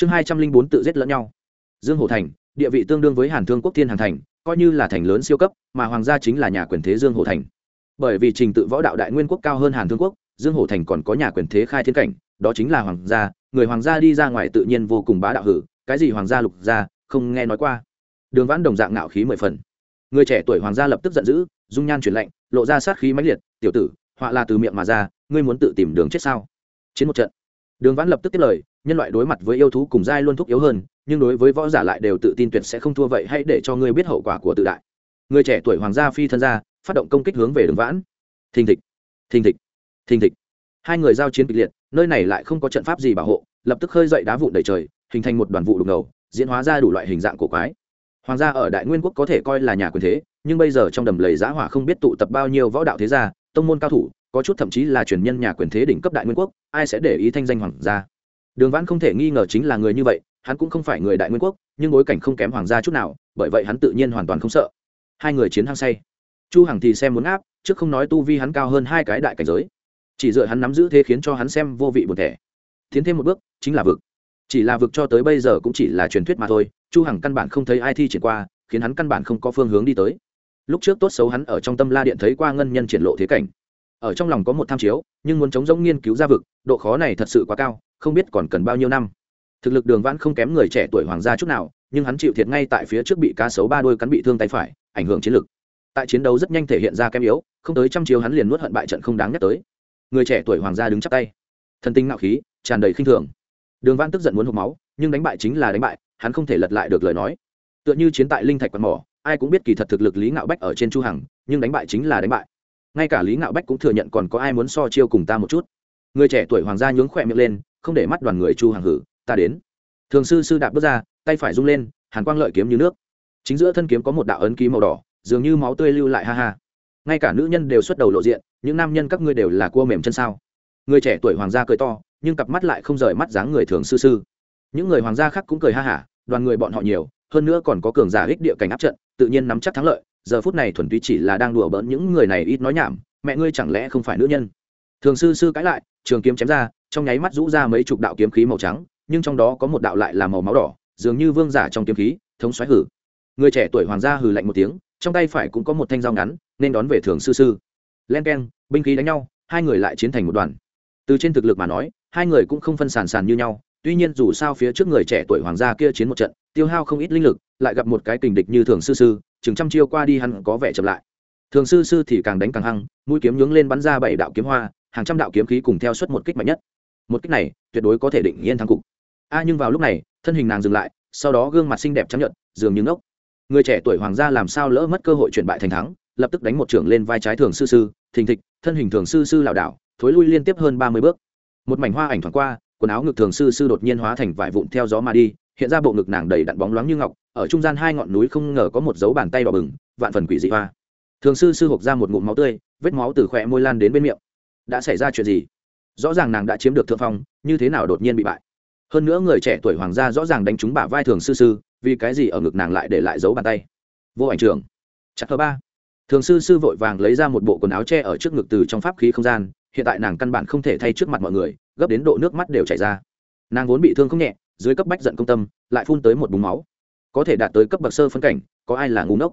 chương hai trăm linh bốn tự giết lẫn nhau. Dương hồ thành, địa vị tương đương với hàn thương quốc thiên hàn thành, coi như là thành lớn siêu cấp, mà hoàng gia chính là nhà quyền thế dương hồ thành. Bởi vì trình tự võ đạo đại nguyên quốc cao hơn hàn thương quốc, dương hồ thành còn có nhà quyền thế khai thiên cảnh, đó chính là hoàng gia, người hoàng gia đi ra ngoài tự nhiên vô cùng bá đạo hử, cái gì hoàng gia lục gia, không nghe nói qua. Đường vãn đồng dạng ngạo khí mười phần. Người trẻ tuổi hoàng gia lập tức giận dữ, dung nhan chuyển lạnh, lộ ra sát khí mãnh liệt, tiểu tử, họa là từ miệng mà ra, ngươi muốn tự tìm đường chết sao? Chiến một trận. Đường vãn lập tức tiếp lời nhân loại đối mặt với yêu thú cùng giai luôn thúc yếu hơn, nhưng đối với võ giả lại đều tự tin tuyệt sẽ không thua vậy, hãy để cho ngươi biết hậu quả của tự đại. Người trẻ tuổi hoàng gia phi thân ra, phát động công kích hướng về đường vãn. Thình thịch thình thịch thình thịch. Hai người giao chiến kịch liệt, nơi này lại không có trận pháp gì bảo hộ, lập tức khơi dậy đá vụn đầy trời, hình thành một đoàn vụ đục ngầu, diễn hóa ra đủ loại hình dạng cổ quái. Hoàng gia ở đại nguyên quốc có thể coi là nhà quyền thế, nhưng bây giờ trong đầm lầy giã hỏa không biết tụ tập bao nhiêu võ đạo thế gia, tông môn cao thủ, có chút thậm chí là truyền nhân nhà quyền thế đỉnh cấp đại nguyên quốc, ai sẽ để ý thanh danh hoàng gia? Đường vãn không thể nghi ngờ chính là người như vậy, hắn cũng không phải người đại nguyên quốc, nhưng bối cảnh không kém hoàng gia chút nào, bởi vậy hắn tự nhiên hoàn toàn không sợ. Hai người chiến hăng say. Chu hằng thì xem muốn áp trước không nói tu vi hắn cao hơn hai cái đại cảnh giới. Chỉ dựa hắn nắm giữ thế khiến cho hắn xem vô vị buồn thẻ. Tiến thêm một bước, chính là vực. Chỉ là vực cho tới bây giờ cũng chỉ là truyền thuyết mà thôi, chu hằng căn bản không thấy ai thi triển qua, khiến hắn căn bản không có phương hướng đi tới. Lúc trước tốt xấu hắn ở trong tâm la điện thấy qua ngân nhân triển lộ thế cảnh. Ở trong lòng có một tham chiếu, nhưng muốn chống giống nghiên cứu ra vực, độ khó này thật sự quá cao không biết còn cần bao nhiêu năm. Thực lực đường vãn không kém người trẻ tuổi hoàng gia chút nào, nhưng hắn chịu thiệt ngay tại phía trước bị cá sấu ba đôi cắn bị thương tay phải, ảnh hưởng chiến lực. Tại chiến đấu rất nhanh thể hiện ra kém yếu, không tới trăm chiếu hắn liền nuốt hận bại trận không đáng nhắc tới. Người trẻ tuổi hoàng gia đứng chắp tay. Thân tinh nạo khí, tràn đầy khinh thường. Đường vãn tức giận muốn hộp máu, nhưng đánh bại chính là đánh bại, hắn không thể lật lại được lời nói. Tựa như chiến tại linh thạch quạt mỏ, ai cũng biết kỳ thật thực lực lý ngạo bách ở trên chu hằng, nhưng đánh bại chính là đánh bại. Ngay cả lý ngạo bách cũng thừa nhận còn có ai muốn so chiêu cùng ta một chút. Người trẻ tuổi hoàng gia nhướng khỏe miệng lên không để mắt đoàn người chu hàng hử, ta đến. Thường sư sư đạp bước ra, tay phải rung lên, hàn quang lợi kiếm như nước. Chính giữa thân kiếm có một đạo ấn ký màu đỏ, dường như máu tươi lưu lại, ha ha. Ngay cả nữ nhân đều xuất đầu lộ diện, những nam nhân các ngươi đều là cua mềm chân sao? Người trẻ tuổi hoàng gia cười to, nhưng cặp mắt lại không rời mắt dáng người thường sư sư. Những người hoàng gia khác cũng cười ha hả, đoàn người bọn họ nhiều, hơn nữa còn có cường giả ích địa cảnh áp trận, tự nhiên nắm chắc thắng lợi, giờ phút này thuần túy chỉ là đang đùa bỡn những người này ít nói nhảm, mẹ ngươi chẳng lẽ không phải nữ nhân? Thường sư sư cãi lại, trường kiếm chém ra trong nháy mắt rũ ra mấy chục đạo kiếm khí màu trắng, nhưng trong đó có một đạo lại là màu máu đỏ, dường như vương giả trong kiếm khí, thống xoáy hử. Người trẻ tuổi hoàng gia hừ lạnh một tiếng, trong tay phải cũng có một thanh dao ngắn, nên đón về thường sư sư. Len k e n binh khí đánh nhau, hai người lại chiến thành một đoàn. Từ trên thực lực mà nói, hai người cũng không phân sàn sàn như nhau, tuy nhiên dù sao phía trước người trẻ tuổi hoàng gia kia chiến một trận, tiêu hao không ít linh lực, lại gặp một cái kình địch như thường sư sư, chừng trăm chiêu qua đi hắn có vẻ chậm lại. Thường sư sư thì càng đánh càng hăng, mũi kiếm nhướng lên bắn ra bảy đạo kiếm hoa, hàng trăm đạo kiếm khí cùng theo suất một kích mạnh nhất một kích này tuyệt đối có thể định yên thắng cục. A nhưng vào lúc này, thân hình nàng dừng lại, sau đó gương mặt xinh đẹp chấp nhận dường như ngốc. Người trẻ tuổi hoàng gia làm sao lỡ mất cơ hội chuyển bại thành thắng, lập tức đánh một trưởng lên vai trái thường sư sư, thình thịch, thân hình thường sư sư lảo đảo, thối lui liên tiếp hơn ba mươi bước. Một mảnh hoa ảnh thoáng qua, quần áo ngực thường sư sư đột nhiên hóa thành vải vụn theo gió mà đi, hiện ra bộ ngực nàng đầy đặn bóng loáng như ngọc, ở trung gian hai ngọn núi không ngờ có một dấu bàn tay đỏ bừng, vạn phần quỷ dị hoa. Thường sư sư hộc ra một ngụm máu tươi, vết máu từ khỏe môi lan đến bên miệng. Đã xảy ra chuyện gì? Rõ ràng nàng đã chiếm được thượng phong, như thế nào đột nhiên bị bại? Hơn nữa người trẻ tuổi hoàng gia rõ ràng đánh trúng bả vai thường sư sư, vì cái gì ở ngực nàng lại để lại dấu bàn tay? Vô ảnh trường chắc thứ ba. Thường sư sư vội vàng lấy ra một bộ quần áo che ở trước ngực từ trong pháp khí không gian, hiện tại nàng căn bản không thể thay trước mặt mọi người, gấp đến độ nước mắt đều chảy ra. Nàng vốn bị thương không nhẹ, dưới cấp bách giận công tâm, lại phun tới một búng máu. Có thể đạt tới cấp bậc sơ phân cảnh, có ai là ngu ngốc?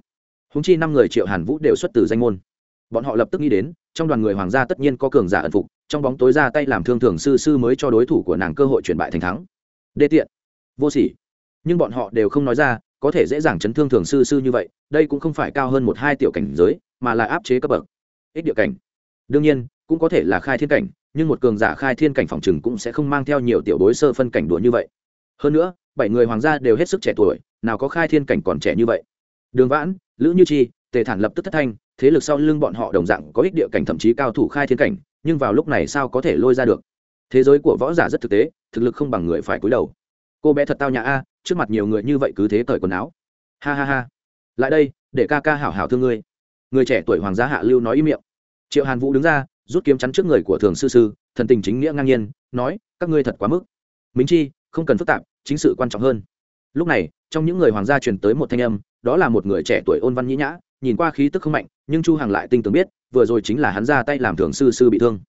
Húng chi năm người triệu hàn vũ đều xuất từ danh môn. Bọn họ lập tức nghĩ đến trong đoàn người hoàng gia tất nhiên có cường giả ẩn phục, trong bóng tối ra tay làm thương thường sư sư mới cho đối thủ của nàng cơ hội chuyển bại thành thắng. Đê tiện. Vô sỉ. Nhưng bọn họ đều không nói ra, có thể dễ dàng chấn thương thường sư sư như vậy, đây cũng không phải cao hơn một hai tiểu cảnh giới, mà là áp chế cấp bậc. Ích địa cảnh. Đương nhiên, cũng có thể là khai thiên cảnh, nhưng một cường giả khai thiên cảnh phòng chừng cũng sẽ không mang theo nhiều tiểu bối sơ phân cảnh đùa như vậy. Hơn nữa, bảy người hoàng gia đều hết sức trẻ tuổi, nào có khai thiên cảnh còn trẻ như vậy. Đường vãn, lữ như chi, tề thản lập tức thất thanh thế lực sau lưng bọn họ đồng dạng có ích địa cảnh thậm chí cao thủ khai thiên cảnh, nhưng vào lúc này sao có thể lôi ra được? Thế giới của võ giả rất thực tế, thực lực không bằng người phải cúi đầu. Cô bé thật tao nhã a, trước mặt nhiều người như vậy cứ thế cởi quần áo. Ha ha ha. Lại đây, để ca ca hảo hảo thương ngươi. Người trẻ tuổi hoàng gia hạ lưu nói ý miệng. Triệu hàn vũ đứng ra, rút kiếm chắn trước người của thường sư sư, thần tình chính nghĩa ngang nhiên, nói, các ngươi thật quá mức. Minh chi, không cần phức tạp, chính sự quan trọng hơn. Lúc này, trong những người hoàng gia truyền tới một thanh âm, đó là một người trẻ tuổi ôn văn nhĩ nhã nhìn qua khí tức không mạnh, nhưng chu hằng lại tinh tường biết, vừa rồi chính là hắn ra tay làm thường sư sư bị thương.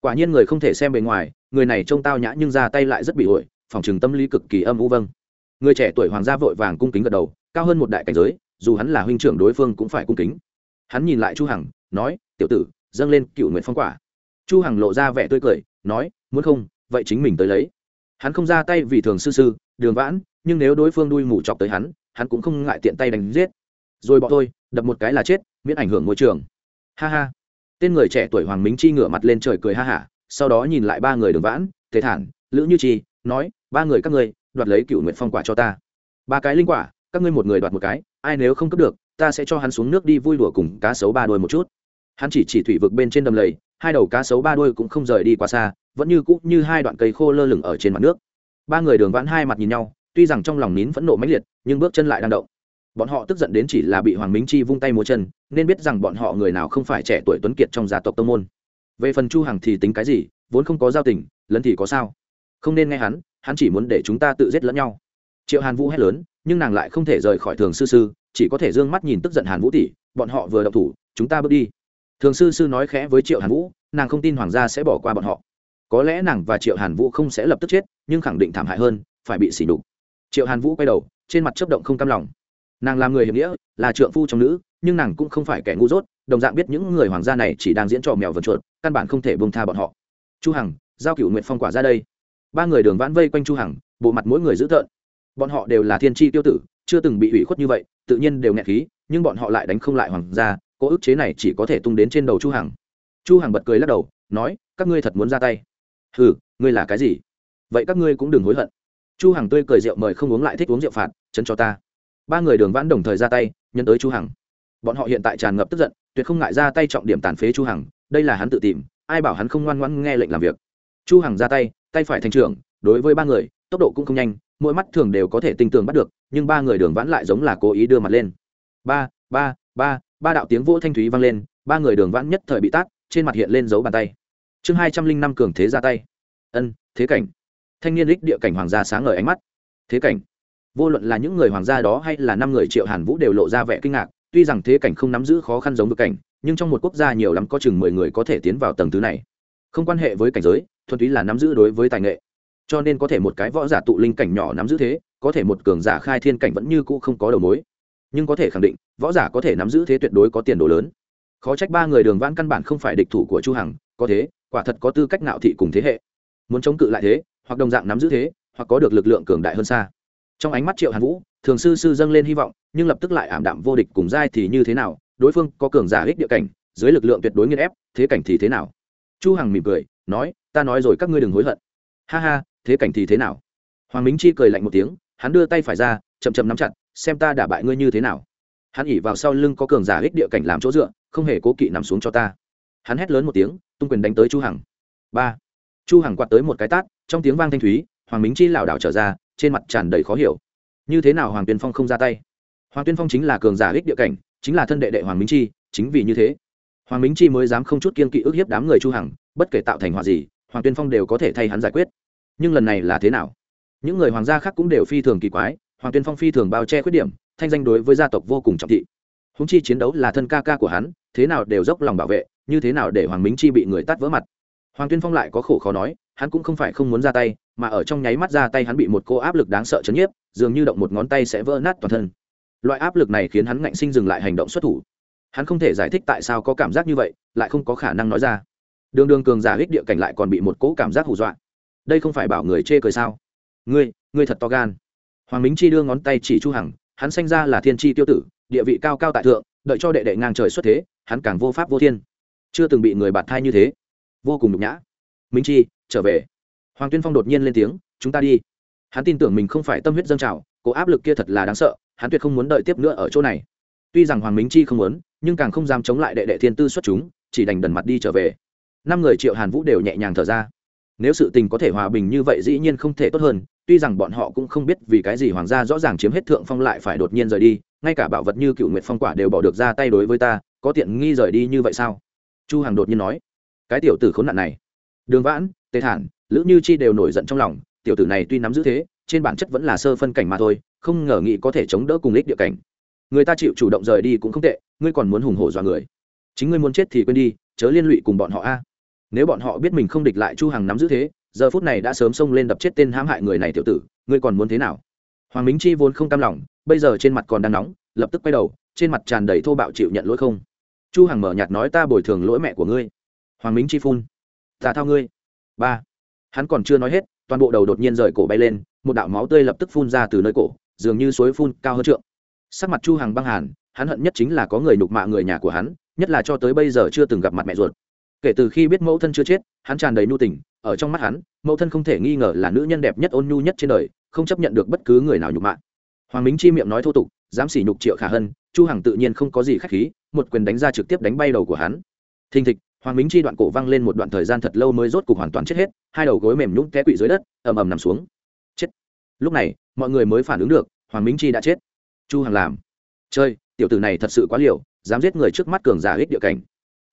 Quả nhiên người không thể xem bề ngoài, người này trông tao nhã nhưng ra tay lại rất bị ổi phòng trường tâm lý cực kỳ âm u vâng. Người trẻ tuổi hoàng gia vội vàng cung kính gật đầu, cao hơn một đại cảnh giới, dù hắn là huynh trưởng đối phương cũng phải cung kính. Hắn nhìn lại chu hằng, nói, tiểu tử, dâng lên cựu nguyện phong quả. Chu hằng lộ ra vẻ tươi cười, nói, muốn không, vậy chính mình tới lấy. Hắn không ra tay vì thường sư sư, đường vãn, nhưng nếu đối phương đuôi mù chọc tới hắn hắn cũng không ngại tiện tay đánh giết rồi bỏ tôi, đập một cái là chết miễn ảnh hưởng môi trường. Ha ha. Tên người trẻ tuổi hoàng minh chi ngửa mặt lên trời cười ha hả sau đó nhìn lại ba người đường vãn thế thản lữ như chi nói ba người các ngươi đoạt lấy cựu nguyện phong quả cho ta. Ba cái linh quả các ngươi một người đoạt một cái ai nếu không cấp được ta sẽ cho hắn xuống nước đi vui đùa cùng cá sấu ba đôi một chút. Hắn chỉ chỉ thủy vực bên trên đầm lầy hai đầu cá sấu ba đôi cũng không rời đi quá xa vẫn như cũ như hai đoạn cây khô lơ lửng ở trên mặt nước. Ba người đường vãn hai mặt nhìn nhau tuy rằng trong lòng nín phẫn nộ mãnh liệt nhưng bước chân lại đang động bọn họ tức giận đến chỉ là bị hoàng minh chi vung tay múa chân, nên biết rằng bọn họ người nào không phải trẻ tuổi tuấn kiệt trong gia tộc tông môn. Về phần chu hằng thì tính cái gì, vốn không có giao tình lần thì có sao? Không nên nghe hắn hắn chỉ muốn để chúng ta tự giết lẫn nhau. Triệu hàn vũ hét lớn, nhưng nàng lại không thể rời khỏi thường sư sư, chỉ có thể d ư ơ n g mắt nhìn tức giận hàn vũ tỷ, bọn họ vừa đậu thủ, chúng ta bước đi. Thường sư sư nói khẽ với triệu hàn vũ, nàng không tin hoàng gia sẽ bỏ qua bọn họ. Có lẽ nàng và triệu hàn vũ không sẽ lập tức chết, nhưng khẳng định thảm hại hơn, phải bị xỉ đục triệu hàn vũ quay đầu, trên mặt chấp động không cam lòng nàng là người hiểm nghĩa, là trượng phu trong nữ, nhưng nàng cũng không phải kẻ ngu dốt, đồng dạng biết những người hoàng gia này chỉ đang diễn trò mèo vần chuột, căn bản không thể bông tha bọn họ. Chu hằng, giao cửu nguyện phong quả ra đây. Ba người đường vãn vây quanh chu hằng, bộ mặt mỗi người dữ tợn. Bọn họ đều là thiên tri tiêu tử, chưa từng bị ủy khuất như vậy, tự nhiên đều nghẹn khí, nhưng bọn họ lại đánh không lại hoàng gia, cố ức chế này chỉ có thể tung đến trên đầu chu hằng. Chu hằng bật cười lắc đầu, nói, các ngươi thật muốn ra tay? Hừ, ngươi là cái gì? Vậy các ngươi cũng đừng hối hận. Chu hằng tươi cười rượu mời không uống lại thích uống rượu phạt chân cho ta ba người đường vãn đồng thời ra tay nhân tới chu hằng. Bọn họ hiện tại tràn ngập tức giận, tuyệt không ngại ra tay trọng điểm tàn phế chu hằng, đây là hắn tự tìm, ai bảo hắn không ngoan ngoãn nghe lệnh làm việc. Chu hằng ra tay tay phải thành trưởng, đối với ba người, tốc độ cũng không nhanh, mỗi mắt thường đều có thể tinh tường bắt được, nhưng ba người đường vãn lại giống là cố ý đưa mặt lên. Ba ba ba ba đạo tiếng vỗ thanh thúy vang lên, ba người đường vãn nhất thời bị tát, trên mặt hiện lên dấu bàn tay. Chương hai trăm linh năm cường thế ra tay. Ân, thế cảnh. Thanh niên đích địa cảnh hoàng gia sáng ngời ánh mắt. Thế cảnh vô luận là những người hoàng gia đó hay là năm người triệu hàn vũ đều lộ ra vẻ kinh ngạc, tuy rằng thế cảnh không nắm giữ khó khăn giống được cảnh, nhưng trong một quốc gia nhiều lắm có chừng mười người có thể tiến vào tầng thứ này. Không quan hệ với cảnh giới, thuần túy là nắm giữ đối với tài nghệ. Cho nên có thể một cái võ giả tụ linh cảnh nhỏ nắm giữ thế, có thể một cường giả khai thiên cảnh vẫn như cũ không có đầu mối. Nhưng có thể khẳng định, võ giả có thể nắm giữ thế tuyệt đối có tiền đồ lớn. Khó trách ba người đường vãn căn bản không phải địch thủ của chu hằng, có thế, quả thật có tư cách nạo thị cùng thế hệ. Muốn chống cự lại thế, hoặc đồng dạng nắm giữ thế, hoặc có được lực lượng cường đại hơn xa trong ánh mắt triệu hàn vũ, thường sư sư dâng lên hy vọng, nhưng lập tức lại ảm đạm vô địch cùng giai thì như thế nào, đối phương có cường giả ích địa cảnh, dưới lực lượng tuyệt đối nghiên ép, thế cảnh thì thế nào? Chu hằng mỉm cười, nói, ta nói rồi, các ngươi đừng hối hận. Ha ha, thế cảnh thì thế nào? Hoàng minh chi cười lạnh một tiếng, hắn đưa tay phải ra, chậm chậm nắm chặt, xem ta đả bại ngươi như thế nào. Hắn ỉ vào sau lưng có cường giả ích địa cảnh làm chỗ dựa, không hề cố kỵ nằm xuống cho ta. Hắn hét lớn một tiếng, tung quyền đánh tới chu hằng. Ba. Chu hằng quạt tới một cái tát, trong tiếng vang thanh thúy, hoàng minh chi lảo đảo trở ra trên mặt tràn đầy khó hiểu. Như thế nào hoàng tuyên phong không ra tay? Hoàng tuyên phong chính là cường giả ích địa cảnh, chính là thân đệ đệ hoàng minh chi, chính vì như thế, hoàng minh chi mới dám không chút kiên kỵ ức hiếp đám người chu hằng, bất kể tạo thành họa gì, hoàng tuyên phong đều có thể thay hắn giải quyết. Nhưng lần này là thế nào? Những người hoàng gia khác cũng đều phi thường kỳ quái, hoàng tuyên phong phi thường bao che khuyết điểm, thanh danh đối với gia tộc vô cùng trọng thị. Húng chi chiến đấu là thân ca ca của hắn, thế nào đều dốc lòng bảo vệ, như thế nào để hoàng minh chi bị người tắt vỡ mặt? Hoàng tuyên phong lại có khổ khó nói hắn cũng không phải không muốn ra tay, mà ở trong nháy mắt ra tay hắn bị một cô áp lực đáng sợ chấn nhiếp, dường như động một ngón tay sẽ vỡ nát toàn thân. Loại áp lực này khiến hắn ngạnh sinh dừng lại hành động xuất thủ. Hắn không thể giải thích tại sao có cảm giác như vậy, lại không có khả năng nói ra. Đường đường cường giả hích địa cảnh lại còn bị một cỗ cảm giác hù dọa. Đây không phải bảo người chê cười sao? Ngươi ngươi thật to gan. Hoàng minh chi đưa ngón tay chỉ chu hằng, hắn sanh ra là thiên chi tiêu tử, địa vị cao cao tại thượng, đợi cho đệ đệ ngang trời xuất thế, hắn càng vô pháp vô thiên. Chưa từng bị người bạt thai như thế. Vô cùng nhục nhã. Minh chi trở về. Hoàng tuyên phong đột nhiên lên tiếng, chúng ta đi. Hắn tin tưởng mình không phải tâm huyết dâng trào, cố áp lực kia thật là đáng sợ, hắn tuyệt không muốn đợi tiếp nữa ở chỗ này. Tuy rằng hoàng minh chi không muốn, nhưng càng không dám chống lại đệ đệ thiên tư xuất chúng, chỉ đành đần mặt đi trở về. Năm người triệu hàn vũ đều nhẹ nhàng thở ra. Nếu sự tình có thể hòa bình như vậy dĩ nhiên không thể tốt hơn, tuy rằng bọn họ cũng không biết vì cái gì hoàng gia rõ ràng chiếm hết thượng phong lại phải đột nhiên rời đi, ngay cả bảo vật như cựu nguyệt phong quả đều bỏ được ra tay đối với ta, có tiện nghi rời đi như vậy sao? Chu hằng đột nhiên nói, cái tiểu tử khốn nạn này, đường vãn tề thản, lữ như chi đều nổi giận trong lòng, tiểu tử này tuy nắm giữ thế, trên bản chất vẫn là sơ phân cảnh mà thôi, không ngờ nghị có thể chống đỡ cùng lích địa cảnh. Người ta chịu chủ động rời đi cũng không tệ, ngươi còn muốn hùng hổ dọa người. Chính ngươi muốn chết thì quên đi, chớ liên lụy cùng bọn họ a. À. Nếu bọn họ biết mình không địch lại chu hằng nắm giữ thế, giờ phút này đã sớm xông lên đập chết tên hãm hại người này tiểu tử, ngươi còn muốn thế nào? Hoàng minh chi vốn không cam lòng, bây giờ trên mặt còn đang nóng, lập tức quay đầu, trên mặt tràn đầy thô bạo chịu nhận lỗi không? Chu hằng mở nhạt nói ta bồi thường lỗi mẹ của ngươi. Hoàng minh chi phun. Ta thao ngươi ba. Hắn còn chưa nói hết, toàn bộ đầu đột nhiên rời cổ bay lên, một đạo máu tươi lập tức phun ra từ nơi cổ, dường như suối phun cao hơn trượng. Sắc mặt chu hằng băng hàn, hắn hận nhất chính là có người nhục mạ người nhà của hắn, nhất là cho tới bây giờ chưa từng gặp mặt mẹ ruột. Kể từ khi biết mẫu thân chưa chết, hắn tràn đầy nhu tình, ở trong mắt hắn, mẫu thân không thể nghi ngờ là nữ nhân đẹp nhất ôn nhu nhất trên đời, không chấp nhận được bất cứ người nào nhục mạ. Hoàng minh chi miệng nói thô tục, dám sỉ nhục triệu khả hân, chu hằng tự nhiên không có gì khách khí, một quyền đánh ra trực tiếp đánh bay đầu của hắn. Thình thịch hoàng minh chi đoạn cổ văng lên một đoạn thời gian thật lâu mới rốt cục hoàn toàn chết hết, hai đầu gối mềm nhũng té quỵ dưới đất, ầm ầm nằm xuống. Chết. Lúc này, mọi người mới phản ứng được, hoàng minh chi đã chết. Chu hằng làm. Chơi, tiểu tử này thật sự quá liều, dám giết người trước mắt cường giả ích địa cảnh.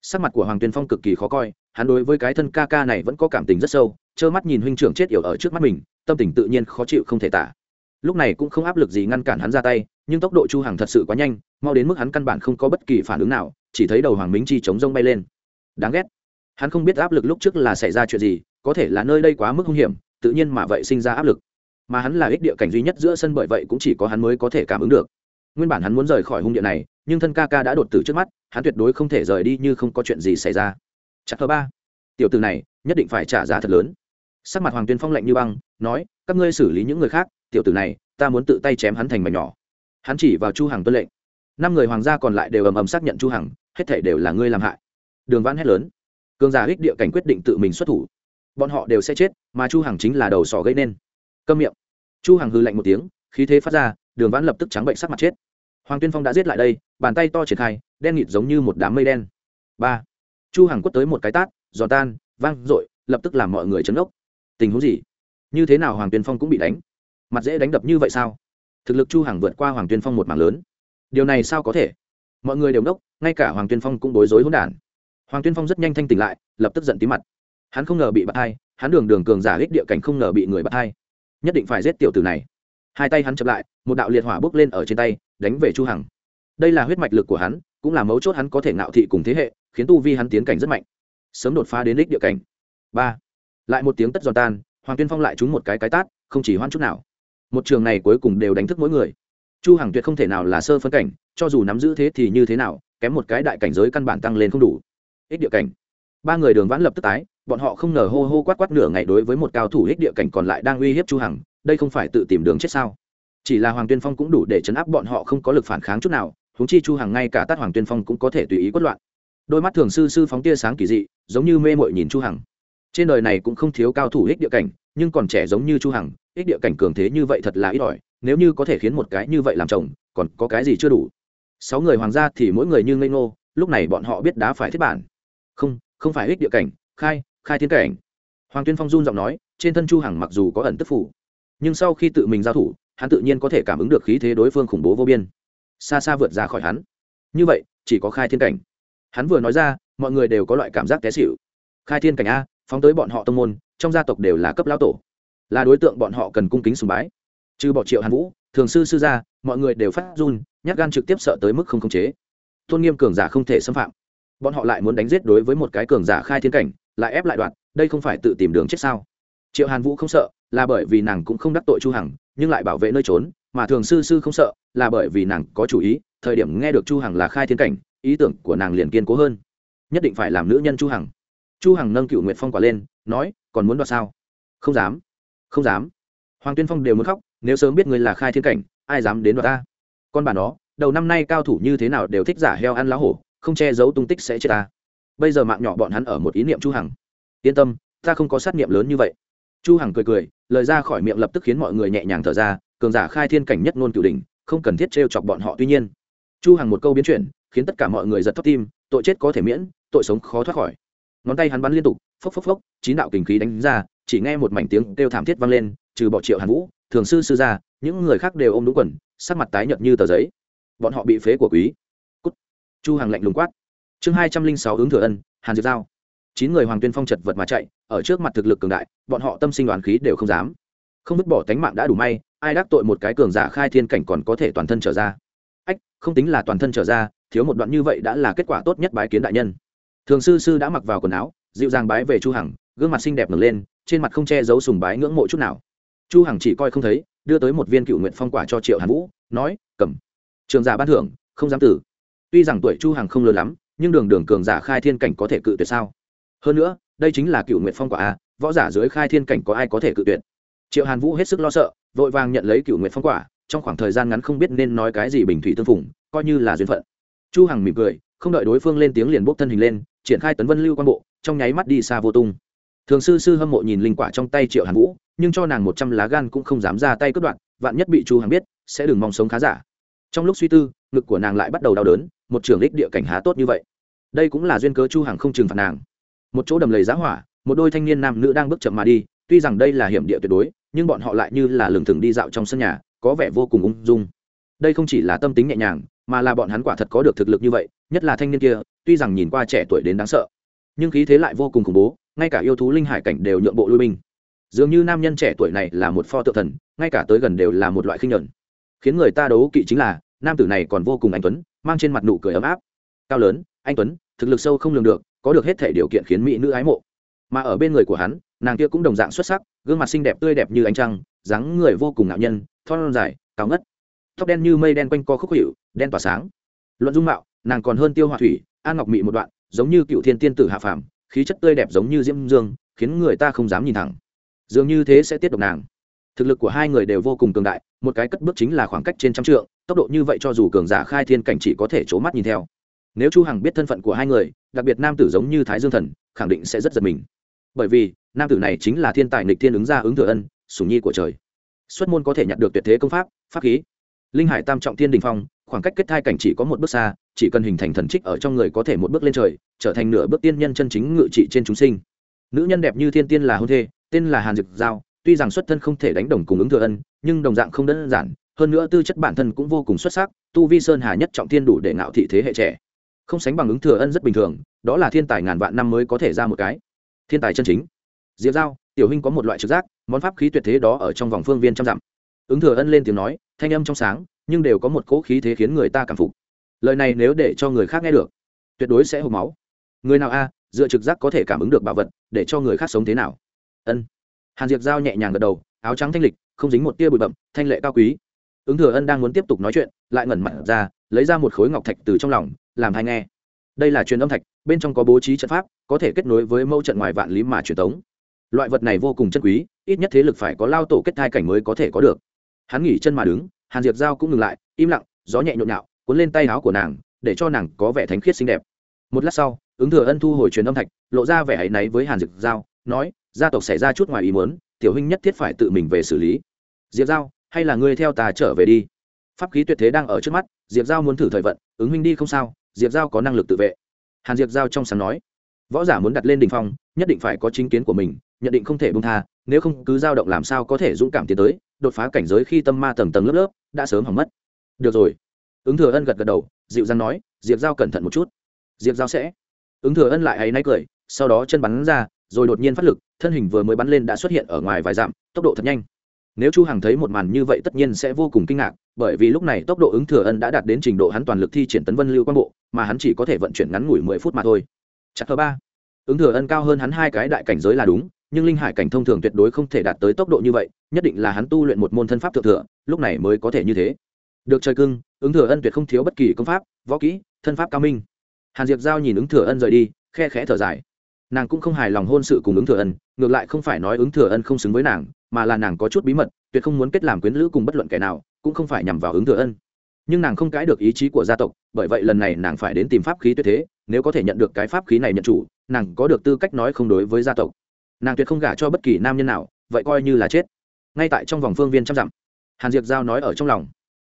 Sắc mặt của hoàng tuyên phong cực kỳ khó coi, hắn đối với cái thân ca ca này vẫn có cảm tình rất sâu, trơ mắt nhìn huynh trưởng chết yểu ở trước mắt mình, tâm tình tự nhiên khó chịu không thể tả. Lúc này cũng không áp lực gì ngăn cản hắn ra tay, nhưng tốc độ chu hằng thật sự quá nhanh, mau đến mức hắn căn bản không có bất kỳ phản ứng nào, chỉ thấy đầu hoàng minh chi chống rông bay lên đáng ghét. Hắn không biết áp lực lúc trước là xảy ra chuyện gì, có thể là nơi đây quá mức hung hiểm, tự nhiên mà vậy sinh ra áp lực. Mà hắn là ích địa cảnh duy nhất giữa sân bởi vậy cũng chỉ có hắn mới có thể cảm ứng được. Nguyên bản hắn muốn rời khỏi hung địa này, nhưng thân ca ca đã đột tử trước mắt, hắn tuyệt đối không thể rời đi như không có chuyện gì xảy ra. Chặt thứ ba. Tiểu từ này, nhất định phải trả giá thật lớn. Sắc mặt hoàng tuyên phong lạnh như băng, nói, các ngươi xử lý những người khác, tiểu tử này, ta muốn tự tay chém hắn thành mảnh nhỏ. Hắn chỉ vào chu hằng tuân lệnh. Năm người hoàng gia còn lại đều ầm ầm xác nhận chu hằng, hết thể đều là ngươi làm hại đường vãn hét lớn. Cường giả ích địa cảnh quyết định tự mình xuất thủ. Bọn họ đều sẽ chết, mà chu hằng chính là đầu sỏ gây nên. Câm miệng. Chu hằng hư lạnh một tiếng, khí thế phát ra, đường vãn lập tức trắng bệnh sắc mặt chết. Hoàng tuyên phong đã giết lại đây, bàn tay to triển khai, đen nghịt giống như một đám mây đen. Ba. Chu hằng quất tới một cái tát giò tan, vang dội, lập tức làm mọi người chấn ốc tình huống gì? Như thế nào hoàng tuyên phong cũng bị đánh? Mặt dễ đánh đập như vậy sao? Thực lực chu hằng vượt qua hoàng tuyên phong một mảng lớn. Điều này sao có thể? Mọi người đều đốc ngay cả hoàng tuyên phong cũng bối rối hỗn đản hoàng tuyên phong rất nhanh thanh tỉnh lại, lập tức giận tí mặt. Hắn không ngờ bị bắt hai, hắn đường đường cường giả ích địa cảnh không ngờ bị người bắt hai. Nhất định phải giết tiểu tử này. Hai tay hắn chập lại, một đạo liệt hỏa bốc lên ở trên tay, đánh về chu hằng. Đây là huyết mạch lực của hắn, cũng là mấu chốt hắn có thể ngạo thị cùng thế hệ, khiến tu vi hắn tiến cảnh rất mạnh. Sớm đột phá đến đích địa cảnh. Ba. Lại một tiếng tất giòn tan, hoàng tuyên phong lại trúng một cái cái tát, không chỉ hoan chút nào. Một trường này cuối cùng đều đánh thức mỗi người. Chu hằng tuyệt không thể nào là sơ phân cảnh, cho dù nắm giữ thế thì như thế nào, kém một cái đại cảnh giới căn bản tăng lên không đủ ích địa cảnh. Ba người đường vãn lập tức tái, bọn họ không ngờ hô hô quát quát nửa ngày đối với một cao thủ ích địa cảnh còn lại đang uy hiếp chu hằng, đây không phải tự tìm đường chết sao? Chỉ là hoàng tuyên phong cũng đủ để chấn áp bọn họ không có lực phản kháng chút nào, huống chi chu hằng ngay cả tát hoàng tuyên phong cũng có thể tùy ý quất loạn. Đôi mắt thường sư sư phóng tia sáng kỳ dị, giống như mê muội nhìn chu hằng. Trên đời này cũng không thiếu cao thủ ích địa cảnh, nhưng còn trẻ giống như chu hằng ích địa cảnh cường thế như vậy thật là ít ỏi, nếu như có thể khiến một cái như vậy làm chồng, còn có cái gì chưa đủ? Sáu người hoàng gia thì mỗi người như ngây ngô, lúc này bọn họ biết đá phải thiết bản không không phải ích địa cảnh, khai khai thiên cảnh. Hoàng tuyên phong run giọng nói, trên thân chu hằng mặc dù có ẩn tức phủ, nhưng sau khi tự mình giao thủ, hắn tự nhiên có thể cảm ứng được khí thế đối phương khủng bố vô biên. Xa xa vượt ra khỏi hắn. Như vậy, chỉ có khai thiên cảnh. Hắn vừa nói ra, mọi người đều có loại cảm giác té xỉu. Khai thiên cảnh a, phóng tới bọn họ tông môn, trong gia tộc đều là cấp lão tổ. Là đối tượng bọn họ cần cung kính sùng bái. Trừ bỏ triệu hàn vũ, thường sư sư gia, mọi người đều phát run, nhát gan trực tiếp sợ tới mức không khống chế. Tôn nghiêm cường giả không thể xâm phạm bọn họ lại muốn đánh giết đối với một cái cường giả khai thiên cảnh, lại ép lại đoạn đây không phải tự tìm đường chết sao? Triệu hàn vũ không sợ, là bởi vì nàng cũng không đắc tội chu hằng, nhưng lại bảo vệ nơi trốn, mà thường sư sư không sợ, là bởi vì nàng có chủ ý, thời điểm nghe được chu hằng là khai thiên cảnh, ý tưởng của nàng liền kiên cố hơn. Nhất định phải làm nữ nhân chu hằng. Chu hằng nâng cựu nguyệt phong quả lên, nói, còn muốn đoạt sao? Không dám không dám. Hoàng tuyên phong đều muốn khóc, nếu sớm biết người là khai thiên cảnh, ai dám đến đoạt ta? Con bà nó, đầu năm nay cao thủ như thế nào đều thích giả heo ăn lá hổ không che giấu tung tích sẽ chết ta. Bây giờ mạng nhỏ bọn hắn ở một ý niệm chu hằng. Yên tâm, ta không có sát niệm lớn như vậy. Chu hằng cười cười, lời ra khỏi miệng lập tức khiến mọi người nhẹ nhàng thở ra, cường giả khai thiên cảnh nhất ngôn cửu đỉnh, không cần thiết trêu chọc bọn họ. Tuy nhiên, chu hằng một câu biến chuyển, khiến tất cả mọi người giật thót tim, tội chết có thể miễn, tội sống khó thoát khỏi. Ngón tay hắn bắn liên tục, phốc phốc phốc, chín đạo kình khí đánh ra, chỉ nghe một mảnh tiếng kêu thảm thiết vang lên, trừ bỏ triệu hàn vũ, thường sư sư gia, những người khác đều ôm đúng quần, sắc mặt tái nhợt như tờ giấy. Bọn họ bị phế của quý chu hằng lạnh lùng quát. Chương hai trăm linh sáu ứng thừa ân, hàn diệp giao. Chín người hoàng tuyên phong chật vật mà chạy, ở trước mặt thực lực cường đại, bọn họ tâm sinh đoàn khí đều không dám. Không vứt bỏ tánh mạng đã đủ may, ai đắc tội một cái cường giả khai thiên cảnh còn có thể toàn thân trở ra. Ách, không tính là toàn thân trở ra, thiếu một đoạn như vậy đã là kết quả tốt nhất bái kiến đại nhân. Thường sư sư đã mặc vào quần áo, dịu dàng bái về chu hằng, gương mặt xinh đẹp ngẩng lên, trên mặt không che giấu sùng bái ngưỡng mộ chút nào. Chu hằng chỉ coi không thấy, đưa tới một viên cựu nguyện phong quả cho triệu hàn vũ, nói, cầm. Trường giả ban thưởng, không dám tử tuy rằng tuổi chu hằng không lớn lắm, nhưng đường đường cường giả khai thiên cảnh có thể cự tuyệt sao? Hơn nữa, đây chính là cựu nguyện phong quả a, võ giả dưới khai thiên cảnh có ai có thể cự tuyệt? Triệu hàn vũ hết sức lo sợ, vội vàng nhận lấy cựu nguyện phong quả, trong khoảng thời gian ngắn không biết nên nói cái gì bình thủy tương phùng, coi như là duyên phận. Chu hằng mỉm cười, không đợi đối phương lên tiếng liền bốc thân hình lên, triển khai tấn vân lưu quan bộ, trong nháy mắt đi xa vô tung. Thường sư sư hâm mộ nhìn linh quả trong tay triệu hàn vũ, nhưng cho nàng một trăm lá gan cũng không dám ra tay cướp đoạn vạn nhất bị chu hằng biết, sẽ đừng mong sống khá giả. Trong lúc suy tư, ngực của nàng lại bắt đầu đau đớn một trường lích địa cảnh há tốt như vậy. Đây cũng là duyên cớ chu hằng không trừng phạt nàng. Một chỗ đầm lầy giá hỏa, một đôi thanh niên nam nữ đang bước chậm mà đi, tuy rằng đây là hiểm địa tuyệt đối, nhưng bọn họ lại như là lường thường đi dạo trong sân nhà, có vẻ vô cùng ung dung. Đây không chỉ là tâm tính nhẹ nhàng, mà là bọn hắn quả thật có được thực lực như vậy, nhất là thanh niên kia, tuy rằng nhìn qua trẻ tuổi đến đáng sợ, nhưng khí thế lại vô cùng khủng bố, ngay cả yêu thú linh hải cảnh đều nhượng bộ lui binh. Dường như nam nhân trẻ tuổi này là một pho tượng thần, ngay cả tới gần đều là một loại khinh nhẫn. Khiến người ta đấu kỵ chính là, nam tử này còn vô cùng anh tuấn mang trên mặt nụ cười ấm áp. Cao lớn, anh tuấn, thực lực sâu không lường được, có được hết thể điều kiện khiến mỹ nữ ái mộ. Mà ở bên người của hắn, nàng kia cũng đồng dạng xuất sắc, gương mặt xinh đẹp tươi đẹp như ánh trăng, dáng người vô cùng ngạo nhân, thon dài, cao ngất. Tóc đen như mây đen quanh co khúc hiệu đen tỏa sáng. Luận dung mạo, nàng còn hơn tiêu hòa thủy, an ngọc mị một đoạn, giống như cựu thiên tiên tử hạ phàm, khí chất tươi đẹp giống như diễm dương, khiến người ta không dám nhìn thẳng. Dường như thế sẽ tiết độc nàng. Thực lực của hai người đều vô cùng cường đại, một cái cất bước chính là khoảng cách trên trăm trượng tốc độ như vậy cho dù cường giả khai thiên cảnh chỉ có thể c mắt nhìn theo. Nếu chu hằng biết thân phận của hai người, đặc biệt nam tử giống như thái dương thần, khẳng định sẽ rất giật mình. Bởi vì, nam tử này chính là thiên tài nịch thiên ứng gia ứng thừa ân, sủng nhi của trời. Xuất môn có thể nhận được tuyệt thế công pháp pháp khí. Linh hải tam trọng thiên đình phong, khoảng cách kết thai cảnh chỉ có một bước xa, chỉ cần hình thành thần trích ở trong người có thể một bước lên trời, trở thành nửa bước tiên nhân chân chính ngự trị trên chúng sinh. Nữ nhân đẹp như thiên tiên là hôn thê, tên là hàn dực giao, tuy rằng xuất thân không thể đánh đồng cùng ứng thừa ân, nhưng đồng dạng không đơn giản hơn nữa tư chất bản thân cũng vô cùng xuất sắc, tu vi sơn hà nhất trọng thiên đủ để ngạo thị thế hệ trẻ. Không sánh bằng ứng thừa ân rất bình thường, đó là thiên tài ngàn vạn năm mới có thể ra một cái. Thiên tài chân chính. Diệp giao, tiểu huynh có một loại trực giác, món pháp khí tuyệt thế đó ở trong vòng phương viên trăm dặm. Ứng thừa ân lên tiếng nói, thanh âm trong sáng, nhưng đều có một cỗ khí thế khiến người ta cảm phục. Lời này nếu để cho người khác nghe được, tuyệt đối sẽ hộp máu. Người nào a, dựa trực giác có thể cảm ứng được bảo vật, để cho người khác sống thế nào? Ân. Hàn diệp giao nhẹ nhàng gật đầu, áo trắng thanh lịch, không dính một tia bụi bậm thanh lệ cao quý ứng thừa ân đang muốn tiếp tục nói chuyện, lại ngẩn mặt ra, lấy ra một khối ngọc thạch từ trong lòng, làm hay nghe. Đây là truyền âm thạch, bên trong có bố trí trận pháp, có thể kết nối với mẫu trận ngoài vạn lý mà truyền tống. Loại vật này vô cùng chân quý, ít nhất thế lực phải có lao tổ kết thai cảnh mới có thể có được. Hắn nghỉ chân mà đứng, hàn diệp giao cũng ngừng lại, im lặng, gió nhẹ nhộn nhạo, cuốn lên tay áo của nàng, để cho nàng có vẻ thánh khiết xinh đẹp. Một lát sau, ứng thừa ân thu hồi truyền âm thạch, lộ ra vẻ ấy náy với hàn diệp giao, nói, gia tộc xảy ra chút ngoài ý muốn, tiểu huynh nhất thiết phải tự mình về xử lý. Diệp giao hay là ngươi theo ta trở về đi? Pháp khí tuyệt thế đang ở trước mắt, diệp giao muốn thử thời vận, ứng huynh đi không sao, diệp giao có năng lực tự vệ. Hàn diệp giao trong sáng nói, võ giả muốn đặt lên đình phong, nhất định phải có chính kiến của mình nhận định không thể bông tha, nếu không cứ dao động làm sao có thể dũng cảm tiến tới, đột phá cảnh giới khi tâm ma tầng tầng lớp lớp, đã sớm hỏng mất. Được rồi. Ứng thừa ân gật gật đầu, dịu dàng nói, diệp giao cẩn thận một chút. Diệp giao sẽ. Ứng thừa ân lại hay náy cười, sau đó chân bắn ra, rồi đột nhiên phát lực, thân hình vừa mới bắn lên đã xuất hiện ở ngoài vài dặm, tốc độ thật nhanh nếu chu hằng thấy một màn như vậy tất nhiên sẽ vô cùng kinh ngạc, bởi vì lúc này tốc độ ứng thừa ân đã đạt đến trình độ hắn toàn lực thi triển tấn vân lưu quan bộ, mà hắn chỉ có thể vận chuyển ngắn ngủi mười phút mà thôi. Chặt thứ ba. Ứng thừa ân cao hơn hắn hai cái đại cảnh giới là đúng, nhưng linh hải cảnh thông thường tuyệt đối không thể đạt tới tốc độ như vậy, nhất định là hắn tu luyện một môn thân pháp thượng thừa, lúc này mới có thể như thế. Được trời cưng, ứng thừa ân tuyệt không thiếu bất kỳ công pháp, võ kỹ, thân pháp cao minh. Hàn diệp giao nhìn ứng thừa ân rời đi, khe khẽ thở dài. Nàng cũng không hài lòng hôn sự cùng ứng thừa ân, ngược lại không phải nói ứng thừa ân không xứng với nàng mà là nàng có chút bí mật, tuyệt không muốn kết làm quyến lữ cùng bất luận kẻ nào, cũng không phải nhằm vào ứng thừa ân. Nhưng nàng không cãi được ý chí của gia tộc, bởi vậy lần này nàng phải đến tìm pháp khí tuyệt thế, nếu có thể nhận được cái pháp khí này nhận chủ, nàng có được tư cách nói không đối với gia tộc. Nàng tuyệt không gả cho bất kỳ nam nhân nào, vậy coi như là chết. Ngay tại trong vòng phương viên trăm dặm, hàn diệp giao nói ở trong lòng.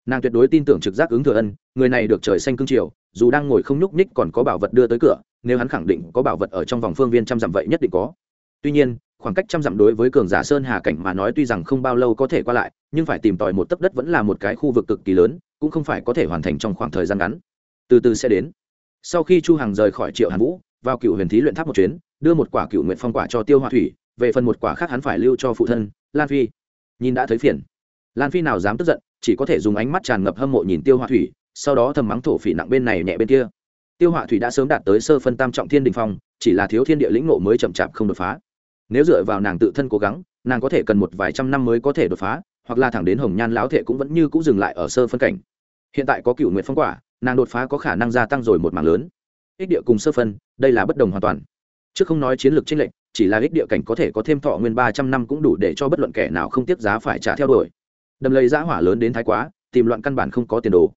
Nàng tuyệt đối tin tưởng trực giác ứng thừa ân, người này được trời xanh cương triều, dù đang ngồi không nhúc ních còn có bảo vật đưa tới cửa, nếu hắn khẳng định có bảo vật ở trong vòng phương viên trăm dặm vậy nhất định có. Tuy nhiên khoảng cách trăm dặm đối với cường giả sơn hà cảnh mà nói tuy rằng không bao lâu có thể qua lại, nhưng phải tìm tòi một tấc đất vẫn là một cái khu vực cực kỳ lớn, cũng không phải có thể hoàn thành trong khoảng thời gian ngắn. Từ từ sẽ đến. Sau khi chu hằng rời khỏi triệu hàn vũ, vào cựu huyền thí luyện tháp một chuyến, đưa một quả cựu nguyện phong quả cho tiêu hoa thủy, về phần một quả khác hắn phải lưu cho phụ thân, lan phi. Nhìn đã thấy phiền. Lan phi nào dám tức giận, chỉ có thể dùng ánh mắt tràn ngập hâm mộ nhìn tiêu hoa thủy, sau đó thầm mắng thổ phỉ nặng bên này nhẹ bên kia. Tiêu Hoa thủy đã sớm đạt tới sơ phân tam trọng thiên đình phong, chỉ là thiếu thiên địa lĩnh ngộ mới chậm chạp không đột phá nếu dựa vào nàng tự thân cố gắng, nàng có thể cần một vài trăm năm mới có thể đột phá, hoặc là thẳng đến hồng nhan lão thể cũng vẫn như cũng dừng lại ở sơ phân cảnh. Hiện tại có cựu nguyện phong quả, nàng đột phá có khả năng gia tăng rồi một mảng lớn. Ích địa cùng sơ phân, đây là bất đồng hoàn toàn. Chứ không nói chiến lược tranh lệch, chỉ là ích địa cảnh có thể có thêm thọ nguyên ba trăm năm cũng đủ để cho bất luận kẻ nào không tiếp giá phải trả theo đuổi. Đầm lầy giã hỏa lớn đến thái quá, tìm loạn căn bản không có tiền đồ.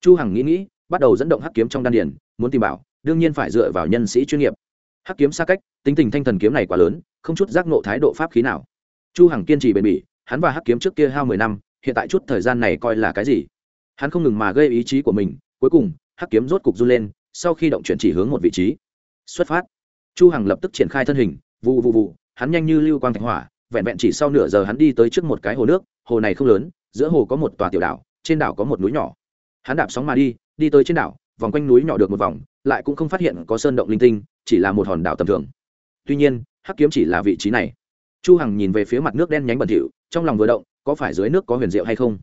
Chu hằng nghĩ nghĩ, bắt đầu dẫn động hắc kiếm trong đan điền, muốn tìm bảo, đương nhiên phải dựa vào nhân sĩ chuyên nghiệp. Hắc kiếm xa cách, tính tình thanh thần kiếm này quá lớn không chút giác nộ thái độ pháp khí nào. Chu hằng kiên trì bền bỉ, hắn và hắc kiếm trước kia hao mười năm, hiện tại chút thời gian này coi là cái gì? Hắn không ngừng mà gây ý chí của mình, cuối cùng, hắc kiếm rốt cục run lên, sau khi động chuyển chỉ hướng một vị trí. Xuất phát. Chu hằng lập tức triển khai thân hình vụ vụ vụ hắn nhanh như lưu quang thạch hỏa, vẹn vẹn chỉ sau nửa giờ hắn đi tới trước một cái hồ nước, hồ này không lớn, giữa hồ có một tòa tiểu đảo, trên đảo có một núi nhỏ. Hắn đạp sóng mà đi đi tới trên đảo, vòng quanh núi nhỏ được một vòng, lại cũng không phát hiện có sơn động linh tinh, chỉ là một hòn đảo tầm thường. Tuy nhiên hắc kiếm chỉ là vị trí này. Chu hằng nhìn về phía mặt nước đen nhánh bẩn thỉu, trong lòng vừa động, có phải dưới nước có huyền diệu hay không?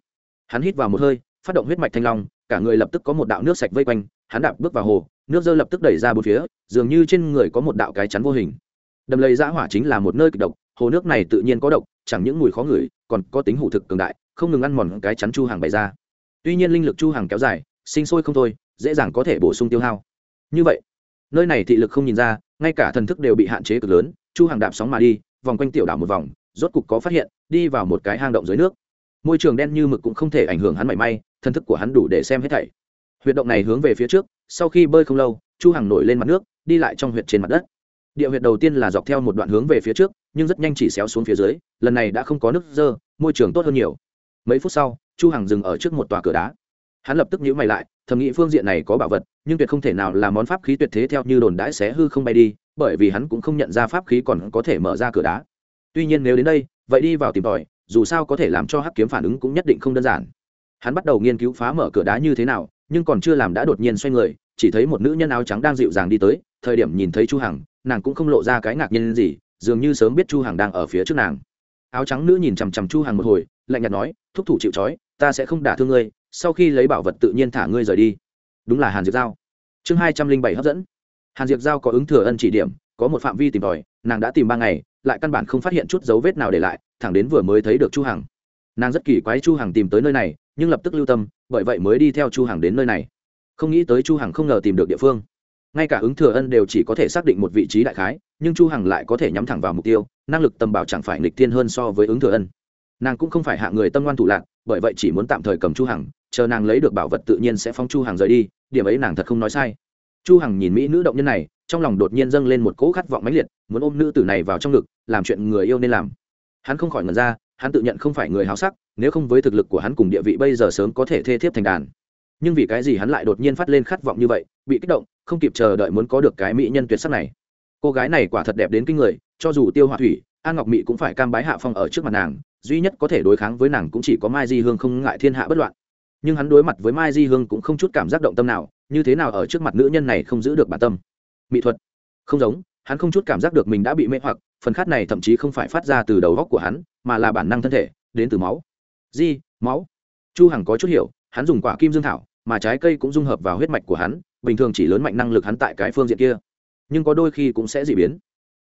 Hắn hít vào một hơi, phát động huyết mạch thanh long, cả người lập tức có một đạo nước sạch vây quanh, hắn đạp bước vào hồ, nước dơ lập tức đẩy ra bốn phía, dường như trên người có một đạo cái chắn vô hình. Đầm lầy dã hỏa chính là một nơi kịch độc, hồ nước này tự nhiên có độc, chẳng những mùi khó ngửi, còn có tính hủ thực cường đại, không ngừng ăn mòn cái chắn chu hàng bày ra. Tuy nhiên linh lực chu hàng kéo dài, sinh sôi không thôi, dễ dàng có thể bổ sung tiêu hao. Như vậy, nơi này thị lực không nhìn ra, ngay cả thần thức đều bị hạn chế cực lớn chu hàng đạp sóng mà đi, vòng quanh tiểu đảo một vòng, rốt cục có phát hiện, đi vào một cái hang động dưới nước. Môi trường đen như mực cũng không thể ảnh hưởng hắn mảy may, thân thức của hắn đủ để xem hết thảy. Huyệt động này hướng về phía trước, sau khi bơi không lâu, chu hằng nổi lên mặt nước, đi lại trong huyệt trên mặt đất. Địa huyệt đầu tiên là dọc theo một đoạn hướng về phía trước, nhưng rất nhanh chỉ xéo xuống phía dưới, lần này đã không có nước dơ, môi trường tốt hơn nhiều. Mấy phút sau, chu hằng dừng ở trước một tòa cửa đá. Hắn lập tức nhíu mày lại, thầm nghĩ phương diện này có bảo vật, nhưng tuyệt không thể nào là món pháp khí tuyệt thế theo như đồn đãi xé hư không bay đi bởi vì hắn cũng không nhận ra pháp khí còn có thể mở ra cửa đá. Tuy nhiên nếu đến đây, vậy đi vào tìm tòi, dù sao có thể làm cho hắc kiếm phản ứng cũng nhất định không đơn giản. Hắn bắt đầu nghiên cứu phá mở cửa đá như thế nào, nhưng còn chưa làm đã đột nhiên xoay người, chỉ thấy một nữ nhân áo trắng đang dịu dàng đi tới, thời điểm nhìn thấy chu hằng, nàng cũng không lộ ra cái ngạc nhiên gì, dường như sớm biết chu hằng đang ở phía trước nàng. Áo trắng nữ nhìn chằm chằm chu hằng một hồi, lạnh nhạt nói, thúc thủ chịu trói, ta sẽ không đả thương ngươi, sau khi lấy bảo vật tự nhiên thả ngươi rời đi. Đúng là hàn diệp giao. Chương hai trăm linh bảy hấp dẫn hàn diệp giao có ứng thừa ân chỉ điểm, có một phạm vi tìm tòi, nàng đã tìm ba ngày, lại căn bản không phát hiện chút dấu vết nào để lại, thẳng đến vừa mới thấy được chu hằng. Nàng rất kỳ quái chu hằng tìm tới nơi này, nhưng lập tức lưu tâm, bởi vậy mới đi theo chu hằng đến nơi này. Không nghĩ tới chu hằng không ngờ tìm được địa phương. Ngay cả ứng thừa ân đều chỉ có thể xác định một vị trí đại khái, nhưng chu hằng lại có thể nhắm thẳng vào mục tiêu, năng lực tầm bảo chẳng phải nghịch thiên hơn so với ứng thừa ân. Nàng cũng không phải hạ người tâm ngoan thủ lạc, bởi vậy chỉ muốn tạm thời cầm chu hằng, chờ nàng lấy được bảo vật tự nhiên sẽ phóng chu hằng rời đi, điểm ấy nàng thật không nói sai chu hằng nhìn mỹ nữ động nhân này, trong lòng đột nhiên dâng lên một cỗ khát vọng mãnh liệt, muốn ôm nữ tử này vào trong ngực, làm chuyện người yêu nên làm. Hắn không khỏi ngẩn ra, hắn tự nhận không phải người háo sắc, nếu không với thực lực của hắn cùng địa vị bây giờ sớm có thể thê thiếp thành đàn. Nhưng vì cái gì hắn lại đột nhiên phát lên khát vọng như vậy, bị kích động, không kịp chờ đợi muốn có được cái mỹ nhân tuyệt sắc này. Cô gái này quả thật đẹp đến kinh người, cho dù tiêu hoa thủy an ngọc mỹ cũng phải cam bái hạ phong ở trước mặt nàng, duy nhất có thể đối kháng với nàng cũng chỉ có mai di hương không ngại thiên hạ bất loạn. Nhưng hắn đối mặt với mai di hương cũng không chút cảm giác động tâm nào như thế nào ở trước mặt nữ nhân này không giữ được bản tâm? Mỹ thuật. Không giống, hắn không chút cảm giác được mình đã bị mê hoặc, phần khát này thậm chí không phải phát ra từ đầu góc của hắn, mà là bản năng thân thể, đến từ máu. Di, máu. Chu hằng có chút hiểu, hắn dùng quả kim dương thảo, mà trái cây cũng dung hợp vào huyết mạch của hắn, bình thường chỉ lớn mạnh năng lực hắn tại cái phương diện kia. Nhưng có đôi khi cũng sẽ dị biến.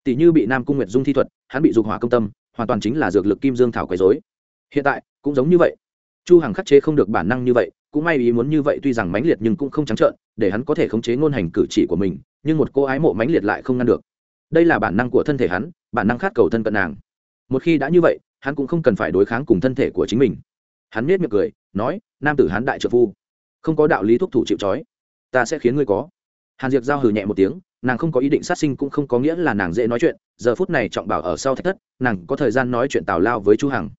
Tỷ như bị nam cung nguyệt dung thi thuật, hắn bị dục hỏa công tâm, hoàn toàn chính là dược lực kim dương thảo quấy rối. Hiện tại, cũng giống như vậy. Chu hằng khắc chế không được bản năng như vậy cũng may ý muốn như vậy tuy rằng mãnh liệt nhưng cũng không trắng trợn, để hắn có thể khống chế ngôn hành cử chỉ của mình, nhưng một cô ái mộ mãnh liệt lại không ngăn được. Đây là bản năng của thân thể hắn, bản năng khát cầu thân cận nàng. Một khi đã như vậy, hắn cũng không cần phải đối kháng cùng thân thể của chính mình. Hắn nết miệng cười, nói, nam tử hắn đại trợ phu, không có đạo lý thúc thủ chịu trói. Ta sẽ khiến ngươi có. Hàn diệp giao hừ nhẹ một tiếng, nàng không có ý định sát sinh cũng không có nghĩa là nàng dễ nói chuyện, giờ phút này trọng bảo ở sau thách thất, nàng có thời gian nói chuyện tào lao với chu hằng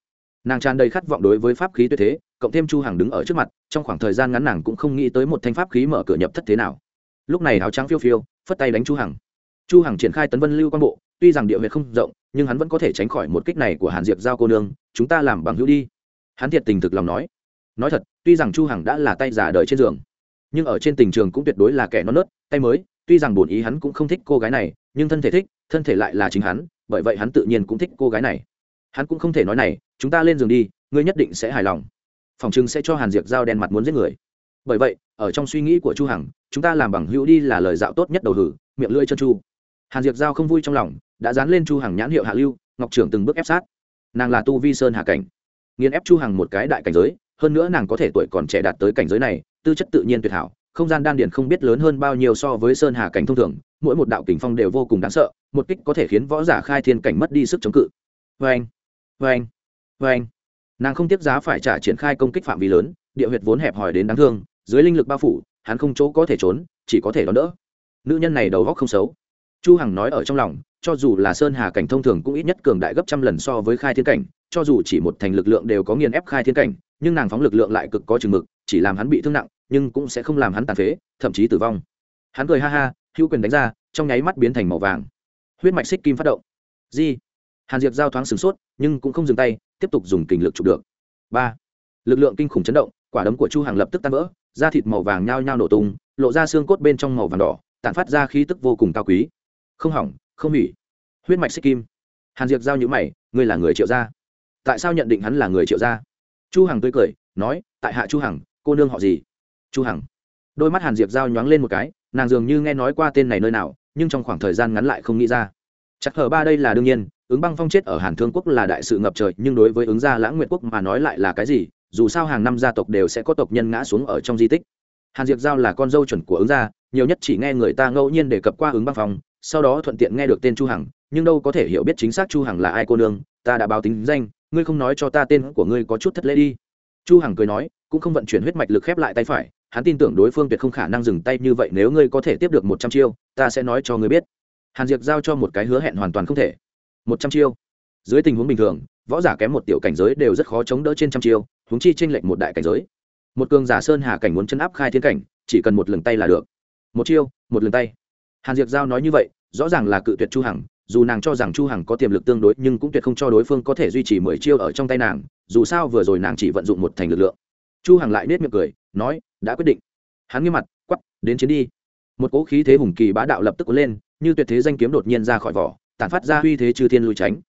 nàng tràn đầy khát vọng đối với pháp khí tuyệt thế, cộng thêm chu hằng đứng ở trước mặt, trong khoảng thời gian ngắn nàng cũng không nghĩ tới một thanh pháp khí mở cửa nhập thất thế nào. Lúc này áo trắng phiêu phiêu, phất tay đánh chu hằng. Chu hằng triển khai tấn vân lưu quan bộ, tuy rằng địa huyệt không rộng, nhưng hắn vẫn có thể tránh khỏi một kích này của hàn diệp giao cô nương, chúng ta làm bằng hữu đi. Hắn thiệt tình thực lòng nói. Nói thật, tuy rằng chu hằng đã là tay giả đời trên giường, nhưng ở trên tình trường cũng tuyệt đối là kẻ non nớt, tay mới, tuy rằng bổn ý hắn cũng không thích cô gái này, nhưng thân thể thích, thân thể lại là chính hắn, bởi vậy hắn tự nhiên cũng thích cô gái này hắn cũng không thể nói này, chúng ta lên giường đi, ngươi nhất định sẽ hài lòng. Phòng chừng sẽ cho hàn diệp giao đen mặt muốn giết người. Bởi vậy, ở trong suy nghĩ của chu hằng, chúng ta làm bằng hữu đi là lời dạo tốt nhất đầu hử, miệng lưỡi chân chu. Hàn diệp giao không vui trong lòng, đã dán lên chu hằng nhãn hiệu hạ lưu, ngọc trưởng từng bước ép sát. Nàng là tu vi sơn hạ cảnh. Nghiền ép chu hằng một cái đại cảnh giới, hơn nữa nàng có thể tuổi còn trẻ đạt tới cảnh giới này, tư chất tự nhiên tuyệt hảo, không gian đan điển không biết lớn hơn bao nhiêu so với sơn hà cảnh thông thường, mỗi một đạo kình phong đều vô cùng đáng sợ, một kích có thể khiến võ giả khai thiên cảnh mất đi sức chống cự. Vâng vê anh vâng vê nàng không tiếp giá phải trả triển khai công kích phạm vi lớn, địa huyệt vốn hẹp hòi đến đáng thương, dưới linh lực bao phủ, hắn không chỗ có thể trốn, chỉ có thể đón đỡ. Nữ nhân này đầu góc không xấu. Chu hằng nói ở trong lòng, cho dù là sơn hà cảnh thông thường cũng ít nhất cường đại gấp trăm lần so với khai thiên cảnh, cho dù chỉ một thành lực lượng đều có nghiền ép khai thiên cảnh, nhưng nàng phóng lực lượng lại cực có chừng mực, chỉ làm hắn bị thương nặng, nhưng cũng sẽ không làm hắn tàn phế, thậm chí tử vong. Hắn cười ha ha, hữu quyền đánh ra, trong nháy mắt biến thành màu vàng. Huyết mạch xích kim phát động. Di hàn diệp giao thoáng sửng sốt, nhưng cũng không dừng tay, tiếp tục dùng kình lực chụp được. Ba, lực lượng kinh khủng chấn động, quả đấm của chu hàng lập tức tan vỡ, da thịt màu vàng nhao nhao nổ tung, lộ ra xương cốt bên trong màu vàng đỏ, tản phát ra khí tức vô cùng cao quý. Không hỏng, không hủy. Huyết mạch xích kim. Hàn diệp giao nhữ mày, ngươi là người triệu gia. Tại sao nhận định hắn là người triệu gia? Chu hằng tươi cười, nói, tại hạ chu hằng, cô nương họ gì? Chu hằng. Đôi mắt hàn diệp giao nhoáng lên một cái, nàng dường như nghe nói qua tên này nơi nào, nhưng trong khoảng thời gian ngắn lại không nghĩ ra. Chắc hờ ba đây là đương nhiên ứng băng phong chết ở hàn thương quốc là đại sự ngập trời, nhưng đối với ứng gia lãng nguyện quốc mà nói lại là cái gì, dù sao hàng năm gia tộc đều sẽ có tộc nhân ngã xuống ở trong di tích. Hàn diệp giao là con dâu chuẩn của ứng gia, nhiều nhất chỉ nghe người ta ngẫu nhiên đề cập qua ứng băng phong, sau đó thuận tiện nghe được tên chu hằng, nhưng đâu có thể hiểu biết chính xác chu hằng là ai cô nương, ta đã báo tính danh, ngươi không nói cho ta tên của ngươi có chút thất lễ đi. Chu hằng cười nói, cũng không vận chuyển huyết mạch lực khép lại tay phải, hắn tin tưởng đối phương tuyệt không khả năng dừng tay như vậy, nếu ngươi có thể tiếp được một trăm chiêu, ta sẽ nói cho ngươi biết. Hàn diệp giao cho một cái hứa hẹn hoàn toàn không thể một trăm chiêu. Dưới tình huống bình thường, võ giả kém một tiểu cảnh giới đều rất khó chống đỡ trên trăm chiêu, huống chi tranh lệch một đại cảnh giới. Một cường giả sơn hà cảnh muốn chân áp khai thiên cảnh, chỉ cần một lần tay là được. Một chiêu, một lần tay. Hàn diệp giao nói như vậy, rõ ràng là cự tuyệt chu hằng, dù nàng cho rằng chu hằng có tiềm lực tương đối, nhưng cũng tuyệt không cho đối phương có thể duy trì mười chiêu ở trong tay nàng, dù sao vừa rồi nàng chỉ vận dụng một thành lực lượng. Chu hằng lại nết miệng cười, nói, đã quyết định. Hắn nghiêm mặt quắp đến chiến đi. Một cỗ khí thế hùng kỳ bá đạo lập tức cuốn lên, như tuyệt thế danh kiếm đột nhiên ra khỏi vỏ tản phát ra uy thế chư thiên lui tránh.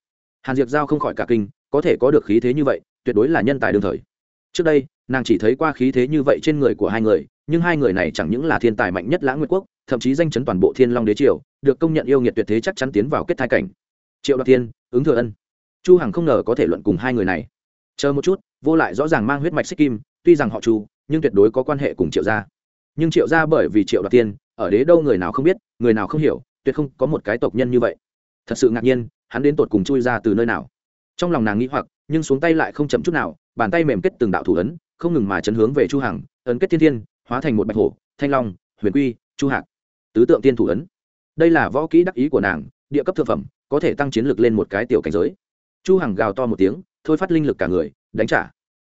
Hàn diệp giao không khỏi cả kinh, có thể có được khí thế như vậy, tuyệt đối là nhân tài đương thời. Trước đây, nàng chỉ thấy qua khí thế như vậy trên người của hai người, nhưng hai người này chẳng những là thiên tài mạnh nhất lãng nguyệt quốc, thậm chí danh chấn toàn bộ thiên long đế triều, được công nhận yêu nghiệt tuyệt thế chắc chắn tiến vào kết thai cảnh. Triệu đoạt thiên, ứng thừa ân. Chu hằng không ngờ có thể luận cùng hai người này. Chờ một chút, vô lại rõ ràng mang huyết mạch xích kim, tuy rằng họ chu, nhưng tuyệt đối có quan hệ cùng triệu gia. Nhưng triệu gia bởi vì triệu đoạt tiên ở đế đâu người nào không biết, người nào không hiểu, tuyệt không có một cái tộc nhân như vậy thật sự ngạc nhiên, hắn đến tột cùng chui ra từ nơi nào. Trong lòng nàng nghĩ hoặc, nhưng xuống tay lại không chậm chút nào, bàn tay mềm kết từng đạo thủ ấn, không ngừng mà chấn hướng về chu hằng, ấn kết thiên thiên, hóa thành một bạch hổ, thanh long, huyền quy, chu hạc. Tứ tượng tiên thủ ấn. Đây là võ kỹ đắc ý của nàng, địa cấp thượng phẩm, có thể tăng chiến lực lên một cái tiểu cảnh giới. Chu hằng gào to một tiếng, thôi phát linh lực cả người, đánh trả.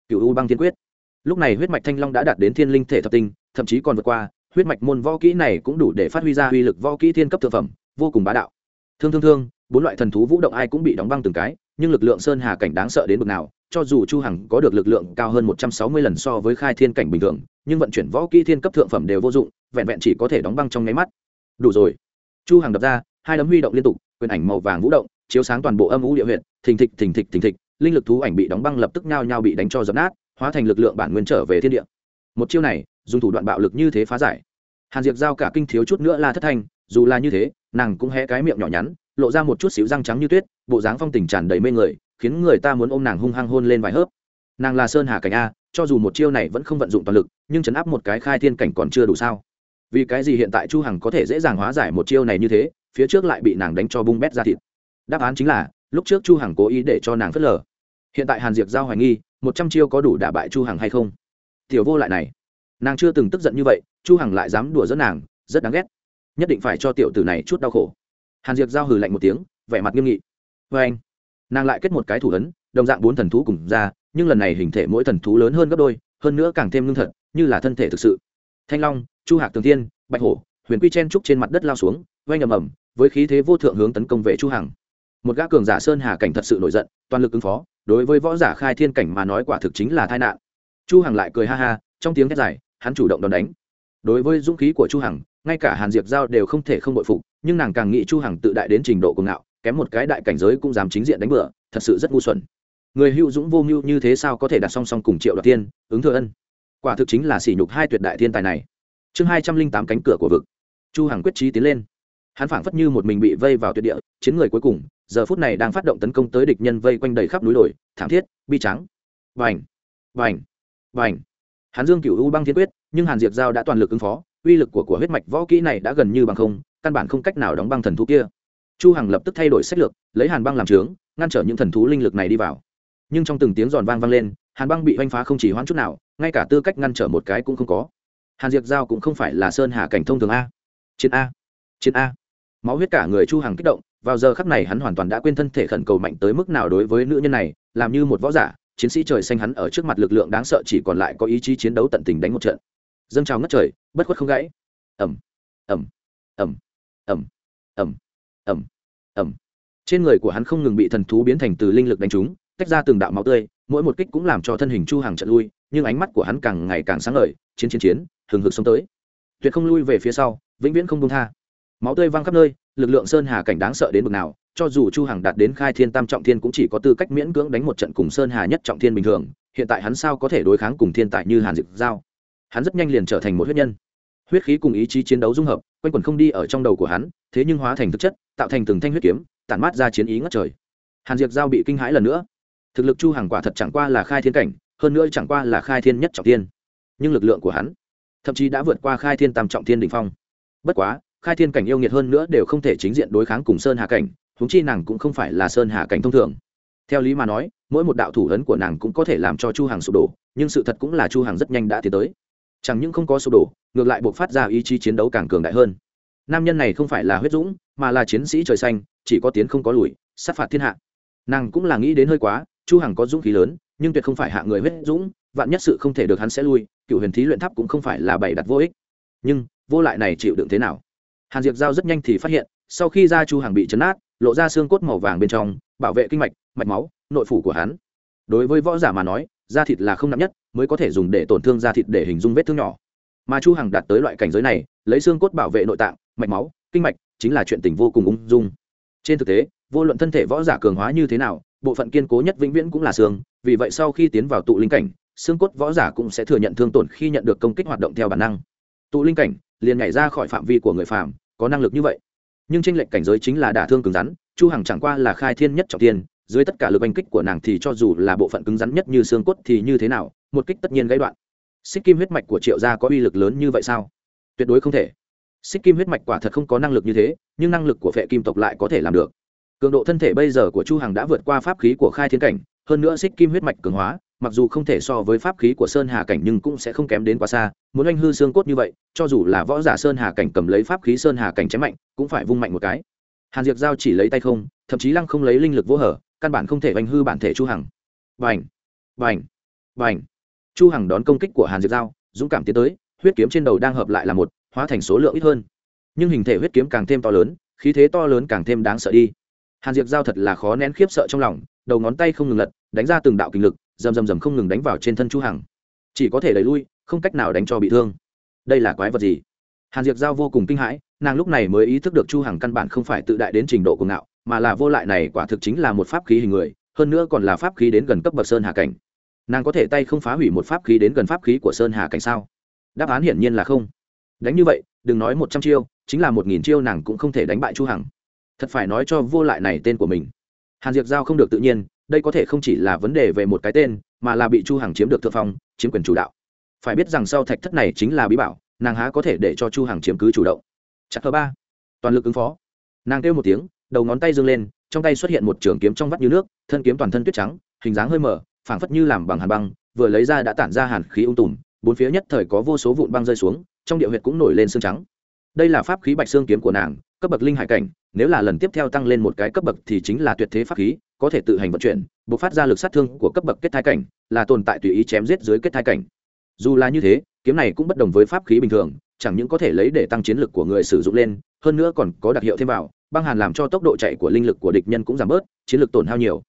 Cựu u băng thiên quyết. Lúc này huyết mạch thanh long đã đạt đến thiên linh thể thập tinh, thậm chí còn vượt qua, huyết mạch môn võ kỹ này cũng đủ để phát huy ra uy lực võ kỹ thiên cấp thượng phẩm, vô cùng bá đạo thương thương thương, bốn loại thần thú vũ động ai cũng bị đóng băng từng cái, nhưng lực lượng sơn hà cảnh đáng sợ đến bực nào, cho dù chu hằng có được lực lượng cao hơn 160 lần so với khai thiên cảnh bình thường, nhưng vận chuyển võ kỹ thiên cấp thượng phẩm đều vô dụng, vẹn vẹn chỉ có thể đóng băng trong nháy mắt. Đủ rồi. Chu hằng đập ra, hai đấm huy động liên tục, quyền ảnh màu vàng vũ động, chiếu sáng toàn bộ âm u địa huyện thình thịch thình thịch thình thịch, linh lực thú ảnh bị đóng băng lập tức nhao nhao bị đánh cho dập nát, hóa thành lực lượng bản nguyên trở về thiên địa. Một chiêu này, dùng thủ đoạn bạo lực như thế phá giải. Hàn diệp giao cả kinh thiếu chút nữa là thất thanh dù là như thế, nàng cũng hé cái miệng nhỏ nhắn, lộ ra một chút xíu răng trắng như tuyết, bộ dáng phong tình tràn đầy mê người, khiến người ta muốn ôm nàng hung hăng hôn lên vài hớp. Nàng là sơn hà cảnh a, cho dù một chiêu này vẫn không vận dụng toàn lực, nhưng chấn áp một cái khai thiên cảnh còn chưa đủ sao. Vì cái gì hiện tại chu hằng có thể dễ dàng hóa giải một chiêu này như thế, phía trước lại bị nàng đánh cho bung bét ra thịt. Đáp án chính là, lúc trước chu hằng cố ý để cho nàng phớt lờ. Hiện tại hàn diệp giao hoài nghi, một trăm chiêu có đủ đả bại chu hằng hay không? Tiểu vô lại này. Nàng chưa từng tức giận như vậy, chu hằng lại dám đùa dẫn nàng, rất đáng ghét nhất định phải cho tiểu tử này chút đau khổ. Hàn diệp giao hừ lạnh một tiếng, vẻ mặt nghiêm nghị. Vê anh, nàng lại kết một cái thủ ấn, đồng dạng bốn thần thú cùng ra, nhưng lần này hình thể mỗi thần thú lớn hơn gấp đôi, hơn nữa càng thêm lương thật, như là thân thể thực sự. Thanh long, chu hạc tường thiên, bạch hổ, huyền quy chen trúc trên mặt đất lao xuống, oanh ầm ầm, với khí thế vô thượng hướng tấn công về chu hằng. Một gã cường giả sơn hà cảnh thật sự nổi giận, toàn lực ứng phó, đối với võ giả khai thiên cảnh mà nói quả thực chính là tai nạn. Chu hằng lại cười ha ha, trong tiếng thét dài, hắn chủ động đòn đánh. Đối với dũng khí của chu hằng ngay cả hàn diệp giao đều không thể không bội phục, nhưng nàng càng nghĩ chu hằng tự đại đến trình độ cuồng ngạo, kém một cái đại cảnh giới cũng dám chính diện đánh bừa, thật sự rất ngu xuẩn. Người hữu dũng vô mưu như thế sao có thể đặt song song cùng triệu đoạt tiên ứng thừa ân. Quả thực chính là sỉ nhục hai tuyệt đại thiên tài này. Chương hai trăm linh tám cánh cửa của vực. Chu hằng quyết trí tiến lên. Hắn phảng phất như một mình bị vây vào tuyệt địa, chiến người cuối cùng, giờ phút này đang phát động tấn công tới địch nhân vây quanh đầy khắp núi đồi, thảm thiết, bi trắng vành vành vành hắn dương cửu u băng thiên quyết, nhưng hàn diệp giao đã toàn lực ứng phó uy lực của của huyết mạch võ kỹ này đã gần như bằng không, căn bản không cách nào đóng băng thần thú kia. Chu hằng lập tức thay đổi sách lược, lấy hàn băng làm trướng, ngăn trở những thần thú linh lực này đi vào. Nhưng trong từng tiếng giòn vang vang lên, hàn băng bị oanh phá không chỉ hoãn chút nào, ngay cả tư cách ngăn trở một cái cũng không có. Hàn diệp giao cũng không phải là sơn hà cảnh thông thường a. Chiến a. Chiến a. Máu huyết cả người chu hằng kích động, vào giờ khắc này hắn hoàn toàn đã quên thân thể khẩn cầu mạnh tới mức nào đối với nữ nhân này, làm như một võ giả, chiến sĩ trời xanh hắn ở trước mặt lực lượng đáng sợ chỉ còn lại có ý chí chiến đấu tận tình đánh một trận dâng trào ngất trời, bất khuất không gãy. Ẩm ẩm ẩm ẩm ẩm ẩm ẩm trên người của hắn không ngừng bị thần thú biến thành từ linh lực đánh trúng, tách ra từng đạo máu tươi, mỗi một kích cũng làm cho thân hình chu hàng trận lui, nhưng ánh mắt của hắn càng ngày càng sáng ngời, chiến chiến chiến, hừng hực xông tới. Tuyệt không lui về phía sau, vĩnh viễn không công tha. Máu tươi văng khắp nơi, lực lượng sơn hà cảnh đáng sợ đến bực nào, cho dù chu hằng đạt đến khai thiên tam trọng thiên cũng chỉ có tư cách miễn cưỡng đánh một trận cùng sơn hà nhất trọng thiên bình thường, hiện tại hắn sao có thể đối kháng cùng thiên tài như hàn diệp giao? Hắn rất nhanh liền trở thành một huyết nhân. Huyết khí cùng ý chí chiến đấu dung hợp, quanh quẩn không đi ở trong đầu của hắn, thế nhưng hóa thành thực chất, tạo thành từng thanh huyết kiếm, tản mát ra chiến ý ngất trời. Hàn diệp giao bị kinh hãi lần nữa. Thực lực chu hàng quả thật chẳng qua là khai thiên cảnh, hơn nữa chẳng qua là khai thiên nhất trọng thiên. Nhưng lực lượng của hắn, thậm chí đã vượt qua khai thiên tam trọng thiên đ ỉ n h phong. Bất quá, khai thiên cảnh yêu nghiệt hơn nữa đều không thể chính diện đối kháng cùng sơn hà cảnh húng chi nàng cũng không phải là sơn hà cảnh thông thường. Theo lý mà nói, mỗi một đạo thủ ấn của nàng cũng có thể làm cho chu hàng sụp đổ, nhưng sự thật cũng là chu hàng rất nhanh đã tiến tới chẳng những không có sụp đổ, ngược lại buộc phát ra ý chí chiến đấu càng cường đại hơn. Nam nhân này không phải là huyết dũng, mà là chiến sĩ trời xanh, chỉ có tiến không có lùi, sát phạt thiên hạ. Nàng cũng là nghĩ đến hơi quá, chu hằng có dũng khí lớn, nhưng tuyệt không phải hạ người huyết dũng, vạn nhất sự không thể được hắn sẽ lui, cựu huyền thí luyện tháp cũng không phải là bày đặt vô ích. Nhưng, vô lại này chịu đựng thế nào? Hàn diệp giao rất nhanh thì phát hiện, sau khi ra chu hằng bị chấn át lộ ra xương cốt màu vàng bên trong, bảo vệ kinh mạch mạch máu, nội phủ của hắn. Đối với võ giả mà nói da thịt là không nặng nhất, mới có thể dùng để tổn thương da thịt để hình dung vết thương nhỏ. Mà chu hằng đạt tới loại cảnh giới này, lấy xương cốt bảo vệ nội tạng, mạch máu, kinh mạch, chính là chuyện tình vô cùng ung dung. Trên thực tế, vô luận thân thể võ giả cường hóa như thế nào, bộ phận kiên cố nhất vĩnh viễn cũng là xương, vì vậy sau khi tiến vào tụ linh cảnh, xương cốt võ giả cũng sẽ thừa nhận thương tổn khi nhận được công kích hoạt động theo bản năng. Tụ linh cảnh, liền nhảy ra khỏi phạm vi của người phạm có năng lực như vậy. Nhưng tranh lệch cảnh giới chính là đả thương cứng rắn, chu hằng chẳng qua là khai thiên nhất trọng tiên dưới tất cả lực oanh kích của nàng thì cho dù là bộ phận cứng rắn nhất như xương cốt thì như thế nào, một kích tất nhiên gãy đoạn. Xích kim huyết mạch của triệu gia có uy lực lớn như vậy sao? Tuyệt đối không thể. Xích kim huyết mạch quả thật không có năng lực như thế, nhưng năng lực của phệ kim tộc lại có thể làm được. Cường độ thân thể bây giờ của chu hằng đã vượt qua pháp khí của khai thiên cảnh, hơn nữa xích kim huyết mạch cường hóa, mặc dù không thể so với pháp khí của sơn hà cảnh nhưng cũng sẽ không kém đến quá xa. Muốn anh hư xương cốt như vậy, cho dù là võ giả sơn hà cảnh cầm lấy pháp khí sơn hà cảnh chém mạnh, cũng phải vung mạnh một cái. Hàn diệp giao chỉ lấy tay không, thậm chí lăng không lấy linh lực vô hở căn bản không thể anh hư bản thể chu hằng. Vành vành vành chu hằng đón công kích của hàn diệp giao, dũng cảm tiến tới, huyết kiếm trên đầu đang hợp lại là một, hóa thành số lượng ít hơn. Nhưng hình thể huyết kiếm càng thêm to lớn, khí thế to lớn càng thêm đáng sợ đi. Hàn diệp giao thật là khó nén khiếp sợ trong lòng, đầu ngón tay không ngừng lật, đánh ra từng đạo kinh lực, rầm rầm rầm không ngừng đánh vào trên thân chu hằng. Chỉ có thể đẩy lui, không cách nào đánh cho bị thương. Đây là quái vật gì? Hàn diệp giao vô cùng kinh hãi, nàng lúc này mới ý thức được chu hằng căn bản không phải tự đại đến trình độ của ngạo mà là vô lại này quả thực chính là một pháp khí hình người, hơn nữa còn là pháp khí đến gần cấp bậc sơn hà cảnh. Nàng có thể tay không phá hủy một pháp khí đến gần pháp khí của sơn hà cảnh sao? Đáp án hiển nhiên là không. Đánh như vậy, đừng nói một trăm chiêu, chính là một nghìn chiêu nàng cũng không thể đánh bại chu hằng. Thật phải nói cho vô lại này tên của mình. Hàn diệp giao không được tự nhiên, đây có thể không chỉ là vấn đề về một cái tên, mà là bị chu hằng chiếm được thượng phong, chiếm quyền chủ đạo. Phải biết rằng sau thạch thất này chính là bí bảo, nàng há có thể để cho chu hằng chiếm cứ chủ động. Chắc thứ ba. Toàn lực ứng phó. Nàng kêu một tiếng đầu ngón tay dương lên, trong tay xuất hiện một trường kiếm trong vắt như nước, thân kiếm toàn thân tuyết trắng, hình dáng hơi mở, phảng phất như làm bằng hàn băng, vừa lấy ra đã tản ra hàn khí ung tùm, bốn phía nhất thời có vô số vụn băng rơi xuống, trong địa huyệt cũng nổi lên xương trắng. Đây là pháp khí bạch xương kiếm của nàng, cấp bậc linh hải cảnh, nếu là lần tiếp theo tăng lên một cái cấp bậc thì chính là tuyệt thế pháp khí, có thể tự hành vận chuyển buộc phát ra lực sát thương của cấp bậc kết thai cảnh, là tồn tại tùy ý chém giết dưới kết thai cảnh. Dù là như thế, kiếm này cũng bất đồng với pháp khí bình thường, chẳng những có thể lấy để tăng chiến lực của người sử dụng lên, hơn nữa còn có đặc hiệu thêm vào băng hàn làm cho tốc độ chạy của linh lực của địch nhân cũng giảm bớt, chiến lực tổn hao nhiều.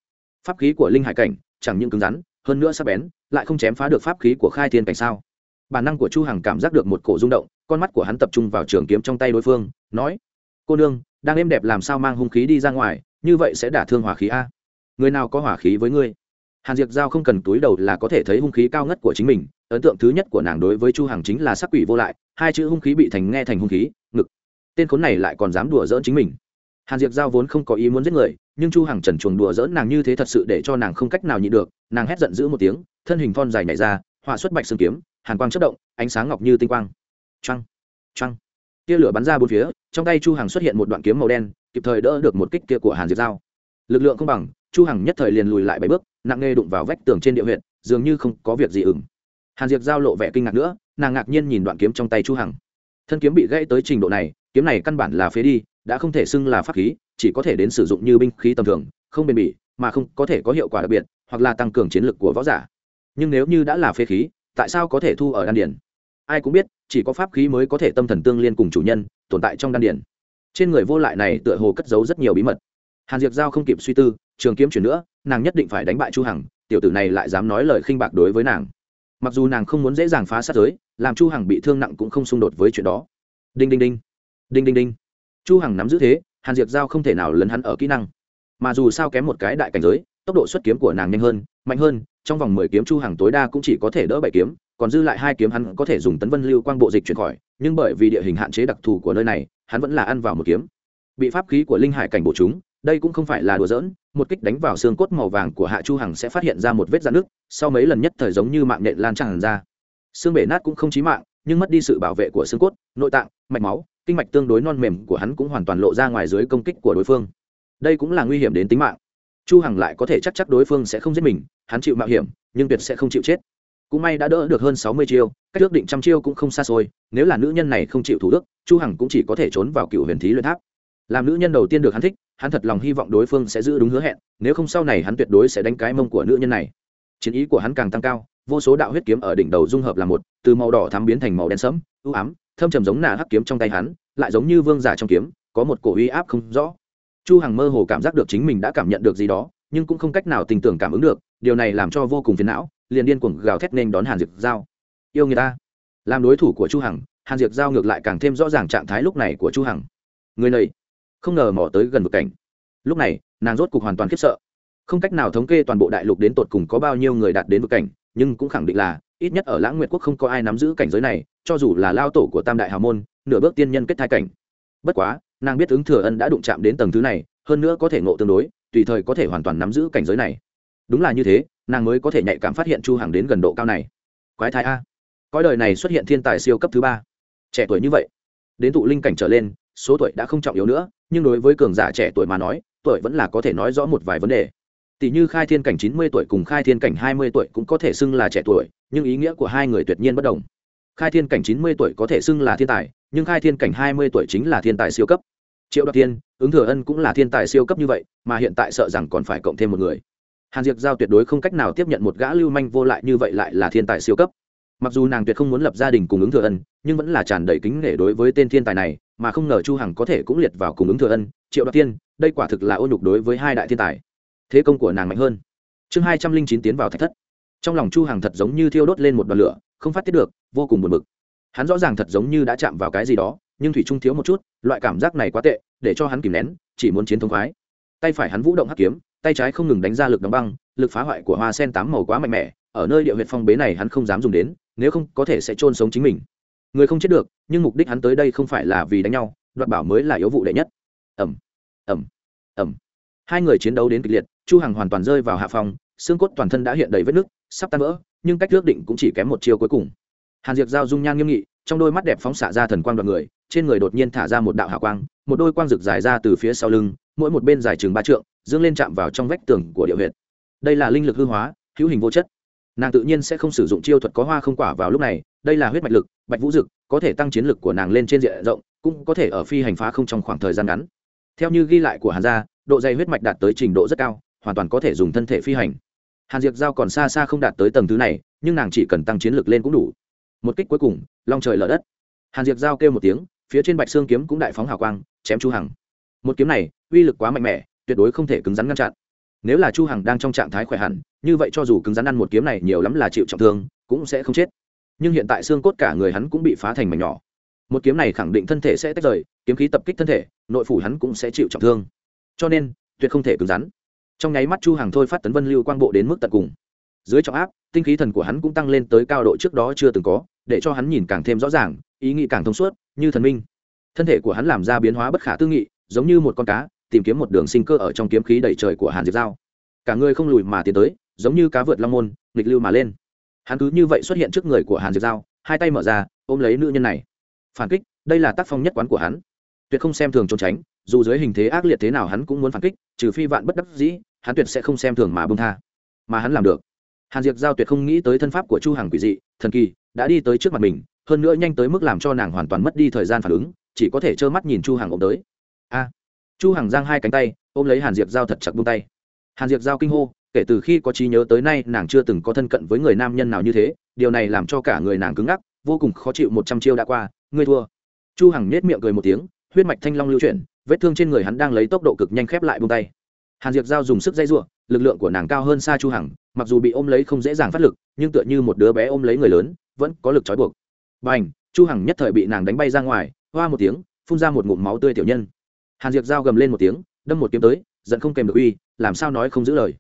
Pháp khí của linh hải cảnh, chẳng những cứng rắn, hơn nữa sắc bén, lại không chém phá được pháp khí của khai thiên cảnh sao? Bản năng của chu hằng cảm giác được một cổ rung động, con mắt của hắn tập trung vào trường kiếm trong tay đối phương, nói, cô nương, đang êm đẹp làm sao mang hung khí đi ra ngoài, như vậy sẽ đả thương hỏa khí a. Người nào có hỏa khí với ngươi? Hàn diệp giao không cần túi đầu là có thể thấy hung khí cao ngất của chính mình, ấn tượng thứ nhất của nàng đối với chu hằng chính là sắc quỷ vô lại, hai chữ hung khí bị thành nghe thành hung khí, ngực. Tên khốn này lại còn dám đùa dỡn chính mình hàn diệp giao vốn không có ý muốn giết người, nhưng chu hằng trần chuồng đùa dỡn nàng như thế thật sự để cho nàng không cách nào nhịn được, nàng hét giận dữ một tiếng, thân hình thon dài nhảy ra, họa xuất bạch xương kiếm, hàn quang chất động, ánh sáng ngọc như tinh quang. Trăng trăng tia lửa bắn ra bốn phía, trong tay chu hằng xuất hiện một đoạn kiếm màu đen, kịp thời đỡ được một kích kia của hàn diệp giao. Lực lượng không bằng, chu hằng nhất thời liền lùi lại bảy bước, nặng nề đụng vào vách tường trên địa huyệt, dường như không có việc gì ửng hàn diệp giao lộ vẻ kinh ngạc nữa, nàng ngạc nhiên nhìn đoạn kiếm trong tay chu hằng thân kiếm bị gãy tới trình độ này, kiếm này căn bản là phế đi, đã không thể xưng là pháp khí, chỉ có thể đến sử dụng như binh khí tầm thường, không bền bỉ, mà không có thể có hiệu quả đặc biệt, hoặc là tăng cường chiến lực của võ giả. Nhưng nếu như đã là phế khí, tại sao có thể thu ở đan điển ai cũng biết, chỉ có pháp khí mới có thể tâm thần tương liên cùng chủ nhân, tồn tại trong đan điển trên người vô lại này tựa hồ cất giấu rất nhiều bí mật. Hàn diệp giao không kịp suy tư, trường kiếm chuyển nữa, nàng nhất định phải đánh bại chu hằng, tiểu tử này lại dám nói lời khinh bạc đối với nàng mặc dù nàng không muốn dễ dàng phá sát giới, làm chu hằng bị thương nặng cũng không xung đột với chuyện đó. Đinh đinh đinh đinh đinh đinh. Chu hằng nắm giữ thế, hàn Diệt giao không thể nào lấn hắn ở kỹ năng. Mà dù sao kém một cái đại cảnh giới, tốc độ xuất kiếm của nàng nhanh hơn, mạnh hơn, trong vòng mười kiếm chu hằng tối đa cũng chỉ có thể đỡ bảy kiếm, còn dư lại hai kiếm hắn có thể dùng tấn vân lưu quang bộ dịch chuyển khỏi, nhưng bởi vì địa hình hạn chế đặc thù của nơi này, hắn vẫn là ăn vào một kiếm. Bị pháp khí của linh hải cảnh bổ chúng đây cũng không phải là đùa giỡn, một kích đánh vào xương cốt màu vàng của hạ chu hằng sẽ phát hiện ra một vết dạn nước sau mấy lần nhất thời giống như mạng nện lan tràn ra. Xương bể nát cũng không chí mạng, nhưng mất đi sự bảo vệ của xương cốt, nội tạng, mạch máu, kinh mạch tương đối non mềm của hắn cũng hoàn toàn lộ ra ngoài dưới công kích của đối phương. Đây cũng là nguy hiểm đến tính mạng. Chu hằng lại có thể chắc chắc đối phương sẽ không giết mình, hắn chịu mạo hiểm, nhưng tuyệt sẽ không chịu chết. Cũng may đã đỡ được hơn 60 chiêu, cách ước định trăm chiêu cũng không xa xôi, nếu là nữ nhân này không chịu thủ đức chu hằng cũng chỉ có thể trốn vào cựu huyền thí luyện tháp làm nữ nhân đầu tiên được hắn thích, hắn thật lòng hy vọng đối phương sẽ giữ đúng hứa hẹn, nếu không sau này hắn tuyệt đối sẽ đánh cái mông của nữ nhân này. Chiến ý của hắn càng tăng cao, vô số đạo huyết kiếm ở đỉnh đầu dung hợp là một, từ màu đỏ thắm biến thành màu đen sẫm ưu ám, thâm trầm giống nà hắc kiếm trong tay hắn, lại giống như vương giả trong kiếm, có một cổ uy áp không rõ. Chu hằng mơ hồ cảm giác được chính mình đã cảm nhận được gì đó, nhưng cũng không cách nào tình tưởng cảm ứng được, điều này làm cho vô cùng phiền não, liền điên cuồng gào thét nên đón hàn diệp giao. Yêu người ta. Làm đối thủ của chu hằng, hàn diệp giao ngược lại càng thêm rõ ràng trạng thái lúc này của chu hằng. Người này không ngờ mò tới gần vực cảnh. Lúc này, nàng rốt cục hoàn toàn khiếp sợ. Không cách nào thống kê toàn bộ đại lục đến tột cùng có bao nhiêu người đạt đến vực cảnh, nhưng cũng khẳng định là, ít nhất ở lãng nguyệt quốc không có ai nắm giữ cảnh giới này, cho dù là lao tổ của tam đại hào môn, nửa bước tiên nhân kết thai cảnh. Bất quá, nàng biết ứng thừa ân đã đụng chạm đến tầng thứ này, hơn nữa có thể ngộ tương đối, tùy thời có thể hoàn toàn nắm giữ cảnh giới này. Đúng là như thế, nàng mới có thể nhạy cảm phát hiện chu hàng đến gần độ cao này. Quái thai a. Cõi đời này xuất hiện thiên tài siêu cấp thứ ba. Trẻ tuổi như vậy, đến tụ linh cảnh trở lên số tuổi đã không trọng yếu nữa nhưng đối với cường giả trẻ tuổi mà nói tuổi vẫn là có thể nói rõ một vài vấn đề. Tỷ như khai thiên cảnh chín mươi tuổi cùng khai thiên cảnh hai mươi tuổi cũng có thể xưng là trẻ tuổi nhưng ý nghĩa của hai người tuyệt nhiên bất đồng. Khai thiên cảnh chín mươi tuổi có thể xưng là thiên tài nhưng khai thiên cảnh hai mươi tuổi chính là thiên tài siêu cấp. Triệu đoạt Thiên, ứng thừa ân cũng là thiên tài siêu cấp như vậy mà hiện tại sợ rằng còn phải cộng thêm một người. Hàn diệp giao tuyệt đối không cách nào tiếp nhận một gã lưu manh vô lại như vậy lại là thiên tài siêu cấp mặc dù nàng tuyệt không muốn lập gia đình cùng ứng thừa ân, nhưng vẫn là tràn đầy kính nể đối với tên thiên tài này, mà không ngờ chu hằng có thể cũng liệt vào cùng ứng thừa ân, triệu đoạt tiên, đây quả thực là ô nhục đối với hai đại thiên tài. Thế công của nàng mạnh hơn. Chương hai trăm linh chín tiến vào thạch thất. Trong lòng chu hằng thật giống như thiêu đốt lên một đoàn lửa, không phát tiết được, vô cùng buồn bực. Hắn rõ ràng thật giống như đã chạm vào cái gì đó, nhưng thủy trung thiếu một chút, loại cảm giác này quá tệ, để cho hắn kìm nén, chỉ muốn chiến thống khoái. Tay phải hắn vũ động hắc kiếm, tay trái không ngừng đánh ra lực đóng băng, lực phá hoại của hoa sen tám màu quá mạnh mẽ, ở nơi địa huyệt phong bế này hắn không dám dùng đến nếu không có thể sẽ chôn sống chính mình. Người không chết được, nhưng mục đích hắn tới đây không phải là vì đánh nhau, đoạt bảo mới là yếu vụ đệ nhất. Ẩm ẩm ẩm hai người chiến đấu đến kịch liệt, chu hằng hoàn toàn rơi vào hạ phòng xương cốt toàn thân đã hiện đầy vết nứt, sắp tan vỡ, nhưng cách ước định cũng chỉ kém một chiều cuối cùng. Hàn diệp giao dung nhan nghiêm nghị, trong đôi mắt đẹp phóng xạ ra thần quang đoàn người, trên người đột nhiên thả ra một đạo hào quang, một đôi quang rực dài ra từ phía sau lưng, mỗi một bên dài chừng ba trượng, dương lên chạm vào trong vách tường của địa huyệt. Đây là linh lực hư hóa, hữu hình vô chất nàng tự nhiên sẽ không sử dụng chiêu thuật có hoa không quả vào lúc này, đây là huyết mạch lực, bạch vũ dực, có thể tăng chiến lực của nàng lên trên diện rộng, cũng có thể ở phi hành phá không trong khoảng thời gian ngắn. Theo như ghi lại của hàn gia, độ dày huyết mạch đạt tới trình độ rất cao, hoàn toàn có thể dùng thân thể phi hành. Hàn diệp giao còn xa xa không đạt tới tầng thứ này, nhưng nàng chỉ cần tăng chiến lực lên cũng đủ. Một kích cuối cùng, long trời lở đất. Hàn diệp giao kêu một tiếng, phía trên bạch xương kiếm cũng đại phóng hào quang, chém chu hằng. Một kiếm này, uy lực quá mạnh mẽ, tuyệt đối không thể cứng rắn ngăn chặn nếu là chu hằng đang trong trạng thái khỏe hẳn, như vậy cho dù cứng rắn ăn một kiếm này nhiều lắm là chịu trọng thương, cũng sẽ không chết. Nhưng hiện tại xương cốt cả người hắn cũng bị phá thành mảnh nhỏ. Một kiếm này khẳng định thân thể sẽ tách rời, kiếm khí tập kích thân thể, nội phủ hắn cũng sẽ chịu trọng thương. Cho nên, tuyệt không thể cứng rắn. Trong nháy mắt chu hàng thôi phát tấn vân lưu quang bộ đến mức tận cùng. Dưới trọng áp, tinh khí thần của hắn cũng tăng lên tới cao độ trước đó chưa từng có, để cho hắn nhìn càng thêm rõ ràng, ý nghĩ càng thông suốt, như thần minh. Thân thể của hắn làm ra biến hóa bất khả tư nghị, giống như một con cá tìm kiếm một đường sinh cơ ở trong kiếm khí đầy trời của hàn diệp giao. Cả người không lùi mà tiến tới, giống như cá vượt long môn, nghịch lưu mà lên. Hắn cứ như vậy xuất hiện trước người của hàn diệp giao, hai tay mở ra, ôm lấy nữ nhân này. Phản kích, đây là tác phong nhất quán của hắn. Tuyệt không xem thường trốn tránh, dù dưới hình thế ác liệt thế nào hắn cũng muốn phản kích, trừ phi vạn bất đắc dĩ, hắn tuyệt sẽ không xem thường mà bông tha. Mà hắn làm được. Hàn diệp giao tuyệt không nghĩ tới thân pháp của chu hằng quỷ dị, thần kỳ, đã đi tới trước mặt mình, hơn nữa nhanh tới mức làm cho nàng hoàn toàn mất đi thời gian phản ứng, chỉ có thể trơ mắt nhìn chu hằng ôm tới. A! Chu hằng giang hai cánh tay, ôm lấy hàn diệp giao thật chặt buông tay. Hàn diệp giao kinh hô, kể từ khi có trí nhớ tới nay, nàng chưa từng có thân cận với người nam nhân nào như thế, điều này làm cho cả người nàng cứng ngắc, vô cùng khó chịu một trăm chiêu đã qua, ngươi thua. Chu hằng nết miệng cười một tiếng, huyết mạch thanh long lưu chuyển, vết thương trên người hắn đang lấy tốc độ cực nhanh khép lại buông tay. Hàn diệp giao dùng sức dây giụa, lực lượng của nàng cao hơn xa chu hằng, mặc dù bị ôm lấy không dễ dàng phát lực, nhưng tựa như một đứa bé ôm lấy người lớn, vẫn có lực trói buộc. Bành! Chu hằng nhất thời bị nàng đánh bay ra ngoài, hoa một tiếng, phun ra một ngụm máu tươi tiểu nhân hàn diệp giao gầm lên một tiếng, đâm một kiếm tới, giận không kèm được uy, làm sao nói không giữ lời.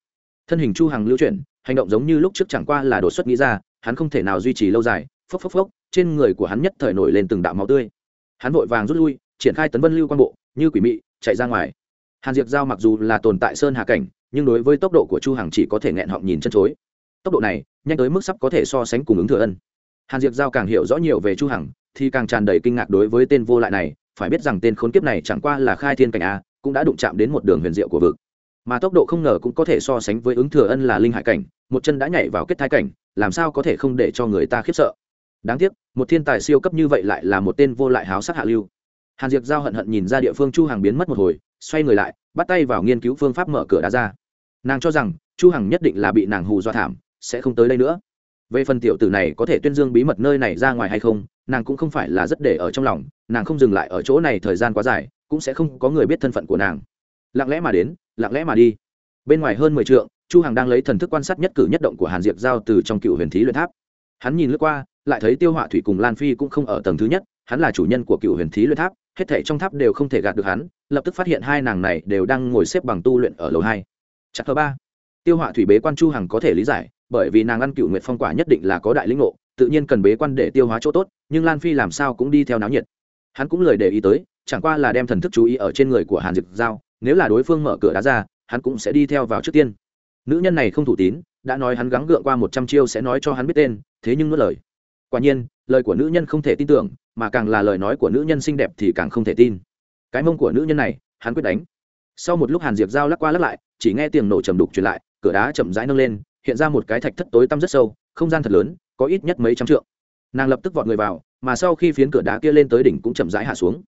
Thân hình chu hằng lưu chuyển, hành động giống như lúc trước chẳng qua là đột xuất nghĩ ra, hắn không thể nào duy trì lâu dài, phốc phốc phốc, trên người của hắn nhất thời nổi lên từng đạo máu tươi. Hắn vội vàng rút lui, triển khai tấn vân lưu quan bộ, như quỷ mị, chạy ra ngoài. Hàn diệp giao mặc dù là tồn tại sơn hà cảnh, nhưng đối với tốc độ của chu hằng chỉ có thể nghẹn họng nhìn chân chối. Tốc độ này, nhanh tới mức sắp có thể so sánh cùng ứng thừa ân. Hàn diệp giao càng hiểu rõ nhiều về chu hằng, thì càng tràn đầy kinh ngạc đối với tên vô lại này phải biết rằng tên khốn kiếp này chẳng qua là khai thiên cảnh a, cũng đã đụng chạm đến một đường huyền diệu của vực. Mà tốc độ không ngờ cũng có thể so sánh với ứng thừa ân là linh hải cảnh, một chân đã nhảy vào kết thái cảnh, làm sao có thể không để cho người ta khiếp sợ. Đáng tiếc, một thiên tài siêu cấp như vậy lại là một tên vô lại háo sắc hạ lưu. Hàn diệp giao hận hận nhìn ra địa phương chu hàng biến mất một hồi, xoay người lại, bắt tay vào nghiên cứu phương pháp mở cửa đá ra. Nàng cho rằng, chu hằng nhất định là bị nàng hù do thảm, sẽ không tới đây nữa. Về phần tiểu tử này có thể tuyên dương bí mật nơi này ra ngoài hay không nàng cũng không phải là rất để ở trong lòng, nàng không dừng lại ở chỗ này thời gian quá dài, cũng sẽ không có người biết thân phận của nàng. Lặng lẽ mà đến, lặng lẽ mà đi. Bên ngoài hơn mười t chu hằng đang lấy thần thức quan sát nhất cử nhất động của hàn diệp giao từ trong cựu huyền thí luyện tháp. Hắn nhìn lướt qua, lại thấy tiêu họa thủy cùng lan phi cũng không ở tầng thứ nhất, hắn là chủ nhân của cựu huyền thí luyện tháp, hết thảy trong tháp đều không thể gạt được hắn, lập tức phát hiện hai nàng này đều đang ngồi xếp bằng tu luyện ở lầu hai. Chắc thứ ba. Tiêu họa thủy bế quan chu hằng có thể lý giải, bởi vì nàng ăn cựu nguyệt phong quả nhất định là có đại lĩnh ngộ, tự nhiên cần bế quan để tiêu hóa chỗ tốt nhưng lan phi làm sao cũng đi theo náo nhiệt. Hắn cũng lời để ý tới, chẳng qua là đem thần thức chú ý ở trên người của hàn diệp giao, nếu là đối phương mở cửa đá ra, hắn cũng sẽ đi theo vào trước tiên. Nữ nhân này không thủ tín, đã nói hắn gắng gượng qua một trăm chiêu sẽ nói cho hắn biết tên, thế nhưng nuốt lời. Quả nhiên, lời của nữ nhân không thể tin tưởng, mà càng là lời nói của nữ nhân xinh đẹp thì càng không thể tin. Cái mông của nữ nhân này, hắn quyết đánh. Sau một lúc hàn diệp giao lắc qua lắc lại, chỉ nghe tiếng nổ trầm đục truyền lại, cửa đá chậm rãi nâng lên, hiện ra một cái thạch thất tối tăm rất sâu, không gian thật lớn, có ít nhất mấy trăm trượng nàng lập tức vọt người vào, mà sau khi phiến cửa đá kia lên tới đỉnh cũng chậm rãi hạ xuống.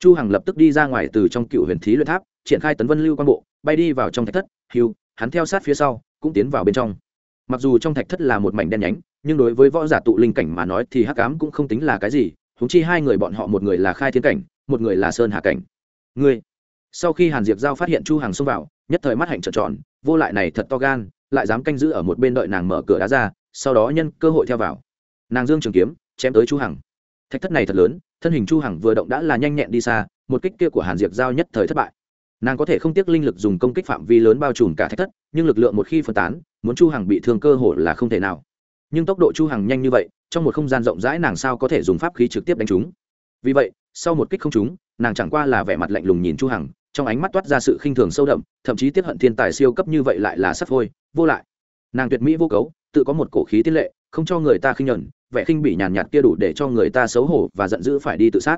Chu hằng lập tức đi ra ngoài từ trong cựu huyền thí luyện tháp, triển khai tấn vân lưu quan bộ, bay đi vào trong thạch thất hiu hắn theo sát phía sau, cũng tiến vào bên trong. Mặc dù trong thạch thất là một mảnh đen nhánh, nhưng đối với võ giả tụ linh cảnh mà nói thì hắc ám cũng không tính là cái gì húng chi hai người bọn họ một người là khai thiên cảnh, một người là sơn hạ cảnh. Ngươi, sau khi hàn diệp giao phát hiện chu hằng xông vào, nhất thời mắt hạnh trợn tròn, vô lại này thật to gan, lại dám canh giữ ở một bên đợi nàng mở cửa đá ra, sau đó nhân cơ hội theo vào nàng dương trường kiếm, chém tới chu hằng. Thạch thất này thật lớn, thân hình chu hằng vừa động đã là nhanh nhẹn đi xa, một kích kia của hàn diệp giao nhất thời thất bại. Nàng có thể không tiếc linh lực dùng công kích phạm vi lớn bao trùm cả thạch thất, nhưng lực lượng một khi phân tán, muốn chu hằng bị thương cơ hội là không thể nào. Nhưng tốc độ chu hằng nhanh như vậy, trong một không gian rộng rãi nàng sao có thể dùng pháp khí trực tiếp đánh chúng vì vậy, sau một kích không trúng, nàng chẳng qua là vẻ mặt lạnh lùng nhìn chu hằng, trong ánh mắt toát ra sự khinh thường sâu đậm, thậm chí tiết hận thiên tài siêu cấp như vậy lại là sắp vôi vô lại. Nàng tuyệt mỹ vô cấu, tự có một cổ khí tiết lệ, không cho người ta khinh nhẫn vẻ khinh bị nhàn nhạt kia đủ để cho người ta xấu hổ và giận dữ phải đi tự sát.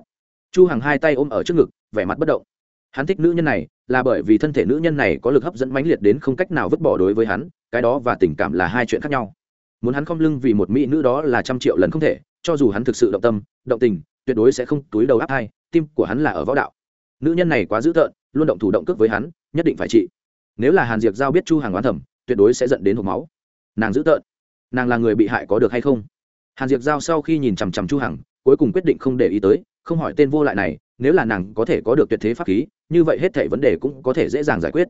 Chu hằng hai tay ôm ở trước ngực, vẻ mặt bất động. Hắn thích nữ nhân này là bởi vì thân thể nữ nhân này có lực hấp dẫn mãnh liệt đến không cách nào vứt bỏ đối với hắn, cái đó và tình cảm là hai chuyện khác nhau. Muốn hắn không lưng vì một mỹ nữ đó là trăm triệu lần không thể, cho dù hắn thực sự động tâm, động tình, tuyệt đối sẽ không túi đầu áp hai, tim của hắn là ở võ đạo. Nữ nhân này quá dữ tợn, luôn động thủ động cước với hắn, nhất định phải trị. Nếu là hàn diệp giao biết chu hàng oán thẩm tuyệt đối sẽ dẫn đến hộp máu. Nàng dữ tợn. Nàng là người bị hại có được hay không? Hàn diệp giao sau khi nhìn chằm chằm chu hằng, cuối cùng quyết định không để ý tới, không hỏi tên vô lại này, nếu là nàng có thể có được tuyệt thế pháp khí, như vậy hết thảy vấn đề cũng có thể dễ dàng giải quyết.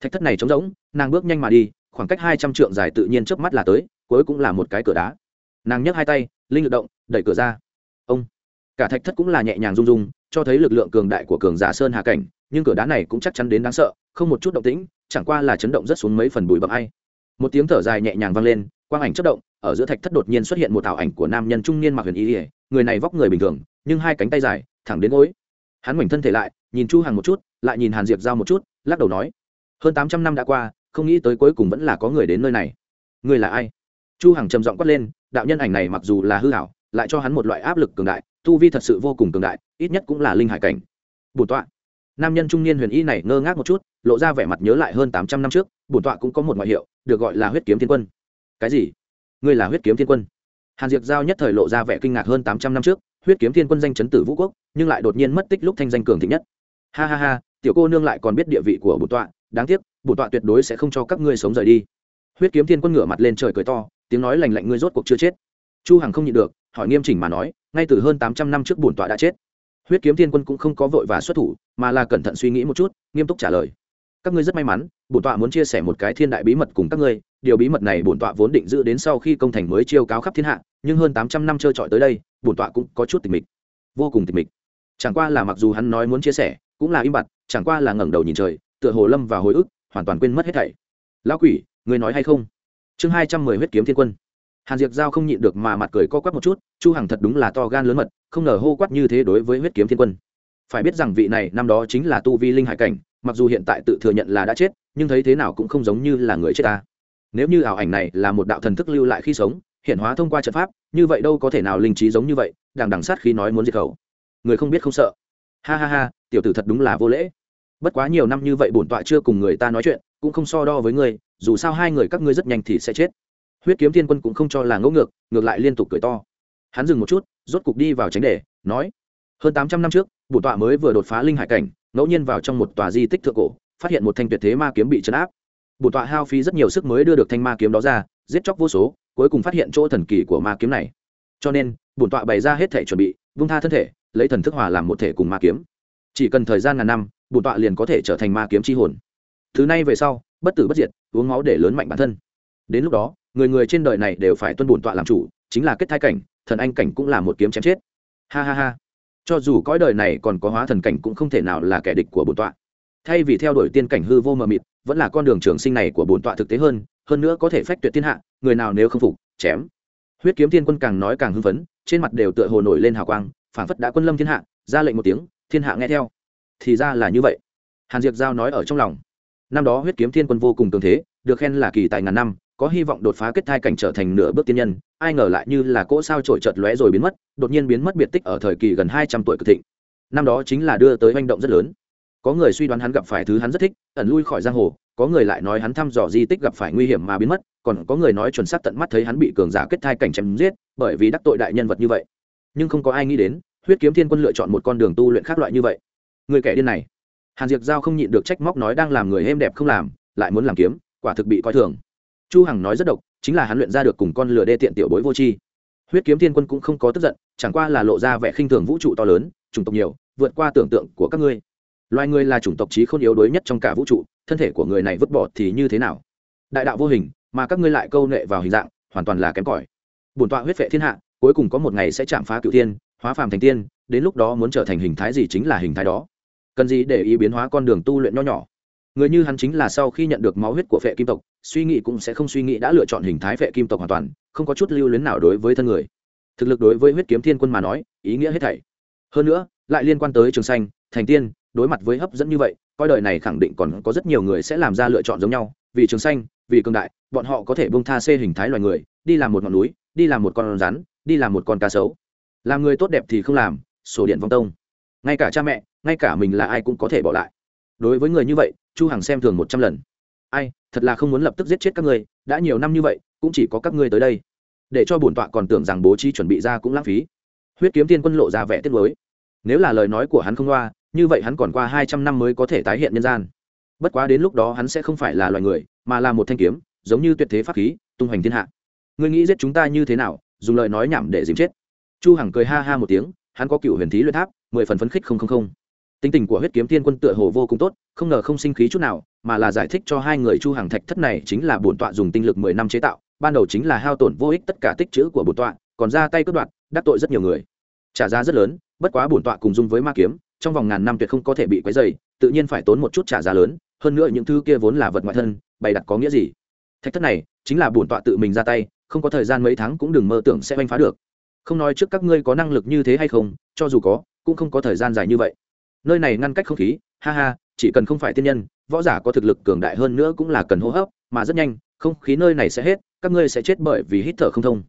Thạch thất này trống rỗng, nàng bước nhanh mà đi, khoảng cách hai trăm trượng dài tự nhiên trước mắt là tới, cuối cũng là một cái cửa đá. Nàng nhấc hai tay, linh lực động, đẩy cửa ra. Ông! Cả thạch thất cũng là nhẹ nhàng rung rung, cho thấy lực lượng cường đại của cường giả sơn hà cảnh, nhưng cửa đá này cũng chắc chắn đến đáng sợ, không một chút động tĩnh, chẳng qua là chấn động rất xuống mấy phần bụi bậm ai. Một tiếng thở dài nhẹ nhàng vang lên, quang ảnh chất động ở giữa thạch thất đột nhiên xuất hiện một ảo ảnh của nam nhân trung niên mặc huyền y ỉa người này vóc người bình thường, nhưng hai cánh tay dài, thẳng đến gối. Hắn ngoảnh thân thể lại, nhìn chu hằng một chút, lại nhìn hàn diệp giao một chút, lắc đầu nói, hơn tám trăm năm đã qua, không nghĩ tới cuối cùng vẫn là có người đến nơi này. Người là ai? Chu hằng trầm giọng quát lên, đạo nhân ảnh này mặc dù là hư hảo lại cho hắn một loại áp lực cường đại, tu vi thật sự vô cùng cường đại, ít nhất cũng là linh hải cảnh. Bổn tọa. Nam nhân trung niên huyền y này ngơ ngác một chút, lộ ra vẻ mặt nhớ lại hơn tám trăm năm trước, bổn tọa cũng có một ngoại hiệu, được gọi là huyết kiếm thiên quân. Cái gì? Ngươi là huyết kiếm thiên quân. Hàn diệp giao nhất thời lộ ra vẻ kinh ngạc hơn tám trăm năm trước, huyết kiếm thiên quân danh chấn tử vũ quốc, nhưng lại đột nhiên mất tích lúc thanh danh cường thịnh nhất. Ha ha ha, tiểu cô nương lại còn biết địa vị của bổn tọa, đáng tiếc, bổn tọa tuyệt đối sẽ không cho các ngươi sống rời đi. Huyết kiếm thiên quân ngửa mặt lên trời cười to, tiếng nói lành lạnh ngươi rốt cuộc chưa chết. Chu hằng không nhịn được, hỏi nghiêm chỉnh mà nói, ngay từ hơn tám trăm năm trước bổn tọa đã chết. Huyết kiếm thiên quân cũng không có vội và xuất thủ, mà là cẩn thận suy nghĩ một chút, nghiêm túc trả lời. Các ngươi rất may mắn, bổn tọa muốn chia sẻ một cái thiên đại bí mật cùng các ngươi điều bí mật này bổn tọa vốn định giữ đến sau khi công thành mới chiêu cáo khắp thiên hạ, nhưng hơn tám trăm năm trơ trọi tới đây, bổn tọa cũng có chút tịch mịch. Vô cùng tịch mịch. Chẳng qua là mặc dù hắn nói muốn chia sẻ, cũng là im bặt, chẳng qua là ngẩng đầu nhìn trời, tựa hồ lâm vào hồi ức, hoàn toàn quên mất hết thảy. Lão quỷ người nói hay không? Chương hai trăm mười huyết kiếm thiên quân. Hàn diệp giao không nhịn được mà mặt cười co quắp một chút, chu hằng thật đúng là to gan lớn mật, không ngờ hô quát như thế đối với huyết kiếm thiên quân. Phải biết rằng vị này năm đó chính là tu vi linh hải cảnh, mặc dù hiện tại tự thừa nhận là đã chết, nhưng thấy thế nào cũng không giống như là người chết ta nếu như ảo ảnh này là một đạo thần thức lưu lại khi sống, hiện hóa thông qua trận pháp, như vậy đâu có thể nào linh trí giống như vậy, đằng đằng sát khi nói muốn diệt khẩu. Người không biết không sợ. Ha ha ha, tiểu tử thật đúng là vô lễ. Bất quá nhiều năm như vậy bổn tọa chưa cùng người ta nói chuyện, cũng không so đo với ngươi dù sao hai người các ngươi rất nhanh thì sẽ chết. Huyết kiếm thiên quân cũng không cho là ngẫu ngược ngược lại liên tục cười to. Hắn dừng một chút, rốt cục đi vào tránh đề nói, hơn tám trăm năm trước, bổn tọa mới vừa đột phá linh hải cảnh, ngẫu nhiên vào trong một tòa di tích thượng cổ, phát hiện một thanh tuyệt thế ma kiếm bị chấn áp bổn tọa hao phí rất nhiều sức mới đưa được thanh ma kiếm đó ra, giết chóc vô số, cuối cùng phát hiện chỗ thần kỳ của ma kiếm này. Cho nên bổn tọa bày ra hết thể chuẩn bị, vung tha thân thể, lấy thần thức hòa làm một thể cùng ma kiếm. Chỉ cần thời gian ngàn năm bổn tọa liền có thể trở thành ma kiếm chi hồn. Thứ này về sau, bất tử bất diệt, uống máu để lớn mạnh bản thân. Đến lúc đó, người người trên đời này đều phải tuân bổn tọa làm chủ, chính là kết thai cảnh, thần anh cảnh cũng là một kiếm chém chết. Ha ha ha. Cho dù cõi đời này còn có hóa thần cảnh cũng không thể nào là kẻ địch của bổn tọa. Thay vì theo đuổi tiên cảnh hư vô mờ mịt vẫn là con đường trường sinh này của bổn tọa thực tế hơn hơn nữa có thể phách tuyệt thiên hạ, người nào nếu không phục, chém. Huyết kiếm thiên quân càng nói càng hưng phấn, trên mặt đều tựa hồ nổi lên hào quang, phảng phất đã quân lâm thiên hạ, ra lệnh một tiếng, thiên hạ nghe theo. Thì ra là như vậy. Hàn diệp giao nói ở trong lòng. Năm đó huyết kiếm thiên quân vô cùng cường thế, được khen là kỳ tài ngàn năm, có hy vọng đột phá kết thai cảnh trở thành nửa bước tiên nhân, ai ngờ lại như là cỗ sao trổi chợt lóe rồi biến mất, đột nhiên biến mất biệt tích ở thời kỳ gần hai trăm tuổi cực thịnh. Năm đó chính là đưa tới hành động rất lớn có người suy đoán hắn gặp phải thứ hắn rất thích, ẩn lui khỏi giang hồ, có người lại nói hắn thăm dò di tích gặp phải nguy hiểm mà biến mất, còn có người nói chuẩn xác tận mắt thấy hắn bị cường giả kết thai cảnh chém giết, bởi vì đắc tội đại nhân vật như vậy. Nhưng không có ai nghĩ đến, huyết kiếm thiên quân lựa chọn một con đường tu luyện khác loại như vậy. Người kẻ điên này. Hàn diệt giao không nhịn được trách móc nói đang làm người êm đẹp không làm, lại muốn làm kiếm, quả thực bị coi thường. Chu hằng nói rất độc, chính là hắn luyện ra được cùng con lừa đê tiện tiểu bối vô tri. Huyết kiếm thiên quân cũng không có tức giận, chẳng qua là lộ ra vẻ khinh thường vũ trụ to lớn, chủng tộc nhiều, vượt qua tưởng tượng của các ngươi loài người là chủng tộc trí không yếu đuối nhất trong cả vũ trụ, thân thể của người này vứt bỏ thì như thế nào? Đại đạo vô hình, mà các ngươi lại câu nệ vào hình dạng, hoàn toàn là kém cỏi. Bổn tọa huyết vệ thiên hạ, cuối cùng có một ngày sẽ chạm phá cựu thiên, hóa phàm thành tiên, đến lúc đó muốn trở thành hình thái gì chính là hình thái đó. Cần gì để ý biến hóa con đường tu luyện nho nhỏ? Người như hắn chính là sau khi nhận được máu huyết của phệ kim tộc, suy nghĩ cũng sẽ không suy nghĩ đã lựa chọn hình thái phệ kim tộc hoàn toàn, không có chút lưu luyến nào đối với thân người. Thực lực đối với huyết kiếm thiên quân mà nói, ý nghĩa hết thảy. Hơn nữa, lại liên quan tới trường xanh thành tiên đối mặt với hấp dẫn như vậy, coi đời này khẳng định còn có rất nhiều người sẽ làm ra lựa chọn giống nhau, vì trường xanh, vì cường đại, bọn họ có thể bông tha xê hình thái loài người, đi làm một ngọn núi, đi làm một con rắn, đi làm một con cá sấu. Làm người tốt đẹp thì không làm, sổ điện vong tông. Ngay cả cha mẹ, ngay cả mình là ai cũng có thể bỏ lại. Đối với người như vậy, chu hằng xem thường một trăm lần. Ai, thật là không muốn lập tức giết chết các ngươi, đã nhiều năm như vậy, cũng chỉ có các ngươi tới đây. Để cho bổn tọa còn tưởng rằng bố trí chuẩn bị ra cũng lãng phí. Huyết kiếm tiên quân lộ ra vẻ tiếc mới nếu là lời nói của hắn không loa như vậy hắn còn qua hai trăm năm mới có thể tái hiện nhân gian. Bất quá đến lúc đó hắn sẽ không phải là loài người, mà là một thanh kiếm, giống như tuyệt thế pháp khí, tung hoành thiên hạ. Ngươi nghĩ giết chúng ta như thế nào, dùng lời nói nhảm để dìm chết. Chu hằng cười ha ha một tiếng, hắn có cựu huyền thí luyện tháp, mười phần phấn khích không không không. Tính tình của huyết kiếm thiên quân tựa hồ vô cùng tốt, không ngờ không sinh khí chút nào, mà là giải thích cho hai người chu hàng thạch thất này chính là bổn tọa dùng tinh lực mười năm chế tạo, ban đầu chính là hao tổn vô ích tất cả tích chữ của bổn tọa, còn ra tay cướp đoạt, đắc tội rất nhiều người. Trả giá rất lớn, bất quá bổn tọa cùng dung với ma kiếm trong vòng ngàn năm tuyệt không có thể bị quấy dày tự nhiên phải tốn một chút trả giá lớn, hơn nữa những thứ kia vốn là vật ngoại thân, bày đặt có nghĩa gì? Thách thất này chính là bổn tọa tự mình ra tay, không có thời gian mấy tháng cũng đừng mơ tưởng sẽ oanh phá được. Không nói trước các ngươi có năng lực như thế hay không, cho dù có, cũng không có thời gian dài như vậy. Nơi này ngăn cách không khí, ha ha, chỉ cần không phải tiên nhân, võ giả có thực lực cường đại hơn nữa cũng là cần hô hấp, mà rất nhanh, không khí nơi này sẽ hết, các ngươi sẽ chết bởi vì hít thở không thông.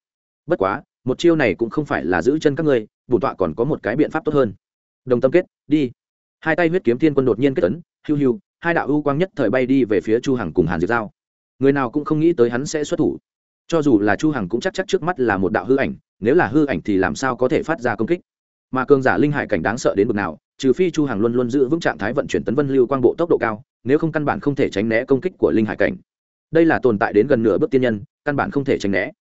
Bất quá, một chiêu này cũng không phải là giữ chân các ngươi, bổn tọa còn có một cái biện pháp tốt hơn đồng tâm kết, đi. Hai tay huyết kiếm thiên quân đột nhiên kết tấn hiu hiu, hai đạo ưu quang nhất thời bay đi về phía chu hằng cùng hàn diệt giao. Người nào cũng không nghĩ tới hắn sẽ xuất thủ. Cho dù là chu hằng cũng chắc chắc trước mắt là một đạo hư ảnh, nếu là hư ảnh thì làm sao có thể phát ra công kích? Mà cường giả linh hải cảnh đáng sợ đến bực nào, trừ phi chu hằng luôn luôn giữ vững trạng thái vận chuyển tấn vân lưu quang bộ tốc độ cao, nếu không căn bản không thể tránh né công kích của linh hải cảnh. Đây là tồn tại đến gần nửa bước tiên nhân, căn bản không thể tránh né.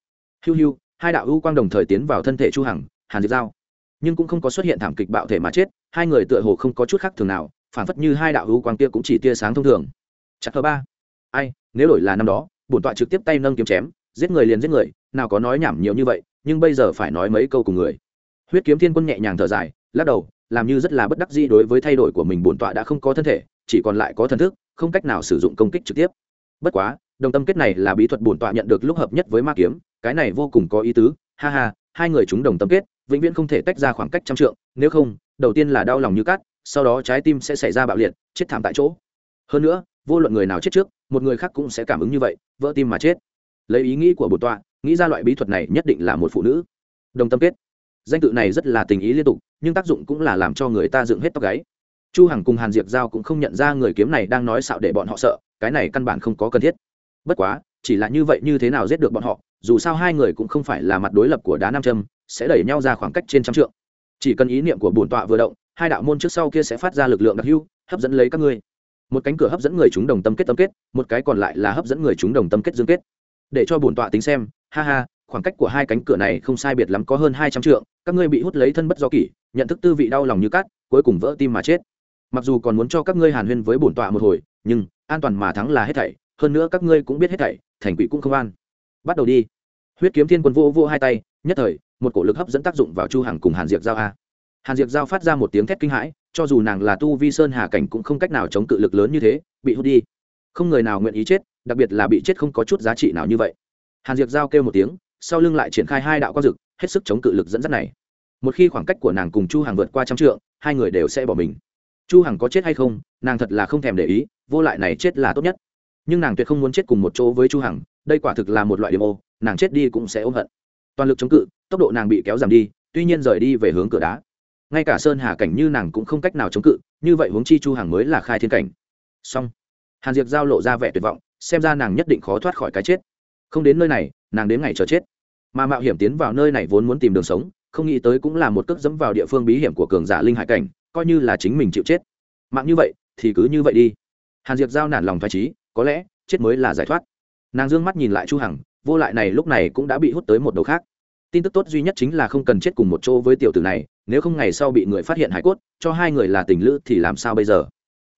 Hiu hiu, hai đạo ưu quang đồng thời tiến vào thân thể chu hằng, hàn diệt giao nhưng cũng không có xuất hiện thảm kịch bạo thể mà chết, hai người tựa hồ không có chút khác thường nào, phản phất như hai đạo hữu quang kia cũng chỉ tia sáng thông thường. Chắc thơ ba. Ai, nếu đổi là năm đó, bổn tọa trực tiếp tay nâng kiếm chém, giết người liền giết người, nào có nói nhảm nhiều như vậy, nhưng bây giờ phải nói mấy câu cùng người. Huyết kiếm thiên quân nhẹ nhàng thở dài, lắc đầu, làm như rất là bất đắc dĩ đối với thay đổi của mình bổn tọa đã không có thân thể, chỉ còn lại có thần thức, không cách nào sử dụng công kích trực tiếp. Bất quá, đồng tâm kết này là bí thuật bổn tọa nhận được lúc hợp nhất với ma kiếm, cái này vô cùng có ý tứ, ha ha, hai người chúng đồng tâm kết vĩnh viễn không thể tách ra khoảng cách trăm trượng, nếu không, đầu tiên là đau lòng như cát, sau đó trái tim sẽ xảy ra bạo liệt, chết thảm tại chỗ. Hơn nữa, vô luận người nào chết trước, một người khác cũng sẽ cảm ứng như vậy, vỡ tim mà chết. Lấy ý nghĩ của bổn tọa, nghĩ ra loại bí thuật này nhất định là một phụ nữ. Đồng tâm kết. Danh tự này rất là tình ý liên tục, nhưng tác dụng cũng là làm cho người ta dựng hết tóc gáy. Chu hằng cùng hàn diệp giao cũng không nhận ra người kiếm này đang nói xạo để bọn họ sợ, cái này căn bản không có cần thiết. Bất quá, chỉ là như vậy như thế nào giết được bọn họ, dù sao hai người cũng không phải là mặt đối lập của đá nam châm sẽ đẩy nhau ra khoảng cách trên trăm trượng. Chỉ cần ý niệm của bổn tọa vừa động, hai đạo môn trước sau kia sẽ phát ra lực lượng đặc hưu hấp dẫn lấy các ngươi. Một cánh cửa hấp dẫn người chúng đồng tâm kết tâm kết, một cái còn lại là hấp dẫn người chúng đồng tâm kết dương kết. Để cho bổn tọa tính xem, ha ha, khoảng cách của hai cánh cửa này không sai biệt lắm có hơn hai trăm trượng, các ngươi bị hút lấy thân bất do kỷ, nhận thức tư vị đau lòng như cát, cuối cùng vỡ tim mà chết. Mặc dù còn muốn cho các ngươi hàn huyên với bổn tọa một hồi, nhưng an toàn mà thắng là hết thảy, hơn nữa các ngươi cũng biết hết thảy, thành quỷ cũng không an. Bắt đầu đi. Huyết kiếm thiên quân vô vô hai tay, nhất thời một cổ lực hấp dẫn tác dụng vào chu hằng cùng hàn diệp giao a. Hàn diệp giao phát ra một tiếng thét kinh hãi, cho dù nàng là tu vi sơn hà cảnh cũng không cách nào chống cự lực lớn như thế, bị hút đi. Không người nào nguyện ý chết, đặc biệt là bị chết không có chút giá trị nào như vậy. Hàn diệp giao kêu một tiếng, sau lưng lại triển khai hai đạo quang dực, hết sức chống cự lực dẫn dắt này. Một khi khoảng cách của nàng cùng chu hằng vượt qua trăm trượng, hai người đều sẽ bỏ mình. Chu hằng có chết hay không, nàng thật là không thèm để ý, vô lại này chết là tốt nhất. Nhưng nàng tuyệt không muốn chết cùng một chỗ với chu hằng, đây quả thực là một loại điểm ô, nàng chết đi cũng sẽ ôm hận toàn lực chống cự, tốc độ nàng bị kéo giảm đi, tuy nhiên rời đi về hướng cửa đá. Ngay cả sơn hà cảnh như nàng cũng không cách nào chống cự, như vậy huống chi chu hằng mới là khai thiên cảnh. Song hàn diệp giao lộ ra vẻ tuyệt vọng, xem ra nàng nhất định khó thoát khỏi cái chết. Không đến nơi này, nàng đến ngày chờ chết. Mà mạo hiểm tiến vào nơi này vốn muốn tìm đường sống, không nghĩ tới cũng là một cước dẫm vào địa phương bí hiểm của cường giả linh hải cảnh, coi như là chính mình chịu chết. Mạng như vậy, thì cứ như vậy đi. Hàn diệp giao nản lòng thoải trí có lẽ, chết mới là giải thoát. Nàng d ư ơ n g mắt nhìn lại chu hằng vô lại này lúc này cũng đã bị hút tới một đầu khác. Tin tức tốt duy nhất chính là không cần chết cùng một chỗ với tiểu tử này, nếu không ngày sau bị người phát hiện hải cốt, cho hai người là tình lữ thì làm sao bây giờ?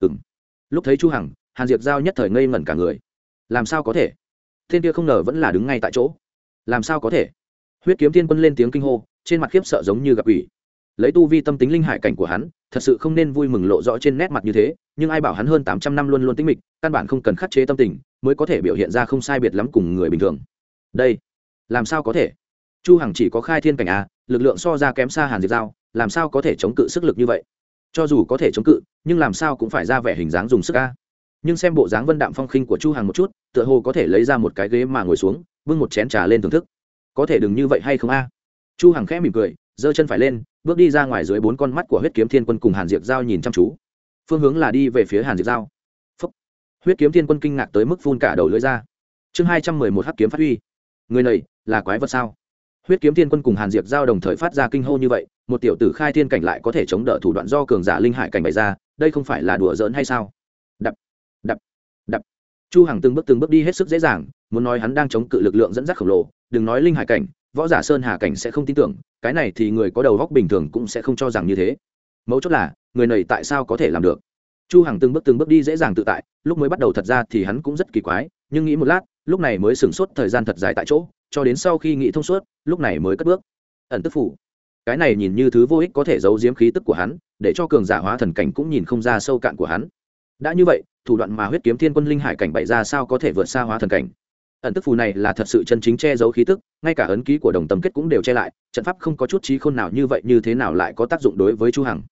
Ừ m lúc thấy chu hằng, hàn diệp giao nhất thời ngây ngẩn cả người. Làm sao có thể? Thiên kia không ngờ vẫn là đứng ngay tại chỗ. Làm sao có thể? Huyết kiếm thiên quân lên tiếng kinh hô, trên mặt khiếp sợ giống như gặp ủy lấy tu vi tâm tính linh hải cảnh của hắn, thật sự không nên vui mừng lộ rõ trên nét mặt như thế, nhưng ai bảo hắn hơn tám trăm năm luôn luôn tính mịch, căn bản không cần khắc chế tâm tình, mới có thể biểu hiện ra không sai biệt lắm cùng người bình thường đây, làm sao có thể? Chu hằng chỉ có khai thiên cảnh a, lực lượng so ra kém xa hàn diệt giao, làm sao có thể chống cự sức lực như vậy? Cho dù có thể chống cự, nhưng làm sao cũng phải ra vẻ hình dáng dùng sức a. Nhưng xem bộ dáng vân đạm phong khinh của chu hằng một chút, tựa hồ có thể lấy ra một cái ghế mà ngồi xuống, bưng một chén trà lên thưởng thức. Có thể đừng như vậy hay không a? Chu hằng khẽ mỉm cười, giơ chân phải lên, bước đi ra ngoài dưới bốn con mắt của huyết kiếm thiên quân cùng hàn diệt giao nhìn chăm chú. Phương hướng là đi về phía hàn diệt giao. Phúc. huyết kiếm thiên quân kinh ngạc tới mức phun cả đầu lưỡi ra. Chương hai trăm mười một hắc kiếm phát huy người này là quái vật sao? Huyết kiếm thiên quân cùng hàn diệp giao đồng thời phát ra kinh hô như vậy, một tiểu tử khai thiên cảnh lại có thể chống đỡ thủ đoạn do cường giả linh hải cảnh bày ra, đây không phải là đùa giỡn hay sao? Đập đập đập. Chu hằng từng bước từng bước đi hết sức dễ dàng, muốn nói hắn đang chống cự lực lượng dẫn dắt khổng lồ, đừng nói linh hải cảnh, võ giả sơn hà cảnh sẽ không tin tưởng, cái này thì người có đầu góc bình thường cũng sẽ không cho rằng như thế. Mấu chốt là, người này tại sao có thể làm được? Chu hằng từng bước từng bước đi dễ dàng tự tại, lúc mới bắt đầu thật ra thì hắn cũng rất kỳ quái, nhưng nghĩ một lát lúc này mới sửng sốt thời gian thật dài tại chỗ, cho đến sau khi nghĩ thông suốt, lúc này mới cất bước. Ẩn tức phủ. Cái này nhìn như thứ vô ích có thể giấu giếm khí tức của hắn, để cho cường giả hóa thần cảnh cũng nhìn không ra sâu cạn của hắn. Đã như vậy, thủ đoạn mà huyết kiếm thiên quân linh hải cảnh bậy ra sao có thể vượt xa hóa thần cảnh? Ẩn tức phù này là thật sự chân chính che giấu khí tức, ngay cả ấn ký của đồng tâm kết cũng đều che lại, trận pháp không có chút trí khôn nào như vậy như thế nào lại có tác dụng đối với chu hằng.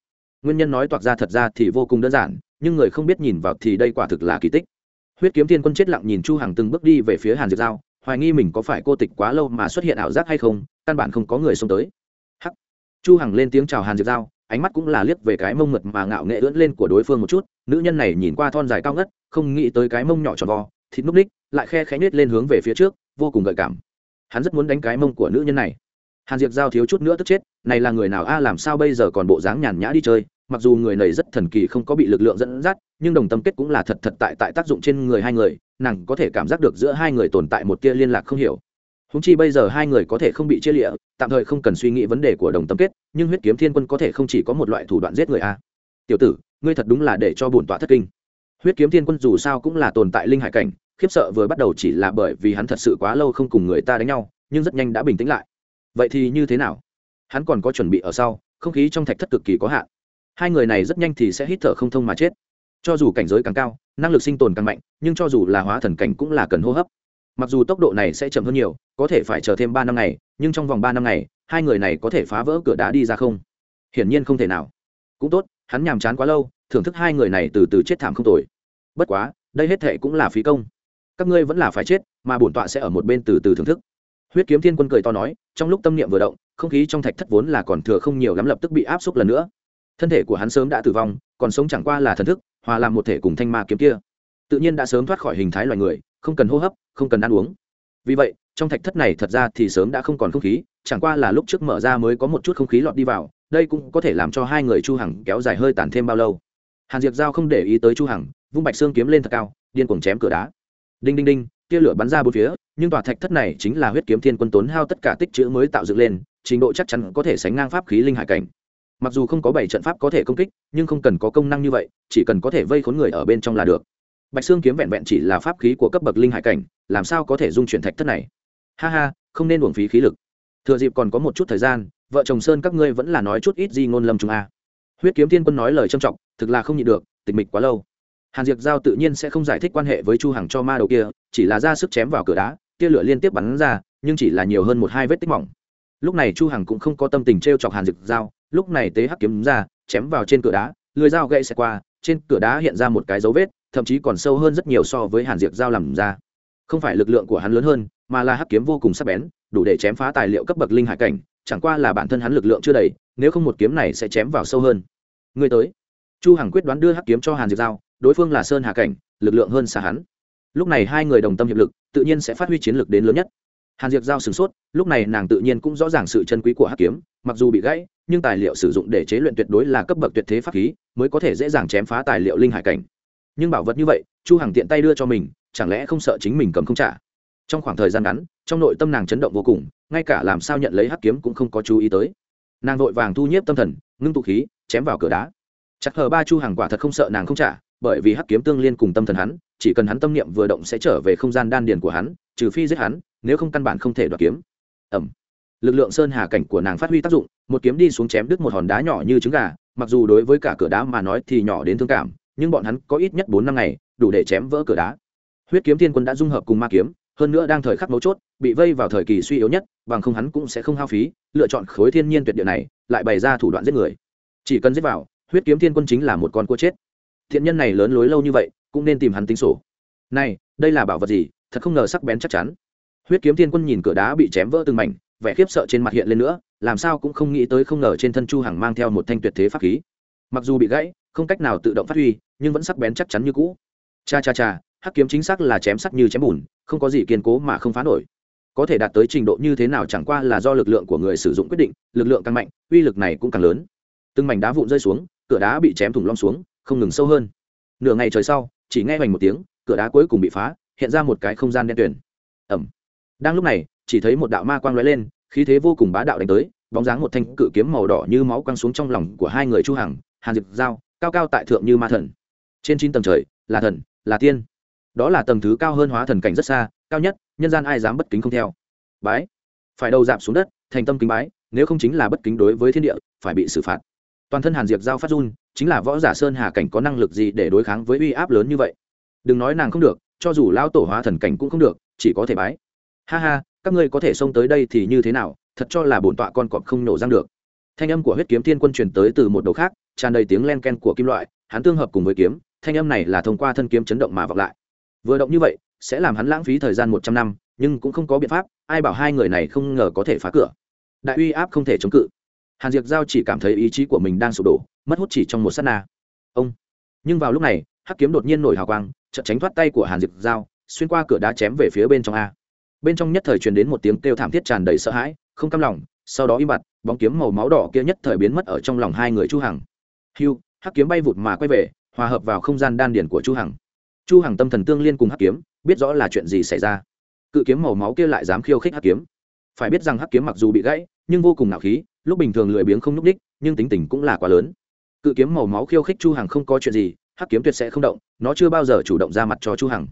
Nguyên nhân nói toạc ra thật ra thì vô cùng đơn giản, nhưng người không biết nhìn vào thì đây quả thực là kỳ tích huyết kiếm thiên quân chết lặng nhìn chu hằng từng bước đi về phía hàn diệp giao, hoài nghi mình có phải cô tịch quá lâu mà xuất hiện ảo giác hay không, căn bản không có người xông tới. Hắc. Chu hằng lên tiếng chào hàn diệp giao, ánh mắt cũng là liếc về cái mông mượt mà ngạo nghệ ưỡn lên của đối phương một chút, nữ nhân này nhìn qua thon dài cao ngất, không nghĩ tới cái mông nhỏ tròn vo, thịt núc ních, lại khe khẽ nhếch lên hướng về phía trước, vô cùng gợi cảm. Hắn rất muốn đánh cái mông của nữ nhân này. Hàn diệp giao thiếu chút nữa tức chết, này là người nào a, làm sao bây giờ còn bộ dáng nhàn nhã đi chơi mặc dù người này rất thần kỳ không có bị lực lượng dẫn dắt, nhưng đồng tâm kết cũng là thật thật tại tại tác dụng trên người hai người, nàng có thể cảm giác được giữa hai người tồn tại một tia liên lạc không hiểu. Húng chi bây giờ hai người có thể không bị chia lịa, tạm thời không cần suy nghĩ vấn đề của đồng tâm kết, nhưng huyết kiếm thiên quân có thể không chỉ có một loại thủ đoạn giết người a. Tiểu tử, ngươi thật đúng là để cho bổn tọa thất kinh. Huyết kiếm thiên quân dù sao cũng là tồn tại linh hải cảnh, khiếp sợ vừa bắt đầu chỉ là bởi vì hắn thật sự quá lâu không cùng người ta đánh nhau, nhưng rất nhanh đã bình tĩnh lại. Vậy thì như thế nào? Hắn còn có chuẩn bị ở sau, không khí trong thạch thất cực kỳ có hạn hai người này rất nhanh thì sẽ hít thở không thông mà chết. Cho dù cảnh giới càng cao, năng lực sinh tồn càng mạnh, nhưng cho dù là hóa thần cảnh cũng là cần hô hấp. Mặc dù tốc độ này sẽ chậm hơn nhiều, có thể phải chờ thêm ba năm ngày, nhưng trong vòng ba năm ngày, hai người này có thể phá vỡ cửa đá đi ra không? Hiển nhiên không thể nào. Cũng tốt, hắn nhàm chán quá lâu, thưởng thức hai người này từ từ chết thảm không tồi. Bất quá, đây hết thệ cũng là phí công. Các ngươi vẫn là phải chết, mà bổn tọa sẽ ở một bên từ từ thưởng thức. Huyết kiếm thiên quân cười to nói, trong lúc tâm niệm vừa động, không khí trong thạch thất vốn là còn thừa không nhiều lắm lập tức bị áp xúc lần nữa thân thể của hắn sớm đã tử vong, còn sống chẳng qua là thần thức, hòa làm một thể cùng thanh ma kiếm kia. Tự nhiên đã sớm thoát khỏi hình thái loài người, không cần hô hấp, không cần ăn uống. Vì vậy, trong thạch thất này thật ra thì sớm đã không còn không khí, chẳng qua là lúc trước mở ra mới có một chút không khí lọt đi vào, đây cũng có thể làm cho hai người chu hằng kéo dài hơi tàn thêm bao lâu. Hàn diệp giao không để ý tới chu hằng, vung bạch xương kiếm lên thật cao, điên cuồng chém cửa đá. Đinh đinh đinh, tia lửa bắn ra bốn phía, nhưng tòa thạch thất này chính là huyết kiếm thiên quân tốn hao tất cả tích chữ mới tạo dựng lên, trình độ chắc chắn có thể sánh ngang pháp khí linh hải cảnh mặc dù không có bảy trận pháp có thể công kích, nhưng không cần có công năng như vậy, chỉ cần có thể vây khốn người ở bên trong là được. Bạch xương kiếm vẹn vẹn chỉ là pháp khí của cấp bậc linh hải cảnh, làm sao có thể dung chuyển thạch thất này? Ha ha, không nên uổng phí khí lực. Thừa dịp còn có một chút thời gian, vợ chồng sơn các ngươi vẫn là nói chút ít gì ngôn lâm chúng a. Huyết kiếm thiên quân nói lời trâm trọng, thực là không nhịn được, tịch mịch quá lâu. Hàn diệp giao tự nhiên sẽ không giải thích quan hệ với chu hằng cho ma đầu kia, chỉ là ra sức chém vào cửa đá, tia lửa liên tiếp bắn ra, nhưng chỉ là nhiều hơn một hai vết tích mỏng. Lúc này chu hằng cũng không có tâm tình treo chọc hàn diệp giao lúc này tế hắc kiếm ra, chém vào trên cửa đá lưỡi dao gãy xẹt qua, trên cửa đá hiện ra một cái dấu vết, thậm chí còn sâu hơn rất nhiều so với hàn diệp dao làm ra. Không phải lực lượng của hắn lớn hơn, mà là hắc kiếm vô cùng sắc bén, đủ để chém phá tài liệu cấp bậc linh hải cảnh, chẳng qua là bản thân hắn lực lượng chưa đầy, nếu không một kiếm này sẽ chém vào sâu hơn. Người tới. Chu hằng quyết đoán đưa hắc kiếm cho hàn diệp giao đối phương là sơn hà cảnh, lực lượng hơn xa hắn. Lúc này hai người đồng tâm hiệp lực, tự nhiên sẽ phát huy chiến lược đến lớn nhất hàn diệp giao sửng sốt, lúc này nàng tự nhiên cũng rõ ràng sự chân quý của hắc kiếm, mặc dù bị gãy, nhưng tài liệu sử dụng để chế luyện tuyệt đối là cấp bậc tuyệt thế pháp khí, mới có thể dễ dàng chém phá tài liệu linh hải cảnh. Nhưng bảo vật như vậy, chu hằng tiện tay đưa cho mình, chẳng lẽ không sợ chính mình cầm không trả? Trong khoảng thời gian ngắn, trong nội tâm nàng chấn động vô cùng, ngay cả làm sao nhận lấy hắc kiếm cũng không có chú ý tới. Nàng vội vàng thu nhiếp tâm thần, ngưng tụ khí, chém vào cửa đá. Chắc hờ ba chu Hằng quả thật không sợ nàng không trả, bởi vì hắc kiếm tương liên cùng tâm thần hắn chỉ cần hắn tâm niệm vừa động sẽ trở về không gian đan điền của hắn, trừ phi giết hắn, nếu không căn bản không thể đoạt kiếm. Ẩm lực lượng sơn hà cảnh của nàng phát huy tác dụng, một kiếm đi xuống chém đứt một hòn đá nhỏ như trứng gà, mặc dù đối với cả cửa đá mà nói thì nhỏ đến thương cảm, nhưng bọn hắn có ít nhất bốn năm ngày, đủ để chém vỡ cửa đá. Huyết kiếm thiên quân đã dung hợp cùng ma kiếm, hơn nữa đang thời khắc mấu chốt, bị vây vào thời kỳ suy yếu nhất, bằng không hắn cũng sẽ không hao phí, lựa chọn khối thiên nhiên tuyệt địa này, lại bày ra thủ đoạn giết người. Chỉ cần giết vào, huyết kiếm thiên quân chính là một con cua chết. Thiện nhân này lớn lối lâu như vậy cũng nên tìm hắn tính sổ. Này, đây là bảo vật gì? Thật không ngờ sắc bén chắc chắn. Huyết kiếm thiên quân nhìn cửa đá bị chém vỡ từng mảnh, vẻ khiếp sợ trên mặt hiện lên nữa, làm sao cũng không nghĩ tới không ngờ trên thân chu hằng mang theo một thanh tuyệt thế pháp khí. Mặc dù bị gãy, không cách nào tự động phát huy, nhưng vẫn sắc bén chắc chắn như cũ. Cha cha cha, hắc kiếm chính xác là chém sắc như chém bùn, không có gì kiên cố mà không phá nổi. Có thể đạt tới trình độ như thế nào chẳng qua là do lực lượng của người sử dụng quyết định, lực lượng càng mạnh, uy lực này cũng càng lớn. Từng mảnh đá vụn rơi xuống, cửa đá bị chém thủng long xuống, không ngừng sâu hơn. Nửa ngày trời sau chỉ nghe hoành một tiếng, cửa đá cuối cùng bị phá, hiện ra một cái không gian đen tuyển ẩm. Đang lúc này, chỉ thấy một đạo ma quang lóe lên, khí thế vô cùng bá đạo đánh tới, bóng dáng một thanh cự kiếm màu đỏ như máu quăng xuống trong lòng của hai người chu hằng, hàn diệp giao, cao cao tại thượng như ma thần. Trên chín tầng trời, là thần, là tiên. Đó là tầng thứ cao hơn hóa thần cảnh rất xa, cao nhất, nhân gian ai dám bất kính không theo. Bái. Phải đầu dạp xuống đất, thành tâm kính bái, nếu không chính là bất kính đối với thiên địa, phải bị xử phạt. Toàn thân hàn diệp giao phát run chính là võ giả sơn hà cảnh có năng lực gì để đối kháng với uy áp lớn như vậy? Đừng nói nàng không được, cho dù lao tổ hóa thần cảnh cũng không được, chỉ có thể bái. Ha ha, các ngươi có thể xông tới đây thì như thế nào? Thật cho là bổn tọa con cọp không nổ răng được. Thanh âm của huyết kiếm thiên quân truyền tới từ một đầu khác, tràn đầy tiếng len ken của kim loại, hắn tương hợp cùng với kiếm, thanh âm này là thông qua thân kiếm chấn động mà vọng lại. Vừa động như vậy, sẽ làm hắn lãng phí thời gian một trăm năm, nhưng cũng không có biện pháp, ai bảo hai người này không ngờ có thể phá cửa. Đại uy áp không thể chống cự. Hàn diệp giao chỉ cảm thấy ý chí của mình đang sụp đổ mất hút chỉ trong một sát na. Ông. Nhưng vào lúc này hắc kiếm đột nhiên nổi hào quang chợt tránh thoát tay của hàn diệp giao xuyên qua cửa đá chém về phía bên trong a. Bên trong nhất thời truyền đến một tiếng kêu thảm thiết tràn đầy sợ hãi không cam lòng sau đó im bặt bóng kiếm màu máu đỏ kia nhất thời biến mất ở trong lòng hai người chu hằng. Hưu, hắc kiếm bay vụt mà quay về hòa hợp vào không gian đan điển của chu hằng. Chu hằng tâm thần tương liên cùng hắc kiếm biết rõ là chuyện gì xảy ra. Cự kiếm màu máu kia lại dám khiêu khích hắc kiếm. Phải biết rằng hắc kiếm mặc dù bị gãy nhưng vô cùng nạo khí lúc bình thường lười biếng không núc đích nhưng tính tình cũng là quá lớn cự kiếm màu máu khiêu khích chu hằng không có chuyện gì, hắc kiếm tuyệt sẽ không động, nó chưa bao giờ chủ động ra mặt cho chu hằng.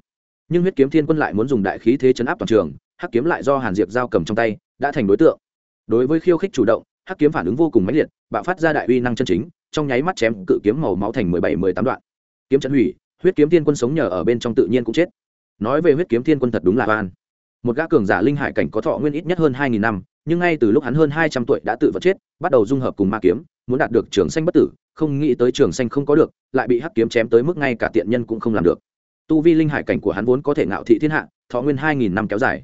Nhưng huyết kiếm thiên quân lại muốn dùng đại khí thế chấn áp toàn trường, hắc kiếm lại do hàn diệp giao cầm trong tay, đã thành đối tượng. Đối với khiêu khích chủ động, hắc kiếm phản ứng vô cùng mãnh liệt, bạo phát ra đại uy năng chân chính, trong nháy mắt chém cự kiếm màu máu thành mười bảy, mười tám đoạn. Kiếm trận hủy, huyết kiếm thiên quân sống nhờ ở bên trong tự nhiên cũng chết. Nói về huyết kiếm thiên quân thật đúng là oan. Một gã cường giả linh hải cảnh có thọ nguyên ít nhất hơn hai nghìn năm, nhưng ngay từ lúc hắn hơn hai trăm tuổi đã tự vật chết, bắt đầu dung hợp cùng ma kiếm muốn đạt được trường xanh bất tử, không nghĩ tới trường xanh không có được, lại bị hắc kiếm chém tới mức ngay cả tiện nhân cũng không làm được. Tu vi linh hải cảnh của hắn vốn có thể ngạo thị thiên hạ, thọ nguyên hai nghìn năm kéo dài.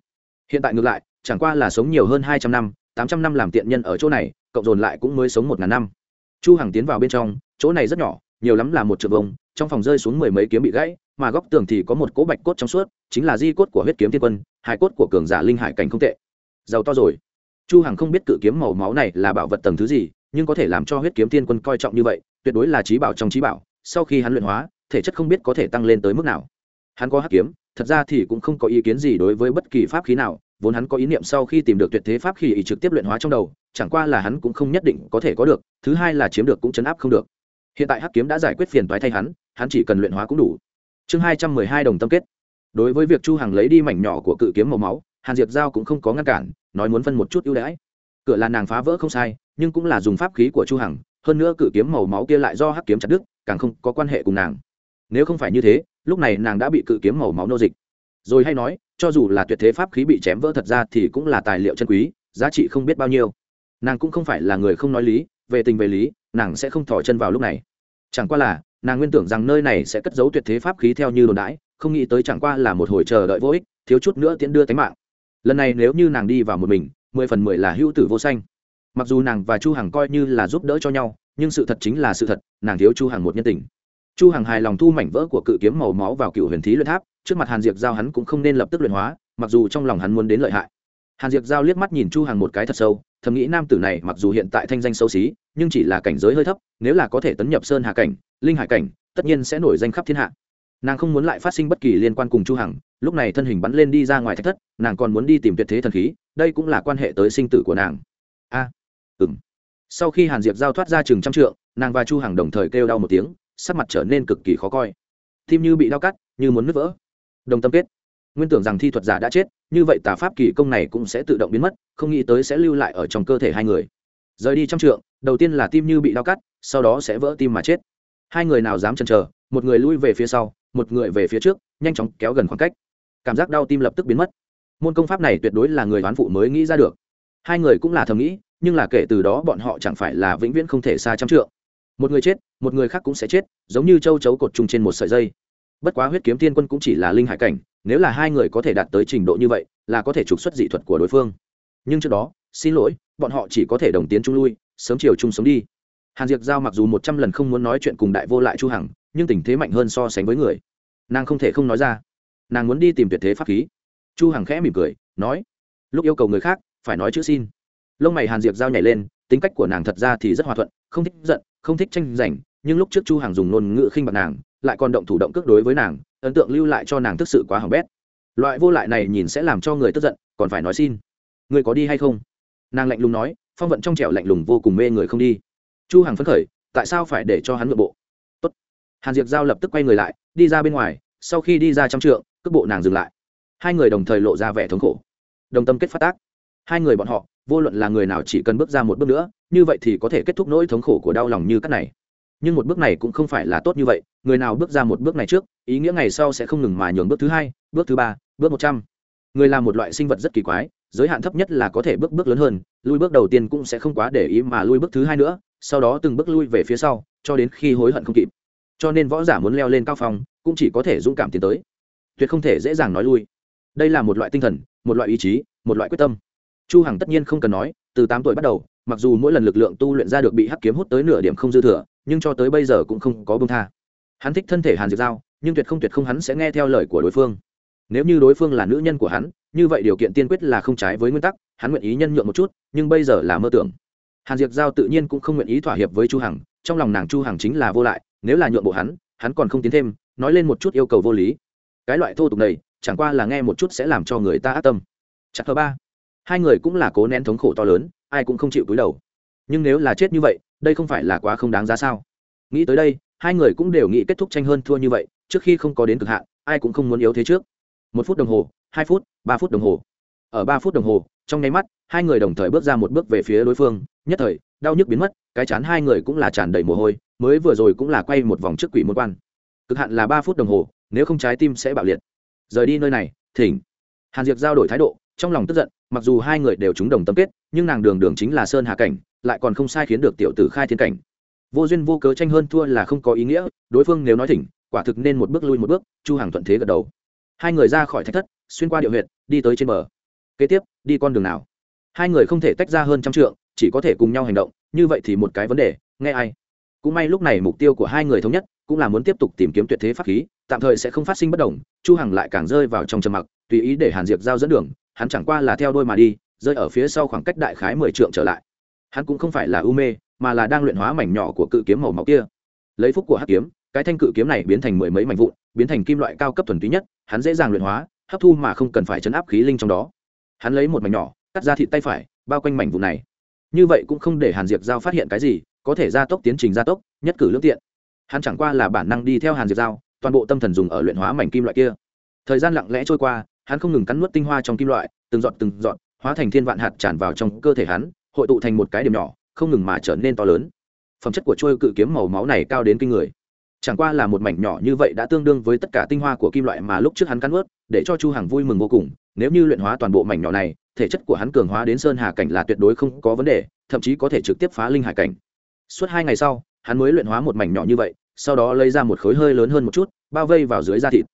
Hiện tại ngược lại, chẳng qua là sống nhiều hơn hai trăm năm, tám trăm năm làm tiện nhân ở chỗ này, cộng dồn lại cũng mới sống một ngàn năm. Chu hằng tiến vào bên trong, chỗ này rất nhỏ, nhiều lắm là một trượng vông trong phòng rơi xuống mười mấy kiếm bị gãy, mà góc tường thì có một cỗ bạch cốt trong suốt, chính là di cốt của huyết kiếm thiên quân, hải cốt của cường giả linh hải cảnh không tệ. Giàu to rồi. Chu hằng không biết cự kiếm màu máu này là bảo vật tầng thứ gì nhưng có thể làm cho huyết kiếm tiên quân coi trọng như vậy, tuyệt đối là trí bảo trong trí bảo, sau khi hắn luyện hóa, thể chất không biết có thể tăng lên tới mức nào. Hắn có hắc kiếm, thật ra thì cũng không có ý kiến gì đối với bất kỳ pháp khí nào, vốn hắn có ý niệm sau khi tìm được tuyệt thế pháp khí ý trực tiếp luyện hóa trong đầu, chẳng qua là hắn cũng không nhất định có thể có được, thứ hai là chiếm được cũng chấn áp không được. Hiện tại hắc kiếm đã giải quyết phiền toái thay hắn hắn chỉ cần luyện hóa cũng đủ. Chương hai trăm mười hai đồng tâm kết. Đối với việc chu hằng lấy đi mảnh nhỏ của cự kiếm màu máu, hàn diệp giao cũng không có ngăn cản, nói muốn phân một chút ưu đãi. Cửa là nàng phá vỡ không sai nhưng cũng là dùng pháp khí của chu hằng, hơn nữa cự kiếm màu máu kia lại do hắc kiếm chặt đứt, càng không có quan hệ cùng nàng. Nếu không phải như thế, lúc này nàng đã bị cự kiếm màu máu nô dịch. Rồi hay nói, cho dù là tuyệt thế pháp khí bị chém vỡ thật ra thì cũng là tài liệu chân quý, giá trị không biết bao nhiêu. Nàng cũng không phải là người không nói lý, về tình về lý, nàng sẽ không thò chân vào lúc này. Chẳng qua là, nàng nguyên tưởng rằng nơi này sẽ cất giấu tuyệt thế pháp khí theo như đồn đãi không nghĩ tới chẳng qua là một hồi chờ đợi vô ích, thiếu chút nữa tiễn đưa tánh mạng. Lần này nếu như nàng đi vào một mình, mười phần mười là hữu tử vô xanh mặc dù nàng và chu hằng coi như là giúp đỡ cho nhau nhưng sự thật chính là sự thật nàng thiếu chu hằng một nhân tình. Chu hằng hài lòng thu mảnh vỡ của cự kiếm màu máu vào cựu huyền thí luyện tháp trước mặt hàn diệp giao hắn cũng không nên lập tức luyện hóa mặc dù trong lòng hắn muốn đến lợi hại. Hàn diệp giao liếc mắt nhìn chu hằng một cái thật sâu thầm nghĩ nam tử này mặc dù hiện tại thanh danh xấu xí nhưng chỉ là cảnh giới hơi thấp nếu là có thể tấn nhập sơn hà cảnh linh hải cảnh tất nhiên sẽ nổi danh khắp thiên hạ. Nàng không muốn lại phát sinh bất kỳ liên quan cùng chu hằng lúc này thân hình bắn lên đi ra ngoài thách thất nàng còn muốn đi tìm tuyệt thế thần khí đây cũng là quan hệ tới sinh tử của nàng. A. à, ừm. Sau khi hàn diệp giao thoát ra chừng trăm trượng, nàng và chu hằng đồng thời kêu đau một tiếng, sắc mặt trở nên cực kỳ khó coi. Tim như bị đau cắt, như muốn nứt vỡ. Đồng tâm kết. Nguyên tưởng rằng thi thuật giả đã chết, như vậy tà pháp kỳ công này cũng sẽ tự động biến mất, không nghĩ tới sẽ lưu lại ở trong cơ thể hai người. Rời đi trong trượng, đầu tiên là tim như bị đau cắt, sau đó sẽ vỡ tim mà chết. Hai người nào dám chần chờ, một người lui về phía sau, một người về phía trước, nhanh chóng kéo gần khoảng cách. Cảm giác đau tim lập tức biến mất. Môn công pháp này tuyệt đối là người đoán phụ mới nghĩ ra được. Hai người cũng là thầm nghĩ nhưng là kể từ đó bọn họ chẳng phải là vĩnh viễn không thể xa trăm trượng. Một người chết, một người khác cũng sẽ chết, giống như châu chấu cột chung trên một sợi dây. Bất quá huyết kiếm tiên quân cũng chỉ là linh hải cảnh, nếu là hai người có thể đạt tới trình độ như vậy, là có thể trục xuất dị thuật của đối phương. Nhưng trước đó, xin lỗi, bọn họ chỉ có thể đồng tiến chung lui, sớm chiều chung sống đi. Hàn diệp giao mặc dù một trăm lần không muốn nói chuyện cùng đại vô lại chu hằng, nhưng tình thế mạnh hơn so sánh với người. Nàng không thể không nói ra. Nàng muốn đi tìm tuyệt thế pháp khí. Chu hằng khẽ mỉm cười, nói, lúc yêu cầu người khác, phải nói chữ xin lông mày hàn diệp giao nhảy lên, tính cách của nàng thật ra thì rất hòa thuận, không thích giận, không thích tranh giành, nhưng lúc trước chu Hàng dùng ngôn ngữ khinh bạc nàng, lại còn động thủ động cước đối với nàng, ấn tượng lưu lại cho nàng thực sự quá hỏng bét. Loại vô lại này nhìn sẽ làm cho người tức giận, còn phải nói xin. Người có đi hay không? Nàng lạnh lùng nói, phong vận trong trẻo lạnh lùng vô cùng mê người không đi. Chu hằng phấn khởi, tại sao phải để cho hắn ngựa bộ? Tốt. hàn diệp giao lập tức quay người lại, đi ra bên ngoài, sau khi đi ra trong trượng, cước bộ nàng dừng lại. Hai người đồng thời lộ ra vẻ thống khổ. Đồng tâm kết phát tác hai người bọn họ, vô luận là người nào chỉ cần bước ra một bước nữa, như vậy thì có thể kết thúc nỗi thống khổ của đau lòng như cắt này. Nhưng một bước này cũng không phải là tốt như vậy, người nào bước ra một bước này trước, ý nghĩa ngày sau sẽ không ngừng mà nhường bước thứ hai, bước thứ ba, bước một trăm. Người là một loại sinh vật rất kỳ quái, giới hạn thấp nhất là có thể bước bước lớn hơn, lui bước đầu tiên cũng sẽ không quá để ý mà lui bước thứ hai nữa, sau đó từng bước lui về phía sau, cho đến khi hối hận không kịp. Cho nên võ giả muốn leo lên cao phong, cũng chỉ có thể dũng cảm tiến tới. Tuyệt không thể dễ dàng nói lui. Đây là một loại tinh thần, một loại ý chí, một loại quyết tâm chu hằng tất nhiên không cần nói, từ tám tuổi bắt đầu, mặc dù mỗi lần lực lượng tu luyện ra được bị hắc kiếm hút tới nửa điểm không dư thừa, nhưng cho tới bây giờ cũng không có bông tha. Hắn thích thân thể hàn diệt giao, nhưng tuyệt không tuyệt không hắn sẽ nghe theo lời của đối phương. Nếu như đối phương là nữ nhân của hắn, như vậy điều kiện tiên quyết là không trái với nguyên tắc, hắn nguyện ý nhân nhượng một chút, nhưng bây giờ là mơ tưởng. Hàn diệt giao tự nhiên cũng không nguyện ý thỏa hiệp với chu hằng, trong lòng nàng chu hằng chính là vô lại, nếu là nhượng bộ hắn hắn còn không tiến thêm, nói lên một chút yêu cầu vô lý. Cái loại thô tục này, chẳng qua là nghe một chút sẽ làm cho người ta ác tâm. Chặt thứ ba hai người cũng là cố nén thống khổ to lớn, ai cũng không chịu cúi đầu. Nhưng nếu là chết như vậy, đây không phải là quá không đáng giá sao? Nghĩ tới đây, hai người cũng đều nghĩ kết thúc tranh hơn thua như vậy, trước khi không có đến cực hạn, ai cũng không muốn yếu thế trước. Một phút đồng hồ, hai phút, ba phút đồng hồ. Ở ba phút đồng hồ, trong nháy mắt, hai người đồng thời bước ra một bước về phía đối phương, nhất thời, đau nhức biến mất, cái chán hai người cũng là tràn đầy mồ hôi, mới vừa rồi cũng là quay một vòng trước quỷ môn quan. Cực hạn là ba phút đồng hồ, nếu không trái tim sẽ bạo liệt. Rời đi nơi này, thỉnh. Hàn diệp giao đổi thái độ, trong lòng tức giận mặc dù hai người đều trúng đồng tâm kết, nhưng nàng đường đường chính là sơn Hà cảnh, lại còn không sai khiến được tiểu tử khai thiên cảnh. Vô duyên vô cớ tranh hơn thua là không có ý nghĩa, đối phương nếu nói thỉnh, quả thực nên một bước lui một bước, chu hàng thuận thế gật đầu. Hai người ra khỏi thách thất, xuyên qua địa huyện đi tới trên bờ. Kế tiếp, đi con đường nào? Hai người không thể tách ra hơn trăm trượng, chỉ có thể cùng nhau hành động, như vậy thì một cái vấn đề, nghe ai? Cũng may lúc này mục tiêu của hai người thống nhất, cũng là muốn tiếp tục tìm kiếm tuyệt thế pháp khí, tạm thời sẽ không phát sinh bất đồng, chu hằng lại càng rơi vào trong trầm mặc, tùy ý để hàn diệp giao dẫn đường hắn chẳng qua là theo đôi mà đi, rơi ở phía sau khoảng cách đại khái mười trượng trở lại. Hắn cũng không phải là u mê, mà là đang luyện hóa mảnh nhỏ của cự kiếm màu máu kia. Lấy phúc của hắc kiếm, cái thanh cự kiếm này biến thành mười mấy mảnh vụn, biến thành kim loại cao cấp thuần túy nhất, hắn dễ dàng luyện hóa, hấp thu mà không cần phải chấn áp khí linh trong đó. Hắn lấy một mảnh nhỏ, cắt ra thịt tay phải, bao quanh mảnh vụn này. Như vậy cũng không để hàn diệp giao phát hiện cái gì, có thể gia tốc tiến trình gia tốc, nhất cử lương tiện. Hắn chẳng qua là bản năng đi theo hàn diệp giao, toàn bộ tâm thần dùng ở luyện hóa mảnh kim loại kia. Thời gian lặng lẽ trôi qua hắn không ngừng cắn nuốt tinh hoa trong kim loại, từng giọt từng giọt, hóa thành thiên vạn hạt tràn vào trong cơ thể hắn, hội tụ thành một cái điểm nhỏ, không ngừng mà trở nên to lớn. Phẩm chất của trôi cự kiếm màu máu này cao đến kinh người. Chẳng qua là một mảnh nhỏ như vậy đã tương đương với tất cả tinh hoa của kim loại mà lúc trước hắn cắn ướt để cho chu hằng vui mừng vô cùng, nếu như luyện hóa toàn bộ mảnh nhỏ này, thể chất của hắn cường hóa đến sơn hà cảnh là tuyệt đối không có vấn đề, thậm chí có thể trực tiếp phá linh hải cảnh. Suốt hai ngày sau, hắn mới luyện hóa một mảnh nhỏ như vậy, sau đó lấy ra một khối hơi lớn hơn một chút, bao vây vào dưới da thịt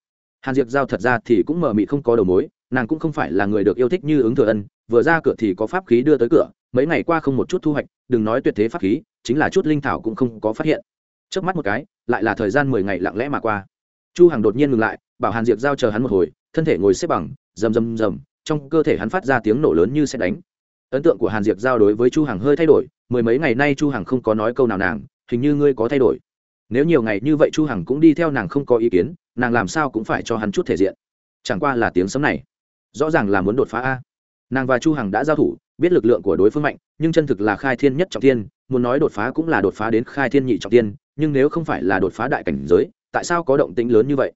hàn diệp giao thật ra thì cũng mờ mị không có đầu mối, nàng cũng không phải là người được yêu thích như ứng thừa ân, vừa ra cửa thì có pháp khí đưa tới cửa, mấy ngày qua không một chút thu hoạch, đừng nói tuyệt thế pháp khí, chính là chút linh thảo cũng không có phát hiện. Trước mắt một cái, lại là thời gian mười ngày lặng lẽ mà qua. Chu hằng đột nhiên ngừng lại, bảo hàn diệp giao chờ hắn một hồi, thân thể ngồi xếp bằng, rầm rầm rầm, trong cơ thể hắn phát ra tiếng nổ lớn như sẽ đánh. Ấn tượng của hàn diệp giao đối với chu hằng hơi thay đổi, mười mấy ngày nay chu hằng không có nói câu nào nàng, hình như ngươi có thay đổi nếu nhiều ngày như vậy chu hằng cũng đi theo nàng không có ý kiến, nàng làm sao cũng phải cho hắn chút thể diện. Chẳng qua là tiếng sấm này. Rõ ràng là muốn đột phá a. Nàng và chu hằng đã giao thủ, biết lực lượng của đối phương mạnh, nhưng chân thực là khai thiên nhất trọng thiên, muốn nói đột phá cũng là đột phá đến khai thiên nhị trọng thiên, nhưng nếu không phải là đột phá đại cảnh giới, tại sao có động tĩnh lớn như vậy?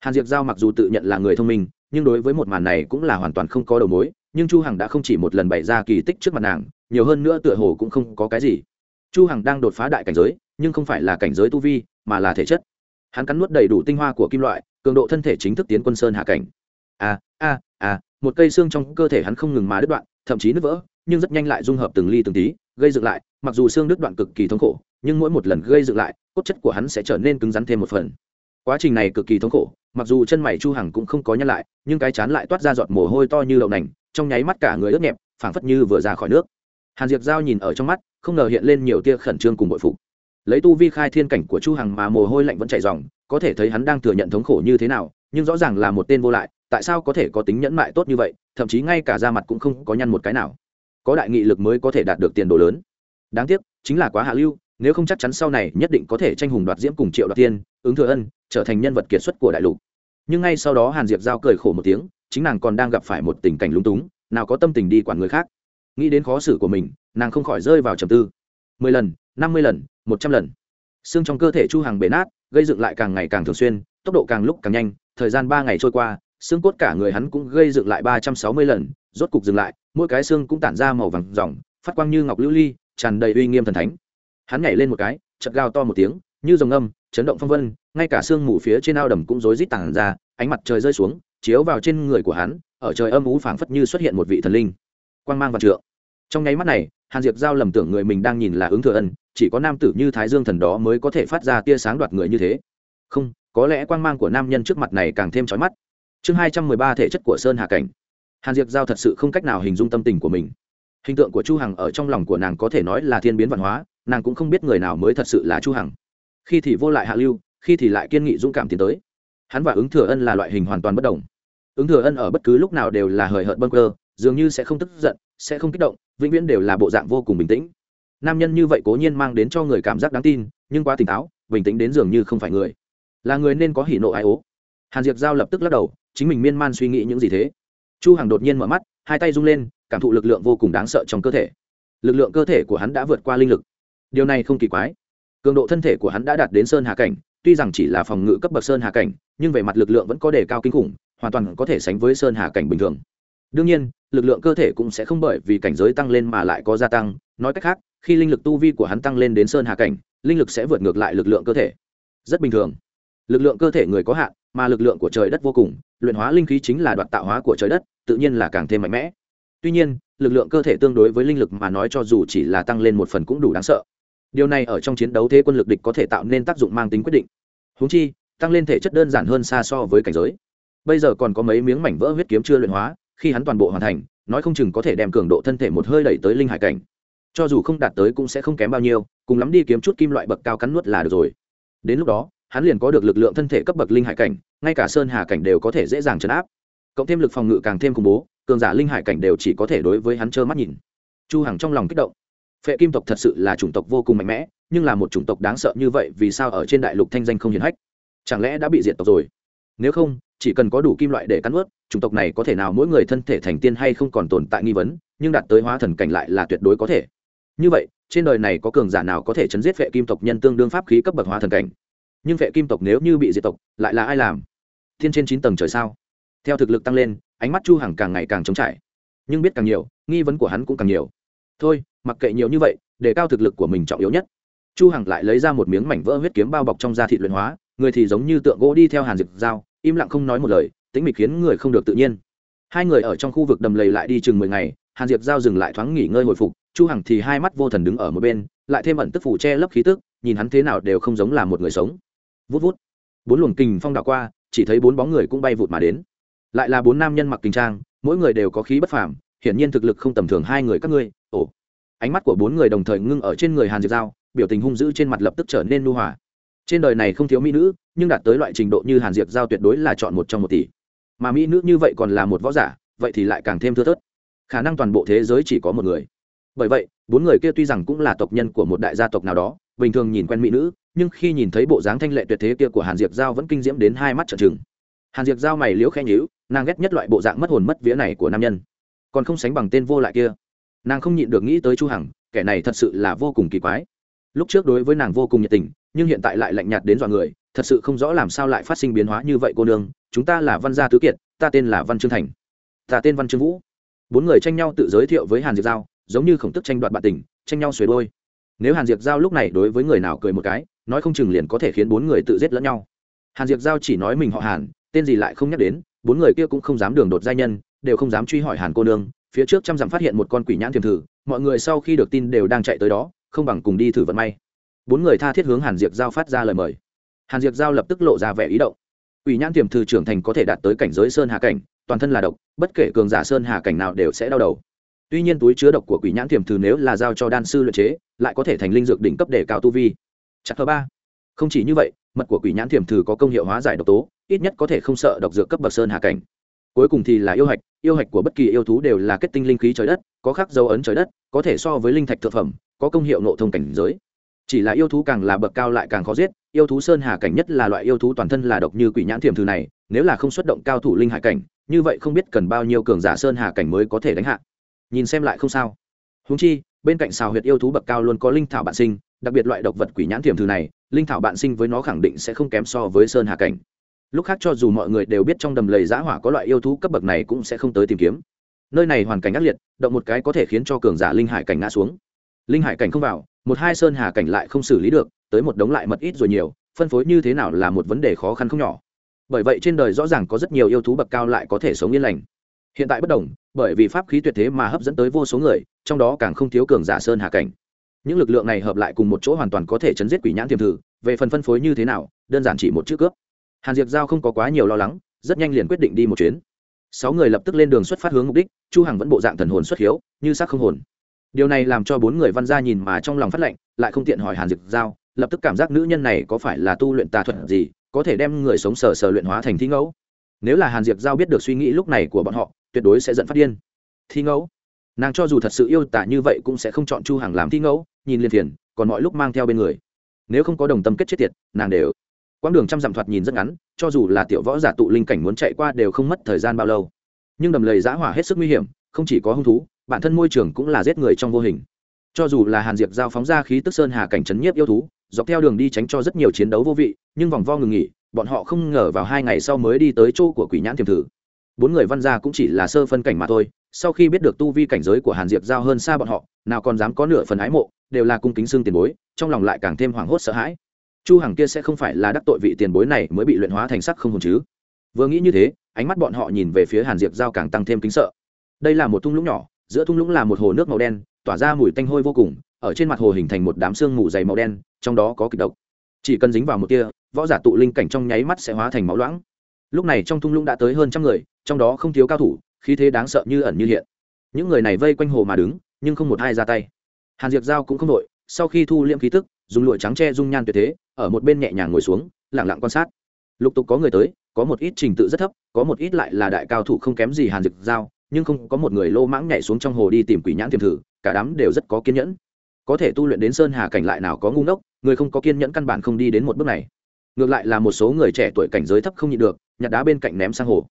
Hàn diệp giao mặc dù tự nhận là người thông minh, nhưng đối với một màn này cũng là hoàn toàn không có đầu mối, nhưng chu hằng đã không chỉ một lần bày ra kỳ tích trước mặt nàng, nhiều hơn nữa tựa hồ cũng không có cái gì. Chu hằng đang đột phá đại cảnh giới nhưng không phải là cảnh giới tu vi, mà là thể chất. Hắn cắn nuốt đầy đủ tinh hoa của kim loại, cường độ thân thể chính thức tiến quân sơn hạ cảnh. A a a một cây xương trong cơ thể hắn không ngừng mà đứt đoạn, thậm chí nứt vỡ, nhưng rất nhanh lại dung hợp từng ly từng tí, gây dựng lại, mặc dù xương đứt đoạn cực kỳ thống khổ, nhưng mỗi một lần gây dựng lại, cốt chất của hắn sẽ trở nên cứng rắn thêm một phần. Quá trình này cực kỳ thống khổ, mặc dù chân mày chu hằng cũng không có nhăn lại, nhưng cái chán lại toát ra giọt mồ hôi to như đậu nành, trong nháy mắt cả người ướt nhẹp, phảng phất như vừa ra khỏi nước. Hàn diệp giao nhìn ở trong mắt, không ngờ hiện lên nhiều tia khẩn trương cùng bội phục lấy tu vi khai thiên cảnh của chu hằng mà mồ hôi lạnh vẫn chảy ròng, có thể thấy hắn đang thừa nhận thống khổ như thế nào, nhưng rõ ràng là một tên vô lại, tại sao có thể có tính nhẫn mại tốt như vậy, thậm chí ngay cả da mặt cũng không có nhăn một cái nào. Có đại nghị lực mới có thể đạt được tiền đồ lớn. Đáng tiếc, chính là quá hạ lưu, nếu không chắc chắn sau này nhất định có thể tranh hùng đoạt diễm cùng triệu đoạt tiên, ứng thừa ân, trở thành nhân vật kiệt xuất của đại lục. Nhưng ngay sau đó hàn diệp giao cười khổ một tiếng, chính nàng còn đang gặp phải một tình cảnh lúng túng, nào có tâm tình đi quản người khác. Nghĩ đến khó xử của mình, nàng không khỏi rơi vào trầm tư. Mười lần, năm mươi lần một trăm lần. Xương trong cơ thể chu hàng bể nát, gây dựng lại càng ngày càng thường xuyên, tốc độ càng lúc càng nhanh, thời gian ba ngày trôi qua, xương cốt cả người hắn cũng gây dựng lại ba trăm sáu mươi lần, rốt cục dừng lại, mỗi cái xương cũng tản ra màu vàng ròng, phát quang như ngọc lưu ly, tràn đầy uy nghiêm thần thánh. Hắn nhảy lên một cái chật gào to một tiếng, như dòng âm, chấn động phong vân, ngay cả xương mù phía trên ao đầm cũng rối rít tản ra, ánh mặt trời rơi xuống, chiếu vào trên người của hắn, ở trời âm ú phảng phất như xuất hiện một vị thần linh. Quang mang và trượng. Trong nháy mắt này, hàn diệp giao lầm tưởng người mình đang nhìn là ứng thừa ân chỉ có nam tử như thái dương thần đó mới có thể phát ra tia sáng đoạt người như thế. Không, có lẽ quang mang của nam nhân trước mặt này càng thêm trói mắt. Chương hai trăm mười ba thể chất của sơn hà cảnh. Hàn diệp giao thật sự không cách nào hình dung tâm tình của mình. Hình tượng của chu hằng ở trong lòng của nàng có thể nói là thiên biến văn hóa, nàng cũng không biết người nào mới thật sự là chu hằng. Khi thì vô lại hạ lưu, khi thì lại kiên nghị dũng cảm tiến tới. Hắn và ứng thừa ân là loại hình hoàn toàn bất đồng. Ứng thừa ân ở bất cứ lúc nào đều là hời hợt bâng cơ dường như sẽ không tức giận, sẽ không kích động, vĩnh viễn đều là bộ dạng vô cùng bình tĩnh nam nhân như vậy cố nhiên mang đến cho người cảm giác đáng tin, nhưng quá tỉnh táo, bình tĩnh đến dường như không phải người. Là người nên có hỉ nộ ai ố. Hàn diệp giao lập tức lắc đầu, chính mình miên man suy nghĩ những gì thế? Chu hằng đột nhiên mở mắt, hai tay rung lên, cảm thụ lực lượng vô cùng đáng sợ trong cơ thể. Lực lượng cơ thể của hắn đã vượt qua linh lực. Điều này không kỳ quái. Cường độ thân thể của hắn đã đạt đến sơn hà cảnh, tuy rằng chỉ là phòng ngự cấp bậc sơn hà cảnh, nhưng về mặt lực lượng vẫn có đề cao kinh khủng, hoàn toàn có thể sánh với sơn hà cảnh bình thường đương nhiên, lực lượng cơ thể cũng sẽ không bởi vì cảnh giới tăng lên mà lại có gia tăng. Nói cách khác, khi linh lực tu vi của hắn tăng lên đến sơn hà cảnh, linh lực sẽ vượt ngược lại lực lượng cơ thể. Rất bình thường. Lực lượng cơ thể người có hạn, mà lực lượng của trời đất vô cùng. Luyện hóa linh khí chính là đoạt tạo hóa của trời đất, tự nhiên là càng thêm mạnh mẽ. Tuy nhiên, lực lượng cơ thể tương đối với linh lực mà nói cho dù chỉ là tăng lên một phần cũng đủ đáng sợ. Điều này ở trong chiến đấu thế quân lực địch có thể tạo nên tác dụng mang tính quyết định. Húng chi, tăng lên thể chất đơn giản hơn xa so với cảnh giới. Bây giờ còn có mấy miếng mảnh vỡ huyết kiếm chưa luyện hóa khi hắn toàn bộ hoàn thành, nói không chừng có thể đem cường độ thân thể một hơi đẩy tới linh hải cảnh. Cho dù không đạt tới cũng sẽ không kém bao nhiêu, cùng lắm đi kiếm chút kim loại bậc cao cắn nuốt là được rồi. Đến lúc đó, hắn liền có được lực lượng thân thể cấp bậc linh hải cảnh, ngay cả sơn hà cảnh đều có thể dễ dàng chấn áp. Cộng thêm lực phòng ngự càng thêm khủng bố, cường giả linh hải cảnh đều chỉ có thể đối với hắn trơ mắt nhìn. Chu hằng trong lòng kích động. Phệ kim tộc thật sự là chủng tộc vô cùng mạnh mẽ, nhưng là một chủng tộc đáng sợ như vậy vì sao ở trên đại lục thanh danh không hiển hách? Chẳng lẽ đã bị diệt tộc rồi? Nếu không, chỉ cần có đủ kim loại để cắn ướt, chủng tộc này có thể nào mỗi người thân thể thành tiên hay không còn tồn tại nghi vấn, nhưng đạt tới hóa thần cảnh lại là tuyệt đối có thể. Như vậy, trên đời này có cường giả nào có thể chấn giết vệ kim tộc nhân tương đương pháp khí cấp bậc hóa thần cảnh? Nhưng vệ kim tộc nếu như bị diệt tộc, lại là ai làm? Thiên trên chín tầng trời sao? Theo thực lực tăng lên, ánh mắt chu hằng càng ngày càng trống trải. Nhưng biết càng nhiều, nghi vấn của hắn cũng càng nhiều. Thôi, mặc kệ nhiều như vậy, để cao thực lực của mình trọng yếu nhất. Chu hằng lại lấy ra một miếng mảnh vỡ huyết kiếm bao bọc trong da thịt luyện hóa, người thì giống như tượng gỗ đi theo hàn diệp dao im lặng không nói một lời tính mịch khiến người không được tự nhiên. Hai người ở trong khu vực đầm lầy lại đi chừng mười ngày, hàn diệp giao dừng lại thoáng nghỉ ngơi hồi phục, chu hằng thì hai mắt vô thần đứng ở một bên, lại thêm ẩn tức phủ che lấp khí tức, nhìn hắn thế nào đều không giống là một người sống. Vút vút. Bốn luồng kình phong đảo qua, chỉ thấy bốn bóng người cũng bay vụt mà đến. Lại là bốn nam nhân mặc kình trang, mỗi người đều có khí bất phàm, hiển nhiên thực lực không tầm thường hai người các ngươi. Ồ. Ánh mắt của bốn người đồng thời ngưng ở trên người hàn diệp giao, biểu tình hung dữ trên mặt lập tức trở nên nu hòa trên đời này không thiếu mỹ nữ, nhưng đạt tới loại trình độ như hàn diệp giao tuyệt đối là chọn một trong một tỷ. Mà mỹ nữ như vậy còn là một võ giả, vậy thì lại càng thêm thưa thớt. Khả năng toàn bộ thế giới chỉ có một người. Bởi vậy, bốn người kia tuy rằng cũng là tộc nhân của một đại gia tộc nào đó, bình thường nhìn quen mỹ nữ, nhưng khi nhìn thấy bộ dáng thanh lệ tuyệt thế kia của hàn diệp giao vẫn kinh diễm đến hai mắt trợn trừng. Hàn diệp giao mày liễu khen nhíu, nàng ghét nhất loại bộ dạng mất hồn mất vía này của nam nhân. Còn không sánh bằng tên vô lại kia. Nàng không nhịn được nghĩ tới chu hằng, kẻ này thật sự là vô cùng kỳ quái lúc trước đối với nàng vô cùng nhiệt tình, nhưng hiện tại lại lạnh nhạt đến dọa người, thật sự không rõ làm sao lại phát sinh biến hóa như vậy cô nương. Chúng ta là văn gia tứ kiệt, ta tên là văn trương thành. Ta tên văn trương vũ. Bốn người tranh nhau tự giới thiệu với hàn diệp giao, giống như khổng tức tranh đoạt bạn tình, tranh nhau xuề đôi. Nếu hàn diệp giao lúc này đối với người nào cười một cái, nói không chừng liền có thể khiến bốn người tự giết lẫn nhau. Hàn diệp giao chỉ nói mình họ hàn, tên gì lại không nhắc đến, bốn người kia cũng không dám đường đột giai nhân, đều không dám truy hỏi hàn cô nương. Phía trước trăm dặm phát hiện một con quỷ nhãn thiềm thử, mọi người sau khi được tin đều đang chạy tới đó không bằng cùng đi thử vận may. Bốn người tha thiết hướng hàn diệp giao phát ra lời mời. Hàn diệp giao lập tức lộ ra vẻ ý động. Quỷ nhãn tiềm thư trưởng thành có thể đạt tới cảnh giới sơn hà cảnh, toàn thân là độc, bất kể cường giả sơn hà cảnh nào đều sẽ đau đầu. Tuy nhiên túi chứa độc của quỷ nhãn tiềm thư nếu là giao cho đan sư luyện chế, lại có thể thành linh dược đỉnh cấp để cao tu vi. Chặt thứ ba. Không chỉ như vậy, mật của quỷ nhãn tiềm thư có công hiệu hóa giải độc tố, ít nhất có thể không sợ độc dược cấp bậc sơn hà cảnh. Cuối cùng thì là yêu hạch yêu hạch của bất kỳ yêu thú đều là kết tinh linh khí trời đất, có khắc dấu ấn trời đất, có thể so với linh thạch thực phẩm có công hiệu nộ thông cảnh giới. Chỉ là yêu thú càng là bậc cao lại càng khó giết, yêu thú sơn hà cảnh nhất là loại yêu thú toàn thân là độc như quỷ nhãn thiềm thư này, nếu là không xuất động cao thủ linh hạ cảnh, như vậy không biết cần bao nhiêu cường giả sơn hà cảnh mới có thể đánh hạ. Nhìn xem lại không sao. Húng chi, bên cạnh xào huyệt yêu thú bậc cao luôn có linh thảo bạn sinh, đặc biệt loại độc vật quỷ nhãn thiềm thư này, linh thảo bạn sinh với nó khẳng định sẽ không kém so với sơn hà cảnh. Lúc khác cho dù mọi người đều biết trong đầm lầy giã hỏa có loại yêu thú cấp bậc này cũng sẽ không tới tìm kiếm. Nơi này hoàn cảnh ác liệt, động một cái có thể khiến cho cường giả linh hải cảnh ngã xuống linh hải cảnh không vào, một hai sơn hà cảnh lại không xử lý được, tới một đống lại mật ít rồi nhiều, phân phối như thế nào là một vấn đề khó khăn không nhỏ. Bởi vậy trên đời rõ ràng có rất nhiều yêu thú bậc cao lại có thể sống yên lành. Hiện tại bất đồng, bởi vì pháp khí tuyệt thế mà hấp dẫn tới vô số người, trong đó càng không thiếu cường giả sơn hà cảnh. Những lực lượng này hợp lại cùng một chỗ hoàn toàn có thể chấn giết quỷ nhãn tiềm thử, về phần phân phối như thế nào, đơn giản chỉ một chữ cướp. Hàn diệp giao không có quá nhiều lo lắng, rất nhanh liền quyết định đi một chuyến. Sáu người lập tức lên đường xuất phát hướng mục đích, chu hằng vẫn bộ dạng thần hồn xuất hiếu, như xác không hồn điều này làm cho bốn người văn gia nhìn mà trong lòng phát lệnh, lại không tiện hỏi hàn diệp giao, lập tức cảm giác nữ nhân này có phải là tu luyện tà thuật gì, có thể đem người sống sờ sờ luyện hóa thành thi ngẫu. Nếu là hàn diệp giao biết được suy nghĩ lúc này của bọn họ, tuyệt đối sẽ dẫn phát điên. Thi ngẫu? Nàng cho dù thật sự yêu tả như vậy cũng sẽ không chọn chu hằng làm thi ngẫu, nhìn liền phiền, còn mọi lúc mang theo bên người. Nếu không có đồng tâm kết chết tiệt, nàng đều quãng đường trăm dặm thoạt nhìn rất ngắn, cho dù là tiểu võ giả tụ linh cảnh muốn chạy qua đều không mất thời gian bao lâu. Nhưng đầm lầy giã hỏa hết sức nguy hiểm, không chỉ có hung thú bản thân môi trường cũng là giết người trong vô hình. Cho dù là hàn diệp giao phóng ra khí tức sơn hà cảnh trấn nhiếp yêu thú, dọc theo đường đi tránh cho rất nhiều chiến đấu vô vị, nhưng vòng vo ngừng nghỉ, bọn họ không ngờ vào hai ngày sau mới đi tới chỗ của quỷ nhãn tiềm thử. Bốn người văn gia cũng chỉ là sơ phân cảnh mà thôi, sau khi biết được tu vi cảnh giới của hàn diệp giao hơn xa bọn họ, nào còn dám có nửa phần ái mộ, đều là cung kính xương tiền bối, trong lòng lại càng thêm hoảng hốt sợ hãi. Chu hằng kia sẽ không phải là đắc tội vị tiền bối này mới bị luyện hóa thành sắc không hồn chứ. Vừa nghĩ như thế, ánh mắt bọn họ nhìn về phía hàn diệp giao càng tăng thêm kính sợ. Đây là một thung lũng nhỏ giữa thung lũng là một hồ nước màu đen, tỏa ra mùi tanh hôi vô cùng, ở trên mặt hồ hình thành một đám xương mù dày màu đen, trong đó có kịch độc. Chỉ cần dính vào một tia, võ giả tụ linh cảnh trong nháy mắt sẽ hóa thành máu loãng. Lúc này trong thung lũng đã tới hơn trăm người, trong đó không thiếu cao thủ, khí thế đáng sợ như ẩn như hiện. Những người này vây quanh hồ mà đứng, nhưng không một ai ra tay. Hàn diệp giao cũng không đội, sau khi thu liễm khí tức, dùng lụa trắng tre dung nhan tuyệt thế, ở một bên nhẹ nhàng ngồi xuống lẳng lặng quan sát. Lục tục có người tới, có một ít trình tự rất thấp, có một ít lại là đại cao thủ không kém gì hàn diệp giao nhưng không có một người lô mãng nhảy xuống trong hồ đi tìm quỷ nhãn tiềm thử, cả đám đều rất có kiên nhẫn. Có thể tu luyện đến sơn hà cảnh lại nào có ngu ngốc, người không có kiên nhẫn căn bản không đi đến một bước này. Ngược lại là một số người trẻ tuổi cảnh giới thấp không nhịn được, nhặt đá bên cạnh ném sang hồ.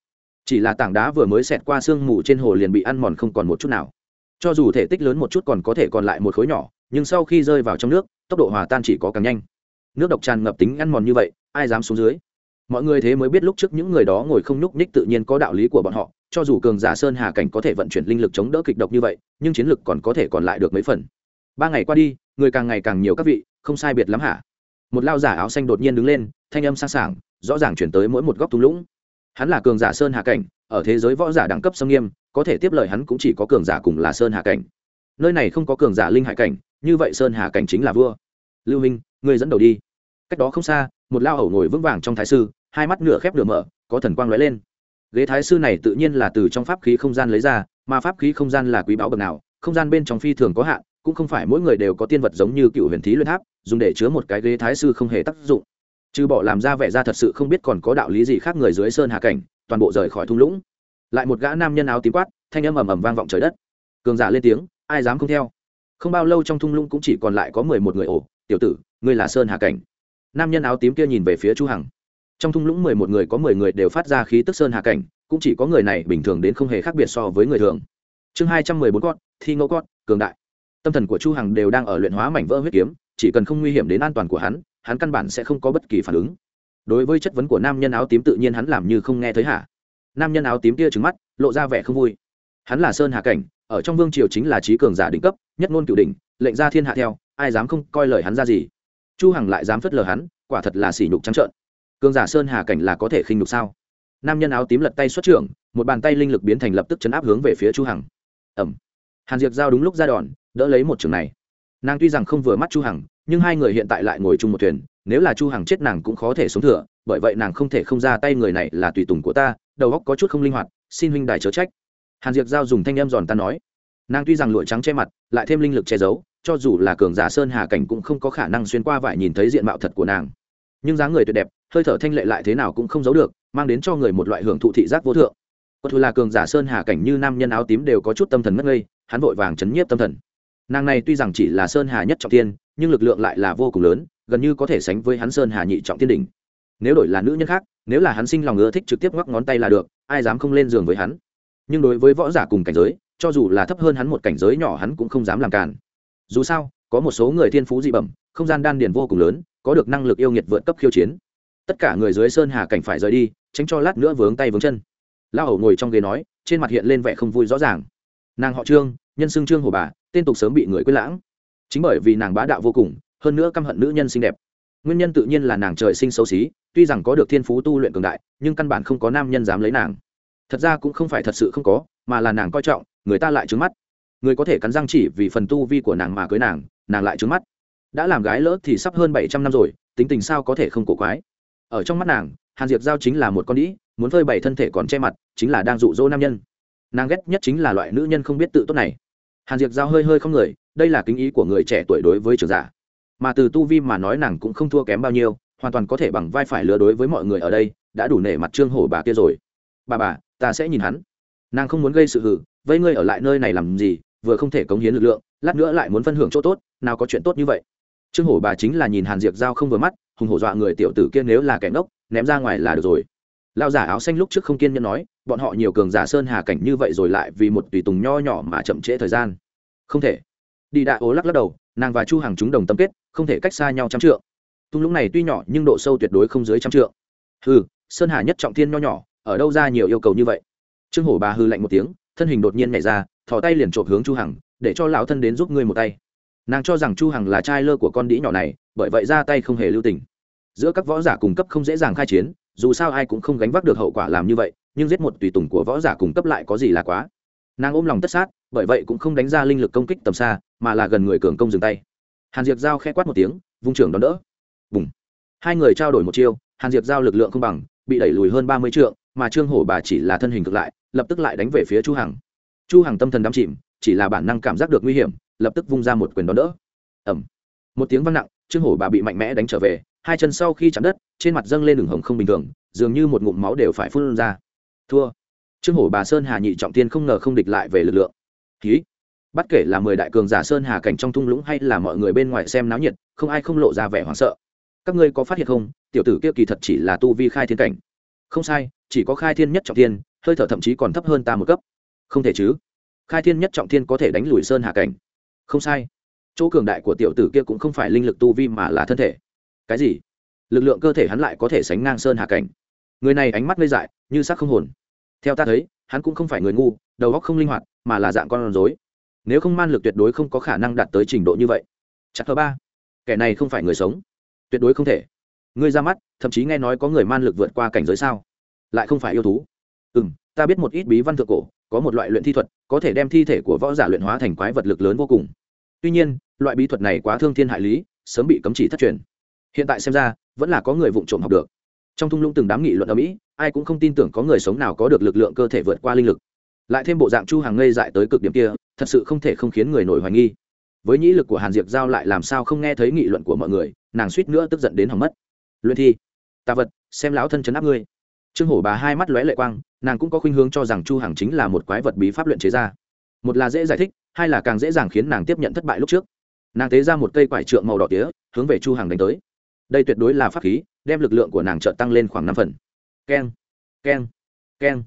Chỉ là tảng đá vừa mới xẹt qua sương mù trên hồ liền bị ăn mòn không còn một chút nào. Cho dù thể tích lớn một chút còn có thể còn lại một khối nhỏ, nhưng sau khi rơi vào trong nước, tốc độ hòa tan chỉ có càng nhanh. Nước độc tràn ngập tính ăn mòn như vậy, ai dám xuống dưới? Mọi người thế mới biết lúc trước những người đó ngồi không nhúc ních tự nhiên có đạo lý của bọn họ cho dù cường giả sơn hà cảnh có thể vận chuyển linh lực chống đỡ kịch độc như vậy, nhưng chiến lực còn có thể còn lại được mấy phần. Ba ngày qua đi, người càng ngày càng nhiều các vị, không sai biệt lắm hả? Một lao giả áo xanh đột nhiên đứng lên, thanh âm sang sảng, rõ ràng chuyển tới mỗi một góc thung lũng. Hắn là cường giả sơn hà cảnh, ở thế giới võ giả đẳng cấp sông nghiêm, có thể tiếp lời hắn cũng chỉ có cường giả cùng là sơn hà cảnh. Nơi này không có cường giả linh hải cảnh, như vậy sơn hà cảnh chính là vua. Lưu minh, người dẫn đầu đi. Cách đó không xa, một lao hầu ngồi vững vàng trong thái sư, hai mắt nửa khép nửa mở, có thần quang lóe lên ghế thái sư này tự nhiên là từ trong pháp khí không gian lấy ra, mà pháp khí không gian là quý báu bậc nào, không gian bên trong phi thường có hạn, cũng không phải mỗi người đều có tiên vật giống như cựu huyền thí luyện tháp, dùng để chứa một cái ghế thái sư không hề tác dụng. Trừ bỏ làm ra vẻ ra thật sự không biết còn có đạo lý gì khác người dưới sơn hạ cảnh, toàn bộ rời khỏi thung lũng. Lại một gã nam nhân áo tím quát, thanh âm ầm ầm vang vọng trời đất. Cường giả lên tiếng, ai dám không theo? Không bao lâu trong thung lũng cũng chỉ còn lại có mười một người ổ, tiểu tử, ngươi là sơn hạ cảnh. Nam nhân áo tím kia nhìn về phía chu hằng trong thung lũng mười một người có mười người đều phát ra khí tức sơn hạ cảnh, cũng chỉ có người này bình thường đến không hề khác biệt so với người thường. Chương hai trăm mười bốn con, thi ngẫu con, cường đại. Tâm thần của chu hằng đều đang ở luyện hóa mảnh vỡ huyết kiếm, chỉ cần không nguy hiểm đến an toàn của hắn hắn căn bản sẽ không có bất kỳ phản ứng. Đối với chất vấn của nam nhân áo tím tự nhiên hắn làm như không nghe thấy hả? Nam nhân áo tím kia trừng mắt, lộ ra vẻ không vui. Hắn là sơn hạ cảnh, ở trong vương triều chính là trí cường giả đỉnh cấp, nhất ngôn cửu đỉnh, lệnh ra thiên hạ theo, ai dám không coi lời hắn ra gì. Chu hằng lại dám phất lờ hắn, quả thật là sỉ nhục trắng trợn cường giả sơn hà cảnh là có thể khinh nhục sao? Nam nhân áo tím lật tay xuất trưởng, một bàn tay linh lực biến thành lập tức chấn áp hướng về phía chu hằng. Ẩm. Hàn diệp giao đúng lúc ra đòn, đỡ lấy một trường này. Nàng tuy rằng không vừa mắt chu hằng, nhưng hai người hiện tại lại ngồi chung một thuyền, nếu là chu hằng chết nàng cũng khó thể sống thừa, bởi vậy nàng không thể không ra tay người này là tùy tùng của ta, đầu óc có chút không linh hoạt, xin huynh đài chớ trách. Hàn diệp giao dùng thanh âm giòn ta nói. Nàng tuy rằng lụa trắng che mặt, lại thêm linh lực che giấu, cho dù là cường giả sơn hà cảnh cũng không có khả năng xuyên qua vải nhìn thấy diện mạo thật của nàng. Nhưng dáng người tuyệt đẹp hơi thở thanh lệ lại thế nào cũng không giấu được, mang đến cho người một loại hưởng thụ thị giác vô thượng. Có thù là cường giả sơn hà cảnh như nam nhân áo tím đều có chút tâm thần mất ngây, hắn vội vàng chấn nhiếp tâm thần. Nàng này tuy rằng chỉ là sơn hà nhất trọng tiên, nhưng lực lượng lại là vô cùng lớn, gần như có thể sánh với hắn sơn hà nhị trọng tiên đỉnh. Nếu đổi là nữ nhân khác, nếu là hắn sinh lòng ưa thích trực tiếp ngoắc ngón tay là được, ai dám không lên giường với hắn? Nhưng đối với võ giả cùng cảnh giới, cho dù là thấp hơn hắn một cảnh giới nhỏ hắn cũng không dám làm cản dù sao, có một số người thiên phú dị bẩm, không gian đan điền vô cùng lớn, có được năng lực yêu nghiệt vượt cấp khiêu chiến tất cả người dưới sơn hà cảnh phải rời đi, tránh cho lát nữa vướng tay vướng chân. La hầu ngồi trong ghế nói, trên mặt hiện lên vẻ không vui rõ ràng. Nàng họ trương, nhân xưng trương hồ bà, tên tục sớm bị người quên lãng. Chính bởi vì nàng bá đạo vô cùng, hơn nữa căm hận nữ nhân xinh đẹp. Nguyên nhân tự nhiên là nàng trời sinh xấu xí, tuy rằng có được thiên phú tu luyện cường đại, nhưng căn bản không có nam nhân dám lấy nàng. Thật ra cũng không phải thật sự không có, mà là nàng coi trọng, người ta lại trứng mắt. Người có thể cắn răng chỉ vì phần tu vi của nàng mà cưới nàng nàng lại trứng mắt. Đã làm gái lỡ thì sắp hơn bảy trăm năm rồi, tính tình sao có thể không cổ quái? Ở trong mắt nàng, hàn diệp giao chính là một con đĩ, muốn phơi bày thân thể còn che mặt, chính là đang rụ rỗ nam nhân. Nàng ghét nhất chính là loại nữ nhân không biết tự tốt này. Hàn diệp giao hơi hơi không người, đây là kính ý của người trẻ tuổi đối với trường giả. Mà từ tu vi mà nói nàng cũng không thua kém bao nhiêu, hoàn toàn có thể bằng vai phải lừa đối với mọi người ở đây, đã đủ nể mặt trương hổ bà kia rồi. Bà bà, ta sẽ nhìn hắn. Nàng không muốn gây sự hử, vây ngươi ở lại nơi này làm gì, vừa không thể cống hiến lực lượng, lát nữa lại muốn phân hưởng chỗ tốt, nào có chuyện tốt như vậy. Trương hổ bà chính là nhìn hàn diệp giao không vừa mắt hùng hổ dọa người tiểu tử kia nếu là kẻ ngốc, ném ra ngoài là được rồi. Lao giả áo xanh lúc trước không kiên nhẫn nói, bọn họ nhiều cường giả sơn hà cảnh như vậy rồi lại vì một tùy tùng nho nhỏ mà chậm trễ thời gian. Không thể. Đi đạ ố lắc lắc đầu, nàng và chu hàng chúng đồng tâm kết, không thể cách xa nhau trăm trượng. Thung lũng này tuy nhỏ nhưng độ sâu tuyệt đối không dưới trăm trượng. Hừ, sơn hà nhất trọng thiên nho nhỏ, ở đâu ra nhiều yêu cầu như vậy? Trương hổ bà hư lạnh một tiếng, thân hình đột nhiên nhảy ra, thò tay liền trộm hướng chu hằng, để cho lão thân đến giúp ngươi một tay. Nàng cho rằng chu hằng là trai lơ của con đĩ nhỏ này bởi vậy ra tay không hề lưu tình. Giữa các võ giả cung cấp không dễ dàng khai chiến, dù sao ai cũng không gánh vác được hậu quả làm như vậy, nhưng giết một tùy tùng của võ giả cung cấp lại có gì là quá. Nàng ôm lòng tất sát, bởi vậy cũng không đánh ra linh lực công kích tầm xa, mà là gần người cường công dừng tay. Hàn diệp giao khẽ quát một tiếng, vung trưởng đón đỡ. Bùng. Hai người trao đổi một chiêu, hàn diệp giao lực lượng không bằng, bị đẩy lùi hơn ba mươi trượng, mà trương hổ bà chỉ là thân hình cực lại, lập tức lại đánh về phía chu hằng. Chu hằng tâm thần đắm chìm, chỉ là bản năng cảm giác được nguy hiểm, lập tức vung ra một quyền đón đỡ. Ẩm một tiếng vang nặng trương hổ bà bị mạnh mẽ đánh trở về, hai chân sau khi chạm đất, trên mặt dâng lên đường hồng không bình thường, dường như một ngụm máu đều phải phun ra. Thua. Trương hổ bà sơn hà nhị trọng tiên không ngờ không địch lại về lực lượng. Ký. Bất kể là mười đại cường giả sơn hà cảnh trong thung lũng hay là mọi người bên ngoài xem náo nhiệt, không ai không lộ ra vẻ hoảng sợ. Các ngươi có phát hiện không, tiểu tử kia kỳ thật chỉ là tu vi khai thiên cảnh. Không sai, chỉ có khai thiên nhất trọng thiên hơi thở thậm chí còn thấp hơn ta một cấp. Không thể chứ. Khai thiên nhất trọng thiên có thể đánh lùi sơn hà cảnh. Không sai chỗ cường đại của tiểu tử kia cũng không phải linh lực tu vi mà là thân thể. Cái gì? Lực lượng cơ thể hắn lại có thể sánh ngang sơn hà cảnh. Người này ánh mắt ngây dại, như sắc không hồn. Theo ta thấy, hắn cũng không phải người ngu, đầu óc không linh hoạt, mà là dạng con rối. Nếu không man lực tuyệt đối không có khả năng đạt tới trình độ như vậy. Chắc thứ ba. Kẻ này không phải người sống. Tuyệt đối không thể. Ngươi ra mắt, thậm chí nghe nói có người man lực vượt qua cảnh giới sao? Lại không phải yêu thú. Ừ m ta biết một ít bí văn thượng cổ, có một loại luyện thi thuật, có thể đem thi thể của võ giả luyện hóa thành quái vật lực lớn vô cùng tuy nhiên, loại bí thuật này quá thương thiên hại lý, sớm bị cấm chỉ thất truyền. Hiện tại xem ra, vẫn là có người vụng trộm học được. Trong thung lũng từng đám nghị luận ở mỹ ai cũng không tin tưởng có người sống nào có được lực lượng cơ thể vượt qua linh lực. Lại thêm bộ dạng chu hàng ngây dại tới cực điểm kia, thật sự không thể không khiến người nổi hoài nghi. Với nhĩ lực của hàn diệp giao lại làm sao không nghe thấy nghị luận của mọi người, nàng suýt nữa tức giận đến hỏng mất. Luyện thi, tà vật, xem lão thân chấn áp ngươi. Trương hổ bà hai mắt lóe lệ quang, nàng cũng có khuynh hướng cho rằng chu hằng chính là một quái vật bí pháp luyện chế ra. Một là dễ giải thích hai là càng dễ dàng khiến nàng tiếp nhận thất bại lúc trước. Nàng tế ra một cây quải trượng màu đỏ tía, hướng về chu hằng đánh tới. Đây tuyệt đối là pháp khí, đem lực lượng của nàng trợ tăng lên khoảng năm phần. Keng keng keng.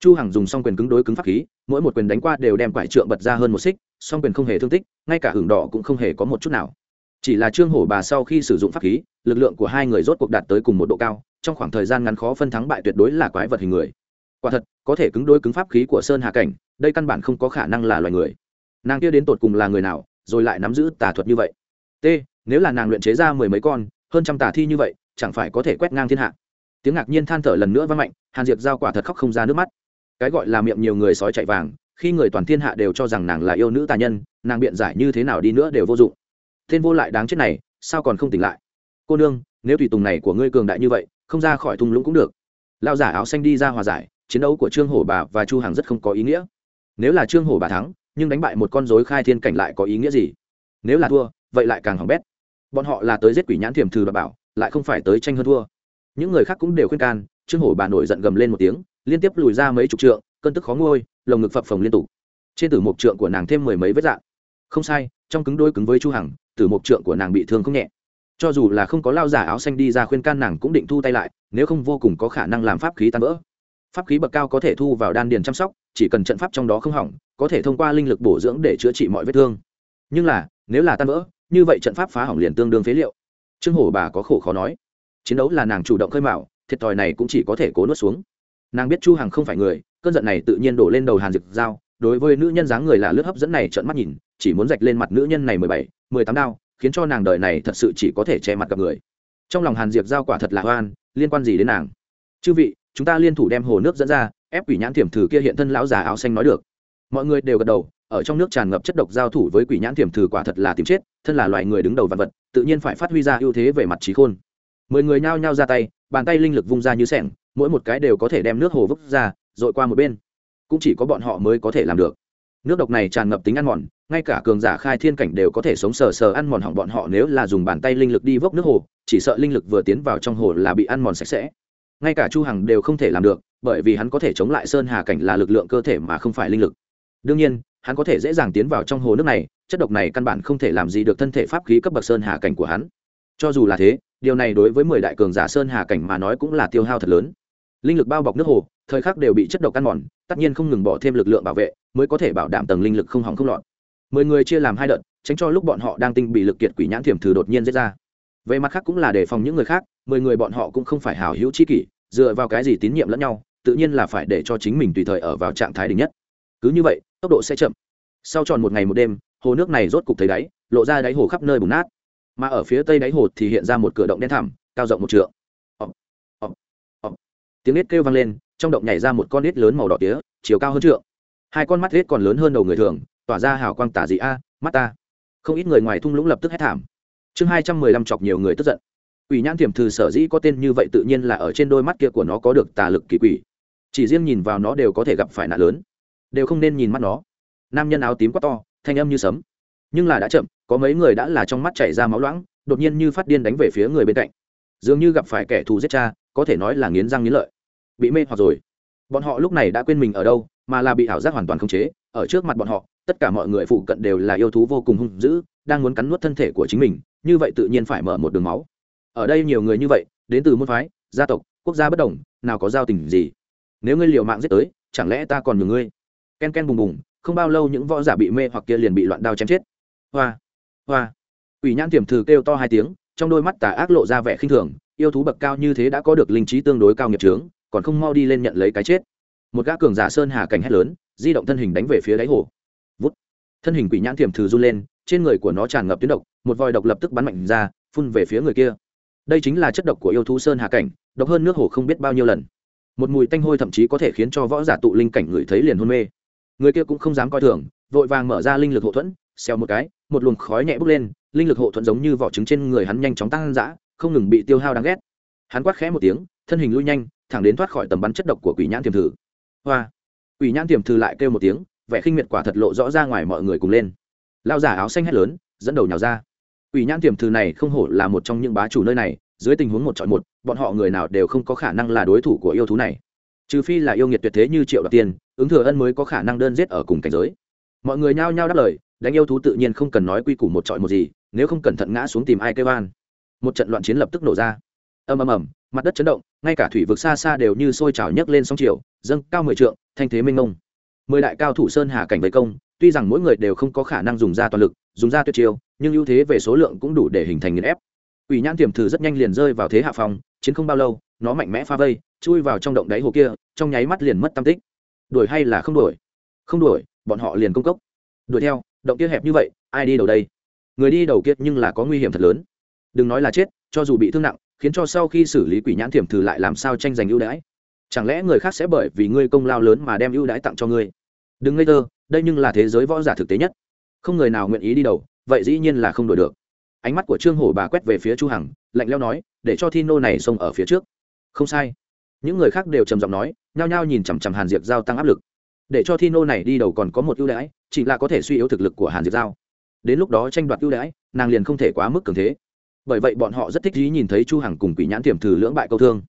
Chu hằng dùng song quyền cứng đối cứng pháp khí, mỗi một quyền đánh qua đều đem quải trượng bật ra hơn một xích, song quyền không hề thương tích, ngay cả hưởng đỏ cũng không hề có một chút nào. Chỉ là trương hổ bà sau khi sử dụng pháp khí, lực lượng của hai người rốt cuộc đạt tới cùng một độ cao, trong khoảng thời gian ngắn khó phân thắng bại tuyệt đối là quái vật hình người. Quả thật, có thể cứng đối cứng pháp khí của sơn hà cảnh, đây căn bản không có khả năng là loài người nàng kia đến tột cùng là người nào, rồi lại nắm giữ tà thuật như vậy. T, nếu là nàng luyện chế ra mười mấy con, hơn trăm tà thi như vậy, chẳng phải có thể quét ngang thiên hạ. Tiếng ngạc nhiên than thở lần nữa vang mạnh, hàn diệp giao quả thật khóc không ra nước mắt. Cái gọi là miệng nhiều người sói chạy vàng, khi người toàn thiên hạ đều cho rằng nàng là yêu nữ tà nhân, nàng biện giải như thế nào đi nữa đều vô dụng. Tên vô lại đáng chết này, sao còn không tỉnh lại? Cô nương, nếu tùy tùng này của ngươi cường đại như vậy, không ra khỏi thung lũng cũng được. Lao giả áo xanh đi ra hòa giải, chiến đấu của trương hổ bà và chu hằng rất không có ý nghĩa. Nếu là trương hổ bà thắng nhưng đánh bại một con rối khai thiên cảnh lại có ý nghĩa gì? Nếu là thua, vậy lại càng hỏng bét. Bọn họ là tới giết quỷ nhãn thiềm thử bà bảo, lại không phải tới tranh hơn thua. Những người khác cũng đều khuyên can, trương hổ bà nổi giận gầm lên một tiếng, liên tiếp lùi ra mấy chục trượng, cơn tức khó nguôi lồng ngực phập phồng liên tục. Trên tử mục trượng của nàng thêm mười mấy vết dạng. Không sai, trong cứng đôi cứng với chu hằng, tử mục trượng của nàng bị thương không nhẹ. Cho dù là không có lao giả áo xanh đi ra khuyên can nàng cũng định thu tay lại, nếu không vô cùng có khả năng làm pháp khí tan vỡ pháp khí bậc cao có thể thu vào đan điền chăm sóc chỉ cần trận pháp trong đó không hỏng có thể thông qua linh lực bổ dưỡng để chữa trị mọi vết thương. Nhưng là nếu là tan vỡ như vậy trận pháp phá hỏng liền tương đương phế liệu. Trương hổ bà có khổ khó nói. Chiến đấu là nàng chủ động khơi mạo thiệt thòi này cũng chỉ có thể cố nuốt xuống. Nàng biết chu hằng không phải người cơn giận này tự nhiên đổ lên đầu hàn diệp giao đối với nữ nhân dáng người là lướt hấp dẫn này trợn mắt nhìn chỉ muốn rạch lên mặt nữ nhân này mười bảy mười tám đao khiến cho nàng đời này thật sự chỉ có thể che mặt gặp người. Trong lòng hàn diệp giao quả thật là hoan, liên quan gì đến nàng? Chư vị chúng ta liên thủ đem hồ nước dẫn ra, ép quỷ nhãn thiểm thử kia hiện thân lão già áo xanh nói được. Mọi người đều gật đầu, ở trong nước tràn ngập chất độc giao thủ với quỷ nhãn thiểm thử quả thật là tìm chết, thân là loài người đứng đầu vật vật, tự nhiên phải phát huy ra ưu thế về mặt trí khôn. Mười người nhao nhao ra tay, bàn tay linh lực vung ra như sẻng, mỗi một cái đều có thể đem nước hồ vứt ra, dội qua một bên. Cũng chỉ có bọn họ mới có thể làm được. Nước độc này tràn ngập tính ăn mòn, ngay cả cường giả khai thiên cảnh đều có thể sống sờ sờ ăn mòn hỏng bọn họ nếu là dùng bàn tay linh lực đi vốc nước hồ, chỉ sợ linh lực vừa tiến vào trong hồ là bị ăn mòn sạch sẽ ngay cả chu hằng đều không thể làm được, bởi vì hắn có thể chống lại sơn hà cảnh là lực lượng cơ thể mà không phải linh lực. Đương nhiên, hắn có thể dễ dàng tiến vào trong hồ nước này, chất độc này căn bản không thể làm gì được thân thể pháp khí cấp bậc sơn hà cảnh của hắn. Cho dù là thế, điều này đối với mười đại cường giả sơn hà cảnh mà nói cũng là tiêu hao thật lớn. Linh lực bao bọc nước hồ, thời khắc đều bị chất độc ăn mòn, tất nhiên không ngừng bỏ thêm lực lượng bảo vệ, mới có thể bảo đảm tầng linh lực không hỏng không lọt. Mười người chia làm hai đợt, tránh cho lúc bọn họ đang tinh bị lực kiệt quỷ nhãn thiểm thử đột nhiên giết ra. Về mặt khác cũng là đề phòng những người khác mười người bọn họ cũng không phải hảo hữu chi kỷ, dựa vào cái gì tín nhiệm lẫn nhau, tự nhiên là phải để cho chính mình tùy thời ở vào trạng thái đỉnh nhất. Cứ như vậy, tốc độ sẽ chậm. Sau tròn một ngày một đêm, hồ nước này rốt cục thấy đáy, lộ ra đáy hồ khắp nơi bùng nát. Mà ở phía tây đáy hồ thì hiện ra một cửa động đen thẳm, cao rộng một trượng. Tiếng nết kêu vang lên, trong động nhảy ra một con nết lớn màu đỏ tía, chiều cao hơn trượng. Hai con mắt nết còn lớn hơn đầu người thường, tỏa ra hào quang tả dị a, mắt ta. Không ít người ngoài thung lũng lập tức hét thảm. Chương hai trăm mười lăm chọc nhiều người tức giận quỷ nhãn thiểm thư sở dĩ có tên như vậy tự nhiên là ở trên đôi mắt kia của nó có được tà lực kỳ quỷ. Chỉ riêng nhìn vào nó đều có thể gặp phải nạn lớn. Đều không nên nhìn mắt nó. Nam nhân áo tím quá to, thanh âm như sấm. Nhưng là đã chậm, có mấy người đã là trong mắt chảy ra máu loãng, đột nhiên như phát điên đánh về phía người bên cạnh. Dường như gặp phải kẻ thù giết cha, có thể nói là nghiến răng nghiến lợi. Bị mê hoặc rồi. Bọn họ lúc này đã quên mình ở đâu, mà là bị ảo giác hoàn toàn khống chế, ở trước mặt bọn họ, tất cả mọi người phụ cận đều là yêu thú vô cùng hung dữ, đang muốn cắn nuốt thân thể của chính mình, như vậy tự nhiên phải mở một đường máu ở đây nhiều người như vậy, đến từ môn phái, gia tộc, quốc gia bất đồng, nào có giao tình gì? Nếu ngươi liều mạng giết tới, chẳng lẽ ta còn nhường ngươi? Ken ken bùng bùng, không bao lâu những võ giả bị mê hoặc kia liền bị loạn đao chém chết. Hoa hoa. Ủy nhãn tiềm thử kêu to hai tiếng, trong đôi mắt tà ác lộ ra vẻ khinh thường, yêu thú bậc cao như thế đã có được linh trí tương đối cao nghiệp trướng còn không mau đi lên nhận lấy cái chết. Một gã cường giả sơn hà cảnh hét lớn, di động thân hình đánh về phía đáy hồ. Vút. Thân hình quỷ nhãn tiềm thử run lên, trên người của nó tràn ngập tuyến độc, một vòi độc lập tức bắn mạnh ra, phun về phía người kia đây chính là chất độc của yêu thú sơn hà cảnh, độc hơn nước hồ không biết bao nhiêu lần. Một mùi tanh hôi thậm chí có thể khiến cho võ giả tụ linh cảnh người thấy liền hôn mê. Người kia cũng không dám coi thường, vội vàng mở ra linh lực hộ thuẫn, xèo một cái, một luồng khói nhẹ bốc lên, linh lực hộ thuẫn giống như vỏ trứng trên người hắn nhanh chóng tăng dã, không ngừng bị tiêu hao đáng ghét. Hắn quát khẽ một tiếng, thân hình lui nhanh, thẳng đến thoát khỏi tầm bắn chất độc của quỷ nhãn tiềm thử. Hoa! Quỷ nhãn tiềm thử lại kêu một tiếng, vẻ khinh miệt quả thật lộ rõ ra ngoài mọi người cùng lên. Lao giả áo xanh hét lớn, dẫn đầu nhào ra quỷ nhãn tiềm thư này không hổ là một trong những bá chủ nơi này, dưới tình huống một chọi một, bọn họ người nào đều không có khả năng là đối thủ của yêu thú này. Trừ phi là yêu nghiệt tuyệt thế như triệu đoạt tiên, ứng thừa ân mới có khả năng đơn giết ở cùng cảnh giới. Mọi người nhao nhao đáp lời, đánh yêu thú tự nhiên không cần nói quy củ một trọi một gì, nếu không cẩn thận ngã xuống tìm ai kêu van một trận loạn chiến lập tức nổ ra. Ầm ầm ầm, mặt đất chấn động, ngay cả thủy vực xa xa đều như sôi trào nhấc lên sóng chiều, dâng cao mười trượng, thanh thế minh ngông mười đại cao thủ sơn hà cảnh vây công, tuy rằng mỗi người đều không có khả năng dùng ra toàn lực, dùng ra tuyệt chiêu nhưng ưu thế về số lượng cũng đủ để hình thành nghiền ép. Quỷ nhãn tiềm thử rất nhanh liền rơi vào thế hạ phòng chiến không bao lâu, nó mạnh mẽ pha vây, chui vào trong động đáy hồ kia, trong nháy mắt liền mất tam tích. Đuổi hay là không đuổi? Không đuổi, bọn họ liền công cốc. Đuổi theo, động kia hẹp như vậy, ai đi đầu đây? Người đi đầu kia nhưng là có nguy hiểm thật lớn. Đừng nói là chết, cho dù bị thương nặng, khiến cho sau khi xử lý quỷ nhãn thiểm thử lại làm sao tranh giành ưu đãi? Chẳng lẽ người khác sẽ bởi vì ngươi công lao lớn mà đem ưu đãi tặng cho ngươi? Đừng ngây thơ, đây nhưng là thế giới võ giả thực tế nhất. Không người nào nguyện ý đi đầu vậy dĩ nhiên là không đổi được. Ánh mắt của trương hổ bà quét về phía chu hằng, lạnh leo nói, để cho thi nô này xông ở phía trước. Không sai. Những người khác đều trầm giọng nói, nhao nhao nhìn chằm chằm hàn diệp giao tăng áp lực. Để cho thi nô này đi đầu còn có một ưu đãi, chỉ là có thể suy yếu thực lực của hàn diệp giao. Đến lúc đó tranh đoạt ưu đãi, nàng liền không thể quá mức cường thế. Bởi vậy bọn họ rất thích ý nhìn thấy chu hằng cùng quỷ nhãn tiềm thử lưỡng bại câu thương.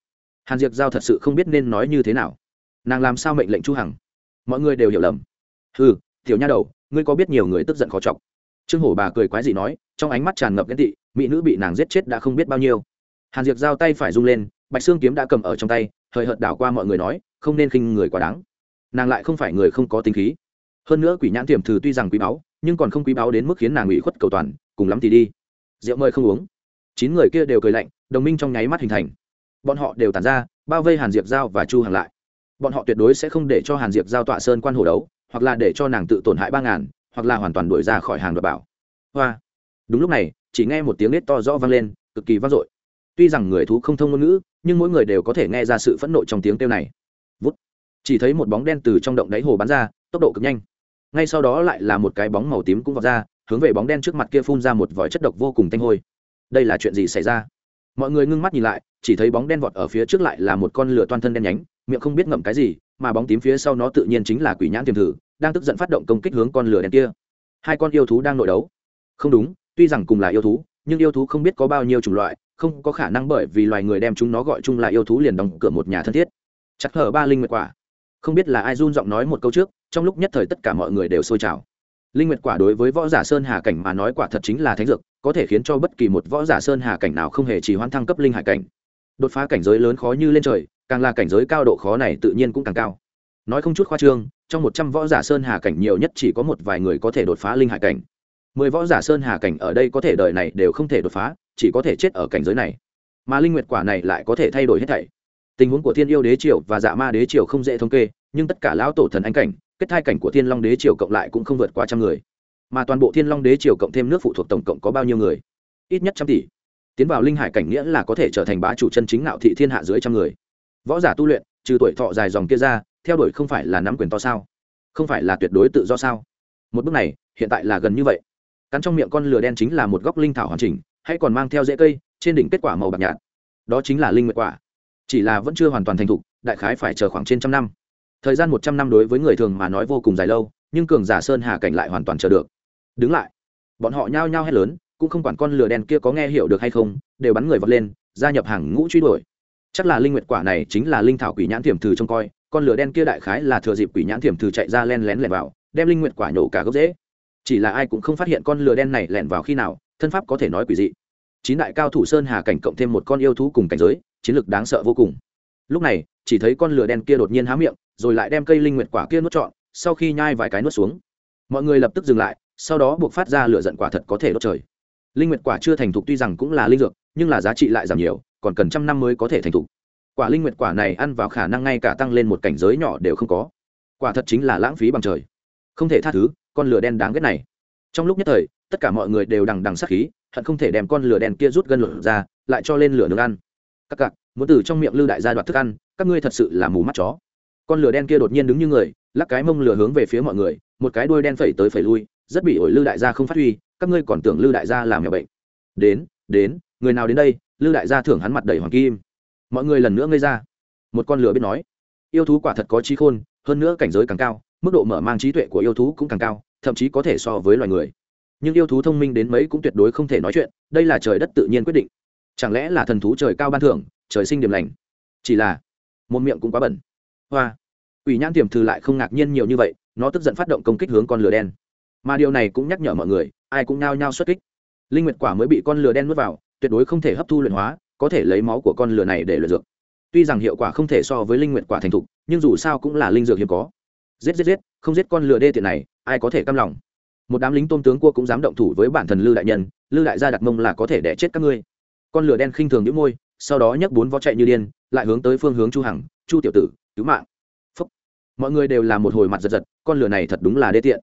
Hàn diệp giao thật sự không biết nên nói như thế nào. Nàng làm sao mệnh lệnh chu hằng? Mọi người đều hiểu lầm. Hừ, tiểu nha đầu, ngươi có biết nhiều người tức giận khó chọc? Trương hổ bà cười quái dị nói, trong ánh mắt tràn ngập ghen tị, mỹ nữ bị nàng giết chết đã không biết bao nhiêu. Hàn diệp giao tay phải rung lên, bạch xương kiếm đã cầm ở trong tay, hời hợt đảo qua mọi người nói, không nên khinh người quá đáng. Nàng lại không phải người không có tính khí. Hơn nữa quỷ nhãn tiềm thử tuy rằng quý báu, nhưng còn không quý báu đến mức khiến nàng ủy khuất cầu toàn, cùng lắm thì đi. Rượu mời không uống. Chín người kia đều cười lạnh, đồng minh trong nháy mắt hình thành. Bọn họ đều tàn ra, bao vây hàn diệp giao và chu hàng lại. Bọn họ tuyệt đối sẽ không để cho hàn diệp giao tọa sơn quan hồ đấu, hoặc là để cho nàng tự tổn hại ba ngàn hoặc là hoàn toàn đuổi ra khỏi hàng đoạt bảo. Hoa. Đúng lúc này, chỉ nghe một tiếng nết to rõ vang lên, cực kỳ vang dội. Tuy rằng người thú không thông ngôn ngữ, nhưng mỗi người đều có thể nghe ra sự phẫn nộ trong tiếng kêu này. Vút. Chỉ thấy một bóng đen từ trong động đáy hồ bắn ra, tốc độ cực nhanh. Ngay sau đó lại là một cái bóng màu tím cũng vọt ra, hướng về bóng đen trước mặt kia phun ra một vòi chất độc vô cùng tanh hôi. Đây là chuyện gì xảy ra? Mọi người ngưng mắt nhìn lại, chỉ thấy bóng đen vọt ở phía trước lại là một con lửa toan thân đen nhánh, miệng không biết ngậm cái gì, mà bóng tím phía sau nó tự nhiên chính là quỷ nhãn tiềm thử đang tức giận phát động công kích hướng con lửa đen kia. Hai con yêu thú đang nội đấu. Không đúng, tuy rằng cùng là yêu thú, nhưng yêu thú không biết có bao nhiêu chủng loại, không có khả năng bởi vì loài người đem chúng nó gọi chung là yêu thú liền đóng cửa một nhà thân thiết. Chắc hở ba linh nguyệt quả. Không biết là ai run giọng nói một câu trước, trong lúc nhất thời tất cả mọi người đều sôi trào. Linh nguyệt quả đối với võ giả sơn hà cảnh mà nói quả thật chính là thánh dược, có thể khiến cho bất kỳ một võ giả sơn hà cảnh nào không hề chỉ hoan thăng cấp linh hải cảnh. Đột phá cảnh giới lớn khó như lên trời, càng là cảnh giới cao độ khó này tự nhiên cũng càng cao nói không chút khoa trương, trong một trăm võ giả sơn hà cảnh nhiều nhất chỉ có một vài người có thể đột phá linh hải cảnh. Mười võ giả sơn hà cảnh ở đây có thể đời này đều không thể đột phá, chỉ có thể chết ở cảnh giới này. Mà linh nguyệt quả này lại có thể thay đổi hết thảy. Tình huống của thiên yêu đế triều và dạ ma đế triều không dễ thống kê, nhưng tất cả lão tổ thần anh cảnh, kết thai cảnh của thiên long đế triều cộng lại cũng không vượt qua trăm người. Mà toàn bộ thiên long đế triều cộng thêm nước phụ thuộc tổng cộng có bao nhiêu người? Ít nhất trăm tỷ. Tiến vào linh hải cảnh nghĩa là có thể trở thành bá chủ chân chính ngạo thị thiên hạ dưới trăm người. Võ giả tu luyện, trừ tuổi thọ dài dòng kia ra theo đuổi không phải là nắm quyền to sao? Không phải là tuyệt đối tự do sao? Một bước này, hiện tại là gần như vậy. Cắn trong miệng con lừa đen chính là một góc linh thảo hoàn chỉnh, hay còn mang theo rễ cây, trên đỉnh kết quả màu bạc nhạt. Đó chính là linh nguyệt quả. Chỉ là vẫn chưa hoàn toàn thành thục, đại khái phải chờ khoảng trên trăm năm. Thời gian một trăm năm đối với người thường mà nói vô cùng dài lâu, nhưng cường giả sơn hà cảnh lại hoàn toàn chờ được. Đứng lại. Bọn họ nhao nhao hét lớn, cũng không quản con lửa đen kia có nghe hiểu được hay không, đều bắn người vọt lên, gia nhập hàng ngũ truy đuổi. Chắc là linh nguyệt quả này chính là linh thảo quỷ nhãn tiềm thử trông coi con lửa đen kia đại khái là thừa dịp quỷ nhãn thiểm thử chạy ra len lén lẻn vào, đem linh nguyệt quả nhổ cả gốc rễ. Chỉ là ai cũng không phát hiện con lửa đen này lẻn vào khi nào, thân pháp có thể nói quỷ dị. Chín đại cao thủ sơn hà cảnh cộng thêm một con yêu thú cùng cảnh giới, chiến lực đáng sợ vô cùng. Lúc này, chỉ thấy con lửa đen kia đột nhiên há miệng, rồi lại đem cây linh nguyệt quả kia nuốt trọn, sau khi nhai vài cái nuốt xuống, mọi người lập tức dừng lại, sau đó buộc phát ra lửa giận quả thật có thể đốt trời. Linh nguyệt quả chưa thành thục tuy rằng cũng là linh dược, nhưng là giá trị lại giảm nhiều, còn cần trăm năm mới có thể thành thục quả linh nguyệt quả này ăn vào khả năng ngay cả tăng lên một cảnh giới nhỏ đều không có. Quả thật chính là lãng phí bằng trời. Không thể tha thứ, con lửa đen đáng ghét này. Trong lúc nhất thời, tất cả mọi người đều đằng đằng sát khí, hận không thể đem con lửa đen kia rút gân lửa ra, lại cho lên lửa nướng ăn. Các cặc, muốn từ trong miệng lưu đại gia đoạt thức ăn, các ngươi thật sự là mù mắt chó. Con lửa đen kia đột nhiên đứng như người, lắc cái mông lửa hướng về phía mọi người, một cái đuôi đen phẩy tới phẩy lui, rất bị ổi lư đại gia không phát huy, các ngươi còn tưởng lư đại gia làm nhà bệnh. Đến đến, người nào đến đây? Lư đại gia thưởng hắn mặt đầy hoàng kim mọi người lần nữa ngây ra. Một con lửa biết nói, yêu thú quả thật có trí khôn, hơn nữa cảnh giới càng cao, mức độ mở mang trí tuệ của yêu thú cũng càng cao, thậm chí có thể so với loài người. Nhưng yêu thú thông minh đến mấy cũng tuyệt đối không thể nói chuyện, đây là trời đất tự nhiên quyết định. Chẳng lẽ là thần thú trời cao ban thưởng, trời sinh điểm lành? Chỉ là, một miệng cũng quá bẩn. Hoa. Ủy nhãn tiềm thư lại không ngạc nhiên nhiều như vậy, nó tức giận phát động công kích hướng con lửa đen. Mà điều này cũng nhắc nhở mọi người, ai cũng nao nhao xuất kích. Linh nguyệt quả mới bị con lửa đen nuốt vào, tuyệt đối không thể hấp thu luyện hóa có thể lấy máu của con lửa này để luyện dược. Tuy rằng hiệu quả không thể so với linh nguyệt quả thành thục, nhưng dù sao cũng là linh dược hiếm có. Giết giết giết, không giết con lửa đê tiện này, ai có thể cam lòng? Một đám lính tôm tướng cua cũng dám động thủ với bản thần lư đại nhân, lư đại gia đặt mông là có thể đẻ chết các ngươi. Con lửa đen khinh thường những môi, sau đó nhấc bốn vó chạy như điên, lại hướng tới phương hướng chu hằng, chu tiểu tử, cứu mạng. Phúc. mọi người đều là một hồi mặt giật giật, con lửa này thật đúng là đê tiện.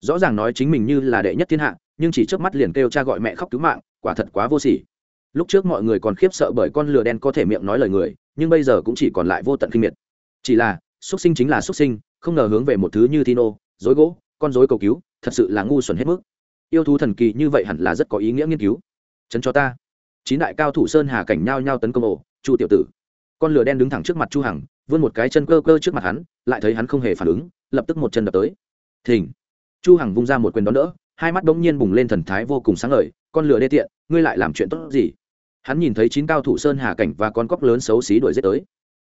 Rõ ràng nói chính mình như là đệ nhất thiên hạ, nhưng chỉ trước mắt liền kêu cha gọi mẹ khóc cứu mạng, quả thật quá vô sỉ lúc trước mọi người còn khiếp sợ bởi con lừa đen có thể miệng nói lời người, nhưng bây giờ cũng chỉ còn lại vô tận kinh miệt. Chỉ là, xuất sinh chính là xuất sinh, không ngờ hướng về một thứ như thino dối gỗ, con dối cầu cứu, thật sự là ngu xuẩn hết mức. Yêu thú thần kỳ như vậy hẳn là rất có ý nghĩa nghiên cứu. Chấn cho ta. Chín đại cao thủ sơn hà cảnh nhao nhao tấn công ổ, chu tiểu tử. Con lửa đen đứng thẳng trước mặt chu hằng, vươn một cái chân cơ cơ trước mặt hắn, lại thấy hắn không hề phản ứng, lập tức một chân đập tới. Thỉnh chu hằng vung ra một quyền đón đỡ, hai mắt đống nhiên bùng lên thần thái vô cùng sáng ngời, con lửa đê tiện, ngươi lại làm chuyện tốt gì? Hắn nhìn thấy chín cao thủ sơn hà cảnh và con cóc lớn xấu xí đuổi giết tới.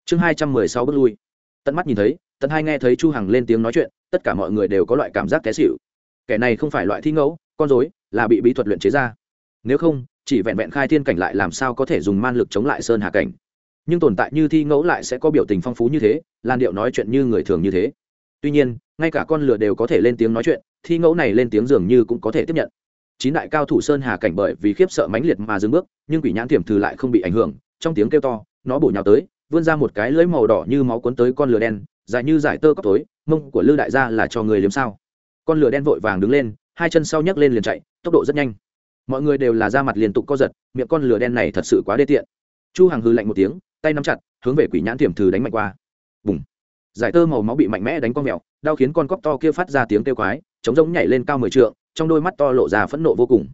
Chương hai trăm mười sáu bước lui. Tận mắt nhìn thấy, tận hai nghe thấy chu hằng lên tiếng nói chuyện, tất cả mọi người đều có loại cảm giác té xỉu. Kẻ này không phải loại thi ngẫu, con dối là bị bí thuật luyện chế ra. Nếu không, chỉ vẹn vẹn khai thiên cảnh lại làm sao có thể dùng man lực chống lại sơn hà cảnh. Nhưng tồn tại như thi ngẫu lại sẽ có biểu tình phong phú như thế, làn điệu nói chuyện như người thường như thế. Tuy nhiên, ngay cả con lừa đều có thể lên tiếng nói chuyện, thi ngẫu này lên tiếng dường như cũng có thể tiếp nhận chín đại cao thủ sơn hà cảnh bởi vì khiếp sợ mãnh liệt mà dừng bước, nhưng quỷ nhãn thiểm thử lại không bị ảnh hưởng, trong tiếng kêu to, nó bổ nhào tới, vươn ra một cái lưỡi màu đỏ như máu cuốn tới con lửa đen, dài như giải tơ cóc tối, mông của lư đại gia là cho người liếm sao. Con lửa đen vội vàng đứng lên, hai chân sau nhấc lên liền chạy, tốc độ rất nhanh. Mọi người đều là ra mặt liên tục co giật, miệng con lửa đen này thật sự quá đê tiện. Chu hằng hư lạnh một tiếng, tay nắm chặt, hướng về quỷ nhãn thiểm thử đánh mạnh qua. Bùng. Giải tơ màu máu bị mạnh mẽ đánh con mèo đau khiến con cóc to kia phát ra tiếng kêu quái chống rỗng nhảy lên cao mười trượng trong đôi mắt to lộ ra phẫn nộ vô cùng.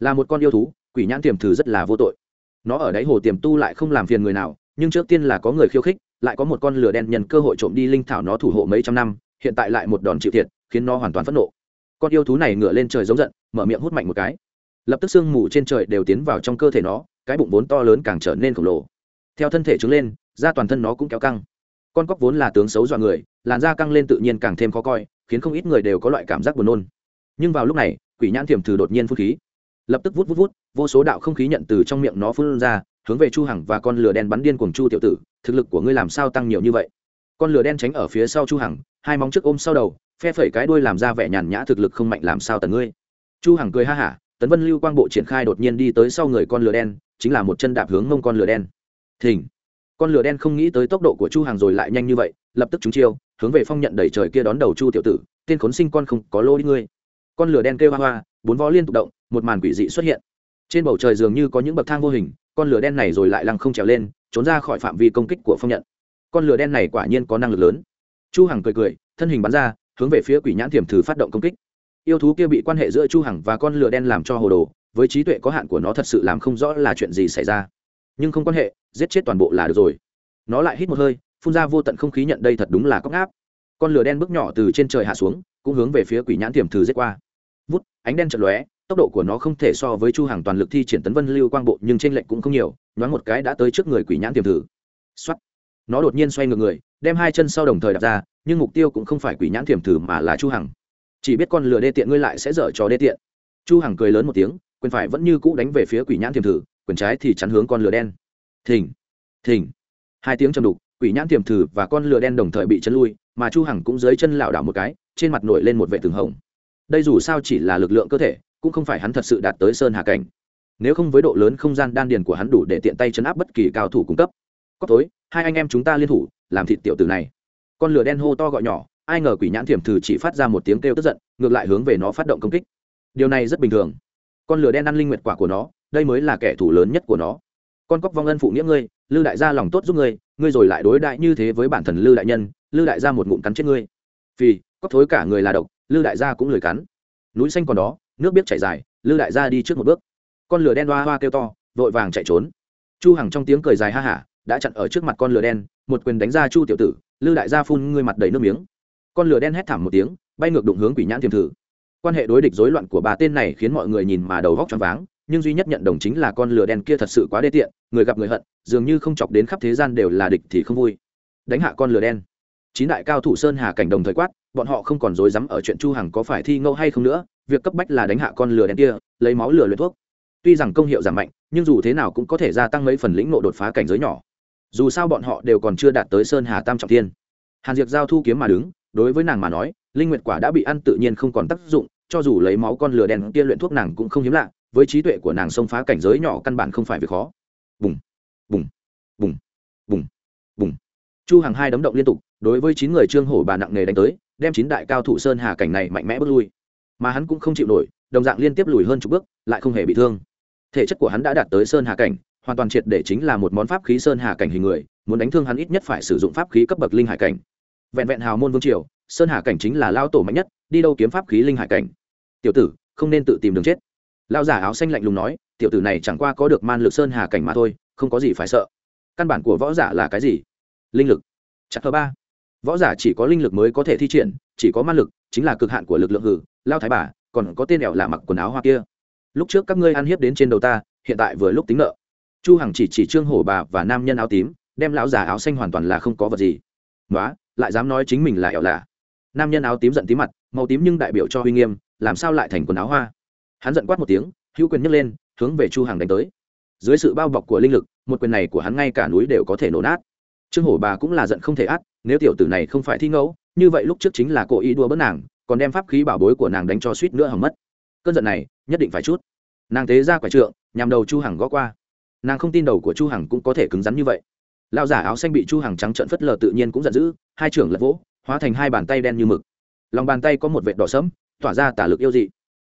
Là một con yêu thú, quỷ nhãn tiềm thử rất là vô tội. Nó ở đáy hồ tiềm tu lại không làm phiền người nào, nhưng trước tiên là có người khiêu khích, lại có một con lửa đen nhân cơ hội trộm đi linh thảo nó thủ hộ mấy trăm năm, hiện tại lại một đòn chịu thiệt, khiến nó hoàn toàn phẫn nộ. Con yêu thú này ngửa lên trời giống giận, mở miệng hút mạnh một cái. Lập tức sương mù trên trời đều tiến vào trong cơ thể nó, cái bụng vốn to lớn càng trở nên khổng lồ. Theo thân thể trứng lên, da toàn thân nó cũng kéo căng. Con cóc vốn là tướng xấu dọa người, làn da căng lên tự nhiên càng thêm khó coi, khiến không ít người đều có loại cảm giác buồn nôn nhưng vào lúc này, quỷ nhãn thiểm thử đột nhiên phun khí. Lập tức vút vút vút, vô số đạo không khí nhận từ trong miệng nó phun ra, hướng về chu hằng và con lửa đen bắn điên cuồng chu tiểu tử, thực lực của ngươi làm sao tăng nhiều như vậy? Con lửa đen tránh ở phía sau chu hằng, hai móng trước ôm sau đầu, phe phẩy cái đuôi làm ra vẻ nhàn nhã thực lực không mạnh làm sao tần ngươi? Chu hằng cười ha hả, tấn vân lưu quang bộ triển khai đột nhiên đi tới sau người con lửa đen, chính là một chân đạp hướng mông con lửa đen. Thỉnh con lửa đen không nghĩ tới tốc độ của chu hằng rồi lại nhanh như vậy, lập tức trúng chiêu, hướng về phong nhận đẩy trời kia đón đầu chu tiểu tử, tên khốn sinh con không có lô đi ngươi con lửa đen kêu hoa hoa, bốn vó liên tục động, một màn quỷ dị xuất hiện. Trên bầu trời dường như có những bậc thang vô hình, con lửa đen này rồi lại lăng không trèo lên, trốn ra khỏi phạm vi công kích của phong nhận. Con lửa đen này quả nhiên có năng lực lớn. Chu hằng cười cười, thân hình bắn ra, hướng về phía quỷ nhãn thiểm thử phát động công kích. Yêu thú kia bị quan hệ giữa chu hằng và con lửa đen làm cho hồ đồ, với trí tuệ có hạn của nó thật sự làm không rõ là chuyện gì xảy ra. Nhưng không quan hệ, giết chết toàn bộ là được rồi. Nó lại hít một hơi, phun ra vô tận không khí nhận đây thật đúng là cóc áp con lửa đen bước nhỏ từ trên trời hạ xuống cũng hướng về phía quỷ nhãn tiềm thử giết qua. Vút, ánh đen chợt lóe, tốc độ của nó không thể so với chu hàng toàn lực thi triển tấn vân lưu quang bộ, nhưng trên lệnh cũng không nhiều, nhoáng một cái đã tới trước người quỷ nhãn tiềm thử xuất nó đột nhiên xoay ngược người, đem hai chân sau đồng thời đặt ra, nhưng mục tiêu cũng không phải quỷ nhãn tiềm thử mà là chu hằng chỉ biết con lừa đê tiện ngươi lại sẽ dở trò đê tiện. Chu hằng cười lớn một tiếng, quyền phải vẫn như cũ đánh về phía quỷ nhãn tiềm thử quyền trái thì chắn hướng con lừa đen. Thỉnh thỉnh hai tiếng trầm đục, quỷ nhãn tiềm thử và con lừa đen đồng thời bị chấn lui mà chu hằng cũng dưới chân lảo đảo một cái, trên mặt nổi lên một vệ tường hồng. Đây dù sao chỉ là lực lượng cơ thể, cũng không phải hắn thật sự đạt tới sơn hà cảnh. Nếu không với độ lớn không gian đan điền của hắn đủ để tiện tay chấn áp bất kỳ cao thủ cung cấp. Có tối, hai anh em chúng ta liên thủ, làm thịt tiểu tử này. Con lửa đen hô to gọi nhỏ, ai ngờ quỷ nhãn thiểm thử chỉ phát ra một tiếng kêu tức giận, ngược lại hướng về nó phát động công kích. Điều này rất bình thường. Con lửa đen ăn linh nguyệt quả của nó, đây mới là kẻ thù lớn nhất của nó. Con cóc vong ân phụ nghĩa ngươi lư đại gia lòng tốt giúp ngươi ngươi rồi lại đối đại như thế với bản thần lư đại nhân, lư đại gia một ngụm cắn chết ngươi. Vì cóc thối cả người là độc, lư đại gia cũng lười cắn. Núi xanh còn đó, nước biết chảy dài, lư đại gia đi trước một bước. Con lửa đen hoa hoa kêu to, vội vàng chạy trốn. Chu hằng trong tiếng cười dài ha hả, đã chặn ở trước mặt con lửa đen, một quyền đánh ra chu tiểu tử, lư đại gia phun ngươi mặt đầy nước miếng. Con lửa đen hét thảm một tiếng, bay ngược đụng hướng quỷ nhãn tiềm thử. Quan hệ đối địch rối loạn của bà tên này khiến mọi người nhìn mà đầu vóc choáng váng, nhưng duy nhất nhận đồng chính là con lửa đen kia thật sự quá đê tiện người gặp người hận, dường như không chọc đến khắp thế gian đều là địch thì không vui. Đánh hạ con lửa đen. Chín đại cao thủ sơn hà cảnh đồng thời quát, bọn họ không còn dối dám ở chuyện chu hằng có phải thi ngâu hay không nữa, việc cấp bách là đánh hạ con lửa đen kia, lấy máu lửa luyện thuốc. Tuy rằng công hiệu giảm mạnh, nhưng dù thế nào cũng có thể gia tăng mấy phần lĩnh nộ đột phá cảnh giới nhỏ. Dù sao bọn họ đều còn chưa đạt tới sơn hà tam trọng thiên. Hàn diệp giao thu kiếm mà đứng, đối với nàng mà nói, linh nguyệt quả đã bị ăn tự nhiên không còn tác dụng, cho dù lấy máu con lửa đen kia luyện thuốc nàng cũng không hiếm lạ, với trí tuệ của nàng xông phá cảnh giới nhỏ căn bản không phải việc khó bùng. Bùng. Bùng. Bùng. Bùng. Chu hàng hai đấm động liên tục, đối với chín người trương hổ bà nặng nề đánh tới, đem chín đại cao thủ sơn hà cảnh này mạnh mẽ bước lui. Mà hắn cũng không chịu nổi, đồng dạng liên tiếp lùi hơn chục bước, lại không hề bị thương. Thể chất của hắn đã đạt tới sơn hà cảnh, hoàn toàn triệt để chính là một món pháp khí sơn hà cảnh hình người, muốn đánh thương hắn ít nhất phải sử dụng pháp khí cấp bậc linh hải cảnh. Vẹn vẹn hào môn vương triều, sơn hà cảnh chính là lao tổ mạnh nhất, đi đâu kiếm pháp khí linh hải cảnh. Tiểu tử, không nên tự tìm đường chết. Lao giả áo xanh lạnh lùng nói tiểu tử này chẳng qua có được man lực sơn hà cảnh mà thôi, không có gì phải sợ. Căn bản của võ giả là cái gì? Linh lực. Chặt thơ ba. Võ giả chỉ có linh lực mới có thể thi triển, chỉ có man lực, chính là cực hạn của lực lượng hử, lao thái bà, còn có tên đèo là mặc quần áo hoa kia. Lúc trước các ngươi ăn hiếp đến trên đầu ta, hiện tại vừa lúc tính nợ. Chu hằng chỉ chỉ trương hổ bà và nam nhân áo tím, đem lão già áo xanh hoàn toàn là không có vật gì. Nói lại dám nói chính mình là ẻo là nam nhân áo tím giận tím mặt, màu tím nhưng đại biểu cho huy nghiêm, làm sao lại thành quần áo hoa? Hắn giận quát một tiếng, hữu quyền nhấc lên hướng về chu hằng đánh tới. Dưới sự bao bọc của linh lực, một quyền này của hắn ngay cả núi đều có thể nổ nát. Trương hổ bà cũng là giận không thể át, nếu tiểu tử này không phải thi ngẫu, như vậy lúc trước chính là cố ý đua bớt nàng, còn đem pháp khí bảo bối của nàng đánh cho suýt nữa hỏng mất. Cơn giận này, nhất định phải chút. Nàng thế ra quả trượng, nhằm đầu chu hằng gõ qua. Nàng không tin đầu của chu hằng cũng có thể cứng rắn như vậy. Lão giả áo xanh bị chu hằng trắng trợn phất lờ tự nhiên cũng giận dữ, hai trưởng lật vỗ, hóa thành hai bàn tay đen như mực. Lòng bàn tay có một vệt đỏ sẫm, tỏa ra tả lực yêu dị.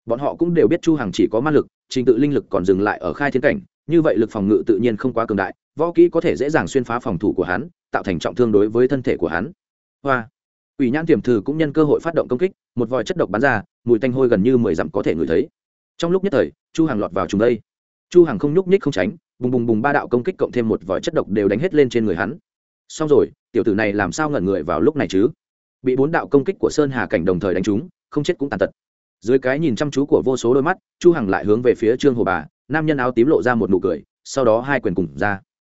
Bọn họ cũng đều biết chu hằng chỉ có ma lực trình tự linh lực còn dừng lại ở khai thiên cảnh, như vậy lực phòng ngự tự nhiên không quá cường đại, võ kỹ có thể dễ dàng xuyên phá phòng thủ của hắn, tạo thành trọng thương đối với thân thể của hắn. Hoa. Ủy nhãn tiềm thử cũng nhân cơ hội phát động công kích, một vòi chất độc bắn ra, mùi tanh hôi gần như mười dặm có thể ngửi thấy. Trong lúc nhất thời, chu hàng lọt vào trùng đây. Chu hàng không nhúc nhích không tránh, bùng bùng bùng ba đạo công kích cộng thêm một vòi chất độc đều đánh hết lên trên người hắn. Xong rồi, tiểu tử này làm sao ngẩn người vào lúc này chứ? Bị bốn đạo công kích của sơn hà cảnh đồng thời đánh trúng, không chết cũng tàn tật dưới cái nhìn chăm chú của vô số đôi mắt, chu hằng lại hướng về phía trương hồ bà, nam nhân áo tím lộ ra một nụ cười, sau đó hai quyền cùng ra.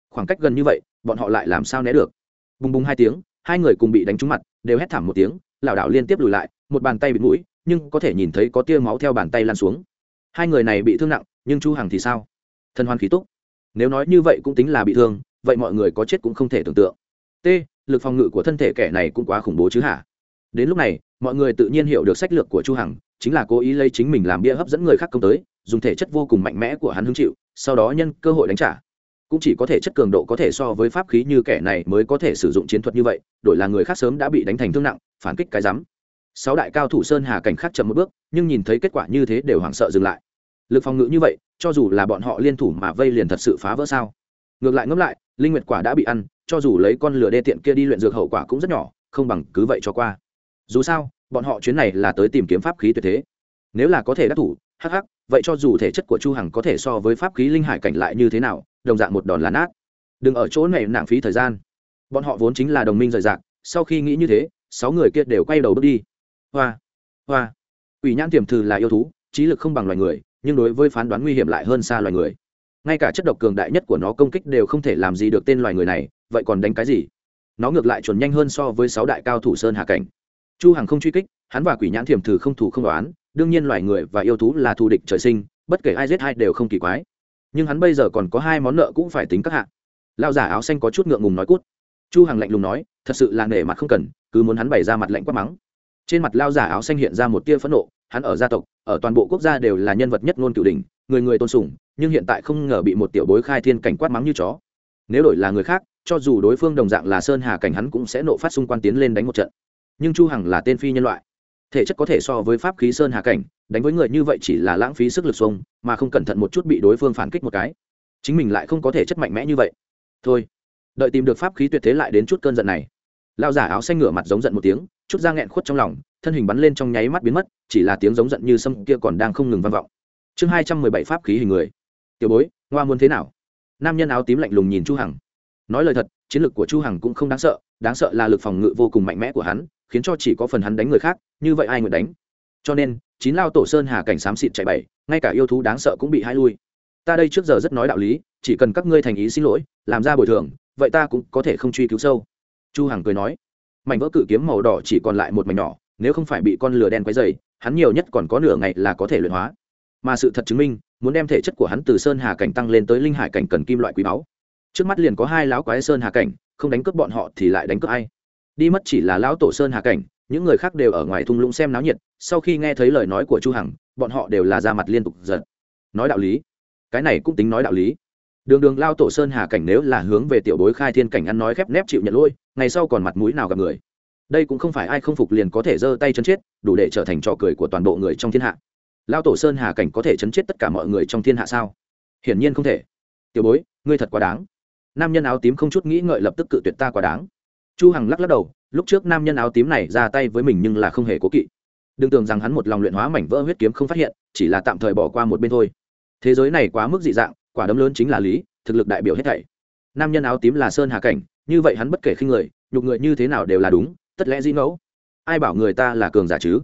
Khoảng cách gần như vậy, bọn họ lại làm sao né được? Bùng bùng hai tiếng, hai người cùng bị đánh trúng mặt, đều hét thảm một tiếng, lảo đảo liên tiếp lùi lại, một bàn tay bị mũi, nhưng có thể nhìn thấy có tia máu theo bàn tay lan xuống. Hai người này bị thương nặng, nhưng chu hằng thì sao? Thân hoan khí túc. Nếu nói như vậy cũng tính là bị thương, vậy mọi người có chết cũng không thể tưởng tượng. T, lực phòng ngự của thân thể kẻ này cũng quá khủng bố chứ hả? Đến lúc này, mọi người tự nhiên hiểu được sách lược của chu hằng chính là cố ý lấy chính mình làm bia hấp dẫn người khác công tới, dùng thể chất vô cùng mạnh mẽ của hắn hứng chịu, sau đó nhân cơ hội đánh trả. Cũng chỉ có thể chất cường độ có thể so với pháp khí như kẻ này mới có thể sử dụng chiến thuật như vậy, đổi là người khác sớm đã bị đánh thành thương nặng, phản kích cái rắm. Sáu đại cao thủ sơn hà cảnh khác chậm một bước, nhưng nhìn thấy kết quả như thế đều hoảng sợ dừng lại. Lực phòng ngự như vậy, cho dù là bọn họ liên thủ mà vây liền thật sự phá vỡ sao? Ngược lại ngẫm lại, linh nguyệt quả đã bị ăn, cho dù lấy con lửa đê tiện kia đi luyện dược hậu quả cũng rất nhỏ, không bằng cứ vậy cho qua. Dù sao bọn họ chuyến này là tới tìm kiếm pháp khí tuyệt thế. Nếu là có thể đắc thủ, hắc hắc, vậy cho dù thể chất của chu hằng có thể so với pháp khí linh hải cảnh lại như thế nào, đồng dạng một đòn là nát. Đừng ở chỗ này nặng phí thời gian. Bọn họ vốn chính là đồng minh rời rạc, sau khi nghĩ như thế, sáu người kia đều quay đầu bước đi. Hoa hoa. Ủy nhãn tiềm thư là yêu thú, trí lực không bằng loài người, nhưng đối với phán đoán nguy hiểm lại hơn xa loài người. Ngay cả chất độc cường đại nhất của nó công kích đều không thể làm gì được tên loài người này, vậy còn đánh cái gì? Nó ngược lại chuẩn nhanh hơn so với sáu đại cao thủ sơn hạ cảnh chu hằng không truy kích, hắn và quỷ nhãn thiềm thử không thủ không đoán, đương nhiên loài người và yêu thú là thù địch trời sinh, bất kể ai giết hai đều không kỳ quái. Nhưng hắn bây giờ còn có hai món nợ cũng phải tính các hạng lao giả áo xanh có chút ngượng ngùng nói cút. Chu hằng lạnh lùng nói, thật sự là nể mặt không cần, cứ muốn hắn bày ra mặt lạnh quát mắng. Trên mặt lao giả áo xanh hiện ra một tia phẫn nộ, hắn ở gia tộc, ở toàn bộ quốc gia đều là nhân vật nhất ngôn cửu đỉnh, người người tôn sùng, nhưng hiện tại không ngờ bị một tiểu bối khai thiên cảnh quát mắng như chó. Nếu đổi là người khác, cho dù đối phương đồng dạng là sơn hà cảnh hắn cũng sẽ nộ phát xung quan tiến lên đánh một trận nhưng chu hằng là tên phi nhân loại. Thể chất có thể so với pháp khí sơn hà cảnh đánh với người như vậy chỉ là lãng phí sức lực xuống, mà không cẩn thận một chút bị đối phương phản kích một cái. Chính mình lại không có thể chất mạnh mẽ như vậy. Thôi đợi tìm được pháp khí tuyệt thế lại đến chút cơn giận này. Lao giả áo xanh ngửa mặt giống giận một tiếng chút da nghẹn khuất trong lòng thân hình bắn lên trong nháy mắt biến mất chỉ là tiếng giống giận như sâm kia còn đang không ngừng vang vọng. Chương hai trăm mười bảy pháp khí hình người. Tiểu bối ngoa muốn thế nào? Nam nhân áo tím lạnh lùng nhìn chu hằng. Nói lời thật chiến lược của chu hằng cũng không đáng sợ đáng sợ là lực phòng ngự vô cùng mạnh mẽ của hắn khiến cho chỉ có phần hắn đánh người khác, như vậy ai nguyện đánh? Cho nên, chín lao tổ sơn hà cảnh xám xịt chạy bảy, ngay cả yêu thú đáng sợ cũng bị hai lui. Ta đây trước giờ rất nói đạo lý, chỉ cần các ngươi thành ý xin lỗi, làm ra bồi thường, vậy ta cũng có thể không truy cứu sâu. Chu hằng cười nói, mảnh vỡ cự kiếm màu đỏ chỉ còn lại một mảnh nhỏ, nếu không phải bị con lửa đen quấy dày hắn nhiều nhất còn có nửa ngày là có thể luyện hóa. Mà sự thật chứng minh, muốn đem thể chất của hắn từ sơn hà cảnh tăng lên tới linh hải cảnh cần kim loại quý báu. Trước mắt liền có hai lão quái sơn hà cảnh, không đánh cướp bọn họ thì lại đánh cướp ai? Đi mất chỉ là lão tổ sơn hà cảnh, những người khác đều ở ngoài thung lũng xem náo nhiệt, sau khi nghe thấy lời nói của chu hằng, bọn họ đều là ra mặt liên tục giật nói đạo lý. Cái này cũng tính nói đạo lý. Đường đường lao tổ sơn hà cảnh nếu là hướng về tiểu bối khai thiên cảnh ăn nói khép nép chịu nhận lôi ngày sau còn mặt mũi nào gặp người? Đây cũng không phải ai không phục liền có thể giơ tay chân chết, đủ để trở thành trò cười của toàn bộ người trong thiên hạ. Lao tổ sơn hà cảnh có thể chấn chết tất cả mọi người trong thiên hạ sao? Hiển nhiên không thể. Tiểu bối, ngươi thật quá đáng. Nam nhân áo tím không chút nghĩ ngợi lập tức cự tuyệt ta quá đáng chu hằng lắc lắc đầu, lúc trước nam nhân áo tím này ra tay với mình nhưng là không hề cố kỵ. Đừng tưởng rằng hắn một lòng luyện hóa mảnh vỡ huyết kiếm không phát hiện, chỉ là tạm thời bỏ qua một bên thôi. Thế giới này quá mức dị dạng, quả đấm lớn chính là lý, thực lực đại biểu hết thảy. Nam nhân áo tím là sơn hà cảnh, như vậy hắn bất kể khi người, nhục người như thế nào đều là đúng, tất lẽ dĩ ngẫu. Ai bảo người ta là cường giả chứ?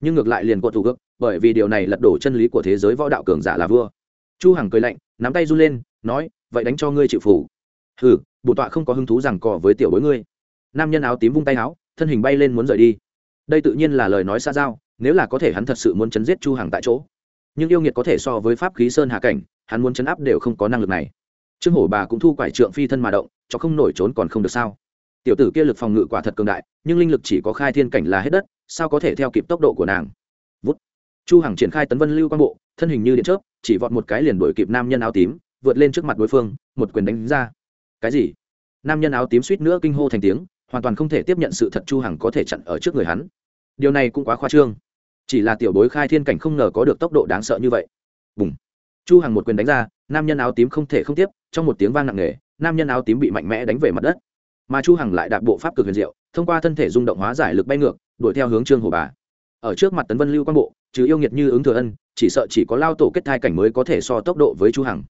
Nhưng ngược lại liền quật thủ gốc bởi vì điều này lật đổ chân lý của thế giới võ đạo cường giả là vua. Chu hằng cười lạnh, nắm tay run lên, nói, vậy đánh cho ngươi chịu phủ. Hừ, bổn tọa không có hứng thú rằng cò với tiểu bối ngươi nam nhân áo tím vung tay áo, thân hình bay lên muốn rời đi. Đây tự nhiên là lời nói xa giao, nếu là có thể hắn thật sự muốn chấn giết chu hằng tại chỗ. Nhưng yêu nghiệt có thể so với pháp khí sơn hạ cảnh, hắn muốn chấn áp đều không có năng lực này. Trương hổ bà cũng thu quải trượng phi thân mà động, cho không nổi trốn còn không được sao. Tiểu tử kia lực phòng ngự quả thật cường đại, nhưng linh lực chỉ có khai thiên cảnh là hết đất, sao có thể theo kịp tốc độ của nàng? Vút. Chu hằng triển khai tấn vân lưu quang bộ, thân hình như điện chớp, chỉ vọt một cái liền đuổi kịp nam nhân áo tím, vượt lên trước mặt đối phương, một quyền đánh ra. Cái gì? Nam nhân áo tím suýt nữa kinh hô thành tiếng hoàn toàn không thể tiếp nhận sự thật chu hằng có thể chặn ở trước người hắn. Điều này cũng quá khoa trương. Chỉ là tiểu bối khai thiên cảnh không ngờ có được tốc độ đáng sợ như vậy. Bùng. Chu hằng một quyền đánh ra, nam nhân áo tím không thể không tiếp, trong một tiếng vang nặng nề, nam nhân áo tím bị mạnh mẽ đánh về mặt đất. Mà chu hằng lại đạp bộ pháp cực huyền diệu, thông qua thân thể rung động hóa giải lực bay ngược, đuổi theo hướng trương hổ bà. Ở trước mặt tấn vân lưu quan bộ chứ yêu nghiệt như ứng thừa ân, chỉ sợ chỉ có lao tổ kết thai cảnh mới có thể so tốc độ với chu hằng.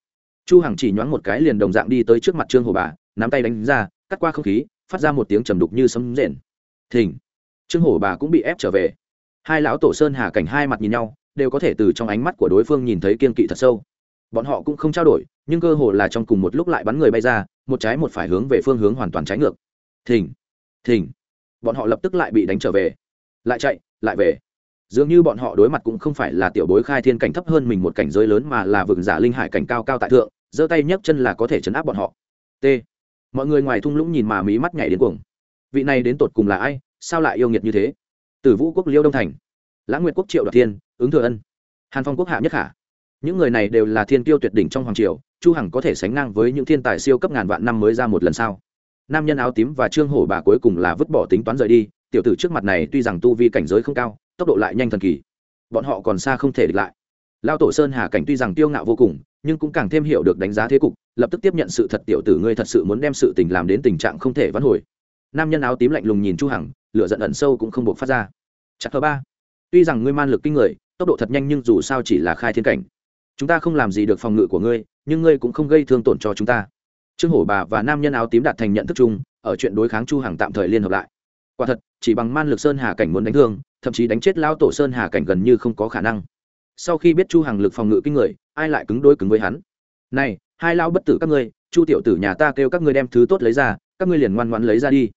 Chu hằng chỉ nhoáng một cái liền đồng dạng đi tới trước mặt trương hổ bà, nắm tay đánh ra, cắt qua không khí phát ra một tiếng trầm đục như sấm rền. Thỉnh, trương hổ bà cũng bị ép trở về. Hai lão tổ sơn hà cảnh hai mặt nhìn nhau đều có thể từ trong ánh mắt của đối phương nhìn thấy kiên kỵ thật sâu. Bọn họ cũng không trao đổi nhưng cơ hồ là trong cùng một lúc lại bắn người bay ra một trái một phải hướng về phương hướng hoàn toàn trái ngược. Thỉnh, thỉnh, bọn họ lập tức lại bị đánh trở về. Lại chạy lại về. Dường như bọn họ đối mặt cũng không phải là tiểu bối khai thiên cảnh thấp hơn mình một cảnh giới lớn mà là vừng giả linh hải cảnh cao cao tại thượng giơ tay nhấc chân là có thể chấn áp bọn họ. T mọi người ngoài thung lũng nhìn mà mí mắt nhảy đến cuồng. Vị này đến tột cùng là ai? Sao lại yêu nghiệt như thế? Từ vũ quốc liêu đông thành. Lãng nguyệt quốc triệu đoạt thiên, ứng thừa ân. Hàn phong quốc hạ nhất khả. Những người này đều là thiên tiêu tuyệt đỉnh trong hoàng triều, chu hằng có thể sánh ngang với những thiên tài siêu cấp ngàn vạn năm mới ra một lần sau nam nhân áo tím và trương hổ bà cuối cùng là vứt bỏ tính toán rời đi, tiểu tử trước mặt này tuy rằng tu vi cảnh giới không cao, tốc độ lại nhanh thần kỳ. Bọn họ còn xa không thể địch lại lao tổ sơn hà cảnh tuy rằng tiêu ngạo vô cùng, nhưng cũng càng thêm hiểu được đánh giá thế cục, lập tức tiếp nhận sự thật tiểu tử ngươi thật sự muốn đem sự tình làm đến tình trạng không thể vãn hồi. Nam nhân áo tím lạnh lùng nhìn chu hằng, lửa giận ẩn sâu cũng không buộc phát ra. Chặt thứ ba. Tuy rằng ngươi man lực kinh người, tốc độ thật nhanh nhưng dù sao chỉ là khai thiên cảnh. Chúng ta không làm gì được phòng ngự của ngươi, nhưng ngươi cũng không gây thương tổn cho chúng ta. Trương hổ bà và nam nhân áo tím đạt thành nhận thức chung, ở chuyện đối kháng chu hằng tạm thời liên hợp lại. Quả thật, chỉ bằng man lực sơn hà cảnh muốn đánh thương, thậm chí đánh chết lao tổ sơn hà cảnh gần như không có khả năng sau khi biết chu hằng lực phòng ngự kinh người, ai lại cứng đối cứng với hắn? Này, hai lao bất tử các ngươi, chu tiểu tử nhà ta kêu các ngươi đem thứ tốt lấy ra, các ngươi liền ngoan ngoãn lấy ra đi.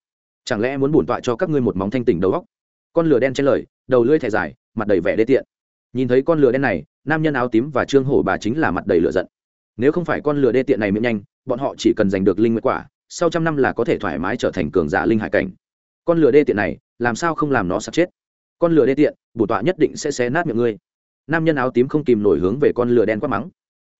Chẳng lẽ muốn bổn tọa cho các ngươi một móng thanh tỉnh đầu óc? Con lửa đen trên lời, đầu lưỡi thẻ dài, mặt đầy vẻ đê tiện. Nhìn thấy con lửa đen này, nam nhân áo tím và trương hổ bà chính là mặt đầy lửa giận. Nếu không phải con lửa đê tiện này miệng nhanh, bọn họ chỉ cần giành được linh nguyệt quả, sau trăm năm là có thể thoải mái trở thành cường giả linh hải cảnh. Con lửa đê tiện này, làm sao không làm nó sắp chết? Con lửa đê tiện, bổn tọa nhất định sẽ xé nát miệng ngươi nam nhân áo tím không kìm nổi hướng về con lửa đen quát mắng.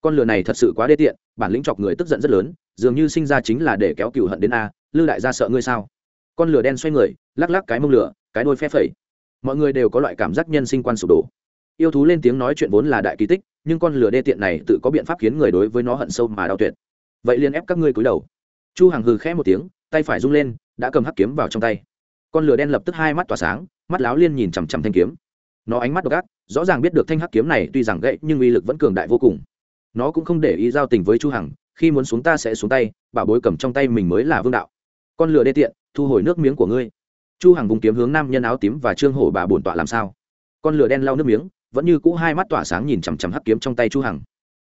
Con lửa này thật sự quá đê tiện, bản lĩnh chọc người tức giận rất lớn, dường như sinh ra chính là để kéo cừu hận đến a, lư đại gia sợ ngươi sao? Con lửa đen xoay người, lắc lắc cái mông lửa, cái đôi phe phẩy. Mọi người đều có loại cảm giác nhân sinh quan sụp đổ. Yêu thú lên tiếng nói chuyện vốn là đại kỳ tích, nhưng con lửa đê tiện này tự có biện pháp khiến người đối với nó hận sâu mà đau tuyệt. Vậy liền ép các ngươi cúi đầu. Chu hằng hừ khẽ một tiếng, tay phải rung lên, đã cầm hắc kiếm vào trong tay. Con lửa đen lập tức hai mắt tỏa sáng, mắt láo liên nhìn chằm chằm thanh kiếm. Nó ánh mắt độc ác rõ ràng biết được thanh hắc kiếm này tuy rằng gậy nhưng uy lực vẫn cường đại vô cùng. Nó cũng không để ý giao tình với chu hằng, khi muốn xuống ta sẽ xuống tay bảo bối cầm trong tay mình mới là vương đạo. Con lừa đê tiện, thu hồi nước miếng của ngươi. Chu hằng vùng kiếm hướng nam nhân áo tím và trương hổ bà bổn tọa làm sao? Con lửa đen lau nước miếng, vẫn như cũ hai mắt tỏa sáng nhìn chằm chằm hắc kiếm trong tay chu hằng.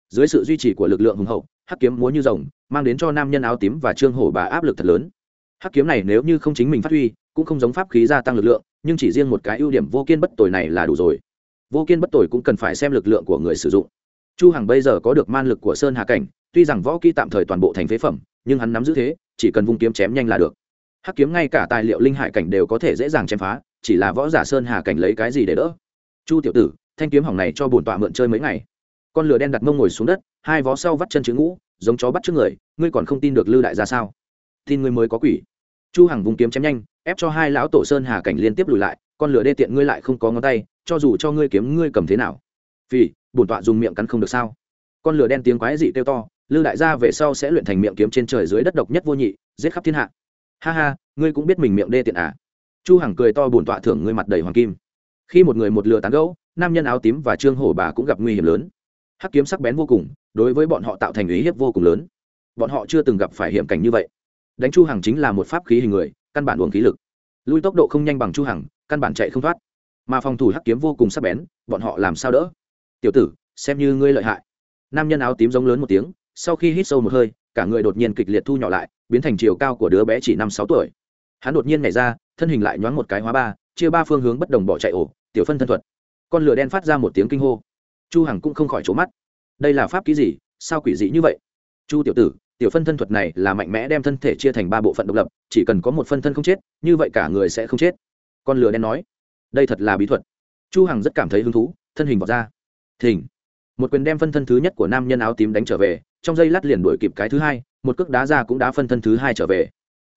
Dưới sự duy trì của lực lượng hùng hậu, hắc kiếm múa như rồng, mang đến cho nam nhân áo tím và trương hổ bà áp lực thật lớn. Hắc kiếm này nếu như không chính mình phát huy, cũng không giống pháp khí gia tăng lực lượng, nhưng chỉ riêng một cái ưu điểm vô kiên bất tồi này là đủ rồi vô kiên bất tội cũng cần phải xem lực lượng của người sử dụng. Chu hằng bây giờ có được man lực của sơn hà cảnh, tuy rằng võ kỹ tạm thời toàn bộ thành phế phẩm, nhưng hắn nắm giữ thế, chỉ cần vung kiếm chém nhanh là được. Hắc kiếm ngay cả tài liệu linh hải cảnh đều có thể dễ dàng chém phá, chỉ là võ giả sơn hà cảnh lấy cái gì để đỡ? Chu tiểu tử, thanh kiếm hỏng này cho bổn tọa mượn chơi mấy ngày. Con lửa đen đặt mông ngồi xuống đất, hai vó sau vắt chân chữ ngũ, giống chó bắt trước người, ngươi còn không tin được lư đại ra sao? Tin ngươi mới có quỷ. Chu hằng vùng kiếm chém nhanh, ép cho hai lão tổ sơn hà cảnh liên tiếp lùi lại, con lửa đê tiện ngươi lại không có ngón tay cho dù cho ngươi kiếm ngươi cầm thế nào. Vì bổn tọa dùng miệng cắn không được sao? Con lửa đen tiếng quái dị kêu to, lư đại gia về sau sẽ luyện thành miệng kiếm trên trời dưới đất độc nhất vô nhị, giết khắp thiên hạ. Ha ha, ngươi cũng biết mình miệng đê tiện à? Chu hằng cười to bổn tọa thưởng ngươi mặt đầy hoàng kim. Khi một người một lừa tán gẫu, nam nhân áo tím và trương hổ bà cũng gặp nguy hiểm lớn. Hắc kiếm sắc bén vô cùng, đối với bọn họ tạo thành ý hiếp vô cùng lớn. Bọn họ chưa từng gặp phải hiểm cảnh như vậy. Đánh chu hằng chính là một pháp khí hình người, căn bản uống khí lực. Lui tốc độ không nhanh bằng chu hằng, căn bản chạy không thoát mà phòng thủ hắc kiếm vô cùng sắc bén, bọn họ làm sao đỡ? Tiểu tử, xem như ngươi lợi hại. Nam nhân áo tím giống lớn một tiếng, sau khi hít sâu một hơi, cả người đột nhiên kịch liệt thu nhỏ lại, biến thành chiều cao của đứa bé chỉ năm sáu tuổi. Hắn đột nhiên nhảy ra, thân hình lại nhoáng một cái hóa ba, chia ba phương hướng bất đồng bỏ chạy ổ, tiểu phân thân thuật. Con lửa đen phát ra một tiếng kinh hô. Chu hằng cũng không khỏi trố mắt. Đây là pháp ký gì? Sao quỷ dị như vậy? Chu tiểu tử, tiểu phân thân thuật này là mạnh mẽ đem thân thể chia thành ba bộ phận độc lập, chỉ cần có một phân thân không chết, như vậy cả người sẽ không chết. Con lửa đen nói đây thật là bí thuật. Chu hằng rất cảm thấy hứng thú, thân hình vọt ra. Thỉnh một quyền đem phân thân thứ nhất của nam nhân áo tím đánh trở về, trong giây lát liền đuổi kịp cái thứ hai, một cước đá ra cũng đá phân thân thứ hai trở về.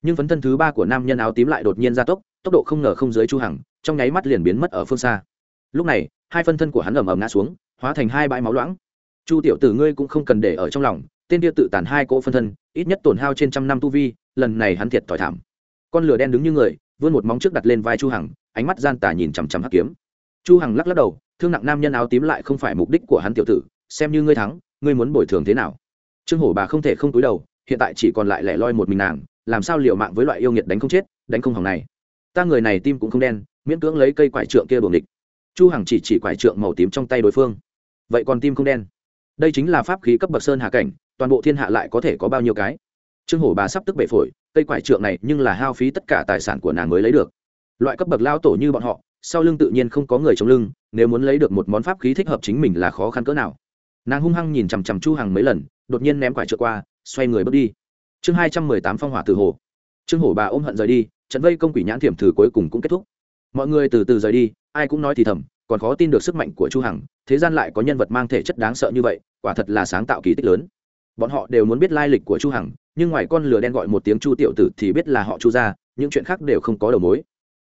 Nhưng phân thân thứ ba của nam nhân áo tím lại đột nhiên gia tốc tốc độ không ngờ không dưới chu hằng, trong nháy mắt liền biến mất ở phương xa. Lúc này, hai phân thân của hắn ầm ầm ngã xuống, hóa thành hai bãi máu loãng. Chu tiểu tử ngươi cũng không cần để ở trong lòng, tên kia tự tàn hai cỗ phân thân, ít nhất tổn hao trên trăm năm tu vi, lần này hắn thiệt thòi thảm. Con lửa đen đứng như người vươn một móng trước đặt lên vai chu hằng, ánh mắt gian tà nhìn chằm chằm hắc kiếm. Chu hằng lắc lắc đầu, thương nặng nam nhân áo tím lại không phải mục đích của hắn tiểu tử, xem như ngươi thắng, ngươi muốn bồi thường thế nào? Trương hổ bà không thể không túi đầu, hiện tại chỉ còn lại lẻ loi một mình nàng, làm sao liều mạng với loại yêu nghiệt đánh không chết, đánh không hỏng này? Ta người này tim cũng không đen, miễn cưỡng lấy cây quải trượng kia buồng địch chu hằng chỉ chỉ quải trượng màu tím trong tay đối phương. Vậy còn tim không đen? Đây chính là pháp khí cấp bậc sơn hạ cảnh, toàn bộ thiên hạ lại có thể có bao nhiêu cái? Trương hổ bà sắp tức bể phổi cây quải trượng này nhưng là hao phí tất cả tài sản của nàng mới lấy được. Loại cấp bậc lao tổ như bọn họ, sau lưng tự nhiên không có người chống lưng, nếu muốn lấy được một món pháp khí thích hợp chính mình là khó khăn cỡ nào. Nàng hung hăng nhìn chằm chằm chu hằng mấy lần, đột nhiên ném quải trượng qua, xoay người bước đi. Chương hai trăm mười tám phong hỏa từ hồ. Trương hổ bà ôm hận rời đi, trận vây công quỷ nhãn thiểm thử cuối cùng cũng kết thúc. Mọi người từ từ rời đi, ai cũng nói thì thầm, còn khó tin được sức mạnh của chu hằng, thế gian lại có nhân vật mang thể chất đáng sợ như vậy, quả thật là sáng tạo kỳ tích lớn. Bọn họ đều muốn biết lai lịch của chu hằng nhưng ngoài con lửa đen gọi một tiếng chu tiểu tử thì biết là họ chu gia, những chuyện khác đều không có đầu mối.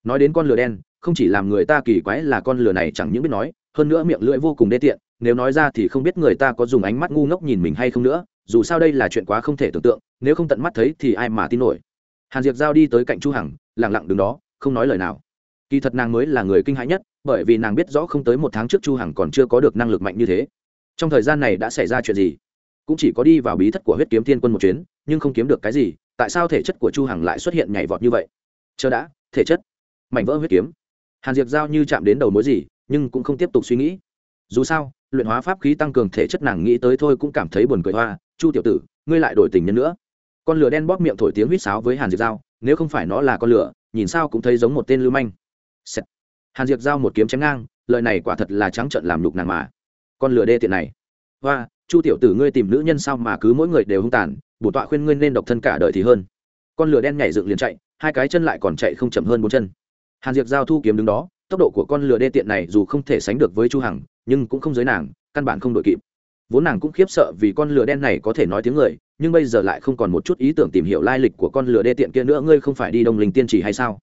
Nói đến con lửa đen, không chỉ làm người ta kỳ quái là con lửa này chẳng những biết nói, hơn nữa miệng lưỡi vô cùng đê tiện, nếu nói ra thì không biết người ta có dùng ánh mắt ngu ngốc nhìn mình hay không nữa, dù sao đây là chuyện quá không thể tưởng tượng, nếu không tận mắt thấy thì ai mà tin nổi. Hàn diệp giao đi tới cạnh chu hằng, lặng lặng đứng đó, không nói lời nào. Kỳ thật nàng mới là người kinh hãi nhất, bởi vì nàng biết rõ không tới một tháng trước chu hằng còn chưa có được năng lực mạnh như thế. Trong thời gian này đã xảy ra chuyện gì? Cũng chỉ có đi vào bí thất của huyết kiếm thiên quân một chuyến, nhưng không kiếm được cái gì, tại sao thể chất của chu hằng lại xuất hiện nhảy vọt như vậy? Chờ đã, thể chất. Mảnh vỡ huyết kiếm. Hàn diệp giao như chạm đến đầu mối gì, nhưng cũng không tiếp tục suy nghĩ. Dù sao, luyện hóa pháp khí tăng cường thể chất nàng nghĩ tới thôi cũng cảm thấy buồn cười hoa, chu tiểu tử, ngươi lại đổi tình nhân nữa. Con lửa đen bóp miệng thổi tiếng huýt sáo với hàn diệp giao, nếu không phải nó là con lửa, nhìn sao cũng thấy giống một tên lưu manh. Sẹt. hàn diệp giao một kiếm chém ngang, lời này quả thật là trắng trợn làm lục nàng mà. Con lửa đê tiện này. Hoa chu tiểu tử ngươi tìm nữ nhân sao mà cứ mỗi người đều hung tàn, bổ tọa khuyên ngươi nên độc thân cả đời thì hơn. Con lửa đen nhảy dựng liền chạy, hai cái chân lại còn chạy không chậm hơn bốn chân. Hàn diệp giao thu kiếm đứng đó, tốc độ của con lửa đê tiện này dù không thể sánh được với chu hằng, nhưng cũng không giới nàng, căn bản không đội kịp. Vốn nàng cũng khiếp sợ vì con lửa đen này có thể nói tiếng người, nhưng bây giờ lại không còn một chút ý tưởng tìm hiểu lai lịch của con lửa đê tiện kia nữa, ngươi không phải đi đông linh tiên chỉ hay sao?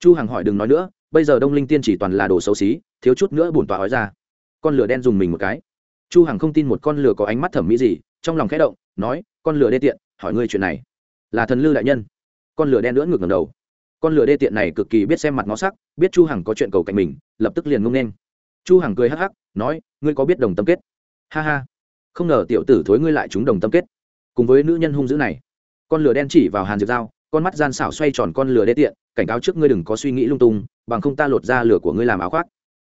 Chu hằng hỏi đừng nói nữa, bây giờ đông linh tiên chỉ toàn là đồ xấu xí, thiếu chút nữa bổn tọa hỏi ra. Con lửa đen dùng mình một cái chu hằng không tin một con lừa có ánh mắt thẩm mỹ gì, trong lòng khẽ động, nói, con lừa đê tiện, hỏi ngươi chuyện này. Là thần lư đại nhân. Con lừa đen lưỡi ngược ngẩng đầu. Con lừa đê tiện này cực kỳ biết xem mặt ngó sắc, biết chu hằng có chuyện cầu cạnh mình, lập tức liền ngông nên chu hằng cười hắc hắc, nói, ngươi có biết đồng tâm kết? Ha ha, không ngờ tiểu tử thối ngươi lại chúng đồng tâm kết. Cùng với nữ nhân hung dữ này, con lửa đen chỉ vào hàn diệp dao con mắt gian xảo xoay tròn con lửa đê tiện, cảnh cáo trước ngươi đừng có suy nghĩ lung tung, bằng không ta lột ra lửa của ngươi làm áo khoác.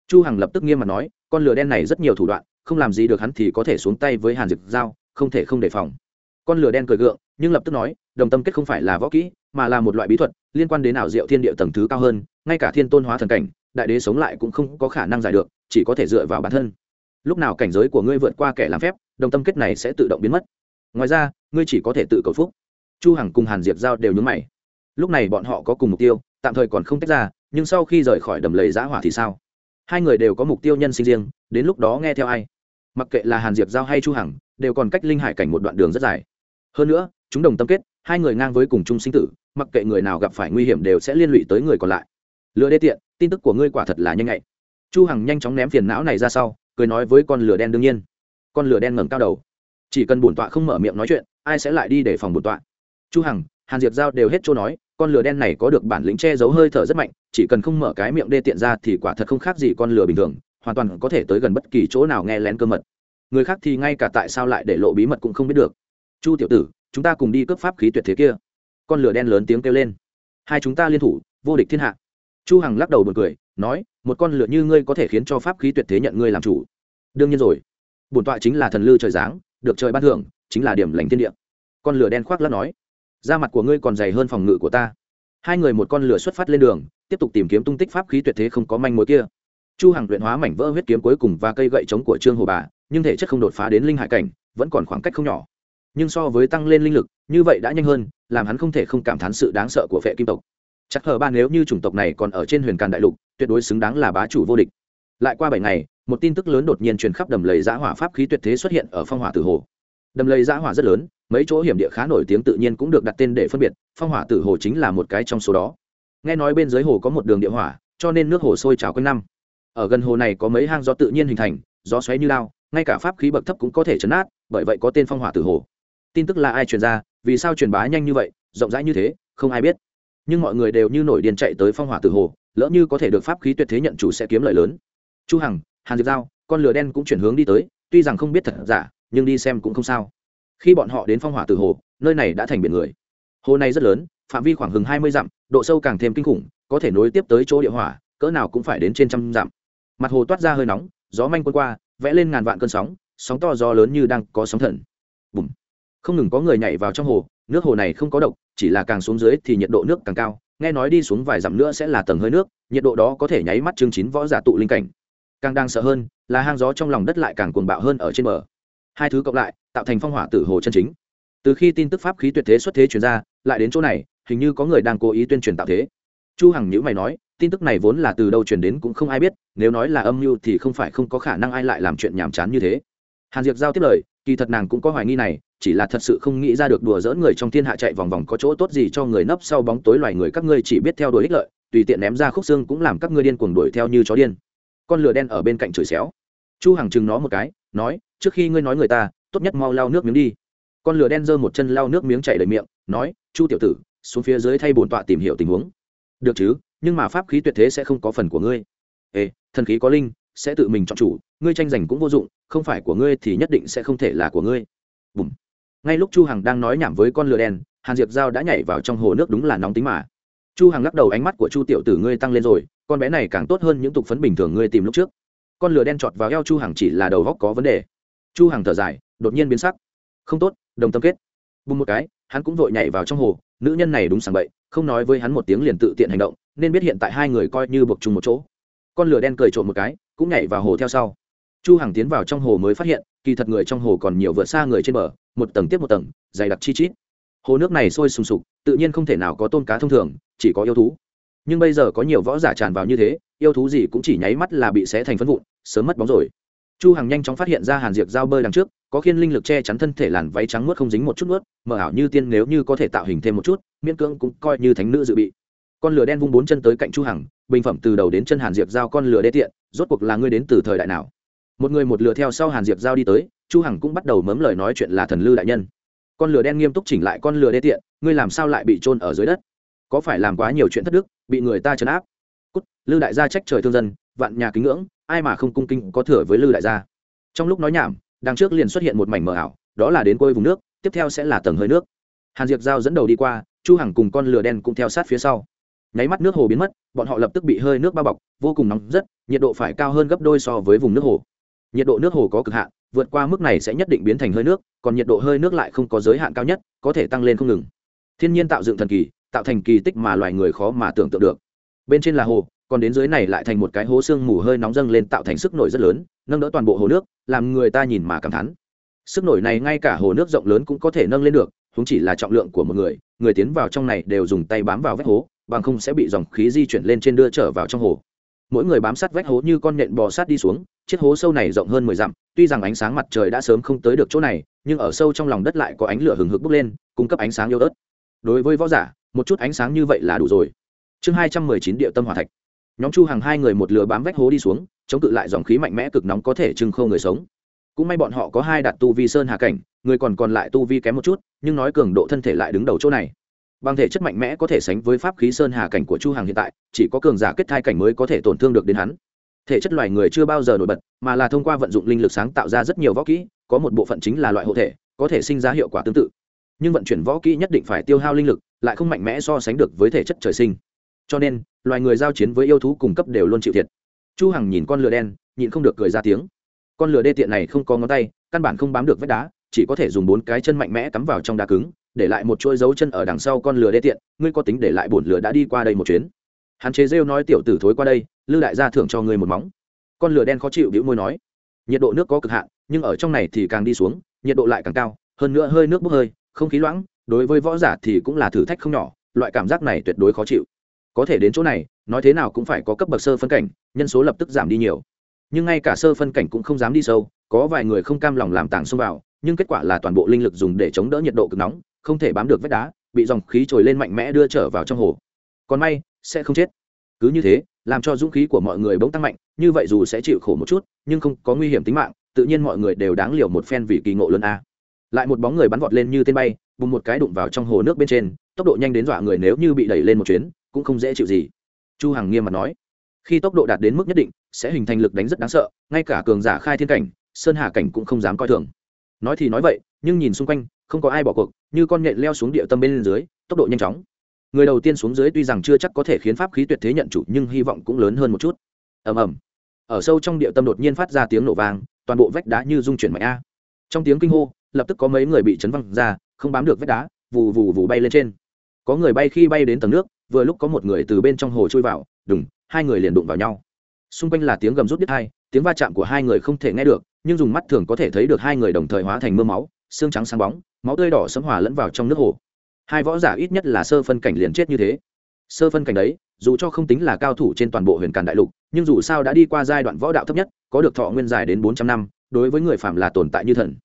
Chu hằng lập tức nghiêm mặt nói, con lửa đen này rất nhiều thủ đoạn không làm gì được hắn thì có thể xuống tay với hàn Diệt dao không thể không đề phòng. Con lửa đen cười gượng, nhưng lập tức nói, đồng tâm kết không phải là võ kỹ, mà là một loại bí thuật, liên quan đến ảo diệu thiên địa tầng thứ cao hơn, ngay cả thiên tôn hóa thần cảnh, đại đế sống lại cũng không có khả năng giải được, chỉ có thể dựa vào bản thân. Lúc nào cảnh giới của ngươi vượt qua kẻ làm phép, đồng tâm kết này sẽ tự động biến mất. Ngoài ra, ngươi chỉ có thể tự cầu phúc. Chu hằng cùng hàn diệp giao đều nhướng mày. Lúc này bọn họ có cùng mục tiêu, tạm thời còn không tách ra, nhưng sau khi rời khỏi đầm lầy giã hỏa thì sao? Hai người đều có mục tiêu nhân sinh riêng, đến lúc đó nghe theo ai? Mặc kệ là hàn diệp giao hay chu hằng, đều còn cách linh hải cảnh một đoạn đường rất dài. Hơn nữa, chúng đồng tâm kết, hai người ngang với cùng chung sinh tử, mặc kệ người nào gặp phải nguy hiểm đều sẽ liên lụy tới người còn lại. Lừa đê tiện, tin tức của ngươi quả thật là nhanh nhạy. Chu hằng nhanh chóng ném phiền não này ra sau, cười nói với con lửa đen đương nhiên. Con lửa đen ngẩng cao đầu. Chỉ cần bổn tọa không mở miệng nói chuyện, ai sẽ lại đi để phòng bổn tọa? Chu hằng, hàn diệp giao đều hết chỗ nói, con lửa đen này có được bản lĩnh che giấu hơi thở rất mạnh, chỉ cần không mở cái miệng đê tiện ra thì quả thật không khác gì con lửa bình thường hoàn toàn có thể tới gần bất kỳ chỗ nào nghe lén cơ mật. Người khác thì ngay cả tại sao lại để lộ bí mật cũng không biết được. Chu tiểu tử, chúng ta cùng đi cướp pháp khí tuyệt thế kia. Con lửa đen lớn tiếng kêu lên. Hai chúng ta liên thủ, vô địch thiên hạ. Chu hằng lắc đầu buồn cười, nói, một con lửa như ngươi có thể khiến cho pháp khí tuyệt thế nhận ngươi làm chủ. Đương nhiên rồi. Bổn tọa chính là thần lư trời giáng, được trời ban thưởng, chính là điểm lành thiên địa. Con lửa đen khoác lắc nói, da mặt của ngươi còn dày hơn phòng ngự của ta. Hai người một con lửa xuất phát lên đường, tiếp tục tìm kiếm tung tích pháp khí tuyệt thế không có manh mối kia chu hằng luyện hóa mảnh vỡ huyết kiếm cuối cùng và cây gậy chống của trương hồ bà, nhưng thể chất không đột phá đến linh hải cảnh, vẫn còn khoảng cách không nhỏ. Nhưng so với tăng lên linh lực, như vậy đã nhanh hơn, làm hắn không thể không cảm thán sự đáng sợ của phệ kim tộc. Chắc hờ ba nếu như chủng tộc này còn ở trên huyền càn đại lục, tuyệt đối xứng đáng là bá chủ vô địch. Lại qua bảy ngày, một tin tức lớn đột nhiên truyền khắp đầm lầy giã hỏa pháp khí tuyệt thế xuất hiện ở phong hỏa tử hồ. Đầm lầy giã hỏa rất lớn, mấy chỗ hiểm địa khá nổi tiếng tự nhiên cũng được đặt tên để phân biệt, phong hỏa tử hồ chính là một cái trong số đó. Nghe nói bên dưới hồ có một đường địa hỏa, cho nên nước hồ sôi trào quanh năm ở gần hồ này có mấy hang gió tự nhiên hình thành, gió xoáy như lao, ngay cả pháp khí bậc thấp cũng có thể chấn át bởi vậy có tên phong hỏa tử hồ. Tin tức là ai truyền ra, vì sao truyền bá nhanh như vậy, rộng rãi như thế, không ai biết. Nhưng mọi người đều như nổi điên chạy tới phong hỏa tử hồ, lỡ như có thể được pháp khí tuyệt thế nhận chủ sẽ kiếm lợi lớn. Chu hằng, hàn diệp giao, con lửa đen cũng chuyển hướng đi tới, tuy rằng không biết thật giả, nhưng đi xem cũng không sao. Khi bọn họ đến phong hỏa tử hồ, nơi này đã thành biển người. Hồ này rất lớn, phạm vi khoảng hơn hai mươi dặm, độ sâu càng thêm kinh khủng, có thể nối tiếp tới chỗ địa hỏa, cỡ nào cũng phải đến trên trăm dặm mặt hồ toát ra hơi nóng, gió manh quân qua, vẽ lên ngàn vạn cơn sóng sóng to gió lớn như đang có sóng thần. Bùm. Không ngừng có người nhảy vào trong hồ, nước hồ này không có độc, chỉ là càng xuống dưới thì nhiệt độ nước càng cao, nghe nói đi xuống vài dặm nữa sẽ là tầng hơi nước, nhiệt độ đó có thể nháy mắt chương chín võ giả tụ linh cảnh. Càng đang sợ hơn, là hang gió trong lòng đất lại càng cuồng bạo hơn ở trên bờ. Hai thứ cộng lại, tạo thành phong hỏa tử hồ chân chính. Từ khi tin tức pháp khí tuyệt thế xuất thế chuyển ra, lại đến chỗ này, hình như có người đang cố ý tuyên truyền tạo thế chu hằng nhữ mày nói, tin tức này vốn là từ đâu truyền đến cũng không ai biết, nếu nói là âm mưu thì không phải không có khả năng ai lại làm chuyện nhảm chán như thế. Hàn diệp giao tiếp lời, kỳ thật nàng cũng có hoài nghi này, chỉ là thật sự không nghĩ ra được đùa dỡn người trong thiên hạ chạy vòng vòng có chỗ tốt gì cho người nấp sau bóng tối loài người các ngươi chỉ biết theo đuổi ích lợi, tùy tiện ném ra khúc xương cũng làm các ngươi điên cuồng đuổi theo như chó điên. Con lửa đen ở bên cạnh chửi xéo. Chu hằng chừng nó một cái, nói, trước khi ngươi nói người ta, tốt nhất mau lau nước miếng đi. Con lửa đen giơ một chân lau nước miếng chảy đầy miệng, nói, chu tiểu tử, xuống phía dưới thay bổn tọa tìm hiểu tình huống được chứ, nhưng mà pháp khí tuyệt thế sẽ không có phần của ngươi. Ê, thần khí có linh, sẽ tự mình chọn chủ, ngươi tranh giành cũng vô dụng, không phải của ngươi thì nhất định sẽ không thể là của ngươi. Bùm. ngay lúc chu hằng đang nói nhảm với con lừa đen, hàn diệp giao đã nhảy vào trong hồ nước đúng là nóng tính mà. Chu hằng lắc đầu ánh mắt của chu tiểu tử ngươi tăng lên rồi, con bé này càng tốt hơn những tục phấn bình thường ngươi tìm lúc trước. Con lừa đen chọt vào eo chu hằng chỉ là đầu góc có vấn đề. Chu hằng thở dài, đột nhiên biến sắc. Không tốt, đồng tâm kết. Bùng một cái, hắn cũng vội nhảy vào trong hồ nữ nhân này đúng sảng bậy, không nói với hắn một tiếng liền tự tiện hành động, nên biết hiện tại hai người coi như buộc chung một chỗ. Con lửa đen cười trộm một cái, cũng nhảy vào hồ theo sau. Chu hằng tiến vào trong hồ mới phát hiện, kỳ thật người trong hồ còn nhiều vượt xa người trên bờ, một tầng tiếp một tầng, dày đặc chi chít. Hồ nước này sôi sùng sục, tự nhiên không thể nào có tôm cá thông thường, chỉ có yêu thú. Nhưng bây giờ có nhiều võ giả tràn vào như thế, yêu thú gì cũng chỉ nháy mắt là bị xé thành phân vụn, sớm mất bóng rồi chu hằng nhanh chóng phát hiện ra hàn diệp giao bơi đằng trước, có khiên linh lực che chắn thân thể làn váy trắng nuốt không dính một chút nuốt mở ảo như tiên nếu như có thể tạo hình thêm một chút, miễn cưỡng cũng coi như thánh nữ dự bị. Con lửa đen vung bốn chân tới cạnh chu hằng, bình phẩm từ đầu đến chân hàn diệp giao con lửa đê tiện, rốt cuộc là ngươi đến từ thời đại nào? Một người một lửa theo sau hàn diệp giao đi tới, chu hằng cũng bắt đầu mớm lời nói chuyện là thần lư đại nhân. Con lửa đen nghiêm túc chỉnh lại con lửa đê tiện, ngươi làm sao lại bị trôn ở dưới đất? Có phải làm quá nhiều chuyện thất đức, bị người ta trấn áp? Cút, lư đại gia trách trời thương dân, vạn nhà kính ngưỡng ai mà không cung kinh có thừa với lư đại gia. Trong lúc nói nhảm, đằng trước liền xuất hiện một mảnh mờ ảo, đó là đến côi vùng nước, tiếp theo sẽ là tầng hơi nước. Hàn diệp giao dẫn đầu đi qua, chu hằng cùng con lửa đen cũng theo sát phía sau. Nháy mắt nước hồ biến mất, bọn họ lập tức bị hơi nước bao bọc, vô cùng nóng rất, nhiệt độ phải cao hơn gấp đôi so với vùng nước hồ. Nhiệt độ nước hồ có cực hạn, vượt qua mức này sẽ nhất định biến thành hơi nước, còn nhiệt độ hơi nước lại không có giới hạn cao nhất, có thể tăng lên không ngừng. Thiên nhiên tạo dựng thần kỳ, tạo thành kỳ tích mà loài người khó mà tưởng tượng được. Bên trên là hồ còn đến dưới này lại thành một cái hố xương mù hơi nóng dâng lên tạo thành sức nổi rất lớn, nâng đỡ toàn bộ hồ nước, làm người ta nhìn mà cảm thán. Sức nổi này ngay cả hồ nước rộng lớn cũng có thể nâng lên được chúng chỉ là trọng lượng của một người người tiến vào trong này đều dùng tay bám vào vách hố, bằng không sẽ bị dòng khí di chuyển lên trên đưa trở vào trong hồ. Mỗi người bám sát vách hố như con nện bò sát đi xuống, chiếc hố sâu này rộng hơn mười dặm, tuy rằng ánh sáng mặt trời đã sớm không tới được chỗ này, nhưng ở sâu trong lòng đất lại có ánh lửa hừng hực bốc lên, cung cấp ánh sáng yếu ớt. Đối với võ giả, một chút ánh sáng như vậy là đủ rồi. Chương hai trăm mười chín địa tâm hỏa thạch nhóm chu hàng hai người một lửa bám vách hố đi xuống, chống cự lại dòng khí mạnh mẽ cực nóng có thể trưng khâu người sống. Cũng may bọn họ có hai đạt tu vi sơn hà cảnh, người còn còn lại tu vi kém một chút, nhưng nói cường độ thân thể lại đứng đầu chỗ này. Bằng thể chất mạnh mẽ có thể sánh với pháp khí sơn hà cảnh của chu hàng hiện tại, chỉ có cường giả kết thai cảnh mới có thể tổn thương được đến hắn. Thể chất loài người chưa bao giờ nổi bật, mà là thông qua vận dụng linh lực sáng tạo ra rất nhiều võ kỹ, có một bộ phận chính là loại hộ thể, có thể sinh ra hiệu quả tương tự. Nhưng vận chuyển võ kỹ nhất định phải tiêu hao linh lực, lại không mạnh mẽ so sánh được với thể chất trời sinh. Cho nên loài người giao chiến với yêu thú cung cấp đều luôn chịu thiệt. Chu hằng nhìn con lửa đen, nhịn không được cười ra tiếng. Con lửa đê tiện này không có ngón tay, căn bản không bám được vách đá, chỉ có thể dùng bốn cái chân mạnh mẽ cắm vào trong đá cứng, để lại một chuỗi dấu chân ở đằng sau con lửa đê tiện, ngươi có tính để lại bổn lửa đã đi qua đây một chuyến. Hắn chế rêu nói tiểu tử thối qua đây, lưu đại gia thưởng cho ngươi một móng. Con lửa đen khó chịu đĩu môi nói, nhiệt độ nước có cực hạn, nhưng ở trong này thì càng đi xuống, nhiệt độ lại càng cao, hơn nữa hơi nước bốc hơi, không khí loãng, đối với võ giả thì cũng là thử thách không nhỏ, loại cảm giác này tuyệt đối khó chịu có thể đến chỗ này, nói thế nào cũng phải có cấp bậc sơ phân cảnh, nhân số lập tức giảm đi nhiều. Nhưng ngay cả sơ phân cảnh cũng không dám đi sâu, có vài người không cam lòng làm tàng xông vào, nhưng kết quả là toàn bộ linh lực dùng để chống đỡ nhiệt độ cực nóng, không thể bám được vách đá, bị dòng khí trồi lên mạnh mẽ đưa trở vào trong hồ. Còn may, sẽ không chết. Cứ như thế, làm cho dũng khí của mọi người bỗng tăng mạnh, như vậy dù sẽ chịu khổ một chút, nhưng không có nguy hiểm tính mạng, tự nhiên mọi người đều đáng liều một phen vì kỳ ngộ lớn a. Lại một bóng người bắn vọt lên như tên bay, bùng một cái đụng vào trong hồ nước bên trên, tốc độ nhanh đến dọa người nếu như bị đẩy lên một chuyến cũng không dễ chịu gì. Chu hằng nghiêm mặt nói, khi tốc độ đạt đến mức nhất định, sẽ hình thành lực đánh rất đáng sợ, ngay cả cường giả khai thiên cảnh, sơn hà cảnh cũng không dám coi thường. Nói thì nói vậy, nhưng nhìn xung quanh, không có ai bỏ cuộc, như con nhện leo xuống địa tâm bên dưới, tốc độ nhanh chóng. Người đầu tiên xuống dưới tuy rằng chưa chắc có thể khiến pháp khí tuyệt thế nhận chủ, nhưng hy vọng cũng lớn hơn một chút. Ầm ầm. Ở sâu trong địa tâm đột nhiên phát ra tiếng nổ vang, toàn bộ vách đá như rung chuyển mạnh a. Trong tiếng kinh hô, lập tức có mấy người bị chấn văng ra, không bám được vách đá, vù vù vù bay lên trên. Có người bay khi bay đến tầng nước vừa lúc có một người từ bên trong hồ trôi vào, đùng, hai người liền đụng vào nhau. Xung quanh là tiếng gầm rút đứt hai, tiếng va chạm của hai người không thể nghe được, nhưng dùng mắt thường có thể thấy được hai người đồng thời hóa thành mưa máu, xương trắng sáng bóng, máu tươi đỏ sấm hòa lẫn vào trong nước hồ. Hai võ giả ít nhất là sơ phân cảnh liền chết như thế. Sơ phân cảnh đấy, dù cho không tính là cao thủ trên toàn bộ huyền càn đại lục, nhưng dù sao đã đi qua giai đoạn võ đạo thấp nhất, có được thọ nguyên dài đến bốn trăm năm, đối với người phạm là tồn tại như thần.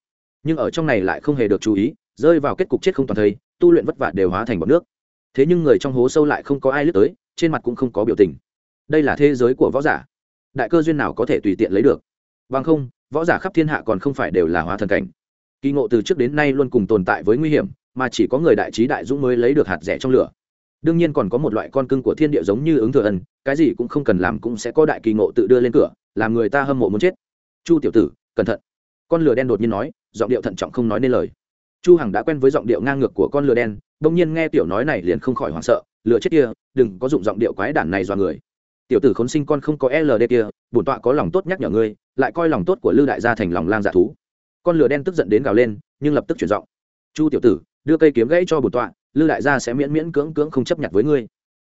Nhưng ở trong này lại không hề được chú ý, rơi vào kết cục chết không toàn thây, tu luyện vất vả đều hóa thành bọn nước thế nhưng người trong hố sâu lại không có ai lướt tới, trên mặt cũng không có biểu tình. Đây là thế giới của võ giả. Đại cơ duyên nào có thể tùy tiện lấy được? Bằng không, võ giả khắp thiên hạ còn không phải đều là hóa thần cảnh. Kỳ ngộ từ trước đến nay luôn cùng tồn tại với nguy hiểm, mà chỉ có người đại trí đại dũng mới lấy được hạt rẻ trong lửa. Đương nhiên còn có một loại con cưng của thiên địa giống như ứng thừa ân, cái gì cũng không cần làm cũng sẽ có đại kỳ ngộ tự đưa lên cửa, làm người ta hâm mộ muốn chết. Chu tiểu tử, cẩn thận. Con lửa đen đột nhiên nói, giọng điệu thận trọng không nói nên lời chu hằng đã quen với giọng điệu ngang ngược của con lừa đen đông nhiên nghe tiểu nói này liền không khỏi hoảng sợ, Lừa chết kia, đừng có dụng giọng điệu quái đản này do người. Tiểu tử khốn sinh con không có ld kia, bổn tọa có lòng tốt nhắc nhở ngươi, lại coi lòng tốt của lư đại gia thành lòng lang dạ thú. Con lừa đen tức giận đến gào lên, nhưng lập tức chuyển giọng, chu tiểu tử, đưa cây kiếm gãy cho bổn tọa, lư đại gia sẽ miễn miễn cưỡng cưỡng không chấp nhận với ngươi.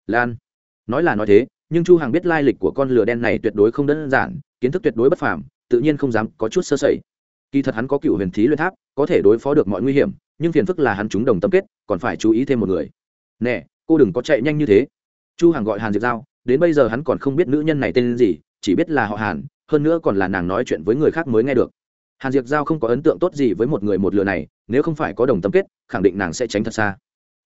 Lan, nói là nói thế, nhưng chu hằng biết lai lịch của con lừa đen này tuyệt đối không đơn giản, kiến thức tuyệt đối bất phàm, tự nhiên không dám có chút sơ sẩy kỳ thật hắn có cựu huyền thí luyện tháp, có thể đối phó được mọi nguy hiểm, nhưng phiền phức là hắn chúng đồng tâm kết, còn phải chú ý thêm một người. Nè, cô đừng có chạy nhanh như thế. Chu hằng gọi hàn diệp giao, đến bây giờ hắn còn không biết nữ nhân này tên gì, chỉ biết là họ hàn, hơn nữa còn là nàng nói chuyện với người khác mới nghe được. Hàn diệp giao không có ấn tượng tốt gì với một người một lừa này, nếu không phải có đồng tâm kết, khẳng định nàng sẽ tránh thật xa.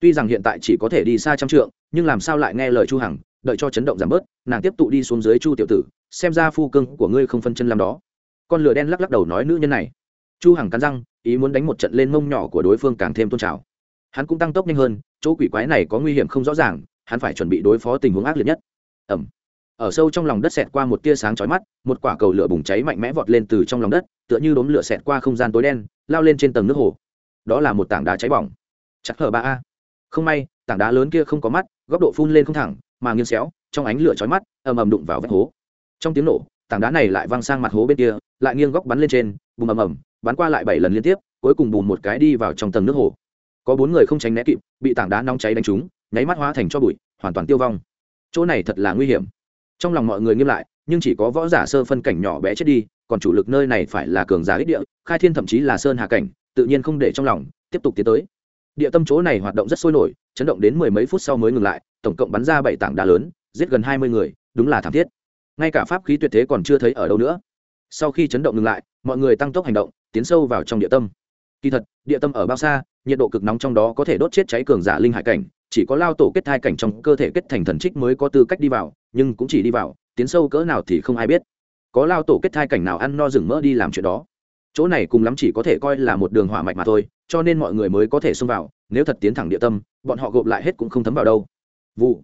Tuy rằng hiện tại chỉ có thể đi xa trăm trượng, nhưng làm sao lại nghe lời chu hằng, đợi cho chấn động giảm bớt, nàng tiếp tục đi xuống dưới chu tiểu tử, xem ra phu cưng của ngươi không phân chân làm đó con lửa đen lắc lắc đầu nói nữ nhân này. Chu hằng cắn răng, ý muốn đánh một trận lên mông nhỏ của đối phương càng thêm tôn trào. Hắn cũng tăng tốc nhanh hơn, chỗ quỷ quái này có nguy hiểm không rõ ràng, hắn phải chuẩn bị đối phó tình huống ác liệt nhất. Ẩm ở sâu trong lòng đất xẹt qua một tia sáng chói mắt, một quả cầu lửa bùng cháy mạnh mẽ vọt lên từ trong lòng đất, tựa như đốm lửa xẹt qua không gian tối đen, lao lên trên tầng nước hồ. Đó là một tảng đá cháy bỏng. Chắc hở ba a. Không may, tảng đá lớn kia không có mắt, góc độ phun lên không thẳng, mà nghiêng xéo, trong ánh lửa chói mắt, ầm ầm đụng vào vách hố. Trong tiếng nổ tảng đá này lại văng sang mặt hố bên kia, lại nghiêng góc bắn lên trên, bùm ầm ầm, bắn qua lại bảy lần liên tiếp, cuối cùng bùm một cái đi vào trong tầng nước hồ. Có bốn người không tránh né kịp, bị tảng đá nóng cháy đánh trúng, nháy mắt hóa thành cho bụi, hoàn toàn tiêu vong. Chỗ này thật là nguy hiểm. Trong lòng mọi người nghiêm lại, nhưng chỉ có võ giả sơ phân cảnh nhỏ bé chết đi, còn chủ lực nơi này phải là cường giả ít địa, khai thiên thậm chí là sơn hạ cảnh, tự nhiên không để trong lòng, tiếp tục tiến tới. Địa tâm chỗ này hoạt động rất sôi nổi, chấn động đến mười mấy phút sau mới ngừng lại, tổng cộng bắn ra bảy tảng đá lớn, giết gần hai mươi người, đúng là thảm thiết ngay cả pháp khí tuyệt thế còn chưa thấy ở đâu nữa. Sau khi chấn động ngừng lại, mọi người tăng tốc hành động, tiến sâu vào trong địa tâm. Kỳ thật, địa tâm ở bao xa, nhiệt độ cực nóng trong đó có thể đốt chết cháy cường giả linh hải cảnh, chỉ có lao tổ kết thai cảnh trong cơ thể kết thành thần trích mới có tư cách đi vào, nhưng cũng chỉ đi vào, tiến sâu cỡ nào thì không ai biết. Có lao tổ kết thai cảnh nào ăn no rừng mỡ đi làm chuyện đó. Chỗ này cùng lắm chỉ có thể coi là một đường hỏa mạch mà thôi, cho nên mọi người mới có thể xông vào, nếu thật tiến thẳng địa tâm, bọn họ gộp lại hết cũng không thấm vào đâu. Vụ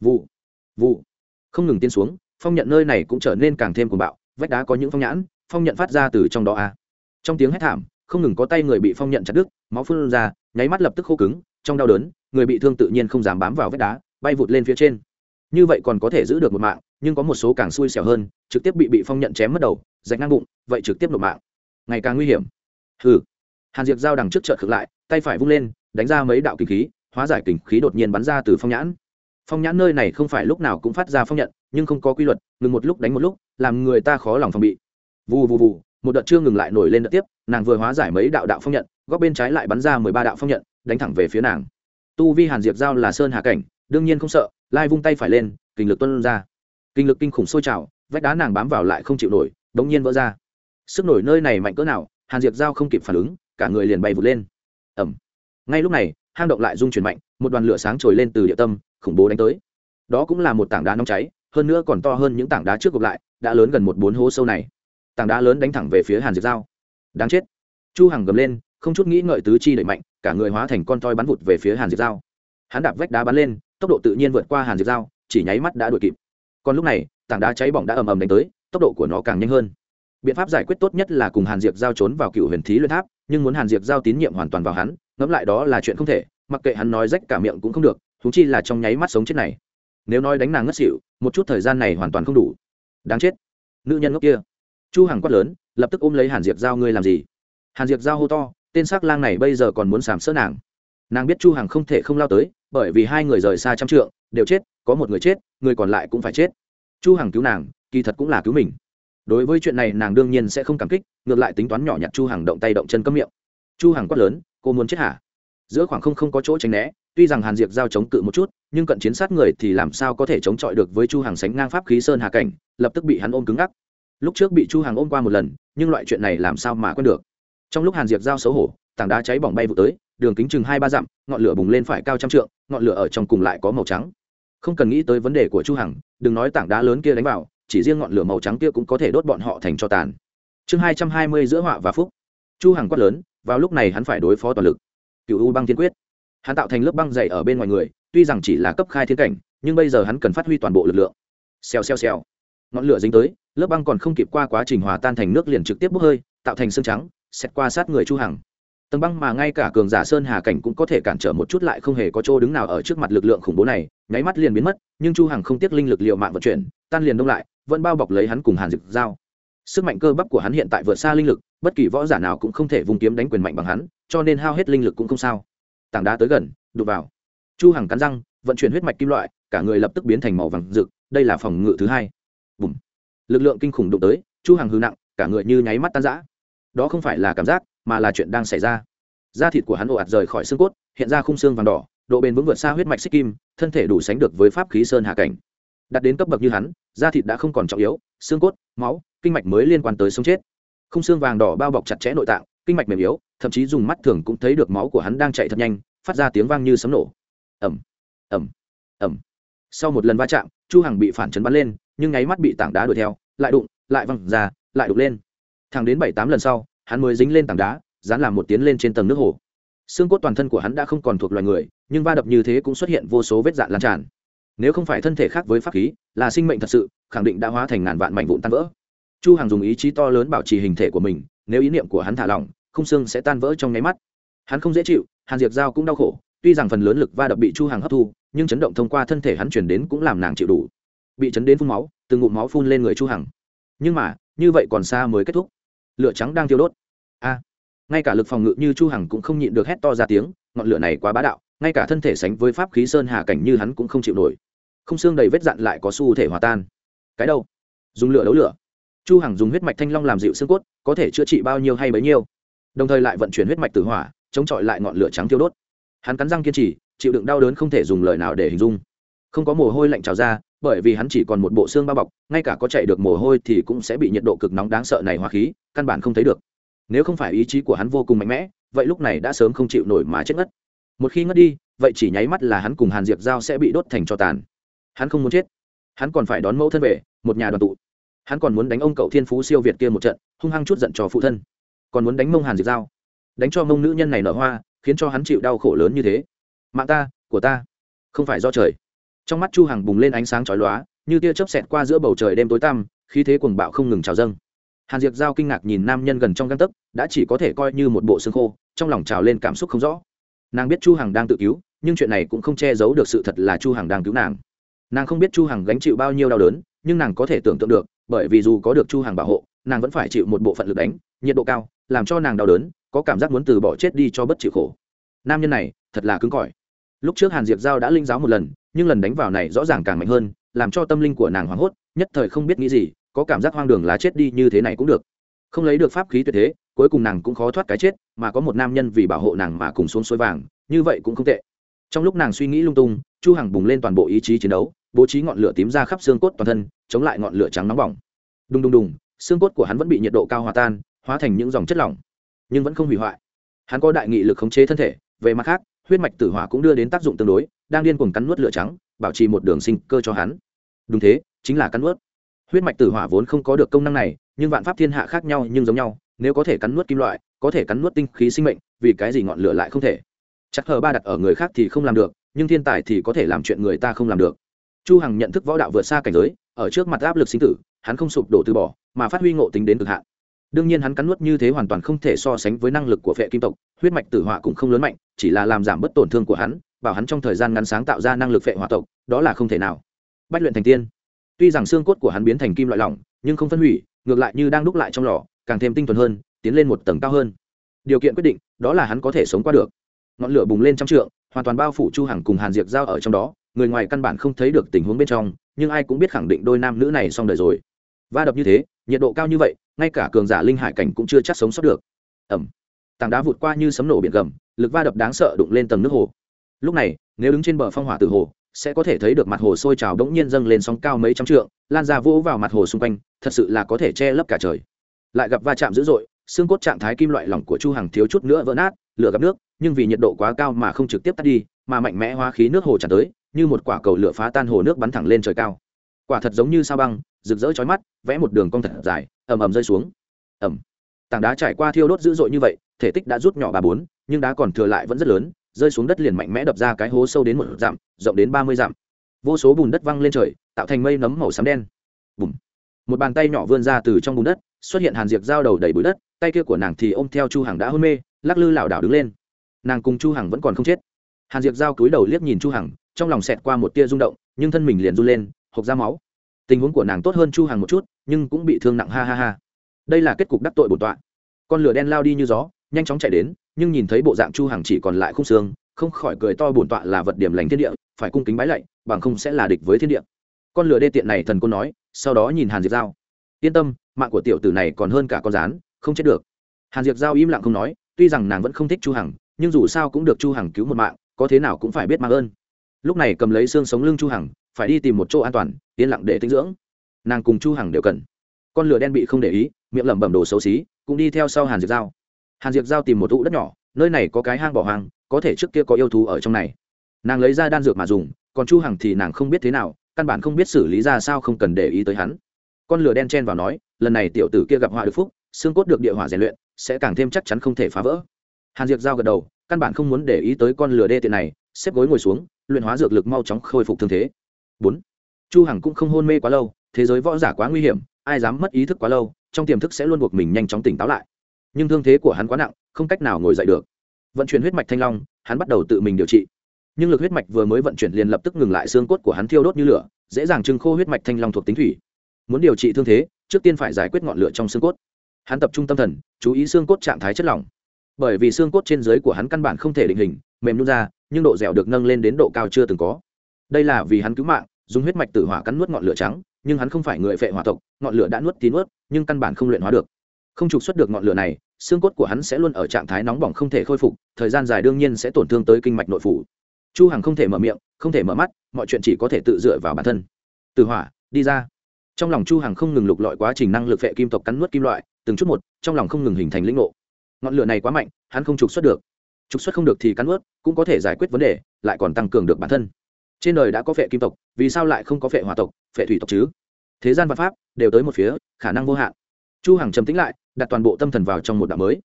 vụ vụ. Không ngừng tiến xuống phong nhận nơi này cũng trở nên càng thêm cuồng bạo, vách đá có những phong nhãn, phong nhận phát ra từ trong đó a. À. trong tiếng hét thảm, không ngừng có tay người bị phong nhận chặt đứt, máu phun ra, nháy mắt lập tức khô cứng, trong đau đớn, người bị thương tự nhiên không dám bám vào vách đá, bay vụt lên phía trên. Như vậy còn có thể giữ được một mạng, nhưng có một số càng xui xẻo hơn, trực tiếp bị bị phong nhận chém mất đầu, rạch ngang bụng, vậy trực tiếp nộp mạng. Ngày càng nguy hiểm. Hừ. Hàn diệp giao đằng trước chợt khực lại, tay phải vung lên, đánh ra mấy đạo kinh khí, hóa giải kinh khí đột nhiên bắn ra từ phong nhãn phong nhãn nơi này không phải lúc nào cũng phát ra phong nhận, nhưng không có quy luật, ngừng một lúc đánh một lúc, làm người ta khó lòng phòng bị. Vù vù vù, một đợt chưa ngừng lại nổi lên đợt tiếp, nàng vừa hóa giải mấy đạo đạo phong nhận, góc bên trái lại bắn ra mười ba đạo phong nhận, đánh thẳng về phía nàng. Tu vi hàn diệp giao là sơn hà cảnh, đương nhiên không sợ, lai vung tay phải lên, kinh lực tuân ra. Kinh lực kinh khủng sôi trào, vách đá nàng bám vào lại không chịu nổi, đống nhiên vỡ ra. Sức nổi nơi này mạnh cỡ nào, hàn diệp giao không kịp phản ứng, cả người liền bay vụt lên. Ẩm ngay lúc này, hang động lại rung chuyển mạnh, một đoàn lửa sáng trồi lên từ địa tâm khủng bố đánh tới. Đó cũng là một tảng đá nóng cháy, hơn nữa còn to hơn những tảng đá trước gộp lại, đã lớn gần một bốn hố sâu này. Tảng đá lớn đánh thẳng về phía hàn diệp giao. Đáng chết. Chu hằng gầm lên, không chút nghĩ ngợi tứ chi đẩy mạnh, cả người hóa thành con toi bắn vụt về phía hàn diệp giao. Hắn đạp vách đá bắn lên, tốc độ tự nhiên vượt qua hàn diệp giao, chỉ nháy mắt đã đuổi kịp. Còn lúc này, tảng đá cháy bỏng đã ầm ầm đánh tới, tốc độ của nó càng nhanh hơn. Biện pháp giải quyết tốt nhất là cùng hàn diệp giao trốn vào cựu huyền thí luyện tháp, nhưng muốn hàn diệp giao tín nhiệm hoàn toàn vào hắn, ngẫm lại đó là chuyện không thể, mặc kệ hắn nói rách cả miệng cũng không được húng chi là trong nháy mắt sống chết này. Nếu nói đánh nàng ngất xỉu, một chút thời gian này hoàn toàn không đủ. Đáng chết. Nữ nhân ngốc kia. Chu hằng quát lớn, lập tức ôm lấy hàn diệp giao, ngươi làm gì? Hàn diệp giao hô to, tên sắc lang này bây giờ còn muốn sàm sỡ nàng. Nàng biết chu hằng không thể không lao tới, bởi vì hai người rời xa trăm trượng, đều chết, có một người chết, người còn lại cũng phải chết. Chu hằng cứu nàng, kỳ thật cũng là cứu mình. Đối với chuyện này nàng đương nhiên sẽ không cảm kích, ngược lại tính toán nhỏ nhặt chu hằng động tay động chân cấm miệng. Chu hằng quát lớn, cô muốn chết hả? Giữa khoảng không không có chỗ tránh né tuy rằng hàn diệp giao chống cự một chút, nhưng cận chiến sát người thì làm sao có thể chống chọi được với chu hằng sánh ngang pháp khí sơn hà cảnh, lập tức bị hắn ôm cứng ngắc. Lúc trước bị chu hằng ôm qua một lần, nhưng loại chuyện này làm sao mà quên được? Trong lúc hàn diệp giao xấu hổ, tảng đá cháy bỏng bay vụ tới, đường kính chừng hai ba dặm, ngọn lửa bùng lên phải cao trăm trượng, ngọn lửa ở trong cùng lại có màu trắng. Không cần nghĩ tới vấn đề của chu hằng, đừng nói tảng đá lớn kia đánh vào, chỉ riêng ngọn lửa màu trắng kia cũng có thể đốt bọn họ thành cho tàn. Chương hai trăm hai mươi giữa họa và phúc. Chu hằng quát lớn, vào lúc này hắn phải đối phó toàn lực. Cựu u băng thiên quyết hắn tạo thành lớp băng dày ở bên ngoài người, tuy rằng chỉ là cấp khai thiên cảnh, nhưng bây giờ hắn cần phát huy toàn bộ lực lượng. Xèo xèo xèo. Ngọn lửa dính tới, lớp băng còn không kịp qua quá trình hòa tan thành nước liền trực tiếp bốc hơi, tạo thành xương trắng xét qua sát người chu hằng. Tầng băng mà ngay cả cường giả sơn hà cảnh cũng có thể cản trở một chút lại không hề có chỗ đứng nào ở trước mặt lực lượng khủng bố này, nháy mắt liền biến mất, nhưng chu hằng không tiếc linh lực liệu mạng vận chuyển, tan liền đông lại, vẫn bao bọc lấy hắn cùng hàn dực dao sức mạnh cơ bắp của hắn hiện tại vượt xa linh lực, bất kỳ võ giả nào cũng không thể vùng kiếm đánh quyền mạnh bằng hắn, cho nên hao hết linh lực cũng không sao tảng đá tới gần đụt vào. Chu hằng cắn răng, vận chuyển huyết mạch kim loại, cả người lập tức biến thành màu vàng rực, đây là phòng ngự thứ hai. Bùm. lực lượng kinh khủng đụng tới, chu hằng hư nặng, cả người như nháy mắt tan rã. Đó không phải là cảm giác, mà là chuyện đang xảy ra. Da thịt của hắn ồ ạt rời khỏi xương cốt, hiện ra khung xương vàng đỏ, độ bền vững vượt xa huyết mạch xích kim, thân thể đủ sánh được với pháp khí sơn hạ cảnh. Đặt đến cấp bậc như hắn, da thịt đã không còn trọng yếu, xương cốt, máu, kinh mạch mới liên quan tới sống chết. Khung xương vàng đỏ bao bọc chặt chẽ nội tạng kinh mạch mềm yếu, thậm chí dùng mắt thường cũng thấy được máu của hắn đang chạy thật nhanh, phát ra tiếng vang như sấm nổ. Ẩm ẩm ẩm sau một lần va chạm, chu hằng bị phản chấn bắn lên, nhưng nháy mắt bị tảng đá đuổi theo, lại đụng, lại văng ra, lại đục lên. Thẳng đến bảy tám lần sau, hắn mới dính lên tảng đá, dán làm một tiến lên trên tầng nước hồ. Xương cốt toàn thân của hắn đã không còn thuộc loài người, nhưng va đập như thế cũng xuất hiện vô số vết dạn lan tràn. Nếu không phải thân thể khác với pháp khí, là sinh mệnh thật sự, khẳng định đã hóa thành ngàn vạn mảnh vụn tan vỡ. Chu hằng dùng ý chí to lớn bảo trì hình thể của mình nếu ý niệm của hắn thả lỏng, khung xương sẽ tan vỡ trong nháy mắt. Hắn không dễ chịu, hàn diệp giao cũng đau khổ, tuy rằng phần lớn lực va đập bị chu hằng hấp thu, nhưng chấn động thông qua thân thể hắn chuyển đến cũng làm nàng chịu đủ. Bị chấn đến phun máu, từng ngụm máu phun lên người chu hằng. Nhưng mà, như vậy còn xa mới kết thúc. Lửa trắng đang thiêu đốt. A! Ngay cả lực phòng ngự như chu hằng cũng không nhịn được hét to ra tiếng, ngọn lửa này quá bá đạo, ngay cả thân thể sánh với pháp khí sơn hà cảnh như hắn cũng không chịu nổi. Không xương đầy vết dạn lại có xu thể hòa tan. Cái đâu? Dùng lửa đấu lửa chu hằng dùng huyết mạch thanh long làm dịu xương cốt, có thể chữa trị bao nhiêu hay bấy nhiêu. Đồng thời lại vận chuyển huyết mạch tử hỏa, chống chọi lại ngọn lửa trắng tiêu đốt. Hắn cắn răng kiên trì, chịu đựng đau đớn không thể dùng lời nào để hình dung. Không có mồ hôi lạnh trào ra, bởi vì hắn chỉ còn một bộ xương bao bọc, ngay cả có chạy được mồ hôi thì cũng sẽ bị nhiệt độ cực nóng đáng sợ này hóa khí, căn bản không thấy được. Nếu không phải ý chí của hắn vô cùng mạnh mẽ, vậy lúc này đã sớm không chịu nổi mà chết ngất. Một khi ngất đi, vậy chỉ nháy mắt là hắn cùng hàn diệp giao sẽ bị đốt thành cho tàn. Hắn không muốn chết. Hắn còn phải đón mẫu thân về, một nhà đoàn tụ hắn còn muốn đánh ông cậu thiên phú siêu việt kia một trận, hung hăng chút giận cho phụ thân. Còn muốn đánh mông hàn diệt giao. Đánh cho mông nữ nhân này nở hoa, khiến cho hắn chịu đau khổ lớn như thế. Mạng ta, của ta. Không phải do trời. Trong mắt chu hằng bùng lên ánh sáng chói lóa, như tia chớp xẹt qua giữa bầu trời đêm tối tăm, khí thế cuồng bạo không ngừng trào dâng. Hàn diệp giao kinh ngạc nhìn nam nhân gần trong găng tấc, đã chỉ có thể coi như một bộ xương khô, trong lòng trào lên cảm xúc không rõ. Nàng biết chu hằng đang tự cứu, nhưng chuyện này cũng không che giấu được sự thật là chu hằng đang cứu nàng. Nàng không biết chu hằng gánh chịu bao nhiêu đau đớn, nhưng nàng có thể tưởng tượng được bởi vì dù có được chu hàng bảo hộ, nàng vẫn phải chịu một bộ phận lực đánh, nhiệt độ cao, làm cho nàng đau đớn, có cảm giác muốn từ bỏ chết đi cho bất chịu khổ. Nam nhân này, thật là cứng cỏi. Lúc trước hàn diệp giao đã linh giáo một lần, nhưng lần đánh vào này rõ ràng càng mạnh hơn, làm cho tâm linh của nàng hoảng hốt, nhất thời không biết nghĩ gì, có cảm giác hoang đường là chết đi như thế này cũng được. Không lấy được pháp khí tuyệt thế, cuối cùng nàng cũng khó thoát cái chết, mà có một nam nhân vì bảo hộ nàng mà cùng xuống suối vàng, như vậy cũng không tệ. Trong lúc nàng suy nghĩ lung tung, chu hằng bùng lên toàn bộ ý chí chiến đấu bố trí ngọn lửa tím ra khắp xương cốt toàn thân, chống lại ngọn lửa trắng nóng bỏng. Đùng đùng đùng, xương cốt của hắn vẫn bị nhiệt độ cao hòa tan, hóa thành những dòng chất lỏng, nhưng vẫn không hủy hoại. Hắn có đại nghị lực khống chế thân thể, về mặt khác, huyết mạch tử hỏa cũng đưa đến tác dụng tương đối, đang điên cuồng cắn nuốt lửa trắng, bảo trì một đường sinh cơ cho hắn. Đúng thế, chính là cắn nuốt. Huyết mạch tử hỏa vốn không có được công năng này, nhưng vạn pháp thiên hạ khác nhau nhưng giống nhau, nếu có thể cắn nuốt kim loại, có thể cắn nuốt tinh khí sinh mệnh, vì cái gì ngọn lửa lại không thể? Chắc hờ ba đặt ở người khác thì không làm được, nhưng thiên tài thì có thể làm chuyện người ta không làm được chu hằng nhận thức võ đạo vượt xa cảnh giới, ở trước mặt áp lực sinh tử, hắn không sụp đổ từ bỏ, mà phát huy ngộ tính đến cực hạn. Đương nhiên hắn cắn nuốt như thế hoàn toàn không thể so sánh với năng lực của phệ kim tộc, huyết mạch tử hỏa cũng không lớn mạnh, chỉ là làm giảm bớt tổn thương của hắn, bảo hắn trong thời gian ngắn sáng tạo ra năng lực phệ hỏa tộc, đó là không thể nào. Bách luyện thành tiên. Tuy rằng xương cốt của hắn biến thành kim loại lỏng, nhưng không phân hủy, ngược lại như đang đúc lại trong lò, càng thêm tinh thuần hơn, tiến lên một tầng cao hơn. Điều kiện quyết định, đó là hắn có thể sống qua được. Ngọn lửa bùng lên trăm trượng, hoàn toàn bao phủ chu hằng cùng hàn diệp giao ở trong đó người ngoài căn bản không thấy được tình huống bên trong, nhưng ai cũng biết khẳng định đôi nam nữ này xong đời rồi. Va đập như thế, nhiệt độ cao như vậy, ngay cả cường giả linh hải cảnh cũng chưa chắc sống sót được. Ẩm. Tảng đá vụt qua như sấm nổ biển gầm, lực va đập đáng sợ đụng lên tầng nước hồ. Lúc này, nếu đứng trên bờ phong hỏa tử hồ, sẽ có thể thấy được mặt hồ sôi trào đống nhiên dâng lên sóng cao mấy trăm trượng, lan ra vỗ vào mặt hồ xung quanh, thật sự là có thể che lấp cả trời. Lại gặp va chạm dữ dội, xương cốt trạng thái kim loại lỏng của chu hằng thiếu chút nữa vỡ nát, lửa gặp nước, nhưng vì nhiệt độ quá cao mà không trực tiếp tắt đi, mà mạnh mẽ hóa khí nước hồ tràn tới như một quả cầu lửa phá tan hồ nước bắn thẳng lên trời cao. Quả thật giống như sao băng, rực rỡ chói mắt, vẽ một đường cong thật dài, ầm ầm rơi xuống. Ầm. Tảng đá trải qua thiêu đốt dữ dội như vậy, thể tích đã rút nhỏ ba bốn, nhưng đá còn thừa lại vẫn rất lớn, rơi xuống đất liền mạnh mẽ đập ra cái hố sâu đến một dặm, rộng đến ba mươi dặm. Vô số bùn đất văng lên trời, tạo thành mây nấm màu xám đen. Bùm. Một bàn tay nhỏ vươn ra từ trong bùn đất, xuất hiện hàn diệp dao đầu đầy bụi đất, tay kia của nàng thì ôm theo chu hằng đã hôn mê, lắc lư lảo đảo đứng lên. Nàng cùng chu hằng vẫn còn không chết. Hàn diệp dao cúi đầu liếc nhìn chu hằng trong lòng xẹt qua một tia rung động, nhưng thân mình liền run lên, hộc ra máu. Tình huống của nàng tốt hơn chu hằng một chút, nhưng cũng bị thương nặng, ha ha ha. Đây là kết cục đắc tội bổn tọa. Con lửa đen lao đi như gió, nhanh chóng chạy đến, nhưng nhìn thấy bộ dạng chu hằng chỉ còn lại khung xương, không khỏi cười to bổn tọa là vật điểm lành thiên địa, phải cung kính bái lạy, bằng không sẽ là địch với thiên địa. Con lửa đê tiện này thần cô nói, sau đó nhìn hàn diệp giao. Yên tâm, mạng của tiểu tử này còn hơn cả con rán, không chết được. Hàn diệp giao im lặng không nói, tuy rằng nàng vẫn không thích chu hằng, nhưng dù sao cũng được chu hằng cứu một mạng, có thế nào cũng phải biết mang ơn lúc này cầm lấy xương sống lưng chu hằng, phải đi tìm một chỗ an toàn, yên lặng để tinh dưỡng. Nàng cùng chu hằng đều cần. Con lửa đen bị không để ý, miệng lẩm bẩm đồ xấu xí, cũng đi theo sau hàn diệp giao. Hàn diệp giao tìm một tụ đất nhỏ, nơi này có cái hang bỏ hoang, có thể trước kia có yêu thú ở trong này. Nàng lấy ra đan dược mà dùng, còn chu hằng thì nàng không biết thế nào, căn bản không biết xử lý ra sao không cần để ý tới hắn. Con lửa đen chen vào nói, lần này tiểu tử kia gặp họa được phúc, xương cốt được địa hỏa rèn luyện, sẽ càng thêm chắc chắn không thể phá vỡ. Hàn diệp giao gật đầu, căn bản không muốn để ý tới con lửa đê tiện này, xếp gối ngồi xuống luyện hóa dược lực mau chóng khôi phục thương thế. Bốn, chu hằng cũng không hôn mê quá lâu, thế giới võ giả quá nguy hiểm, ai dám mất ý thức quá lâu, trong tiềm thức sẽ luôn buộc mình nhanh chóng tỉnh táo lại. Nhưng thương thế của hắn quá nặng, không cách nào ngồi dậy được. Vận chuyển huyết mạch thanh long, hắn bắt đầu tự mình điều trị. Nhưng lực huyết mạch vừa mới vận chuyển liền lập tức ngừng lại xương cốt của hắn thiêu đốt như lửa, dễ dàng trưng khô huyết mạch thanh long thuộc tính thủy. Muốn điều trị thương thế, trước tiên phải giải quyết ngọn lửa trong xương cốt. Hắn tập trung tâm thần, chú ý xương cốt trạng thái chất lỏng. Bởi vì xương cốt trên dưới của hắn căn bản không thể định hình mềm nhún ra, nhưng độ dẻo được nâng lên đến độ cao chưa từng có. Đây là vì hắn cứu mạng, dùng huyết mạch tử hỏa cắn nuốt ngọn lửa trắng, nhưng hắn không phải người phệ hỏa tộc, ngọn lửa đã nuốt tí nuốt, nhưng căn bản không luyện hóa được. Không trục xuất được ngọn lửa này, xương cốt của hắn sẽ luôn ở trạng thái nóng bỏng không thể khôi phục, thời gian dài đương nhiên sẽ tổn thương tới kinh mạch nội phủ. Chu hằng không thể mở miệng, không thể mở mắt, mọi chuyện chỉ có thể tự dựa vào bản thân. Từ hỏa, đi ra. Trong lòng chu hằng không ngừng lục lọi quá trình năng lực phệ kim tộc cắn nuốt kim loại, từng chút một, trong lòng không ngừng hình thành lĩnh ngộ. Ngọn lửa này quá mạnh, hắn không trục xuất được trục xuất không được thì cắn ướt, cũng có thể giải quyết vấn đề, lại còn tăng cường được bản thân. Trên đời đã có phệ kim tộc, vì sao lại không có phệ hỏa tộc, phệ thủy tộc chứ? Thế gian văn pháp đều tới một phía, khả năng vô hạn. Chu hằng trầm tĩnh lại, đặt toàn bộ tâm thần vào trong một đạo mới.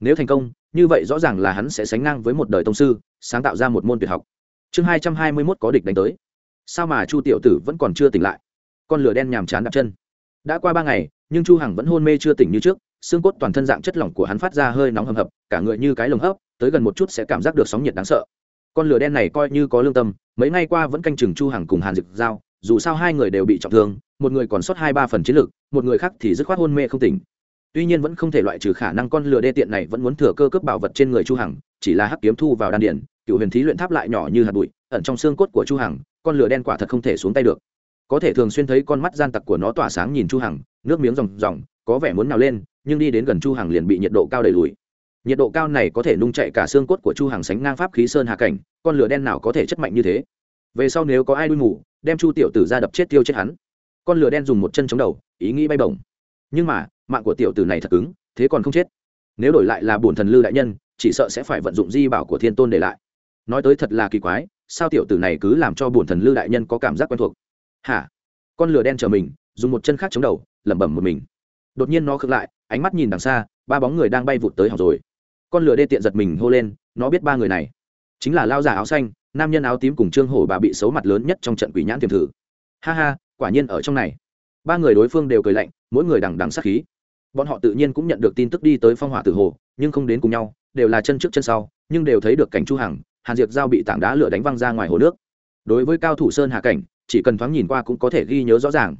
Nếu thành công, như vậy rõ ràng là hắn sẽ sánh ngang với một đời tông sư, sáng tạo ra một môn tuyệt học. Chương hai trăm hai mươi 221 có địch đánh tới. Sao mà chu tiểu tử vẫn còn chưa tỉnh lại? Con lửa đen nhàm chán đặt chân. Đã qua ba ngày, nhưng chu hằng vẫn hôn mê chưa tỉnh như trước, xương cốt toàn thân dạng chất lỏng của hắn phát ra hơi nóng hầm hập, cả người như cái lồng hấp tới gần một chút sẽ cảm giác được sóng nhiệt đáng sợ. Con lửa đen này coi như có lương tâm, mấy ngày qua vẫn canh chừng chu hằng cùng hàn dịch giao, dù sao hai người đều bị trọng thương, một người còn sót hai ba phần chiến lực, một người khác thì dứt khoát hôn mê không tỉnh. Tuy nhiên vẫn không thể loại trừ khả năng con lửa đê tiện này vẫn muốn thừa cơ cướp bảo vật trên người chu hằng, chỉ là hắc kiếm thu vào đan điển cựu huyền thí luyện tháp lại nhỏ như hạt bụi, ẩn trong xương cốt của chu hằng, con lửa đen quả thật không thể xuống tay được. Có thể thường xuyên thấy con mắt gian tặc của nó tỏa sáng nhìn chu hằng, nước miếng ròng ròng, có vẻ muốn nào lên, nhưng đi đến gần chu hằng liền bị nhiệt độ cao đẩy lùi nhiệt độ cao này có thể nung chạy cả xương cốt của chu hằng sánh ngang pháp khí sơn hà cảnh, con lửa đen nào có thể chất mạnh như thế? Về sau nếu có ai đuôi mù đem chu tiểu tử ra đập chết tiêu chết hắn. Con lửa đen dùng một chân chống đầu, ý nghĩ bay bổng. Nhưng mà, mạng của tiểu tử này thật cứng, thế còn không chết? Nếu đổi lại là bổn thần lư đại nhân, chỉ sợ sẽ phải vận dụng di bảo của thiên tôn để lại. Nói tới thật là kỳ quái, sao tiểu tử này cứ làm cho bổn thần lư đại nhân có cảm giác quen thuộc? Hả? Con lửa đen chờ mình, dùng một chân khác chống đầu, lẩm bẩm một mình. Đột nhiên nó khựng lại, ánh mắt nhìn đằng xa, ba bóng người đang bay vụt tới hỏng rồi con lửa đê tiện giật mình hô lên, nó biết ba người này. Chính là lao giả áo xanh, nam nhân áo tím cùng trương hổ bà bị xấu mặt lớn nhất trong trận quỷ nhãn tiềm thử. Ha ha, quả nhiên ở trong này. Ba người đối phương đều cười lạnh, mỗi người đằng đằng sát khí. Bọn họ tự nhiên cũng nhận được tin tức đi tới phong hỏa tử hồ, nhưng không đến cùng nhau, đều là chân trước chân sau, nhưng đều thấy được cảnh chu hằng, hàn Diệt giao bị tảng đá lửa đánh văng ra ngoài hồ nước. Đối với cao thủ sơn hà cảnh, chỉ cần thoáng nhìn qua cũng có thể ghi nhớ rõ ràng.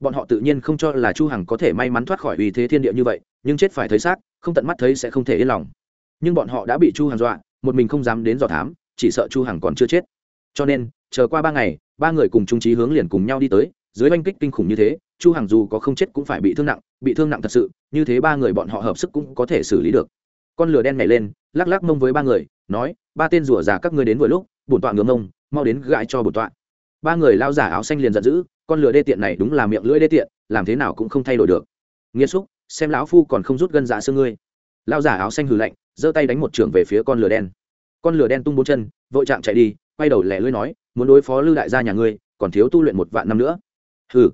Bọn họ tự nhiên không cho là chu hằng có thể may mắn thoát khỏi uy thế thiên địa như vậy, nhưng chết phải thấy xác, không tận mắt thấy sẽ không thể yên lòng nhưng bọn họ đã bị chu hằng dọa, một mình không dám đến dò thám, chỉ sợ chu hằng còn chưa chết. Cho nên, chờ qua ba ngày, ba người cùng trung trí hướng liền cùng nhau đi tới, dưới oanh kích kinh khủng như thế, chu hằng dù có không chết cũng phải bị thương nặng, bị thương nặng thật sự, như thế ba người bọn họ hợp sức cũng có thể xử lý được. Con lửa đen nhảy lên, lắc lắc mông với ba người, nói, ba tên rùa già các ngươi đến vừa lúc, bổn tọa ngưỡng mông, mau đến gãi cho bổn tọa. Ba người lao giả áo xanh liền giận dữ, con lửa đê tiện này đúng là miệng lưỡi đê tiện, làm thế nào cũng không thay đổi được. Nghiêm xúc, xem lão phu còn không rút gân dạ xương ngươi. Lao giả áo xanh hừ lạnh giơ tay đánh một trưởng về phía con lửa đen. Con lửa đen tung bốn chân, vội chạm chạy đi, quay đầu lẻ lưỡi nói, muốn đối phó lưu đại gia nhà ngươi, còn thiếu tu luyện một vạn năm nữa. Hừ.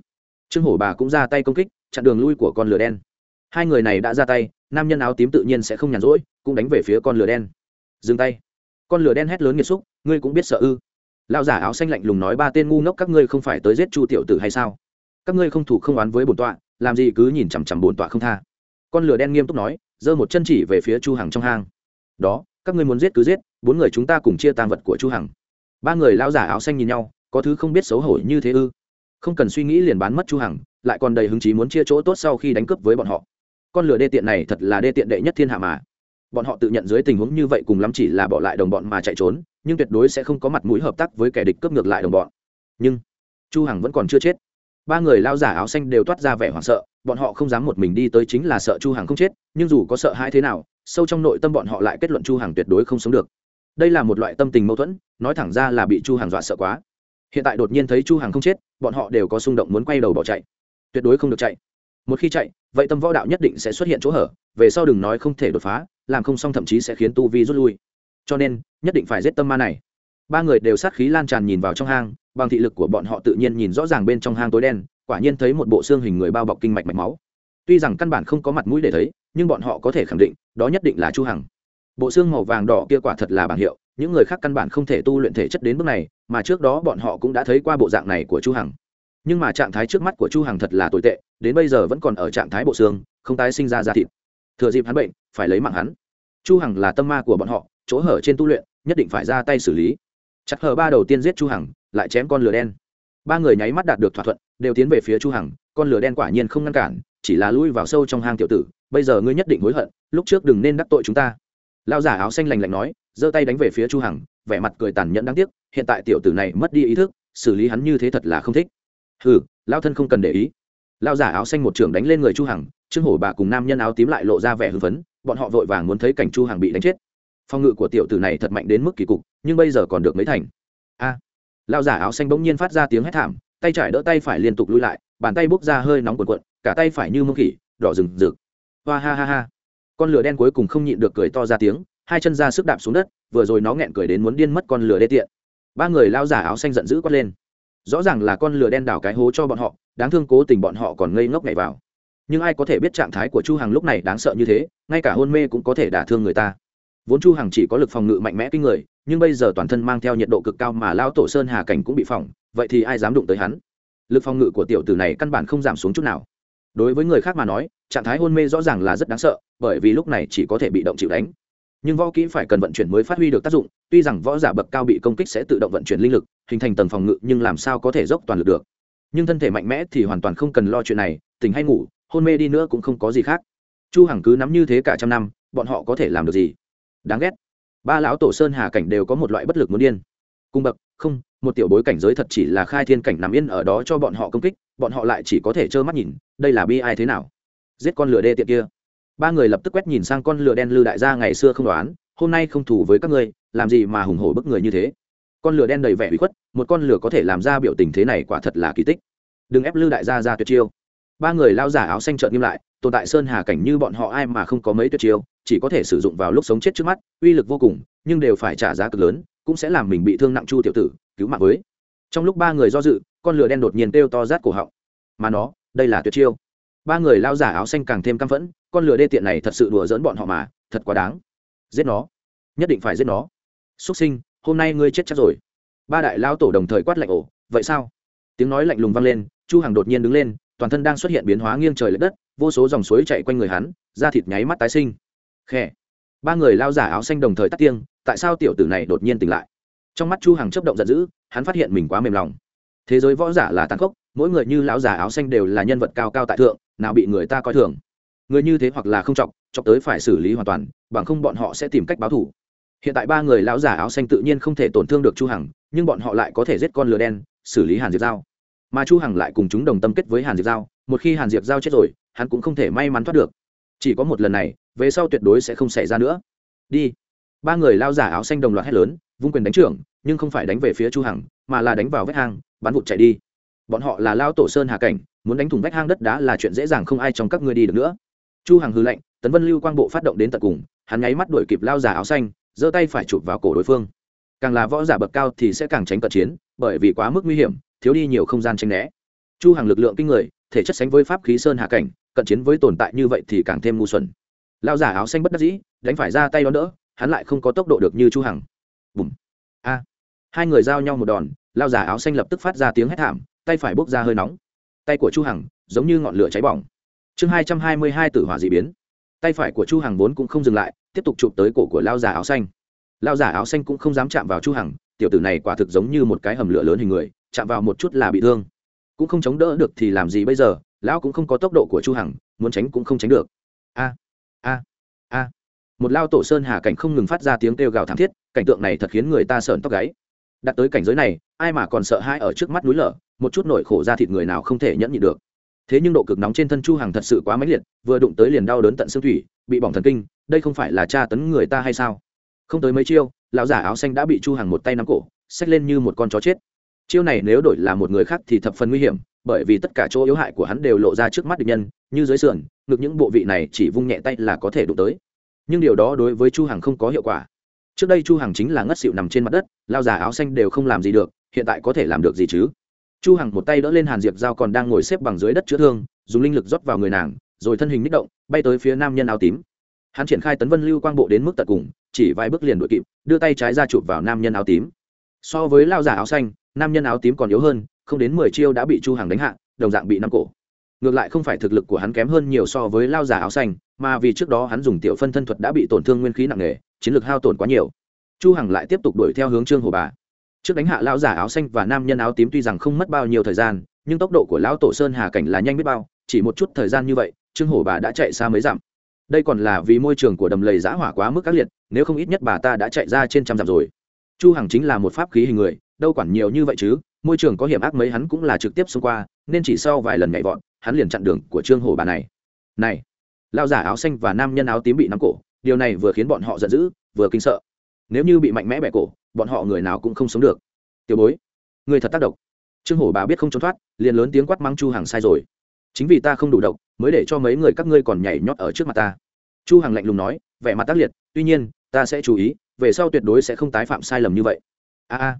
Trương hổ bà cũng ra tay công kích, chặn đường lui của con lửa đen. Hai người này đã ra tay, nam nhân áo tím tự nhiên sẽ không nhàn rỗi, cũng đánh về phía con lửa đen. Dừng tay. Con lửa đen hét lớn nghiệt xúc, ngươi cũng biết sợ ư? Lão giả áo xanh lạnh lùng nói, ba tên ngu ngốc các ngươi không phải tới giết chu tiểu tử hay sao? Các ngươi không thủ không oán với bổn tọa, làm gì cứ nhìn chằm chằm bổn tọa không tha. Con lửa đen nghiêm túc nói giơ một chân chỉ về phía chu hằng trong hang. Đó, các ngươi muốn giết cứ giết, bốn người chúng ta cùng chia tang vật của chu hằng. Ba người lão giả áo xanh nhìn nhau, có thứ không biết xấu hổ như thế ư? Không cần suy nghĩ liền bán mất chu hằng, lại còn đầy hứng chí muốn chia chỗ tốt sau khi đánh cướp với bọn họ. Con lửa đê tiện này thật là đê tiện đệ nhất thiên hạ mà. Bọn họ tự nhận dưới tình huống như vậy cùng lắm chỉ là bỏ lại đồng bọn mà chạy trốn, nhưng tuyệt đối sẽ không có mặt mũi hợp tác với kẻ địch cướp ngược lại đồng bọn. Nhưng chu hằng vẫn còn chưa chết ba người lao giả áo xanh đều toát ra vẻ hoảng sợ, bọn họ không dám một mình đi tới chính là sợ chu hằng không chết, nhưng dù có sợ hãi thế nào, sâu trong nội tâm bọn họ lại kết luận chu hằng tuyệt đối không sống được. Đây là một loại tâm tình mâu thuẫn, nói thẳng ra là bị chu hằng dọa sợ quá. Hiện tại đột nhiên thấy chu hằng không chết, bọn họ đều có xung động muốn quay đầu bỏ chạy. Tuyệt đối không được chạy. Một khi chạy, vậy tâm võ đạo nhất định sẽ xuất hiện chỗ hở, về sau đừng nói không thể đột phá, làm không xong thậm chí sẽ khiến tu vi rút lui. Cho nên, nhất định phải giết tâm ma này ba người đều sát khí lan tràn nhìn vào trong hang, bằng thị lực của bọn họ tự nhiên nhìn rõ ràng bên trong hang tối đen, quả nhiên thấy một bộ xương hình người bao bọc kinh mạch mạch máu. Tuy rằng căn bản không có mặt mũi để thấy, nhưng bọn họ có thể khẳng định, đó nhất định là chu hằng. Bộ xương màu vàng đỏ kia quả thật là bảng hiệu, những người khác căn bản không thể tu luyện thể chất đến mức này, mà trước đó bọn họ cũng đã thấy qua bộ dạng này của chu hằng. Nhưng mà trạng thái trước mắt của chu hằng thật là tồi tệ, đến bây giờ vẫn còn ở trạng thái bộ xương, không tái sinh ra da thịt. Thừa dịp hắn bệnh, phải lấy mạng hắn. Chu hằng là tâm ma của bọn họ, chỗ hở trên tu luyện, nhất định phải ra tay xử lý chặt hờ ba đầu tiên giết chu hằng, lại chém con lửa đen. Ba người nháy mắt đạt được thỏa thuận, đều tiến về phía chu hằng, con lửa đen quả nhiên không ngăn cản, chỉ là lui vào sâu trong hang tiểu tử, bây giờ ngươi nhất định hối hận, lúc trước đừng nên đắc tội chúng ta. Lão giả áo xanh lạnh lạnh nói, giơ tay đánh về phía chu hằng, vẻ mặt cười tàn nhẫn đáng tiếc, hiện tại tiểu tử này mất đi ý thức, xử lý hắn như thế thật là không thích. Hừ, lão thân không cần để ý. Lão giả áo xanh một trường đánh lên người chu hằng, trương hổ bà cùng nam nhân áo tím lại lộ ra vẻ hưng phấn, bọn họ vội vàng muốn thấy cảnh chu hằng bị đánh chết phong ngự của tiểu tử này thật mạnh đến mức kỳ cục, nhưng bây giờ còn được mấy thành. A. Lao giả áo xanh bỗng nhiên phát ra tiếng hét thảm, tay trái đỡ tay phải liên tục lùi lại, bàn tay bốc ra hơi nóng cuộn cuộn, cả tay phải như mông khỉ, đỏ rừng rực. Hoa ha ha ha. Con lửa đen cuối cùng không nhịn được cười to ra tiếng, hai chân ra sức đạp xuống đất, vừa rồi nó nghẹn cười đến muốn điên mất con lửa đê tiện. Ba người lao giả áo xanh giận dữ quát lên. Rõ ràng là con lửa đen đảo cái hố cho bọn họ, đáng thương cố tình bọn họ còn ngây ngốc nhảy vào. Nhưng ai có thể biết trạng thái của chu hằng lúc này đáng sợ như thế, ngay cả hôn mê cũng có thể đả thương người ta vốn chu hằng chỉ có lực phòng ngự mạnh mẽ kinh người, nhưng bây giờ toàn thân mang theo nhiệt độ cực cao mà lao tổ sơn hà cảnh cũng bị phỏng, vậy thì ai dám đụng tới hắn? Lực phòng ngự của tiểu tử này căn bản không giảm xuống chút nào. Đối với người khác mà nói, trạng thái hôn mê rõ ràng là rất đáng sợ, bởi vì lúc này chỉ có thể bị động chịu đánh. Nhưng võ kỹ phải cần vận chuyển mới phát huy được tác dụng, tuy rằng võ giả bậc cao bị công kích sẽ tự động vận chuyển linh lực, hình thành tầng phòng ngự, nhưng làm sao có thể dốc toàn lực được? Nhưng thân thể mạnh mẽ thì hoàn toàn không cần lo chuyện này, tỉnh hay ngủ, hôn mê đi nữa cũng không có gì khác. Chu hằng cứ nắm như thế cả trăm năm, bọn họ có thể làm được gì? Đáng ghét. Ba lão tổ sơn hà cảnh đều có một loại bất lực muốn điên. Cung bậc, không, một tiểu bối cảnh giới thật chỉ là khai thiên cảnh nằm yên ở đó cho bọn họ công kích, bọn họ lại chỉ có thể trơ mắt nhìn, đây là bi ai thế nào? Giết con lửa đê tiện kia. Ba người lập tức quét nhìn sang con lửa đen lư đại gia ngày xưa không đoán, hôm nay không thủ với các ngươi, làm gì mà hùng hổ bức người như thế? Con lửa đen đầy vẻ bị khuất, một con lửa có thể làm ra biểu tình thế này quả thật là kỳ tích. Đừng ép lư đại gia ra tuyệt chiêu. Ba người lao giả áo xanh trợn nghiêm lại tồn tại sơn hà cảnh như bọn họ ai mà không có mấy tuyệt chiêu, chỉ có thể sử dụng vào lúc sống chết trước mắt, uy lực vô cùng, nhưng đều phải trả giá cực lớn, cũng sẽ làm mình bị thương nặng chu tiểu tử, cứu mạng với. Trong lúc ba người do dự, con lửa đen đột nhiên kêu to rát cổ họng. Mà nó, đây là tuyệt chiêu. Ba người lao giả áo xanh càng thêm căm phẫn, con lửa đê tiện này thật sự đùa dỡn bọn họ mà, thật quá đáng. Giết nó. Nhất định phải giết nó. Xuất sinh, hôm nay ngươi chết chắc rồi. Ba đại lao tổ đồng thời quát lạnh ổ, vậy sao? Tiếng nói lạnh lùng vang lên, chu hằng đột nhiên đứng lên, toàn thân đang xuất hiện biến hóa nghiêng trời lệch đất vô số dòng suối chạy quanh người hắn, da thịt nháy mắt tái sinh. Khe. ba người lao giả áo xanh đồng thời tắt tiếng, tại sao tiểu tử này đột nhiên tỉnh lại? Trong mắt chu hằng chớp động giận dữ, hắn phát hiện mình quá mềm lòng. Thế giới võ giả là tàn khốc, mỗi người như lão giả áo xanh đều là nhân vật cao cao tại thượng, nào bị người ta coi thường. Người như thế hoặc là không chọc chọc tới phải xử lý hoàn toàn, bằng không bọn họ sẽ tìm cách báo thù. Hiện tại ba người lão giả áo xanh tự nhiên không thể tổn thương được chu hằng, nhưng bọn họ lại có thể giết con lừa đen, xử lý hàn diệp giao. Mà chu hằng lại cùng chúng đồng tâm kết với hàn diệp giao, một khi hàn diệp giao chết rồi hắn cũng không thể may mắn thoát được. Chỉ có một lần này, về sau tuyệt đối sẽ không xảy ra nữa. Đi. Ba người lao giả áo xanh đồng loạt hét lớn, vung quyền đánh trưởng, nhưng không phải đánh về phía chu hằng, mà là đánh vào vách hang, bắn vụt chạy đi. Bọn họ là lao tổ sơn hà cảnh, muốn đánh thủng vách hang đất đá là chuyện dễ dàng không ai trong các ngươi đi được nữa. Chu hằng hư lệnh tấn vân lưu quang bộ phát động đến tận cùng, hắn nháy mắt đuổi kịp lao giả áo xanh, giơ tay phải chụp vào cổ đối phương. Càng là võ giả bậc cao thì sẽ càng tránh cận chiến, bởi vì quá mức nguy hiểm, thiếu đi nhiều không gian tranh né. Chu hằng lực lượng kinh người, thể chất sánh với pháp khí sơn hạ cảnh cận chiến với tồn tại như vậy thì càng thêm ngu xuẩn. Lao giả áo xanh bất đắc dĩ, đánh phải ra tay đón đỡ hắn lại không có tốc độ được như chu hằng. Bùm. A. Hai người giao nhau một đòn lao giả áo xanh lập tức phát ra tiếng hét thảm, tay phải bốc ra hơi nóng. Tay của chu hằng, giống như ngọn lửa cháy bỏng. Chương hai trăm hai mươi hai tử hỏa dị biến. Tay phải của chu hằng vốn cũng không dừng lại, tiếp tục chụp tới cổ của lao giả áo xanh. Lao giả áo xanh cũng không dám chạm vào chu hằng, tiểu tử này quả thực giống như một cái hầm lửa lớn hình người, chạm vào một chút là bị thương. Cũng không chống đỡ được thì làm gì bây giờ lão cũng không có tốc độ của chu hằng, muốn tránh cũng không tránh được. A a a. Một lao tổ sơn hà cảnh không ngừng phát ra tiếng kêu gào thảm thiết, cảnh tượng này thật khiến người ta sợn tóc gáy. Đặt tới cảnh giới này, ai mà còn sợ hãi ở trước mắt núi lở, một chút nổi khổ ra thịt người nào không thể nhẫn nhịn được. Thế nhưng độ cực nóng trên thân chu hằng thật sự quá mãnh liệt, vừa đụng tới liền đau đớn tận xương thủy, bị bỏng thần kinh, đây không phải là tra tấn người ta hay sao? Không tới mấy chiêu, lão giả áo xanh đã bị chu hằng một tay nắm cổ, xách lên như một con chó chết. Chiêu này nếu đổi là một người khác thì thập phần nguy hiểm bởi vì tất cả chỗ yếu hại của hắn đều lộ ra trước mắt địch nhân, như dưới sườn, ngực những bộ vị này chỉ vung nhẹ tay là có thể đụng tới. Nhưng điều đó đối với chu hằng không có hiệu quả. Trước đây chu hằng chính là ngất xỉu nằm trên mặt đất, lao giả áo xanh đều không làm gì được, hiện tại có thể làm được gì chứ? Chu hằng một tay đỡ lên hàn diệp giao còn đang ngồi xếp bằng dưới đất chữa thương, dùng linh lực rót vào người nàng, rồi thân hình nít động, bay tới phía nam nhân áo tím. Hắn triển khai tấn vân lưu quang bộ đến mức tận cùng, chỉ vài bước liền đuổi kịp, đưa tay trái ra chụp vào nam nhân áo tím. So với lao giả áo xanh, nam nhân áo tím còn yếu hơn không đến mười chiêu đã bị chu hằng đánh hạ, đồng dạng bị năm cổ. Ngược lại không phải thực lực của hắn kém hơn nhiều so với lao giả áo xanh, mà vì trước đó hắn dùng tiểu phân thân thuật đã bị tổn thương nguyên khí nặng nề, chiến lược hao tổn quá nhiều. Chu hằng lại tiếp tục đuổi theo hướng trương hồ bà. Trước đánh hạ lão giả áo xanh và nam nhân áo tím tuy rằng không mất bao nhiêu thời gian, nhưng tốc độ của lão tổ sơn hà cảnh là nhanh biết bao, chỉ một chút thời gian như vậy, trương hổ bà đã chạy xa mấy dặm. Đây còn là vì môi trường của đầm lầy giã hỏa quá mức ác liệt, nếu không ít nhất bà ta đã chạy ra trên trăm dặm rồi. Chu hằng chính là một pháp khí hình người đâu quản nhiều như vậy chứ, môi trường có hiểm ác mấy hắn cũng là trực tiếp xông qua, nên chỉ sau vài lần nhảy vọt, hắn liền chặn đường của trương hổ bà này. Này, lão giả áo xanh và nam nhân áo tím bị nắm cổ, điều này vừa khiến bọn họ giận dữ, vừa kinh sợ. Nếu như bị mạnh mẽ bẻ cổ, bọn họ người nào cũng không sống được. Tiểu bối, người thật tác động. Trương hổ bà biết không trốn thoát, liền lớn tiếng quát mắng chu hàng sai rồi. Chính vì ta không đủ độc, mới để cho mấy người các ngươi còn nhảy nhót ở trước mặt ta. Chu hàng lạnh lùng nói, vẻ mặt tác liệt, tuy nhiên, ta sẽ chú ý, về sau tuyệt đối sẽ không tái phạm sai lầm như vậy. A a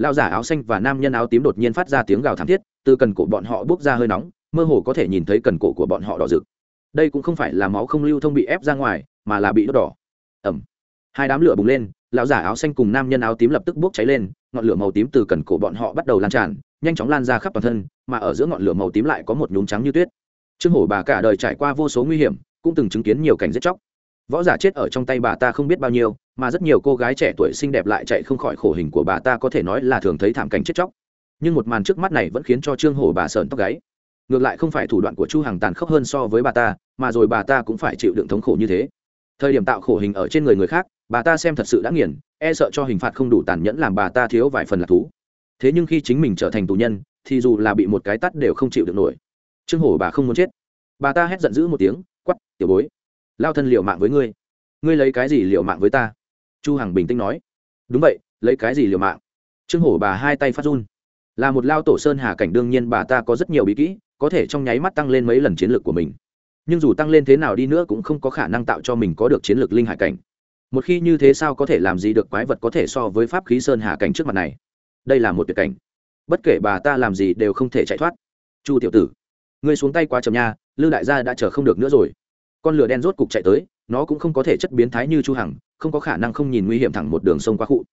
lão giả áo xanh và nam nhân áo tím đột nhiên phát ra tiếng gào thảm thiết, từ cần cổ bọn họ bốc ra hơi nóng, mơ hồ có thể nhìn thấy cần cổ của bọn họ đỏ rực. Đây cũng không phải là máu không lưu thông bị ép ra ngoài, mà là bị đốt đỏ. Ẩm hai đám lửa bùng lên, lão giả áo xanh cùng nam nhân áo tím lập tức bốc cháy lên, ngọn lửa màu tím từ cần cổ bọn họ bắt đầu lan tràn, nhanh chóng lan ra khắp toàn thân, mà ở giữa ngọn lửa màu tím lại có một nhúm trắng như tuyết. Trương hổ bà cả đời trải qua vô số nguy hiểm, cũng từng chứng kiến nhiều cảnh giết chóc. Võ giả chết ở trong tay bà ta không biết bao nhiêu mà rất nhiều cô gái trẻ tuổi xinh đẹp lại chạy không khỏi khổ hình của bà ta có thể nói là thường thấy thảm cảnh chết chóc. Nhưng một màn trước mắt này vẫn khiến cho trương hổ bà sợn tóc gáy. Ngược lại không phải thủ đoạn của chu hằng tàn khốc hơn so với bà ta, mà rồi bà ta cũng phải chịu đựng thống khổ như thế. Thời điểm tạo khổ hình ở trên người người khác, bà ta xem thật sự đã nghiền e sợ cho hình phạt không đủ tàn nhẫn làm bà ta thiếu vài phần là thú. Thế nhưng khi chính mình trở thành tù nhân, thì dù là bị một cái tắt đều không chịu được nổi. Trương hổ bà không muốn chết. Bà ta hét giận dữ một tiếng quắp tiểu bối, lao thân liều mạng với ngươi. Ngươi lấy cái gì liều mạng với ta? Chu hằng bình tĩnh nói. Đúng vậy, lấy cái gì liều mạng? Trương hổ bà hai tay phát run. Là một lao tổ sơn hà cảnh đương nhiên bà ta có rất nhiều bí kỹ, có thể trong nháy mắt tăng lên mấy lần chiến lược của mình. Nhưng dù tăng lên thế nào đi nữa cũng không có khả năng tạo cho mình có được chiến lược linh hải cảnh. Một khi như thế sao có thể làm gì được quái vật có thể so với pháp khí sơn hà cảnh trước mặt này? Đây là một tuyệt cảnh. Bất kể bà ta làm gì đều không thể chạy thoát. Chu tiểu tử, ngươi xuống tay quá chậm nha, lư đại gia đã chờ không được nữa rồi. Con lửa đen rốt cục chạy tới nó cũng không có thể chất biến thái như chu hằng, không có khả năng không nhìn nguy hiểm thẳng một đường sông qua khu.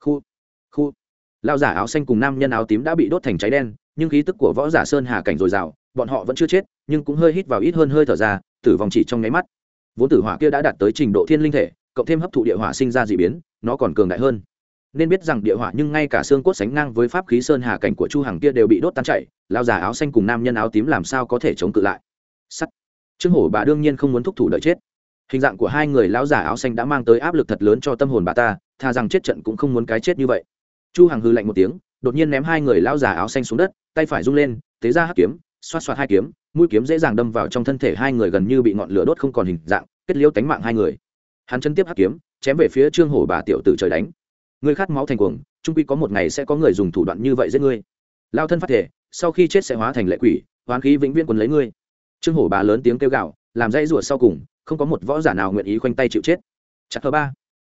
Khu khu. Lao giả áo xanh cùng nam nhân áo tím đã bị đốt thành cháy đen, nhưng khí tức của võ giả sơn hà cảnh dồi dào, bọn họ vẫn chưa chết, nhưng cũng hơi hít vào ít hơn hơi thở ra, tử vong chỉ trong nháy mắt. Vốn tử hỏa kia đã đạt tới trình độ thiên linh thể, cộng thêm hấp thụ địa hỏa sinh ra d ị biến, nó còn cường đại hơn. Nên biết rằng địa hỏa nhưng ngay cả xương cốt sánh ngang với pháp khí sơn hà cảnh của chu hằng kia đều bị đốt tan chảy lao già áo xanh cùng nam nhân áo tím làm sao có thể chống cự lại? Sắt. Trương hổ bà đương nhiên không muốn thúc thủ đợi chết hình dạng của hai người lão già áo xanh đã mang tới áp lực thật lớn cho tâm hồn bà ta thà rằng chết trận cũng không muốn cái chết như vậy. Chu hằng hư lạnh một tiếng đột nhiên ném hai người lão già áo xanh xuống đất tay phải rung lên thế ra hắc kiếm xoát xoát hai kiếm mũi kiếm dễ dàng đâm vào trong thân thể hai người gần như bị ngọn lửa đốt không còn hình dạng kết liễu tánh mạng hai người. Hắn chân tiếp hắc kiếm chém về phía trương hổ bà tiểu tử trời đánh. Ngươi khát máu thành cuồng trung quy có một ngày sẽ có người dùng thủ đoạn như vậy giết ngươi. Lao thân phát thể sau khi chết sẽ hóa thành lệ quỷ hoán khí vĩnh viễn quấn lấy ngươi. Trương hổ bà lớn tiếng kêu gào, làm dây rủa sau cùng không có một võ giả nào nguyện ý khoanh tay chịu chết. Chặt thứ ba.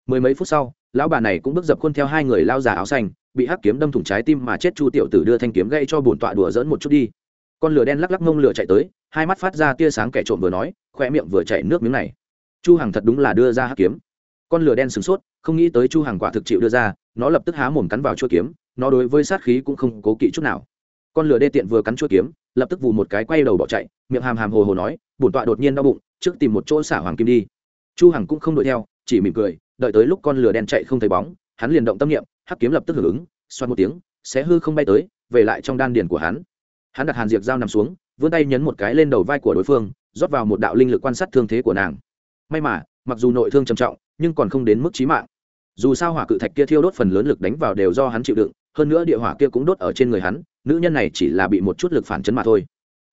Mười mấy phút sau, lão bà này cũng bước dập khuôn theo hai người lao giả áo xanh, bị hắc kiếm đâm thủng trái tim mà chết chu tiểu tử đưa thanh kiếm gây cho bổn tọa đùa dỡn một chút đi. Con lửa đen lắc lắc mông lửa chạy tới, hai mắt phát ra tia sáng kẻ trộm vừa nói khoe miệng vừa chảy nước miếng này. Chu hằng thật đúng là đưa ra hắc kiếm. Con lửa đen sửng sốt, không nghĩ tới chu hằng quả thực chịu đưa ra, nó lập tức há mồm cắn vào chuôi kiếm, nó đối với sát khí cũng không cố kỵ chút nào. Con lửa đê tiện vừa cắn chuôi kiếm lập tức vù một cái quay đầu bỏ chạy, miệng hàm hàm hồ hồ nói, bổn tọa đột nhiên đau bụng, trước tìm một chỗ xả hoàng kim đi. Chu hằng cũng không đuổi theo, chỉ mỉm cười, đợi tới lúc con lửa đen chạy không thấy bóng, hắn liền động tâm niệm, hắc kiếm lập tức hưởng ứng xoan một tiếng, xé hư không bay tới, về lại trong đan điền của hắn. Hắn đặt hàn diệt dao nằm xuống, vươn tay nhấn một cái lên đầu vai của đối phương, rót vào một đạo linh lực quan sát thương thế của nàng. May mà, mặc dù nội thương trầm trọng, nhưng còn không đến mức chí mạng. Dù sao hỏa cự thạch kia thiêu đốt phần lớn lực đánh vào đều do hắn chịu đựng, hơn nữa địa hỏa kia cũng đốt ở trên người hắn nữ nhân này chỉ là bị một chút lực phản chấn mà thôi.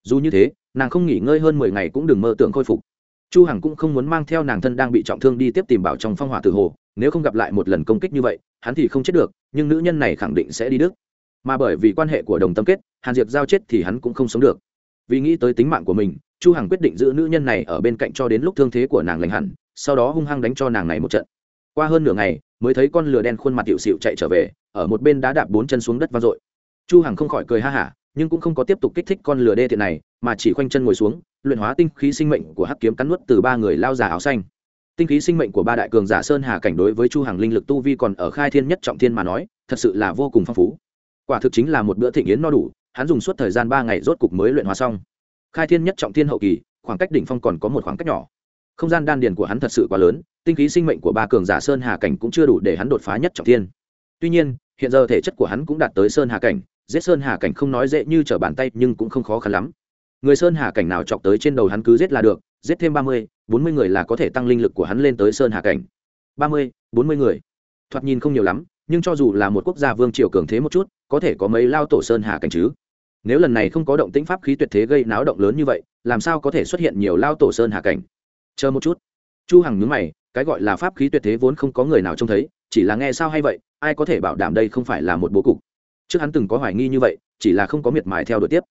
Dù như thế, nàng không nghỉ ngơi hơn mười ngày cũng đừng mơ tưởng khôi phục. Chu hằng cũng không muốn mang theo nàng thân đang bị trọng thương đi tiếp tìm bảo trong phong hỏa tử hồ, nếu không gặp lại một lần công kích như vậy, hắn thì không chết được, nhưng nữ nhân này khẳng định sẽ đi đức. Mà bởi vì quan hệ của đồng tâm kết, hàn diệp giao chết thì hắn cũng không sống được. Vì nghĩ tới tính mạng của mình, chu hằng quyết định giữ nữ nhân này ở bên cạnh cho đến lúc thương thế của nàng lành hẳn, sau đó hung hăng đánh cho nàng này một trận. Qua hơn nửa ngày, mới thấy con lửa đen khuôn mặt tiểu xịu chạy trở về, ở một bên đá đạp bốn chân xuống đất vang dội chu hằng không khỏi cười ha hả, nhưng cũng không có tiếp tục kích thích con lửa đê tiện này, mà chỉ khoanh chân ngồi xuống, luyện hóa tinh khí sinh mệnh của hắc kiếm cắn nuốt từ ba người lao giả áo xanh. Tinh khí sinh mệnh của ba đại cường giả sơn hà cảnh đối với chu hằng linh lực tu vi còn ở khai thiên nhất trọng thiên mà nói, thật sự là vô cùng phong phú. Quả thực chính là một bữa thịnh yến no đủ, hắn dùng suốt thời gian ba ngày rốt cục mới luyện hóa xong. Khai thiên nhất trọng thiên hậu kỳ, khoảng cách đỉnh phong còn có một khoảng cách nhỏ. Không gian đan điền của hắn thật sự quá lớn, tinh khí sinh mệnh của ba cường giả sơn hà cảnh cũng chưa đủ để hắn đột phá nhất trọng thiên. Tuy nhiên, hiện giờ thể chất của hắn cũng đạt tới sơn hà cảnh giết sơn hà cảnh không nói dễ như trở bàn tay nhưng cũng không khó khăn lắm. Người sơn hà cảnh nào chọc tới trên đầu hắn cứ giết là được, giết thêm ba mươi, bốn mươi người là có thể tăng linh lực của hắn lên tới sơn hà cảnh. ba mươi, bốn mươi người. Thoạt nhìn không nhiều lắm, nhưng cho dù là một quốc gia vương triều cường thế một chút, có thể có mấy lao tổ sơn hà cảnh chứ. Nếu lần này không có động tĩnh pháp khí tuyệt thế gây náo động lớn như vậy, làm sao có thể xuất hiện nhiều lao tổ sơn hà cảnh? Chờ một chút. Chu hằng nhướng mày, cái gọi là pháp khí tuyệt thế vốn không có người nào trông thấy, chỉ là nghe sao hay vậy, ai có thể bảo đảm đây không phải là một bố cục? Trước hắn từng có hoài nghi như vậy chỉ là không có miệt mài theo đuổi tiếp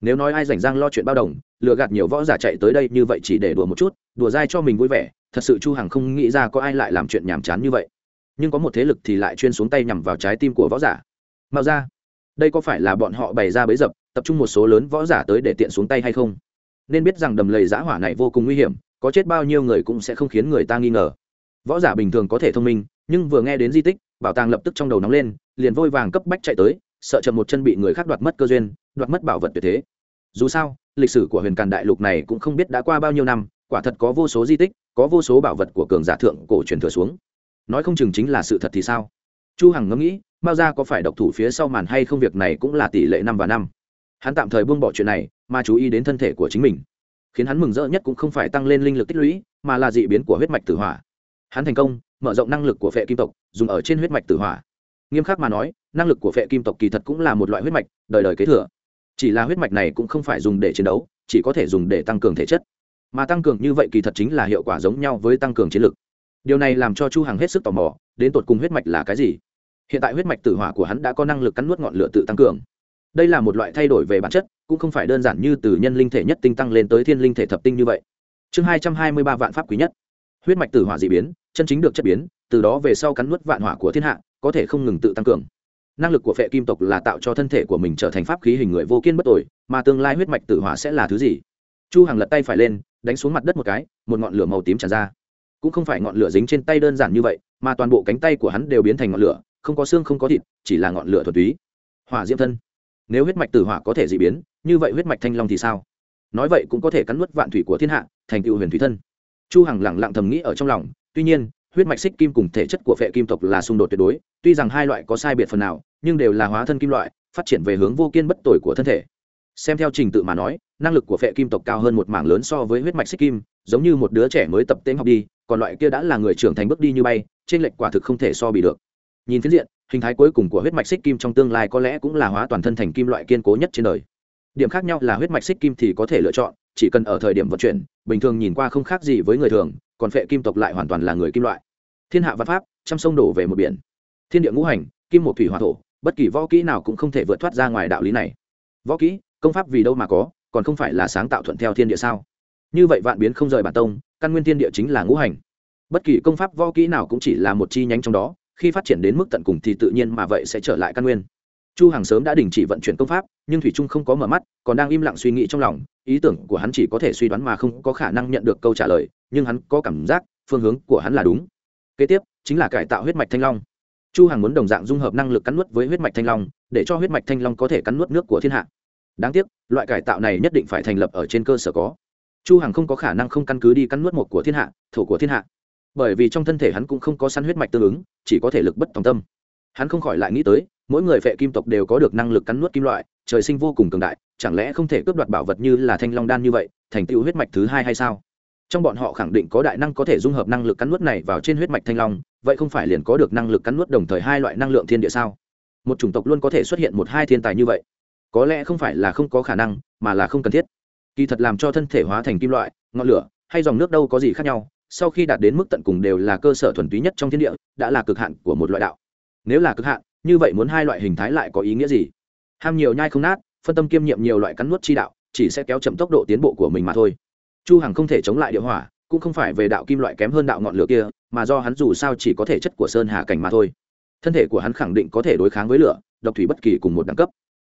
nếu nói ai rảnh rang lo chuyện bao đồng lừa gạt nhiều võ giả chạy tới đây như vậy chỉ để đùa một chút đùa dai cho mình vui vẻ thật sự chu hằng không nghĩ ra có ai lại làm chuyện nhảm chán như vậy nhưng có một thế lực thì lại chuyên xuống tay nhằm vào trái tim của võ giả mạo ra đây có phải là bọn họ bày ra bấy dập tập trung một số lớn võ giả tới để tiện xuống tay hay không nên biết rằng đầm lầy giã hỏa này vô cùng nguy hiểm có chết bao nhiêu người cũng sẽ không khiến người ta nghi ngờ võ giả bình thường có thể thông minh nhưng vừa nghe đến di tích bảo tàng lập tức trong đầu nóng lên liền vôi vàng cấp bách chạy tới sợ chậm một chân bị người khác đoạt mất cơ duyên, đoạt mất bảo vật tuyệt thế. Dù sao, lịch sử của huyền càn đại lục này cũng không biết đã qua bao nhiêu năm, quả thật có vô số di tích, có vô số bảo vật của cường giả thượng cổ truyền thừa xuống. Nói không chừng chính là sự thật thì sao? Chu hằng ngẫm nghĩ, mao ra có phải độc thủ phía sau màn hay không việc này cũng là tỷ lệ năm và năm. Hắn tạm thời buông bỏ chuyện này, mà chú ý đến thân thể của chính mình. Khiến hắn mừng rỡ nhất cũng không phải tăng lên linh lực tích lũy, mà là dị biến của huyết mạch tử hỏa. Hắn thành công, mở rộng năng lực của phệ kim tộc, dùng ở trên huyết mạch tử hỏa. Nghiêm khắc mà nói năng lực của phệ kim tộc kỳ thật cũng là một loại huyết mạch, đời đời kế thừa. Chỉ là huyết mạch này cũng không phải dùng để chiến đấu, chỉ có thể dùng để tăng cường thể chất. Mà tăng cường như vậy kỳ thật chính là hiệu quả giống nhau với tăng cường chiến lực. Điều này làm cho chu hằng hết sức tò mò, đến tột cùng huyết mạch là cái gì? Hiện tại huyết mạch tử hỏa của hắn đã có năng lực cắn nuốt ngọn lửa tự tăng cường. Đây là một loại thay đổi về bản chất, cũng không phải đơn giản như từ nhân linh thể nhất tinh tăng lên tới thiên linh thể thập tinh như vậy. Chương hai trăm hai mươi ba vạn pháp quý nhất. Huyết mạch tử hỏa dị biến, chân chính được chất biến, từ đó về sau cắn nuốt vạn hỏa của thiên hạ, có thể không ngừng tự tăng cường năng lực của phệ kim tộc là tạo cho thân thể của mình trở thành pháp khí hình người vô kiên bất tội mà tương lai huyết mạch tử hỏa sẽ là thứ gì? Chu hằng lật tay phải lên, đánh xuống mặt đất một cái, một ngọn lửa màu tím tràn ra. Cũng không phải ngọn lửa dính trên tay đơn giản như vậy, mà toàn bộ cánh tay của hắn đều biến thành ngọn lửa, không có xương, không có thịt, chỉ là ngọn lửa thuật túy. Hỏa diễm thân. Nếu huyết mạch tử hỏa có thể dị biến, như vậy huyết mạch thanh long thì sao? Nói vậy cũng có thể cắn nuốt vạn thủy của thiên hạ, thành tựu huyền thủy thân. Chu hằng lặng lặng thầm nghĩ ở trong lòng, tuy nhiên huyết mạch xích kim cùng thể chất của phệ kim tộc là xung đột tuyệt đối, tuy rằng hai loại có sai biệt phần nào, nhưng đều là hóa thân kim loại, phát triển về hướng vô kiên bất tội của thân thể. Xem theo trình tự mà nói, năng lực của phệ kim tộc cao hơn một mảng lớn so với huyết mạch xích kim, giống như một đứa trẻ mới tập tễnh học đi, còn loại kia đã là người trưởng thành bước đi như bay, trên lệch quả thực không thể so bị được. Nhìn phiến diện, hình thái cuối cùng của huyết mạch xích kim trong tương lai có lẽ cũng là hóa toàn thân thành kim loại kiên cố nhất trên đời. Điểm khác nhau là huyết mạch xích kim thì có thể lựa chọn, chỉ cần ở thời điểm vận chuyển, bình thường nhìn qua không khác gì với người thường còn phệ kim tộc lại hoàn toàn là người kim loại. Thiên hạ văn pháp, trăm sông đổ về một biển. Thiên địa ngũ hành, kim một thủy hòa thổ, bất kỳ võ kỹ nào cũng không thể vượt thoát ra ngoài đạo lý này. Võ kỹ, công pháp vì đâu mà có, còn không phải là sáng tạo thuận theo thiên địa sao? Như vậy vạn biến không rời bản tông, căn nguyên thiên địa chính là ngũ hành. Bất kỳ công pháp võ kỹ nào cũng chỉ là một chi nhánh trong đó, khi phát triển đến mức tận cùng thì tự nhiên mà vậy sẽ trở lại căn nguyên chu hàng sớm đã đình chỉ vận chuyển công pháp, nhưng thủy trung không có mở mắt, còn đang im lặng suy nghĩ trong lòng, ý tưởng của hắn chỉ có thể suy đoán mà không có khả năng nhận được câu trả lời, nhưng hắn có cảm giác, phương hướng của hắn là đúng. Kế tiếp, chính là cải tạo huyết mạch thanh long. Chu hàng muốn đồng dạng dung hợp năng lực cắn nuốt với huyết mạch thanh long, để cho huyết mạch thanh long có thể cắn nuốt nước của thiên hạ. Đáng tiếc, loại cải tạo này nhất định phải thành lập ở trên cơ sở có. Chu hằng không có khả năng không căn cứ đi cắn nuốt một của thiên hạ, thổ của thiên hạ. Bởi vì trong thân thể hắn cũng không có săn huyết mạch tương ứng, chỉ có thể lực bất tòng tâm. Hắn không khỏi lại nghĩ tới mỗi người phệ kim tộc đều có được năng lực cắn nuốt kim loại, trời sinh vô cùng cường đại, chẳng lẽ không thể cướp đoạt bảo vật như là thanh long đan như vậy, thành tựu huyết mạch thứ hai hay sao? Trong bọn họ khẳng định có đại năng có thể dung hợp năng lực cắn nuốt này vào trên huyết mạch thanh long, vậy không phải liền có được năng lực cắn nuốt đồng thời hai loại năng lượng thiên địa sao? Một chủng tộc luôn có thể xuất hiện một hai thiên tài như vậy. Có lẽ không phải là không có khả năng, mà là không cần thiết. Kỳ thật làm cho thân thể hóa thành kim loại, ngọn lửa, hay dòng nước đâu có gì khác nhau, sau khi đạt đến mức tận cùng đều là cơ sở thuần túy nhất trong thiên địa, đã là cực hạn của một loại đạo. Nếu là cực hạn như vậy muốn hai loại hình thái lại có ý nghĩa gì? Ham nhiều nhai không nát, phân tâm kiêm nhiệm nhiều loại cắn nuốt chi đạo, chỉ sẽ kéo chậm tốc độ tiến bộ của mình mà thôi. Chu hằng không thể chống lại địa hỏa, cũng không phải về đạo kim loại kém hơn đạo ngọn lửa kia, mà do hắn dù sao chỉ có thể chất của sơn hà cảnh mà thôi. Thân thể của hắn khẳng định có thể đối kháng với lửa, độc thủy bất kỳ cùng một đẳng cấp.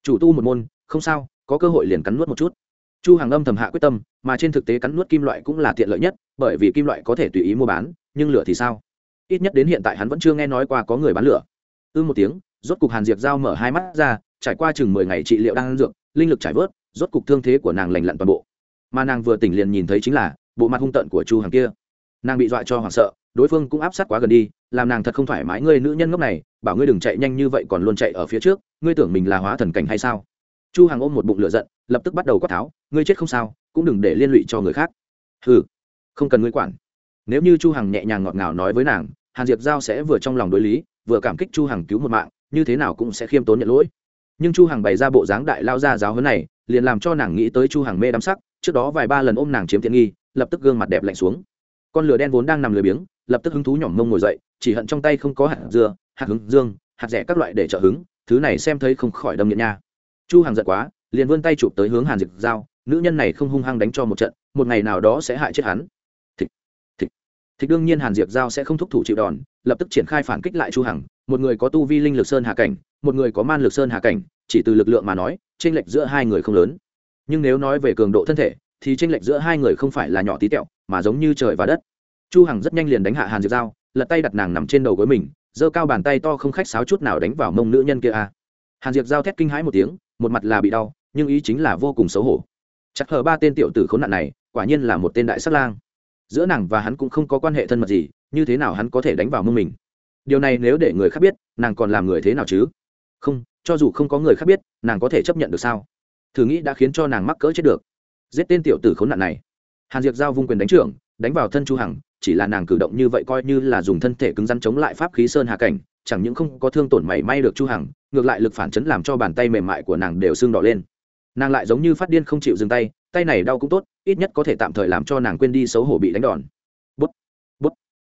Chủ tu một môn, không sao, có cơ hội liền cắn nuốt một chút. Chu hàng âm thầm hạ quyết tâm, mà trên thực tế cắn nuốt kim loại cũng là tiện lợi nhất, bởi vì kim loại có thể tùy ý mua bán, nhưng lửa thì sao? Ít nhất đến hiện tại hắn vẫn chưa nghe nói qua có người bán lửa ư một tiếng, rốt cục hàn diệp dao mở hai mắt ra, trải qua chừng mười ngày trị liệu đang ăn dược, linh lực trải vớt, rốt cục thương thế của nàng lành lặn toàn bộ. Mà nàng vừa tỉnh liền nhìn thấy chính là bộ mặt hung tận của chu hàng kia. Nàng bị dọa cho hoảng sợ, đối phương cũng áp sát quá gần đi, làm nàng thật không thoải mái ngươi nữ nhân ngốc này, bảo ngươi đừng chạy nhanh như vậy còn luôn chạy ở phía trước, ngươi tưởng mình là hóa thần cảnh hay sao? Chu hàng ôm một bụng lửa giận, lập tức bắt đầu quát tháo, ngươi chết không sao, cũng đừng để liên lụy cho người khác. Ừ không cần ngươi quản. Nếu như chu hằng nhẹ nhàng ngọt ngào nói với nàng, hàn diệp giao sẽ vừa trong lòng đối lý vừa cảm kích chu hằng cứu một mạng, như thế nào cũng sẽ khiêm tốn nhận lỗi. Nhưng chu hằng bày ra bộ dáng đại lao ra giáo huấn này, liền làm cho nàng nghĩ tới chu hằng mê đắm sắc, trước đó vài ba lần ôm nàng chiếm tiện nghi, lập tức gương mặt đẹp lạnh xuống. Con lửa đen vốn đang nằm lười biếng, lập tức hứng thú nhỏm mông ngồi dậy, chỉ hận trong tay không có hạt dưa, hạt hứng dương, hạt rẻ các loại để trợ hứng, thứ này xem thấy không khỏi đâm nghiện nha. Chu Hằng giận quá, liền vươn tay chụp tới hướng hàn diệp giao, nữ nhân này không hung hăng đánh cho một trận, một ngày nào đó sẽ hại chết hắn thì đương nhiên hàn diệp giao sẽ không thúc thủ chịu đòn, lập tức triển khai phản kích lại chu hằng, một người có tu vi linh lực sơn hạ cảnh, một người có man lực sơn hạ cảnh, chỉ từ lực lượng mà nói, chênh lệch giữa hai người không lớn. Nhưng nếu nói về cường độ thân thể, thì chênh lệch giữa hai người không phải là nhỏ tí tẹo, mà giống như trời và đất. Chu hằng rất nhanh liền đánh hạ hàn diệp giao, lật tay đặt nàng nằm trên đầu gối mình, giơ cao bàn tay to không khách sáo chút nào đánh vào mông nữ nhân kia a. Hàn diệp giao thét kinh hãi một tiếng, một mặt là bị đau, nhưng ý chính là vô cùng xấu hổ. Chắc hờ ba tên tiểu tử khốn nạn này, quả nhiên là một tên đại sát lang giữa nàng và hắn cũng không có quan hệ thân mật gì, như thế nào hắn có thể đánh vào mông mình? Điều này nếu để người khác biết, nàng còn làm người thế nào chứ? Không, cho dù không có người khác biết, nàng có thể chấp nhận được sao? Thử nghĩ đã khiến cho nàng mắc cỡ chết được. Giết tên tiểu tử khốn nạn này. Hàn diệp giao vung quyền đánh trưởng, đánh vào thân chu hằng, chỉ là nàng cử động như vậy coi như là dùng thân thể cứng rắn chống lại pháp khí sơn hà cảnh, chẳng những không có thương tổn mảy may được chu hằng, ngược lại lực phản chấn làm cho bàn tay mềm mại của nàng đều sưng đỏ lên nàng lại giống như phát điên không chịu dừng tay tay này đau cũng tốt, ít nhất có thể tạm thời làm cho nàng quên đi xấu hổ bị đánh đòn. Bút bút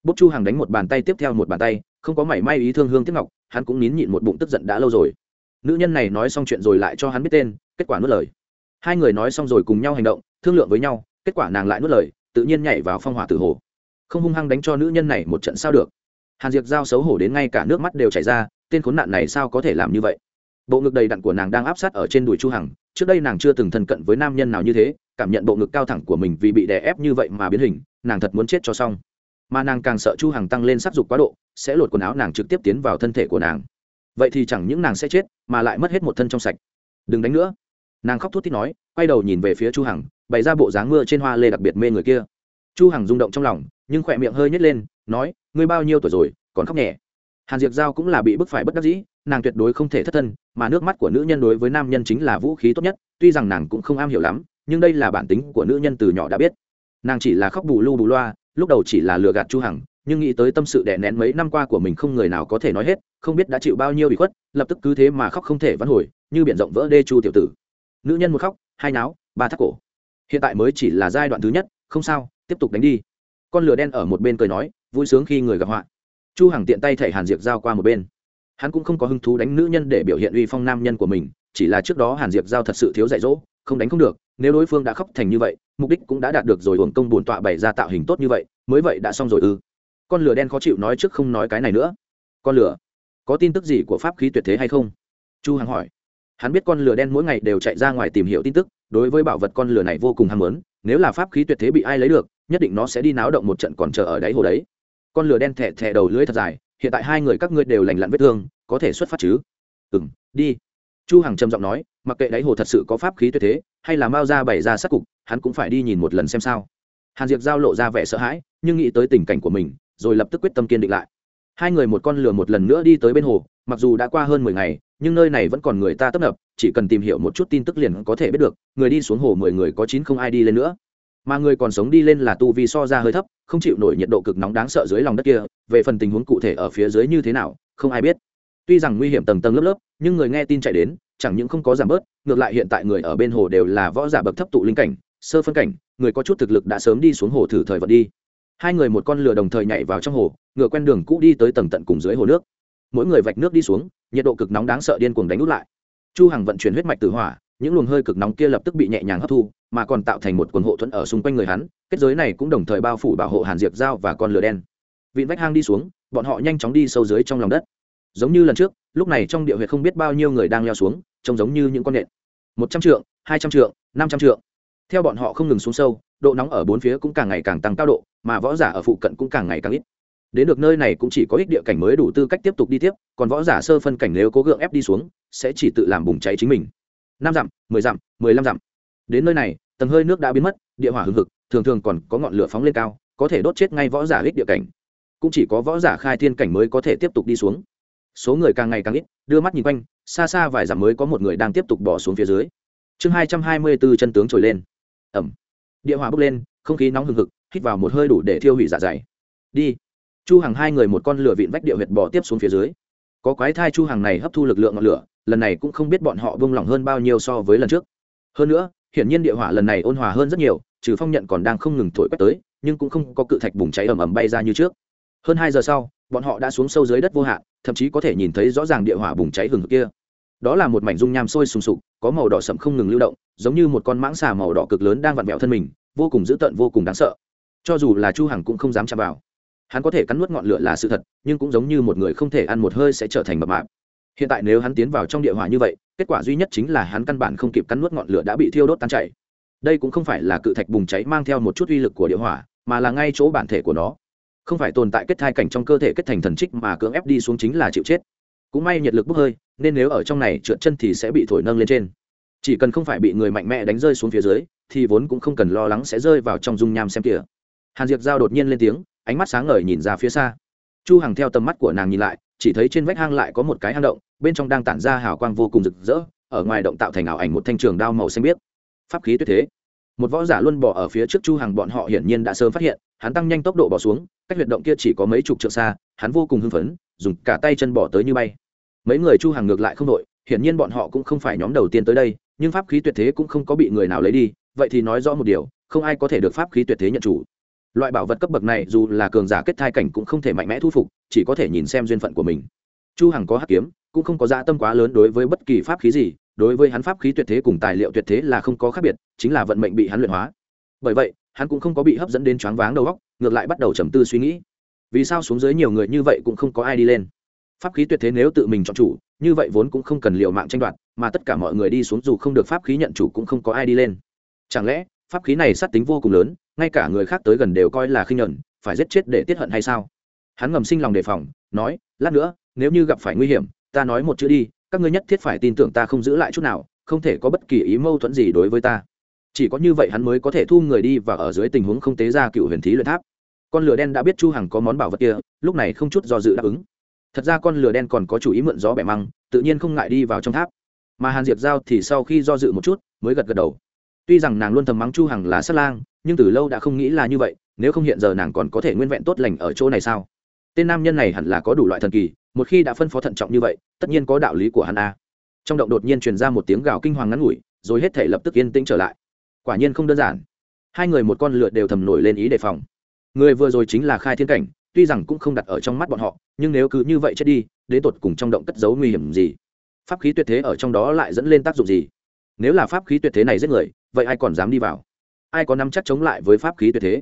bút chu hằng đánh một bàn tay tiếp theo một bàn tay, không có mảy may ý thương hương tiếp ngọc, hắn cũng nín nhịn một bụng tức giận đã lâu rồi. Nữ nhân này nói xong chuyện rồi lại cho hắn biết tên, kết quả nuốt lời. Hai người nói xong rồi cùng nhau hành động, thương lượng với nhau, kết quả nàng lại nuốt lời, tự nhiên nhảy vào phong hỏa tử hồ. Không hung hăng đánh cho nữ nhân này một trận sao được. Hàn Diệc giao xấu hổ đến ngay cả nước mắt đều chảy ra, tên khốn nạn này sao có thể làm như vậy? Bộ ngực đầy đặn của nàng đang áp sát ở trên đùi chu hằng trước đây nàng chưa từng thân cận với nam nhân nào như thế, cảm nhận bộ ngực cao thẳng của mình vì bị đè ép như vậy mà biến hình, nàng thật muốn chết cho xong. Mà nàng càng sợ chu hằng tăng lên sắc dục quá độ, sẽ lột quần áo nàng trực tiếp tiến vào thân thể của nàng. Vậy thì chẳng những nàng sẽ chết, mà lại mất hết một thân trong sạch. Đừng đánh nữa. Nàng khóc thút thít nói, quay đầu nhìn về phía chu hằng, bày ra bộ dáng mưa trên hoa lê đặc biệt mê người kia. Chu hằng rung động trong lòng, nhưng khỏe miệng hơi nhếch lên, nói, ngươi bao nhiêu tuổi rồi, còn khóc nhẹ? Hàn diệp giao cũng là bị bức phải bất đắc dĩ nàng tuyệt đối không thể thất thân, mà nước mắt của nữ nhân đối với nam nhân chính là vũ khí tốt nhất, tuy rằng nàng cũng không am hiểu lắm, nhưng đây là bản tính của nữ nhân từ nhỏ đã biết. Nàng chỉ là khóc bù lu bù loa, lúc đầu chỉ là lừa gạt chu hằng, nhưng nghĩ tới tâm sự đè nén mấy năm qua của mình không người nào có thể nói hết, không biết đã chịu bao nhiêu bị khuất, lập tức cứ thế mà khóc không thể vãn hồi, như biển rộng vỡ đê chu tiểu tử. Nữ nhân một khóc, hai náo, ba thắt cổ. Hiện tại mới chỉ là giai đoạn thứ nhất, không sao, tiếp tục đánh đi. Con lửa đen ở một bên cười nói, vui sướng khi người gặp họa. Chu hằng tiện tay thảy hàn diệp giao qua một bên hắn cũng không có hứng thú đánh nữ nhân để biểu hiện uy phong nam nhân của mình, chỉ là trước đó hàn diệp giao thật sự thiếu dạy dỗ, không đánh không được, nếu đối phương đã khóc thành như vậy, mục đích cũng đã đạt được rồi, hưởng công bổn tọa bày ra tạo hình tốt như vậy, mới vậy đã xong rồi ư. Con lửa đen khó chịu nói trước không nói cái này nữa. Con lửa, có tin tức gì của pháp khí tuyệt thế hay không? Chu hằng hỏi. Hắn biết con lửa đen mỗi ngày đều chạy ra ngoài tìm hiểu tin tức, đối với bảo vật con lửa này vô cùng ham muốn, nếu là pháp khí tuyệt thế bị ai lấy được, nhất định nó sẽ đi náo động một trận còn chờ ở đáy hồ đấy. Con lửa đen thẻ thẻ đầu lưỡi thật dài hiện tại hai người các ngươi đều lành lặn vết thương, có thể xuất phát chứ? Ừ đi. Chu hằng trầm giọng nói, mặc kệ đáy hồ thật sự có pháp khí tuyệt thế, hay là mao ra bày ra sát cục, hắn cũng phải đi nhìn một lần xem sao. Hàn diệp giao lộ ra vẻ sợ hãi, nhưng nghĩ tới tình cảnh của mình, rồi lập tức quyết tâm kiên định lại. Hai người một con lừa một lần nữa đi tới bên hồ, mặc dù đã qua hơn mười ngày, nhưng nơi này vẫn còn người ta tấp nập, chỉ cần tìm hiểu một chút tin tức liền có thể biết được, người đi xuống hồ mười người có chín không ai đi lên nữa mà người còn sống đi lên là tu vi so ra hơi thấp, không chịu nổi nhiệt độ cực nóng đáng sợ dưới lòng đất kia, về phần tình huống cụ thể ở phía dưới như thế nào, không ai biết. Tuy rằng nguy hiểm tầng tầng lớp lớp, nhưng người nghe tin chạy đến, chẳng những không có giảm bớt, ngược lại hiện tại người ở bên hồ đều là võ giả bậc thấp tụ linh cảnh, sơ phân cảnh, người có chút thực lực đã sớm đi xuống hồ thử thời vận đi. Hai người một con lửa đồng thời nhảy vào trong hồ, ngựa quen đường cũ đi tới tầng tận cùng dưới hồ nước. Mỗi người vạch nước đi xuống, nhiệt độ cực nóng đáng sợ điên cuồng đánh út lại. Chu hằng vận chuyển huyết mạch từ hỏa, những luồng hơi cực nóng kia lập tức bị nhẹ nhàng hấp thu mà còn tạo thành một quần hộ thuẫn ở xung quanh người hắn, kết giới này cũng đồng thời bao phủ bảo hộ hàn diệp dao và con lửa đen. Vịn vách hang đi xuống, bọn họ nhanh chóng đi sâu dưới trong lòng đất. Giống như lần trước, lúc này trong địa huyệt không biết bao nhiêu người đang leo xuống, trông giống như những con nện. Một trăm trượng, hai trăm trượng, năm trăm trượng. Theo bọn họ không ngừng xuống sâu, độ nóng ở bốn phía cũng càng ngày càng tăng cao độ, mà võ giả ở phụ cận cũng càng ngày càng ít. Đến được nơi này cũng chỉ có ít địa cảnh mới đủ tư cách tiếp tục đi tiếp, còn võ giả sơ phân cảnh nếu cố gượng ép đi xuống, sẽ chỉ tự làm bùng cháy chính mình. Năm dặm, mười dặm, mười lăm dặm. Đến nơi này tầng hơi nước đã biến mất, địa hỏa hưng hực, thường thường còn có ngọn lửa phóng lên cao, có thể đốt chết ngay võ giả hích địa cảnh. Cũng chỉ có võ giả khai thiên cảnh mới có thể tiếp tục đi xuống. Số người càng ngày càng ít, đưa mắt nhìn quanh, xa xa vài dặm mới có một người đang tiếp tục bỏ xuống phía dưới. Chương hai trăm hai mươi bốn chân tướng trồi lên. Ẩm. Địa hỏa bốc lên, không khí nóng hừng hực, hít vào một hơi đủ để thiêu hủy dạ dày. Đi. Chu hàng hai người một con lửa vịn vách địa huyệt bỏ tiếp xuống phía dưới. Có quái thai chu hàng này hấp thu lực lượng ngọn lửa, lần này cũng không biết bọn họ vung lỏng hơn bao nhiêu so với lần trước. Hơn nữa hiển nhiên địa hỏa lần này ôn hòa hơn rất nhiều, trừ phong nhận còn đang không ngừng thổi quét tới, nhưng cũng không có cự thạch bùng cháy ầm ầm bay ra như trước. Hơn hai giờ sau, bọn họ đã xuống sâu dưới đất vô hạn, thậm chí có thể nhìn thấy rõ ràng địa hỏa bùng cháy hừng kia. Đó là một mảnh dung nham sôi sùng sục, có màu đỏ sậm không ngừng lưu động, giống như một con mãng xà màu đỏ cực lớn đang vặn vẹo thân mình, vô cùng dữ tợn, vô cùng đáng sợ. Cho dù là chu hằng cũng không dám chạm vào. Hắn có thể cắn nuốt ngọn lửa là sự thật, nhưng cũng giống như một người không thể ăn một hơi sẽ trở thành mập mạp hiện tại nếu hắn tiến vào trong địa hỏa như vậy, kết quả duy nhất chính là hắn căn bản không kịp cắn nuốt ngọn lửa đã bị thiêu đốt tan chảy. Đây cũng không phải là cự thạch bùng cháy mang theo một chút uy lực của địa hỏa, mà là ngay chỗ bản thể của nó. Không phải tồn tại kết thai cảnh trong cơ thể kết thành thần trích mà cưỡng ép đi xuống chính là chịu chết. Cũng may nhiệt lực bốc hơi, nên nếu ở trong này trượt chân thì sẽ bị thổi nâng lên trên. Chỉ cần không phải bị người mạnh mẽ đánh rơi xuống phía dưới, thì vốn cũng không cần lo lắng sẽ rơi vào trong dung nham xem kìa. Hàn diệp giao đột nhiên lên tiếng, ánh mắt sáng ngời nhìn ra phía xa. Chu hằng theo tầm mắt của nàng nhìn lại chỉ thấy trên vách hang lại có một cái hang động, bên trong đang tản ra hào quang vô cùng rực rỡ, ở ngoài động tạo thành ảo ảnh một thanh trường đao màu xanh biếc. Pháp khí tuyệt thế. Một võ giả luôn bỏ ở phía trước chu hàng bọn họ hiển nhiên đã sớm phát hiện, hắn tăng nhanh tốc độ bỏ xuống, cách huyệt động kia chỉ có mấy chục trượng xa, hắn vô cùng hưng phấn, dùng cả tay chân bỏ tới như bay. Mấy người chu hàng ngược lại không đội, hiển nhiên bọn họ cũng không phải nhóm đầu tiên tới đây, nhưng pháp khí tuyệt thế cũng không có bị người nào lấy đi, vậy thì nói rõ một điều, không ai có thể được pháp khí tuyệt thế nhận chủ loại bảo vật cấp bậc này dù là cường giả kết thai cảnh cũng không thể mạnh mẽ thu phục, chỉ có thể nhìn xem duyên phận của mình. Chu hằng có hắc kiếm, cũng không có dạ tâm quá lớn đối với bất kỳ pháp khí gì, đối với hắn pháp khí tuyệt thế cùng tài liệu tuyệt thế là không có khác biệt, chính là vận mệnh bị hắn luyện hóa. Bởi vậy, hắn cũng không có bị hấp dẫn đến choáng váng đầu óc, ngược lại bắt đầu trầm tư suy nghĩ. Vì sao xuống dưới nhiều người như vậy cũng không có ai đi lên? Pháp khí tuyệt thế nếu tự mình chọn chủ, như vậy vốn cũng không cần liều mạng tranh đoạt, mà tất cả mọi người đi xuống dù không được pháp khí nhận chủ cũng không có ai đi lên. Chẳng lẽ, pháp khí này sát tính vô cùng lớn ngay cả người khác tới gần đều coi là khinh nhẫn phải giết chết để tiết hận hay sao? Hắn ngầm sinh lòng đề phòng, nói, lát nữa, nếu như gặp phải nguy hiểm, ta nói một chữ đi, các ngươi nhất thiết phải tin tưởng ta không giữ lại chút nào, không thể có bất kỳ ý mâu thuẫn gì đối với ta. Chỉ có như vậy hắn mới có thể thu người đi và ở dưới tình huống không tế ra cựu huyền thí luyện tháp. Con lửa đen đã biết chu hằng có món bảo vật kia, lúc này không chút do dự đáp ứng. Thật ra con lửa đen còn có chủ ý mượn gió bẻ măng, tự nhiên không ngại đi vào trong tháp. Mà hàn diệp giao thì sau khi do dự một chút, mới gật gật đầu. Tuy rằng nàng luôn thầm mắng chu hằng là sát lang nhưng từ lâu đã không nghĩ là như vậy, nếu không hiện giờ nàng còn có thể nguyên vẹn tốt lành ở chỗ này sao? Tên nam nhân này hẳn là có đủ loại thần kỳ, một khi đã phân phó thận trọng như vậy, tất nhiên có đạo lý của hắn a. Trong động đột nhiên truyền ra một tiếng gào kinh hoàng ngắn ngủi, rồi hết thể lập tức yên tĩnh trở lại. Quả nhiên không đơn giản. Hai người một con lượt đều thầm nổi lên ý đề phòng. Người vừa rồi chính là khai thiên cảnh, tuy rằng cũng không đặt ở trong mắt bọn họ, nhưng nếu cứ như vậy chết đi, đến tột cùng trong động cất giấu nguy hiểm gì? Pháp khí tuyệt thế ở trong đó lại dẫn lên tác dụng gì? Nếu là pháp khí tuyệt thế này giết người, vậy ai còn dám đi vào? Ai có nắm chắc chống lại với pháp khí tuyệt thế?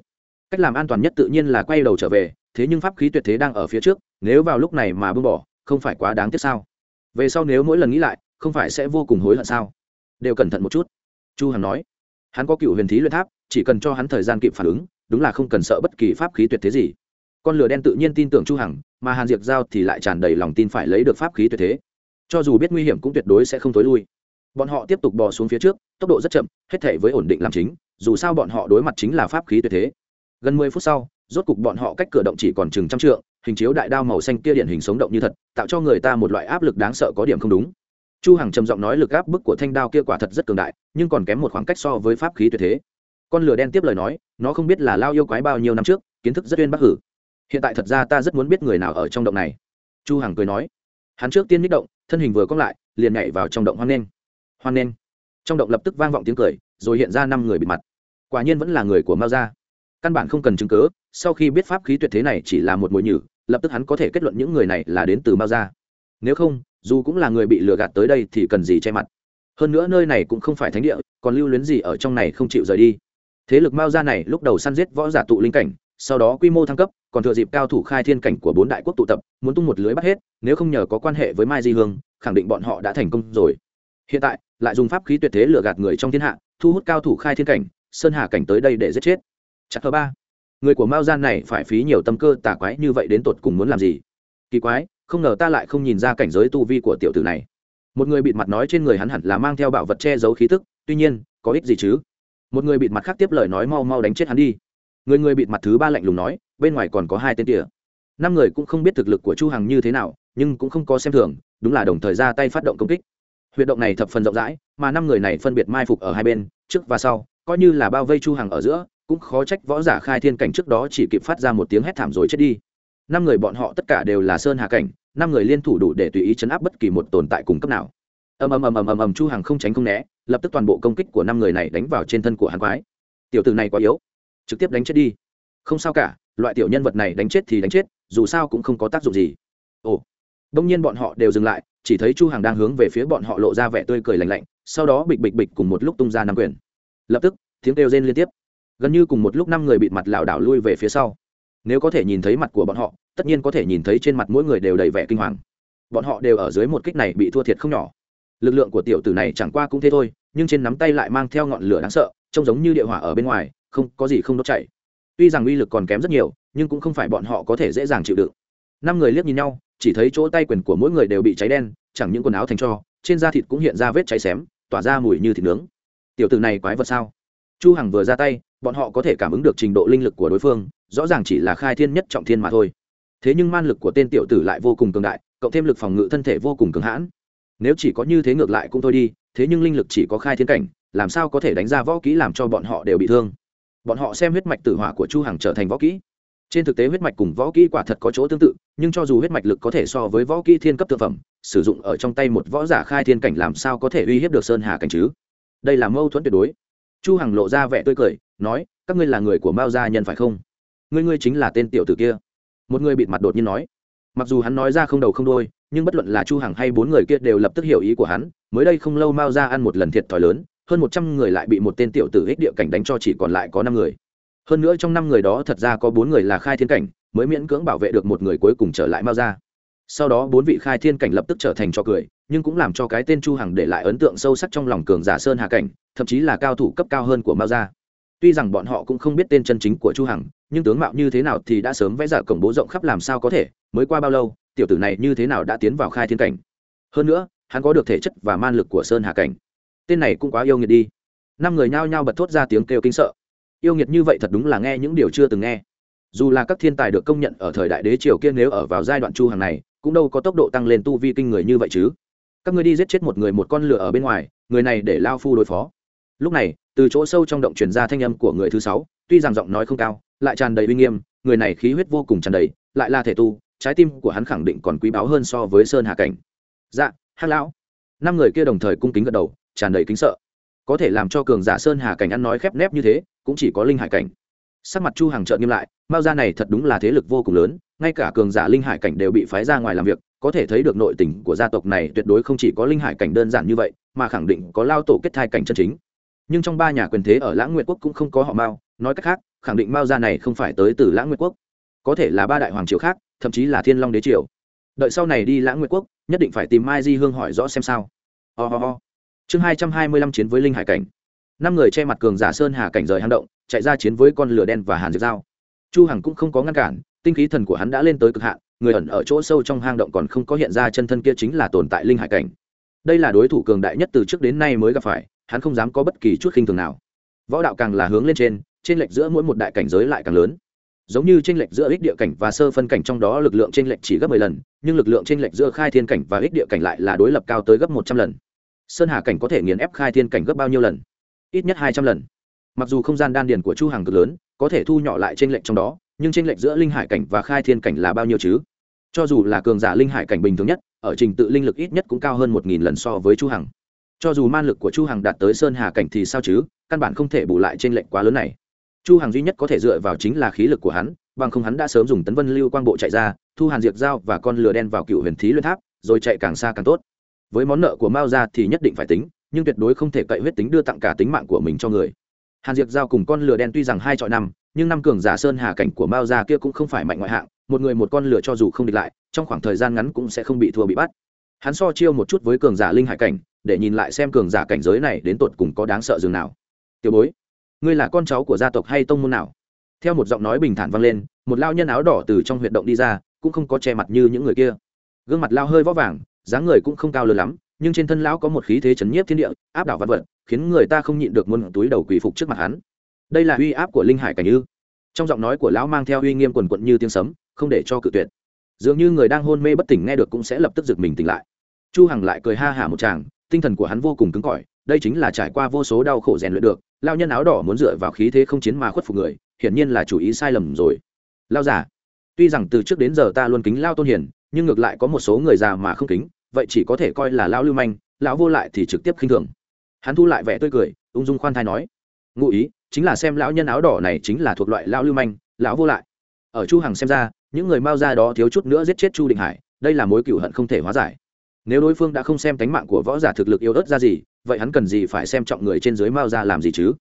Cách làm an toàn nhất tự nhiên là quay đầu trở về, thế nhưng pháp khí tuyệt thế đang ở phía trước, nếu vào lúc này mà buông bỏ, không phải quá đáng tiếc sao? Về sau nếu mỗi lần nghĩ lại, không phải sẽ vô cùng hối hận sao? Đều cẩn thận một chút, chu hằng nói. Hắn có cựu huyền thí luyện tháp, chỉ cần cho hắn thời gian kịp phản ứng, đúng là không cần sợ bất kỳ pháp khí tuyệt thế gì. Con lửa đen tự nhiên tin tưởng chu hằng, mà hàn diệp giao thì lại tràn đầy lòng tin phải lấy được pháp khí tuyệt thế. Cho dù biết nguy hiểm cũng tuyệt đối sẽ không tối lui. Bọn họ tiếp tục bò xuống phía trước, tốc độ rất chậm, hết thể với ổn định làm chính dù sao bọn họ đối mặt chính là pháp khí tuyệt thế. Gần mười phút sau, rốt cục bọn họ cách cửa động chỉ còn chừng trăm trượng, hình chiếu đại đao màu xanh kia điện hình sống động như thật, tạo cho người ta một loại áp lực đáng sợ có điểm không đúng. Chu hằng trầm giọng nói lực áp bức của thanh đao kia quả thật rất cường đại, nhưng còn kém một khoảng cách so với pháp khí tuyệt thế. Con lửa đen tiếp lời nói, nó không biết là lao yêu quái bao nhiêu năm trước, kiến thức rất uyên bác hử. Hiện tại thật ra ta rất muốn biết người nào ở trong động này. Chu hằng cười nói. Hắn trước tiên nhích động, thân hình vừa cong lại, liền nhảy vào trong động hoan nên hoan nên trong động lập tức vang vọng tiếng cười, rồi hiện ra năm người bị mặt quả nhiên vẫn là người của mao gia. Căn bản không cần chứng cớ sau khi biết pháp khí tuyệt thế này chỉ là một mồi nhử, lập tức hắn có thể kết luận những người này là đến từ mao gia. Nếu không, dù cũng là người bị lừa gạt tới đây thì cần gì che mặt. Hơn nữa nơi này cũng không phải thánh địa, còn lưu luyến gì ở trong này không chịu rời đi. Thế lực mao gia này lúc đầu săn giết võ giả tụ linh cảnh, sau đó quy mô thăng cấp, còn thừa dịp cao thủ khai thiên cảnh của bốn đại quốc tụ tập, muốn tung một lưới bắt hết, nếu không nhờ có quan hệ với mai di hương, khẳng định bọn họ đã thành công rồi. Hiện tại, lại dùng pháp khí tuyệt thế lừa gạt người trong thiên hạ, thu hút cao thủ khai thiên cảnh sơn hà cảnh tới đây để giết chết. Chắc thứ ba. Người của mao gian này phải phí nhiều tâm cơ tà quái như vậy đến tột cùng muốn làm gì? Kỳ quái, không ngờ ta lại không nhìn ra cảnh giới tu vi của tiểu tử này. Một người bịt mặt nói trên người hắn hẳn là mang theo bảo vật che giấu khí tức, tuy nhiên, có ích gì chứ? Một người bịt mặt khác tiếp lời nói mau mau đánh chết hắn đi. Người người bịt mặt thứ ba lạnh lùng nói, bên ngoài còn có hai tên tỉa năm người cũng không biết thực lực của chu hằng như thế nào, nhưng cũng không có xem thường, đúng là đồng thời ra tay phát động công kích. Huyệt động này thập phần rộng rãi, mà năm người này phân biệt mai phục ở hai bên, trước và sau coi như là bao vây chu hằng ở giữa, cũng khó trách võ giả khai thiên cảnh trước đó chỉ kịp phát ra một tiếng hét thảm rồi chết đi. Năm người bọn họ tất cả đều là sơn hà cảnh, năm người liên thủ đủ để tùy ý chấn áp bất kỳ một tồn tại cùng cấp nào. Ầm ầm ầm ầm ầm ầm, chu hằng không tránh không né, lập tức toàn bộ công kích của năm người này đánh vào trên thân của hắn quái. Tiểu tử này quá yếu, trực tiếp đánh chết đi. Không sao cả, loại tiểu nhân vật này đánh chết thì đánh chết, dù sao cũng không có tác dụng gì. Ồ. Đông nhiên bọn họ đều dừng lại, chỉ thấy chu hằng đang hướng về phía bọn họ lộ ra vẻ tươi cười lạnh lạnh, sau đó bịch bịch bịch cùng một lúc tung ra năm quyền lập tức, tiếng kêu rên liên tiếp. Gần như cùng một lúc năm người bị mặt lảo đảo lui về phía sau. Nếu có thể nhìn thấy mặt của bọn họ, tất nhiên có thể nhìn thấy trên mặt mỗi người đều đầy vẻ kinh hoàng. Bọn họ đều ở dưới một kích này bị thua thiệt không nhỏ. Lực lượng của tiểu tử này chẳng qua cũng thế thôi, nhưng trên nắm tay lại mang theo ngọn lửa đáng sợ, trông giống như địa hỏa ở bên ngoài, không, có gì không đốt chảy. Tuy rằng uy lực còn kém rất nhiều, nhưng cũng không phải bọn họ có thể dễ dàng chịu đựng. Năm người liếc nhìn nhau, chỉ thấy chỗ tay quyền của mỗi người đều bị cháy đen, chẳng những quần áo thành cho, trên da thịt cũng hiện ra vết cháy xém, tỏa ra mùi như thịt nướng tiểu tử này quái vật sao? Chu hằng vừa ra tay, bọn họ có thể cảm ứng được trình độ linh lực của đối phương, rõ ràng chỉ là khai thiên nhất trọng thiên mà thôi. Thế nhưng man lực của tên tiểu tử lại vô cùng cường đại, cộng thêm lực phòng ngự thân thể vô cùng cường hãn. Nếu chỉ có như thế ngược lại cũng thôi đi, thế nhưng linh lực chỉ có khai thiên cảnh, làm sao có thể đánh ra võ kỹ làm cho bọn họ đều bị thương? Bọn họ xem huyết mạch tử hỏa của chu hằng trở thành võ kỹ. Trên thực tế huyết mạch cùng võ kỹ quả thật có chỗ tương tự, nhưng cho dù huyết mạch lực có thể so với võ kỹ thiên cấp thực phẩm, sử dụng ở trong tay một võ giả khai thiên cảnh làm sao có thể uy hiếp được sơn hà cảnh chứ? Đây là mâu thuẫn tuyệt đối. Chu hằng lộ ra vẻ tươi cười, nói, các ngươi là người của mao gia nhân phải không? Ngươi ngươi chính là tên tiểu tử kia. Một người bịt mặt đột nhiên nói. Mặc dù hắn nói ra không đầu không đôi nhưng bất luận là chu hằng hay bốn người kia đều lập tức hiểu ý của hắn. Mới đây không lâu mao gia ăn một lần thiệt thòi lớn, hơn một trăm người lại bị một tên tiểu tử ích địa cảnh đánh cho chỉ còn lại có năm người. Hơn nữa trong năm người đó thật ra có bốn người là khai thiên cảnh, mới miễn cưỡng bảo vệ được một người cuối cùng trở lại mao gia. Sau đó bốn vị khai thiên cảnh lập tức trở thành cho cười nhưng cũng làm cho cái tên chu hằng để lại ấn tượng sâu sắc trong lòng cường giả sơn hà cảnh, thậm chí là cao thủ cấp cao hơn của mao gia. Tuy rằng bọn họ cũng không biết tên chân chính của chu hằng, nhưng tướng mạo như thế nào thì đã sớm vẽ ra cổng bố rộng khắp làm sao có thể, mới qua bao lâu, tiểu tử này như thế nào đã tiến vào khai thiên cảnh. Hơn nữa, hắn có được thể chất và man lực của sơn hà cảnh. Tên này cũng quá yêu nghiệt đi. Năm người nhao nhao bật thốt ra tiếng kêu kinh sợ. Yêu nghiệt như vậy thật đúng là nghe những điều chưa từng nghe. Dù là các thiên tài được công nhận ở thời đại đế triều kia nếu ở vào giai đoạn chu hàng này, cũng đâu có tốc độ tăng lên tu vi kinh người như vậy chứ các ngươi đi giết chết một người một con lửa ở bên ngoài, người này để lao phu đối phó. Lúc này, từ chỗ sâu trong động truyền ra thanh âm của người thứ sáu, tuy rằng giọng nói không cao, lại tràn đầy uy nghiêm, người này khí huyết vô cùng tràn đầy, lại là thể tu, trái tim của hắn khẳng định còn quý báu hơn so với sơn hạ cảnh. Dạ hát lão. Năm người kia đồng thời cung kính gật đầu, tràn đầy kính sợ. Có thể làm cho cường giả sơn hà cảnh ăn nói khép nép như thế, cũng chỉ có linh hải cảnh. Sắc mặt chu hàng trợn nghiêm lại, mao gia này thật đúng là thế lực vô cùng lớn, ngay cả cường giả linh hải cảnh đều bị phái ra ngoài làm việc có thể thấy được nội tình của gia tộc này tuyệt đối không chỉ có linh hải cảnh đơn giản như vậy, mà khẳng định có lao tổ kết thai cảnh chân chính. Nhưng trong ba nhà quyền thế ở lãng nguyệt quốc cũng không có họ mao, nói cách khác, khẳng định mao gia này không phải tới từ lãng nguyệt quốc. Có thể là ba đại hoàng triều khác, thậm chí là thiên long đế triều. Đợi sau này đi lãng nguyệt quốc, nhất định phải tìm mai di hương hỏi rõ xem sao. Ho、oh oh chương hai trăm hai mươi lăm chiến với linh hải cảnh. Năm người che mặt cường giả sơn hà cảnh rời hang động, chạy ra chiến với con lửa đen và hàn diệt dao. Chu hằng cũng không có ngăn cản, tinh khí thần của hắn đã lên tới cực hạn người ẩn ở chỗ sâu trong hang động còn không có hiện ra chân thân kia chính là tồn tại linh hải cảnh. Đây là đối thủ cường đại nhất từ trước đến nay mới gặp phải, hắn không dám có bất kỳ chút khinh thường nào. Võ đạo càng là hướng lên trên trên lệch giữa mỗi một đại cảnh giới lại càng lớn. Giống như trên lệch giữa ích địa cảnh và sơ phân cảnh trong đó lực lượng trên lệch chỉ gấp 10 lần, nhưng lực lượng trên lệch giữa khai thiên cảnh và ích địa cảnh lại là đối lập cao tới gấp 100 lần. Sơn hà cảnh có thể nghiền ép khai thiên cảnh gấp bao nhiêu lần? Ít nhất hai trăm lần. Mặc dù không gian đan điền của chu hàng cực lớn, có thể thu nhỏ lại trên lệch trong đó nhưng tranh lệch giữa linh hải cảnh và khai thiên cảnh là bao nhiêu chứ? Cho dù là cường giả linh hải cảnh bình thường nhất, ở trình tự linh lực ít nhất cũng cao hơn một nghìn lần so với chu hằng. Cho dù man lực của chu hằng đạt tới sơn hà cảnh thì sao chứ? Căn bản không thể bù lại trên lệnh quá lớn này. Chu hằng duy nhất có thể dựa vào chính là khí lực của hắn, bằng không hắn đã sớm dùng tấn vân lưu quang bộ chạy ra, thu hàn diệt dao và con lửa đen vào cựu huyền thí luyện tháp, rồi chạy càng xa càng tốt. Với món nợ của mao ra thì nhất định phải tính, nhưng tuyệt đối không thể cậy huyết tính đưa tặng cả tính mạng của mình cho người hàn diệp giao cùng con lửa đen tuy rằng hai trọi năm, nhưng năm cường giả sơn hà cảnh của mao gia kia cũng không phải mạnh ngoại hạng, một người một con lửa cho dù không địch lại, trong khoảng thời gian ngắn cũng sẽ không bị thua bị bắt. Hắn so chiêu một chút với cường giả linh hải cảnh, để nhìn lại xem cường giả cảnh giới này đến tột cùng có đáng sợ dường nào. Tiểu bối, ngươi là con cháu của gia tộc hay tông môn nào? Theo một giọng nói bình thản vang lên, một lao nhân áo đỏ từ trong huyệt động đi ra, cũng không có che mặt như những người kia. Gương mặt lao hơi võ vàng, dáng người cũng không cao lớn lắm nhưng trên thân lão có một khí thế chấn nhiếp thiên địa, áp đảo văn vật, khiến người ta không nhịn được muôn túi đầu quỳ phục trước mặt hắn. Đây là uy áp của linh hải cảnh ư? Trong giọng nói của lão mang theo uy nghiêm quần quận như tiếng sấm, không để cho cự tuyệt. Dường như người đang hôn mê bất tỉnh nghe được cũng sẽ lập tức giật mình tỉnh lại. Chu hằng lại cười ha hả một chàng tinh thần của hắn vô cùng cứng cỏi, đây chính là trải qua vô số đau khổ rèn luyện được lao nhân áo đỏ muốn dựa vào khí thế không chiến mà khuất phục người, hiển nhiên là chủ ý sai lầm rồi. Lao giả tuy rằng từ trước đến giờ ta luôn kính lao tôn hiền, nhưng ngược lại có một số người già mà không kính vậy chỉ có thể coi là lão lưu manh, lão vô lại thì trực tiếp khinh thường. Hắn thu lại vẻ tươi cười, ung dung khoan thai nói, ngụ ý, chính là xem lão nhân áo đỏ này chính là thuộc loại lão lưu manh, lão vô lại. Ở chu hằng xem ra, những người mao ra đó thiếu chút nữa giết chết chu định hải, đây là mối cựu hận không thể hóa giải. Nếu đối phương đã không xem tánh mạng của võ giả thực lực yếu ớt ra gì, vậy hắn cần gì phải xem trọng người trên dưới mao ra làm gì chứ?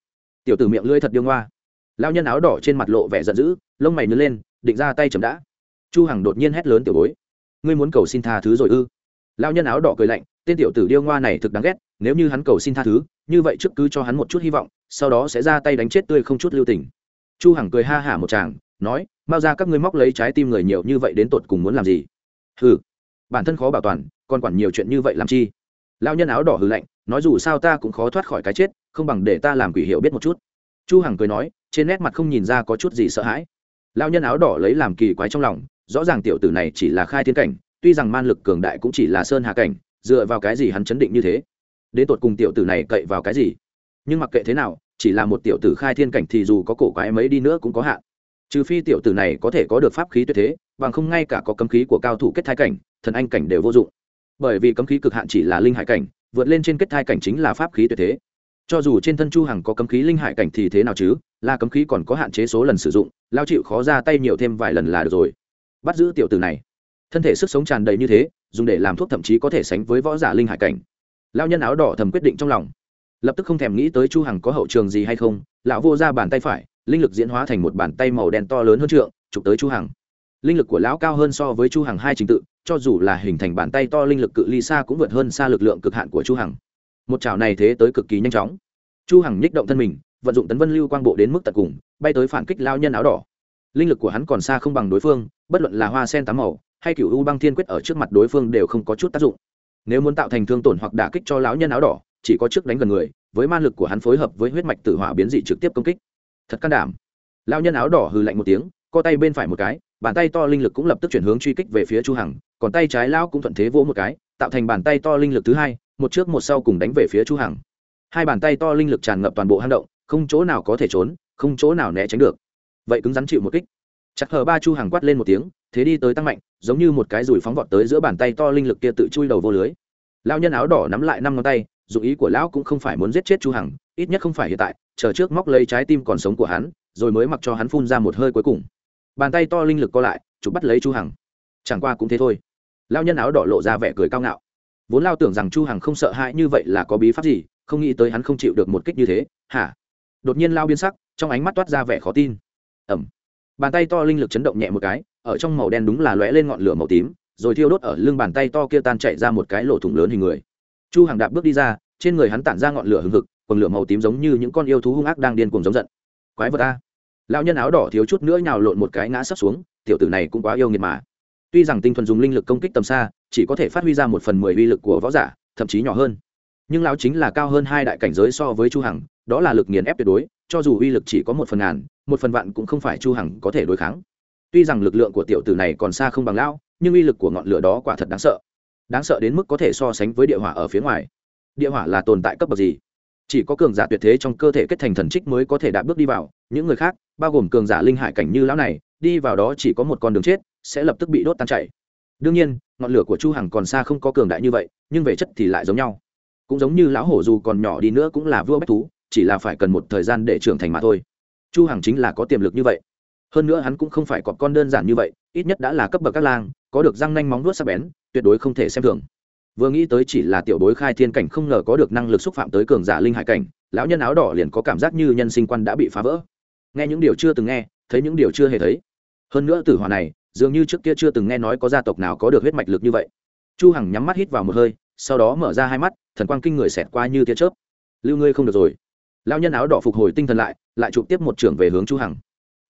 Tiểu tử miệng lưỡi thật điêu ngoa. Lão nhân áo đỏ trên mặt lộ vẻ giận dữ, lông mày nứt lên, định ra tay chấm đã. Chu hằng đột nhiên hét lớn tiểu bối, ngươi muốn cầu xin tha thứ rồi ư? Lao nhân áo đỏ cười lạnh, tên tiểu tử điêu ngoa này thực đáng ghét, nếu như hắn cầu xin tha thứ, như vậy trước cứ cho hắn một chút hy vọng, sau đó sẽ ra tay đánh chết tươi không chút lưu tình. Chu hằng cười ha hả một chàng nói bao ra các ngươi móc lấy trái tim người nhiều như vậy đến tột cùng muốn làm gì? Hừ, bản thân khó bảo toàn, còn quản nhiều chuyện như vậy làm chi? Lao nhân áo đỏ hừ lạnh, nói dù sao ta cũng khó thoát khỏi cái chết, không bằng để ta làm quỷ hiệu biết một chút. Chu hằng cười nói, trên nét mặt không nhìn ra có chút gì sợ hãi. Lao nhân áo đỏ lấy làm kỳ quái trong lòng, rõ ràng tiểu tử này chỉ là khai thiên cảnh tuy rằng man lực cường đại cũng chỉ là sơn hà cảnh, dựa vào cái gì hắn chấn định như thế? Đến tột cùng tiểu tử này cậy vào cái gì? Nhưng mặc kệ thế nào, chỉ là một tiểu tử khai thiên cảnh thì dù có cổ quái mấy đi nữa cũng có hạn. Trừ phi tiểu tử này có thể có được pháp khí tuyệt thế, bằng không ngay cả có cấm khí của cao thủ kết thai cảnh, thần anh cảnh đều vô dụng. Bởi vì cấm khí cực hạn chỉ là linh hải cảnh, vượt lên trên kết thai cảnh chính là pháp khí tuyệt thế. Cho dù trên thân chu hằng có cấm khí linh hải cảnh thì thế nào chứ? Là cấm khí còn có hạn chế số lần sử dụng, lao chịu khó ra tay nhiều thêm vài lần là được rồi. Bắt giữ tiểu tử này thân thể sức sống tràn đầy như thế, dùng để làm thuốc thậm chí có thể sánh với võ giả linh hải cảnh. Lao nhân áo đỏ thầm quyết định trong lòng. Lập tức không thèm nghĩ tới chu hằng có hậu trường gì hay không, lão vô ra bàn tay phải, linh lực diễn hóa thành một bàn tay màu đen to lớn hơn trượng, chụp tới chu hằng. Linh lực của lão cao hơn so với chu hằng hai trình tự, cho dù là hình thành bàn tay to linh lực cự ly xa cũng vượt hơn xa lực lượng cực hạn của chu hằng. Một chảo này thế tới cực kỳ nhanh chóng. Chu hằng nhích động thân mình, vận dụng tấn vân lưu quang bộ đến mức tận cùng, bay tới phản kích lao nhân áo đỏ. Linh lực của hắn còn xa không bằng đối phương, bất luận là hoa sen tám màu hay cựu u băng thiên quyết ở trước mặt đối phương đều không có chút tác dụng. Nếu muốn tạo thành thương tổn hoặc đả kích cho lão nhân áo đỏ, chỉ có trước đánh gần người, với ma lực của hắn phối hợp với huyết mạch tử hỏa biến dị trực tiếp công kích. Thật can đảm. Lão nhân áo đỏ hừ lạnh một tiếng, co tay bên phải một cái, bàn tay to linh lực cũng lập tức chuyển hướng truy kích về phía chu hằng, còn tay trái lão cũng thuận thế vỗ một cái, tạo thành bàn tay to linh lực thứ hai, một trước một sau cùng đánh về phía chu hằng. Hai bàn tay to linh lực tràn ngập toàn bộ hang động, không chỗ nào có thể trốn, không chỗ nào né tránh được. Vậy cứng rắn chịu một kích. Chặt hờ ba chu hằng quát lên một tiếng thế đi tới tăng mạnh, giống như một cái rùi phóng vọt tới giữa bàn tay to linh lực kia tự chui đầu vô lưới. Lao nhân áo đỏ nắm lại năm ngón tay dụng ý của lão cũng không phải muốn giết chết chu hằng, ít nhất không phải hiện tại, chờ trước móc lấy trái tim còn sống của hắn, rồi mới mặc cho hắn phun ra một hơi cuối cùng. Bàn tay to linh lực co lại, chụp bắt lấy chu hằng. Chẳng qua cũng thế thôi. Lao nhân áo đỏ lộ ra vẻ cười cao ngạo. Vốn lao tưởng rằng chu hằng không sợ hãi như vậy là có bí pháp gì, không nghĩ tới hắn không chịu được một kích như thế. Hả? Đột nhiên lao biến sắc, trong ánh mắt toát ra vẻ khó tin. Ẩm bàn tay to linh lực chấn động nhẹ một cái ở trong màu đen đúng là lóe lên ngọn lửa màu tím, rồi thiêu đốt ở lưng bàn tay to kia tan chạy ra một cái lỗ thủng lớn hình người. Chu hàng đạp bước đi ra, trên người hắn tản ra ngọn lửa hừng hực, quần lửa màu tím giống như những con yêu thú hung ác đang điên cuồng giống giận. Quái vật a. Lão nhân áo đỏ thiếu chút nữa nhào lộn một cái ngã sấp xuống, tiểu tử này cũng quá yêu nghiệt mà. Tuy rằng tinh thuần dùng linh lực công kích tầm xa, chỉ có thể phát huy ra một phần mười uy lực của võ giả, thậm chí nhỏ hơn. Nhưng lão chính là cao hơn hai đại cảnh giới so với chu hằng, đó là lực nghiền ép tuyệt đối, cho dù uy lực chỉ có một phần ngàn, một phần vạn cũng không phải chu hằng có thể đối kháng tuy rằng lực lượng của tiểu tử này còn xa không bằng lão, nhưng uy lực của ngọn lửa đó quả thật đáng sợ. Đáng sợ đến mức có thể so sánh với địa hỏa ở phía ngoài. Địa hỏa là tồn tại cấp bậc gì? Chỉ có cường giả tuyệt thế trong cơ thể kết thành thần trích mới có thể đạp bước đi vào. Những người khác, bao gồm cường giả linh hải cảnh như lão này, đi vào đó chỉ có một con đường chết, sẽ lập tức bị đốt tan chảy. Đương nhiên, ngọn lửa của chu hằng còn xa không có cường đại như vậy, nhưng về chất thì lại giống nhau. Cũng giống như lão hổ dù còn nhỏ đi nữa cũng là vua bách thú, chỉ là phải cần một thời gian để trưởng thành mà thôi. Chu hằng chính là có tiềm lực như vậy hơn nữa hắn cũng không phải cọp con đơn giản như vậy, ít nhất đã là cấp bậc các lang, có được răng nanh móng vuốt sắc bén, tuyệt đối không thể xem thường. Vừa nghĩ tới chỉ là tiểu bối khai thiên cảnh không ngờ có được năng lực xúc phạm tới cường giả linh hải cảnh, lão nhân áo đỏ liền có cảm giác như nhân sinh quan đã bị phá vỡ. Nghe những điều chưa từng nghe, thấy những điều chưa hề thấy. Hơn nữa tử hỏa này, dường như trước kia chưa từng nghe nói có gia tộc nào có được huyết mạch lực như vậy. Chu hằng nhắm mắt hít vào một hơi, sau đó mở ra hai mắt, thần quang kinh người xẹt qua như tia chớp. Lưu ngươi không được rồi. Lão nhân áo đỏ phục hồi tinh thần lại lại chụp tiếp một trưởng về hướng chu hằng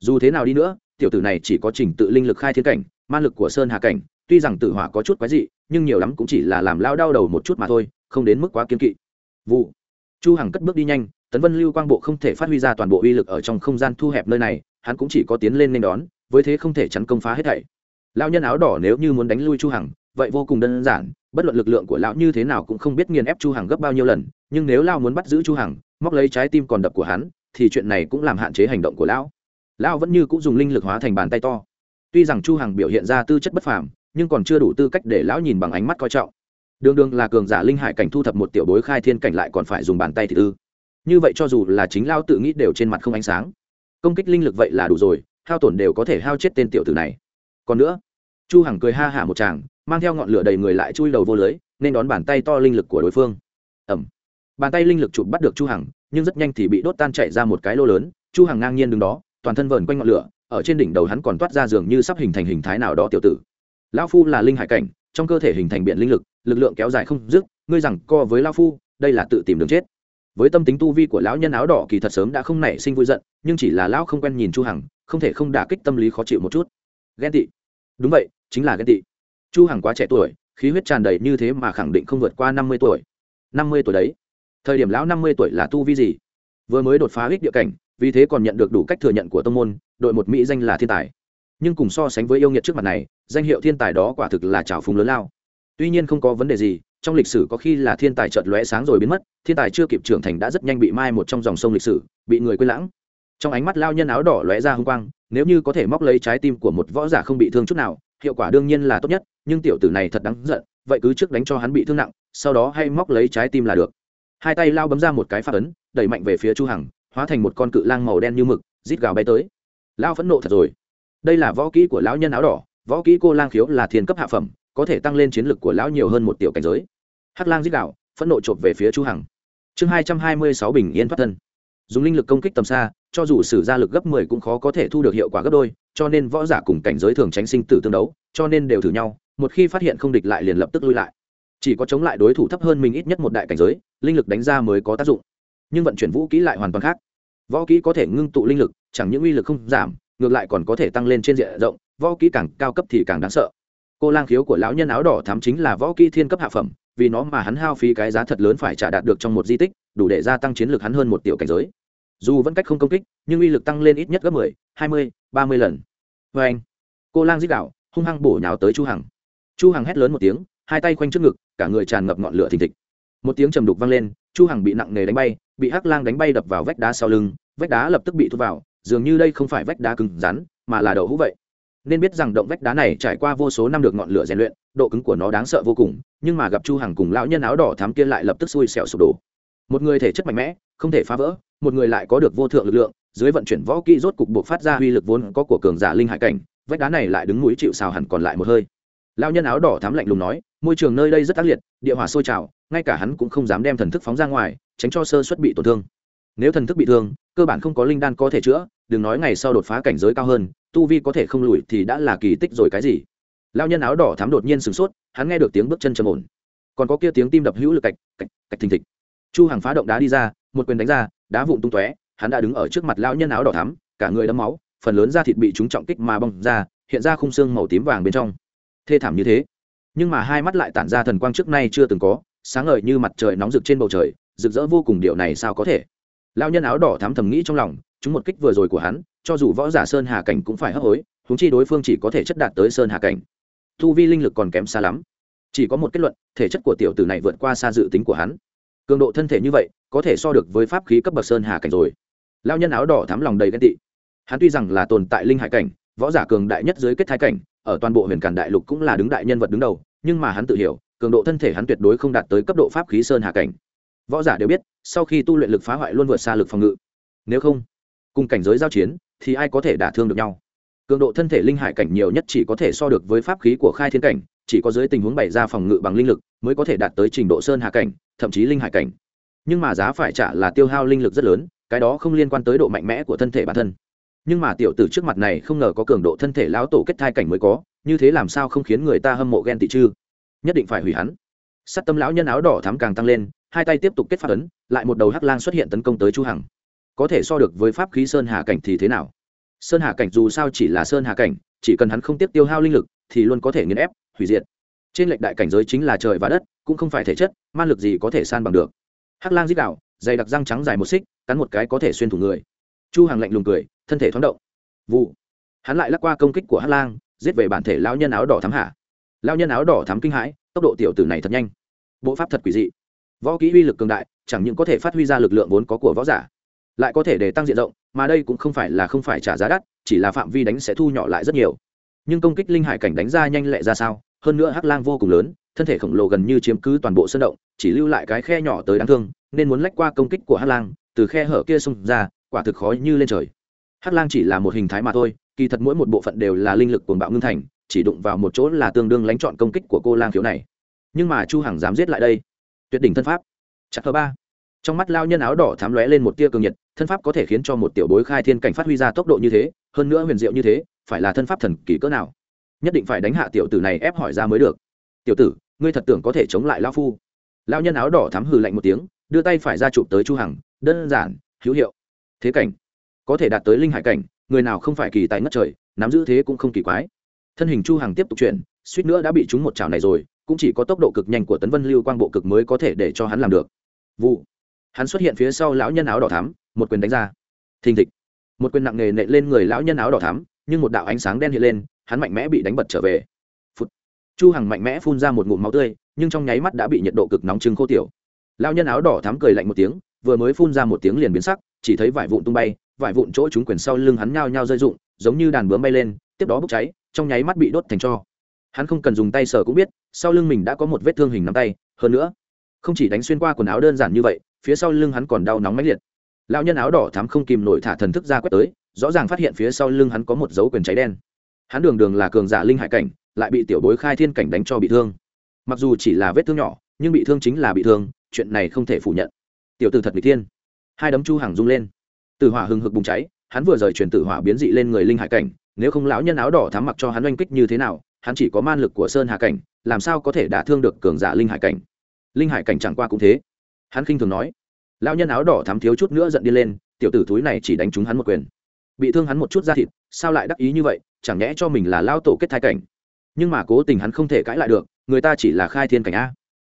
dù thế nào đi nữa, tiểu tử này chỉ có trình tự linh lực khai thiên cảnh, ma lực của sơn hà cảnh, tuy rằng tử hỏa có chút quái dị, nhưng nhiều lắm cũng chỉ là làm lao đau đầu một chút mà thôi, không đến mức quá kiên kỵ. Vụ. Chu hằng cất bước đi nhanh, tấn vân lưu quang bộ không thể phát huy ra toàn bộ uy lực ở trong không gian thu hẹp nơi này, hắn cũng chỉ có tiến lên nên đón, với thế không thể chắn công phá hết thảy. Lao nhân áo đỏ nếu như muốn đánh lui chu hằng, vậy vô cùng đơn giản, bất luận lực lượng của lão như thế nào cũng không biết nghiền ép chu hằng gấp bao nhiêu lần, nhưng nếu lao muốn bắt giữ chu hằng, móc lấy trái tim còn đập của hắn, thì chuyện này cũng làm hạn chế hành động của lão lão vẫn như cũng dùng linh lực hóa thành bàn tay to. Tuy rằng chu hằng biểu hiện ra tư chất bất phàm, nhưng còn chưa đủ tư cách để lão nhìn bằng ánh mắt coi trọng. Đường đường là cường giả linh hải cảnh thu thập một tiểu bối khai thiên cảnh lại còn phải dùng bàn tay thì ư. Như vậy cho dù là chính lão tự nghĩ đều trên mặt không ánh sáng. Công kích linh lực vậy là đủ rồi, hao tổn đều có thể hao chết tên tiểu tử này. Còn nữa, chu hằng cười ha hả một chàng mang theo ngọn lửa đầy người lại chui đầu vô lưới, nên đón bàn tay to linh lực của đối phương. Ẩm bàn tay linh lực chụp bắt được chu hằng, nhưng rất nhanh thì bị đốt tan chạy ra một cái lô lớn, chu hằng ngang nhiên đứng đó toàn thân vờn quanh ngọn lửa, ở trên đỉnh đầu hắn còn toát ra dường như sắp hình thành hình thái nào đó tiểu tử. Lão phu là linh hải cảnh, trong cơ thể hình thành biện linh lực lực lượng kéo dài không dứt, ngươi rằng co với lão phu, đây là tự tìm đường chết. Với tâm tính tu vi của lão nhân áo đỏ kỳ thật sớm đã không nảy sinh vui giận, nhưng chỉ là lão không quen nhìn chu hằng, không thể không đả kích tâm lý khó chịu một chút. Ghen tị. Đúng vậy, chính là ghen tị. Chu hằng quá trẻ tuổi, khí huyết tràn đầy như thế mà khẳng định không vượt qua năm mươi tuổi. Năm mươi tuổi đấy. Thời điểm lão năm mươi tuổi là tu vi gì? Vừa mới đột phá ích địa cảnh vì thế còn nhận được đủ cách thừa nhận của tông môn, đội một mỹ danh là thiên tài. Nhưng cùng so sánh với yêu nghiệt trước mặt này, danh hiệu thiên tài đó quả thực là trào phúng lớn lao. Tuy nhiên không có vấn đề gì, trong lịch sử có khi là thiên tài chợt lóe sáng rồi biến mất, thiên tài chưa kịp trưởng thành đã rất nhanh bị mai một trong dòng sông lịch sử, bị người quên lãng. Trong ánh mắt lao nhân áo đỏ lóe ra hung quang, nếu như có thể móc lấy trái tim của một võ giả không bị thương chút nào, hiệu quả đương nhiên là tốt nhất, nhưng tiểu tử này thật đáng giận, vậy cứ trước đánh cho hắn bị thương nặng, sau đó hay móc lấy trái tim là được. Hai tay lao bấm ra một cái phát ấn, đẩy mạnh về phía chu hằng hóa thành một con cự lang màu đen như mực, rít gào bay tới. Lao phẫn nộ thật rồi. Đây là võ kỹ của lão nhân áo đỏ, võ kỹ cô lang khiếu là thiên cấp hạ phẩm, có thể tăng lên chiến lực của lão nhiều hơn một tiểu cảnh giới. Hắc lang rít gào, phẫn nộ chộp về phía chu hằng. Chương hai trăm hai mươi sáu bình yên thoát thân. Dùng linh lực công kích tầm xa, cho dù sử ra lực gấp 10 cũng khó có thể thu được hiệu quả gấp đôi, cho nên võ giả cùng cảnh giới thường tránh sinh tử tương đấu, cho nên đều thử nhau, một khi phát hiện không địch lại liền lập tức lui lại. Chỉ có chống lại đối thủ thấp hơn mình ít nhất một đại cảnh giới, linh lực đánh ra mới có tác dụng nhưng vận chuyển vũ kỹ lại hoàn toàn khác. Võ kỹ có thể ngưng tụ linh lực, chẳng những uy lực không giảm, ngược lại còn có thể tăng lên trên diện rộng, võ kỹ càng cao cấp thì càng đáng sợ. Cô lang khiếu của lão nhân áo đỏ thám chính là võ kỹ thiên cấp hạ phẩm, vì nó mà hắn hao phí cái giá thật lớn phải trả đạt được trong một di tích, đủ để gia tăng chiến lược hắn hơn một tiểu cảnh giới. Dù vẫn cách không công kích, nhưng uy lực tăng lên ít nhất gấp mười, hai mươi, ba mươi lần. Vê anh, cô lang dích đạo hung hăng bổ nhào tới chu hằng. Chu hằng hét lớn một tiếng, hai tay quanh trước ngực, cả người tràn ngập ngọn lửa thình thịch một tiếng trầm đục vang lên, chu hằng bị nặng nề đánh bay, bị hắc lang đánh bay đập vào vách đá sau lưng, vách đá lập tức bị thu vào, dường như đây không phải vách đá cứng rắn, mà là đầu hũ vậy. Nên biết rằng động vách đá này trải qua vô số năm được ngọn lửa rèn luyện, độ cứng của nó đáng sợ vô cùng, nhưng mà gặp chu hằng cùng lão nhân áo đỏ thám kia lại lập tức xui xẻo sụp đổ. Một người thể chất mạnh mẽ, không thể phá vỡ, một người lại có được vô thượng lực lượng, dưới vận chuyển võ kỹ rốt cục buộc phát ra uy lực vốn có của cường giả linh hải cảnh, vách đá này lại đứng núi chịu sào hẳn còn lại một hơi. Lão nhân áo đỏ thám lạnh lùng nói, môi trường nơi đây rất ác liệt, địa hỏa sôi trào ngay cả hắn cũng không dám đem thần thức phóng ra ngoài, tránh cho sơ xuất bị tổn thương. Nếu thần thức bị thương, cơ bản không có linh đan có thể chữa, đừng nói ngày sau đột phá cảnh giới cao hơn, tu vi có thể không lùi thì đã là kỳ tích rồi cái gì? Lao nhân áo đỏ thám đột nhiên sửng sốt, hắn nghe được tiếng bước chân trầm ổn. Còn có kia tiếng tim đập hữu lực cạch cạch cạch thình thịch. Chu hàng phá động đá đi ra, một quyền đánh ra, đá vụn tung tóe, hắn đã đứng ở trước mặt lao nhân áo đỏ thắm, cả người đẫm máu, phần lớn da thịt bị chúng trọng kích mà bong ra, hiện ra khung xương màu tím vàng bên trong. Thê thảm như thế. Nhưng mà hai mắt lại tản ra thần quang trước nay chưa từng có sáng ngời như mặt trời nóng rực trên bầu trời, rực rỡ vô cùng điều này sao có thể? Lao nhân áo đỏ thám thầm nghĩ trong lòng, chúng một kích vừa rồi của hắn, cho dù võ giả sơn hà cảnh cũng phải hấp hối húng chi đối phương chỉ có thể chất đạt tới sơn hà cảnh. Thu vi linh lực còn kém xa lắm. Chỉ có một kết luận, thể chất của tiểu tử này vượt qua xa dự tính của hắn. Cường độ thân thể như vậy, có thể so được với pháp khí cấp bậc sơn hà cảnh rồi. Lao nhân áo đỏ thám lòng đầy ghen tị. Hắn tuy rằng là tồn tại linh hải cảnh, võ giả cường đại nhất dưới kết thái cảnh, ở toàn bộ huyền cản đại lục cũng là đứng đại nhân vật đứng đầu, nhưng mà hắn tự hiểu cường độ thân thể hắn tuyệt đối không đạt tới cấp độ pháp khí sơn hạ cảnh. Võ giả đều biết, sau khi tu luyện lực phá hoại luôn vượt xa lực phòng ngự. Nếu không, cùng cảnh giới giao chiến, thì ai có thể đả thương được nhau? Cường độ thân thể linh hải cảnh nhiều nhất chỉ có thể so được với pháp khí của khai thiên cảnh, chỉ có dưới tình huống bày ra phòng ngự bằng linh lực mới có thể đạt tới trình độ sơn hạ cảnh, thậm chí linh hải cảnh. Nhưng mà giá phải trả là tiêu hao linh lực rất lớn, cái đó không liên quan tới độ mạnh mẽ của thân thể bản thân. Nhưng mà tiểu tử trước mặt này không ngờ có cường độ thân thể lão tổ kết thai cảnh mới có, như thế làm sao không khiến người ta hâm mộ ghen tị chư nhất định phải hủy hắn. Sắt tâm lão nhân áo đỏ thắm càng tăng lên, hai tay tiếp tục kết phát ấn, lại một đầu hắc lang xuất hiện tấn công tới chu hằng. Có thể so được với pháp khí sơn hà cảnh thì thế nào? Sơn hà cảnh dù sao chỉ là sơn hà cảnh, chỉ cần hắn không tiếp tiêu hao linh lực, thì luôn có thể nghiền ép, hủy diệt. Trên lệch đại cảnh giới chính là trời và đất, cũng không phải thể chất man lực gì có thể san bằng được. Hắc lang dích đạo dày đặc răng trắng dài một xích, cắn một cái có thể xuyên thủng người. Chu hàng lạnh lùng cười, thân thể thoáng động. Vụ. Hắn lại lắc qua công kích của hắc lang, giết về bản thể lão nhân áo đỏ thám hạ lao nhân áo đỏ thám kinh hãi, tốc độ tiểu tử này thật nhanh. Bộ pháp thật quỷ dị. Võ kỹ uy lực cường đại, chẳng những có thể phát huy ra lực lượng vốn có của võ giả, lại có thể để tăng diện rộng, mà đây cũng không phải là không phải trả giá đắt, chỉ là phạm vi đánh sẽ thu nhỏ lại rất nhiều. Nhưng công kích linh hải cảnh đánh ra nhanh lẹ ra sao, hơn nữa hắc lang vô cùng lớn, thân thể khổng lồ gần như chiếm cứ toàn bộ sân động, chỉ lưu lại cái khe nhỏ tới đáng thương, nên muốn lách qua công kích của hắc lang, từ khe hở kia xông ra, quả thực khó như lên trời. Hắc lang chỉ là một hình thái mà thôi, kỳ thật mỗi một bộ phận đều là linh lực cuồng bạo ngưng thành chỉ đụng vào một chỗ là tương đương lánh chọn công kích của cô lang khiếu này. Nhưng mà chu hằng dám giết lại đây. Tuyệt đỉnh thân pháp. Chặt thứ ba. Trong mắt lao nhân áo đỏ thám lóe lên một tia cường nhiệt, thân pháp có thể khiến cho một tiểu bối khai thiên cảnh phát huy ra tốc độ như thế, hơn nữa huyền diệu như thế, phải là thân pháp thần kỳ cỡ nào? Nhất định phải đánh hạ tiểu tử này ép hỏi ra mới được. Tiểu tử, ngươi thật tưởng có thể chống lại lao phu? Lao nhân áo đỏ thám hừ lạnh một tiếng, đưa tay phải ra chụp tới chu hằng, đơn giản, hữu hiệu. Thế cảnh, có thể đạt tới linh hải cảnh, người nào không phải kỳ tài ngất trời, nắm giữ thế cũng không kỳ quái thân hình chu hằng tiếp tục chuyển, suýt nữa đã bị trúng một chảo này rồi, cũng chỉ có tốc độ cực nhanh của tấn vân lưu quang bộ cực mới có thể để cho hắn làm được. Vụ. Hắn xuất hiện phía sau lão nhân áo đỏ thắm, một quyền đánh ra. Thình thịch. Một quyền nặng nề nện lên người lão nhân áo đỏ thắm, nhưng một đạo ánh sáng đen hiện lên, hắn mạnh mẽ bị đánh bật trở về. Phụt. chu hằng mạnh mẽ phun ra một ngụm máu tươi, nhưng trong nháy mắt đã bị nhiệt độ cực nóng trưng khô tiểu. Lão nhân áo đỏ thắm cười lạnh một tiếng, vừa mới phun ra một tiếng liền biến sắc, chỉ thấy vải vụn tung bay, vải vụn chỗ chúng quyền sau lưng hắn nhao nhao rơi rụng, giống như đàn bướm bay lên tiếp đó bốc cháy trong nháy mắt bị đốt thành cho, hắn không cần dùng tay sờ cũng biết sau lưng mình đã có một vết thương hình nắm tay hơn nữa không chỉ đánh xuyên qua quần áo đơn giản như vậy phía sau lưng hắn còn đau nóng mãnh liệt. Lão nhân áo đỏ thám không kìm nổi thả thần thức ra quét tới rõ ràng phát hiện phía sau lưng hắn có một dấu quyền cháy đen. Hắn đường đường là cường giả linh hải cảnh lại bị tiểu bối khai thiên cảnh đánh cho bị thương. Mặc dù chỉ là vết thương nhỏ nhưng bị thương chính là bị thương chuyện này không thể phủ nhận. Tiểu tử thật bị thiên. Hai đấm chu hàng rung lên. Tử hỏa hừng hực bùng cháy hắn vừa rời truyền tử hỏa biến dị lên người linh hải cảnh nếu không lão nhân áo đỏ thám mặc cho hắn oanh kích như thế nào, hắn chỉ có man lực của sơn hà cảnh, làm sao có thể đả thương được cường giả linh hải cảnh? Linh hải cảnh chẳng qua cũng thế. Hắn khinh thường nói. Lão nhân áo đỏ thám thiếu chút nữa giận đi lên, tiểu tử thúi này chỉ đánh trúng hắn một quyền. Bị thương hắn một chút da thịt, sao lại đắc ý như vậy, chẳng nhẽ cho mình là lao tổ kết thai cảnh. Nhưng mà cố tình hắn không thể cãi lại được, người ta chỉ là khai thiên cảnh a.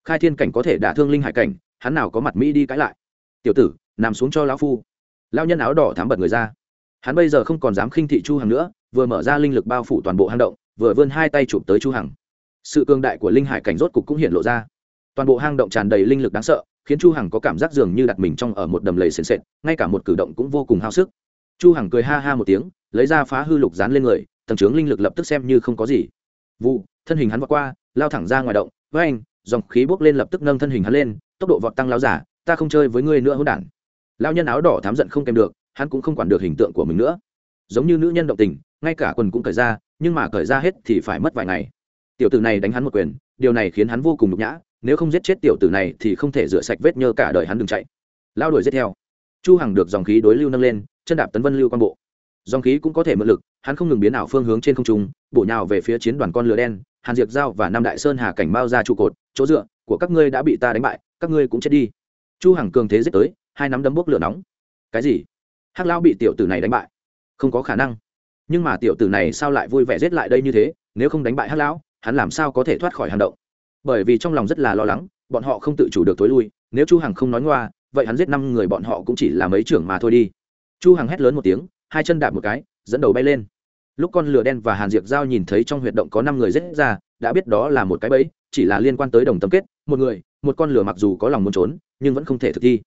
Khai thiên cảnh có thể đả thương linh hải cảnh, hắn nào có mặt mỹ đi cãi lại. Tiểu tử, nằm xuống cho lão phu. Lao nhân áo đỏ thám bật người ra. Hắn bây giờ không còn dám khinh thị chu hằng nữa vừa mở ra linh lực bao phủ toàn bộ hang động, vừa vươn hai tay chụp tới chu hằng. Sự cường đại của linh hải cảnh rốt cục cũng hiện lộ ra. Toàn bộ hang động tràn đầy linh lực đáng sợ, khiến chu hằng có cảm giác dường như đặt mình trong ở một đầm lầy sền sệt, ngay cả một cử động cũng vô cùng hao sức. Chu hằng cười ha ha một tiếng, lấy ra phá hư lục dán lên người, tầng trướng linh lực lập tức xem như không có gì. Vụ, thân hình hắn vọt qua, lao thẳng ra ngoài động, với anh, dòng khí bốc lên lập tức nâng thân hình hắn lên, tốc độ vọt tăng lao giả, ta không chơi với ngươi nữa hỗn đản. Lao nhân áo đỏ thám giận không kèm được, hắn cũng không quản được hình tượng của mình nữa. Giống như nữ nhân động tình ngay cả quần cũng cởi ra, nhưng mà cởi ra hết thì phải mất vài ngày. Tiểu tử này đánh hắn một quyền, điều này khiến hắn vô cùng nhục nhã, nếu không giết chết tiểu tử này thì không thể rửa sạch vết nhơ cả đời hắn đừng chạy. Lao đuổi giết theo. Chu hằng được dòng khí đối lưu nâng lên, chân đạp tấn vân lưu quan bộ. Dòng khí cũng có thể mượn lực, hắn không ngừng biến ảo phương hướng trên không trung, bổ nhào về phía chiến đoàn con lửa đen, hàn diệt giao và nam đại sơn hà cảnh bao ra trụ cột, chỗ dựa của các ngươi đã bị ta đánh bại, các ngươi cũng chết đi. Chu hằng cường thế giết tới, hai nắm đấm bốc lửa nóng. Cái gì? Hắc lao bị tiểu tử này đánh bại. Không có khả năng nhưng mà tiểu tử này sao lại vui vẻ giết lại đây như thế, nếu không đánh bại hắc lão, hắn làm sao có thể thoát khỏi hang động? Bởi vì trong lòng rất là lo lắng, bọn họ không tự chủ được tối lui, nếu chu hằng không nói ngoa, vậy hắn giết năm người bọn họ cũng chỉ là mấy trưởng mà thôi đi. Chu hằng hét lớn một tiếng, hai chân đạp một cái, dẫn đầu bay lên. Lúc con lửa đen và hàn diệp giao nhìn thấy trong huyệt động có năm người giết ra, đã biết đó là một cái bẫy, chỉ là liên quan tới đồng tâm kết, một người, một con lửa mặc dù có lòng muốn trốn, nhưng vẫn không thể thực thi.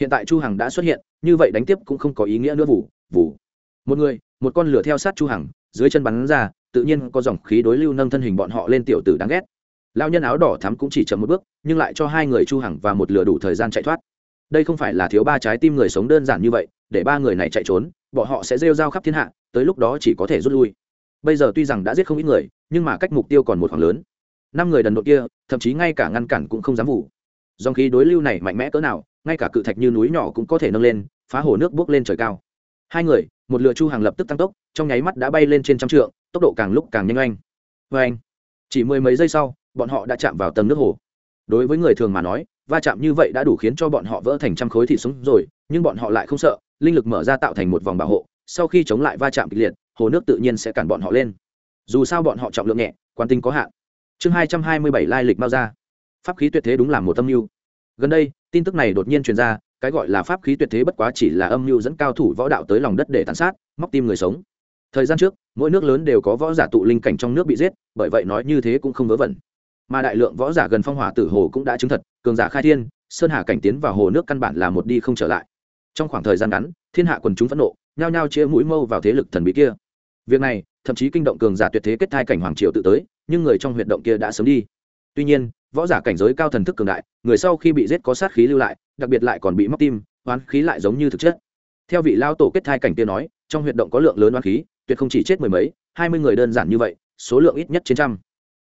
Hiện tại chu hằng đã xuất hiện, như vậy đánh tiếp cũng không có ý nghĩa nữa vụ vụ một người, một con lửa theo sát chu hằng, dưới chân bắn ra, tự nhiên có dòng khí đối lưu nâng thân hình bọn họ lên tiểu tử đáng ghét. Lao nhân áo đỏ thắm cũng chỉ chậm một bước, nhưng lại cho hai người chu hằng và một lửa đủ thời gian chạy thoát. Đây không phải là thiếu ba trái tim người sống đơn giản như vậy, để ba người này chạy trốn, bọn họ sẽ rêu rao khắp thiên hạ, tới lúc đó chỉ có thể rút lui. Bây giờ tuy rằng đã giết không ít người, nhưng mà cách mục tiêu còn một khoảng lớn. Năm người đần độn kia, thậm chí ngay cả ngăn cản cũng không dám vụ. Dòng khí đối lưu này mạnh mẽ cỡ nào, ngay cả cự thạch như núi nhỏ cũng có thể nâng lên, phá hồ nước bước lên trời cao hai người, một lựa chu hàng lập tức tăng tốc, trong nháy mắt đã bay lên trên trăm trượng, tốc độ càng lúc càng nhanh oanh. Vê anh chỉ mười mấy giây sau, bọn họ đã chạm vào tầng nước hồ. Đối với người thường mà nói, va chạm như vậy đã đủ khiến cho bọn họ vỡ thành trăm khối thịt sống rồi, nhưng bọn họ lại không sợ, linh lực mở ra tạo thành một vòng bảo hộ, sau khi chống lại va chạm kịch liệt, hồ nước tự nhiên sẽ cản bọn họ lên. Dù sao bọn họ trọng lượng nhẹ quan tinh có hạn. Chương hai trăm hai mươi bảy lai lịch bao ra. Pháp khí tuyệt thế đúng là một tâm mưu. Gần đây, tin tức này đột nhiên truyền ra cái gọi là pháp khí tuyệt thế bất quá chỉ là âm mưu dẫn cao thủ võ đạo tới lòng đất để tàn sát, móc tim người sống. Thời gian trước, mỗi nước lớn đều có võ giả tụ linh cảnh trong nước bị giết, bởi vậy nói như thế cũng không vớ vẩn. Mà đại lượng võ giả gần phong hỏa tử hồ cũng đã chứng thật, cường giả khai thiên, sơn hà cảnh tiến vào hồ nước căn bản là một đi không trở lại. Trong khoảng thời gian ngắn, thiên hạ quần chúng phẫn nộ, nhao nhao chia mũi mâu vào thế lực thần bí kia. Việc này, thậm chí kinh động cường giả tuyệt thế kết thai cảnh hoàng triều tự tới, nhưng người trong huyệt động kia đã sớm đi. Tuy nhiên võ giả cảnh giới cao thần thức cường đại, người sau khi bị giết có sát khí lưu lại, đặc biệt lại còn bị móc tim, oán khí lại giống như thực chất. Theo vị lao tổ kết thai cảnh kia nói, trong huyệt động có lượng lớn oán khí, tuyệt không chỉ chết mười mấy, hai mươi người đơn giản như vậy, số lượng ít nhất trên trăm.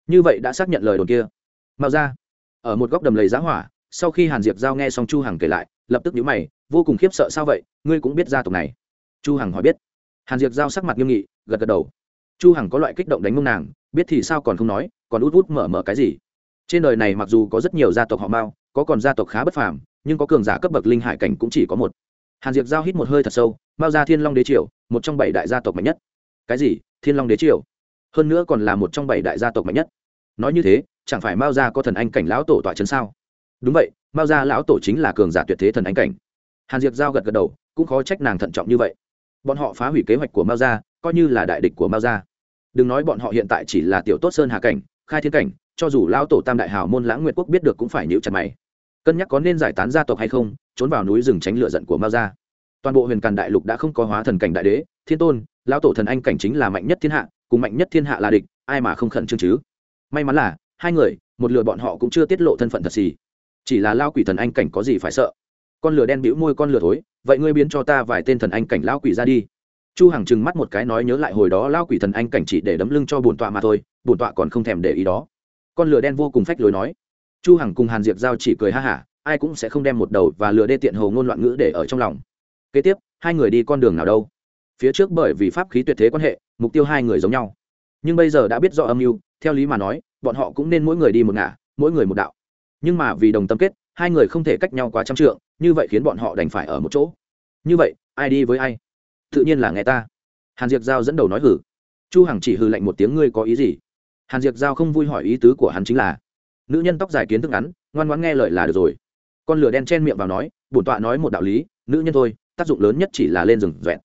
Như vậy đã xác nhận lời đồn kia. Mạo ra. Ở một góc đầm lầy giá hỏa, sau khi hàn diệp giao nghe xong chu hằng kể lại, lập tức nhíu mày, vô cùng khiếp sợ sao vậy, ngươi cũng biết gia tộc này. Chu hằng hỏi biết. Hàn diệp giao sắc mặt nghiêm nghị, gật gật đầu. Chu hằng có loại kích động đánh mông nàng, biết thì sao còn không nói, còn út út mở mở cái gì trên đời này mặc dù có rất nhiều gia tộc họ mao, có còn gia tộc khá bất phàm, nhưng có cường giả cấp bậc linh hải cảnh cũng chỉ có một. Hàn diệp giao hít một hơi thật sâu, mao gia thiên long đế triều, một trong bảy đại gia tộc mạnh nhất. Cái gì? Thiên long đế triều? Hơn nữa còn là một trong bảy đại gia tộc mạnh nhất. Nói như thế, chẳng phải mao gia có thần anh cảnh lão tổ tọa trấn sao? Đúng vậy, mao gia lão tổ chính là cường giả tuyệt thế thần anh cảnh. Hàn diệp giao gật gật đầu, cũng khó trách nàng thận trọng như vậy. Bọn họ phá hủy kế hoạch của mao gia, coi như là đại địch của mao gia. Đừng nói bọn họ hiện tại chỉ là tiểu tốt sơn hà cảnh khai thiên cảnh, cho dù lão tổ tam đại hào môn lãng nguyệt quốc biết được cũng phải níu chặt mày. Cân nhắc có nên giải tán gia tộc hay không, trốn vào núi rừng tránh lựa giận của mao gia. Toàn bộ huyền càn đại lục đã không có hóa thần cảnh đại đế, thiên tôn, lão tổ thần anh cảnh chính là mạnh nhất thiên hạ, cùng mạnh nhất thiên hạ là địch, ai mà không khẩn trương chứ? May mắn là, hai người, một lừa bọn họ cũng chưa tiết lộ thân phận thật gì. Chỉ là lao quỷ thần anh cảnh có gì phải sợ? Con lừa đen bĩu môi con lừa thối, vậy ngươi biến cho ta vài tên thần anh cảnh lao quỷ ra đi chu hằng trừng mắt một cái nói nhớ lại hồi đó lao quỷ thần anh cảnh chỉ để đấm lưng cho bổn tọa mà thôi, bổn tọa còn không thèm để ý đó. Con lửa đen vô cùng phách lối nói. Chu hằng cùng hàn diệp giao chỉ cười ha hả, ai cũng sẽ không đem một đầu và lừa đê tiện hồ ngôn loạn ngữ để ở trong lòng. Kế tiếp, hai người đi con đường nào đâu? Phía trước bởi vì pháp khí tuyệt thế quan hệ, mục tiêu hai người giống nhau. Nhưng bây giờ đã biết rõ âm mưu, theo lý mà nói, bọn họ cũng nên mỗi người đi một ngả, mỗi người một đạo. Nhưng mà vì đồng tâm kết, hai người không thể cách nhau quá trăm trượng, như vậy khiến bọn họ đành phải ở một chỗ. Như vậy, ai đi với ai? Tự nhiên là nghe ta. Hàn diệp giao dẫn đầu nói hử. Chu hằng chỉ hừ lạnh một tiếng, ngươi có ý gì? Hàn diệp giao không vui hỏi ý tứ của hắn chính là, nữ nhân tóc dài kiến thức ngắn, ngoan ngoãn nghe lời là được rồi. Con lửa đen chen miệng vào nói, bổn tọa nói một đạo lý, nữ nhân thôi, tác dụng lớn nhất chỉ là lên rừng dọẹn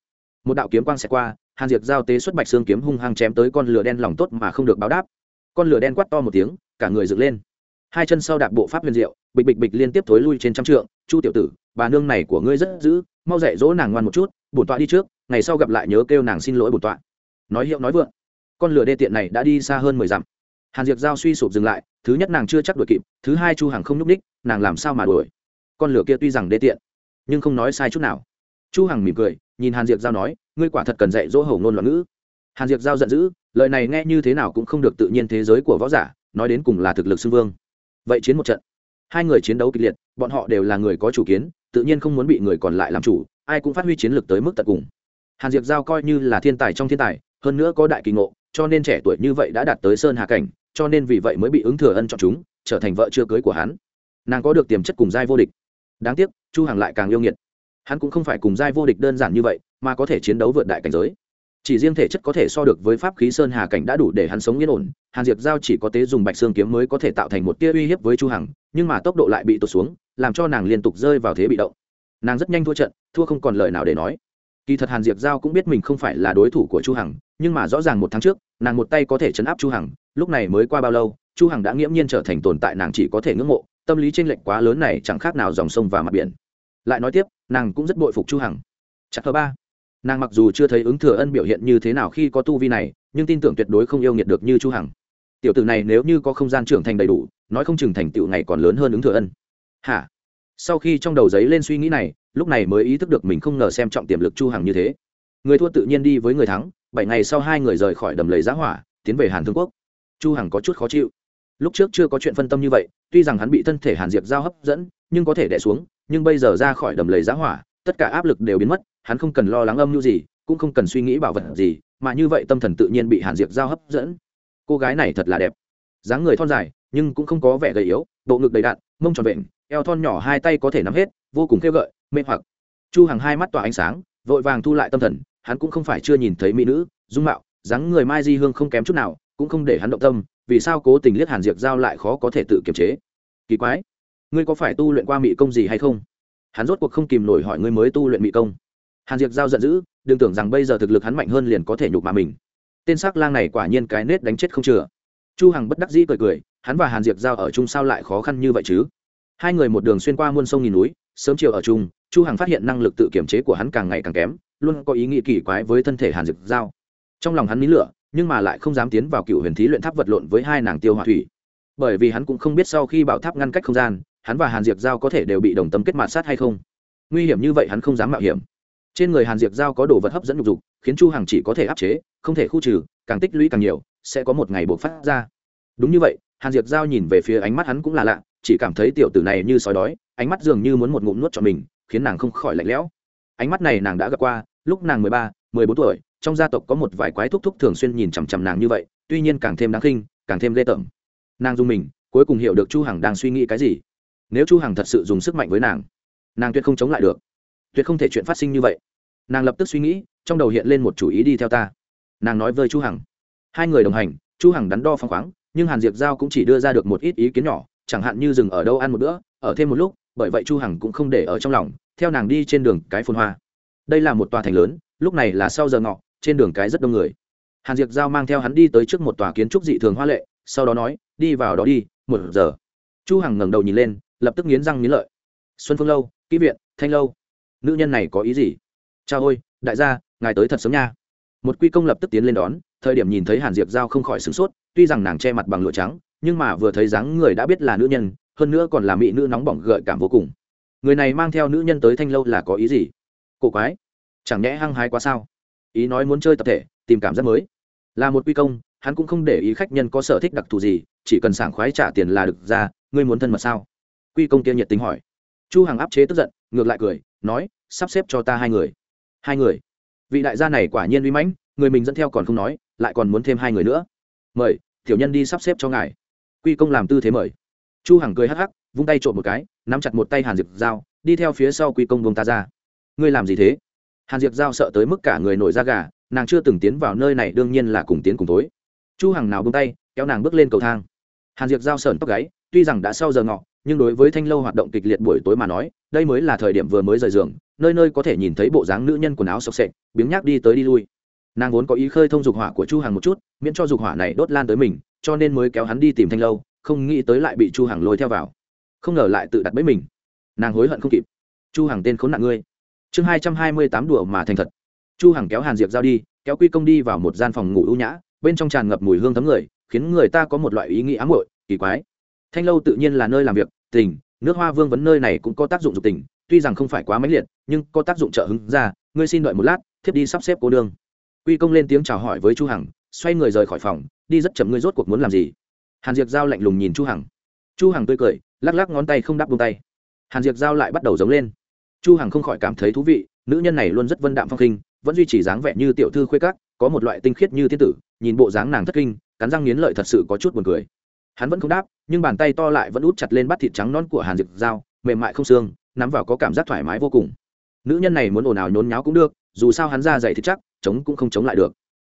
một đạo kiếm quang xẹt qua, hàn diệp giao tế xuất bạch xương kiếm hung hăng chém tới con lửa đen lòng tốt mà không được báo đáp. Con lửa đen quát to một tiếng, cả người dựng lên. Hai chân sau đạp bộ pháp huyền diệu, bịch bịch bịch liên tiếp thối lui trên trăm trượng. Chu tiểu tử, bà nương này của ngươi rất dữ, mau dạy dỗ nàng ngoan một chút, bổn tọa đi trước ngày sau gặp lại nhớ kêu nàng xin lỗi bổn tọa. Nói hiệu nói vượng, con lửa đê tiện này đã đi xa hơn mười dặm. Hàn diệp giao suy sụp dừng lại, thứ nhất nàng chưa chắc đuổi kịp, thứ hai chu hằng không nhúc ních nàng làm sao mà đuổi? Con lửa kia tuy rằng đê tiện, nhưng không nói sai chút nào. Chu hằng mỉm cười, nhìn hàn diệp giao nói, ngươi quả thật cần dạy dỗ hầu ngôn loạn ngữ. Hàn diệp giao giận dữ, lời này nghe như thế nào cũng không được tự nhiên thế giới của võ giả, nói đến cùng là thực lực xưng vương. Vậy chiến một trận. Hai người chiến đấu kịch liệt, bọn họ đều là người có chủ kiến, tự nhiên không muốn bị người còn lại làm chủ, ai cũng phát huy chiến lược tới mức tận cùng hàn diệp giao coi như là thiên tài trong thiên tài, hơn nữa có đại kỳ ngộ, cho nên trẻ tuổi như vậy đã đạt tới sơn hà cảnh, cho nên vì vậy mới bị ứng thừa ân chọn chúng, trở thành vợ chưa cưới của hắn. Nàng có được tiềm chất cùng giai vô địch. Đáng tiếc, chu hằng lại càng yêu nghiệt. Hắn cũng không phải cùng giai vô địch đơn giản như vậy, mà có thể chiến đấu vượt đại cảnh giới. Chỉ riêng thể chất có thể so được với pháp khí sơn hà cảnh đã đủ để hắn sống yên ổn, hàn diệp giao chỉ có tế dùng bạch xương kiếm mới có thể tạo thành một tia uy hiếp với chu hằng, nhưng mà tốc độ lại bị tụt xuống, làm cho nàng liên tục rơi vào thế bị động. Nàng rất nhanh thua trận, thua không còn lời nào để nói kỳ thật hàn diệp giao cũng biết mình không phải là đối thủ của chu hằng, nhưng mà rõ ràng một tháng trước, nàng một tay có thể chấn áp chu hằng, lúc này mới qua bao lâu, chu hằng đã nghiễm nhiên trở thành tồn tại nàng chỉ có thể ngưỡng mộ, tâm lý chênh lệch quá lớn này chẳng khác nào dòng sông và mặt biển. Lại nói tiếp, nàng cũng rất bội phục chu hằng. Chắc thứ ba. Nàng mặc dù chưa thấy ứng thừa ân biểu hiện như thế nào khi có tu vi này, nhưng tin tưởng tuyệt đối không yêu nghiệt được như chu hằng. Tiểu tử này nếu như có không gian trưởng thành đầy đủ, nói không chừng thành tựu ngày còn lớn hơn ứng thừa ân. Hả? Sau khi trong đầu giấy lên suy nghĩ này, lúc này mới ý thức được mình không ngờ xem trọng tiềm lực chu hằng như thế. Người thua tự nhiên đi với người thắng, bảy ngày sau hai người rời khỏi đầm lầy giá hỏa, tiến về hàn thương quốc. Chu hằng có chút khó chịu. Lúc trước chưa có chuyện phân tâm như vậy, tuy rằng hắn bị thân thể hàn diệp giao hấp dẫn, nhưng có thể đè xuống, nhưng bây giờ ra khỏi đầm lầy giá hỏa, tất cả áp lực đều biến mất, hắn không cần lo lắng âm mưu gì, cũng không cần suy nghĩ bảo vật gì, mà như vậy tâm thần tự nhiên bị hàn diệp giao hấp dẫn. Cô gái này thật là đẹp. Dáng người thon dài, nhưng cũng không có vẻ gầy yếu, bộ ngực đầy đạn mông tròn vện eo thon nhỏ hai tay có thể nắm hết, vô cùng kêu gợi, mê hoặc. Chu Hằng hai mắt tỏa ánh sáng, vội vàng thu lại tâm thần, hắn cũng không phải chưa nhìn thấy mỹ nữ, dung mạo, dáng người mai di hương không kém chút nào, cũng không để hắn động tâm, vì sao cố tình liếc hàn diệp giao lại khó có thể tự kiềm chế? Kỳ quái, ngươi có phải tu luyện qua mỹ công gì hay không? Hắn rốt cuộc không kìm nổi hỏi ngươi mới tu luyện mỹ công. Hàn diệp giao giận dữ, đừng tưởng rằng bây giờ thực lực hắn mạnh hơn liền có thể nhục mà mình. Tên sắc lang này quả nhiên cái nết đánh chết không chừa. Chu hằng bất đắc dĩ cười cười, hắn và hàn diệp giao ở chung sao lại khó khăn như vậy chứ? Hai người một đường xuyên qua muôn sông nghìn núi, sớm chiều ở chung, chu hằng phát hiện năng lực tự kiểm chế của hắn càng ngày càng kém, luôn có ý nghĩ kỳ quái với thân thể hàn diệp giao. Trong lòng hắn nín lửa, nhưng mà lại không dám tiến vào cựu huyền thí luyện tháp vật lộn với hai nàng tiêu hỏa thủy. Bởi vì hắn cũng không biết sau khi bảo tháp ngăn cách không gian, hắn và hàn diệp giao có thể đều bị đồng tâm kết mạt sát hay không. Nguy hiểm như vậy hắn không dám mạo hiểm. Trên người hàn diệp giao có đồ vật hấp dẫn nhục dục, khiến chu hằng chỉ có thể áp chế, không thể khu trừ, càng tích lũy càng nhiều, sẽ có một ngày buộc phát ra. Đúng như vậy hàn diệp giao nhìn về phía ánh mắt hắn cũng là lạ, chỉ cảm thấy tiểu tử này như sói đói, ánh mắt dường như muốn một ngụm nuốt cho mình, khiến nàng không khỏi lạnh lẽo. Ánh mắt này nàng đã gặp qua, lúc nàng mười ba, mười bốn tuổi, trong gia tộc có một vài quái thúc thúc thường xuyên nhìn chằm chằm nàng như vậy, tuy nhiên càng thêm đáng khinh, càng thêm ghê tởm. Nàng dùng mình, cuối cùng hiểu được chu hằng đang suy nghĩ cái gì. Nếu chu hằng thật sự dùng sức mạnh với nàng nàng tuyệt không chống lại được. Tuyệt không thể chuyện phát sinh như vậy. Nàng lập tức suy nghĩ, trong đầu hiện lên một chủ ý đi theo ta. Nàng nói với chu hằng. Hai người đồng hành, chu hằng đắn đo phong khoáng nhưng hàn diệp giao cũng chỉ đưa ra được một ít ý kiến nhỏ, chẳng hạn như dừng ở đâu ăn một bữa, ở thêm một lúc, bởi vậy chu hằng cũng không để ở trong lòng, theo nàng đi trên đường cái phồn hoa. Đây là một tòa thành lớn, lúc này là sau giờ ngọ, trên đường cái rất đông người. Hàn diệp giao mang theo hắn đi tới trước một tòa kiến trúc dị thường hoa lệ, sau đó nói, đi vào đó đi, một giờ. Chu hằng ngẩng đầu nhìn lên, lập tức nghiến răng nghiến lợi. Xuân phương lâu, kỹ viện, thanh lâu. Nữ nhân này có ý gì? Cha ôi, đại gia, ngài tới thật sớm nha. Một quy công lập tức tiến lên đón thời điểm nhìn thấy hàn diệp giao không khỏi sửng sốt, tuy rằng nàng che mặt bằng lụa trắng, nhưng mà vừa thấy dáng người đã biết là nữ nhân, hơn nữa còn là mỹ nữ nóng bỏng gợi cảm vô cùng. Người này mang theo nữ nhân tới thanh lâu là có ý gì? Cổ quái. Chẳng nhẽ hăng hái quá sao? Ý nói muốn chơi tập thể, tìm cảm giác mới. Là một quy công, hắn cũng không để ý khách nhân có sở thích đặc thù gì, chỉ cần sảng khoái trả tiền là được ra, ngươi muốn thân mật sao? Quy công kia nhiệt tình hỏi. Chu hằng áp chế tức giận, ngược lại cười, nói, sắp xếp cho ta hai người. Hai người. Vị đại gia này quả nhiên uy mãnh, người mình dẫn theo còn không nói lại còn muốn thêm hai người nữa. Mời, tiểu nhân đi sắp xếp cho ngài. Quy công làm tư thế mời. Chu hằng cười hắc hắc, vung tay trộm một cái, nắm chặt một tay hàn diệp dao đi theo phía sau quy công vùng ta ra. Ngươi làm gì thế? Hàn diệp giao sợ tới mức cả người nổi da gà, nàng chưa từng tiến vào nơi này, đương nhiên là cùng tiến cùng tối chu hằng nào buông tay, kéo nàng bước lên cầu thang. Hàn diệp giao sờn tóc gáy, tuy rằng đã sau giờ ngọ, nhưng đối với thanh lâu hoạt động kịch liệt buổi tối mà nói, đây mới là thời điểm vừa mới rời giường, nơi nơi có thể nhìn thấy bộ dáng nữ nhân quần áo sộc sệch biếng nhác đi tới đi lui nàng vốn có ý khơi thông dục hỏa của chu hằng một chút, miễn cho dục hỏa này đốt lan tới mình, cho nên mới kéo hắn đi tìm thanh lâu, không nghĩ tới lại bị chu hằng lôi theo vào. Không ngờ lại tự đặt bẫy mình. Nàng hối hận không kịp. Chu hằng tên khốn nạn ngươi. Chương hai trăm hai mươi tám đùa mà thành thật. Chu hằng kéo hàn diệp giao đi, kéo quy công đi vào một gian phòng ngủ ưu nhã, bên trong tràn ngập mùi hương thấm người, khiến người ta có một loại ý nghĩ ám muội, kỳ quái. Thanh lâu tự nhiên là nơi làm việc, tình, nước hoa vương vấn nơi này cũng có tác dụng dục tình, tuy rằng không phải quá mãnh liệt, nhưng có tác dụng trợ hứng ra, ngươi xin đợi một lát, thiếp đi sắp xếp cô đương quy công lên tiếng chào hỏi với chu hằng, xoay người rời khỏi phòng, đi rất chậm, ngươi rốt cuộc muốn làm gì? Hàn diệp giao lạnh lùng nhìn chu hằng. Chu hằng tươi cười, lắc lắc ngón tay không đáp buông tay. Hàn diệp giao lại bắt đầu giống lên. Chu hằng không khỏi cảm thấy thú vị, nữ nhân này luôn rất vân đạm phong khinh, vẫn duy trì dáng vẻ như tiểu thư khuê các, có một loại tinh khiết như thiên tử, nhìn bộ dáng nàng thất kinh, cắn răng nghiến lợi thật sự có chút buồn cười. Hắn vẫn không đáp, nhưng bàn tay to lại vẫn út chặt lên bát thịt trắng non của hàn diệp giao, mềm mại không xương, nắm vào có cảm giác thoải mái vô cùng. Nữ nhân này muốn ồn ào nhốn nháo cũng được, dù sao hắn ra dày thịt chắc chống cũng không chống lại được.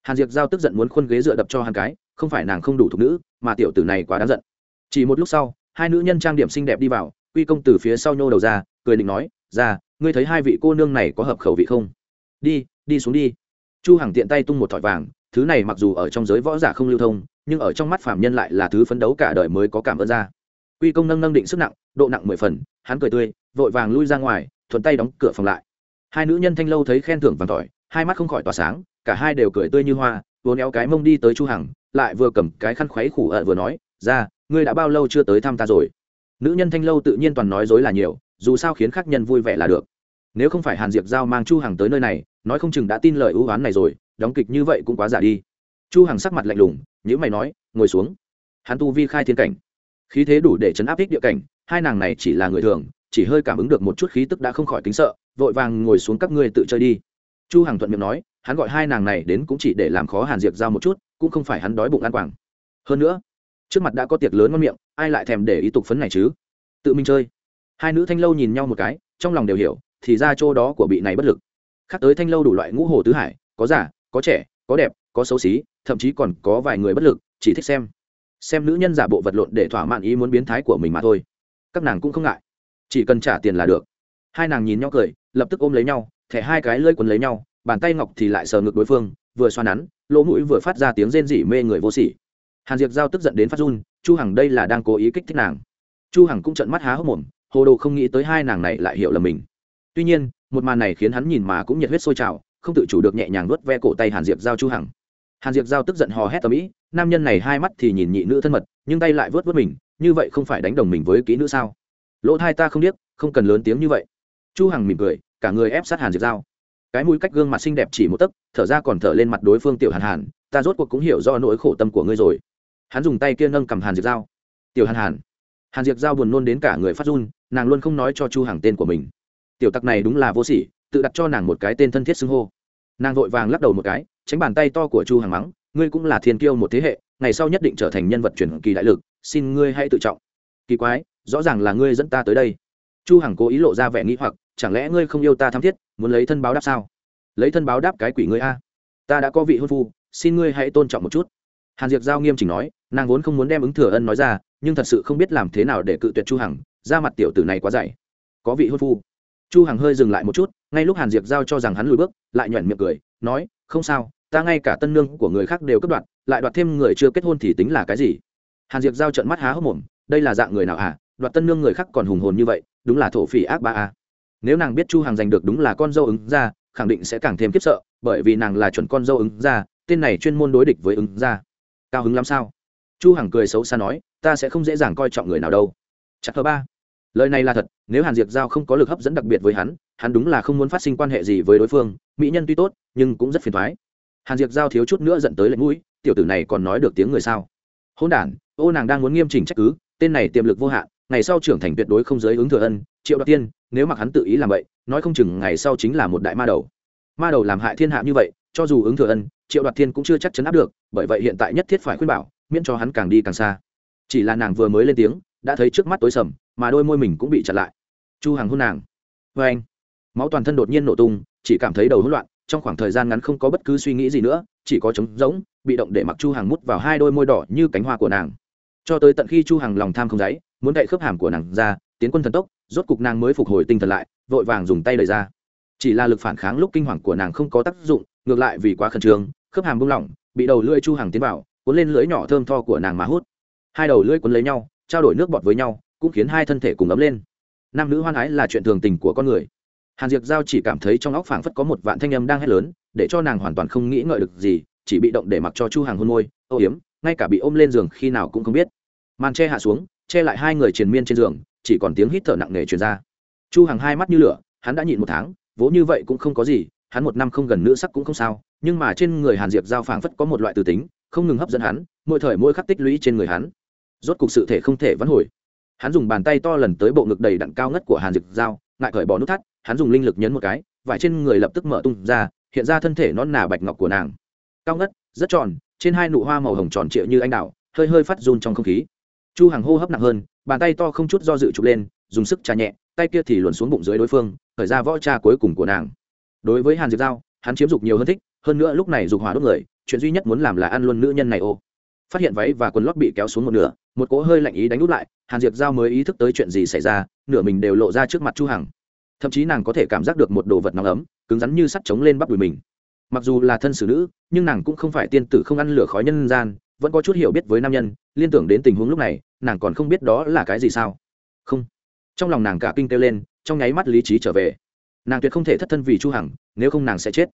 Hàn diệp giao tức giận muốn khuôn ghế dựa đập cho hắn cái, không phải nàng không đủ thục nữ, mà tiểu tử này quá đáng giận. Chỉ một lúc sau, hai nữ nhân trang điểm xinh đẹp đi vào, quy công từ phía sau nhô đầu ra, cười định nói, ra, ngươi thấy hai vị cô nương này có hợp khẩu vị không? Đi đi xuống đi. Chu hằng tiện tay tung một thỏi vàng, thứ này mặc dù ở trong giới võ giả không lưu thông, nhưng ở trong mắt phạm nhân lại là thứ phấn đấu cả đời mới có cảm ơn ra. Quy công nâng nâng định sức nặng, độ nặng mười phần, hắn cười tươi, vội vàng lui ra ngoài, thuận tay đóng cửa phòng lại. Hai nữ nhân thanh lâu thấy khen thưởng vàng tỏi hai mắt không khỏi tỏa sáng, cả hai đều cười tươi như hoa vừa néo cái mông đi tới chu hằng, lại vừa cầm cái khăn khuấy khủ ợ vừa nói, ra, ngươi đã bao lâu chưa tới thăm ta rồi? Nữ nhân thanh lâu tự nhiên toàn nói dối là nhiều, dù sao khiến khách nhân vui vẻ là được. Nếu không phải hàn diệp giao mang chu hằng tới nơi này, nói không chừng đã tin lời ưu oán này rồi, đóng kịch như vậy cũng quá giả đi. Chu hằng sắc mặt lạnh lùng nhữ mày nói, ngồi xuống. Hắn tu vi khai thiên cảnh. Khí thế đủ để chấn áp đích địa cảnh, hai nàng này chỉ là người thường, chỉ hơi cảm ứng được một chút khí tức đã không khỏi tính sợ, vội vàng ngồi xuống các ngươi tự chơi đi chu hằng thuận miệng nói, hắn gọi hai nàng này đến cũng chỉ để làm khó hàn diệp giao một chút, cũng không phải hắn đói bụng ăn quảng. Hơn nữa, trước mặt đã có tiệc lớn ngon miệng, ai lại thèm để ý tục phấn này chứ? Tự mình chơi. Hai nữ thanh lâu nhìn nhau một cái, trong lòng đều hiểu, thì ra chỗ đó của bị này bất lực. Khác tới thanh lâu đủ loại ngũ hồ tứ hải, có già, có trẻ, có đẹp, có xấu xí, thậm chí còn có vài người bất lực, chỉ thích xem. Xem nữ nhân giả bộ vật lộn để thỏa mãn ý muốn biến thái của mình mà thôi. Các nàng cũng không ngại. Chỉ cần trả tiền là được. Hai nàng nhìn nhau cười, lập tức ôm lấy nhau thẻ hai cái lơi quấn lấy nhau, bàn tay ngọc thì lại sờ ngực đối phương, vừa xoa nắn, lỗ mũi vừa phát ra tiếng rên rỉ mê người vô sỉ. Hàn diệp giao tức giận đến phát run, chu hằng đây là đang cố ý kích thích nàng. Chu hằng cũng trợn mắt há hốc mồm, hồ đồ không nghĩ tới hai nàng này lại hiểu là mình. Tuy nhiên, một màn này khiến hắn nhìn mà cũng nhiệt huyết sôi trào, không tự chủ được nhẹ nhàng nuốt ve cổ tay hàn diệp giao chu hằng. Hàn diệp giao tức giận hò hét tầm ĩ, nam nhân này hai mắt thì nhìn nhị nữ thân mật, nhưng tay lại vớt vớt mình, như vậy không phải đánh đồng mình với kỹ nữ sao? Lỗ thai ta không biết không cần lớn tiếng như vậy. Chu hằng mỉm cười cả người ép sát hàn diệp dao cái mũi cách gương mặt xinh đẹp chỉ một tấc, thở ra còn thở lên mặt đối phương tiểu hàn hàn, ta rốt cuộc cũng hiểu do nỗi khổ tâm của ngươi rồi. Hắn dùng tay kia nâng cầm hàn diệp dao tiểu hàn hàn. Hàn diệp dao buồn nôn đến cả người phát run, nàng luôn không nói cho chu hàng tên của mình. Tiểu tặc này đúng là vô sỉ, tự đặt cho nàng một cái tên thân thiết xưng hô. Nàng vội vàng lắc đầu một cái, tránh bàn tay to của chu hàng mắng, ngươi cũng là thiên kiêu một thế hệ, ngày sau nhất định trở thành nhân vật truyền kỳ đại lực, xin ngươi hãy tự trọng. Kỳ quái, rõ ràng là ngươi dẫn ta tới đây. Chu hằng cố ý lộ ra vẻ nghĩ hoặc chẳng lẽ ngươi không yêu ta tham thiết, muốn lấy thân báo đáp sao? Lấy thân báo đáp cái quỷ ngươi a. Ta đã có vị hôn phu, xin ngươi hãy tôn trọng một chút. Hàn diệp giao nghiêm chỉnh nói, nàng vốn không muốn đem ứng thừa ân nói ra, nhưng thật sự không biết làm thế nào để cự tuyệt chu hằng, ra mặt tiểu tử này quá dày. Có vị hôn phu. Chu hằng hơi dừng lại một chút, ngay lúc hàn diệp giao cho rằng hắn lùi bước, lại nhoẻn miệng cười, nói, không sao, ta ngay cả tân nương của người khác đều cất đoạt, lại đoạt thêm người chưa kết hôn thì tính là cái gì? Hàn diệp giao trợn mắt há hốc mồm, đây là dạng người nào à? Đoạt tân nương người khác còn hùng hồn như vậy, đúng là thổ phỉ ác ba a nếu nàng biết chu hằng giành được đúng là con dâu ứng ra khẳng định sẽ càng thêm kiếp sợ, bởi vì nàng là chuẩn con dâu ứng ra tên này chuyên môn đối địch với ứng ra cao hứng lắm sao? Chu hằng cười xấu xa nói, ta sẽ không dễ dàng coi trọng người nào đâu. Chặt thứ ba. Lời này là thật, nếu hàn diệp giao không có lực hấp dẫn đặc biệt với hắn hắn đúng là không muốn phát sinh quan hệ gì với đối phương, mỹ nhân tuy tốt, nhưng cũng rất phiền toái. hàn diệp giao thiếu chút nữa dẫn tới lệnh mũi, tiểu tử này còn nói được tiếng người sao? Hôn đản, ô nàng đang muốn nghiêm chỉnh trách cứ, tên này tiềm lực vô hạn ngày sau trưởng thành tuyệt đối không giới ứng thừa ân, triệu đoạt tiên, nếu mặc hắn tự ý làm vậy, nói không chừng ngày sau chính là một đại ma đầu. Ma đầu làm hại thiên hạ như vậy, cho dù ứng thừa ân, triệu đoạt thiên cũng chưa chắc chấn áp được, bởi vậy hiện tại nhất thiết phải khuyên bảo, miễn cho hắn càng đi càng xa. Chỉ là nàng vừa mới lên tiếng, đã thấy trước mắt tối sầm, mà đôi môi mình cũng bị chặn lại. Chu hàng hôn nàng. Vê anh, máu toàn thân đột nhiên nổ tung, chỉ cảm thấy đầu hỗn loạn, trong khoảng thời gian ngắn không có bất cứ suy nghĩ gì nữa, chỉ có trống rỗng, bị động để mặc chu hằng mút vào hai đôi môi đỏ như cánh hoa của nàng. Cho tới tận khi chu hằng lòng tham không đáy muốn đậy khớp hàm của nàng ra, tiến quân thần tốc, rốt cục nàng mới phục hồi tinh thần lại, vội vàng dùng tay đẩy ra. Chỉ là lực phản kháng lúc kinh hoàng của nàng không có tác dụng, ngược lại vì quá khẩn trương, khớp hàm buông lỏng, bị đầu lưỡi chu hàng tiến vào, cuốn lên lưỡi nhỏ thơm tho của nàng mà hút. Hai đầu lưỡi cuốn lấy nhau, trao đổi nước bọt với nhau, cũng khiến hai thân thể cùng ấm lên. Nam nữ hoan ái là chuyện thường tình của con người. Hàn Diệc giao chỉ cảm thấy trong óc phảng phất có một vạn thanh âm đang hét lớn, để cho nàng hoàn toàn không nghĩ ngợi được gì, chỉ bị động để mặc cho chu hàng hôn môi âu hiếm ngay cả bị ôm lên giường khi nào cũng không biết. Màn che hạ xuống che lại hai người triền miên trên giường, chỉ còn tiếng hít thở nặng nề truyền ra. Chu Hằng hai mắt như lửa, hắn đã nhịn một tháng, vỗ như vậy cũng không có gì, hắn một năm không gần nữ sắc cũng không sao, nhưng mà trên người hàn diệp giao phảng phất có một loại từ tính, không ngừng hấp dẫn hắn, mỗi thời mỗi khắc tích lũy trên người hắn. Rốt cục sự thể không thể vãn hồi. Hắn dùng bàn tay to lần tới bộ ngực đầy đặn cao ngất của hàn diệp giao, ngại cởi bỏ nút thắt, hắn dùng linh lực nhấn một cái, vải trên người lập tức mở tung ra, hiện ra thân thể non nà bạch ngọc của nàng. Cao ngất, rất tròn, trên hai nụ hoa màu hồng tròn trịa như anh đào, hơi hơi phát run trong không khí chu Hằng hô hấp nặng hơn, bàn tay to không chút do dự chụp lên, dùng sức trà nhẹ, tay kia thì luồn xuống bụng dưới đối phương, khởi ra võ cha cuối cùng của nàng. Đối với hàn diệp giao, hắn chiếm dục nhiều hơn thích, hơn nữa lúc này dục hỏa đốt người, chuyện duy nhất muốn làm là ăn luôn nữ nhân này ô. Phát hiện váy và quần lót bị kéo xuống một nửa, một cỗ hơi lạnh ý đánh út lại, hàn diệp giao mới ý thức tới chuyện gì xảy ra, nửa mình đều lộ ra trước mặt chu hằng. Thậm chí nàng có thể cảm giác được một đồ vật nóng ấm, cứng rắn như sắt chống lên bắp đùi mình. Mặc dù là thân xử nữ, nhưng nàng cũng không phải tiên tử không ăn lửa khói nhân gian, vẫn có chút hiểu biết với nam nhân, liên tưởng đến tình huống lúc này nàng còn không biết đó là cái gì sao? Không. Trong lòng nàng cả kinh kêu lên, trong nháy mắt lý trí trở về. Nàng tuyệt không thể thất thân vì chu hằng, nếu không nàng sẽ chết.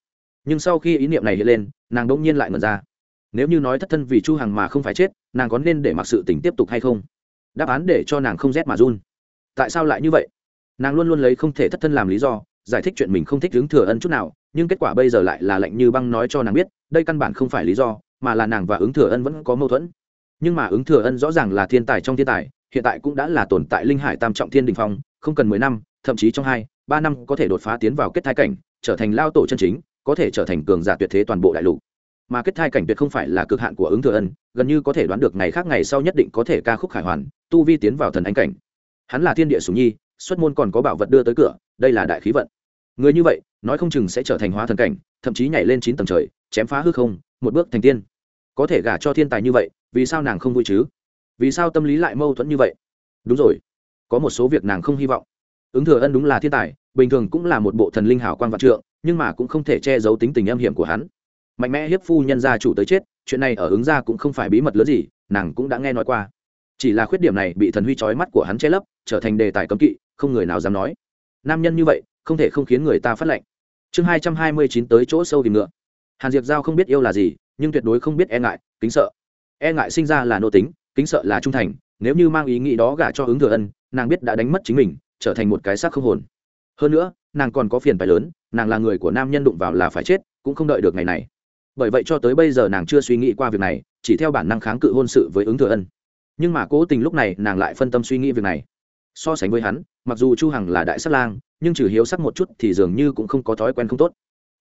Nhưng sau khi ý niệm này hiện lên, nàng đỗng nhiên lại ngẩn ra. Nếu như nói thất thân vì chu hằng mà không phải chết, nàng có nên để mặc sự tình tiếp tục hay không? Đáp án để cho nàng không rét mà run. Tại sao lại như vậy? Nàng luôn luôn lấy không thể thất thân làm lý do, giải thích chuyện mình không thích hướng thừa ân chút nào, nhưng kết quả bây giờ lại là lạnh như băng nói cho nàng biết, đây căn bản không phải lý do, mà là nàng và ứng thừa ân vẫn có mâu thuẫn nhưng mà ứng thừa ân rõ ràng là thiên tài trong thiên tài, hiện tại cũng đã là tồn tại linh hải tam trọng thiên đình phong, không cần mười năm, thậm chí trong hai, ba năm có thể đột phá tiến vào kết thai cảnh, trở thành lao tổ chân chính, có thể trở thành cường giả tuyệt thế toàn bộ đại lục. Mà kết thai cảnh tuyệt không phải là cực hạn của ứng thừa ân, gần như có thể đoán được ngày khác ngày sau nhất định có thể ca khúc khải hoàn, tu vi tiến vào thần anh cảnh. Hắn là thiên địa sùng nhi, xuất môn còn có bảo vật đưa tới cửa, đây là đại khí vận. Người như vậy, nói không chừng sẽ trở thành hóa thần cảnh, thậm chí nhảy lên chín tầng trời, chém phá hư không, một bước thành tiên. Có thể gả cho thiên tài như vậy vì sao nàng không vui chứ? Vì sao tâm lý lại mâu thuẫn như vậy? Đúng rồi, có một số việc nàng không hy vọng. Ứng thừa ân đúng là thiên tài, bình thường cũng là một bộ thần linh hảo quan vạn trượng, nhưng mà cũng không thể che giấu tính tình âm hiểm của hắn. Mạnh mẽ hiếp phu nhân gia chủ tới chết, chuyện này ở ứng gia cũng không phải bí mật lớn gì, nàng cũng đã nghe nói qua. Chỉ là khuyết điểm này bị thần huy trói mắt của hắn che lấp, trở thành đề tài cấm kỵ, không người nào dám nói. Nam nhân như vậy, không thể không khiến người ta phát lệnh. Chương hai trăm hai mươi chín tới chỗ sâu tìm ngựa. Hàn diệp giao không biết yêu là gì, nhưng tuyệt đối không biết e ngại, kính sợ e ngại sinh ra là nô tính, kính sợ là trung thành, nếu như mang ý nghĩ đó gả cho ứng thừa ân, nàng biết đã đánh mất chính mình, trở thành một cái xác không hồn. Hơn nữa, nàng còn có phiền phải lớn, nàng là người của nam nhân đụng vào là phải chết, cũng không đợi được ngày này. Bởi vậy cho tới bây giờ nàng chưa suy nghĩ qua việc này, chỉ theo bản năng kháng cự hôn sự với ứng thừa ân. Nhưng mà cố tình lúc này nàng lại phân tâm suy nghĩ việc này. So sánh với hắn, mặc dù chu hằng là đại sắc lang, nhưng trừ hiếu sắc một chút thì dường như cũng không có thói quen không tốt.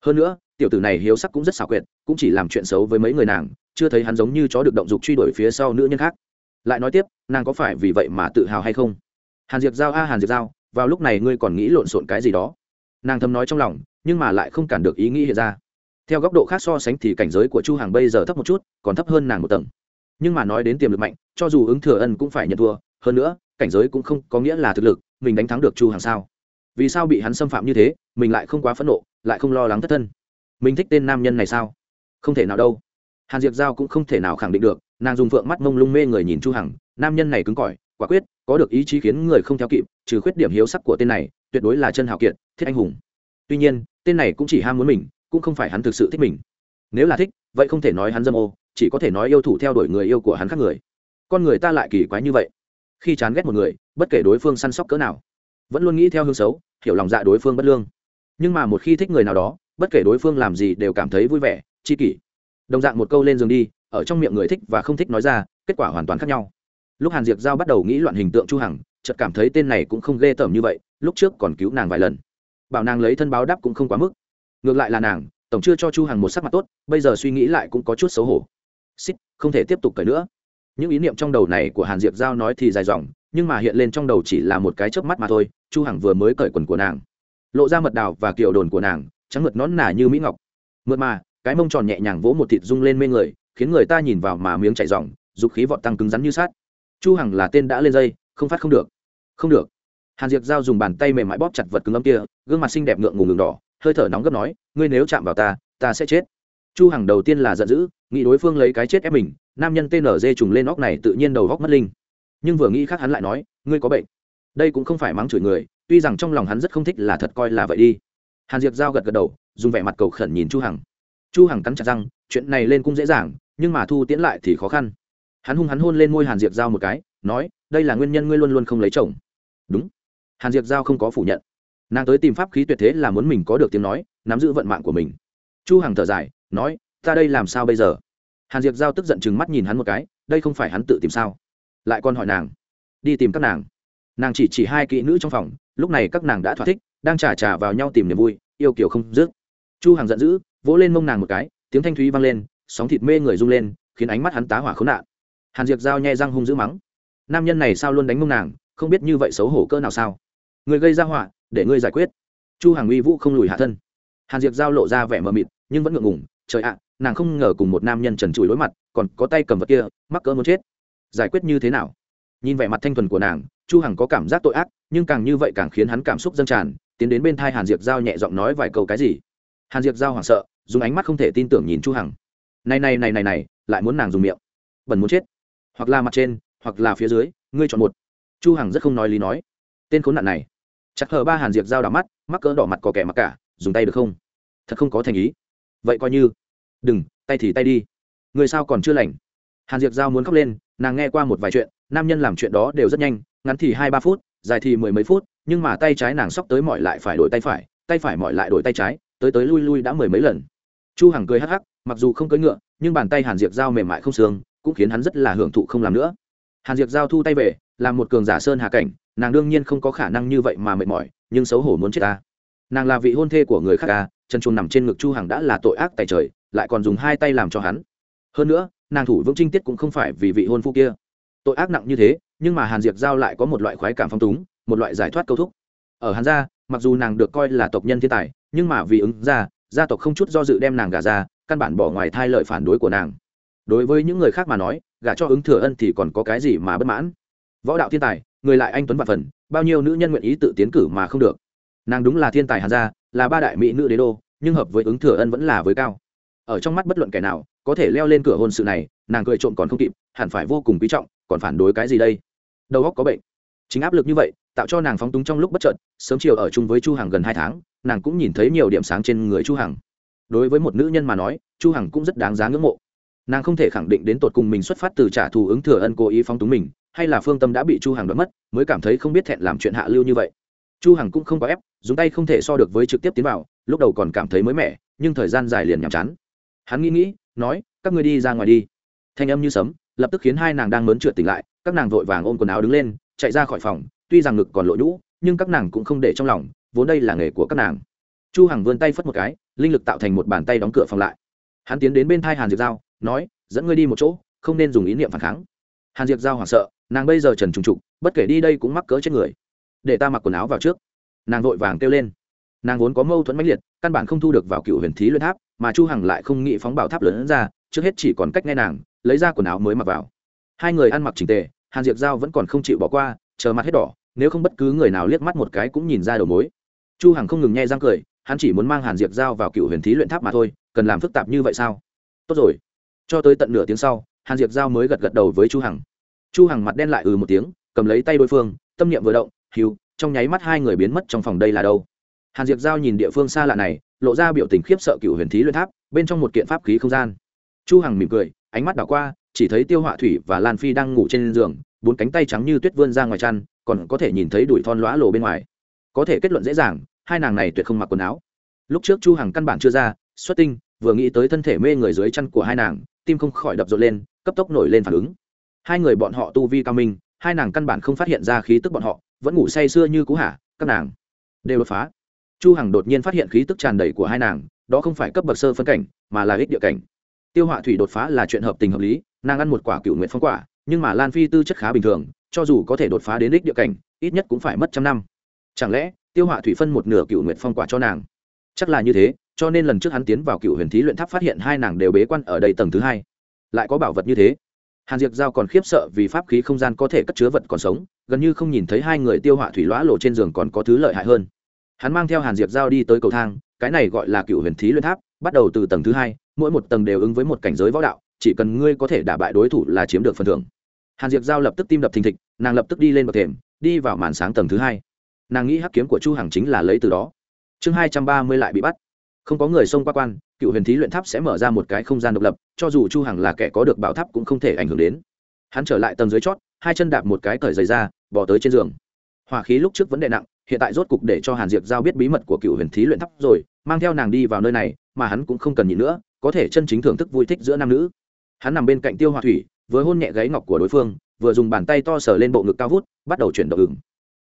Hơn nữa, tiểu tử này hiếu sắc cũng rất xảo quyệt, cũng chỉ làm chuyện xấu với mấy người nàng chưa thấy hắn giống như chó được động dục truy đuổi phía sau nữ nhân khác. Lại nói tiếp, nàng có phải vì vậy mà tự hào hay không? Hàn diệp giao a, hàn diệp giao, vào lúc này ngươi còn nghĩ lộn xộn cái gì đó? Nàng thầm nói trong lòng, nhưng mà lại không cản được ý nghĩ hiện ra. Theo góc độ khác so sánh thì cảnh giới của chu hàng bây giờ thấp một chút, còn thấp hơn nàng một tầng. Nhưng mà nói đến tiềm lực mạnh, cho dù ứng thừa ân cũng phải nhận thua. Hơn nữa, cảnh giới cũng không có nghĩa là thực lực, mình đánh thắng được chu hàng sao? Vì sao bị hắn xâm phạm như thế, mình lại không quá phẫn nộ, lại không lo lắng thất thân? Mình thích tên nam nhân này sao? Không thể nào đâu hàn diệp giao cũng không thể nào khẳng định được, nàng dùng phượng mắt mông lung mê người nhìn chu hằng, nam nhân này cứng cỏi, quả quyết, có được ý chí khiến người không theo kịp, trừ khuyết điểm hiếu sắc của tên này, tuyệt đối là chân hào kiệt thiết anh hùng. Tuy nhiên, tên này cũng chỉ ham muốn mình, cũng không phải hắn thực sự thích mình. Nếu là thích, vậy không thể nói hắn dâm ô, chỉ có thể nói yêu thủ theo đuổi người yêu của hắn khác người. Con người ta lại kỳ quái như vậy. Khi chán ghét một người, bất kể đối phương săn sóc cỡ nào, vẫn luôn nghĩ theo hướng xấu, hiểu lòng dạ đối phương bất lương. Nhưng mà một khi thích người nào đó, bất kể đối phương làm gì đều cảm thấy vui vẻ chi kỷ đồng dạng một câu lên giường đi, ở trong miệng người thích và không thích nói ra, kết quả hoàn toàn khác nhau. Lúc hàn diệp giao bắt đầu nghĩ loạn hình tượng chu hằng, chợt cảm thấy tên này cũng không ghê tởm như vậy, lúc trước còn cứu nàng vài lần. Bảo nàng lấy thân báo đáp cũng không quá mức. Ngược lại là nàng, tổng chưa cho chu hằng một sắc mặt tốt, bây giờ suy nghĩ lại cũng có chút xấu hổ. Xích, không thể tiếp tục cởi nữa. Những ý niệm trong đầu này của hàn diệp giao nói thì dài dòng, nhưng mà hiện lên trong đầu chỉ là một cái chớp mắt mà thôi, chu hằng vừa mới cởi quần của nàng. Lộ ra mật đào và kiệu đồn của nàng, trắng mượt nón nà như mỹ ngọc. Mượt mà cái mông tròn nhẹ nhàng vỗ một thịt rung lên mê người, khiến người ta nhìn vào mà miếng chảy ròng, dục khí vọt tăng cứng rắn như sát chu hằng là tên đã lên dây, không phát không được. Không được. Hàn diệp giao dùng bàn tay mềm mại bóp chặt vật cứng âm kia, gương mặt xinh đẹp ngượng ngùng ngừng đỏ, hơi thở nóng gấp nói, ngươi nếu chạm vào ta ta sẽ chết. Chu hằng đầu tiên là giận dữ, nghĩ đối phương lấy cái chết ép mình, nam nhân tên tnz trùng lên óc này tự nhiên đầu góc mất linh. Nhưng vừa nghĩ khác hắn lại nói, ngươi có bệnh. Đây cũng không phải mắng chửi người, tuy rằng trong lòng hắn rất không thích là thật coi là vậy đi. Hàn diệp giao gật gật đầu, dùng vẻ mặt cầu khẩn nhìn chu hằng chu hằng cắn chặt răng, chuyện này lên cũng dễ dàng, nhưng mà thu tiễn lại thì khó khăn. Hắn hung hắn hôn lên môi hàn diệp giao một cái, nói, đây là nguyên nhân ngươi luôn luôn không lấy chồng. Đúng. Hàn diệp giao không có phủ nhận. Nàng tới tìm pháp khí tuyệt thế là muốn mình có được tiếng nói, nắm giữ vận mạng của mình. Chu hằng thở dài, nói, ta đây làm sao bây giờ? Hàn diệp giao tức giận chừng mắt nhìn hắn một cái, đây không phải hắn tự tìm sao? Lại còn hỏi nàng, đi tìm các nàng. Nàng chỉ chỉ hai kỹ nữ trong phòng, lúc này các nàng đã thỏa thích, đang trà trà vào nhau tìm niềm vui, yêu kiểu không dứt. Chu hằng giận dữ vỗ lên mông nàng một cái, tiếng thanh thúy vang lên, sóng thịt mê người rung lên, khiến ánh mắt hắn tá hỏa khốn nạn. Hàn diệp giao nhẹ răng hung dữ mắng. Nam nhân này sao luôn đánh mông nàng, không biết như vậy xấu hổ cơ nào sao? Người gây ra họa, để ngươi giải quyết. Chu hàng uy vũ không lùi hạ thân. Hàn diệp giao lộ ra vẻ mờ mịt, nhưng vẫn ngượng ngùng, trời ạ, nàng không ngờ cùng một nam nhân trần trụi đối mặt, còn có tay cầm vật kia, mắc cỡ muốn chết. Giải quyết như thế nào? Nhìn vẻ mặt thanh thuần của nàng, chu hằng có cảm giác tội ác, nhưng càng như vậy càng khiến hắn cảm xúc dâng tràn, tiến đến bên thai hàn diệp giao nhẹ giọng nói vài câu cái gì. Hàn diệp giao hoảng sợ dùng ánh mắt không thể tin tưởng nhìn chu hằng. Này này này này này, lại muốn nàng dùng miệng. Bẩn muốn chết. Hoặc là mặt trên, hoặc là phía dưới, ngươi chọn một. Chu hằng rất không nói lý nói. Tên khốn nạn này. Chắc hờ ba hàn diệp giao đỏ mắt, mắc cỡ đỏ mặt có kẻ mặc cả, dùng tay được không? Thật không có thành ý. Vậy coi như. Đừng, tay thì tay đi. Người sao còn chưa lành? Hàn diệp giao muốn khóc lên, nàng nghe qua một vài chuyện, nam nhân làm chuyện đó đều rất nhanh, ngắn thì hai ba phút, dài thì mười mấy phút, nhưng mà tay trái nàng sóc tới mọi lại phải đổi tay phải tay phải mọi lại đổi tay trái, tới tới lui lui đã mười mấy lần chu hằng cười hắc hắc, mặc dù không cưỡi ngựa, nhưng bàn tay hàn diệp giao mềm mại không xương, cũng khiến hắn rất là hưởng thụ không làm nữa. Hàn diệp giao thu tay về, làm một cường giả sơn hà cảnh, nàng đương nhiên không có khả năng như vậy mà mệt mỏi, nhưng xấu hổ muốn chết ta. Nàng là vị hôn thê của người khác ca chân chuồng nằm trên ngực chu hằng đã là tội ác tại trời, lại còn dùng hai tay làm cho hắn. Hơn nữa, nàng thủ vững trinh tiết cũng không phải vì vị hôn phu kia. Tội ác nặng như thế, nhưng mà hàn diệp giao lại có một loại khoái cảm phong túng, một loại giải thoát câu thúc. Ở hàn gia mặc dù nàng được coi là tộc nhân thiên tài, nhưng mà vì ứng gia gia tộc không chút do dự đem nàng gả ra, căn bản bỏ ngoài thai lợi phản đối của nàng. Đối với những người khác mà nói, gả cho ứng thừa ân thì còn có cái gì mà bất mãn? Võ đạo thiên tài, người lại anh tuấn và phần, bao nhiêu nữ nhân nguyện ý tự tiến cử mà không được. Nàng đúng là thiên tài hàn gia, là ba đại mỹ nữ đế đô, nhưng hợp với ứng thừa ân vẫn là với cao. Ở trong mắt bất luận kẻ nào, có thể leo lên cửa hôn sự này, nàng cười trộm còn không kịp, hẳn phải vô cùng quý trọng, còn phản đối cái gì đây? Đầu óc có bệnh. Chính áp lực như vậy tạo cho nàng phóng túng trong lúc bất trợn sớm chiều ở chung với chu hằng gần hai tháng, nàng cũng nhìn thấy nhiều điểm sáng trên người chu hằng. Đối với một nữ nhân mà nói, chu hằng cũng rất đáng giá ngưỡng mộ. Nàng không thể khẳng định đến tột cùng mình xuất phát từ trả thù ứng thừa ân cố ý phóng túng mình, hay là phương tâm đã bị chu hằng đoán mất, mới cảm thấy không biết thẹn làm chuyện hạ lưu như vậy. Chu hằng cũng không có ép, dùng tay không thể so được với trực tiếp tiến vào, lúc đầu còn cảm thấy mới mẻ, nhưng thời gian dài liền nhàm chán. Hắn nghĩ nghĩ, nói, các ngươi đi ra ngoài đi. Thanh âm như sấm, lập tức khiến hai nàng đang mớn trượt tỉnh lại, các nàng vội vàng ôm quần áo đứng lên, chạy ra khỏi phòng tuy rằng ngực còn lộ nhũ, nhưng các nàng cũng không để trong lòng, vốn đây là nghề của các nàng. Chu hằng vươn tay phất một cái, linh lực tạo thành một bàn tay đóng cửa phòng lại. Hắn tiến đến bên thai hàn diệp giao, nói, dẫn ngươi đi một chỗ, không nên dùng ý niệm phản kháng. Hàn diệp giao hoảng sợ, nàng bây giờ trần trùng trục, bất kể đi đây cũng mắc cỡ chết người. Để ta mặc quần áo vào trước. Nàng vội vàng kêu lên. Nàng vốn có mâu thuẫn mãnh liệt, căn bản không thu được vào cựu huyền thí luyện tháp, mà chu hằng lại không nghĩ phóng bảo tháp lớn ra, trước hết chỉ còn cách nghe nàng, lấy ra quần áo mới mặc vào. Hai người ăn mặc chỉnh tề, hàn diệp giao vẫn còn không chịu bỏ qua, chờ mặt hết đỏ nếu không bất cứ người nào liếc mắt một cái cũng nhìn ra đầu mối. Chu hằng không ngừng nghe răng cười, hắn chỉ muốn mang hàn diệp giao vào cựu huyền thí luyện tháp mà thôi, cần làm phức tạp như vậy sao? Tốt rồi. Cho tới tận nửa tiếng sau, hàn diệp giao mới gật gật đầu với chu hằng. Chu hằng mặt đen lại ừ một tiếng, cầm lấy tay đối phương, tâm niệm vừa động hiu trong nháy mắt hai người biến mất trong phòng đây là đâu? Hàn diệp giao nhìn địa phương xa lạ này, lộ ra biểu tình khiếp sợ cựu huyền thí luyện tháp, bên trong một kiện pháp khí không gian. Chu hằng mỉm cười, ánh mắt đảo qua, chỉ thấy tiêu họa thủy và lan phi đang ngủ trên giường, bốn cánh tay trắng như tuyết vươn ra ngoài chăn còn có thể nhìn thấy đùi thon lõa lồ bên ngoài. Có thể kết luận dễ dàng, hai nàng này tuyệt không mặc quần áo. Lúc trước chu hằng căn bản chưa ra, xuất tinh, vừa nghĩ tới thân thể mê người dưới chân của hai nàng, tim không khỏi đập rộn lên, cấp tốc nổi lên phản ứng. Hai người bọn họ tu vi cao minh, hai nàng căn bản không phát hiện ra khí tức bọn họ, vẫn ngủ say sưa như cú hả, các nàng? Đều đột phá. Chu hằng đột nhiên phát hiện khí tức tràn đầy của hai nàng, đó không phải cấp bậc sơ phân cảnh, mà là ích địa cảnh. Tiêu họa thủy đột phá là chuyện hợp tình hợp lý, nàng ăn một quả cựu nguyện phong quả, nhưng mà lan phi tư chất khá bình thường cho dù có thể đột phá đến đích địa cảnh, ít nhất cũng phải mất trăm năm. Chẳng lẽ, tiêu họa thủy phân một nửa cựu nguyện phong quả cho nàng? Chắc là như thế, cho nên lần trước hắn tiến vào cựu huyền thí luyện tháp phát hiện hai nàng đều bế quan ở đây tầng thứ hai. Lại có bảo vật như thế. Hàn diệp giao còn khiếp sợ vì pháp khí không gian có thể cất chứa vật còn sống, gần như không nhìn thấy hai người tiêu họa thủy lõa lộ trên giường còn có thứ lợi hại hơn. Hắn mang theo hàn diệp giao đi tới cầu thang, cái này gọi là cựu huyền thí luyện tháp, bắt đầu từ tầng thứ hai, mỗi một tầng đều ứng với một cảnh giới võ đạo, chỉ cần ngươi có thể đả bại đối thủ là chiếm được phần thưởng hàn diệp giao lập tức tim đập thình thịch, nàng lập tức đi lên bậc thềm, đi vào màn sáng tầng thứ hai. Nàng nghĩ hắc kiếm của chu hằng chính là lấy từ đó. Chương hai trăm ba mươi lại bị bắt. Không có người xông qua quan, cựu huyền thí luyện tháp sẽ mở ra một cái không gian độc lập, cho dù chu hằng là kẻ có được bảo tháp cũng không thể ảnh hưởng đến. Hắn trở lại tầng dưới chót, hai chân đạp một cái cởi giày ra, bỏ tới trên giường. Hỏa khí lúc trước vấn đề nặng, hiện tại rốt cục để cho hàn diệp giao biết bí mật của cựu huyền thí luyện tháp rồi, mang theo nàng đi vào nơi này, mà hắn cũng không cần nhịn nữa, có thể chân chính thưởng thức vui thích giữa nam nữ. Hắn nằm bên cạnh tiêu hoa thủy vừa hôn nhẹ gáy ngọc của đối phương, vừa dùng bàn tay to sờ lên bộ ngực cao vút, bắt đầu chuyển động ứng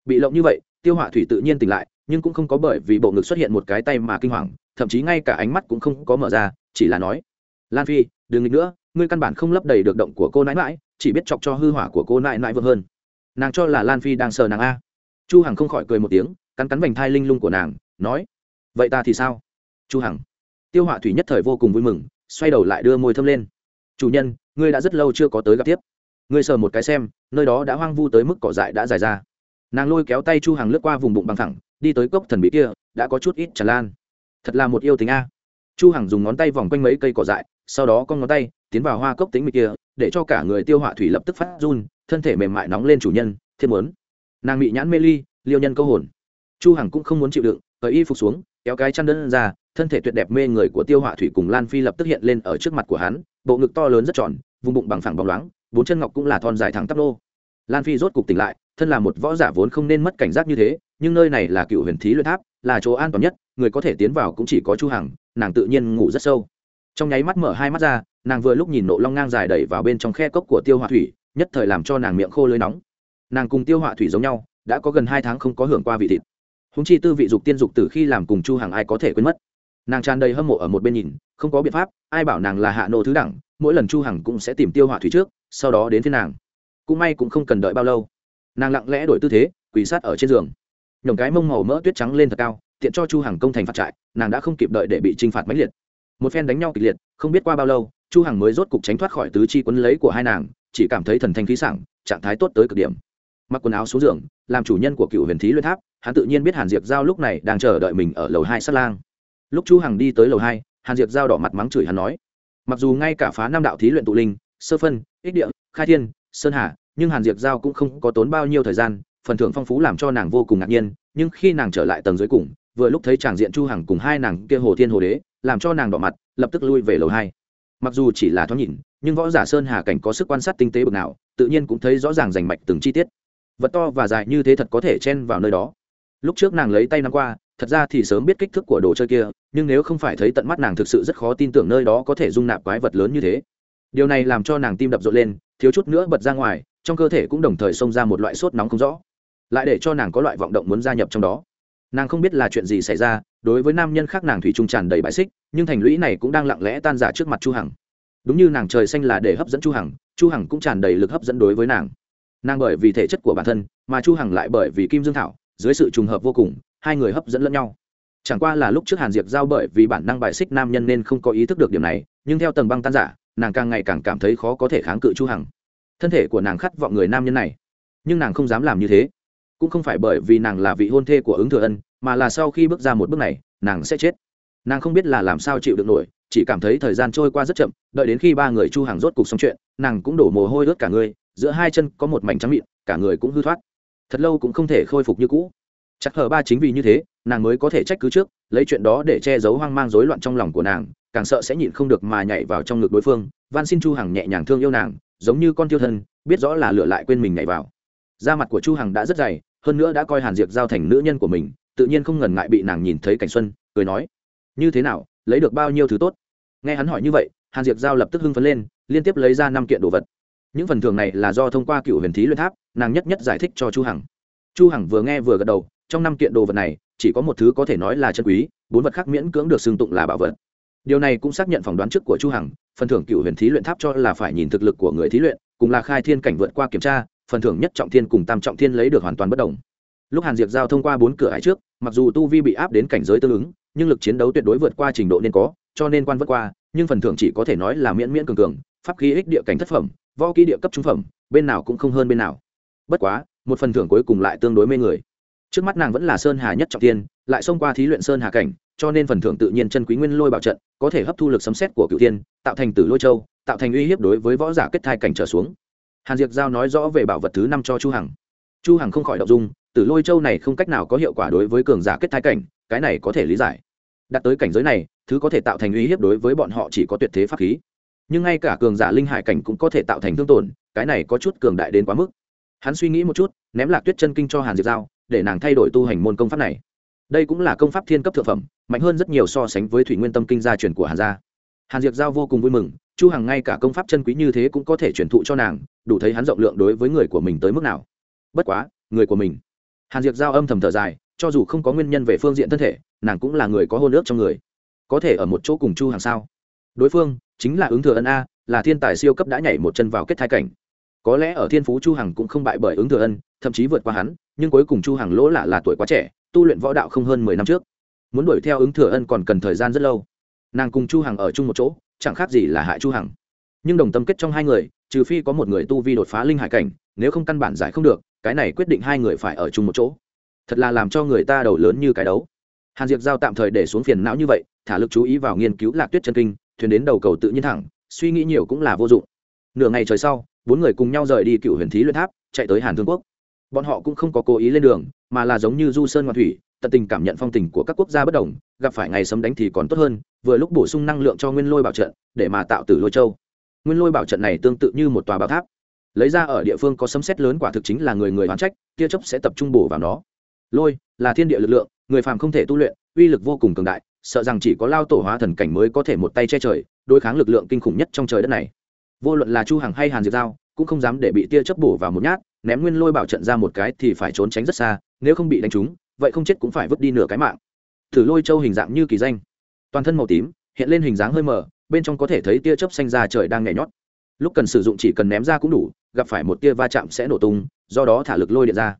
bị lộng như vậy, tiêu họa thủy tự nhiên tỉnh lại, nhưng cũng không có bởi vì bộ ngực xuất hiện một cái tay mà kinh hoàng, thậm chí ngay cả ánh mắt cũng không có mở ra, chỉ là nói, lan phi, đừng nghĩ nữa, ngươi căn bản không lấp đầy được động của cô nãi mãi chỉ biết chọc cho hư hỏa của cô nãi nãi vượt hơn. Nàng cho là lan phi đang sờ nàng a. Chu hằng không khỏi cười một tiếng, cắn cắn vành thai linh lung của nàng, nói, vậy ta thì sao? Chu hằng, tiêu họa thủy nhất thời vô cùng vui mừng, xoay đầu lại đưa môi thơm lên. Chủ nhân ngươi đã rất lâu chưa có tới gặp tiếp. Ngươi sờ một cái xem, nơi đó đã hoang vu tới mức cỏ dại đã dài ra. Nàng lôi kéo tay chu hàng lướt qua vùng bụng bằng thẳng, đi tới cốc thần bí kia, đã có chút ít tràn lan. Thật là một yêu tính a. Chu hằng dùng ngón tay vòng quanh mấy cây cỏ dại, sau đó con ngón tay tiến vào hoa cốc tính mịt kia, để cho cả người tiêu họa thủy lập tức phát run, thân thể mềm mại nóng lên chủ nhân thiên muốn. Nàng bị nhãn mê ly, liêu nhân câu hồn. Chu hằng cũng không muốn chịu đựng, cởi y phục xuống, kéo cái chăn đơn ra, thân thể tuyệt đẹp mê người của tiêu họa thủy cùng lan phi lập tức hiện lên ở trước mặt của hắn, bộ ngực to lớn rất tròn vùng bụng bằng phẳng bóng loáng, bốn chân ngọc cũng là thon dài thẳng tắp nô. Lan phi rốt cục tỉnh lại, thân là một võ giả vốn không nên mất cảnh giác như thế, nhưng nơi này là cựu huyền thí luyện tháp, là chỗ an toàn nhất, người có thể tiến vào cũng chỉ có chu hằng, nàng tự nhiên ngủ rất sâu. Trong nháy mắt mở hai mắt ra, nàng vừa lúc nhìn nộ long ngang dài đẩy vào bên trong khe cốc của tiêu họa thủy, nhất thời làm cho nàng miệng khô lưới nóng. Nàng cùng tiêu họa thủy giống nhau, đã có gần hai tháng không có hưởng qua vị thịt. Húng chi tư vị dục tiên dục từ khi làm cùng chu hằng ai có thể quên mất. Nàng tràn đầy hâm mộ ở một bên nhìn, không có biện pháp, ai bảo nàng là hạ nô thứ đẳng mỗi lần chu hằng cũng sẽ tìm tiêu hỏa thủy trước, sau đó đến phía nàng. Cũng may cũng không cần đợi bao lâu. Nàng lặng lẽ đổi tư thế, quỳ sát ở trên giường. Nhổng cái mông màu mỡ tuyết trắng lên thật cao, tiện cho chu hằng công thành phạt trại, nàng đã không kịp đợi để bị trinh phạt mãnh liệt. Một phen đánh nhau kịch liệt, không biết qua bao lâu, chu hằng mới rốt cục tránh thoát khỏi tứ chi quấn lấy của hai nàng, chỉ cảm thấy thần thanh khí sảng, trạng thái tốt tới cực điểm. Mặc quần áo xuống giường, làm chủ nhân của cựu huyền thí luyện tháp, hắn tự nhiên biết hàn diệp giao lúc này đang chờ đợi mình ở lầu hai sát lang. Lúc chu hằng đi tới lầu hai, hàn diệp giao đỏ mặt mắng chửi hắn nói mặc dù ngay cả phá năm đạo thí luyện tụ linh, sơ phân, ích địa, khai thiên, sơn hà, nhưng hàn diệp giao cũng không có tốn bao nhiêu thời gian, phần thưởng phong phú làm cho nàng vô cùng ngạc nhiên, nhưng khi nàng trở lại tầng dưới cùng, vừa lúc thấy tràng diện chu hằng cùng hai nàng kia hồ thiên hồ đế, làm cho nàng đỏ mặt, lập tức lui về lầu hai. Mặc dù chỉ là thoáng nhìn, nhưng võ giả sơn hà cảnh có sức quan sát tinh tế bực nào, tự nhiên cũng thấy rõ ràng rành mạch từng chi tiết. Vật to và dài như thế thật có thể chen vào nơi đó. Lúc trước nàng lấy tay nắm qua thật ra thì sớm biết kích thước của đồ chơi kia, nhưng nếu không phải thấy tận mắt nàng thực sự rất khó tin tưởng nơi đó có thể dung nạp quái vật lớn như thế. Điều này làm cho nàng tim đập rộn lên, thiếu chút nữa bật ra ngoài, trong cơ thể cũng đồng thời xông ra một loại sốt nóng không rõ. Lại để cho nàng có loại vọng động muốn gia nhập trong đó. Nàng không biết là chuyện gì xảy ra, đối với nam nhân khác nàng thủy trung tràn đầy bãi xích, nhưng thành lũy này cũng đang lặng lẽ tan giả trước mặt chu hằng. Đúng như nàng trời xanh là để hấp dẫn chu hằng chu hằng cũng tràn đầy lực hấp dẫn đối với nàng. Nàng bởi vì thể chất của bản thân, mà chu hằng lại bởi vì kim dương thảo, dưới sự trùng hợp vô cùng hai người hấp dẫn lẫn nhau. Chẳng qua là lúc trước hàn diệp giao bởi vì bản năng bài xích nam nhân nên không có ý thức được điểm này, nhưng theo tầng băng tan giả, nàng càng ngày càng cảm thấy khó có thể kháng cự chu hằng. Thân thể của nàng khát vọng người nam nhân này, nhưng nàng không dám làm như thế. Cũng không phải bởi vì nàng là vị hôn thê của ứng thừa ân, mà là sau khi bước ra một bước này, nàng sẽ chết. Nàng không biết là làm sao chịu được nổi, chỉ cảm thấy thời gian trôi qua rất chậm, đợi đến khi ba người chu hàng rốt cục xong chuyện, nàng cũng đổ mồ hôi ướt cả người, giữa hai chân có một mảnh trắng mịn, cả người cũng hư thoát. Thật lâu cũng không thể khôi phục như cũ chắc hờ ba chính vì như thế, nàng mới có thể trách cứ trước, lấy chuyện đó để che giấu hoang mang rối loạn trong lòng của nàng, càng sợ sẽ nhịn không được mà nhảy vào trong ngực đối phương. Van xin chu hằng nhẹ nhàng thương yêu nàng, giống như con tiêu thân, biết rõ là lựa lại quên mình nhảy vào. Da mặt của chu hằng đã rất dày, hơn nữa đã coi hàn diệp giao thành nữ nhân của mình, tự nhiên không ngần ngại bị nàng nhìn thấy cảnh xuân, cười nói, như thế nào, lấy được bao nhiêu thứ tốt? Nghe hắn hỏi như vậy, hàn diệp giao lập tức hưng phấn lên, liên tiếp lấy ra năm kiện đồ vật. Những phần thưởng này là do thông qua cựu huyền thí luyện tháp, nàng nhất nhất giải thích cho chu hằng. Chu hằng vừa nghe vừa gật đầu trong năm kiện đồ vật này, chỉ có một thứ có thể nói là chân quý, bốn vật khác miễn cưỡng được xưng tụng là bảo vật. Điều này cũng xác nhận phỏng đoán trước của chu hằng, phần thưởng cựu huyền thí luyện tháp cho là phải nhìn thực lực của người thí luyện, cùng là khai thiên cảnh vượt qua kiểm tra, phần thưởng nhất trọng thiên cùng tam trọng thiên lấy được hoàn toàn bất đồng. Lúc hàn diệp giao thông qua bốn cửa hải trước, mặc dù tu vi bị áp đến cảnh giới tương ứng, nhưng lực chiến đấu tuyệt đối vượt qua trình độ nên có, cho nên quan vượt qua, nhưng phần thưởng chỉ có thể nói là miễn miễn cường cường, pháp khí ích địa cảnh thất phẩm, võ kỹ địa cấp trung phẩm, bên nào cũng không hơn bên nào. Bất quá, một phần thưởng cuối cùng lại tương đối mê người trước mắt nàng vẫn là sơn hà nhất trọng tiên lại xông qua thí luyện sơn hà cảnh, cho nên phần thưởng tự nhiên chân quý nguyên lôi bảo trận, có thể hấp thu lực sấm xét của cựu tiên tạo thành tử lôi châu, tạo thành uy hiếp đối với võ giả kết thai cảnh trở xuống. Hàn diệp giao nói rõ về bảo vật thứ năm cho chu hằng. Chu hằng không khỏi động dung, tử lôi châu này không cách nào có hiệu quả đối với cường giả kết thai cảnh, cái này có thể lý giải. Đạt tới cảnh giới này, thứ có thể tạo thành uy hiếp đối với bọn họ chỉ có tuyệt thế pháp khí. Nhưng ngay cả cường giả linh hải cảnh cũng có thể tạo thành thương tổn, cái này có chút cường đại đến quá mức. Hắn suy nghĩ một chút, ném lạc tuyết chân kinh cho hàn diệp giao để nàng thay đổi tu hành môn công pháp này. Đây cũng là công pháp thiên cấp thượng phẩm, mạnh hơn rất nhiều so sánh với thủy nguyên tâm kinh gia truyền của hàn gia. Hàn diệp giao vô cùng vui mừng, chu hằng ngay cả công pháp chân quý như thế cũng có thể truyền thụ cho nàng, đủ thấy hắn rộng lượng đối với người của mình tới mức nào. Bất quá, người của mình. Hàn diệp giao âm thầm thở dài, cho dù không có nguyên nhân về phương diện thân thể, nàng cũng là người có hôn ước trong người. Có thể ở một chỗ cùng chu Hằng sao? Đối phương chính là ứng thừa ân a, là thiên tài siêu cấp đã nhảy một chân vào kết thai cảnh có lẽ ở thiên phú chu hằng cũng không bại bởi ứng thừa ân, thậm chí vượt qua hắn, nhưng cuối cùng chu hằng lỗ lạ là tuổi quá trẻ, tu luyện võ đạo không hơn mười năm trước. Muốn đuổi theo ứng thừa ân còn cần thời gian rất lâu. Nàng cùng chu hằng ở chung một chỗ, chẳng khác gì là hại chu hằng. Nhưng đồng tâm kết trong hai người, trừ phi có một người tu vi đột phá linh hải cảnh, nếu không căn bản giải không được, cái này quyết định hai người phải ở chung một chỗ. Thật là làm cho người ta đầu lớn như cái đấu. Hàn diệp giao tạm thời để xuống phiền não như vậy, thả lực chú ý vào nghiên cứu lạc tuyết chân kinh, thuyền đến đầu cầu tự nhiên thẳng, suy nghĩ nhiều cũng là vô dụng. Nửa ngày trời sau bốn người cùng nhau rời đi cựu huyền thí luyện tháp, chạy tới hàn thương quốc. Bọn họ cũng không có cố ý lên đường, mà là giống như du sơn ngoan thủy, tận tình cảm nhận phong tình của các quốc gia bất đồng, gặp phải ngày sấm đánh thì còn tốt hơn, vừa lúc bổ sung năng lượng cho nguyên lôi bảo trận, để mà tạo tử lôi châu. Nguyên lôi bảo trận này tương tự như một tòa bảo tháp. Lấy ra ở địa phương có sấm xét lớn quả thực chính là người người hoán trách, tia chốc sẽ tập trung bổ vào nó. Lôi, là thiên địa lực lượng, người phàm không thể tu luyện, uy lực vô cùng cường đại, sợ rằng chỉ có lao tổ hóa thần cảnh mới có thể một tay che trời, đối kháng lực lượng kinh khủng nhất trong trời đất này vô luận là chu hằng hay hàn diệp giao cũng không dám để bị tia chớp bổ vào một nhát, ném nguyên lôi bảo trận ra một cái thì phải trốn tránh rất xa, nếu không bị đánh trúng, vậy không chết cũng phải vứt đi nửa cái mạng. Thử lôi châu hình dạng như kỳ danh. Toàn thân màu tím, hiện lên hình dáng hơi mờ, bên trong có thể thấy tia chớp xanh ra trời đang nhảy nhót. Lúc cần sử dụng chỉ cần ném ra cũng đủ, gặp phải một tia va chạm sẽ nổ tung, do đó thả lực lôi điện ra.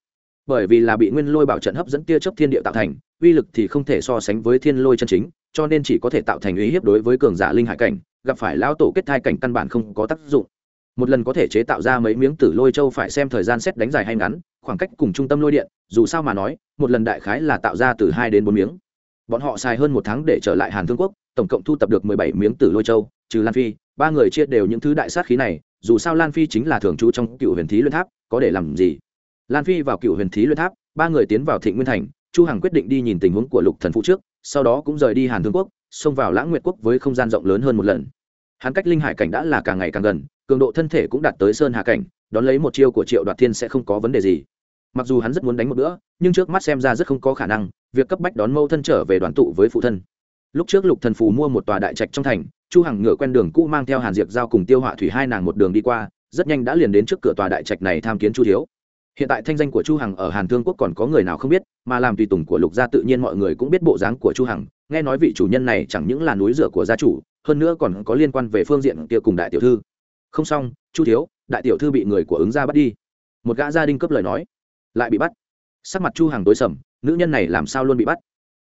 Bởi vì là bị nguyên lôi bảo trận hấp dẫn tia chớp thiên địa tạo thành, uy lực thì không thể so sánh với thiên lôi chân chính, cho nên chỉ có thể tạo thành uy hiếp đối với cường giả linh hải cảnh gặp phải lão tổ kết thai cảnh căn bản không có tác dụng. Một lần có thể chế tạo ra mấy miếng tử lôi châu phải xem thời gian xét đánh dài hay ngắn, khoảng cách cùng trung tâm lôi điện, dù sao mà nói, một lần đại khái là tạo ra từ hai đến bốn miếng. Bọn họ xài hơn một tháng để trở lại hàn thương quốc, tổng cộng thu tập được mười bảy miếng tử lôi châu, trừ lan phi, ba người chia đều những thứ đại sát khí này, dù sao lan phi chính là thường trú trong cựu huyền thí luyện tháp, có để làm gì? Lan phi vào cựu huyền thí luyện tháp, ba người tiến vào thịnh nguyên thành, chu hằng quyết định đi nhìn tình huống của lục thần phụ trước, sau đó cũng rời đi hàn thương quốc, xông vào lãng nguyệt quốc với không gian rộng lớn hơn một lần hắn cách linh hải cảnh đã là càng ngày càng gần, cường độ thân thể cũng đạt tới sơn hà cảnh, đón lấy một chiêu của triệu đoạt thiên sẽ không có vấn đề gì. Mặc dù hắn rất muốn đánh một bữa, nhưng trước mắt xem ra rất không có khả năng, việc cấp bách đón mâu thân trở về đoàn tụ với phụ thân. Lúc trước lục thần phù mua một tòa đại trạch trong thành, chu hằng ngựa quen đường cũ mang theo hàn diệp giao cùng tiêu họa thủy hai nàng một đường đi qua, rất nhanh đã liền đến trước cửa tòa đại trạch này tham kiến chu thiếu. Hiện tại thanh danh của chu hằng ở hàn thương quốc còn có người nào không biết, mà làm tùy tùng của lục gia tự nhiên mọi người cũng biết bộ dáng của chu hằng, nghe nói vị chủ nhân này chẳng những là núi rửa của gia chủ hơn nữa còn có liên quan về phương diện kia cùng đại tiểu thư. Không xong, chu thiếu, đại tiểu thư bị người của ứng gia bắt đi. Một gã gia đình cấp lời nói, lại bị bắt. Sắc mặt chu hằng tối sầm, nữ nhân này làm sao luôn bị bắt?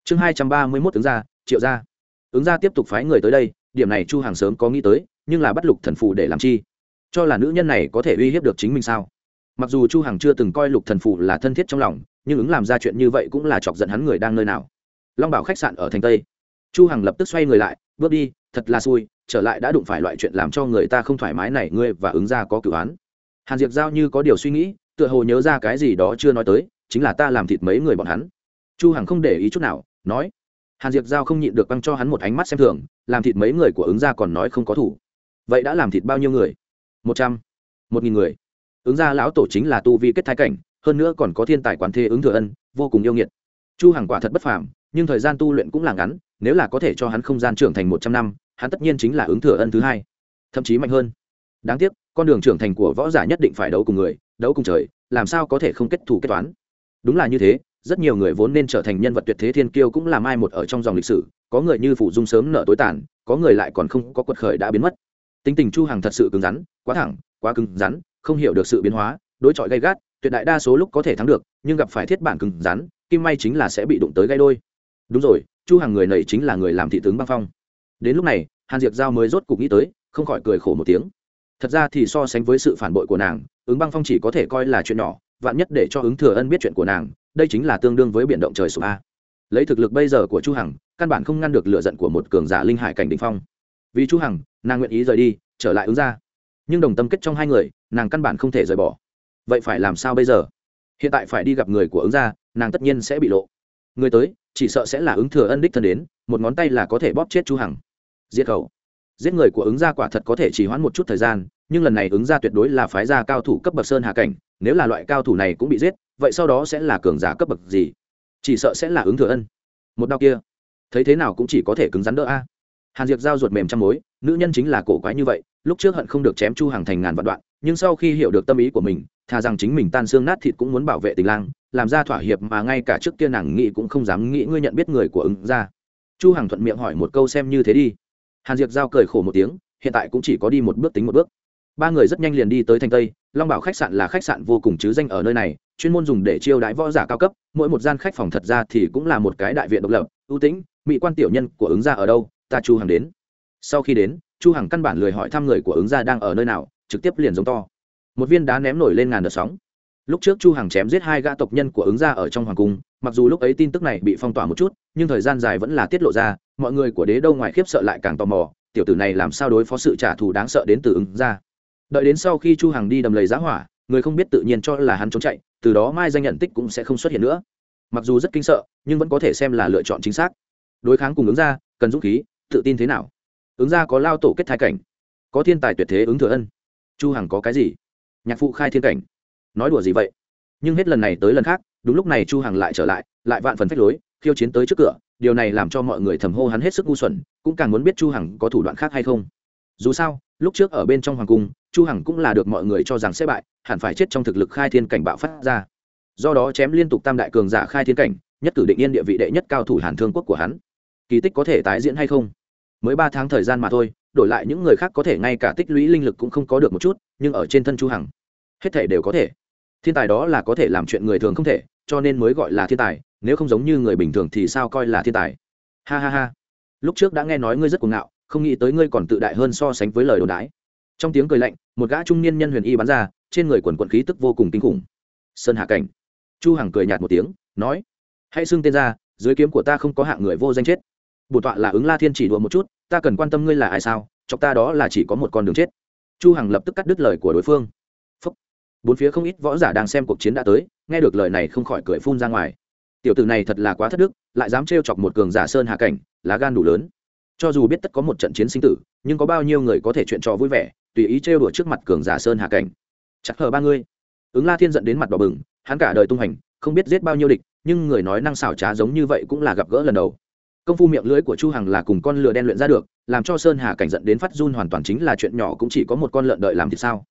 Chương hai trăm ba mươi 231 ứng gia, triệu gia. Ứng gia tiếp tục phái người tới đây, điểm này chu hằng sớm có nghĩ tới, nhưng là bắt lục thần phù để làm chi? Cho là nữ nhân này có thể uy hiếp được chính mình sao? Mặc dù chu hằng chưa từng coi lục thần phù là thân thiết trong lòng, nhưng ứng làm ra chuyện như vậy cũng là chọc giận hắn người đang nơi nào. Long bảo khách sạn ở thành tây. Chu hằng lập tức xoay người lại, bước đi thật là xui, trở lại đã đụng phải loại chuyện làm cho người ta không thoải mái này, ngươi và ứng ra có cửu án. Hàn diệp giao như có điều suy nghĩ, tựa hồ nhớ ra cái gì đó chưa nói tới, chính là ta làm thịt mấy người bọn hắn. Chu hằng không để ý chút nào, nói. Hàn diệp giao không nhịn được băng cho hắn một ánh mắt xem thường, làm thịt mấy người của ứng gia còn nói không có thủ. Vậy đã làm thịt bao nhiêu người? Một trăm. Một nghìn người. Ứng gia lão tổ chính là tu vi kết thái cảnh, hơn nữa còn có thiên tài quán thế ứng thừa ân, vô cùng yêu nghiệt. Chu hằng quả thật bất phàm, nhưng thời gian tu luyện cũng là ngắn, nếu là có thể cho hắn không gian trưởng thành một trăm năm hắn tất nhiên chính là ứng thừa ân thứ hai, thậm chí mạnh hơn. Đáng tiếc, con đường trưởng thành của võ giả nhất định phải đấu cùng người, đấu cùng trời, làm sao có thể không kết thủ kết toán? Đúng là như thế, rất nhiều người vốn nên trở thành nhân vật tuyệt thế thiên kiêu cũng làm ai một ở trong dòng lịch sử, có người như phủ dung sớm nợ tối tàn, có người lại còn không có quật khởi đã biến mất. Tính tình chu hằng thật sự cứng rắn, quá thẳng, quá cứng rắn, không hiểu được sự biến hóa, đối chọi gay gắt, tuyệt đại đa số lúc có thể thắng được, nhưng gặp phải thiết bản cứng rắn, kim may chính là sẽ bị đụng tới gây đôi. Đúng rồi, chu Hằng người này chính là người làm thị tướng băng phong đến lúc này, hàn diệp giao mới rốt cục nghĩ tới, không khỏi cười khổ một tiếng. Thật ra thì so sánh với sự phản bội của nàng, ứng băng phong chỉ có thể coi là chuyện nhỏ, vạn nhất để cho ứng thừa ân biết chuyện của nàng, đây chính là tương đương với biển động trời sụp a. Lấy thực lực bây giờ của chu hằng, căn bản không ngăn được lửa giận của một cường giả linh hải cảnh đỉnh phong. Vì chu hằng, nàng nguyện ý rời đi, trở lại ứng ra. Nhưng đồng tâm kết trong hai người, nàng căn bản không thể rời bỏ. Vậy phải làm sao bây giờ? Hiện tại phải đi gặp người của ứng gia nàng tất nhiên sẽ bị lộ. Người tới, chỉ sợ sẽ là ứng thừa ân đích thân đến một ngón tay là có thể bóp chết chu hằng. Giết khẩu. Giết người của ứng gia quả thật có thể chỉ hoãn một chút thời gian, nhưng lần này ứng gia tuyệt đối là phái gia cao thủ cấp bậc sơn hà cảnh, nếu là loại cao thủ này cũng bị giết, vậy sau đó sẽ là cường giả cấp bậc gì? Chỉ sợ sẽ là ứng thừa ân. Một đau kia, thấy thế nào cũng chỉ có thể cứng rắn đỡ a. Hàn diệp giao ruột mềm trong mối, nữ nhân chính là cổ quái như vậy, lúc trước hận không được chém chu hàng thành ngàn vạn đoạn, nhưng sau khi hiểu được tâm ý của mình, thà rằng chính mình tan xương nát thịt cũng muốn bảo vệ tình lang, làm ra thỏa hiệp mà ngay cả trước kia nàng nghĩ cũng không dám nghĩ ngươi nhận biết người của ứng ra chu hằng thuận miệng hỏi một câu xem như thế đi. Hàn diệp giao cười khổ một tiếng, hiện tại cũng chỉ có đi một bước tính một bước. Ba người rất nhanh liền đi tới thành tây, long bảo khách sạn là khách sạn vô cùng chứ danh ở nơi này, chuyên môn dùng để chiêu đãi võ giả cao cấp, mỗi một gian khách phòng thật ra thì cũng là một cái đại viện độc lập, ưu tĩnh, mỹ quan tiểu nhân của ứng gia ở đâu, ta chu hằng đến. Sau khi đến, chu hằng căn bản lười hỏi thăm người của ứng gia đang ở nơi nào, trực tiếp liền giống to. Một viên đá ném nổi lên ngàn đợt sóng. Lúc trước chu hằng chém giết hai gã tộc nhân của ứng gia ở trong hoàng cung mặc dù lúc ấy tin tức này bị phong tỏa một chút nhưng thời gian dài vẫn là tiết lộ ra mọi người của đế đâu ngoài khiếp sợ lại càng tò mò tiểu tử này làm sao đối phó sự trả thù đáng sợ đến từ ứng gia đợi đến sau khi chu hằng đi đầm lầy giá hỏa người không biết tự nhiên cho là hắn trốn chạy từ đó mai danh nhận tích cũng sẽ không xuất hiện nữa. Mặc dù rất kinh sợ nhưng vẫn có thể xem là lựa chọn chính xác. Đối kháng cùng ứng ra, cần dũng khí tự tin thế nào? Ứng gia có lao tổ kết thai cảnh có thiên tài tuyệt thế ứng thừa ân. Chu hằng có cái gì? Nhạc phụ khai thiên cảnh. Nói đùa gì vậy? Nhưng hết lần này tới lần khác đúng lúc này chu hằng lại trở lại lại vạn phần phách lối, khiêu chiến tới trước cửa, điều này làm cho mọi người thầm hô hắn hết sức ngu xuẩn, cũng càng muốn biết chu hằng có thủ đoạn khác hay không. Dù sao, lúc trước ở bên trong hoàng cung, chu hằng cũng là được mọi người cho rằng sẽ bại, hẳn phải chết trong thực lực khai thiên cảnh bạo phát ra. Do đó chém liên tục tam đại cường giả khai thiên cảnh, nhất cử định yên địa vị đệ nhất cao thủ hàn thương quốc của hắn. Kỳ tích có thể tái diễn hay không? Mới ba tháng thời gian mà thôi, đổi lại những người khác có thể ngay cả tích lũy linh lực cũng không có được một chút, nhưng ở trên thân chu hằng, hết thể đều có thể. Thiên tài đó là có thể làm chuyện người thường không thể cho nên mới gọi là thiên tài, nếu không giống như người bình thường thì sao coi là thiên tài? Ha ha ha. Lúc trước đã nghe nói ngươi rất cuồng ngạo, không nghĩ tới ngươi còn tự đại hơn so sánh với lời đồn đái trong tiếng cười lạnh, một gã trung niên nhân huyền y bắn ra, trên người quần quận khí tức vô cùng kinh khủng. Sơn hạ cảnh. Chu hằng cười nhạt một tiếng, nói, hãy xưng tên ra, dưới kiếm của ta không có hạng người vô danh chết. Bổn tọa là ứng la thiên chỉ đùa một chút, ta cần quan tâm ngươi là ai sao, chọc ta đó là chỉ có một con đường chết. Chu hằng lập tức cắt đứt lời của đối phương bốn phía không ít võ giả đang xem cuộc chiến đã tới, nghe được lời này không khỏi cười phun ra ngoài. Tiểu tử này thật là quá thất đức, lại dám trêu chọc một cường giả sơn hạ cảnh, lá gan đủ lớn. Cho dù biết tất có một trận chiến sinh tử, nhưng có bao nhiêu người có thể chuyện trò vui vẻ, tùy ý trêu đùa trước mặt cường giả sơn hạ cảnh. Chắc hờ ba ngươi. Ứng la thiên giận đến mặt đỏ bừng, hắn cả đời tung hành, không biết giết bao nhiêu địch, nhưng người nói năng xảo trá giống như vậy cũng là gặp gỡ lần đầu. Công phu miệng lưới của chu hằng là cùng con lừa đen luyện ra được, làm cho sơn hà cảnh giận đến phát run hoàn toàn chính là chuyện nhỏ cũng chỉ có một con lợn đợi làm thì sao?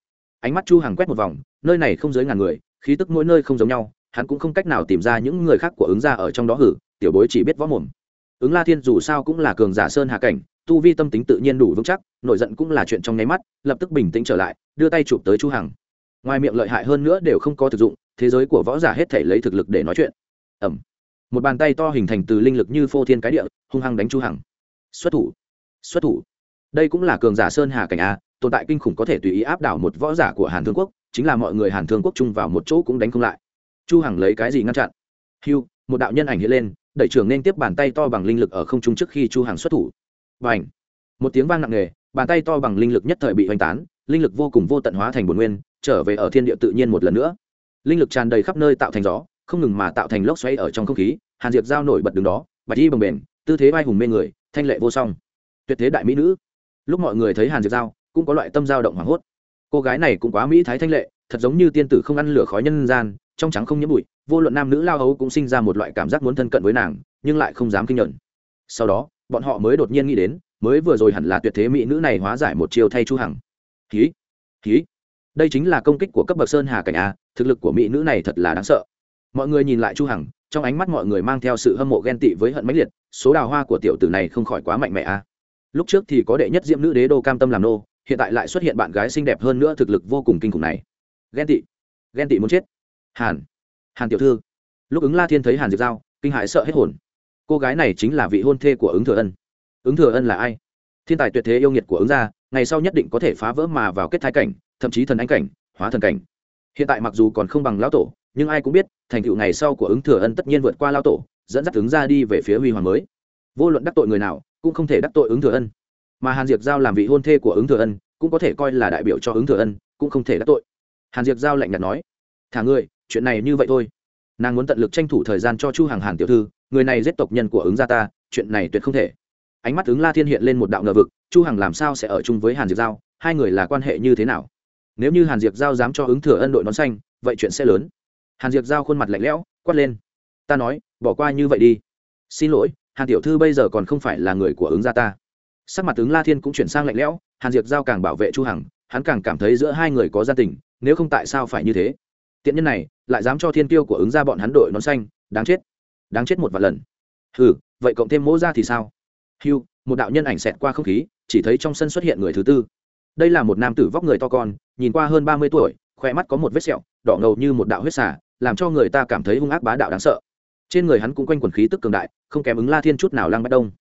Ánh mắt chu hằng quét một vòng, nơi này không dưới ngàn người, khí tức mỗi nơi không giống nhau, hắn cũng không cách nào tìm ra những người khác của ứng gia ở trong đó hử, tiểu bối chỉ biết võ mồm. Ứng la thiên dù sao cũng là cường giả sơn hạ cảnh, tu vi tâm tính tự nhiên đủ vững chắc nổi giận cũng là chuyện trong nháy mắt, lập tức bình tĩnh trở lại, đưa tay chụp tới chu hằng. Ngoài miệng lợi hại hơn nữa đều không có thực dụng, thế giới của võ giả hết thể lấy thực lực để nói chuyện. Ẩm một bàn tay to hình thành từ linh lực như phô thiên cái địa, hung hăng đánh chu hằng. Xuất thủ. Xuất thủ. Đây cũng là cường giả sơn hà cảnh a tồn tại kinh khủng có thể tùy ý áp đảo một võ giả của hàn thương quốc, chính là mọi người hàn thương quốc chung vào một chỗ cũng đánh không lại. Chu hằng lấy cái gì ngăn chặn? Hưu, một đạo nhân ảnh hiện lên, đẩy trưởng nên tiếp bàn tay to bằng linh lực ở không trung trước khi chu hằng xuất thủ. Bành! Một tiếng vang nặng nề, bàn tay to bằng linh lực nhất thời bị hoành tán, linh lực vô cùng vô tận hóa thành bổn nguyên, trở về ở thiên địa tự nhiên một lần nữa. Linh lực tràn đầy khắp nơi tạo thành gió, không ngừng mà tạo thành lốc xoáy ở trong không khí, hàn diệp giao nổi bật đứng đó, bạch y bồng bềnh, tư thế vai hùng mê người, thanh lệ vô song. Tuyệt thế đại mỹ nữ. Lúc mọi người thấy hàn diệp giao cũng có loại tâm dao động hoảng hốt. Cô gái này cũng quá mỹ thái thanh lệ, thật giống như tiên tử không ăn lửa khói nhân gian, trong trắng không nhiễm bụi, vô luận nam nữ lao hấu cũng sinh ra một loại cảm giác muốn thân cận với nàng, nhưng lại không dám kinh nhận sau đó, bọn họ mới đột nhiên nghĩ đến, mới vừa rồi hẳn là tuyệt thế mỹ nữ này hóa giải một chiều thay chu hằng. Khí khí đây chính là công kích của cấp bậc sơn hà cảnh a, thực lực của mỹ nữ này thật là đáng sợ. Mọi người nhìn lại chu hằng, trong ánh mắt mọi người mang theo sự hâm mộ ghen tị với hận mãnh liệt, số đào hoa của tiểu tử này không khỏi quá mạnh mẽ a. Lúc trước thì có đệ nhất diễm nữ đế đô cam tâm làm nô hiện tại lại xuất hiện bạn gái xinh đẹp hơn nữa thực lực vô cùng kinh khủng này. Ghen tị. Ghen tị muốn chết. Hàn. Hàn tiểu thư. Lúc ứng la thiên thấy hàn diệp giao, kinh hãi sợ hết hồn. Cô gái này chính là vị hôn thê của ứng thừa ân. Ứng thừa ân là ai? Thiên tài tuyệt thế yêu nghiệt của ứng gia, ngày sau nhất định có thể phá vỡ mà vào kết thái cảnh, thậm chí thần anh cảnh, hóa thần cảnh. Hiện tại mặc dù còn không bằng lão tổ, nhưng ai cũng biết, thành tựu ngày sau của ứng thừa ân tất nhiên vượt qua lão tổ, dẫn dắt ứng gia đi về phía huy hoàng mới. Vô luận đắc tội người nào, cũng không thể đắc tội ứng thừa ân mà hàn diệp giao làm vị hôn thê của ứng thừa ân, cũng có thể coi là đại biểu cho ứng thừa ân, cũng không thể đắc tội. Hàn diệp giao lạnh nhạt nói, thả ngươi, chuyện này như vậy thôi. Nàng muốn tận lực tranh thủ thời gian cho chu hàng hàn tiểu thư, người này giết tộc nhân của ứng gia ta, chuyện này tuyệt không thể. Ánh mắt ứng la thiên hiện lên một đạo ngờ vực, chu hằng làm sao sẽ ở chung với hàn diệp giao, hai người là quan hệ như thế nào? Nếu như hàn diệp giao dám cho ứng thừa ân đội nón xanh, vậy chuyện sẽ lớn. Hàn diệp giao khuôn mặt lạnh lẽo, quát lên, ta nói, bỏ qua như vậy đi. Xin lỗi, hàn tiểu thư bây giờ còn không phải là người của ứng gia ta sắc mặt ứng la thiên cũng chuyển sang lạnh lẽo, hàn diệp giao càng bảo vệ chu hằng, hắn càng cảm thấy giữa hai người có gia tình, nếu không tại sao phải như thế? Tiện nhân này, lại dám cho thiên tiêu của ứng gia bọn hắn đội nón xanh, đáng chết. Đáng chết một vài lần. Hừ, vậy cộng thêm mỗ ra thì sao? Hưu, một đạo nhân ảnh xẹt qua không khí, chỉ thấy trong sân xuất hiện người thứ tư. Đây là một nam tử vóc người to con, nhìn qua hơn ba mươi tuổi khoe mắt có một vết sẹo, đỏ ngầu như một đạo huyết xả làm cho người ta cảm thấy hung ác bá đạo đáng sợ. Trên người hắn cũng quanh quần khí tức cường đại, không kém ứng la thiên chút nào lăng bắt đông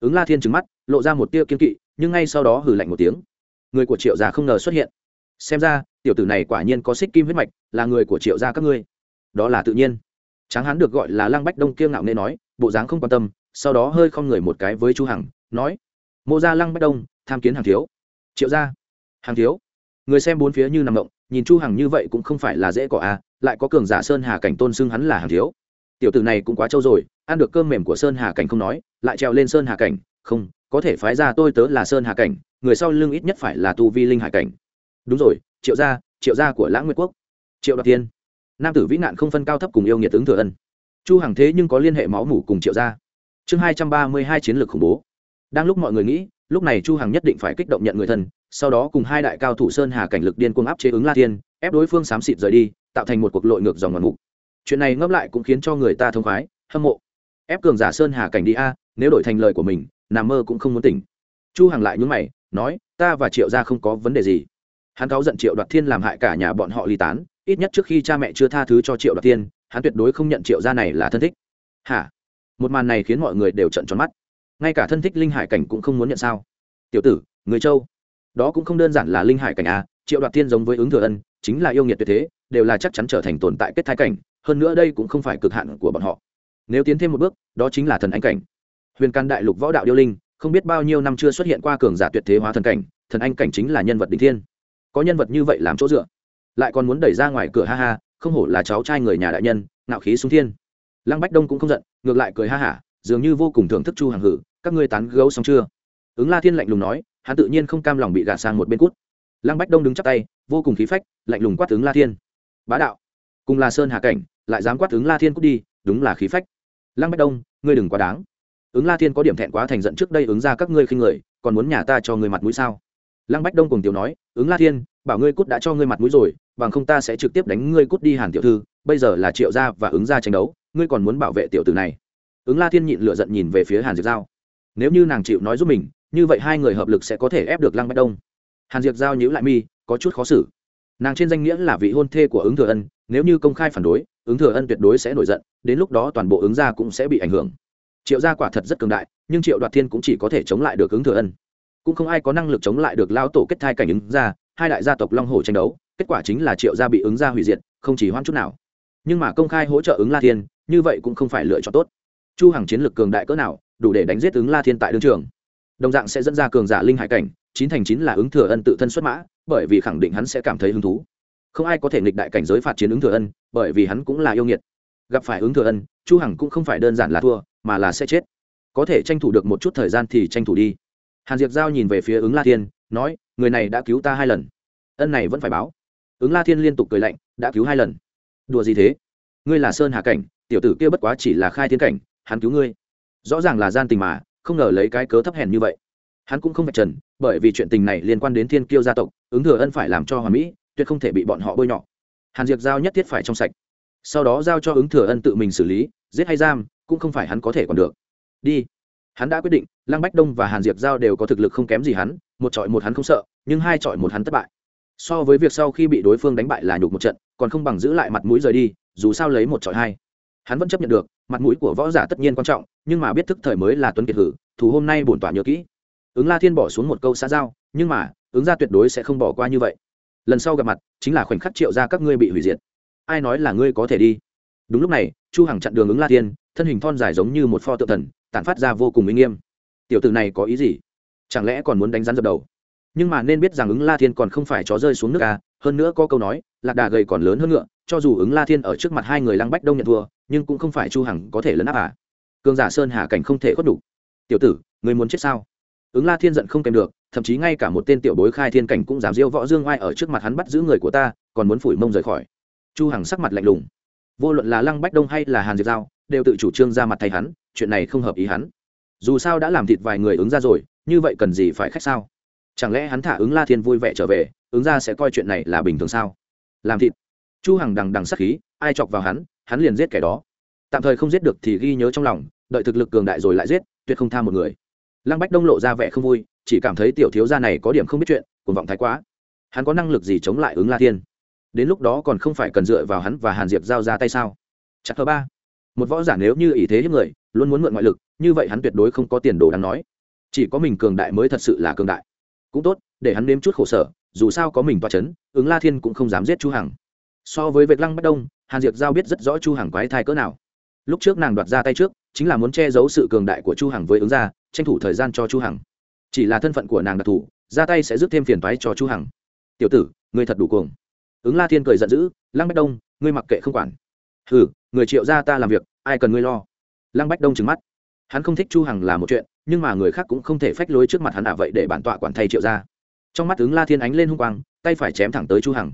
ứng la thiên trừng mắt, lộ ra một tia kiên kỵ, nhưng ngay sau đó hử lạnh một tiếng. Người của triệu gia không ngờ xuất hiện. Xem ra, tiểu tử này quả nhiên có xích kim huyết mạch, là người của triệu gia các ngươi. Đó là tự nhiên. Tráng hán được gọi là lăng bách đông kiêng ngạo nên nói, bộ dáng không quan tâm, sau đó hơi không người một cái với chu hằng, nói mô gia lăng bách đông, tham kiến hàng thiếu. Triệu gia. Hàng thiếu. Người xem bốn phía như nằm động, nhìn chu hằng như vậy cũng không phải là dễ cỏ à lại có cường giả sơn hà cảnh tôn xưng hắn là hàng thiếu tiểu tử này cũng quá trâu rồi, ăn được cơm mềm của sơn hà cảnh không nói, lại trèo lên sơn hà cảnh. Không, có thể phái ra tôi tớ là sơn hà cảnh, người sau lưng ít nhất phải là tu vi linh hải cảnh. Đúng rồi, triệu gia triệu gia của lãng nguyệt quốc. Triệu đoạt tiên. Nam tử vĩ nạn không phân cao thấp cùng yêu nghiệt tướng thừa ân. Chu hằng thế nhưng có liên hệ máu mủ cùng triệu gia. Chương hai trăm ba mươi hai chiến lược khủng bố. Đang lúc mọi người nghĩ, lúc này chu hằng nhất định phải kích động nhận người thân, sau đó cùng hai đại cao thủ sơn hà cảnh lực điên cuồng áp chế ứng la thiên, ép đối phương xám xịt rời đi, tạo thành một cuộc lội ngược dòng ngoạn mục chuyện này ngấp lại cũng khiến cho người ta thông khoái, hâm mộ. Ép cường giả sơn hà cảnh đi a, nếu đổi thành lời của mình nằm mơ cũng không muốn tỉnh. Chu hằng lại nhún mày, nói, ta và triệu gia không có vấn đề gì. Hắn cáo giận triệu đoạt thiên làm hại cả nhà bọn họ ly tán, ít nhất trước khi cha mẹ chưa tha thứ cho triệu đoạt thiên, hắn tuyệt đối không nhận triệu gia này là thân thích. Hả? Một màn này khiến mọi người đều trận tròn mắt. Ngay cả thân thích linh hải cảnh cũng không muốn nhận sao. Tiểu tử, người châu, đó cũng không đơn giản là linh hải cảnh a triệu đoạt thiên giống với ứng thừa ân, chính là yêu nghiệt tuyệt thế, đều là chắc chắn trở thành tồn tại kết thái cảnh hơn nữa đây cũng không phải cực hạn của bọn họ. Nếu tiến thêm một bước, đó chính là thần anh cảnh. Huyền căn đại lục võ đạo điêu linh, không biết bao nhiêu năm chưa xuất hiện qua cường giả tuyệt thế hóa thần cảnh, thần anh cảnh chính là nhân vật đ n h thiên. Có nhân vật như vậy làm chỗ dựa. Lại còn muốn đẩy ra ngoài cửa ha ha, không hổ là cháu trai người nhà đại nhân nạo khí xuống thiên. Lăng bách đông cũng không giận, ngược lại cười ha hả, dường như vô cùng thưởng thức chu hàng hử, các ngươi tán gấu xong chưa? Ứng la thiên lạnh lùng nói, hắn tự nhiên không cam lòng bị gạt sang một bên cút. Lăng bách đông đứng chắp tay, vô cùng khí phách, lạnh lùng quát ứng la thiên. Bá đạo, cùng là sơn hà cảnh lại dám quát ứng la thiên cút đi, đúng là khí phách. Lăng bách đông, ngươi đừng quá đáng. Ứng la thiên có điểm thẹn quá thành giận trước đây ứng ra các ngươi khi người, còn muốn nhà ta cho ngươi mặt mũi sao? Lăng bách đông cùng tiểu nói, ứng la thiên, bảo ngươi cút đã cho ngươi mặt mũi rồi, bằng không ta sẽ trực tiếp đánh ngươi cút đi hàn tiểu thư, bây giờ là triệu gia và ứng gia tranh đấu, ngươi còn muốn bảo vệ tiểu tử này. Ứng la thiên nhịn lựa giận nhìn về phía hàn diệp giao. Nếu như nàng chịu nói giúp mình, như vậy hai người hợp lực sẽ có thể ép được lăng bách đông. Hàn diệp giao nhíu lại mi, có chút khó xử. Nàng trên danh nghĩa là vị hôn thê của ứng thừa ân, nếu như công khai phản đối ứng thừa ân tuyệt đối sẽ nổi giận, đến lúc đó toàn bộ ứng gia cũng sẽ bị ảnh hưởng. Triệu gia quả thật rất cường đại, nhưng triệu đoạt thiên cũng chỉ có thể chống lại được ứng thừa ân. Cũng không ai có năng lực chống lại được lao tổ kết thai cảnh ứng gia, hai đại gia tộc long hồ tranh đấu, kết quả chính là triệu gia bị ứng gia hủy diệt, không chỉ hoan chút nào. Nhưng mà công khai hỗ trợ ứng la thiên, như vậy cũng không phải lựa chọn tốt. Chu hằng chiến lược cường đại cỡ nào, đủ để đánh giết ứng la thiên tại đương trường. Đồng dạng sẽ dẫn ra cường giả linh hải cảnh, chín thành chín là ứng thừa ân tự thân xuất mã, bởi vì khẳng định hắn sẽ cảm thấy hứng thú. Không ai có thể nghịch đại cảnh giới phạt chiến ứng thừa ân bởi vì hắn cũng là yêu nghiệt. Gặp phải ứng thừa ân, chu hằng cũng không phải đơn giản là thua, mà là sẽ chết. Có thể tranh thủ được một chút thời gian thì tranh thủ đi. Hàn diệp giao nhìn về phía ứng la thiên, nói, người này đã cứu ta hai lần. Ân này vẫn phải báo. Ứng la thiên liên tục cười lạnh, đã cứu hai lần. Đùa gì thế? Ngươi là sơn hà cảnh, tiểu tử kia bất quá chỉ là khai thiên cảnh, hắn cứu ngươi. Rõ ràng là gian tình mà, không ngờ lấy cái cớ thấp hèn như vậy. Hắn cũng không phải trần, bởi vì chuyện tình này liên quan đến thiên kiêu gia tộc, ứng thừa ân phải làm cho hòa mỹ, tuyệt không thể bị bọn họ bôi nhọ hàn diệp giao nhất thiết phải trong sạch. Sau đó giao cho ứng thừa ân tự mình xử lý, giết hay giam, cũng không phải hắn có thể còn được. Đi. Hắn đã quyết định, lăng bách đông và hàn diệp giao đều có thực lực không kém gì hắn, một trọi một hắn không sợ, nhưng hai trọi một hắn thất bại. So với việc sau khi bị đối phương đánh bại là nhục một trận, còn không bằng giữ lại mặt mũi rời đi, dù sao lấy một trọi hai. Hắn vẫn chấp nhận được, mặt mũi của võ giả tất nhiên quan trọng, nhưng mà biết thức thời mới là tuấn kiệt hử, thù hôm nay bổn tỏa nhớ kỹ. Ứng la thiên bỏ xuống một câu xã giao, nhưng mà, ứng ra tuyệt đối sẽ không bỏ qua như vậy lần sau gặp mặt, chính là khoảnh khắc triệu ra các ngươi bị hủy diệt. Ai nói là ngươi có thể đi? Đúng lúc này, chu hằng chặn đường ứng la thiên, thân hình thon dài giống như một pho tượng thần, tản phát ra vô cùng uy nghiêm. Tiểu tử này có ý gì? Chẳng lẽ còn muốn đánh rắn dập đầu? Nhưng mà nên biết rằng ứng la thiên còn không phải chó rơi xuống nước à hơn nữa có câu nói, lạc đà gầy còn lớn hơn ngựa, cho dù ứng la thiên ở trước mặt hai người lăng bách đông nhận thua, nhưng cũng không phải chu hằng có thể lấn áp à. Cường giả sơn hà cảnh không thể khuất đủ. Tiểu tử người muốn chết sao? Ứng la thiên giận không kèm được thậm chí ngay cả một tên tiểu bối khai thiên cảnh cũng dám diêu võ dương oai ở trước mặt hắn bắt giữ người của ta, còn muốn phủi mông rời khỏi. Chu hằng sắc mặt lạnh lùng. Vô luận là lăng bách đông hay là hàn diệp giao, đều tự chủ trương ra mặt thay hắn, chuyện này không hợp ý hắn. Dù sao đã làm thịt vài người ứng ra rồi, như vậy cần gì phải khách sao? Chẳng lẽ hắn thả ứng la thiên vui vẻ trở về, ứng ra sẽ coi chuyện này là bình thường sao? Làm thịt. Chu hằng đằng đằng sắc khí, ai chọc vào hắn hắn liền giết kẻ đó. Tạm thời không giết được thì ghi nhớ trong lòng, đợi thực lực cường đại rồi lại giết, tuyệt không tha một người. Lăng bách đông lộ ra vẻ không vui chỉ cảm thấy tiểu thiếu gia này có điểm không biết chuyện, cuồng vọng thái quá. Hắn có năng lực gì chống lại ứng la thiên? Đến lúc đó còn không phải cần dựa vào hắn và hàn diệp giao ra tay sao? Chặt thứ ba. Một võ giả nếu như ý thế hiếp người, luôn muốn mượn ngoại lực, như vậy hắn tuyệt đối không có tiền đồ đáng nói. Chỉ có mình cường đại mới thật sự là cường đại. Cũng tốt, để hắn nếm chút khổ sở, dù sao có mình toa c h ấ n ứng la thiên cũng không dám giết chu hằng. So với việc lăng bất đông, hàn diệp giao biết rất rõ chu hằng quái thai cỡ nào. Lúc trước nàng đoạt ra tay trước, chính là muốn che giấu sự cường đại của chu hằng với ứng gia, tranh thủ thời gian cho chu hằng chỉ là thân phận của nàng đặc thù, ra tay sẽ rước thêm phiền toái cho chu hằng. Tiểu tử, ngươi thật đủ cuồng. Ứng la thiên cười giận dữ, lăng bách đông, ngươi mặc kệ không quản. Hừ, người triệu gia ta làm việc, ai cần ngươi lo? Lăng bách đông trừng mắt. Hắn không thích chu hằng là một chuyện, nhưng mà người khác cũng không thể phách lối trước mặt hắn à vậy để bản tọa quản thay triệu gia. Trong mắt ứng la thiên ánh lên hung quang, tay phải chém thẳng tới chu hằng.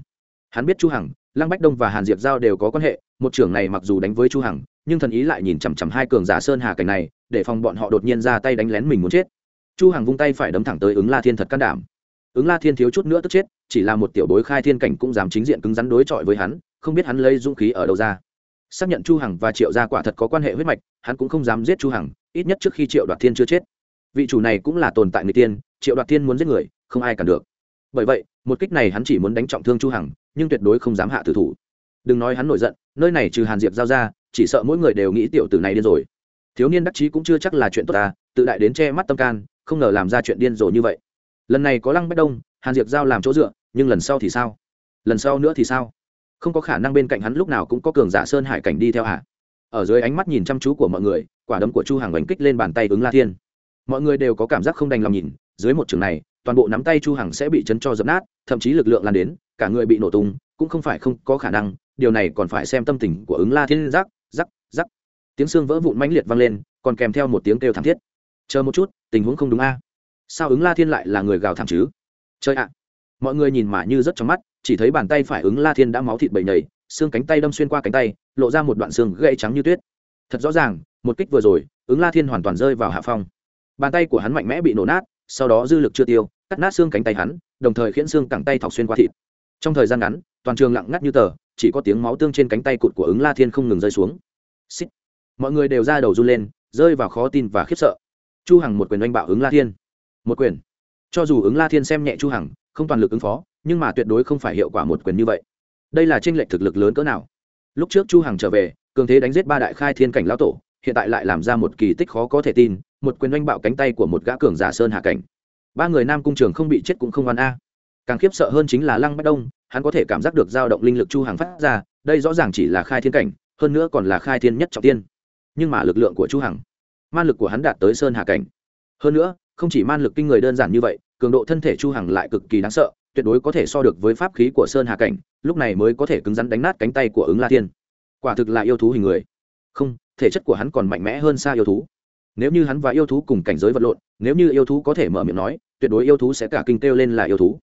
Hắn biết chu hằng, lăng bách đông và hàn diệp giao đều có quan hệ, một trưởng này mặc dù đánh với chu hằng, nhưng thần ý lại nhìn chằm chằm hai cường giả sơn hà cảnh này, để phòng bọn họ đột nhiên ra tay đánh lén mình muốn chết chu hằng vung tay phải đấm thẳng tới ứng la thiên thật can đảm. Ứng la thiên thiếu chút nữa tức chết, chỉ là một tiểu bối khai thiên cảnh cũng dám chính diện cứng rắn đối chọi với hắn, không biết hắn lấy dũng khí ở đâu ra. Xác nhận chu hằng và triệu gia quả thật có quan hệ huyết mạch, hắn cũng không dám giết chu hằng, ít nhất trước khi triệu đoạt thiên chưa chết. Vị chủ này cũng là tồn tại người tiên, triệu đoạt thiên muốn giết người, không ai cản được. Bởi vậy, một kích này hắn chỉ muốn đánh trọng thương chu hằng, nhưng tuyệt đối không dám hạ tử thủ. Đừng nói hắn nổi giận, nơi này trừ hàn diệp giao ra, chỉ sợ mỗi người đều nghĩ tiểu tử này điên rồi. Thiếu niên đắc chí cũng chưa chắc là chuyện tốt ta, tự đại đến che mắt tâm can không ngờ làm ra chuyện điên rồ như vậy. Lần này có lăng bách đông, hàn diệp giao làm chỗ dựa, nhưng lần sau thì sao? Lần sau nữa thì sao? Không có khả năng bên cạnh hắn lúc nào cũng có cường giả sơn hải cảnh đi theo hả? Ở dưới ánh mắt nhìn chăm chú của mọi người, quả đấm của chu hàng bánh kích lên bàn tay ứng la thiên. Mọi người đều có cảm giác không đành lòng nhìn, dưới một trường này, toàn bộ nắm tay chu hằng sẽ bị chấn cho dập nát, thậm chí lực lượng lan đến, cả người bị nổ tung, cũng không phải không có khả năng, điều này còn phải xem tâm tình của ứng la thiên rắc rắc rắc. Tiếng xương vỡ vụn mãnh liệt vang lên, còn kèm theo một tiếng kêu thảm thiết chờ một chút, tình huống không đúng a. Sao ứng la thiên lại là người gào thảm chứ? Chơi ạ. Mọi người nhìn mà như rất trong mắt, chỉ thấy bàn tay phải ứng la thiên đã máu thịt bầy nhầy, xương cánh tay đâm xuyên qua cánh tay, lộ ra một đoạn xương gãy trắng như tuyết. Thật rõ ràng, một kích vừa rồi, ứng la thiên hoàn toàn rơi vào hạ phong. Bàn tay của hắn mạnh mẽ bị nổ nát, sau đó dư lực chưa tiêu, cắt nát xương cánh tay hắn, đồng thời khiến xương cẳng tay thọc xuyên qua thịt. Trong thời gian ngắn, toàn trường lặng ngắt như tờ, chỉ có tiếng máu tương trên cánh tay cụt của ứng la thiên không ngừng rơi xuống. Xích. mọi người đều ra đầu run lên, rơi vào khó tin và khiếp sợ chu hằng một quyền oanh bạo ứng la thiên. Một quyền. Cho dù ứng la thiên xem nhẹ chu hằng, không toàn lực ứng phó, nhưng mà tuyệt đối không phải hiệu quả một quyền như vậy. Đây là tranh lệch thực lực lớn cỡ nào? Lúc trước chu hằng trở về, cường thế đánh giết ba đại khai thiên cảnh lão tổ, hiện tại lại làm ra một kỳ tích khó có thể tin, một quyền oanh bạo cánh tay của một gã cường giả sơn hạ cảnh. Ba người nam cung trường không bị chết cũng không oan a. Càng khiếp sợ hơn chính là lăng bách đông, hắn có thể cảm giác được dao động linh lực chu hàng phát ra, đây rõ ràng chỉ là khai thiên cảnh, hơn nữa còn là khai thiên nhất trọng tiên. Nhưng mà lực lượng của chu hằng man lực của hắn đạt tới sơn hà cảnh. Hơn nữa, không chỉ man lực kinh người đơn giản như vậy, cường độ thân thể chu hằng lại cực kỳ đáng sợ, tuyệt đối có thể so được với pháp khí của sơn hà cảnh, lúc này mới có thể cứng rắn đánh nát cánh tay của ứng la thiên. Quả thực là yêu thú hình người. Không, thể chất của hắn còn mạnh mẽ hơn xa yêu thú. Nếu như hắn và yêu thú cùng cảnh giới vật lộn, nếu như yêu thú có thể mở miệng nói, tuyệt đối yêu thú sẽ cả kinh kêu lên là yêu thú.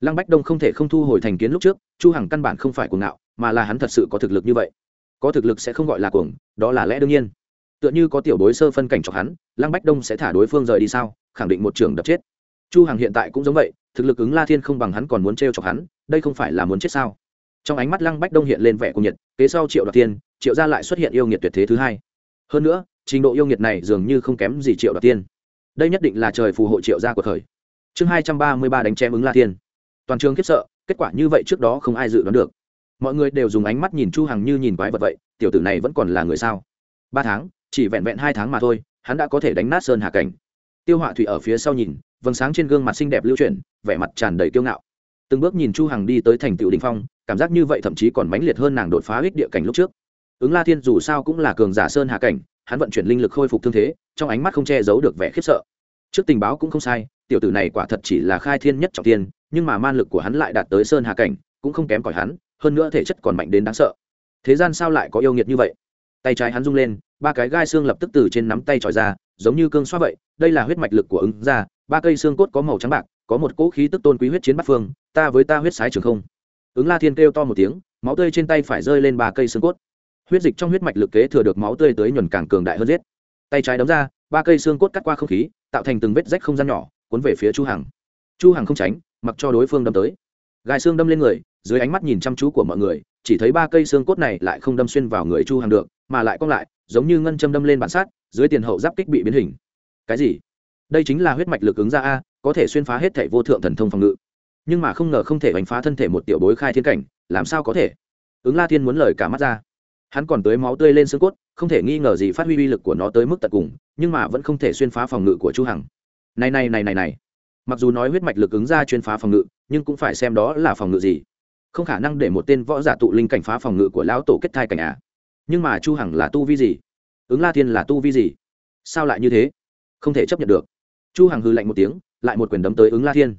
Lăng bách đông không thể không thu hồi thành kiến lúc trước, chu hằng căn bản không phải cuồng ngạo, mà là hắn thật sự có thực lực như vậy. Có thực lực sẽ không gọi là cuồng, đó là lẽ đương nhiên tựa như có tiểu đối sơ phân cảnh cho hắn, lăng bách đông sẽ thả đối phương rời đi sao? Khẳng định một trường đập chết. Chu hằng hiện tại cũng giống vậy, thực lực ứng la thiên không bằng hắn còn muốn trêu chọc hắn, đây không phải là muốn chết sao? Trong ánh mắt lăng bách đông hiện lên vẻ cung nhiệt, kế sau triệu đoạt tiên, triệu gia lại xuất hiện yêu nghiệt tuyệt thế thứ hai. Hơn nữa, trình độ yêu nghiệt này dường như không kém gì triệu đoạt tiên. Đây nhất định là trời phù hộ triệu gia của thời. Chương hai trăm ba mươi ba đánh chém ứng la thiên. Toàn trường khiếp sợ, kết quả như vậy trước đó không ai dự đoán được. Mọi người đều dùng ánh mắt nhìn chu hằng như nhìn quái vật vậy, tiểu tử này vẫn còn là người sao? Ba tháng chỉ vẹn vẹn hai tháng mà thôi, hắn đã có thể đánh nát sơn hà cảnh. Tiêu họa thủy ở phía sau nhìn, vầng sáng trên gương mặt xinh đẹp lưu chuyển, vẻ mặt tràn đầy kiêu ngạo. Từng bước nhìn chu hằng đi tới thành tựu đình phong, cảm giác như vậy thậm chí còn mãnh liệt hơn nàng đột phá ích địa cảnh lúc trước. Ứng la thiên dù sao cũng là cường giả sơn hà cảnh, hắn vận chuyển linh lực khôi phục thương thế, trong ánh mắt không che giấu được vẻ khiếp sợ. Trước tình báo cũng không sai, tiểu tử này quả thật chỉ là khai thiên nhất trọng tiên nhưng mà man lực của hắn lại đạt tới sơn hà cảnh, cũng không kém cỏi hắn, hơn nữa thể chất còn mạnh đến đáng sợ. Thế gian sao lại có yêu nghiệt như vậy? Tay trái hắn rung lên, ba cái gai xương lập tức từ trên nắm tay tròi ra, giống như cương xoa vậy, đây là huyết mạch lực của ứng ra ba cây xương cốt có màu trắng bạc, có một cỗ khí tức tôn quý huyết chiến bắt phương, ta với ta huyết sái trường không. Ứng la thiên kêu to một tiếng, máu tươi trên tay phải rơi lên ba cây xương cốt. Huyết dịch trong huyết mạch lực kế thừa được máu tươi tới nhuần càng cường đại hơn giết. Tay trái đấm ra, ba cây xương cốt cắt qua không khí, tạo thành từng vết rách không gian nhỏ, cuốn về phía chu hằng. Chu hằng không tránh, mặc cho đối phương đâm tới. Gai xương đâm lên người, dưới ánh mắt nhìn chăm chú của mọi người chỉ thấy ba cây xương cốt này lại không đâm xuyên vào người chu hằng được, mà lại cong lại, giống như ngân châm đâm lên bản sát, dưới tiền hậu giáp kích bị biến hình. Cái gì? Đây chính là huyết mạch lực ứng ra a, có thể xuyên phá hết thể vô thượng thần thông phòng ngự. Nhưng mà không ngờ không thể đánh phá thân thể một tiểu bối khai thiên cảnh, làm sao có thể? Ứng la thiên muốn lời cả mắt ra. Hắn còn tới máu tươi lên xương cốt, không thể nghi ngờ gì phát huy uy lực của nó tới mức tận cùng, nhưng mà vẫn không thể xuyên phá phòng ngự của chu hằng. Này này này này này. Mặc dù nói huyết mạch lực ứng ra chuyên phá phòng ngự, nhưng cũng phải xem đó là phòng ngự gì không khả năng để một tên võ giả tụ linh cảnh phá phòng ngự của lão tổ kết thai cảnh à. Nhưng mà chu hằng là tu vi gì? Ứng la thiên là tu vi gì? Sao lại như thế? Không thể chấp nhận được. Chu hằng hư lạnh một tiếng, lại một quyền đấm tới ứng la thiên.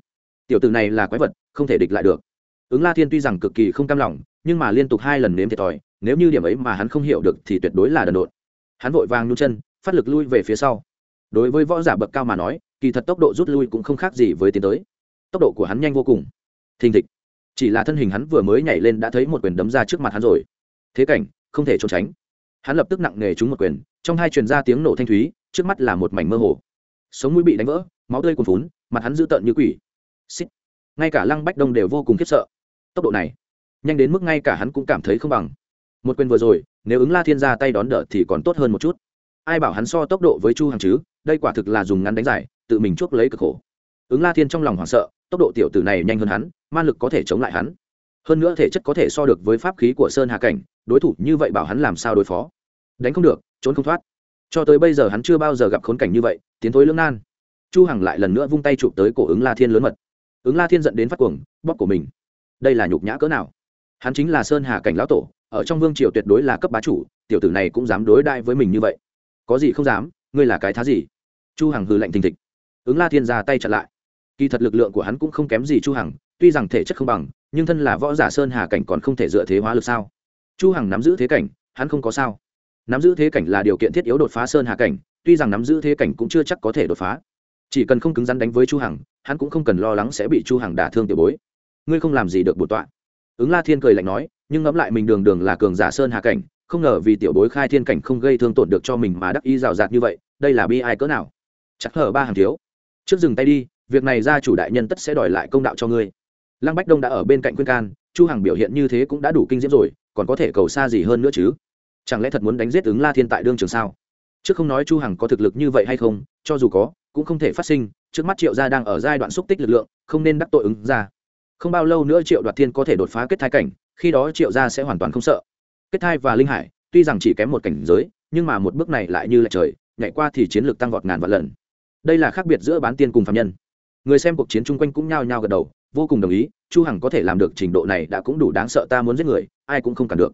Tiểu tử này là quái vật, không thể địch lại được. Ứng la thiên tuy rằng cực kỳ không cam lòng, nhưng mà liên tục hai lần nếm thiệt thòi, nếu như điểm ấy mà hắn không hiểu được thì tuyệt đối là đần độn. Hắn vội vàng nhún chân, phát lực lui về phía sau. Đối với võ giả bậc cao mà nói, kỳ thật tốc độ rút lui cũng không khác gì với tiến tới. Tốc độ của hắn nhanh vô cùng. Thình thịch chỉ là thân hình hắn vừa mới nhảy lên đã thấy một quyền đấm ra trước mặt hắn rồi. Thế cảnh, không thể trốn tránh. Hắn lập tức nặng nề trúng một quyền, trong hai truyền ra tiếng nổ thanh thúy, trước mắt là một mảnh mơ hồ. Sống mũi bị đánh vỡ, máu tươi cuồn phún mặt hắn dữ tợn như quỷ. Xích ngay cả lăng bách đông đều vô cùng khiếp sợ. Tốc độ này, nhanh đến mức ngay cả hắn cũng cảm thấy không bằng. Một quyền vừa rồi, nếu ứng la thiên ra tay đón đỡ thì còn tốt hơn một chút. Ai bảo hắn so tốc độ với chu hằng chứ, đây quả thực là dùng ngắn đánh giải, tự mình chuốc lấy cực khổ. Ứng la thiên trong lòng hoảng sợ, tốc độ tiểu tử này nhanh hơn hắn man lực có thể chống lại hắn. Hơn nữa thể chất có thể so được với pháp khí của sơn hà cảnh, đối thủ như vậy bảo hắn làm sao đối phó? Đánh không được, trốn không thoát. Cho tới bây giờ hắn chưa bao giờ gặp khốn cảnh như vậy, tiến thối lưỡng nan. Chu hằng lại lần nữa vung tay chụp tới cổ ứng la thiên lớn mật. Ứng la thiên giận đến phát cuồng, bóp của mình. Đây là nhục nhã cỡ nào? Hắn chính là sơn hà cảnh lão tổ, ở trong vương triều tuyệt đối là cấp bá chủ, tiểu tử này cũng dám đối đai với mình như vậy. Có gì không dám, ngươi là cái thá gì? Chu hằng hừ lạnh thình thịch. Ứng la thiên ra tay chặn lại kỳ thật lực lượng của hắn cũng không kém gì chu hằng, tuy rằng thể chất không bằng, nhưng thân là võ giả sơn hà cảnh còn không thể dựa thế hóa lực sao? Chu hằng nắm giữ thế cảnh, hắn không có sao. Nắm giữ thế cảnh là điều kiện thiết yếu đột phá sơn hà cảnh, tuy rằng nắm giữ thế cảnh cũng chưa chắc có thể đột phá. Chỉ cần không cứng rắn đánh với chu hằng, hắn cũng không cần lo lắng sẽ bị chu hằng đả thương tiểu bối. Ngươi không làm gì được bổ tọa. Ứng la thiên cười lạnh nói, nhưng ngẫm lại mình đường đường là cường giả sơn hà cảnh, không ngờ vì tiểu bối khai thiên cảnh không gây thương tổn được cho mình mà đắc ý rào rạt như vậy, đây là bi ai cỡ nào? Chắc hở ba hàng thiếu. Trước dừng tay đi việc này gia chủ đại nhân tất sẽ đòi lại công đạo cho ngươi. Lăng bách đông đã ở bên cạnh khuyên can, chu hằng biểu hiện như thế cũng đã đủ kinh diễm rồi, còn có thể cầu xa gì hơn nữa chứ? Chẳng lẽ thật muốn đánh giết ứng la thiên tại đương trường sao? Trước không nói chu hằng có thực lực như vậy hay không, cho dù có, cũng không thể phát sinh, trước mắt triệu gia đang ở giai đoạn xúc tích lực lượng, không nên đắc tội ứng ra. Không bao lâu nữa triệu đoạt thiên có thể đột phá kết thai cảnh, khi đó triệu gia sẽ hoàn toàn không sợ. Kết thai và linh hải, tuy rằng chỉ kém một cảnh giới, nhưng mà một bước này lại như là trời, nhảy qua thì chiến lược tăng vọt ngàn vạn lần. Đây là khác biệt giữa bán tiên cùng phạm nhân người xem cuộc chiến chung quanh cũng nhao nhao gật đầu, vô cùng đồng ý, chu hằng có thể làm được trình độ này đã cũng đủ đáng sợ ta muốn giết người, ai cũng không cản được.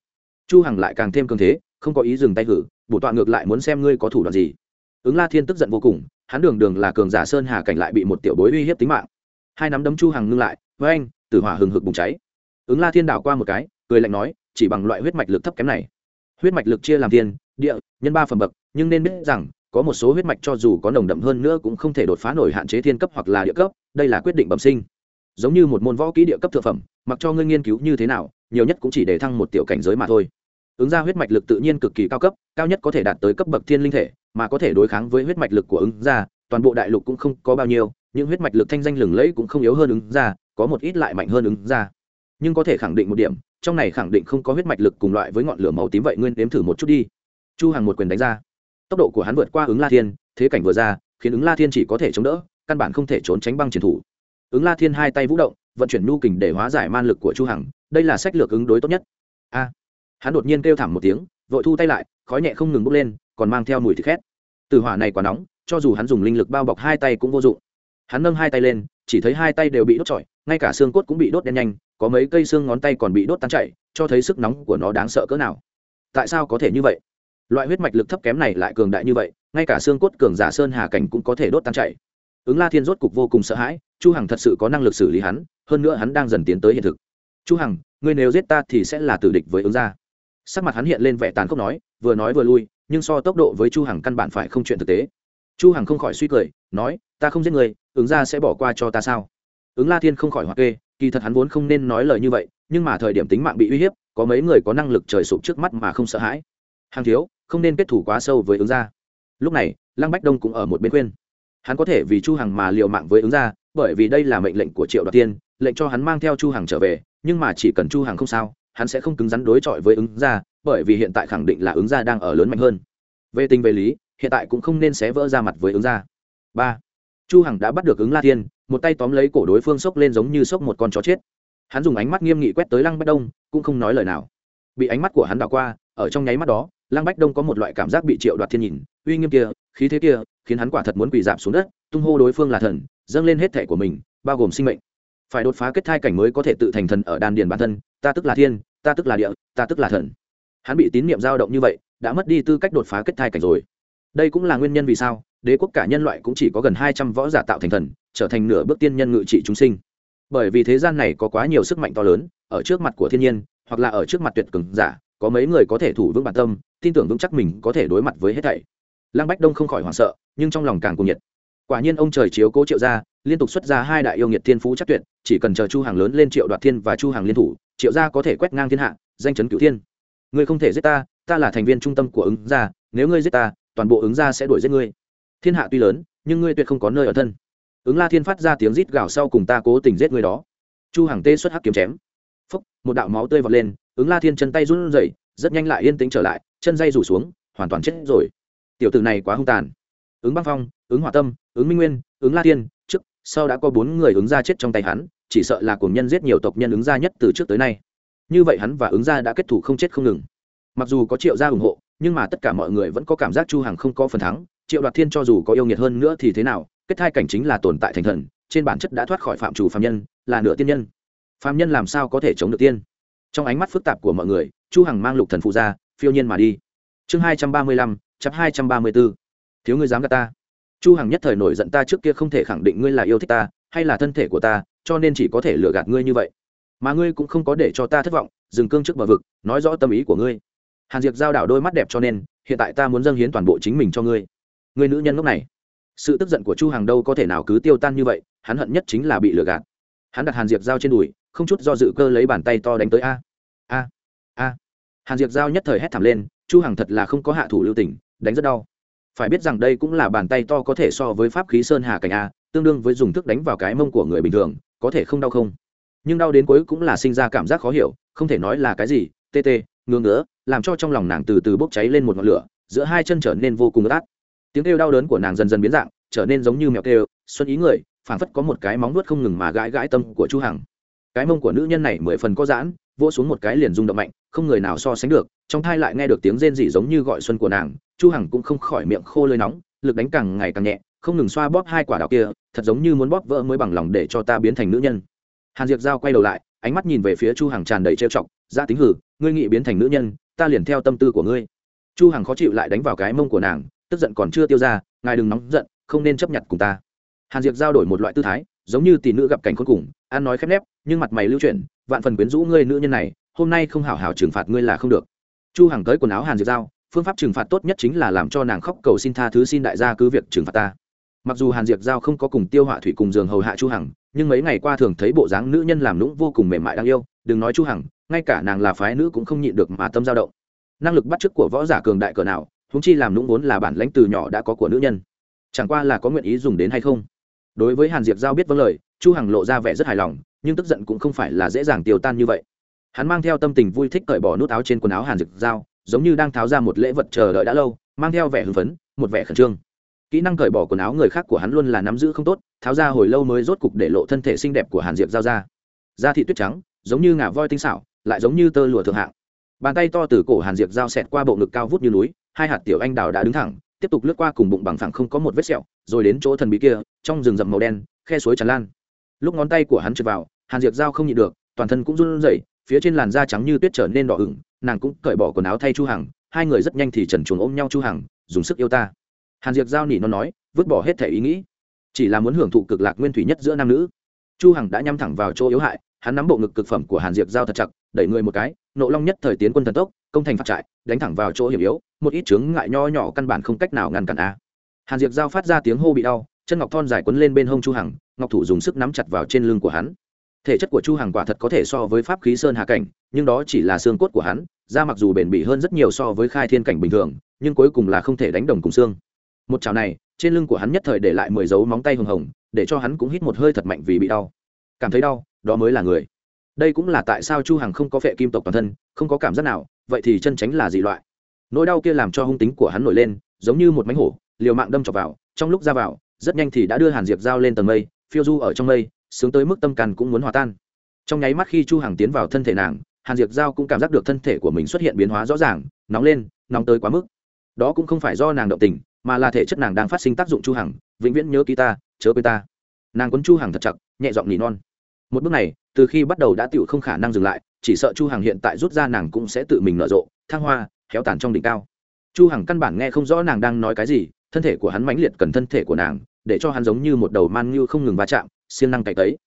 Chu hằng lại càng thêm cường thế, không có ý dừng tay hử bổ tọa ngược lại muốn xem ngươi có thủ đoạn gì. Ứng la thiên tức giận vô cùng, hắn đường đường là cường giả sơn hà cảnh lại bị một tiểu bối uy hiếp tính mạng. Hai nắm đấm chu hằng ngưng lại với anh tử hỏa hừng hực bùng cháy. Ứng la thiên đảo qua một cái, cười lạnh nói, chỉ bằng loại huyết mạch lực thấp kém này. Huyết mạch lực chia làm thiên, địa, nhân ba phẩm bậc, nhưng nên biết rằng có một số huyết mạch cho dù có nồng đậm hơn nữa cũng không thể đột phá nổi hạn chế thiên cấp hoặc là địa cấp, đây là quyết định bẩm sinh. Giống như một môn võ kỹ địa cấp thượng phẩm, mặc cho ngươi nghiên cứu như thế nào, nhiều nhất cũng chỉ để thăng một tiểu cảnh giới mà thôi. Ứng ra huyết mạch lực tự nhiên cực kỳ cao cấp, cao nhất có thể đạt tới cấp bậc thiên linh thể, mà có thể đối kháng với huyết mạch lực của ứng ra, toàn bộ đại lục cũng không có bao nhiêu những huyết mạch lực thanh danh lừng lẫy cũng không yếu hơn ứng ra, có một ít lại mạnh hơn ứng ra. Nhưng có thể khẳng định một điểm, trong này khẳng định không có huyết mạch lực cùng loại với ngọn lửa màu tím vậy nguyên đếm thử một chút đi. Chu hàng một quyền đánh ra tốc độ của hắn vượt qua ứng la thiên, thế cảnh vừa ra, khiến ứng la thiên chỉ có thể chống đỡ, căn bản không thể trốn tránh băng triển thủ. Ứng la thiên hai tay vũ động, vận chuyển nhu kình để hóa giải man lực của chu hằng, đây là sách lược ứng đối tốt nhất. A! Hắn đột nhiên kêu thảm một tiếng, vội thu tay lại, khói nhẹ không ngừng bốc lên, còn mang theo mùi thịt khét. Từ hỏa này quá nóng, cho dù hắn dùng linh lực bao bọc hai tay cũng vô dụng. Hắn nâng hai tay lên, chỉ thấy hai tay đều bị đốt trọi, ngay cả xương cốt cũng bị đốt đen nhanh, có mấy cây xương ngón tay còn bị đốt tan chảy, cho thấy sức nóng của nó đáng sợ cỡ nào. Tại sao có thể như vậy? Loại huyết mạch lực thấp kém này lại cường đại như vậy, ngay cả xương cốt cường giả sơn hà cảnh cũng có thể đốt tan chảy. Ứng la thiên rốt cục vô cùng sợ hãi, chu hằng thật sự có năng lực xử lý hắn, hơn nữa hắn đang dần tiến tới hiện thực. Chu hằng, ngươi nếu giết ta thì sẽ là tử địch với ứng gia. Sắc mặt hắn hiện lên vẻ tàn khốc nói, vừa nói vừa lui, nhưng so tốc độ với chu hằng căn bản phải không chuyện thực tế. Chu hằng không khỏi suy cười, nói, ta không giết người ứng gia sẽ bỏ qua cho ta sao? Ứng la thiên không khỏi hoặc kê, kỳ thật hắn vốn không nên nói lời như vậy, nhưng mà thời điểm tính mạng bị uy hiếp, có mấy người có năng lực trời sụp trước mắt mà không sợ hãi. Hàng thiếu không nên kết thủ quá sâu với ứng gia. Lúc này, lăng bách đông cũng ở một bên khuyên. Hắn có thể vì chu hằng mà liều mạng với ứng gia, bởi vì đây là mệnh lệnh của triệu đoạt tiên, lệnh cho hắn mang theo chu hằng trở về, nhưng mà chỉ cần chu hằng không sao, hắn sẽ không cứng rắn đối chọi với ứng gia, bởi vì hiện tại khẳng định là ứng gia đang ở lớn mạnh hơn. Về tình về lý, hiện tại cũng không nên xé vỡ ra mặt với ứng gia. Ba. Chu hằng đã bắt được ứng la thiên một tay tóm lấy cổ đối phương sốc lên giống như sốc một con chó chết. Hắn dùng ánh mắt nghiêm nghị quét tới lăng bách đông, cũng không nói lời nào. Bị ánh mắt của hắn đảo qua, ở trong nháy mắt đó lăng bách đông có một loại cảm giác bị triệu đoạt thiên nhìn, uy nghiêm kia, khí thế kia, khiến hắn quả thật muốn quỳ giảm xuống đất, tung hô đối phương là thần, dâng lên hết thể của mình, bao gồm sinh mệnh. Phải đột phá kết thai cảnh mới có thể tự thành thần ở đan điền bản thân, ta tức là thiên, ta tức là địa, ta tức là thần. Hắn bị tín niệm dao động như vậy, đã mất đi tư cách đột phá kết thai cảnh rồi. Đây cũng là nguyên nhân vì sao, đế quốc cả nhân loại cũng chỉ có gần hai trăm võ giả tạo thành thần, trở thành nửa bước tiên nhân ngự trị chúng sinh. Bởi vì thế gian này có quá nhiều sức mạnh to lớn, ở trước mặt của thiên nhiên, hoặc là ở trước mặt tuyệt cường giả có mấy người có thể thủ vững bản tâm, tin tưởng vững chắc mình có thể đối mặt với hết thảy. Lăng bách đông không khỏi hoảng sợ, nhưng trong lòng càng cuồng nhiệt. Quả nhiên ông trời chiếu cố triệu gia, liên tục xuất ra hai đại yêu nghiệt thiên phú chắc tuyệt, chỉ cần chờ chu hàng lớn lên triệu đoạt thiên và chu hàng liên thủ, triệu gia có thể quét ngang thiên hạ, danh chấn cửu thiên. Ngươi không thể giết ta ta là thành viên trung tâm của ứng gia, nếu ngươi giết ta, toàn bộ ứng gia sẽ đuổi giết ngươi. Thiên hạ tuy lớn, nhưng ngươi tuyệt không có nơi ở thân. Ứng la thiên phát ra tiếng rít gào sau cùng ta cố tình giết ngươi đó. Chu hàng tê xuất hắc kiếm chém. Phúc, một đạo máu tươi vọt lên ứng la thiên chân tay run rẩy, rất nhanh lại yên tĩnh trở lại, chân dây rủ xuống, hoàn toàn chết rồi. Tiểu tử này quá hung tàn. Ứng băng phong, ứng hòa tâm, ứng minh nguyên, ứng la Thiên, trước, sau đã có bốn người ứng ra chết trong tay hắn, chỉ sợ là cùng nhân giết nhiều tộc nhân ứng ra nhất từ trước tới nay. Như vậy hắn và ứng ra đã kết thủ không chết không ngừng. Mặc dù có triệu gia ủng hộ, nhưng mà tất cả mọi người vẫn có cảm giác chu hằng không có phần thắng. Triệu đoạt thiên cho dù có yêu nghiệt hơn nữa thì thế nào, kết thai cảnh chính là tồn tại thành thần, trên bản chất đã thoát khỏi phạm chủ phạm nhân, là nửa tiên nhân. Phạm nhân làm sao có thể chống được tiên? Trong ánh mắt phức tạp của mọi người, chu hằng mang lục thần phụ ra, phiêu nhiên mà đi. Chương hai trăm ba mươi lăm hai trăm ba mươi 234. thiếu ngươi dám gạt ta. Chu hằng nhất thời nổi giận ta trước kia không thể khẳng định ngươi là yêu thích ta, hay là thân thể của ta, cho nên chỉ có thể lừa gạt ngươi như vậy. Mà ngươi cũng không có để cho ta thất vọng, dừng cương trước bờ vực, nói rõ tâm ý của ngươi. Hàn diệp giao đảo đôi mắt đẹp cho nên, hiện tại ta muốn dâng hiến toàn bộ chính mình cho ngươi. Ngươi nữ nhân lúc này, sự tức giận của chu Hằng đâu có thể nào cứ tiêu tan như vậy, hắn hận nhất chính là bị lừa gạt. Hắn đặt hàn diệp giao trên đùi không chút do dự cơ lấy bàn tay to đánh tới a. A a. Hàn diệp giao nhất thời hét thảm lên, chu hằng thật là không có hạ thủ lưu tình, đánh rất đau. Phải biết rằng đây cũng là bàn tay to có thể so với pháp khí sơn hà cảnh a, tương đương với dùng thức đánh vào cái mông của người bình thường, có thể không đau không? Nhưng đau đến cuối cũng là sinh ra cảm giác khó hiểu, không thể nói là cái gì, tê tê, ngứa ngứa, làm cho trong lòng nàng từ từ bốc cháy lên một ngọn lửa, giữa hai chân trở nên vô cùng ướt át. Tiếng kêu đau đớn của nàng dần dần biến dạng, trở nên giống như mèo kêu, xuân ý người, phảng phất có một cái móng nuốt không ngừng mà gãi gãi tâm của chu hằng cái mông của nữ nhân này mười phần có giãn, vỗ xuống một cái liền rung động mạnh, không người nào so sánh được, trong thai lại nghe được tiếng rên rỉ giống như gọi xuân của nàng, chu hằng cũng không khỏi miệng khô lơi nóng, lực đánh càng ngày càng nhẹ, không ngừng xoa bóp hai quả đào kia, thật giống như muốn bóp vỡ mới bằng lòng để cho ta biến thành nữ nhân. Hàn diệp giao quay đầu lại, ánh mắt nhìn về phía chu hằng tràn đầy trêu chọc ra tính hử, ngươi nghĩ biến thành nữ nhân, ta liền theo tâm tư của ngươi. Chu hằng khó chịu lại đánh vào cái mông của nàng, tức giận còn chưa tiêu ra, ngài đừng nóng giận, không nên chấp nhận cùng ta. Hàn diệp giao đổi một loại tư thái giống như tỷ nữ gặp cảnh khốn cùng, ăn nói khép nép, nhưng mặt mày lưu chuyển, vạn phần quyến rũ ngươi nữ nhân này, hôm nay không hảo hảo trừng phạt ngươi là không được. Chu hằng tới quần áo hàn diệp giao, phương pháp trừng phạt tốt nhất chính là làm cho nàng khóc cầu xin tha thứ xin đại gia cứ việc trừng phạt ta. Mặc dù hàn diệp giao không có cùng tiêu họa thủy cùng giường hầu hạ chu hằng, nhưng mấy ngày qua thường thấy bộ dáng nữ nhân làm nũng vô cùng mềm mại đáng yêu, đừng nói chu hằng, ngay cả nàng là phái nữ cũng không nhịn được mà tâm dao động. Năng lực bắt chước của võ giả cường đại cỡ nào, huống chi làm nũng vốn là bản lãnh từ nhỏ đã có của nữ nhân. Chẳng qua là có nguyện ý dùng đến hay không? Đối với hàn diệp giao biết vâng lời, chu hằng lộ ra vẻ rất hài lòng, nhưng tức giận cũng không phải là dễ dàng tiêu tan như vậy. Hắn mang theo tâm tình vui thích cởi bỏ nút áo trên quần áo hàn diệp giao, giống như đang tháo ra một lễ vật chờ đợi đã lâu, mang theo vẻ hưng phấn, một vẻ khẩn trương. Kỹ năng cởi bỏ quần áo người khác của hắn luôn là nắm giữ không tốt, tháo ra hồi lâu mới rốt cục để lộ thân thể xinh đẹp của hàn diệp giao ra. Da thị tuyết trắng, giống như ngà voi tinh xảo, lại giống như tơ lụa thượng hạng. Bàn tay to từ cổ hàn diệp Giao xẹt qua bộ ngực cao vút như núi, hai hạt tiểu anh đào đã đứng thẳng tiếp tục lướt qua cùng bụng bằng phẳng không có một vết sẹo, rồi đến chỗ thần bí kia, trong rừng rậm màu đen, khe suối tràn lan. Lúc ngón tay của hắn trượt vào, hàn diệp dao không nhịn được, toàn thân cũng run rẩy, phía trên làn da trắng như tuyết trở nên đỏ ửng, nàng cũng cởi bỏ quần áo thay chu hằng, hai người rất nhanh thì trần chuồng ôm nhau chu hằng, dùng sức yêu ta. Hàn diệp giao nỉ nó nói, vứt bỏ hết thể ý nghĩ. Chỉ là muốn hưởng thụ cực lạc nguyên thủy nhất giữa nam nữ. Chu hằng đã nhắm thẳng vào chỗ yếu hại, hắn nắm bộ ngực cực phẩm của hàn diệp giao thật chặt, đẩy người một cái, nộ long nhất thời tiến quân thần tốc, công thành phát trại, đánh thẳng vào chỗ hiểm yếu một ít chướng ngại nho nhỏ căn bản không cách nào ngăn cản a. Hàn diệp giao phát ra tiếng hô bị đau, chân ngọc thon dài quấn lên bên hông chu hằng, ngọc thủ dùng sức nắm chặt vào trên lưng của hắn. Thể chất của chu hằng quả thật có thể so với pháp khí sơn hà cảnh, nhưng đó chỉ là xương cốt của hắn, da mặc dù bền bỉ hơn rất nhiều so với khai thiên cảnh bình thường, nhưng cuối cùng là không thể đánh đồng cùng xương. Một chảo này, trên lưng của hắn nhất thời để lại mười dấu móng tay hồng hồng, để cho hắn cũng hít một hơi thật mạnh vì bị đau. Cảm thấy đau, đó mới là người. Đây cũng là tại sao chu hằng không có phệ kim tộc toàn thân, không có cảm giác nào, vậy thì chân tránh là dị loại nỗi đau kia làm cho hung tính của hắn nổi lên, giống như một mánh hổ, liều mạng đâm chọc vào, trong lúc ra vào, rất nhanh thì đã đưa hàn diệp dao lên tầng mây, phiêu du ở trong mây, sướng tới mức tâm càn cũng muốn hòa tan. Trong nháy mắt khi chu hằng tiến vào thân thể nàng, hàn diệp giao cũng cảm giác được thân thể của mình xuất hiện biến hóa rõ ràng, nóng lên, nóng tới quá mức. Đó cũng không phải do nàng động tình, mà là thể chất nàng đang phát sinh tác dụng chu hằng, vĩnh viễn nhớ ký ta, chớ quên ta. Nàng quấn chu hằng thật chặt, nhẹ giọng nỉ non. Một bước này, từ khi bắt đầu đã tựu không khả năng dừng lại, chỉ sợ chu hằng hiện tại rút ra nàng cũng sẽ tự mình nở rộ, thăng hoa héo tàn trong đỉnh cao. Chu hằng căn bản nghe không rõ nàng đang nói cái gì, thân thể của hắn mãnh liệt cần thân thể của nàng, để cho hắn giống như một đầu man như không ngừng va chạm, siêng năng cày tấy.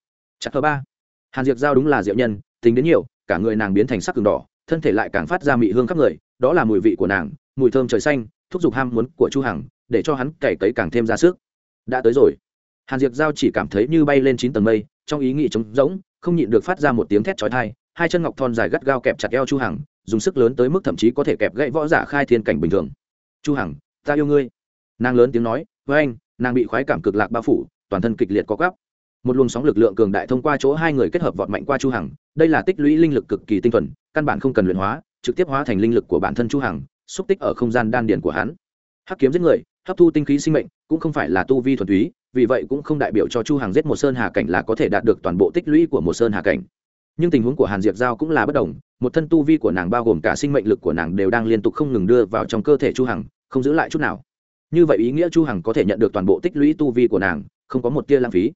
Chặt thứ ba. Hàn diệp giao đúng là diệu nhân, tính đến nhiều, cả người nàng biến thành sắc cường đỏ, thân thể lại càng phát ra mị hương khắp người, đó là mùi vị của nàng, mùi thơm trời xanh, thúc giục ham muốn của chu hằng, để cho hắn cày cấy càng thêm ra sức. Đã tới rồi. Hàn diệp giao chỉ cảm thấy như bay lên chín tầng mây, trong ý nghĩ trống rỗng, không nhịn được phát ra một tiếng thét chói tai, hai chân ngọc thon dài gắt gao kẹp chặt eo chu hằng dùng sức lớn tới mức thậm chí có thể kẹp gãy võ giả khai thiên cảnh bình thường. Chu hằng, ta yêu ngươi. Nàng lớn tiếng nói, với anh, nàng bị khoái cảm cực lạc bao phủ, toàn thân kịch liệt có gắp một luồng sóng lực lượng cường đại thông qua chỗ hai người kết hợp vọt mạnh qua chu hằng, đây là tích lũy linh lực cực kỳ tinh thuần, căn bản không cần luyện hóa, trực tiếp hóa thành linh lực của bản thân chu hằng, xúc tích ở không gian đan điền của hắn. Hắc kiếm giết người, hấp thu tinh khí sinh mệnh, cũng không phải là tu vi thuần túy, vì vậy cũng không đại biểu cho chu hằng giết một sơn hà cảnh là có thể đạt được toàn bộ tích lũy của một sơn hà cảnh nhưng tình huống của hàn diệp giao cũng là bất đồng, một thân tu vi của nàng bao gồm cả sinh mệnh lực của nàng đều đang liên tục không ngừng đưa vào trong cơ thể chu hằng, không giữ lại chút nào. Như vậy ý nghĩa chu hằng có thể nhận được toàn bộ tích lũy tu vi của nàng, không có một tia lãng phí.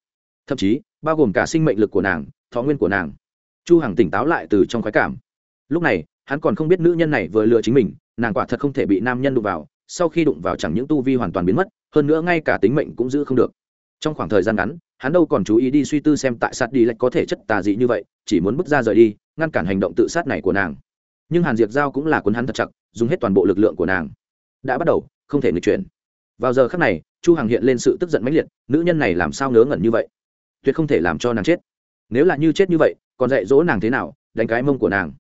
Thậm chí, bao gồm cả sinh mệnh lực của nàng, thọ nguyên của nàng. Chu hằng tỉnh táo lại từ trong khoái cảm. Lúc này, hắn còn không biết nữ nhân này vừa lừa chính mình, nàng quả thật không thể bị nam nhân đụng vào, sau khi đụng vào chẳng những tu vi hoàn toàn biến mất, hơn nữa ngay cả tính mệnh cũng giữ không được trong khoảng thời gian ngắn, hắn đâu còn chú ý đi suy tư xem tại sát đi lệch có thể chất tà dị như vậy, chỉ muốn bước ra rời đi, ngăn cản hành động tự sát này của nàng. Nhưng hàn Diệt giao cũng là cuốn hắn thật chặt, dùng hết toàn bộ lực lượng của nàng. Đã bắt đầu, không thể nghịch chuyển. Vào giờ khắc này, chu hằng hiện lên sự tức giận mãnh liệt, nữ nhân này làm sao ngớ ngẩn như vậy? Tuyệt không thể làm cho nàng chết. Nếu là như chết như vậy, còn dạy dỗ nàng thế nào, đánh cái mông của nàng?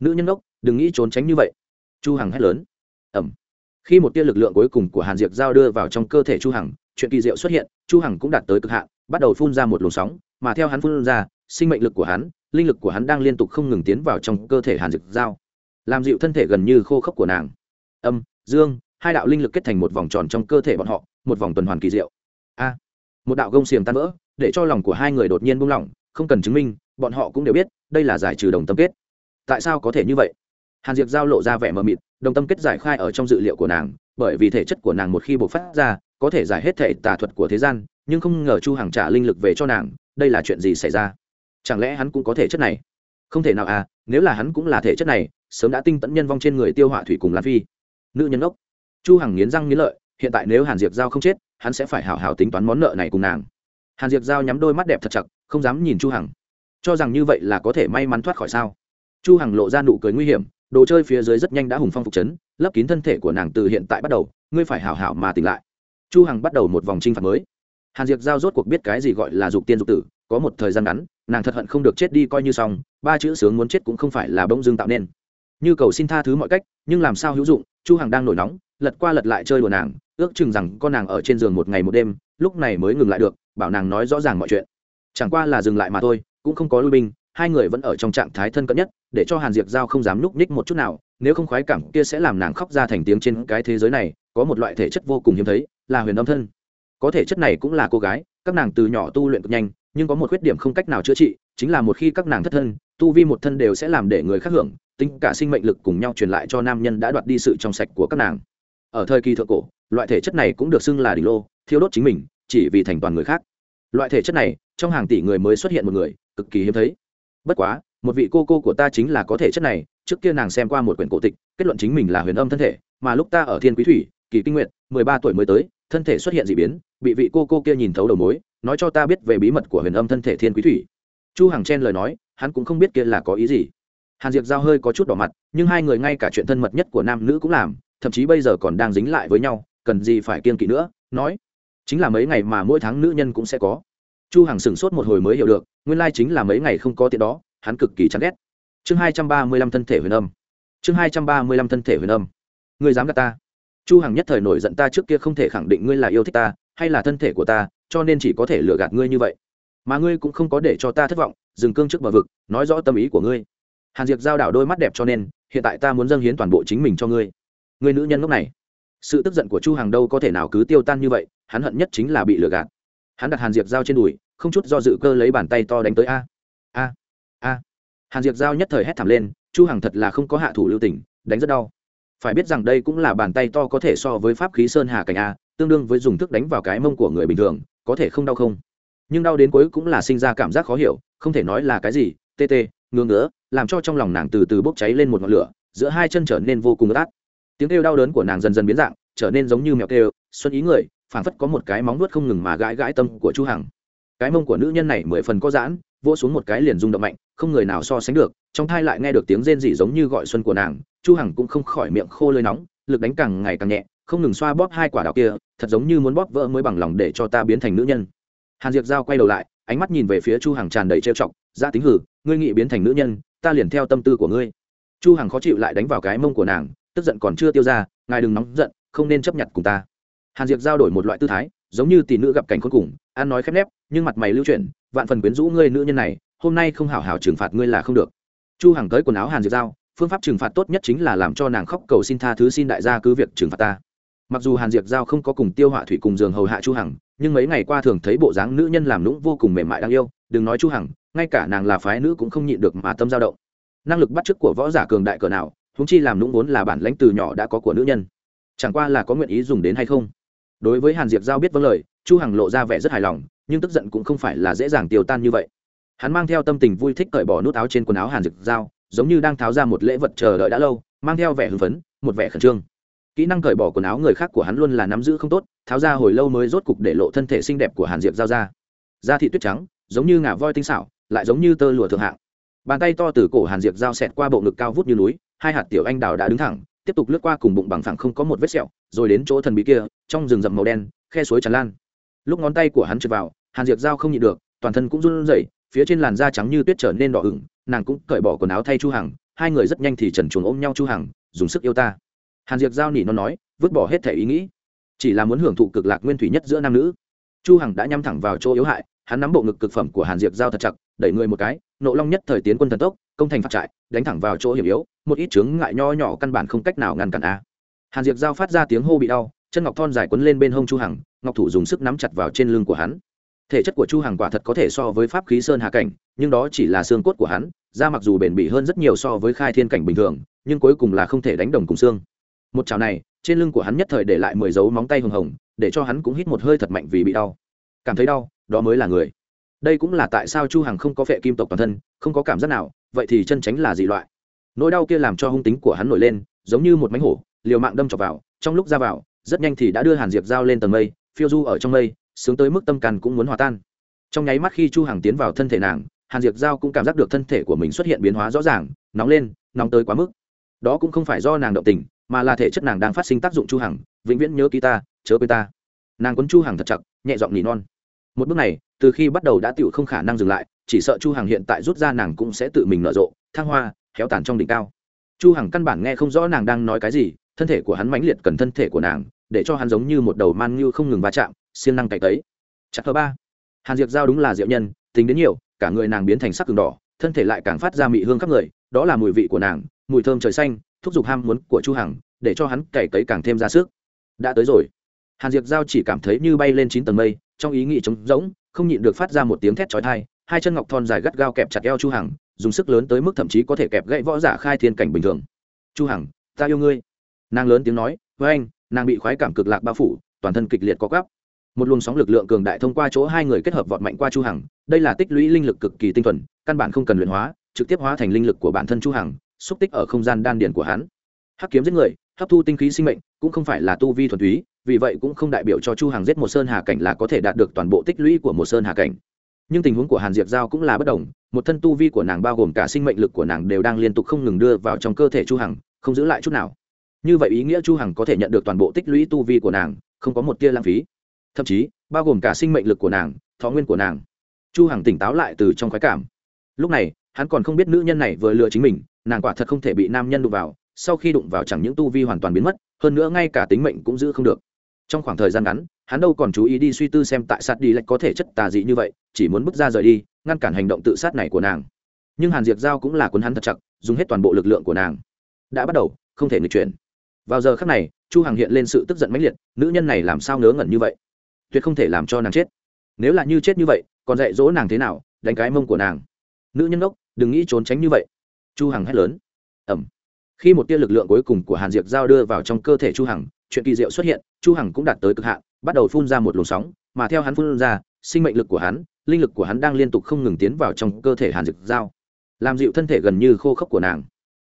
Nữ nhân đốc đừng nghĩ trốn tránh như vậy. Chu hằng hét lớn. Ẩm khi một tia lực lượng cuối cùng của hàn Diệt giao đưa vào trong cơ thể chu hằng chuyện kỳ diệu xuất hiện, chu hằng cũng đạt tới cực hạn, bắt đầu phun ra một luồng sóng, mà theo hắn phun ra, sinh mệnh lực của hắn, linh lực của hắn đang liên tục không ngừng tiến vào trong cơ thể hàn dực giao, làm dịu thân thể gần như khô khốc của nàng. Âm, dương, hai đạo linh lực kết thành một vòng tròn trong cơ thể bọn họ, một vòng tuần hoàn kỳ diệu. A, một đạo gông xiềng tan vỡ, để cho lòng của hai người đột nhiên buông lỏng, không cần chứng minh, bọn họ cũng đều biết, đây là giải trừ đồng tâm kết. Tại sao có thể như vậy? Hàn diệp giao lộ ra vẻ mờ mịt, đồng tâm kết giải khai ở trong dự liệu của nàng, bởi vì thể chất của nàng một khi bộc phát ra có thể giải hết thể tà thuật của thế gian, nhưng không ngờ chu hàng trả linh lực về cho nàng, đây là chuyện gì xảy ra? Chẳng lẽ hắn cũng có thể chất này? Không thể nào à nếu là hắn cũng là thể chất này, sớm đã tinh tẫn nhân vong trên người tiêu họa thủy cùng lan phi. Nữ nhân ốc chu hằng nghiến răng nghiến lợi, hiện tại nếu hàn diệp giao không chết, hắn sẽ phải hảo hảo tính toán món nợ này cùng nàng. Hàn diệp giao nhắm đôi mắt đẹp thật chặt, không dám nhìn chu hằng. Cho rằng như vậy là có thể may mắn thoát khỏi sao? Chu hằng lộ ra nụ cười nguy hiểm, đồ chơi phía dưới rất nhanh đã hùng phong phục chấn, lấp kín thân thể của nàng từ hiện tại bắt đầu, ngươi phải hảo hảo mà tỉnh lại chu hằng bắt đầu một vòng trinh phạt mới. Hàn diệp giao rốt cuộc biết cái gì gọi là dục tiên dục tử, có một thời gian ngắn, nàng thật hận không được chết đi coi như xong, ba chữ sướng muốn chết cũng không phải là bỗng dưng tạo nên. Như cầu xin tha thứ mọi cách, nhưng làm sao hữu dụng, chu hằng đang nổi nóng, lật qua lật lại chơi đùa nàng, ước chừng rằng con nàng ở trên giường một ngày một đêm, lúc này mới ngừng lại được, bảo nàng nói rõ ràng mọi chuyện. Chẳng qua là dừng lại mà thôi, cũng không có lui binh, hai người vẫn ở trong trạng thái thân cận nhất, để cho hàn diệp giao không dám núp ních một chút nào, nếu không khoái cảm kia sẽ làm nàng khóc ra thành tiếng trên cái thế giới này, có một loại thể chất vô cùng hiếm thấy là huyền âm thân. Có thể chất này cũng là cô gái, các nàng từ nhỏ tu luyện cực nhanh, nhưng có một khuyết điểm không cách nào chữa trị, chính là một khi các nàng thất thân, tu vi một thân đều sẽ làm để người khác hưởng, tính cả sinh mệnh lực cùng nhau truyền lại cho nam nhân đã đoạt đi sự trong sạch của các nàng. Ở thời kỳ thượng cổ, loại thể chất này cũng được xưng là đỉnh lô, thiêu đốt chính mình, chỉ vì thành toàn người khác. Loại thể chất này, trong hàng tỷ người mới xuất hiện một người, cực kỳ hiếm thấy. Bất quá, một vị cô cô của ta chính là có thể chất này, trước kia nàng xem qua một quyển cổ tịch, kết luận chính mình là huyền âm thân thể, mà lúc ta ở thiên quý thủy, kỳ kinh nguyện mười ba tuổi mới tới thân thể xuất hiện d ị biến, bị vị cô cô kia nhìn thấu đầu mối, nói cho ta biết về bí mật của huyền âm thân thể thiên quý thủy. Chu hằng chen lời nói, hắn cũng không biết kia là có ý gì. Hàn diệp giao hơi có chút đỏ mặt, nhưng hai người ngay cả chuyện thân mật nhất của nam nữ cũng làm, thậm chí bây giờ còn đang dính lại với nhau, cần gì phải kiên kỵ nữa, nói. Chính là mấy ngày mà mỗi tháng nữ nhân cũng sẽ có. Chu hằng sửng sốt một hồi mới hiểu được, nguyên lai chính là mấy ngày không có tiện đó, hắn cực kỳ chán ghét. Chương hai trăm ba mươi lăm thân thể huyền âm. Chương hai trăm ba mươi lăm thân thể huyền âm. Người dám gạt ta? Chu hằng nhất thời nổi giận ta trước kia không thể khẳng định ngươi là yêu thích ta, hay là thân thể của ta, cho nên chỉ có thể lừa gạt ngươi như vậy. Mà ngươi cũng không có để cho ta thất vọng, dừng cương trước bờ vực, nói rõ tâm ý của ngươi. Hàn diệp giao đảo đôi mắt đẹp cho nên, hiện tại ta muốn dâng hiến toàn bộ chính mình cho ngươi. Ngươi nữ nhân lúc này, sự tức giận của chu Hằng đâu có thể nào cứ tiêu tan như vậy, hắn hận nhất chính là bị lừa gạt. Hắn đặt hàn diệp giao trên đùi, không chút do dự cơ lấy bàn tay to đánh tới a. A. A. Hàn diệp giao nhất thời hét thảm lên, chu hằng thật là không có hạ thủ lưu tình, đánh rất đau phải biết rằng đây cũng là bàn tay to có thể so với pháp khí sơn hà cảnh a, tương đương với dùng thức đánh vào cái mông của người bình thường, có thể không đau không? Nhưng đau đến cuối cũng là sinh ra cảm giác khó hiểu, không thể nói là cái gì, tê tê, ngứa ngứa, làm cho trong lòng nàng từ từ bốc cháy lên một ngọn lửa, giữa hai chân trở nên vô cùng ướt át. Tiếng kêu đau đớn của nàng dần dần biến dạng, trở nên giống như mèo kêu, xuân ý người, phảng phất có một cái móng nuốt không ngừng mà gãi gãi tâm của chu hằng. Cái mông của nữ nhân này mười phần có giãn, vỗ xuống một cái liền rung động mạnh không người nào so sánh được, trong thai lại nghe được tiếng rên rỉ giống như gọi xuân của nàng, chu hằng cũng không khỏi miệng khô lưỡi nóng, lực đánh càng ngày càng nhẹ, không ngừng xoa bóp hai quả đào kia, thật giống như muốn bóp vỡ mới bằng lòng để cho ta biến thành nữ nhân. Hàn diệp giao quay đầu lại, ánh mắt nhìn về phía chu hằng tràn đầy trêu chọc ra tính hử, ngươi nghĩ biến thành nữ nhân, ta liền theo tâm tư của ngươi. Chu hằng khó chịu lại đánh vào cái mông của nàng, tức giận còn chưa tiêu ra, ngài đừng nóng giận, không nên chấp nhận cùng ta. Hàn diệp giao đổi một loại tư thái, giống như tỷ nữ gặp cảnh khốn cùng, ăn nói khép nép, nhưng mặt mày lưu chuyển, vạn phần quyến rũ ngươi nữ nhân này hôm nay không hảo hảo trừng phạt ngươi là không được. Chu hằng tới quần áo hàn diệp giao, phương pháp trừng phạt tốt nhất chính là làm cho nàng khóc cầu xin tha thứ xin đại gia cứ việc trừng phạt ta. Mặc dù hàn diệp giao không có cùng tiêu họa thủy cùng giường hầu hạ chu hằng, nhưng mấy ngày qua thường thấy bộ dáng nữ nhân làm lũng vô cùng mềm mại đáng yêu, đừng nói chu hằng, ngay cả nàng là phái nữ cũng không nhịn được mà tâm dao động. Năng lực bắt chước của võ giả cường đại cỡ nào, huống chi làm lũng vốn là bản lãnh từ nhỏ đã có của nữ nhân. Chẳng qua là có nguyện ý dùng đến hay không? Đối với hàn diệp giao biết vâng lời, chu hằng lộ ra vẻ rất hài lòng, nhưng tức giận cũng không phải là dễ dàng tiêu tan như vậy hắn mang theo tâm tình vui thích cởi bỏ nút áo trên quần áo hàn diệp giao, giống như đang tháo ra một lễ vật chờ đợi đã lâu, mang theo vẻ hưng phấn, một vẻ khẩn trương. Kỹ năng cởi bỏ quần áo người khác của hắn luôn là nắm giữ không tốt, tháo ra hồi lâu mới rốt cục để lộ thân thể xinh đẹp của hàn diệp giao ra. Da thị tuyết trắng, giống như ngà voi tinh xảo, lại giống như tơ lụa thượng hạng. Bàn tay to từ cổ hàn diệp giao xẹt qua bộ ngực cao vút như núi, hai hạt tiểu anh đào đã đứng thẳng, tiếp tục lướt qua cùng bụng bằng phẳng không có một vết sẹo, rồi đến chỗ thần bí kia, trong rừng rậm màu đen, khe suối tràn lan. Lúc ngón tay của hắn trượt vào, hàn diệp giao không nhịn được, toàn thân cũng run rẩy phía trên làn da trắng như tuyết trở nên đỏ ửng, nàng cũng cởi bỏ quần áo thay chu hằng, hai người rất nhanh thì trần chuồng ôm nhau chu hằng, dùng sức yêu ta. Hàn diệp giao nỉ nó nói, vứt bỏ hết thể ý nghĩ. Chỉ là muốn hưởng thụ cực lạc nguyên thủy nhất giữa nam nữ. Chu hằng đã nhắm thẳng vào chỗ yếu hại, hắn nắm bộ ngực cực phẩm của hàn diệp giao thật chặt, đẩy người một cái, nộ long nhất thời tiến quân thần tốc, công thành phát trại, đánh thẳng vào chỗ hiểm yếu, một ít chướng ngại nho nhỏ căn bản không cách nào ngăn cản a. Hàn diệp giao phát ra tiếng hô bị đau, chân ngọc thon dài quấn lên bên hông chu hằng, ngọc thủ dùng sức nắm chặt vào trên lưng của hắn thể chất của chu hằng quả thật có thể so với pháp khí sơn hà cảnh, nhưng đó chỉ là xương cốt của hắn, da mặc dù bền bỉ hơn rất nhiều so với khai thiên cảnh bình thường, nhưng cuối cùng là không thể đánh đồng cùng xương. Một chảo này, trên lưng của hắn nhất thời để lại mười dấu móng tay hồng hồng, để cho hắn cũng hít một hơi thật mạnh vì bị đau. Cảm thấy đau, đó mới là người. Đây cũng là tại sao chu hằng không có phệ kim tộc toàn thân, không có cảm giác nào, vậy thì chân tránh là dị loại. Nỗi đau kia làm cho hung tính của hắn nổi lên, giống như một mánh hổ, liều mạng đâm chọc vào, trong lúc ra vào, rất nhanh thì đã đưa hàn diệp Dao lên tầng mây, phiêu du ở trong mây sướng tới mức tâm càn cũng muốn hòa tan. Trong nháy mắt khi chu hằng tiến vào thân thể nàng, hàn diệp giao cũng cảm giác được thân thể của mình xuất hiện biến hóa rõ ràng, nóng lên, nóng tới quá mức. Đó cũng không phải do nàng động tình, mà là thể chất nàng đang phát sinh tác dụng chu hằng, vĩnh viễn nhớ ký ta, chớ quên ta. Nàng quấn chu hằng thật chặt, nhẹ giọng nỉ non. Một bước này, từ khi bắt đầu đã tiểu không khả năng dừng lại, chỉ sợ chu hằng hiện tại rút ra nàng cũng sẽ tự mình nở rộ, thăng hoa, héo tàn trong đỉnh cao. Chu hằng căn bản nghe không rõ nàng đang nói cái gì, thân thể của hắn mãnh liệt cần thân thể của nàng, để cho hắn giống như một đầu man như không ngừng va chạm siêng năng cày tấy. Chặt thơ ba. Hàn diệp giao đúng là diệu nhân, tính đến nhiều, cả người nàng biến thành sắc cường đỏ, thân thể lại càng phát ra mị hương khắp người, đó là mùi vị của nàng, mùi thơm trời xanh, thúc giục ham muốn của chu hằng, để cho hắn cày cấy càng thêm ra sức. Đã tới rồi. Hàn diệp giao chỉ cảm thấy như bay lên chín tầng mây, trong ý nghĩ trống rỗng, không nhịn được phát ra một tiếng thét chói tai, hai chân ngọc thon dài gắt gao kẹp chặt eo chu hằng, dùng sức lớn tới mức thậm chí có thể kẹp gãy võ giả khai thiên cảnh bình thường. Chu hằng, ta yêu ngươi. Nàng lớn tiếng nói với anh nàng bị khoái cảm cực lạc bao phủ, toàn thân kịch liệt có gắp một luồng sóng lực lượng cường đại thông qua chỗ hai người kết hợp vọt mạnh qua chu hằng. Đây là tích lũy linh lực cực kỳ tinh thuần, căn bản không cần luyện hóa, trực tiếp hóa thành linh lực của bản thân chu hằng, xúc tích ở không gian đan điền của hắn. Hắc kiếm giết người, hấp thu tinh khí sinh mệnh, cũng không phải là tu vi thuần túy, vì vậy cũng không đại biểu cho chu hằng giết một sơn hà cảnh là có thể đạt được toàn bộ tích lũy của một sơn hà cảnh. Nhưng tình huống của hàn diệp giao cũng là bất đồng, một thân tu vi của nàng bao gồm cả sinh mệnh lực của nàng đều đang liên tục không ngừng đưa vào trong cơ thể chu hằng, không giữ lại chút nào. Như vậy ý nghĩa chu hằng có thể nhận được toàn bộ tích lũy tu vi của nàng, không có một tia lãng phí thậm chí bao gồm cả sinh mệnh lực của nàng, thọ nguyên của nàng. Chu hằng tỉnh táo lại từ trong khoái cảm. Lúc này, hắn còn không biết nữ nhân này vừa lừa chính mình, nàng quả thật không thể bị nam nhân đụng vào, sau khi đụng vào chẳng những tu vi hoàn toàn biến mất, hơn nữa ngay cả tính mệnh cũng giữ không được. Trong khoảng thời gian ngắn, hắn đâu còn chú ý đi suy tư xem tại sát đi lệch có thể chất tà dị như vậy, chỉ muốn bước ra rời đi, ngăn cản hành động tự sát này của nàng. Nhưng hàn diệp giao cũng là cuốn hắn thật chặt, dùng hết toàn bộ lực lượng của nàng. Đã bắt đầu, không thể nghịch chuyển. Vào giờ khắc này, chu hằng hiện lên sự tức giận mãnh liệt, nữ nhân này làm sao ngớ ngẩn như vậy? Tuyệt không thể làm cho nàng chết. Nếu là như chết như vậy, còn dạy dỗ nàng thế nào, đánh cái mông của nàng. Nữ nhân đốc, đừng nghĩ trốn tránh như vậy. Chu hằng hét lớn. Ẩm khi một tia lực lượng cuối cùng của hàn diệp giao đưa vào trong cơ thể chu hằng, chuyện kỳ diệu xuất hiện, chu hằng cũng đạt tới cực hạn, bắt đầu phun ra một luồng sóng, mà theo hắn phun ra, sinh mệnh lực của hắn, linh lực của hắn đang liên tục không ngừng tiến vào trong cơ thể hàn diệp giao, làm dịu thân thể gần như khô khốc của nàng.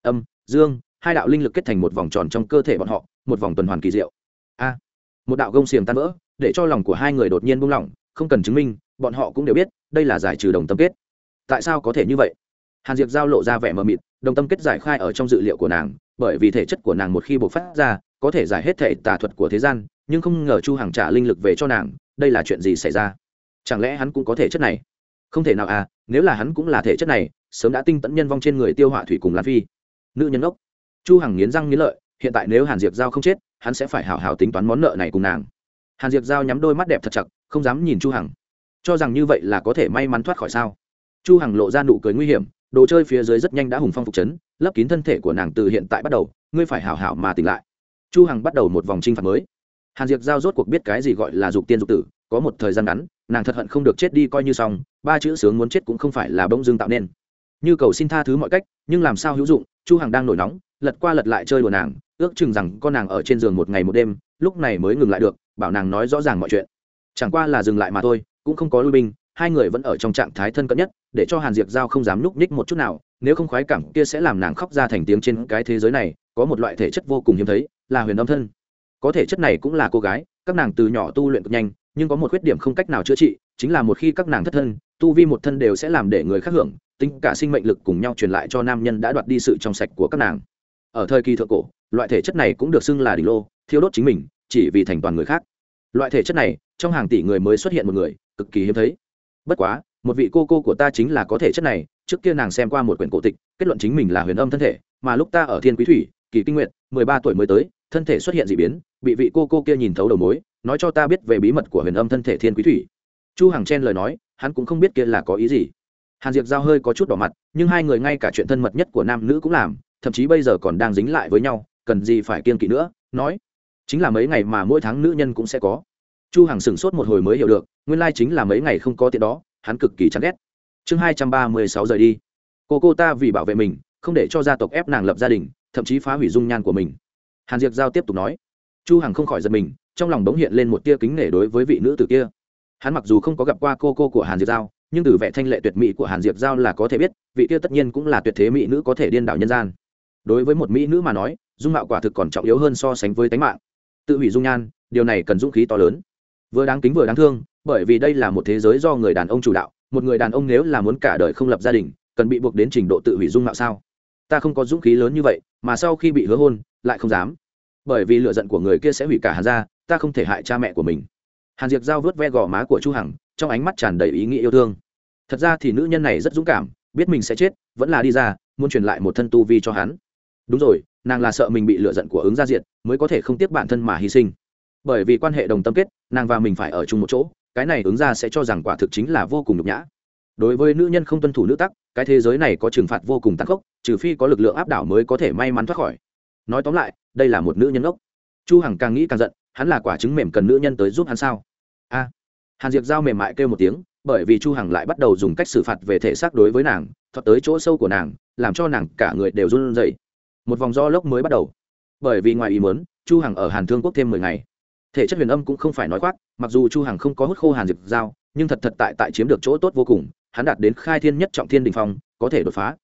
Âm, dương, hai đạo linh lực kết thành một vòng tròn trong cơ thể bọn họ, một vòng tuần hoàn kỳ diệu. A. Một đạo gông xiềng tan vỡ để cho lòng của hai người đột nhiên buông lỏng, không cần chứng minh, bọn họ cũng đều biết, đây là giải trừ đồng tâm kết. Tại sao có thể như vậy? Hàn diệp giao lộ ra vẻ mờ mịt, đồng tâm kết giải khai ở trong dự liệu của nàng, bởi vì thể chất của nàng một khi bộc phát ra, có thể giải hết thể tà thuật của thế gian, nhưng không ngờ chu hằng trả linh lực về cho nàng, đây là chuyện gì xảy ra? Chẳng lẽ hắn cũng có thể chất này? Không thể nào à nếu là hắn cũng là thể chất này, sớm đã tinh tẫn nhân vong trên người tiêu họa thủy cùng lan phi. Nữ nhân ốc chu hằng nghiến răng nghiến lợi, hiện tại nếu hàn diệp giao không chết, hắn sẽ phải hảo hảo tính toán món nợ này cùng nàng hàn diệp giao nhắm đôi mắt đẹp thật chặt, không dám nhìn chu hằng. Cho rằng như vậy là có thể may mắn thoát khỏi sao? Chu hằng lộ ra nụ cười nguy hiểm, đồ chơi phía dưới rất nhanh đã hùng phong phục chấn, lấp kín thân thể của nàng từ hiện tại bắt đầu, ngươi phải hảo hảo mà tỉnh lại. Chu hằng bắt đầu một vòng trinh phạt mới. Hàn diệp giao rốt cuộc biết cái gì gọi là dục tiên dục tử, có một thời gian ngắn, nàng thật hận không được chết đi coi như xong, ba chữ sướng muốn chết cũng không phải là bỗng dưng tạo nên. Như cầu xin tha thứ mọi cách, nhưng làm sao hữu dụng, chu hằng đang nổi nóng, lật qua lật lại chơi đùa nàng, ước chừng rằng con nàng ở trên giường một ngày một đêm, lúc này mới ngừng lại được bảo nàng nói rõ ràng mọi chuyện. Chẳng qua là dừng lại mà thôi, cũng không có lui binh, hai người vẫn ở trong trạng thái thân cận nhất, để cho hàn diệp giao không dám núp ních một chút nào, nếu không khoái cảm kia sẽ làm nàng khóc ra thành tiếng trên cái thế giới này, có một loại thể chất vô cùng hiếm thấy, là huyền âm thân. Có thể chất này cũng là cô gái, các nàng từ nhỏ tu luyện cực nhanh, nhưng có một khuyết điểm không cách nào chữa trị, chính là một khi các nàng thất thân, tu vi một thân đều sẽ làm để người khác hưởng, tính cả sinh mệnh lực cùng nhau truyền lại cho nam nhân đã đoạt đi sự trong sạch của các nàng. Ở thời kỳ thượng cổ, loại thể chất này cũng được xưng là đỉnh lô, thiêu đốt chính mình chỉ vì thành toàn người khác. Loại thể chất này, trong hàng tỷ người mới xuất hiện một người, cực kỳ hiếm thấy. Bất quá, một vị cô cô của ta chính là có thể chất này, trước kia nàng xem qua một quyển cổ tịch, kết luận chính mình là huyền âm thân thể, mà lúc ta ở thiên quý thủy, kỳ kinh nguyện mười ba tuổi mới tới, thân thể xuất hiện d ị biến, bị vị cô cô kia nhìn thấu đầu mối, nói cho ta biết về bí mật của huyền âm thân thể thiên quý thủy. Chu hằng chen lời nói, hắn cũng không biết kia là có ý gì. Hàn diệp giao hơi có chút đỏ mặt, nhưng hai người ngay cả chuyện thân mật nhất của nam nữ cũng làm, thậm chí bây giờ còn đang dính lại với nhau, cần gì phải kiên kỵ nữa, nói chính là mấy ngày mà mỗi tháng nữ nhân cũng sẽ có. Chu hằng sửng sốt một hồi mới hiểu được, nguyên lai chính là mấy ngày không có tiện đó, hắn cực kỳ chán ghét. Chương hai trăm ba mươi sáu rời đi. Cô cô ta vì bảo vệ mình, không để cho gia tộc ép nàng lập gia đình, thậm chí phá hủy dung nhan của mình. Hàn diệp giao tiếp tục nói. Chu hằng không khỏi giật mình, trong lòng bỗng hiện lên một tia kính nể đối với vị nữ tử kia. Hắn mặc dù không có gặp qua cô cô của hàn diệp giao, nhưng từ vẻ thanh lệ tuyệt mỹ của hàn diệp giao là có thể biết, vị kia tất nhiên cũng là tuyệt thế mỹ nữ có thể điên đảo nhân gian. Đối với một mỹ nữ mà nói, dung mạo quả thực còn trọng yếu hơn so sánh với tánh mạng tự hủy dung nhan, điều này cần dũng khí to lớn. Vừa đáng kính vừa đáng thương, bởi vì đây là một thế giới do người đàn ông chủ đạo, một người đàn ông nếu là muốn cả đời không lập gia đình, cần bị buộc đến trình độ tự hủy dung mạo sao? Ta không có dũng khí lớn như vậy, mà sau khi bị hứa hôn, lại không dám. Bởi vì lựa giận của người kia sẽ hủy cả hàn gia, ta không thể hại cha mẹ của mình. Hàn diệp giao vớt ve gò má của chu hằng, trong ánh mắt tràn đầy ý nghĩa yêu thương. Thật ra thì nữ nhân này rất dũng cảm, biết mình sẽ chết, vẫn là đi ra, muốn truyền lại một thân tu vi cho hắn. Đúng rồi nàng là sợ mình bị lựa giận của ứng gia diện mới có thể không tiếc bản thân mà hy sinh. Bởi vì quan hệ đồng tâm kết, nàng và mình phải ở chung một chỗ, cái này ứng ra sẽ cho rằng quả thực chính là vô cùng nhục nhã. Đối với nữ nhân không tuân thủ nữ tắc, cái thế giới này có trừng phạt vô cùng tàn khốc, trừ phi có lực lượng áp đảo mới có thể may mắn thoát khỏi. Nói tóm lại, đây là một nữ nhân ngốc. chu hằng càng nghĩ càng giận, hắn là quả trứng mềm cần nữ nhân tới giúp hắn sao? A. Hàn diệp giao mềm mại kêu một tiếng, bởi vì chu hằng lại bắt đầu dùng cách xử phạt về thể xác đối với nàng, thoát tới chỗ sâu của nàng, làm cho nàng cả người đều run rẩy một vòng do lốc mới bắt đầu. Bởi vì ngoài ý muốn, chu hằng ở hàn thương quốc thêm 10 ngày. Thể chất huyền âm cũng không phải nói khoác, mặc dù chu hằng không có hút khô hàn Diệt giao, nhưng thật thật tại tại chiếm được chỗ tốt vô cùng, hắn đạt đến khai thiên nhất trọng thiên đình phong, có thể đột phá.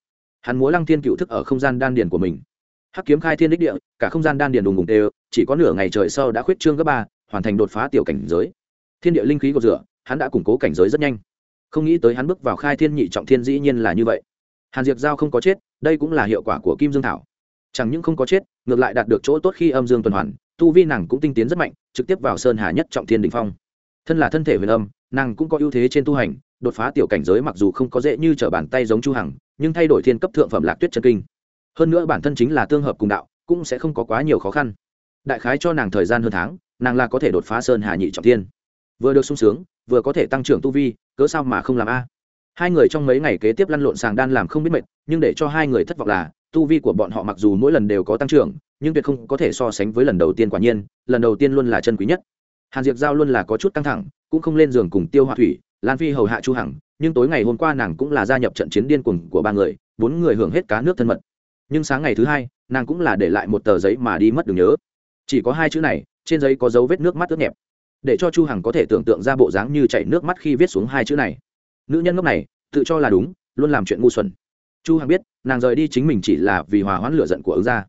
Hắn múa lăng thiên cựu thức ở không gian đan điền của mình. Hắc kiếm khai thiên đích địa, cả không gian đan điền đùng đùng đều, chỉ có nửa ngày trời sau đã khuyết trương gấp ba, hoàn thành đột phá tiểu cảnh giới. Thiên địa linh khí của rửa, hắn đã củng cố cảnh giới rất nhanh. Không nghĩ tới hắn bước vào khai thiên nhị trọng thiên dĩ nhiên là như vậy. Hàn diệp giao không có chết, đây cũng là hiệu quả của kim dương thảo chẳng những không có chết, ngược lại đạt được chỗ tốt khi âm dương tuần hoàn, tu vi nàng cũng tinh tiến rất mạnh, trực tiếp vào sơn hà nhất trọng thiên đình phong. Thân là thân thể huyền âm, nàng cũng có ưu thế trên tu hành, đột phá tiểu cảnh giới mặc dù không có dễ như t r ở bàn tay giống chu hằng, nhưng thay đổi thiên cấp thượng phẩm lạc tuyết chân kinh. Hơn nữa bản thân chính là tương hợp cùng đạo, cũng sẽ không có quá nhiều khó khăn. Đại khái cho nàng thời gian hơn tháng, nàng là có thể đột phá sơn hà nhị trọng thiên. Vừa được sung sướng, vừa có thể tăng trưởng tu vi, cớ sao mà không làm a? Hai người trong mấy ngày kế tiếp lăn lộn sàng đan làm không biết mệt, nhưng để cho hai người thất vọng là tu vi của bọn họ mặc dù mỗi lần đều có tăng trưởng, nhưng tuyệt không có thể so sánh với lần đầu tiên quả nhiên, lần đầu tiên luôn là chân quý nhất. Hàn diệp giao luôn là có chút căng thẳng, cũng không lên giường cùng tiêu hoa thủy, lan phi hầu hạ chu hằng, nhưng tối ngày hôm qua nàng cũng là gia nhập trận chiến điên cuồng của ba người, bốn người hưởng hết cá nước thân mật. Nhưng sáng ngày thứ hai, nàng cũng là để lại một tờ giấy mà đi mất đường nhớ. Chỉ có hai chữ này, trên giấy có dấu vết nước mắt ướt nhẹp. Để cho chu hằng có thể tưởng tượng ra bộ dáng như chảy nước mắt khi viết xuống hai chữ này. Nữ nhân ngốc này, tự cho là đúng, luôn làm chuyện ngu xuẩn chu hằng biết, nàng rời đi chính mình chỉ là vì hòa hoãn lửa giận của ứng gia.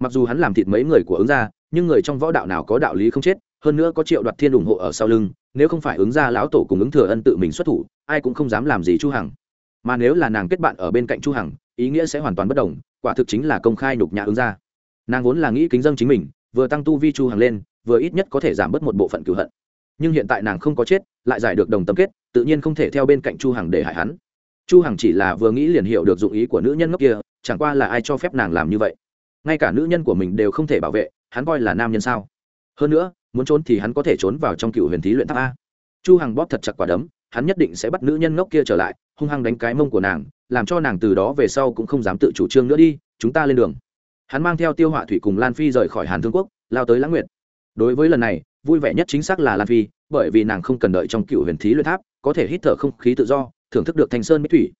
Mặc dù hắn làm thịt mấy người của ứng gia, nhưng người trong võ đạo nào có đạo lý không chết, hơn nữa có triệu đoạt thiên ủng hộ ở sau lưng, nếu không phải ứng gia lão tổ cùng ứng thừa ân tự mình xuất thủ, ai cũng không dám làm gì chu hằng. Mà nếu là nàng kết bạn ở bên cạnh chu hằng, ý nghĩa sẽ hoàn toàn bất đồng, quả thực chính là công khai nhục nhã ứng gia. Nàng vốn là nghĩ kính dâng chính mình, vừa tăng tu vi chu hằng lên, vừa ít nhất có thể giảm bớt một bộ phận cửu hận. Nhưng hiện tại nàng không có chết, lại giải được đồng tâm kết, tự nhiên không thể theo bên cạnh chu hằng để hại hắn chu hằng chỉ là vừa nghĩ liền hiểu được dụng ý của nữ nhân ngốc kia, chẳng qua là ai cho phép nàng làm như vậy? Ngay cả nữ nhân của mình đều không thể bảo vệ, hắn coi là nam nhân sao? Hơn nữa, muốn trốn thì hắn có thể trốn vào trong cựu huyền thí luyện tháp a. Chu hằng bóp thật chặt quả đấm, hắn nhất định sẽ bắt nữ nhân ngốc kia trở lại, hung hăng đánh cái mông của nàng, làm cho nàng từ đó về sau cũng không dám tự chủ trương nữa đi, chúng ta lên đường. Hắn mang theo tiêu họa thủy cùng lan phi rời khỏi hàn thương quốc, lao tới lãng nguyệt. Đối với lần này, vui vẻ nhất chính xác là lan phi, bởi vì nàng không cần đợi trong cựu huyền thí luyện tháp, có thể hít thở không khí tự do thưởng thức được thanh sơn mỹ thủy.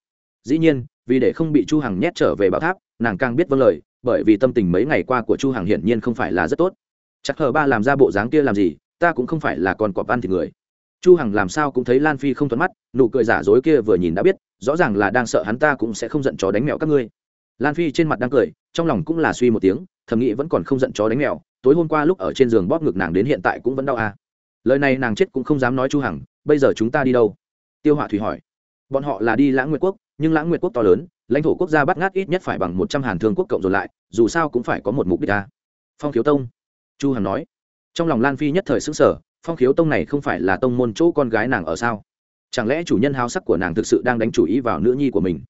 Dĩ nhiên, vì để không bị chu hằng nhét trở về bảo tháp, nàng càng biết vâng lời, bởi vì tâm tình mấy ngày qua của chu hằng hiển nhiên không phải là rất tốt. Chắc hờ ba làm ra bộ dáng kia làm gì, ta cũng không phải là con cọp ăn thịt người. Chu hằng làm sao cũng thấy lan phi không thuận mắt, nụ cười giả dối kia vừa nhìn đã biết, rõ ràng là đang sợ hắn ta cũng sẽ không giận chó đánh mèo các ngươi. Lan phi trên mặt đang cười, trong lòng cũng là suy một tiếng, thầm nghĩ vẫn còn không giận chó đánh mèo, tối hôm qua lúc ở trên giường bóp ngực nàng đến hiện tại cũng vẫn đau à. lời này nàng chết cũng không dám nói chu hằng, bây giờ chúng ta đi đâu? Tiêu họa thủy hỏi bọn họ là đi lãng nguyệt quốc, nhưng lãng nguyệt quốc to lớn, lãnh thổ quốc gia bắt ngát ít nhất phải bằng một trăm hàn thương quốc cộng dồn lại, dù sao cũng phải có một mục đích ta phong khiếu tông. Chu hằng nói. Trong lòng lan phi nhất thời xứng sở phong khiếu tông này không phải là tông môn chỗ con gái nàng ở sao? Chẳng lẽ chủ nhân háo sắc của nàng thực sự đang đánh chủ ý vào nữ nhi của mình?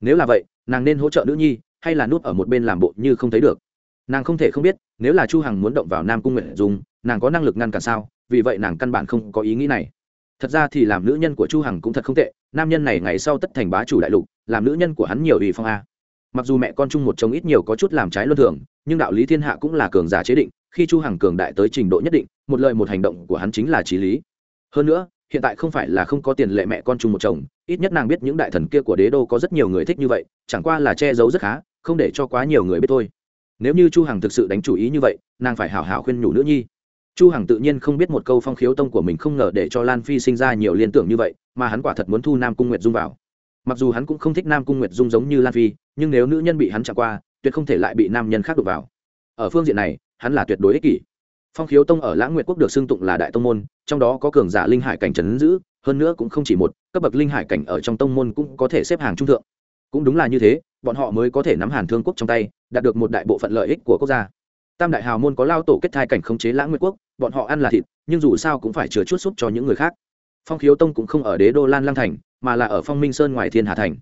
Nếu là vậy, nàng nên hỗ trợ nữ nhi, hay là núp ở một bên làm bộ như không thấy được? Nàng không thể không biết, nếu là chu hằng muốn động vào nam cung nguyện dùng nàng có năng lực ngăn cản sao? Vì vậy nàng căn bản không có ý nghĩ này thật ra thì làm nữ nhân của chu hằng cũng thật không tệ, nam nhân này ngày sau tất thành bá chủ đại lục, làm nữ nhân của hắn nhiều ủy phong a. Mặc dù mẹ con chung một chồng ít nhiều có chút làm trái luân thường, nhưng đạo lý thiên hạ cũng là cường giả chế định, khi chu hằng cường đại tới trình độ nhất định, một lời một hành động của hắn chính là trí lý. Hơn nữa, hiện tại không phải là không có tiền lệ mẹ con chung một chồng, ít nhất nàng biết những đại thần kia của đế đô có rất nhiều người thích như vậy, chẳng qua là che giấu rất khá, không để cho quá nhiều người biết thôi. Nếu như chu hằng thực sự đánh chủ ý như vậy, nàng phải hảo hảo khuyên nhủ nữ nhi chu hằng tự nhiên không biết một câu phong khiếu tông của mình không ngờ để cho lan phi sinh ra nhiều liên tưởng như vậy, mà hắn quả thật muốn thu nam cung nguyệt dung vào. Mặc dù hắn cũng không thích nam cung nguyệt dung giống như lan phi, nhưng nếu nữ nhân bị hắn chạm qua, tuyệt không thể lại bị nam nhân khác đụng vào. Ở phương diện này, hắn là tuyệt đối ích kỷ. Phong khiếu tông ở lãng nguyệt quốc được xưng tụng là đại tông môn, trong đó có cường giả linh hải cảnh trấn giữ, hơn nữa cũng không chỉ một, cấp bậc linh hải cảnh ở trong tông môn cũng có thể xếp hàng trung thượng. Cũng đúng là như thế, bọn họ mới có thể nắm hàn thương quốc trong tay, đạt được một đại bộ phận lợi ích của quốc gia tam đại hào môn có lao tổ kết thai cảnh khống chế lãng nguyệt quốc, bọn họ ăn là thịt, nhưng dù sao cũng phải chứa chút xúc cho những người khác. Phong khiếu tông cũng không ở đế đô lan lang thành, mà là ở phong minh sơn ngoài thiên hà thành.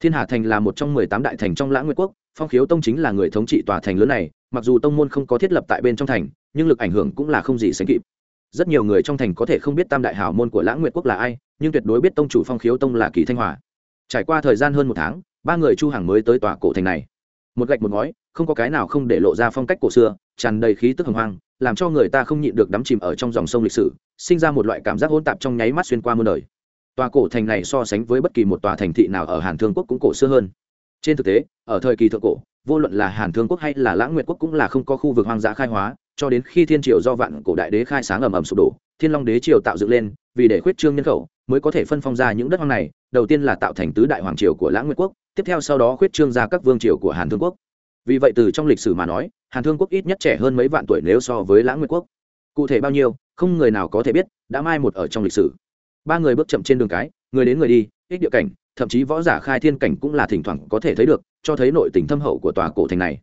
Thiên hà thành là một trong mười tám đại thành trong lãng nguyệt quốc, phong khiếu tông chính là người thống trị tòa thành lớn này, mặc dù tông môn không có thiết lập tại bên trong thành, nhưng lực ảnh hưởng cũng là không gì sánh kịp. Rất nhiều người trong thành có thể không biết tam đại hào môn của lãng nguyệt quốc là ai, nhưng tuyệt đối biết tông chủ phong khiếu tông là kỳ thanh hòa. Trải qua thời gian hơn một tháng, ba người chu hàng mới tới tòa cổ thành này một gạch một ngói, không có cái nào không để lộ ra phong cách cổ xưa, tràn đầy khí tức hồng hoang, làm cho người ta không nhịn được đắm chìm ở trong dòng sông lịch sử, sinh ra một loại cảm giác hỗn tạp trong nháy mắt xuyên qua muôn đời. Tòa cổ thành này so sánh với bất kỳ một tòa thành thị nào ở hàn thương quốc cũng cổ xưa hơn. Trên thực tế, ở thời kỳ thượng cổ, vô luận là hàn thương quốc hay là lãng nguyệt quốc cũng là không có khu vực hoang dã khai hóa, cho đến khi thiên triều do vạn cổ đại đế khai sáng ầm ầm sụp đổ, thiên long đế triều tạo dựng lên, vì để khuyết trương nhân khẩu mới có thể phân phong ra những đất hoang này, đầu tiên là tạo thành tứ đại hoàng triều của lãng nguyệt quốc, tiếp theo sau đó khuyết trương ra các vương triều của hàn thương quốc. Vì vậy từ trong lịch sử mà nói, hàn thương quốc ít nhất trẻ hơn mấy vạn tuổi nếu so với lãng nguyệt quốc. Cụ thể bao nhiêu, không người nào có thể biết, đã mai một ở trong lịch sử. Ba người bước chậm trên đường cái, người đến người đi ích địa cảnh, thậm chí võ giả khai thiên cảnh cũng là thỉnh thoảng có thể thấy được, cho thấy nội tình thâm hậu của tòa cổ thành này.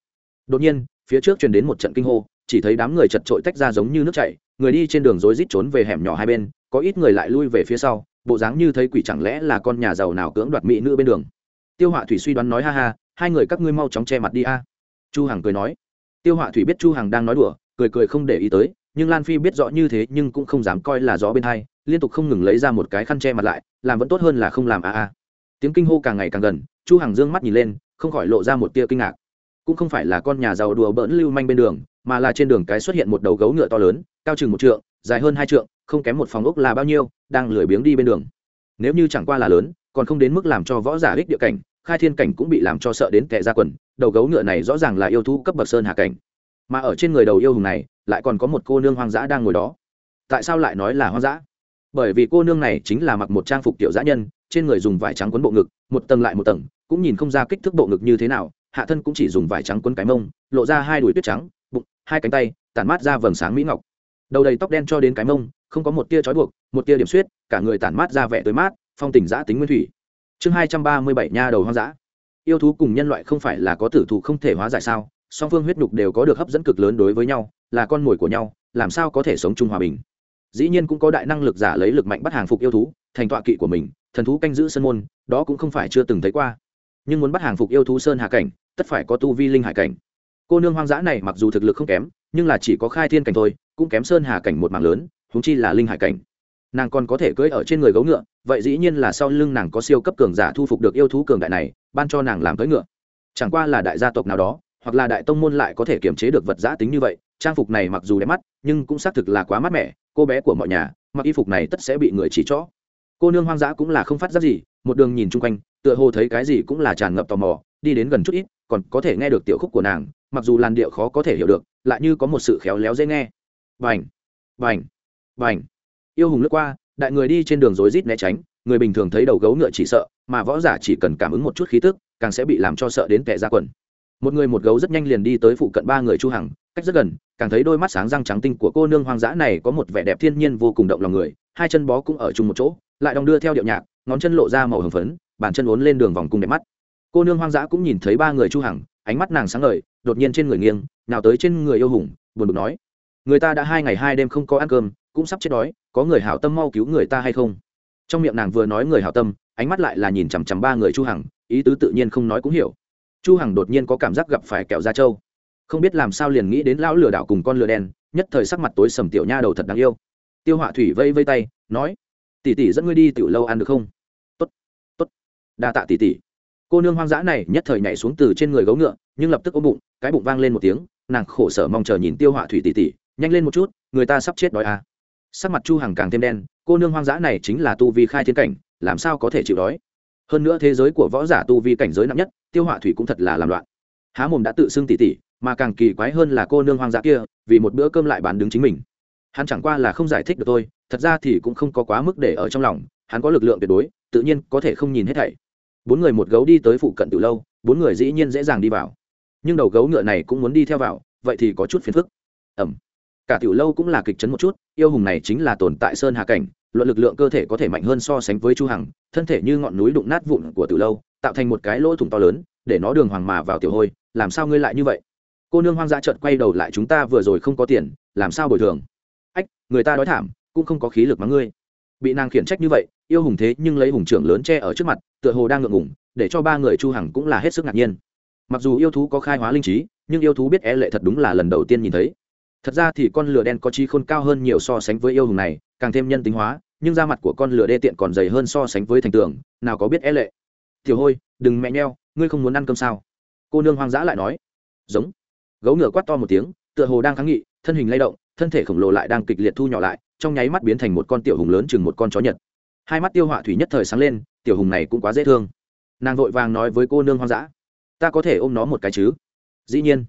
Đột nhiên, phía trước truyền đến một trận kinh hô, chỉ thấy đám người chật trội tách ra giống như nước chảy, người đi trên đường rối rít trốn về hẻm nhỏ hai bên, có ít người lại lui về phía sau bộ dáng như thấy quỷ chẳng lẽ là con nhà giàu nào cưỡng đoạt mỹ nữ bên đường? Tiêu họa thủy suy đoán nói, ha ha, hai người các ngươi mau chóng che mặt đi a. Chu hằng cười nói. Tiêu họa thủy biết chu hằng đang nói đùa, cười cười không để ý tới, nhưng lan phi biết rõ như thế nhưng cũng không dám coi là gió bên hai, liên tục không ngừng lấy ra một cái khăn che mặt lại, làm vẫn tốt hơn là không làm a a. Tiếng kinh hô càng ngày càng gần, chu hằng dương mắt nhìn lên, không khỏi lộ ra một tia kinh ngạc. Cũng không phải là con nhà giàu đùa bỡn lưu manh bên đường, mà là trên đường cái xuất hiện một đầu gấu ngựa to lớn, cao chừng một trượng, dài hơn hai trượng, không kém một phòng ốc là bao nhiêu đang lười biếng đi bên đường. Nếu như chẳng qua là lớn, còn không đến mức làm cho võ giả ích địa cảnh, khai thiên cảnh cũng bị làm cho sợ đến tệ ra quần, đầu gấu ngựa này rõ ràng là yêu thú cấp bậc sơn hạ cảnh. Mà ở trên người đầu yêu hùng này, lại còn có một cô nương hoang dã đang ngồi đó. Tại sao lại nói là hoang dã? Bởi vì cô nương này chính là mặc một trang phục tiểu dã nhân, trên người dùng vải trắng quấn bộ ngực, một tầng lại một tầng, cũng nhìn không ra kích thước bộ ngực như thế nào, hạ thân cũng chỉ dùng vải trắng quấn cái mông, lộ ra hai đùi tuyết trắng, bụng, hai cánh tay, tản mát ra vầng sáng mỹ ngọc. Đầu đầy tóc đen cho đến cái mông không có một tia trói buộc, một tia điểm suyết, cả người tản mát ra vẻ tới mát, phong tình giã tính nguyên thủy. Chương hai trăm ba mươi bảy nha đầu hoang dã. Yêu thú cùng nhân loại không phải là có tử thù không thể hóa giải sao, song phương huyết nhục đều có được hấp dẫn cực lớn đối với nhau, là con mồi của nhau, làm sao có thể sống chung hòa bình? Dĩ nhiên cũng có đại năng lực giả lấy lực mạnh bắt hàng phục yêu thú, thành tọa kỵ của mình, thần thú canh giữ sân môn, đó cũng không phải chưa từng thấy qua. Nhưng muốn bắt hàng phục yêu thú sơn hạ cảnh, tất phải có tu vi linh hải cảnh. Cô nương hoang dã này mặc dù thực lực không kém, nhưng là chỉ có khai thiên cảnh thôi, cũng kém sơn hà cảnh một mạng lớn húng chi là linh hải cảnh. Nàng còn có thể cưỡi ở trên người gấu ngựa, vậy dĩ nhiên là sau lưng nàng có siêu cấp cường giả thu phục được yêu thú cường đại này, ban cho nàng làm cưỡi ngựa. Chẳng qua là đại gia tộc nào đó, hoặc là đại tông môn lại có thể kiềm chế được vật giã tính như vậy, trang phục này mặc dù đẹp mắt, nhưng cũng xác thực là quá mát mẻ, cô bé của mọi nhà, mặc y phục này tất sẽ bị người chỉ chó cô nương hoang dã cũng là không phát giác gì, một đường nhìn chung quanh, tựa hồ thấy cái gì cũng là tràn ngập tò mò, đi đến gần chút ít, còn có thể nghe được tiểu khúc của nàng, mặc dù làn điệu khó có thể hiểu được, lại như có một sự khéo léo dễ nghe. Vành vành vành yêu hùng lướt qua, đại người đi trên đường rối rít né tránh, người bình thường thấy đầu gấu ngựa chỉ sợ, mà võ giả chỉ cần cảm ứng một chút khí tức, càng sẽ bị làm cho sợ đến kẻ ra quần. Một người một gấu rất nhanh liền đi tới phụ cận ba người chu hằng, cách rất gần, càng thấy đôi mắt sáng răng trắng tinh của cô nương hoang dã này có một vẻ đẹp thiên nhiên vô cùng động lòng người, hai chân bó cũng ở chung một chỗ, lại đong đưa theo điệu nhạc, ngón chân lộ ra màu hồng phấn, bàn chân uốn lên đường vòng cung đẹp mắt. Cô nương hoang dã cũng nhìn thấy ba người chu hằng, ánh mắt nàng sáng ngời, đột nhiên trên người nghiêng nào tới trên người yêu hùng, buồn bực nói, người ta đã hai ngày hai đêm không có ăn cơm cũng sắp chết đói, có người hảo tâm mau cứu người ta hay không? Trong miệng nàng vừa nói người hảo tâm, ánh mắt lại là nhìn chằm chằm ba người chu hằng, ý tứ tự nhiên không nói cũng hiểu. Chu hằng đột nhiên có cảm giác gặp phải kẹo da trâu. Không biết làm sao liền nghĩ đến lão lừa đảo cùng con lừa đen, nhất thời sắc mặt tối sầm tiểu nha đầu thật đáng yêu. Tiêu họa thủy vây vây tay, nói, tỷ tỷ dẫn ngươi đi tiểu lâu ăn được không? Tốt tốt, đa tạ tỷ tỷ. Cô nương hoang dã này nhất thời nhảy xuống từ trên người gấu ngựa, nhưng lập tức ôm bụng, cái bụng vang lên một tiếng, nàng khổ sở mong chờ nhìn tiêu họa thủy tỷ tỷ, nhanh lên một chút, người ta sắp chết đói à sắc mặt chu hằng càng thêm đen, cô nương hoang dã này chính là tu vi khai thiên cảnh, làm sao có thể chịu đói? Hơn nữa thế giới của võ giả tu vi cảnh giới nặng nhất, tiêu họa thủy cũng thật là làm loạn. Há mồm đã tự xưng tỉ tỉ mà càng kỳ quái hơn là cô nương hoang dã kia, vì một bữa cơm lại bán đứng chính mình. Hắn chẳng qua là không giải thích được tôi thật ra thì cũng không có quá mức để ở trong lòng, hắn có lực lượng tuyệt đối, tự nhiên có thể không nhìn hết thảy. Bốn người một gấu đi tới phụ cận từ lâu, bốn người dĩ nhiên dễ dàng đi vào. Nhưng đầu gấu ngựa này cũng muốn đi theo vào, vậy thì có chút phiền phức. Ẩm cả tiểu lâu cũng là kịch chấn một chút, yêu hùng này chính là tồn tại sơn hà cảnh, luận lực lượng cơ thể có thể mạnh hơn so sánh với chu hằng, thân thể như ngọn núi đụng nát vụn của tiểu lâu, tạo thành một cái lỗ thủng to lớn, để nó đường hoàng mà vào tiểu hôi, làm sao ngươi lại như vậy? Cô nương hoang dã trợn quay đầu lại chúng ta vừa rồi không có tiền, làm sao bồi thường? Ách, người ta đói thảm, cũng không có khí lực mắng ngươi. Bị nàng khiển trách như vậy, yêu hùng thế nhưng lấy hùng trưởng lớn che ở trước mặt, tựa hồ đang ngượng ngùng, để cho ba người chu hằng cũng là hết sức ngạc nhiên. Mặc dù yêu thú có khai hóa linh trí, nhưng yêu thú biết e lệ thật đúng là lần đầu tiên nhìn thấy thật ra thì con lửa đen có trí khôn cao hơn nhiều so sánh với yêu hùng này, càng thêm nhân tính hóa, nhưng da mặt của con lửa đê tiện còn dày hơn so sánh với thành tường, nào có biết e lệ. Tiểu hôi, đừng mẹ nheo, ngươi không muốn ăn cơm sao? Cô nương hoang dã lại nói. Giống. Gấu ngựa quát to một tiếng, tựa hồ đang kháng nghị, thân hình lay động, thân thể khổng lồ lại đang kịch liệt thu nhỏ lại, trong nháy mắt biến thành một con tiểu hùng lớn chừng một con chó nhật. Hai mắt tiêu họa thủy nhất thời sáng lên, tiểu hùng này cũng quá dễ thương. Nàng vội vàng nói với cô nương hoang dã. Ta có thể ôm nó một cái chứ? Dĩ nhiên.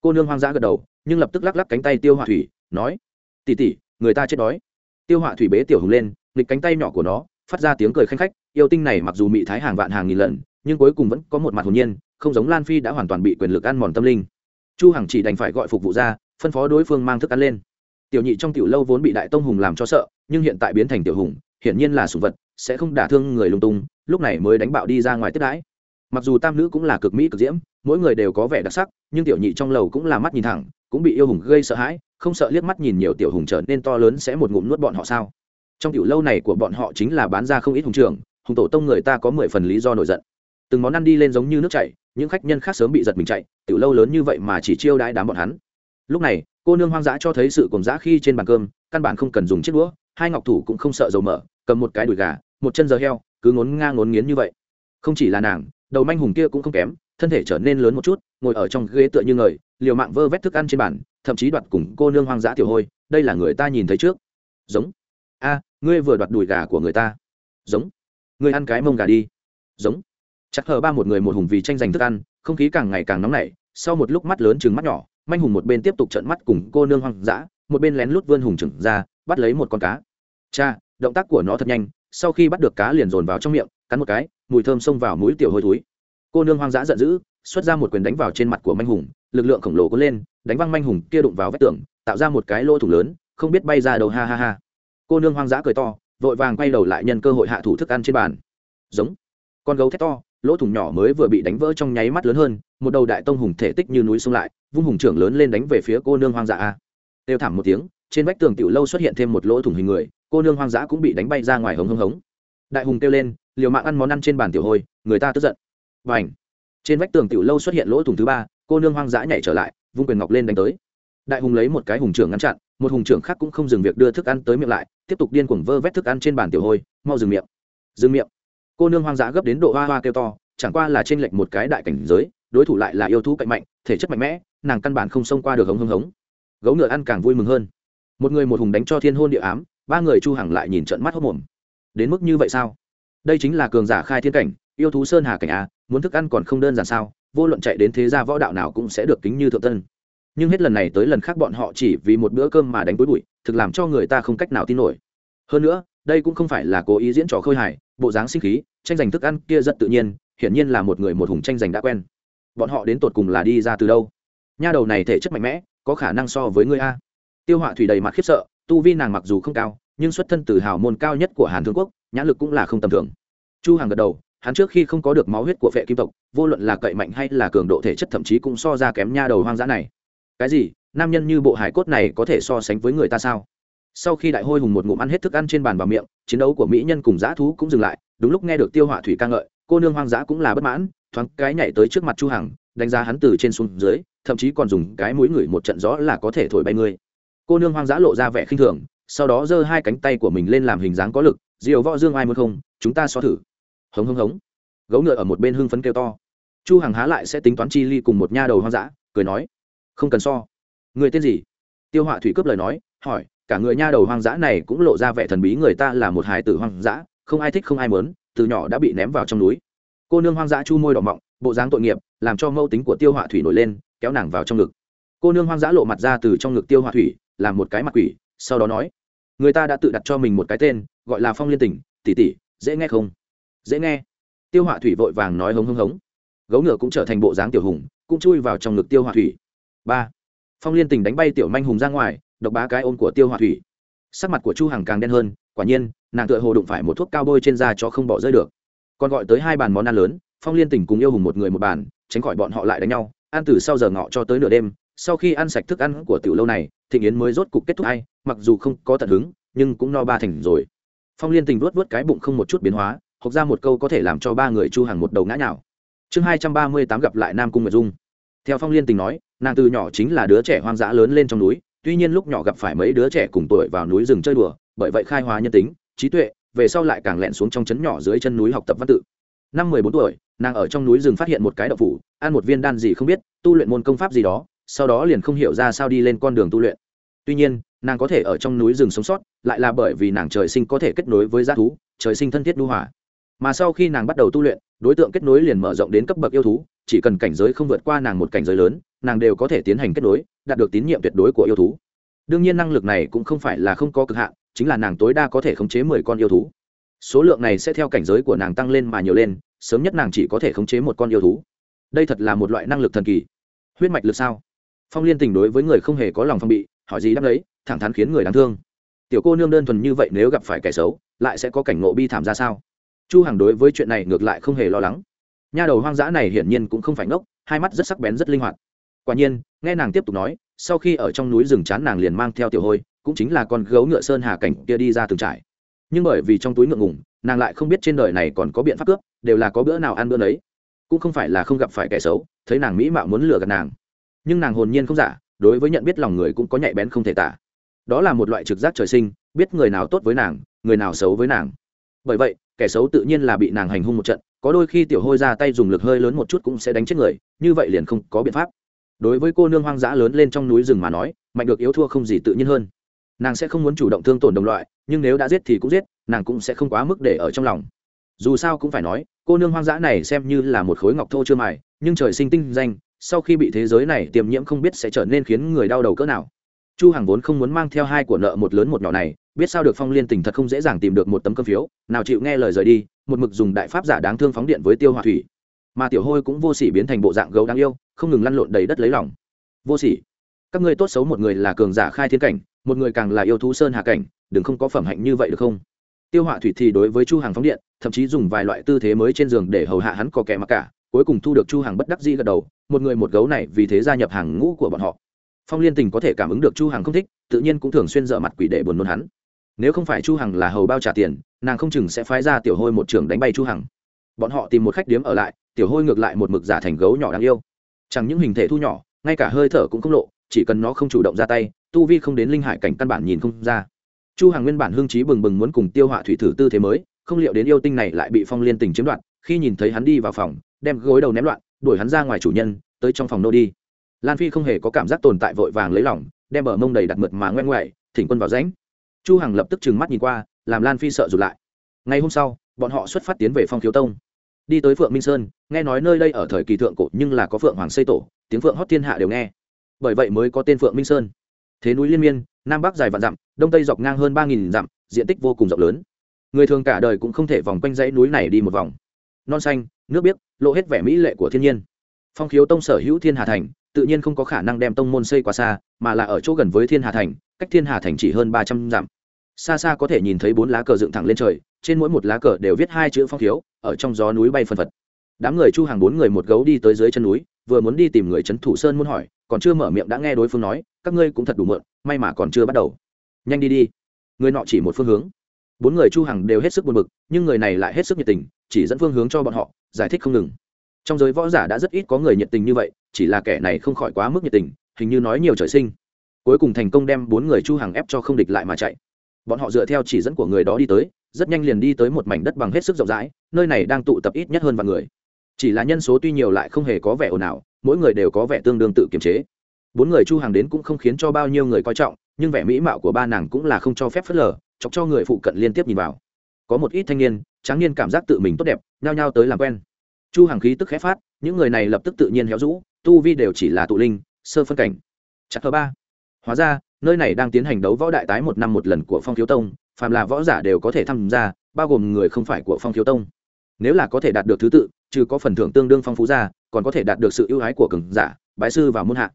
Cô nương hoang dã gật đầu nhưng lập tức lắc lắc cánh tay tiêu họa thủy, nói tỉ tỉ người ta chết đói. Tiêu họa thủy bế tiểu hùng lên, nghịch cánh tay nhỏ của nó, phát ra tiếng cười khanh khách, yêu tinh này mặc dù mị thái hàng vạn hàng nghìn lần, nhưng cuối cùng vẫn có một mặt hồn nhiên, không giống lan phi đã hoàn toàn bị quyền lực ăn mòn tâm linh. Chu hằng chỉ đành phải gọi phục vụ ra, phân phó đối phương mang thức ăn lên. Tiểu nhị trong tiểu lâu vốn bị đại tông hùng làm cho sợ, nhưng hiện tại biến thành tiểu hùng, hiển nhiên là sủng vật, sẽ không đả thương người lung tung, lúc này mới đánh bạo đi ra ngoài tiếp đãi. Mặc dù tam nữ cũng là cực mỹ cực diễm, mỗi người đều có vẻ đặc sắc, nhưng tiểu nhị trong lầu cũng là mắt nhìn thẳng cũng bị yêu hùng gây sợ hãi không sợ liếc mắt nhìn nhiều tiểu hùng trở nên to lớn sẽ một ngụm nuốt bọn họ sao? Trong tiểu lâu này của bọn họ chính là bán ra không ít hùng trưởng hùng tổ tông người ta có mười phần lý do nổi giận. Từng món ăn đi lên giống như nước chảy những khách nhân khác sớm bị giật mình chạy tiểu lâu lớn như vậy mà chỉ chiêu đãi đám bọn hắn. Lúc này cô nương hoang dã cho thấy sự cồn dã khi trên bàn cơm căn bản không cần dùng chiếc đũa hai ngọc thủ cũng không sợ dầu mỡ, cầm một cái đùi gà một chân giờ heo cứ ngốn ngang ngốn nghiến như vậy. Không chỉ là nàng đầu manh hùng kia cũng không kém thân thể trở nên lớn một chút, ngồi ở trong ghế tựa như người, liều mạng vơ vét thức ăn trên bàn, thậm chí đoạt cùng cô nương hoang dã tiểu hôi, đây là người ta nhìn thấy trước. Giống. A, ngươi vừa đoạt đùi gà của người ta. Giống. Ngươi ăn cái mông gà đi. Giống. Chắc hờ ba một người một hùng vì tranh giành thức ăn, không khí càng ngày càng nóng nảy, sau một lúc mắt lớn chừng mắt nhỏ, manh hùng một bên tiếp tục trận mắt cùng cô nương hoang dã, một bên lén lút vươn hùng trừng ra, bắt lấy một con cá. Cha, động tác của nó thật nhanh, sau khi bắt được cá liền dồn vào trong miệng, cắn một cái, mùi thơm xông vào mũi tiểu hôi thúi cô nương hoang dã giận dữ, xuất ra một quyền đánh vào trên mặt của manh hùng, lực lượng khổng lồ có lên, đánh văng manh hùng kia đụng vào vách tường, tạo ra một cái lỗ thủng lớn, không biết bay ra đầu ha ha ha. Cô nương hoang dã cười to, vội vàng quay đầu lại nhân cơ hội hạ thủ thức ăn trên bàn. Giống. Con gấu thét to, lỗ thủng nhỏ mới vừa bị đánh vỡ trong nháy mắt lớn hơn, một đầu đại tông hùng thể tích như núi xông lại, vung hùng trưởng lớn lên đánh về phía cô nương hoang dã. A đều thảm một tiếng, trên vách tường tiểu lâu xuất hiện thêm một lỗ thủng hình người, cô nương hoang dã cũng bị đánh bay ra ngoài hống hống hống. Đại hùng kêu lên, liều mạng ăn món ăn trên bàn tiểu hôi, người ta tức giận và ảnh. Trên vách tường tiểu lâu xuất hiện lỗ thủng thứ ba, cô nương hoang dã nhảy trở lại, vung quyền ngọc lên đánh tới. Đại hùng lấy một cái hùng trưởng ngăn chặn, một hùng trưởng khác cũng không dừng việc đưa thức ăn tới miệng lại, tiếp tục điên cuồng vơ vét thức ăn trên bàn tiểu hôi, mau dừng miệng. Dừng miệng. Cô nương hoang dã gấp đến độ hoa hoa kêu to, chẳng qua là trên lệch một cái đại cảnh giới, đối thủ lại là yêu thú cạnh mạnh, thể chất mạnh mẽ, nàng căn bản không xông qua được hống hống hống. Gấu ngựa ăn càng vui mừng hơn. Một người một hùng đánh cho thiên hôn địa ám, ba người chu hằng lại nhìn trận mắt hốc mồm đến mức như vậy sao? Đây chính là cường giả khai thiên cảnh, yêu thú sơn hà cảnh a muốn thức ăn còn không đơn giản sao, vô luận chạy đến thế gia võ đạo nào cũng sẽ được kính như thượng tân. Nhưng hết lần này tới lần khác bọn họ chỉ vì một bữa cơm mà đánh bối bụi, thực làm cho người ta không cách nào tin nổi. Hơn nữa, đây cũng không phải là cố ý diễn trò khơi hài, bộ dáng sinh khí, tranh giành thức ăn kia rất tự nhiên, hiển nhiên là một người một hùng tranh giành đã quen. Bọn họ đến tột cùng là đi ra từ đâu? Nha đầu này thể chất mạnh mẽ, có khả năng so với ngươi a. Tiêu họa thủy đầy mặt khiếp sợ, tu vi nàng mặc dù không cao, nhưng xuất thân từ hào môn cao nhất của hàn thương quốc, nhãn lực cũng là không tầm thường. Chu hàng gật đầu hắn trước khi không có được máu huyết của phệ kim tộc, vô luận là cậy mạnh hay là cường độ thể chất thậm chí cũng so ra kém nha đầu hoang dã này. Cái gì? Nam nhân như bộ hải cốt này có thể so sánh với người ta sao? Sau khi đại hôi hùng một ngụm ăn hết thức ăn trên bàn vào miệng, chiến đấu của mỹ nhân cùng dã thú cũng dừng lại, đúng lúc nghe được tiêu họa thủy ca ngợi, cô nương hoang dã cũng là bất mãn, thoáng cái nhảy tới trước mặt chu hằng, đánh giá hắn từ trên xuống dưới, thậm chí còn dùng cái mũi ngửi một trận gió là có thể thổi bay người. Cô nương hoang dã lộ ra vẻ khinh thường, sau đó giơ hai cánh tay của mình lên làm hình dáng có lực, diều võ dương ai muốn không? Chúng ta so thử hống hống hống. Gấu ngựa ở một bên hưng phấn kêu to. Chu hằng há lại sẽ tính toán chi ly cùng một nha đầu hoang dã, cười nói, không cần so. Người tên gì? Tiêu họa thủy cướp lời nói, hỏi, cả người nha đầu hoang dã này cũng lộ ra vẻ thần bí, người ta là một hài tử hoang dã, không ai thích không ai mớn từ nhỏ đã bị ném vào trong núi. Cô nương hoang dã chu môi đỏ mọng, bộ dáng tội nghiệp, làm cho mâu tính của tiêu họa thủy nổi lên, kéo nàng vào trong ngực. Cô nương hoang dã lộ mặt ra từ trong ngực tiêu họa thủy, làm một cái mặt quỷ, sau đó nói, người ta đã tự đặt cho mình một cái tên, gọi là phong liên tỉnh tỉ tỉ dễ nghe không? Dễ nghe. Tiêu họa thủy vội vàng nói hống hống hống. Gấu ngựa cũng trở thành bộ dáng tiểu hùng, cũng chui vào trong ngực tiêu họa thủy. Ba. Phong liên tình đánh bay tiểu manh hùng ra ngoài, độc bá cái ôm của tiêu họa thủy. Sắc mặt của chu hằng càng đen hơn, quả nhiên, nàng tựa hồ đụng phải một thuốc cao bôi trên da cho không bỏ rơi được. Còn gọi tới hai bàn món ăn lớn, phong liên tình cùng yêu hùng một người một bàn, tránh khỏi bọn họ lại đánh nhau, ăn từ sau giờ ngọ cho tới nửa đêm, sau khi ăn sạch thức ăn của tiểu lâu này, thịnh yến mới rốt cục kết thúc hay mặc dù không có tận hứng, nhưng cũng no ba thành rồi. Phong liên tình vuốt vuốt cái bụng không một chút biến hóa học ra một câu có thể làm cho ba người chu hàng một đầu ngã nhào. Chương hai trăm ba mươi tám gặp lại nam cung nguyệt dung. Theo phong liên tình nói, nàng từ nhỏ chính là đứa trẻ hoang dã lớn lên trong núi, tuy nhiên lúc nhỏ gặp phải mấy đứa trẻ cùng tuổi vào núi rừng chơi đùa, bởi vậy khai hóa nhân tính, trí tuệ, về sau lại càng lẹn xuống trong trấn nhỏ dưới chân núi học tập văn tự. Năm mười bốn tuổi, nàng ở trong núi rừng phát hiện một cái đậu phủ, ăn một viên đan gì không biết, tu luyện môn công pháp gì đó, sau đó liền không hiểu ra sao đi lên con đường tu luyện. Tuy nhiên, nàng có thể ở trong núi rừng sống sót, lại là bởi vì nàng trời sinh có thể kết nối với g thú, trời sinh thân thiết đu hòa mà sau khi nàng bắt đầu tu luyện, đối tượng kết nối liền mở rộng đến cấp bậc yêu thú, chỉ cần cảnh giới không vượt qua nàng một cảnh giới lớn, nàng đều có thể tiến hành kết nối, đạt được tín nhiệm tuyệt đối của yêu thú. Đương nhiên năng lực này cũng không phải là không có cực hạn, chính là nàng tối đa có thể khống chế mười con yêu thú. Số lượng này sẽ theo cảnh giới của nàng tăng lên mà nhiều lên, sớm nhất nàng chỉ có thể khống chế một con yêu thú. Đây thật là một loại năng lực thần kỳ. Huyết mạch lực sao? Phong liên tình đối với người không hề có lòng phong bị, hỏi gì đáp đấy, thẳng thắn khiến người đáng thương. Tiểu cô nương đơn thuần như vậy nếu gặp phải kẻ xấu, lại sẽ có cảnh ngộ bi thảm ra sao? Chu hằng đối với chuyện này ngược lại không hề lo lắng. Nha đầu hoang dã này hiển nhiên cũng không phải ngốc, hai mắt rất sắc bén rất linh hoạt. Quả nhiên, nghe nàng tiếp tục nói, sau khi ở trong núi rừng chán nàng liền mang theo tiểu hôi, cũng chính là con gấu ngựa sơn hà cảnh kia đi ra từng trải nhưng bởi vì trong túi ngượng ngùng, nàng lại không biết trên đời này còn có biện pháp cướp, đều là có bữa nào ăn bữa nấy. cũng không phải là không gặp phải kẻ xấu, thấy nàng mỹ mạo muốn lừa gạt nàng. Nhưng nàng hồn nhiên không giả, đối với nhận biết lòng người cũng có nhạy bén không thể tả. Đó là một loại trực giác trời sinh, biết người nào tốt với nàng, người nào xấu với nàng. Bởi vậy kẻ xấu tự nhiên là bị nàng hành hung một trận, có đôi khi tiểu hôi ra tay dùng lực hơi lớn một chút cũng sẽ đánh chết người, như vậy liền không có biện pháp. Đối với cô nương hoang dã lớn lên trong núi rừng mà nói, mạnh được yếu thua không gì tự nhiên hơn. Nàng sẽ không muốn chủ động thương tổn đồng loại, nhưng nếu đã giết thì cũng giết, nàng cũng sẽ không quá mức để ở trong lòng. Dù sao cũng phải nói, cô nương hoang dã này xem như là một khối ngọc thô chưa mài, nhưng trời sinh tinh danh, sau khi bị thế giới này tiềm nhiễm không biết sẽ trở nên khiến người đau đầu cỡ nào. Chu hằng vốn không muốn mang theo hai của nợ một lớn một nhỏ này biết sao được phong liên tình thật không dễ dàng tìm được một tấm cơm phiếu, nào chịu nghe lời rời đi, một mực dùng đại pháp giả đáng thương phóng điện với tiêu hỏa thủy. Mà tiểu hôi cũng vô sỉ biến thành bộ dạng gấu đáng yêu, không ngừng lăn lộn đầy đất lấy lòng. Vô sỉ. Các ngươi tốt xấu một người là cường giả khai thiên cảnh, một người càng là yêu thú sơn hạ cảnh, đừng không có phẩm hạnh như vậy được không? Tiêu hỏa thủy thì đối với chu hàng phóng điện, thậm chí dùng vài loại tư thế mới trên giường để hầu hạ hắn có kẻ mặc cả, cuối cùng thu được chu hàng bất đắc dĩ gật đầu, một người một gấu này vì thế gia nhập hàng ngũ của bọn họ. Phong liên tình có thể cảm ứng được chu hàng không thích, tự nhiên cũng thường xuyên dở mặt quỷ để buồn nôn hắn nếu không phải chu hằng là hầu bao trả tiền, nàng không chừng sẽ phái ra tiểu hôi một trưởng đánh bay chu hằng. Bọn họ tìm một khách điếm ở lại, tiểu hôi ngược lại một mực giả thành gấu nhỏ đáng yêu. Chẳng những hình thể thu nhỏ, ngay cả hơi thở cũng không lộ, chỉ cần nó không chủ động ra tay, tu vi không đến linh hải cảnh căn bản nhìn không ra. Chu hằng nguyên bản hưng trí bừng bừng muốn cùng tiêu họa thủy thử tư thế mới, không liệu đến yêu tinh này lại bị phong liên tình chiếm đoạt, khi nhìn thấy hắn đi vào phòng, đem gối đầu ném loạn, đuổi hắn ra ngoài chủ nhân, tới trong phòng nô đi. Lan phi không hề có cảm giác tồn tại vội vàng lấy lòng, đem bờ mông đầy đặt mượt mà ngoe ngoại thỉnh quân vào rãnh chu hằng lập tức trừng mắt nhìn qua, làm lan phi sợ rụt lại. Ngày hôm sau, bọn họ xuất phát tiến về phong thiếu tông. Đi tới phượng minh sơn, nghe nói nơi đây ở thời kỳ thượng cổ nhưng là có phượng hoàng xây tổ, tiếng phượng hót thiên hạ đều nghe. Bởi vậy mới có tên phượng minh sơn. Thế núi liên miên, nam bắc dài vạn dặm, đông tây dọc ngang hơn ba nghìn dặm, diện tích vô cùng rộng lớn. Người thường cả đời cũng không thể vòng quanh dãy núi này đi một vòng. Non xanh, nước biếc, lộ hết vẻ mỹ lệ của thiên nhiên. Phong khiếu tông sở hữu thiên hà thành, tự nhiên không có khả năng đem tông môn xây quá xa, mà là ở chỗ gần với thiên hà thành cách thiên hà thành chỉ hơn ba trăm dặm. Xa xa có thể nhìn thấy bốn lá cờ dựng thẳng lên trời, trên mỗi một lá cờ đều viết hai chữ phong thiếu ở trong gió núi bay phân phật. Đám người chu hàng bốn người một gấu đi tới dưới chân núi, vừa muốn đi tìm người trấn thủ sơn muốn hỏi, còn chưa mở miệng đã nghe đối phương nói, các ngươi cũng thật đủ mượn, may mà còn chưa bắt đầu. Nhanh đi đi. Người nọ chỉ một phương hướng. Bốn người chu hằng đều hết sức buồn bực, nhưng người này lại hết sức nhiệt tình, chỉ dẫn phương hướng cho bọn họ, giải thích không ngừng. Trong giới võ giả đã rất ít có người nhiệt tình như vậy, chỉ là kẻ này không khỏi quá mức nhiệt tình, hình như nói nhiều trời sinh cuối cùng thành công đem bốn người chu hàng ép cho không địch lại mà chạy. Bọn họ dựa theo chỉ dẫn của người đó đi tới, rất nhanh liền đi tới một mảnh đất bằng hết sức rộng rãi, nơi này đang tụ tập ít nhất hơn vài người. Chỉ là nhân số tuy nhiều lại không hề có vẻ ồn ào, mỗi người đều có vẻ tương đương tự kiềm chế. Bốn người chu hàng đến cũng không khiến cho bao nhiêu người coi trọng, nhưng vẻ mỹ mạo của ba nàng cũng là không cho phép phớt lờ, chọc cho người phụ cận liên tiếp nhìn vào. Có một ít thanh niên, tráng niên cảm giác tự mình tốt đẹp, nhao nhao tới làm quen. Chu hàng khí tức khẽ phát, những người này lập tức tự nhiên héo rũ, tu vi đều chỉ là tụ linh, sơ phân cảnh. Chặt thứ ba hóa ra, nơi này đang tiến hành đấu võ đại tái một năm một lần của phong thiếu tông, phàm là võ giả đều có thể tham gia, bao gồm người không phải của phong thiếu tông. Nếu là có thể đạt được thứ tự, trừ có phần thưởng tương đương phong phú ra, còn có thể đạt được sự ưu ái của cường giả, bái sư và môn hạ.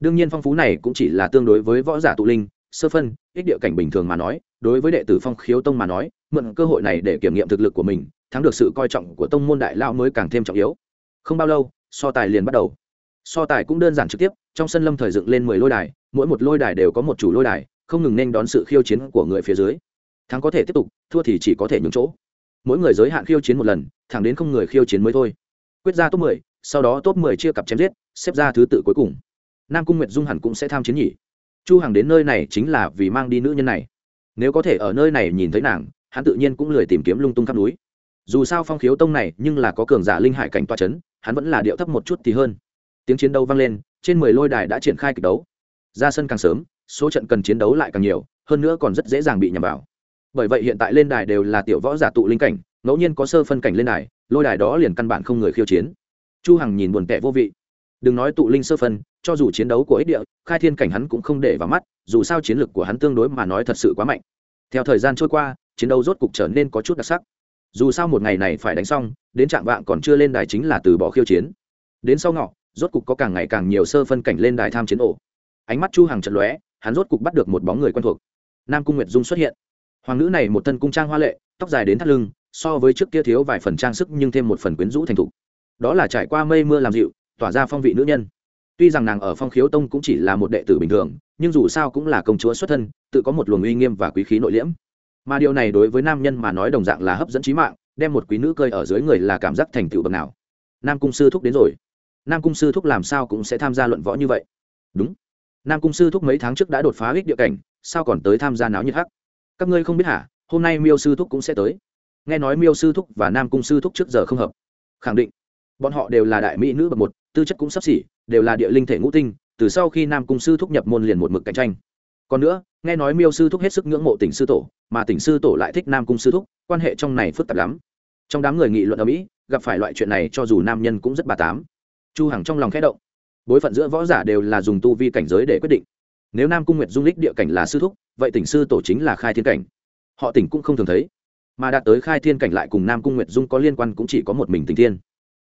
Đương nhiên phong phú này cũng chỉ là tương đối với võ giả tụ linh, sơ phân, ích địa cảnh bình thường mà nói, đối với đệ tử phong khiếu tông mà nói, mượn cơ hội này để kiểm nghiệm thực lực của mình, thắng được sự coi trọng của tông môn đại lao mới càng thêm trọng yếu. Không bao lâu, so tài liền bắt đầu. So tài cũng đơn giản trực tiếp, trong sân lâm thời dựng lên mười lôi đài mỗi một lôi đài đều có một chủ lôi đài, không ngừng nên đón sự khiêu chiến của người phía dưới. Thắng có thể tiếp tục, thua thì chỉ có thể nhường chỗ. Mỗi người giới hạn khiêu chiến một lần, thẳng đến không người khiêu chiến mới thôi. Quyết ra top mười, sau đó top mười chia cặp chém giết, xếp ra thứ tự cuối cùng. Nam cung nguyệt dung hẳn cũng sẽ tham chiến nhỉ? Chu hằng đến nơi này chính là vì mang đi nữ nhân này. Nếu có thể ở nơi này nhìn thấy nàng, hắn tự nhiên cũng lười tìm kiếm lung tung khắp núi. Dù sao phong khiếu tông này nhưng là có cường giả linh hải cảnh toa chấn, hắn vẫn là điệu thấp một chút thì hơn. Tiếng chiến đấu vang lên, trên mười lôi đài đã triển khai kịch đấu ra sân càng sớm, số trận cần chiến đấu lại càng nhiều, hơn nữa còn rất dễ dàng bị nhầm vào. Bởi vậy hiện tại lên đài đều là tiểu võ giả tụ linh cảnh, ngẫu nhiên có sơ phân cảnh lên đài, lôi đài đó liền căn bản không người khiêu chiến. Chu hằng nhìn buồn tẻ vô vị. Đừng nói tụ linh sơ phân, cho dù chiến đấu của ích địa, khai thiên cảnh hắn cũng không để vào mắt, dù sao chiến lược của hắn tương đối mà nói thật sự quá mạnh. Theo thời gian trôi qua, chiến đấu rốt cục trở nên có chút đặc sắc. Dù sao một ngày này phải đánh xong, đến trạng vạng còn chưa lên đài chính là từ bỏ khiêu chiến. Đến sau ngọ, rốt cục có càng ngày càng nhiều sơ phân cảnh lên đài tham chiến ổ ánh mắt chu hàng trận lóe, hắn rốt cục bắt được một bóng người quen thuộc. Nam cung nguyệt dung xuất hiện. Hoàng nữ này một thân cung trang hoa lệ, tóc dài đến thắt lưng, so với trước kia thiếu vài phần trang sức nhưng thêm một phần quyến rũ thành thục. Đó là trải qua mây mưa làm dịu, tỏa ra phong vị nữ nhân. Tuy rằng nàng ở phong khiếu tông cũng chỉ là một đệ tử bình thường, nhưng dù sao cũng là công chúa xuất thân, tự có một luồng uy nghiêm và quý khí nội liễm. Mà điều này đối với nam nhân mà nói đồng dạng là hấp dẫn trí mạng, đem một quý nữ cơi ở dưới người là cảm giác thành tựu bậc nào. Nam cung sư thúc đến rồi. Nam cung sư thúc làm sao cũng sẽ tham gia luận võ như vậy. Đúng nam cung sư thúc mấy tháng trước đã đột phá ích địa cảnh, sao còn tới tham gia náo nhiệt hắc? Các ngươi không biết hả? Hôm nay miêu sư thúc cũng sẽ tới. Nghe nói miêu sư thúc và nam cung sư thúc trước giờ không hợp. Khẳng định. Bọn họ đều là đại mỹ nữ bậc một, tư chất cũng sắp xỉ, đều là địa linh thể ngũ tinh, từ sau khi nam cung sư thúc nhập môn liền một mực cạnh tranh. Còn nữa, nghe nói miêu sư thúc hết sức ngưỡng mộ tỉnh sư tổ, mà tỉnh sư tổ lại thích nam cung sư thúc, quan hệ trong này phức tạp lắm. Trong đám người nghị luận ở mỹ, gặp phải loại chuyện này cho dù nam nhân cũng rất bà tám. Chu hằng trong lòng khẽ động bối phận giữa võ giả đều là dùng tu vi cảnh giới để quyết định. Nếu nam cung nguyệt dung lích địa cảnh là sư thúc, vậy tỉnh sư tổ chính là khai thiên cảnh. Họ tỉnh cũng không thường thấy. Mà đạt tới khai thiên cảnh lại cùng nam cung nguyệt dung có liên quan cũng chỉ có một mình tình thiên.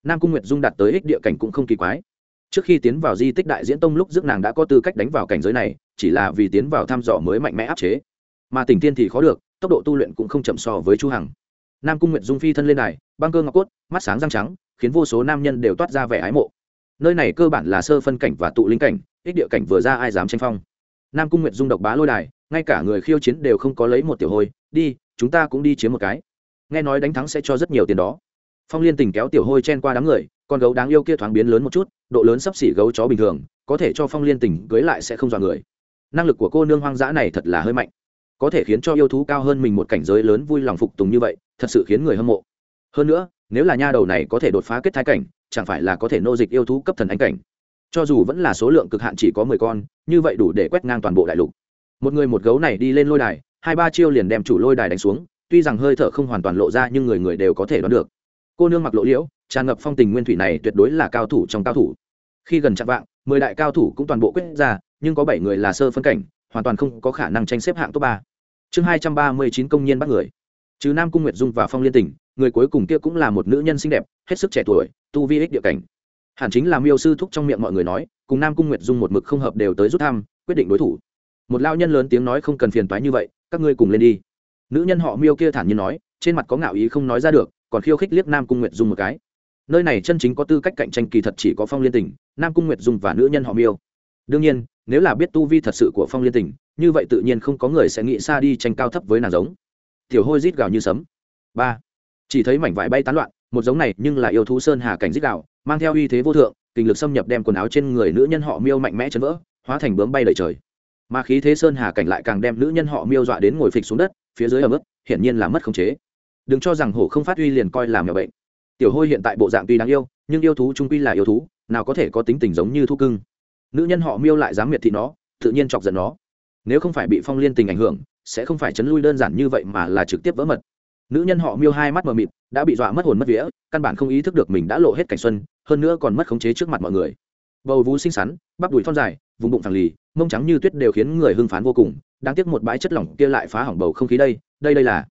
Nam cung nguyệt dung đạt tới ích địa cảnh cũng không kỳ quái. Trước khi tiến vào di tích đại diễn tông lúc rước nàng đã có tư cách đánh vào cảnh giới này, chỉ là vì tiến vào thăm dò mới mạnh mẽ áp chế. Mà Tỉnh thiên thì khó được, tốc độ tu luyện cũng không chậm so với chu hằng. Nam cung nguyệt dung phi thân lên này băng cơ ngọc cốt, mắt sáng răng trắng, khiến vô số nam nhân đều toát ra vẻ ái mộ nơi này cơ bản là sơ phân cảnh và tụ linh cảnh, ích địa cảnh vừa ra ai dám tranh phong. Nam cung nguyệt dung độc bá lôi đài, ngay cả người khiêu chiến đều không có lấy một tiểu hôi, đi, chúng ta cũng đi chiếm một cái. Nghe nói đánh thắng sẽ cho rất nhiều tiền đó. Phong liên tình kéo tiểu hôi chen qua đám người, con gấu đáng yêu kia thoáng biến lớn một chút, độ lớn sắp xỉ gấu chó bình thường, có thể cho phong liên tình cưới lại sẽ không dọa người. Năng lực của cô nương hoang dã này thật là hơi mạnh. Có thể khiến cho yêu thú cao hơn mình một cảnh giới lớn vui lòng phục tùng như vậy, thật sự khiến người hâm mộ. Hơn nữa, nếu là nha đầu này có thể đột phá kết thái cảnh chẳng phải là có thể nô dịch yêu thú cấp thần ánh cảnh. Cho dù vẫn là số lượng cực hạn chỉ có mười con, như vậy đủ để quét ngang toàn bộ đại lục. Một người một gấu này đi lên lôi đài, hai ba chiêu liền đem chủ lôi đài đánh xuống, tuy rằng hơi thở không hoàn toàn lộ ra nhưng người người đều có thể đoán được. Cô nương mặc lộ liễu, tràn ngập phong tình nguyên thủy này tuyệt đối là cao thủ trong cao thủ. Khi gần chạm vạng, mười đại cao thủ cũng toàn bộ quyết ra, nhưng có bảy người là sơ phân cảnh, hoàn toàn không có khả năng tranh xếp hạng top ba. Chương hai trăm ba mươi chín công nhân bắt người. Trừ nam cung nguyệt dung và phong liên tỉnh người cuối cùng kia cũng là một nữ nhân xinh đẹp, hết sức trẻ tuổi, tu vi ích địa cảnh. Hẳn chính là miêu sư thúc trong miệng mọi người nói, cùng nam cung nguyệt dung một mực không hợp đều tới rút thăm, quyết định đối thủ. Một lao nhân lớn tiếng nói không cần phiền toái như vậy, các ngươi cùng lên đi. Nữ nhân họ miêu kia thản nhiên nói, trên mặt có ngạo ý không nói ra được, còn khiêu khích liếc nam cung nguyệt dung một cái. Nơi này chân chính có tư cách cạnh tranh kỳ thật chỉ có phong liên tỉnh, nam cung nguyệt dung và nữ nhân họ miêu. Đương nhiên, nếu là biết tu vi thật sự của phong liên tỉnh, như vậy tự nhiên không có người sẽ nghĩ xa đi tranh cao thấp với nàng giống. Tiểu hôi rít gào như sấm. Ba chỉ thấy mảnh vải bay tán loạn, một giống này nhưng là yêu thú sơn hà cảnh dích đạo, mang theo uy thế vô thượng, kinh lực xâm nhập đem quần áo trên người nữ nhân họ miêu mạnh mẽ chấn vỡ, hóa thành bướm bay đầy trời. Mà khí thế sơn hà cảnh lại càng đem nữ nhân họ miêu dọa đến ngồi phịch xuống đất, phía dưới ở mức hiển nhiên là mất khống chế. Đừng cho rằng hổ không phát uy liền coi làm nhỏ bệnh. Tiểu hôi hiện tại bộ dạng tuy đáng yêu, nhưng yêu thú trung quy là yêu thú, nào có thể có tính tình giống như thu cưng. Nữ nhân họ miêu lại dám miệt thị nó, tự nhiên chọc giận nó. Nếu không phải bị phong liên tình ảnh hưởng, sẽ không phải chấn lui đơn giản như vậy mà là trực tiếp vỡ mật nữ nhân họ miêu hai mắt mờ mịt, đã bị dọa mất hồn mất vía, căn bản không ý thức được mình đã lộ hết cảnh xuân, hơn nữa còn mất khống chế trước mặt mọi người. Bầu vú xinh xắn, bắp đùi thon dài, vùng bụng phẳng lì, mông trắng như tuyết đều khiến người hưng phán vô cùng. Đáng tiếc một bãi chất lỏng kia lại phá hỏng bầu không khí đây đây đây là.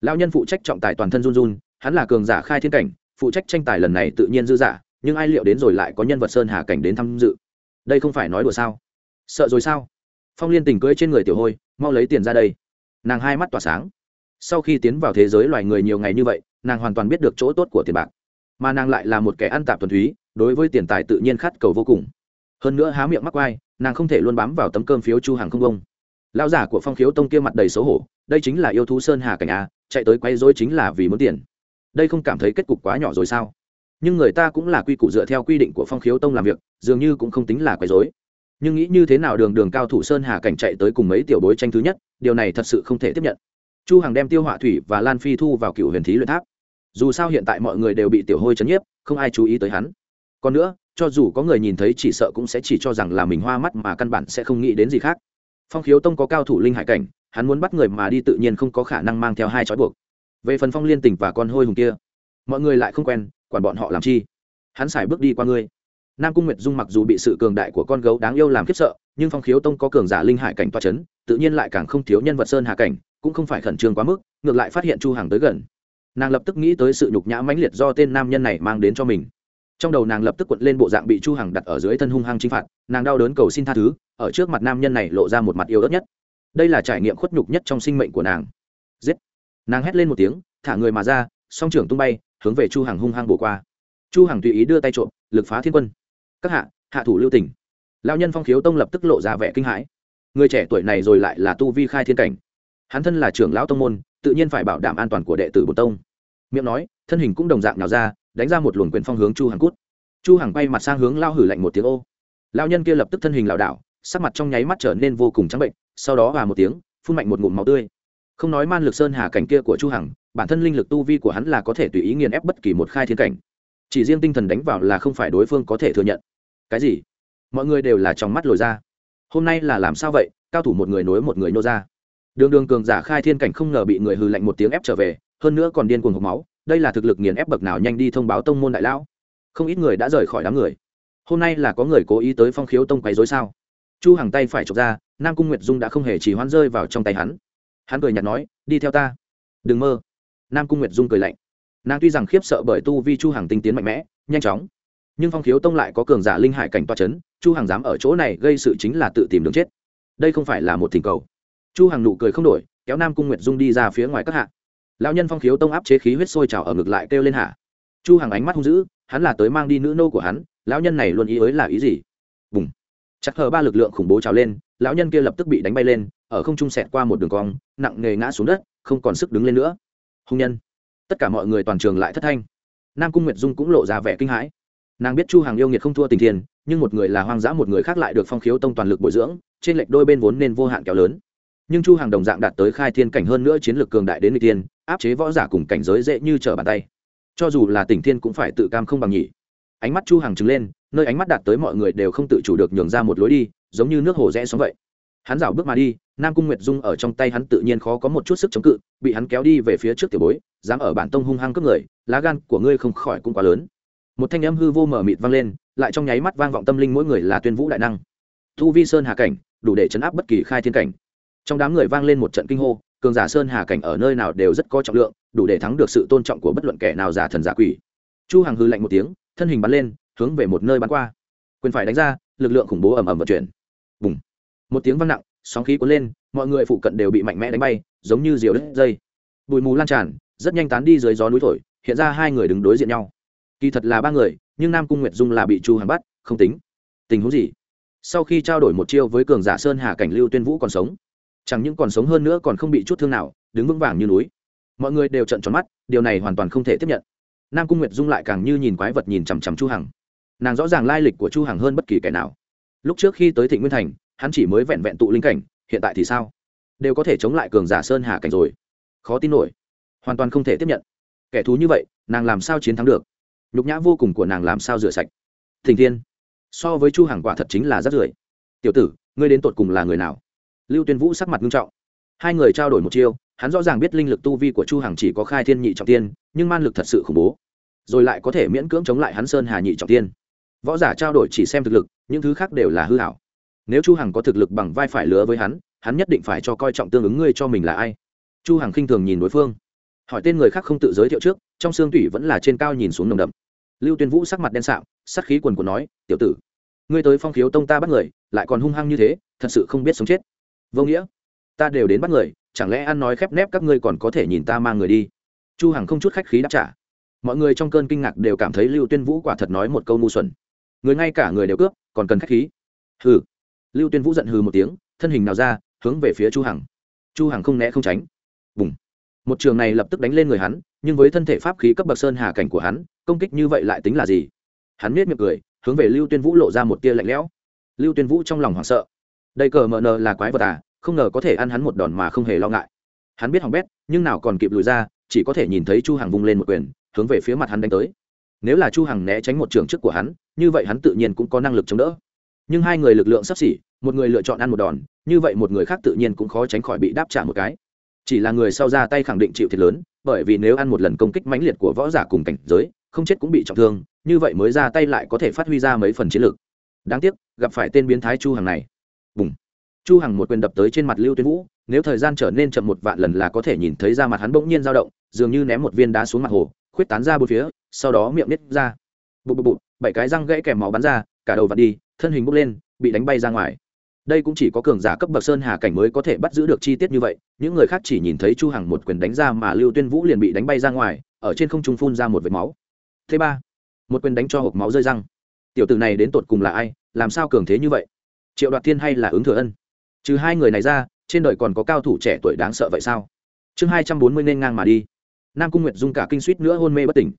Lao nhân phụ trách trọng tài toàn thân run run, hắn là cường giả khai thiên cảnh, phụ trách tranh tài lần này tự nhiên dư giả nhưng ai liệu đến rồi lại có nhân vật sơn hà cảnh đến tham dự. Đây không phải nói đùa sao? Sợ rồi sao? Phong liên tình cưỡi trên người tiểu hôi, mau lấy tiền ra đây. Nàng hai mắt tỏa sáng sau khi tiến vào thế giới loài người nhiều ngày như vậy, nàng hoàn toàn biết được chỗ tốt của tiền bạc. Mà nàng lại là một kẻ ăn tạp thuần túy, đối với tiền tài tự nhiên khát cầu vô cùng. Hơn nữa há miệng mắc quai nàng không thể luôn bám vào tấm cơm phiếu chu hàng không công lao giả của phong khiếu tông kia mặt đầy xấu hổ, đây chính là yêu thú sơn hà cảnh a, chạy tới quay dối chính là vì muốn tiền. Đây không cảm thấy kết cục quá nhỏ rồi sao? Nhưng người ta cũng là quy củ dựa theo quy định của phong khiếu tông làm việc, dường như cũng không tính là quấy dối nhưng nghĩ như thế nào đường đường cao thủ sơn hà cảnh chạy tới cùng mấy tiểu bối tranh thứ nhất, điều này thật sự không thể tiếp nhận chu hằng đem tiêu họa thủy và lan phi thu vào cựu huyền thí luyện tháp. Dù sao hiện tại mọi người đều bị tiểu hôi chấn nhiếp, không ai chú ý tới hắn. Còn nữa, cho dù có người nhìn thấy chỉ sợ cũng sẽ chỉ cho rằng là mình hoa mắt mà căn bản sẽ không nghĩ đến gì khác. Phong khiếu tông có cao thủ linh hải cảnh, hắn muốn bắt người mà đi tự nhiên không có khả năng mang theo hai trói buộc. Về phần phong liên tình và con hôi hùng kia, mọi người lại không quen, quản bọn họ làm chi? Hắn xài bước đi qua ngươi. Nam cung nguyệt dung mặc dù bị sự cường đại của con gấu đáng yêu làm khiếp sợ, nhưng phong khiếu tông có cường giả linh hải cảnh toa c h ấ n tự nhiên lại càng không thiếu nhân vật sơn hạ cảnh cũng không phải khẩn trương quá mức, ngược lại phát hiện chu Hằng tới gần. Nàng lập tức nghĩ tới sự nhục nhã mãnh liệt do tên nam nhân này mang đến cho mình. Trong đầu nàng lập tức quật lên bộ dạng bị chu hằng đặt ở dưới thân hung hăng chinh phạt, nàng đau đớn cầu xin tha thứ, ở trước mặt nam nhân này lộ ra một mặt yêu đất nhất. Đây là trải nghiệm khuất nhục nhất trong sinh mệnh của nàng. Giết! Nàng hét lên một tiếng, thả người mà ra, song trưởng tung bay, hướng về chu hằng hung hăng bổ qua. Chu hằng tùy ý đưa tay trộm, lực phá thiên quân. Các hạ hạ thủ lưu tình. Lão nhân phong khiếu tông lập tức lộ ra vẻ kinh hãi. Người trẻ tuổi này rồi lại là tu vi khai thiên cảnh hắn thân là trưởng lão tông môn, tự nhiên phải bảo đảm an toàn của đệ tử bồ tông. Miệng nói, thân hình cũng đồng dạng nào ra, đánh ra một luồng quyền phong hướng chu hằng cút. Chu hằng bay mặt sang hướng lao hử lạnh một tiếng ô. Lao nhân kia lập tức thân hình lảo đảo, sắc mặt trong nháy mắt trở nên vô cùng trắng bệnh, sau đó và một tiếng, phun mạnh một ngụm máu tươi. Không nói man lực sơn hà cảnh kia của chu hằng, bản thân linh lực tu vi của hắn là có thể tùy ý nghiền ép bất kỳ một khai thiên cảnh. Chỉ riêng tinh thần đánh vào là không phải đối phương có thể thừa nhận. Cái gì? Mọi người đều là trong mắt lồi ra. Hôm nay là làm sao vậy? Cao thủ một người nối một người nô ra đường đường cường giả khai thiên cảnh không ngờ bị người hư lạnh một tiếng ép trở về, hơn nữa còn điên cuồng hộp máu, đây là thực lực nghiền ép bậc nào nhanh đi thông báo tông môn đại lão. Không ít người đã rời khỏi đám người. Hôm nay là có người cố ý tới phong khiếu tông quấy dối sao? Chu hàng tay phải chọc ra, nam cung nguyệt dung đã không hề chỉ hoán rơi vào trong tay hắn. Hắn cười nhạt nói, đi theo ta. Đừng mơ. Nam cung nguyệt dung cười lạnh. Nàng tuy rằng khiếp sợ bởi tu vi chu hàng tinh tiến mạnh mẽ, nhanh chóng, nhưng phong khiếu tông lại có cường giả linh hải cảnh toa c h ấ n chu hàng dám ở chỗ này gây sự chính là tự tìm đường chết. Đây không phải là một thỉnh cầu chu hàng nụ cười không đổi kéo nam cung nguyệt dung đi ra phía ngoài các hạ. Lão nhân phong khiếu tông áp chế khí huyết sôi trào ở ngực lại kêu lên hạ. Chu hàng ánh mắt hung dữ hắn là tới mang đi nữ nô của hắn lão nhân này luôn ý ới là ý gì? Bùng. Chắc hờ ba lực lượng khủng bố trào lên lão nhân kia lập tức bị đánh bay lên ở không trung sẹt qua một đường cong nặng nề ngã xuống đất không còn sức đứng lên nữa. Hung nhân. Tất cả mọi người toàn trường lại thất thanh. Nam cung nguyệt dung cũng lộ ra vẻ kinh hãi. Nàng biết chu hàng yêu nghiệt không thua tình thiền, nhưng một người là hoang dã một người khác lại được phong khiếu tông toàn lực bồi dưỡng trên lệch đôi bên vốn nên vô hạn kéo lớn nhưng chu hàng đồng dạng đạt tới khai thiên cảnh hơn nữa chiến lược cường đại đến người tiên áp chế võ giả cùng cảnh giới dễ như trở bàn tay. Cho dù là tỉnh thiên cũng phải tự cam không bằng nhỉ ánh mắt chu hàng trừng lên, nơi ánh mắt đạt tới mọi người đều không tự chủ được nhường ra một lối đi, giống như nước hồ rẽ xuống vậy. Hắn rảo bước mà đi, nam cung nguyệt dung ở trong tay hắn tự nhiên khó có một chút sức chống cự, bị hắn kéo đi về phía trước tiểu bối, dám ở bản tông hung hăng cướp người, lá gan của ngươi không khỏi cũng quá lớn. Một thanh âm hư vô mở mịt vang lên, lại trong nháy mắt vang vọng tâm linh mỗi người là tuyên vũ đại năng. Thu vi sơn hà cảnh, đủ để chấn áp bất kỳ khai thiên cảnh trong đám người vang lên một trận kinh hô, cường giả sơn hà cảnh ở nơi nào đều rất có trọng lượng, đủ để thắng được sự tôn trọng của bất luận kẻ nào giả thần giả quỷ. Chu hằng hư lạnh một tiếng, thân hình bắn lên, hướng về một nơi bắn qua. Quyền phải đánh ra, lực lượng khủng bố ầm ầm vận chuyển. Bùng. Một tiếng vang nặng, sóng khí cuốn lên, mọi người phụ cận đều bị mạnh mẽ đánh bay, giống như diều đất dây. Bụi mù lan tràn, rất nhanh tán đi dưới gió núi thổi, hiện ra hai người đứng đối diện nhau. Kỳ thật là ba người, nhưng nam cung nguyệt dung là bị chu hằng bắt, không tính. Tình huống gì? Sau khi trao đổi một chiêu với cường giả sơn hà cảnh lưu tuyên vũ còn sống chẳng những còn sống hơn nữa còn không bị chút thương nào, đứng vững vàng như núi. Mọi người đều trận tròn mắt, điều này hoàn toàn không thể tiếp nhận. Nam cung nguyệt dung lại càng như nhìn quái vật nhìn chằm chằm chu hằng. Nàng rõ ràng lai lịch của chu hằng hơn bất kỳ kẻ nào. Lúc trước khi tới thịnh nguyên thành, hắn chỉ mới vẹn vẹn tụ linh cảnh, hiện tại thì sao? Đều có thể chống lại cường giả sơn hà cảnh rồi. Khó tin nổi. Hoàn toàn không thể tiếp nhận. Kẻ thú như vậy, nàng làm sao chiến thắng được? Nhục nhã vô cùng của nàng làm sao rửa sạch? Thình thiên, so với chu hằng quả thật chính là rất rưởi. Tiểu tử, ngươi đến tột cùng là người nào? Lưu tuyên vũ sắc mặt nghiêm trọng. Hai người trao đổi một chiêu, hắn rõ ràng biết linh lực tu vi của chu hằng chỉ có khai thiên nhị trọng tiên, nhưng man lực thật sự khủng bố. Rồi lại có thể miễn cưỡng chống lại hắn sơn hà nhị trọng tiên. Võ giả trao đổi chỉ xem thực lực, những thứ khác đều là hư hảo nếu chu hằng có thực lực bằng vai phải lứa với hắn hắn nhất định phải cho coi trọng tương ứng ngươi cho mình là ai. Chu hằng khinh thường nhìn đối phương. Hỏi tên người khác không tự giới thiệu trước, trong xương tủy vẫn là trên cao nhìn xuống nồng đậm. Lưu tuyên vũ sắc mặt đen sạm, sắc khí quần của nói, tiểu tử, ngươi tới phong khiếu tông ta bắt người, lại còn hung hăng như thế, thật sự không biết sống chết vô nghĩa. Ta đều đến bắt người, chẳng lẽ ăn nói khép nép các ngươi còn có thể nhìn ta mang người đi? Chu hằng không chút khách khí đáp trả. Mọi người trong cơn kinh ngạc đều cảm thấy lưu tuyên vũ quả thật nói một câu ngu xuẩn. Người ngay cả người đều cướp, còn cần khách khí. Hừ. Lưu tuyên vũ giận hừ một tiếng, thân hình nào ra, hướng về phía chu hằng. Chu hằng không né không tránh. Bùng. Một trường này lập tức đánh lên người hắn, nhưng với thân thể pháp khí cấp bậc sơn hà cảnh của hắn, công kích như vậy lại tính là gì? Hắn nết miệng cười, hướng về lưu tuyên vũ lộ ra một tia lạnh lẽo. Lưu tuyên vũ trong lòng hoảng sợ đây cờ mờ nờ là quái vật à không ngờ có thể ăn hắn một đòn mà không hề lo ngại. Hắn biết hỏng bét, nhưng nào còn kịp lùi ra, chỉ có thể nhìn thấy chu hằng vung lên một quyền, hướng về phía mặt hắn đánh tới. Nếu là chu hằng né tránh một trường trước của hắn, như vậy hắn tự nhiên cũng có năng lực chống đỡ. Nhưng hai người lực lượng sắp xỉ, một người lựa chọn ăn một đòn, như vậy một người khác tự nhiên cũng khó tránh khỏi bị đáp trả một cái. Chỉ là người sau ra tay khẳng định chịu thiệt lớn, bởi vì nếu ăn một lần công kích mãnh liệt của võ giả cùng cảnh giới, không chết cũng bị trọng thương, như vậy mới ra tay lại có thể phát huy ra mấy phần chiến lược đáng tiếc, gặp phải tên biến thái chu hằng này bùng. Chu hằng một quyền đập tới trên mặt lưu tuyên vũ, nếu thời gian trở nên chậm một vạn lần là có thể nhìn thấy ra mặt hắn bỗng nhiên dao động, dường như ném một viên đá xuống mặt hồ, khuyết tán ra bốn phía, sau đó miệng nứt ra. Bụp bụp bụp, bảy cái răng gãy kèm máu bắn ra, cả đầu vặn đi, thân hình bốc lên, bị đánh bay ra ngoài. Đây cũng chỉ có cường giả cấp bậc sơn hà cảnh mới có thể bắt giữ được chi tiết như vậy, những người khác chỉ nhìn thấy chu hằng một quyền đánh ra mà lưu tuyên vũ liền bị đánh bay ra ngoài, ở trên không trung phun ra một vệt máu. Thứ ba, một quyền đánh cho hộp máu rơi răng. Tiểu tử này đến tột cùng là ai, làm sao cường thế như vậy? Triệu đoạt thiên hay là ứng thừa ân? Trừ hai người này ra, trên đời còn có cao thủ trẻ tuổi đáng sợ vậy sao? Chương hai trăm bốn mươi nên ngang mà đi. Nam cung nguyệt dung cả kinh suýt nữa hôn mê bất tỉnh.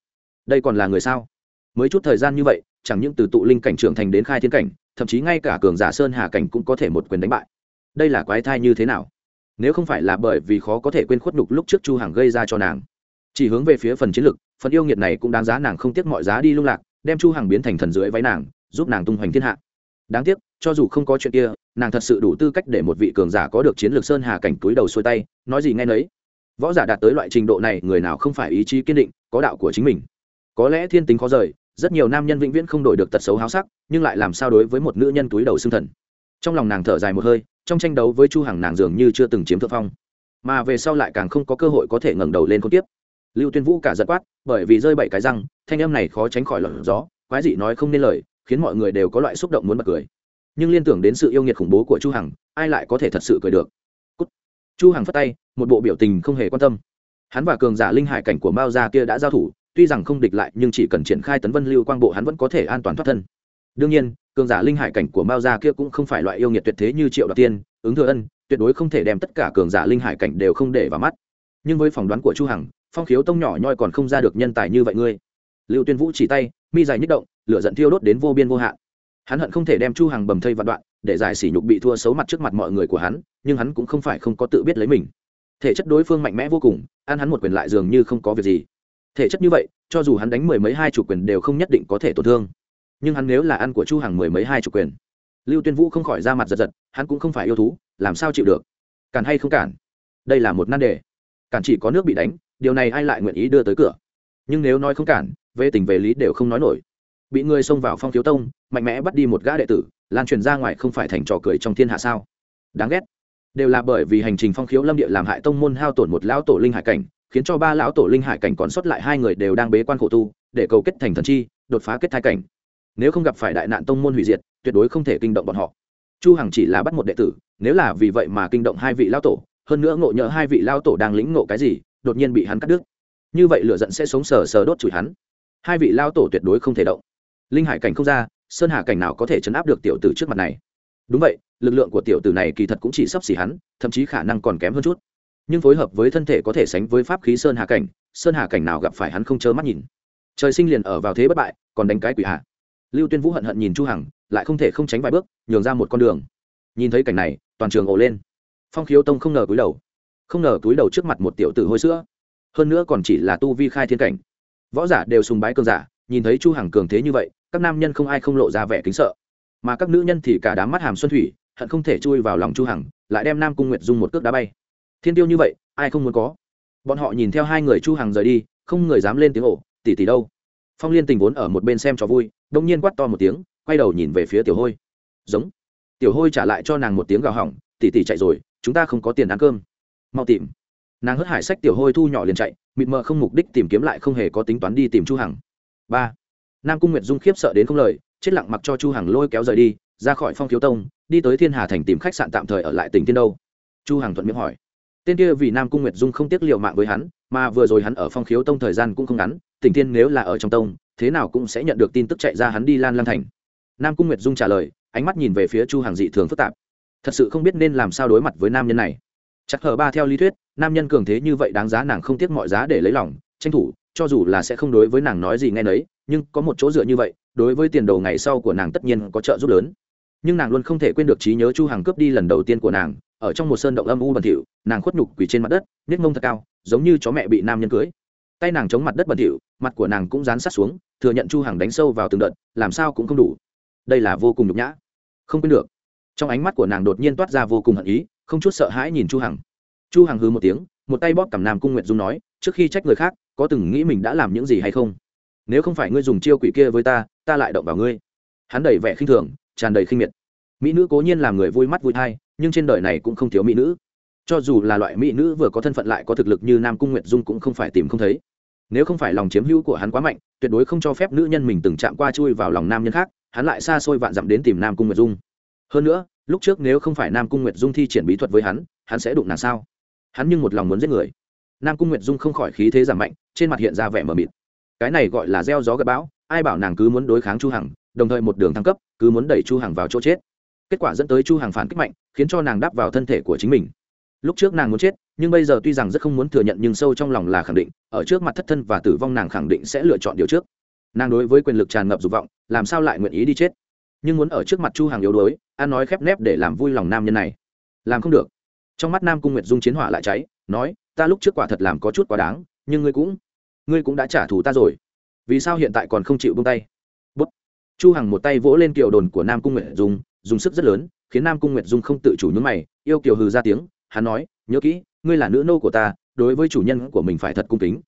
Đây còn là người sao? Mới chút thời gian như vậy, chẳng những từ tụ linh cảnh trưởng thành đến khai thiên cảnh, thậm chí ngay cả cường giả sơn hà cảnh cũng có thể một quyền đánh bại. Đây là quái thai như thế nào? Nếu không phải là bởi vì khó có thể quên khuất nhục lúc trước chu hằng gây ra cho nàng. Chỉ hướng về phía phần chiến lực, phần yêu nghiệt này cũng đáng giá nàng không tiếc mọi giá đi lung lạc, đem chu hằng biến thành thần dưới váy nàng, giúp nàng tung hoành thiên hạ. Đáng tiếc cho dù không có chuyện kia, nàng thật sự đủ tư cách để một vị cường giả có được chiến lược sơn hà cảnh túi đầu xuôi tay, nói gì nghe nấy. Võ giả đạt tới loại trình độ này, người nào không phải ý chí kiên định, có đạo của chính mình. Có lẽ thiên tính khó rời, rất nhiều nam nhân vĩnh viễn không đổi được tật xấu háo sắc, nhưng lại làm sao đối với một nữ nhân túi đầu xương thần. Trong lòng nàng thở dài một hơi, trong tranh đấu với chu hằng nàng dường như chưa từng chiếm thượng phong. Mà về sau lại càng không có cơ hội có thể ngẩng đầu lên con tiếp. Lưu tuyên vũ cả giật quát, bởi vì rơi bảy cái răng, thanh âm này khó tránh khỏi lọt gió, quái dị nói không nên lời, khiến mọi người đều có loại xúc động muốn bật cười nhưng liên tưởng đến sự yêu nghiệt khủng bố của chu hằng, ai lại có thể thật sự cười được? Cút. chu hằng phất tay, một bộ biểu tình không hề quan tâm. Hắn và cường giả linh hải cảnh của mao gia kia đã giao thủ, tuy rằng không địch lại, nhưng chỉ cần triển khai tấn vân lưu quang bộ hắn vẫn có thể an toàn thoát thân. Đương nhiên, cường giả linh hải cảnh của mao gia kia cũng không phải loại yêu nghiệt tuyệt thế như triệu đoạt tiên, ứng thừa ân, tuyệt đối không thể đem tất cả cường giả linh hải cảnh đều không để vào mắt. Nhưng với phỏng đoán của chu hằng, phong khiếu tông nhỏ nhoi còn không ra được nhân tài như vậy ngươi. Lưu tuyên vũ chỉ tay, mi dài nhích động, lửa giận thiêu đốt đến vô biên vô hạn hắn hận không thể đem chu hằng bầm thây vạn đoạn, để giải sỉ nhục bị thua xấu mặt trước mặt mọi người của hắn, nhưng hắn cũng không phải không có tự biết lấy mình. Thể chất đối phương mạnh mẽ vô cùng, ăn hắn một quyền lại dường như không có việc gì. Thể chất như vậy, cho dù hắn đánh mười mấy hai chủ quyền đều không nhất định có thể tổn thương. Nhưng hắn nếu là ăn của chu hằng mười mấy hai chủ quyền, lưu tuyên vũ không khỏi ra mặt giật giật, hắn cũng không phải yêu thú, làm sao chịu được? Cản hay không cản? Đây là một nan đề. Cản chỉ có nước bị đánh, điều này ai lại nguyện ý đưa tới cửa? Nhưng nếu nói không cản, về tình về lý đều không nói nổi bị người xông vào phong thiếu tông, mạnh mẽ bắt đi một gã đệ tử, lan truyền ra ngoài không phải thành trò cười trong thiên hạ sao? Đáng ghét. Đều là bởi vì hành trình phong khiếu lâm địa làm hại tông môn hao tổn một lão tổ linh hải cảnh, khiến cho ba lão tổ linh hải cảnh còn sót lại hai người đều đang bế quan khổ tu, để cầu kết thành thần chi, đột phá kết thai cảnh. Nếu không gặp phải đại nạn tông môn hủy diệt, tuyệt đối không thể kinh động bọn họ. Chu hằng chỉ là bắt một đệ tử, nếu là vì vậy mà kinh động hai vị lão tổ, hơn nữa ngộ nhỡ hai vị lão tổ đang lĩnh ngộ cái gì, đột nhiên bị hắn cắt đứt. Như vậy lửa giận sẽ sống sờ sờ đốt chửi hắn. Hai vị lão tổ tuyệt đối không thể động linh hải cảnh không ra, sơn hà cảnh nào có thể chấn áp được tiểu tử trước mặt này? Đúng vậy, lực lượng của tiểu tử này kỳ thật cũng chỉ sắp xỉ hắn, thậm chí khả năng còn kém hơn chút. Nhưng phối hợp với thân thể có thể sánh với pháp khí sơn hà cảnh, sơn hà cảnh nào gặp phải hắn không chớ mắt nhìn. Trời sinh liền ở vào thế bất bại, còn đánh cái quỷ hạ. Lưu tuyên vũ hận hận nhìn chu hằng, lại không thể không tránh vài bước, nhường ra một con đường. Nhìn thấy cảnh này, toàn trường ồ lên. Phong khiếu tông không ngờ cúi đầu. Không ngờ cúi đầu trước mặt một tiểu tử hôi sữa. Hơn nữa còn chỉ là tu vi khai thiên cảnh. Võ giả đều sùng bái cường giả, nhìn thấy chu hằng cường thế như vậy các nam nhân không ai không lộ ra vẻ kính sợ. Mà các nữ nhân thì cả đám mắt hàm xuân thủy, hận không thể chui vào lòng chu hằng, lại đem nam cung nguyệt dung một cước đá bay. Thiên tiêu như vậy, ai không muốn có? Bọn họ nhìn theo hai người chu hằng rời đi, không người dám lên tiếng ổ tỷ tỷ đâu? Phong liên tình vốn ở một bên xem cho vui đông nhiên quát to một tiếng, quay đầu nhìn về phía tiểu hôi. Giống. Tiểu hôi trả lại cho nàng một tiếng gào hỏng, tỷ tỷ chạy rồi, chúng ta không có tiền ăn cơm. Mau tìm. Nàng hất hải sách tiểu hôi thu nhỏ liền chạy, mịt mờ không mục đích tìm kiếm lại không hề có tính toán đi tìm chu hằng. Ba nam cung nguyệt dung khiếp sợ đến không lời, chết lặng mặc cho chu hằng lôi kéo rời đi, ra khỏi phong thiếu tông, đi tới thiên hà thành tìm khách sạn tạm thời ở lại tỉnh Thiên đâu. Chu hằng thuận miệng hỏi. Tên kia vì nam cung nguyệt dung không tiếc liều mạng với hắn, mà vừa rồi hắn ở phong khiếu tông thời gian cũng không ngắn, tỉnh Thiên nếu là ở trong tông, thế nào cũng sẽ nhận được tin tức chạy ra hắn đi lan lan thành. Nam cung nguyệt dung trả lời, ánh mắt nhìn về phía chu hàng dị thường phức tạp. Thật sự không biết nên làm sao đối mặt với nam nhân này. Chắc hờ ba theo lý thuyết, nam nhân cường thế như vậy đáng giá nàng không tiếc mọi giá để lấy lòng, tranh thủ, cho dù là sẽ không đối với nàng nói gì nghe nấy nhưng có một chỗ dựa như vậy, đối với tiền đồ ngày sau của nàng tất nhiên có trợ giúp lớn. Nhưng nàng luôn không thể quên được trí nhớ chu hàng cướp đi lần đầu tiên của nàng, ở trong một sơn động âm u bẩn thỉu, nàng khuất nhục quỳ trên mặt đất, nếp mông thật cao, giống như chó mẹ bị nam nhân cưới. Tay nàng chống mặt đất bẩn thỉu, mặt của nàng cũng dán sát xuống, thừa nhận chu hàng đánh sâu vào từng đợt, làm sao cũng không đủ. Đây là vô cùng nhục nhã. Không quên được. Trong ánh mắt của nàng đột nhiên toát ra vô cùng hận ý, không chút sợ hãi nhìn chu hằng. Chu hằng hừ một tiếng, một tay bóp cằm nam cung nguyệt dung nói, trước khi trách người khác, có từng nghĩ mình đã làm những gì hay không? Nếu không phải ngươi dùng chiêu quỷ kia với ta ta lại động vào ngươi. Hắn đầy vẻ khinh thường, tràn đầy khinh miệt. Mỹ nữ cố nhiên làm người vui mắt vui thai, nhưng trên đời này cũng không thiếu mỹ nữ. Cho dù là loại mỹ nữ vừa có thân phận lại có thực lực như nam cung nguyệt dung cũng không phải tìm không thấy. Nếu không phải lòng chiếm hữu của hắn quá mạnh, tuyệt đối không cho phép nữ nhân mình từng chạm qua chui vào lòng nam nhân khác, hắn lại xa xôi vạn dặm đến tìm nam cung nguyệt dung. Hơn nữa, lúc trước nếu không phải nam cung nguyệt dung thi triển bí thuật với hắn hắn sẽ đụng nàng sao? Hắn nhưng một lòng muốn giết người. Nam cung nguyệt dung không khỏi khí thế giảm mạnh, trên mặt hiện ra vẻ mờ mịt cái này gọi là gieo gió gặp bão, ai bảo nàng cứ muốn đối kháng chu hằng, đồng thời một đường thăng cấp, cứ muốn đẩy chu hằng vào chỗ chết. Kết quả dẫn tới chu hằng phản kích mạnh, khiến cho nàng đáp vào thân thể của chính mình. Lúc trước nàng muốn chết, nhưng bây giờ tuy rằng rất không muốn thừa nhận, nhưng sâu trong lòng là khẳng định, ở trước mặt thất thân và tử vong nàng khẳng định sẽ lựa chọn điều trước. Nàng đối với quyền lực tràn ngập dục vọng, làm sao lại nguyện ý đi chết? Nhưng muốn ở trước mặt chu hàng yếu đuối, an nói khép nép để làm vui lòng nam nhân này. Làm không được. Trong mắt nam cung nguyệt dung chiến hỏa lại cháy, nói, ta lúc trước quả thật làm có chút quá đáng, nhưng ngươi cũng ngươi cũng đã trả thù ta rồi. Vì sao hiện tại còn không chịu buông tay? Bút. Chu hằng một tay vỗ lên kiều đồn của nam cung nguyệt dung, dùng sức rất lớn, khiến nam cung nguyệt dung không tự chủ nhún mày, yêu kiều hừ ra tiếng, hắn nói, nhớ kỹ, ngươi là nữ nô của ta, đối với chủ nhân của mình phải thật cung kính.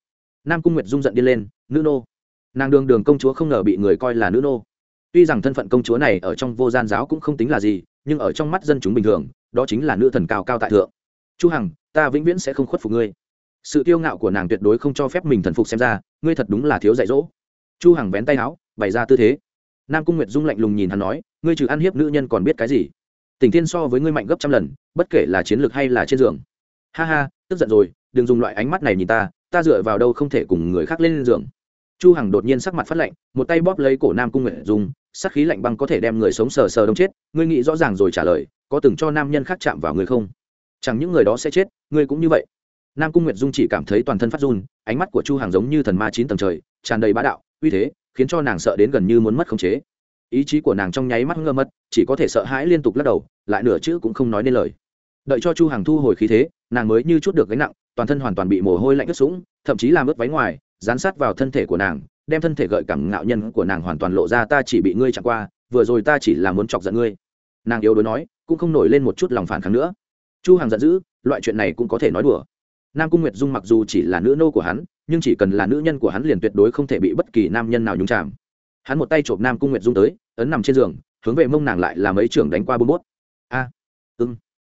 Nam cung nguyệt dung giận đi lên, nữ nô? Nàng đường đường công chúa không ngờ bị người coi là nữ nô. Tuy rằng thân phận công chúa này ở trong vô gian giáo cũng không tính là gì, nhưng ở trong mắt dân chúng bình thường, đó chính là nữ thần cao cao tại thượng. Chu hằng, ta vĩnh viễn sẽ không khuất phục ngươi sự kiêu ngạo của nàng tuyệt đối không cho phép mình thần phục xem ra, ngươi thật đúng là thiếu dạy dỗ. Chu hằng vén tay áo, bày ra tư thế. Nam cung nguyệt dung lạnh lùng nhìn hắn nói, ngươi trừ ăn hiếp nữ nhân còn biết cái gì? Tình thiên so với ngươi mạnh gấp trăm lần, bất kể là chiến lược hay là trên giường. Ha ha, tức giận rồi, đừng dùng loại ánh mắt này nhìn ta ta dựa vào đâu không thể cùng người khác lên giường. Chu hằng đột nhiên sắc mặt phát lạnh, một tay bóp lấy cổ nam cung nguyệt dung, sát khí lạnh băng có thể đem người sống sờ sờ đông chết, ngươi nghĩ rõ ràng rồi trả lời, có từng cho nam nhân khác chạm vào người không? Chẳng những người đó sẽ chết, ngươi cũng như vậy nam cung nguyệt dung chỉ cảm thấy toàn thân phát run, ánh mắt của chu hàng giống như thần ma chín tầng trời, tràn đầy bá đạo, uy thế, khiến cho nàng sợ đến gần như muốn mất khống chế. Ý chí của nàng trong nháy mắt ngơ mất, chỉ có thể sợ hãi liên tục lắc đầu, lại nửa chữ cũng không nói nên lời. Đợi cho chu hàng thu hồi khí thế, nàng mới như chút được gánh nặng, toàn thân hoàn toàn bị mồ hôi lạnh ướt sũng, thậm chí làm ướt váy ngoài, dán sát vào thân thể của nàng, đem thân thể gợi cảm ngạo nhân của nàng hoàn toàn lộ ra ta chỉ bị ngươi chặn qua, vừa rồi ta chỉ là muốn chọc giận ngươi. Nàng yếu đuối nói, cũng không nổi lên một chút lòng phản kháng nữa. Chu hàng giận dữ, loại chuyện này cũng có thể nói đùa nam cung nguyệt dung mặc dù chỉ là nữ nô của hắn nhưng chỉ cần là nữ nhân của hắn liền tuyệt đối không thể bị bất kỳ nam nhân nào nhúng chạm hắn một tay chộp nam cung nguyệt dung tới ấn nằm trên giường hướng về mông nàng lại làm ấy trưởng đánh qua bôn bốt. A à, ưng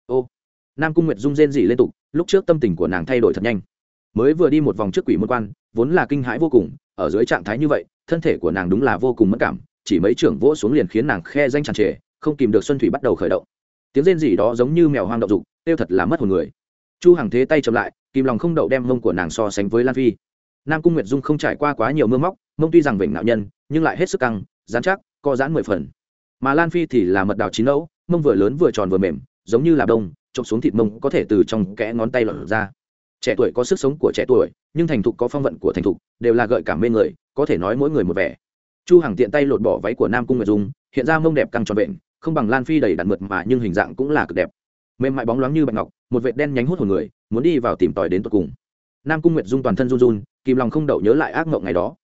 ô. Nam cung nguyệt dung rên dỉ liên tục lúc trước tâm tình của nàng thay đổi thật nhanh. Mới vừa đi một vòng trước quỷ môn quan vốn là kinh hãi vô cùng ở dưới trạng thái như vậy thân thể của nàng đúng là vô cùng mất cảm chỉ mấy trưởng vỗ xuống liền khiến nàng khe danh tràn trề không kìm được xuân thủy bắt đầu khởi động. Tiếng rên rỉ đó giống như mèo hoang động dục tiêu thật là mất hồn người. Chu Hằng thế tay chậm lại kìm lòng không đậu đem mông của nàng so sánh với lan phi. Nam cung nguyệt dung không trải qua quá nhiều mưa móc mông tuy rằng vểnh nạo nhân nhưng lại hết sức căng dán chắc co giãn mười phần. Mà lan phi thì là mật đào chín ấu mông vừa lớn vừa tròn vừa mềm giống như là đông trộm xuống thịt mông có thể từ trong kẽ ngón tay lọt ra. Trẻ tuổi có sức sống của trẻ tuổi nhưng thành thục có phong vận của thành thục đều là gợi cảm mê người có thể nói mỗi người một vẻ. Chu hằng tiện tay lột bỏ váy của nam cung nguyệt dung hiện ra mông đẹp căng tròn vẹn, không bằng lan phi đầy đặn mượt mà nhưng hình dạng cũng là cực đẹp. Mềm mại bóng loáng như bạch ngọc một vệt đen nhánh hút hồn người, muốn đi vào tìm tòi đến tận cùng. Nam cung nguyệt dung toàn thân run run, kìm lòng không đậu nhớ lại ác mộng ngày đó.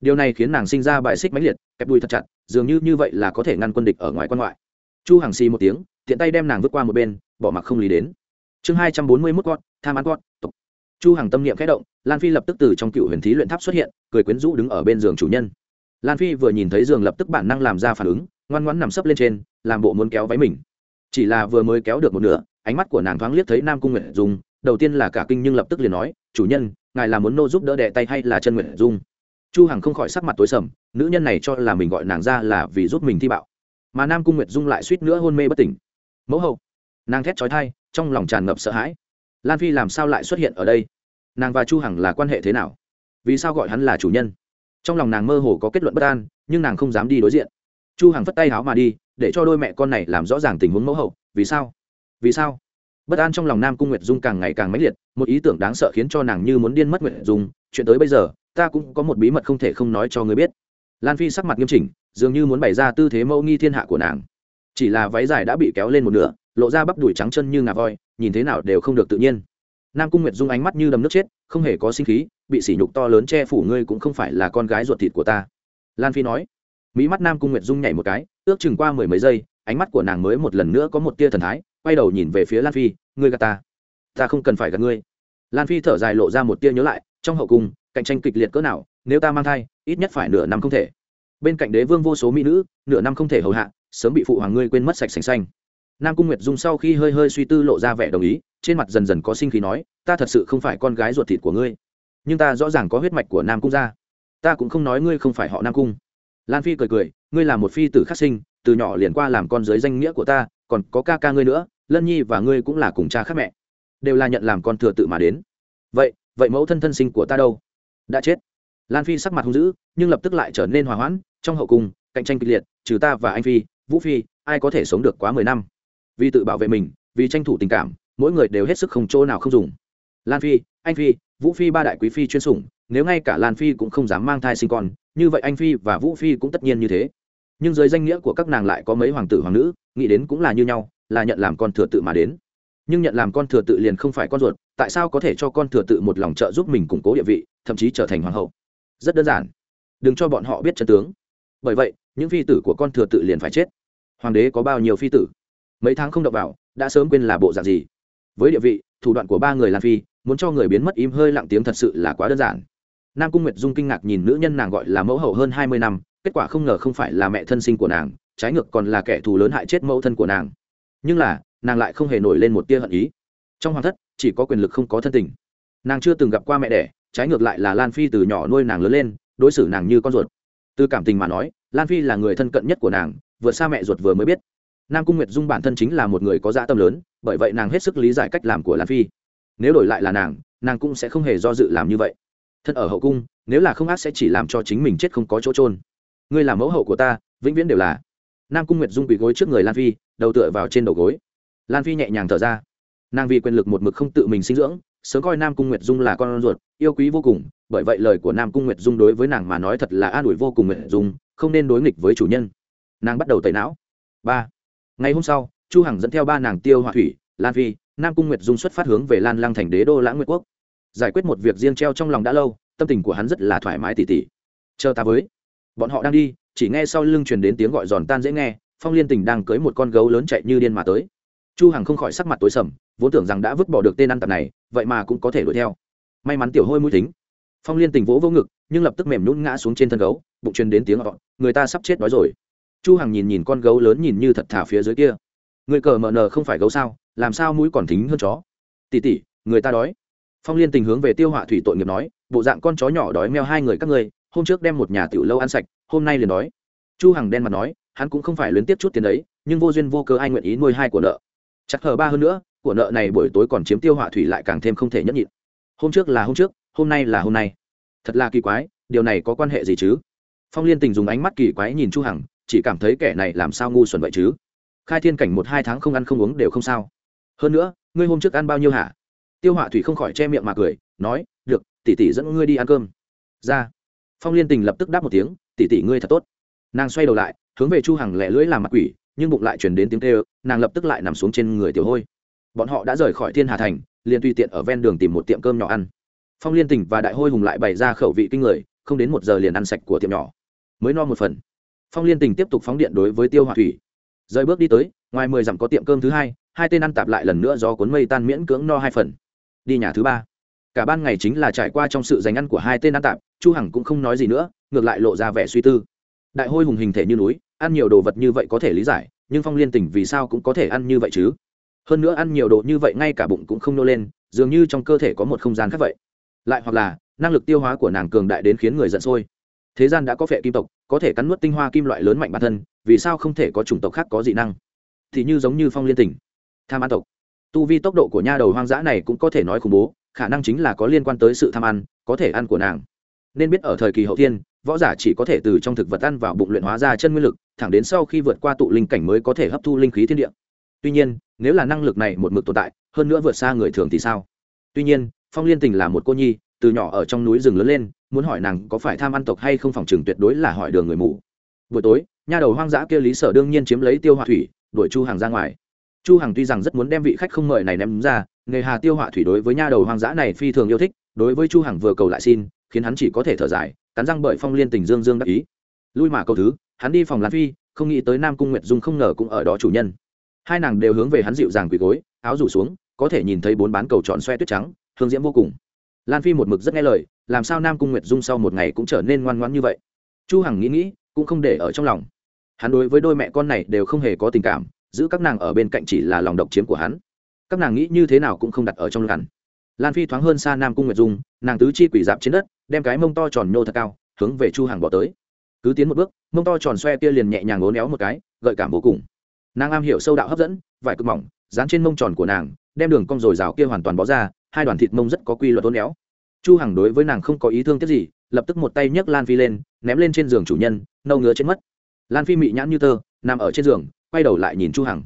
Điều này khiến nàng sinh ra bài xích mãnh liệt, kẹp đuôi thật chặt, dường như như vậy là có thể ngăn quân địch ở ngoài quan ngoại. Chu hằng xì một tiếng, tiện tay đem nàng vứt qua một bên, bỏ mặc không lý đến. Chương hai trăm bốn mươi mốt con tham ăn con chu hằng tâm niệm khẽ động, lan phi lập tức từ trong cựu huyền thí luyện tháp xuất hiện, cười quyến rũ đứng ở bên giường chủ nhân. Lan phi vừa nhìn thấy giường lập tức bản năng làm ra phản ứng, ngoan ngoãn nằm sấp lên trên, làm bộ muốn kéo váy mình. Chỉ là vừa mới kéo được một nửa ánh mắt của nàng thoáng liếc thấy nam cung nguyệt dung, đầu tiên là cả kinh nhưng lập tức liền nói, chủ nhân, ngài là muốn nô giúp đỡ đệ tay hay là chân nguyệt dung? Chu hằng không khỏi sắc mặt tối sầm, nữ nhân này cho là mình gọi nàng ra là vì giúp mình thi bạo. Mà nam cung nguyệt dung lại suýt nữa hôn mê bất tỉnh. Mẫu hậu. Nàng thét chói tai, trong lòng tràn ngập sợ hãi. Lan phi làm sao lại xuất hiện ở đây? Nàng và chu hằng là quan hệ thế nào? Vì sao gọi hắn là chủ nhân? Trong lòng nàng mơ hồ có kết luận bất an, nhưng nàng không dám đi đối diện. Chu hằng phất tay háo mà đi, để cho đôi mẹ con này làm rõ ràng tình huống mẫu hậu, vì sao? Vì sao? Bất an trong lòng nam cung nguyệt dung càng ngày càng mãnh liệt, một ý tưởng đáng sợ khiến cho nàng như muốn điên mất nguyệt dung. Chuyện tới bây giờ, ta cũng có một bí mật không thể không nói cho người biết. Lan phi sắc mặt nghiêm chỉnh, dường như muốn bày ra tư thế mẫu nghi thiên hạ của nàng. Chỉ là váy dài đã bị kéo lên một nửa, lộ ra bắp đùi trắng chân như ngà voi, nhìn thế nào đều không được tự nhiên. Nam cung nguyệt dung ánh mắt như đầm nước chết, không hề có sinh khí, bị sỉ nhục to lớn che phủ ngươi cũng không phải là con gái ruột thịt của ta. Lan phi nói mỹ mắt nam cung nguyệt dung nhảy một cái, ước chừng qua mười mấy giây, ánh mắt của nàng mới một lần nữa có một tia thần thái quay đầu nhìn về phía lan phi, ngươi gạt ta. Ta không cần phải gạt ngươi. Lan phi thở dài lộ ra một tia nhớ lại, trong hậu cung, cạnh tranh kịch liệt cỡ nào, nếu ta mang thai, ít nhất phải nửa năm không thể. Bên cạnh đế vương vô số mỹ nữ, nửa năm không thể hầu hạ, sớm bị phụ hoàng ngươi quên mất sạch sành xanh. Nam cung nguyệt dung sau khi hơi hơi suy tư lộ ra vẻ đồng ý, trên mặt dần dần có sinh khí nói, ta thật sự không phải con gái ruột thịt của ngươi, nhưng ta rõ ràng có huyết mạch của nam cung gia. Ta cũng không nói ngươi không phải họ nam cung. Lan phi cười cười, ngươi là một phi tử khắc sinh, từ nhỏ liền qua làm con dưới danh nghĩa của ta, còn có ca ca ngươi nữa lân nhi và ngươi cũng là cùng cha khác mẹ, đều là nhận làm con thừa tự mà đến. Vậy vậy mẫu thân thân sinh của ta đâu? Đã chết. Lan phi sắc mặt hung dữ, nhưng lập tức lại trở nên hòa hoãn, trong hậu cung, cạnh tranh kịch liệt, trừ ta và anh phi, vũ phi, ai có thể sống được quá mười năm? Vì tự bảo vệ mình, vì tranh thủ tình cảm, mỗi người đều hết sức không chỗ nào không dùng. Lan phi, anh phi, vũ phi ba đại quý phi chuyên sủng, nếu ngay cả lan phi cũng không dám mang thai sinh con, như vậy anh phi và vũ phi cũng tất nhiên như thế. Nhưng dưới danh nghĩa của các nàng lại có mấy hoàng tử, hoàng nữ, nghĩ đến cũng là như nhau là nhận làm con thừa tự mà đến. Nhưng nhận làm con thừa tự liền không phải con ruột, tại sao có thể cho con thừa tự một lòng trợ giúp mình củng cố địa vị, thậm chí trở thành hoàng hậu? Rất đơn giản. Đừng cho bọn họ biết chân tướng. Bởi vậy, những phi tử của con thừa tự liền phải chết. Hoàng đế có bao nhiêu phi tử? Mấy tháng không đọc vào, đã sớm quên là bộ dạng gì. Với địa vị, thủ đoạn của ba người lan phi, muốn cho người biến mất im hơi lặng tiếng thật sự là quá đơn giản. Nam cung nguyệt dung kinh ngạc nhìn nữ nhân nàng gọi là mẫu hậu hơn hai mươi năm, kết quả không ngờ không phải là mẹ thân sinh của nàng, trái ngược còn là kẻ thù lớn hại chết mẫu thân của nàng nhưng là, nàng lại không hề nổi lên một tia hận ý. Trong hoàng thất, chỉ có quyền lực không có thân tình. Nàng chưa từng gặp qua mẹ đẻ, trái ngược lại là lan phi từ nhỏ nuôi nàng lớn lên, đối xử nàng như con ruột. Từ cảm tình mà nói, lan phi là người thân cận nhất của nàng, vừa xa mẹ ruột vừa mới biết. Nam cung nguyệt dung bản thân chính là một người có dã tâm lớn, bởi vậy nàng hết sức lý giải cách làm của lan phi. Nếu đổi lại là nàng nàng cũng sẽ không hề do dự làm như vậy. Thân ở hậu cung, nếu là không ác sẽ chỉ làm cho chính mình chết không có chỗ trôn ngươi là mẫu hậu của ta, vĩnh viễn đều là nam cung nguyệt dung bị gối trước người lan phi đầu tựa vào trên đầu gối lan phi nhẹ nhàng thở ra nàng vì quyền lực một mực không tự mình sinh dưỡng sớm coi nam cung nguyệt dung là con ruột yêu quý vô cùng bởi vậy lời của nam cung nguyệt dung đối với nàng mà nói thật là an ủi vô cùng nguyệt dung không nên đối nghịch với chủ nhân nàng bắt đầu tẩy não ba ngày hôm sau chu hằng dẫn theo ba nàng tiêu hỏa thủy lan phi nam cung nguyệt dung xuất phát hướng về lan lăng thành đế đô lãng nguyệt quốc giải quyết một việc riêng treo trong lòng đã lâu tâm tình của hắn rất là thoải mái tỉ tỉ chờ ta với bọn họ đang đi chỉ nghe sau lưng truyền đến tiếng gọi giòn tan dễ nghe, phong liên tình đang cưới một con gấu lớn chạy như điên mà tới. Chu hằng không khỏi sắc mặt tối sầm, vốn tưởng rằng đã vứt bỏ được tên ăn tạp này, vậy mà cũng có thể đuổi theo. May mắn tiểu hôi mũi tính phong liên tình vỗ vỗ ngực, nhưng lập tức mềm nhún ngã xuống trên thân gấu, bụng truyền đến tiếng gọi người ta sắp chết đói rồi. Chu hằng nhìn nhìn con gấu lớn nhìn như thật thả phía dưới kia. Người cờ mờ nờ không phải gấu sao, làm sao mũi còn thính hơn chó? Tỷ tỷ người ta đói. Phong liên tình hướng về tiêu họa thủy tội nghiệp nói, bộ dạng con chó nhỏ đói meo hai người các ngươi hôm trước đem một nhà tiểu lâu ăn sạch, hôm nay liền nói. chu hằng đen mặt nói, hắn cũng không phải luyến tiếp chút tiền đấy, nhưng vô duyên vô cớ ai nguyện ý nuôi hai của nợ. Chắc hờ ba hơn nữa, của nợ này buổi tối còn chiếm tiêu hỏa thủy lại càng thêm không thể nhẫn nhịn. Hôm trước là hôm trước, hôm nay là hôm nay. Thật là kỳ quái, điều này có quan hệ gì chứ? Phong liên tình dùng ánh mắt kỳ quái nhìn chu hằng, chỉ cảm thấy kẻ này làm sao ngu xuẩn vậy chứ? Khai thiên cảnh một hai tháng không ăn không uống đều không sao. Hơn nữa, ngươi hôm trước ăn bao nhiêu hả? Tiêu họa thủy không khỏi che miệng mà cười, nói, được, tỷ tỷ dẫn ngươi đi ăn cơm. Ra phong liên tình lập tức đáp một tiếng, tỷ tỷ ngươi thật tốt. Nàng xoay đầu lại, hướng về chu hằng lẹ lưỡi làm mặt quỷ, nhưng bụng lại chuyển đến tiếng kêu, nàng lập tức lại nằm xuống trên người tiểu hôi. Bọn họ đã rời khỏi thiên hà thành, liền tùy tiện ở ven đường tìm một tiệm cơm nhỏ ăn. Phong liên tình và đại hôi hùng lại bày ra khẩu vị kinh người, không đến một giờ liền ăn sạch của tiệm nhỏ. Mới no một phần. Phong liên tình tiếp tục phóng điện đối với tiêu hòa thủy. Rời bước đi tới, ngoài mười dặm có tiệm cơm thứ hai hai tên ăn tạp lại lần nữa do cuốn mây tan miễn cưỡng no hai phần. Đi nhà thứ ba cả ban ngày chính là trải qua trong sự giành ăn của hai tên ăn tạp, chu hằng cũng không nói gì nữa, ngược lại lộ ra vẻ suy tư. Đại hôi hùng hình thể như núi, ăn nhiều đồ vật như vậy có thể lý giải, nhưng phong liên tình vì sao cũng có thể ăn như vậy chứ? Hơn nữa ăn nhiều đồ như vậy ngay cả bụng cũng không nô lên, dường như trong cơ thể có một không gian khác vậy. Lại hoặc là, năng lực tiêu hóa của nàng cường đại đến khiến người giận sôi. Thế gian đã có phệ kim tộc, có thể cắn nuốt tinh hoa kim loại lớn mạnh bản thân, vì sao không thể có chủng tộc khác có dị năng? Thì như giống như phong liên tỉnh. Tham ăn tộc. Tu vi tốc độ của nha đầu hoang dã này cũng có thể nói khủng bố khả năng chính là có liên quan tới sự tham ăn, có thể ăn của nàng. Nên biết ở thời kỳ hậu thiên, võ giả chỉ có thể từ trong thực vật ăn vào bụng luyện hóa ra chân nguyên lực, thẳng đến sau khi vượt qua tụ linh cảnh mới có thể hấp thu linh khí thiên địa. Tuy nhiên, nếu là năng lực này một mực tồn tại, hơn nữa vượt xa người thường thì sao? Tuy nhiên, phong liên tình là một cô nhi, từ nhỏ ở trong núi rừng lớn lên, muốn hỏi nàng có phải tham ăn tộc hay không phòng chừng tuyệt đối là hỏi đường người mù. Buổi tối, nha đầu hoang dã kia lý sở đương nhiên chiếm lấy tiêu hòa thủy, đuổi chu hàng ra ngoài. Chu hằng tuy rằng rất muốn đem vị khách không mời này ném ra nghề hà tiêu họa thủy đối với nha đầu hoang dã này phi thường yêu thích, đối với chu hằng vừa cầu lại xin, khiến hắn chỉ có thể thở dài, cắn răng bởi phong liên tình dương dương đắc ý. Lui mà cầu thứ, hắn đi phòng lan phi, không nghĩ tới nam cung nguyệt dung không ngờ cũng ở đó chủ nhân. Hai nàng đều hướng về hắn dịu dàng quỳ gối, áo rủ xuống, có thể nhìn thấy bốn bán cầu tròn xoe tuyết trắng, hương diễm vô cùng. Lan phi một mực rất nghe lời, làm sao nam cung nguyệt dung sau một ngày cũng trở nên ngoan ngoãn như vậy? Chu hằng nghĩ nghĩ, cũng không để ở trong lòng. Hắn đối với đôi mẹ con này đều không hề có tình cảm, giữ các nàng ở bên cạnh chỉ là lòng độc chiếm của hắn các nàng nghĩ như thế nào cũng không đặt ở trong lằn lan phi thoáng hơn xa nam cung nguyệt dung, nàng tứ chi quỷ dạp trên đất, đem cái mông to tròn nhô thật cao, hướng về chu hằng bỏ tới. Cứ tiến một bước, mông to tròn xoe kia liền nhẹ nhàng ố néo một cái, gợi cảm vô cùng. Nàng am hiểu sâu đạo hấp dẫn vải cực mỏng, dán trên mông tròn của nàng, đem đường cong rồi rào kia hoàn toàn bó ra, hai đoàn thịt mông rất có quy luật ố néo. Chu hằng đối với nàng không có ý thương tiếc gì, lập tức một tay nhấc lan phi lên, ném lên trên giường chủ nhân, nâu ngứa trên mất lan phi mị nhãn như tơ, nằm ở trên giường, quay đầu lại nhìn chu hằng.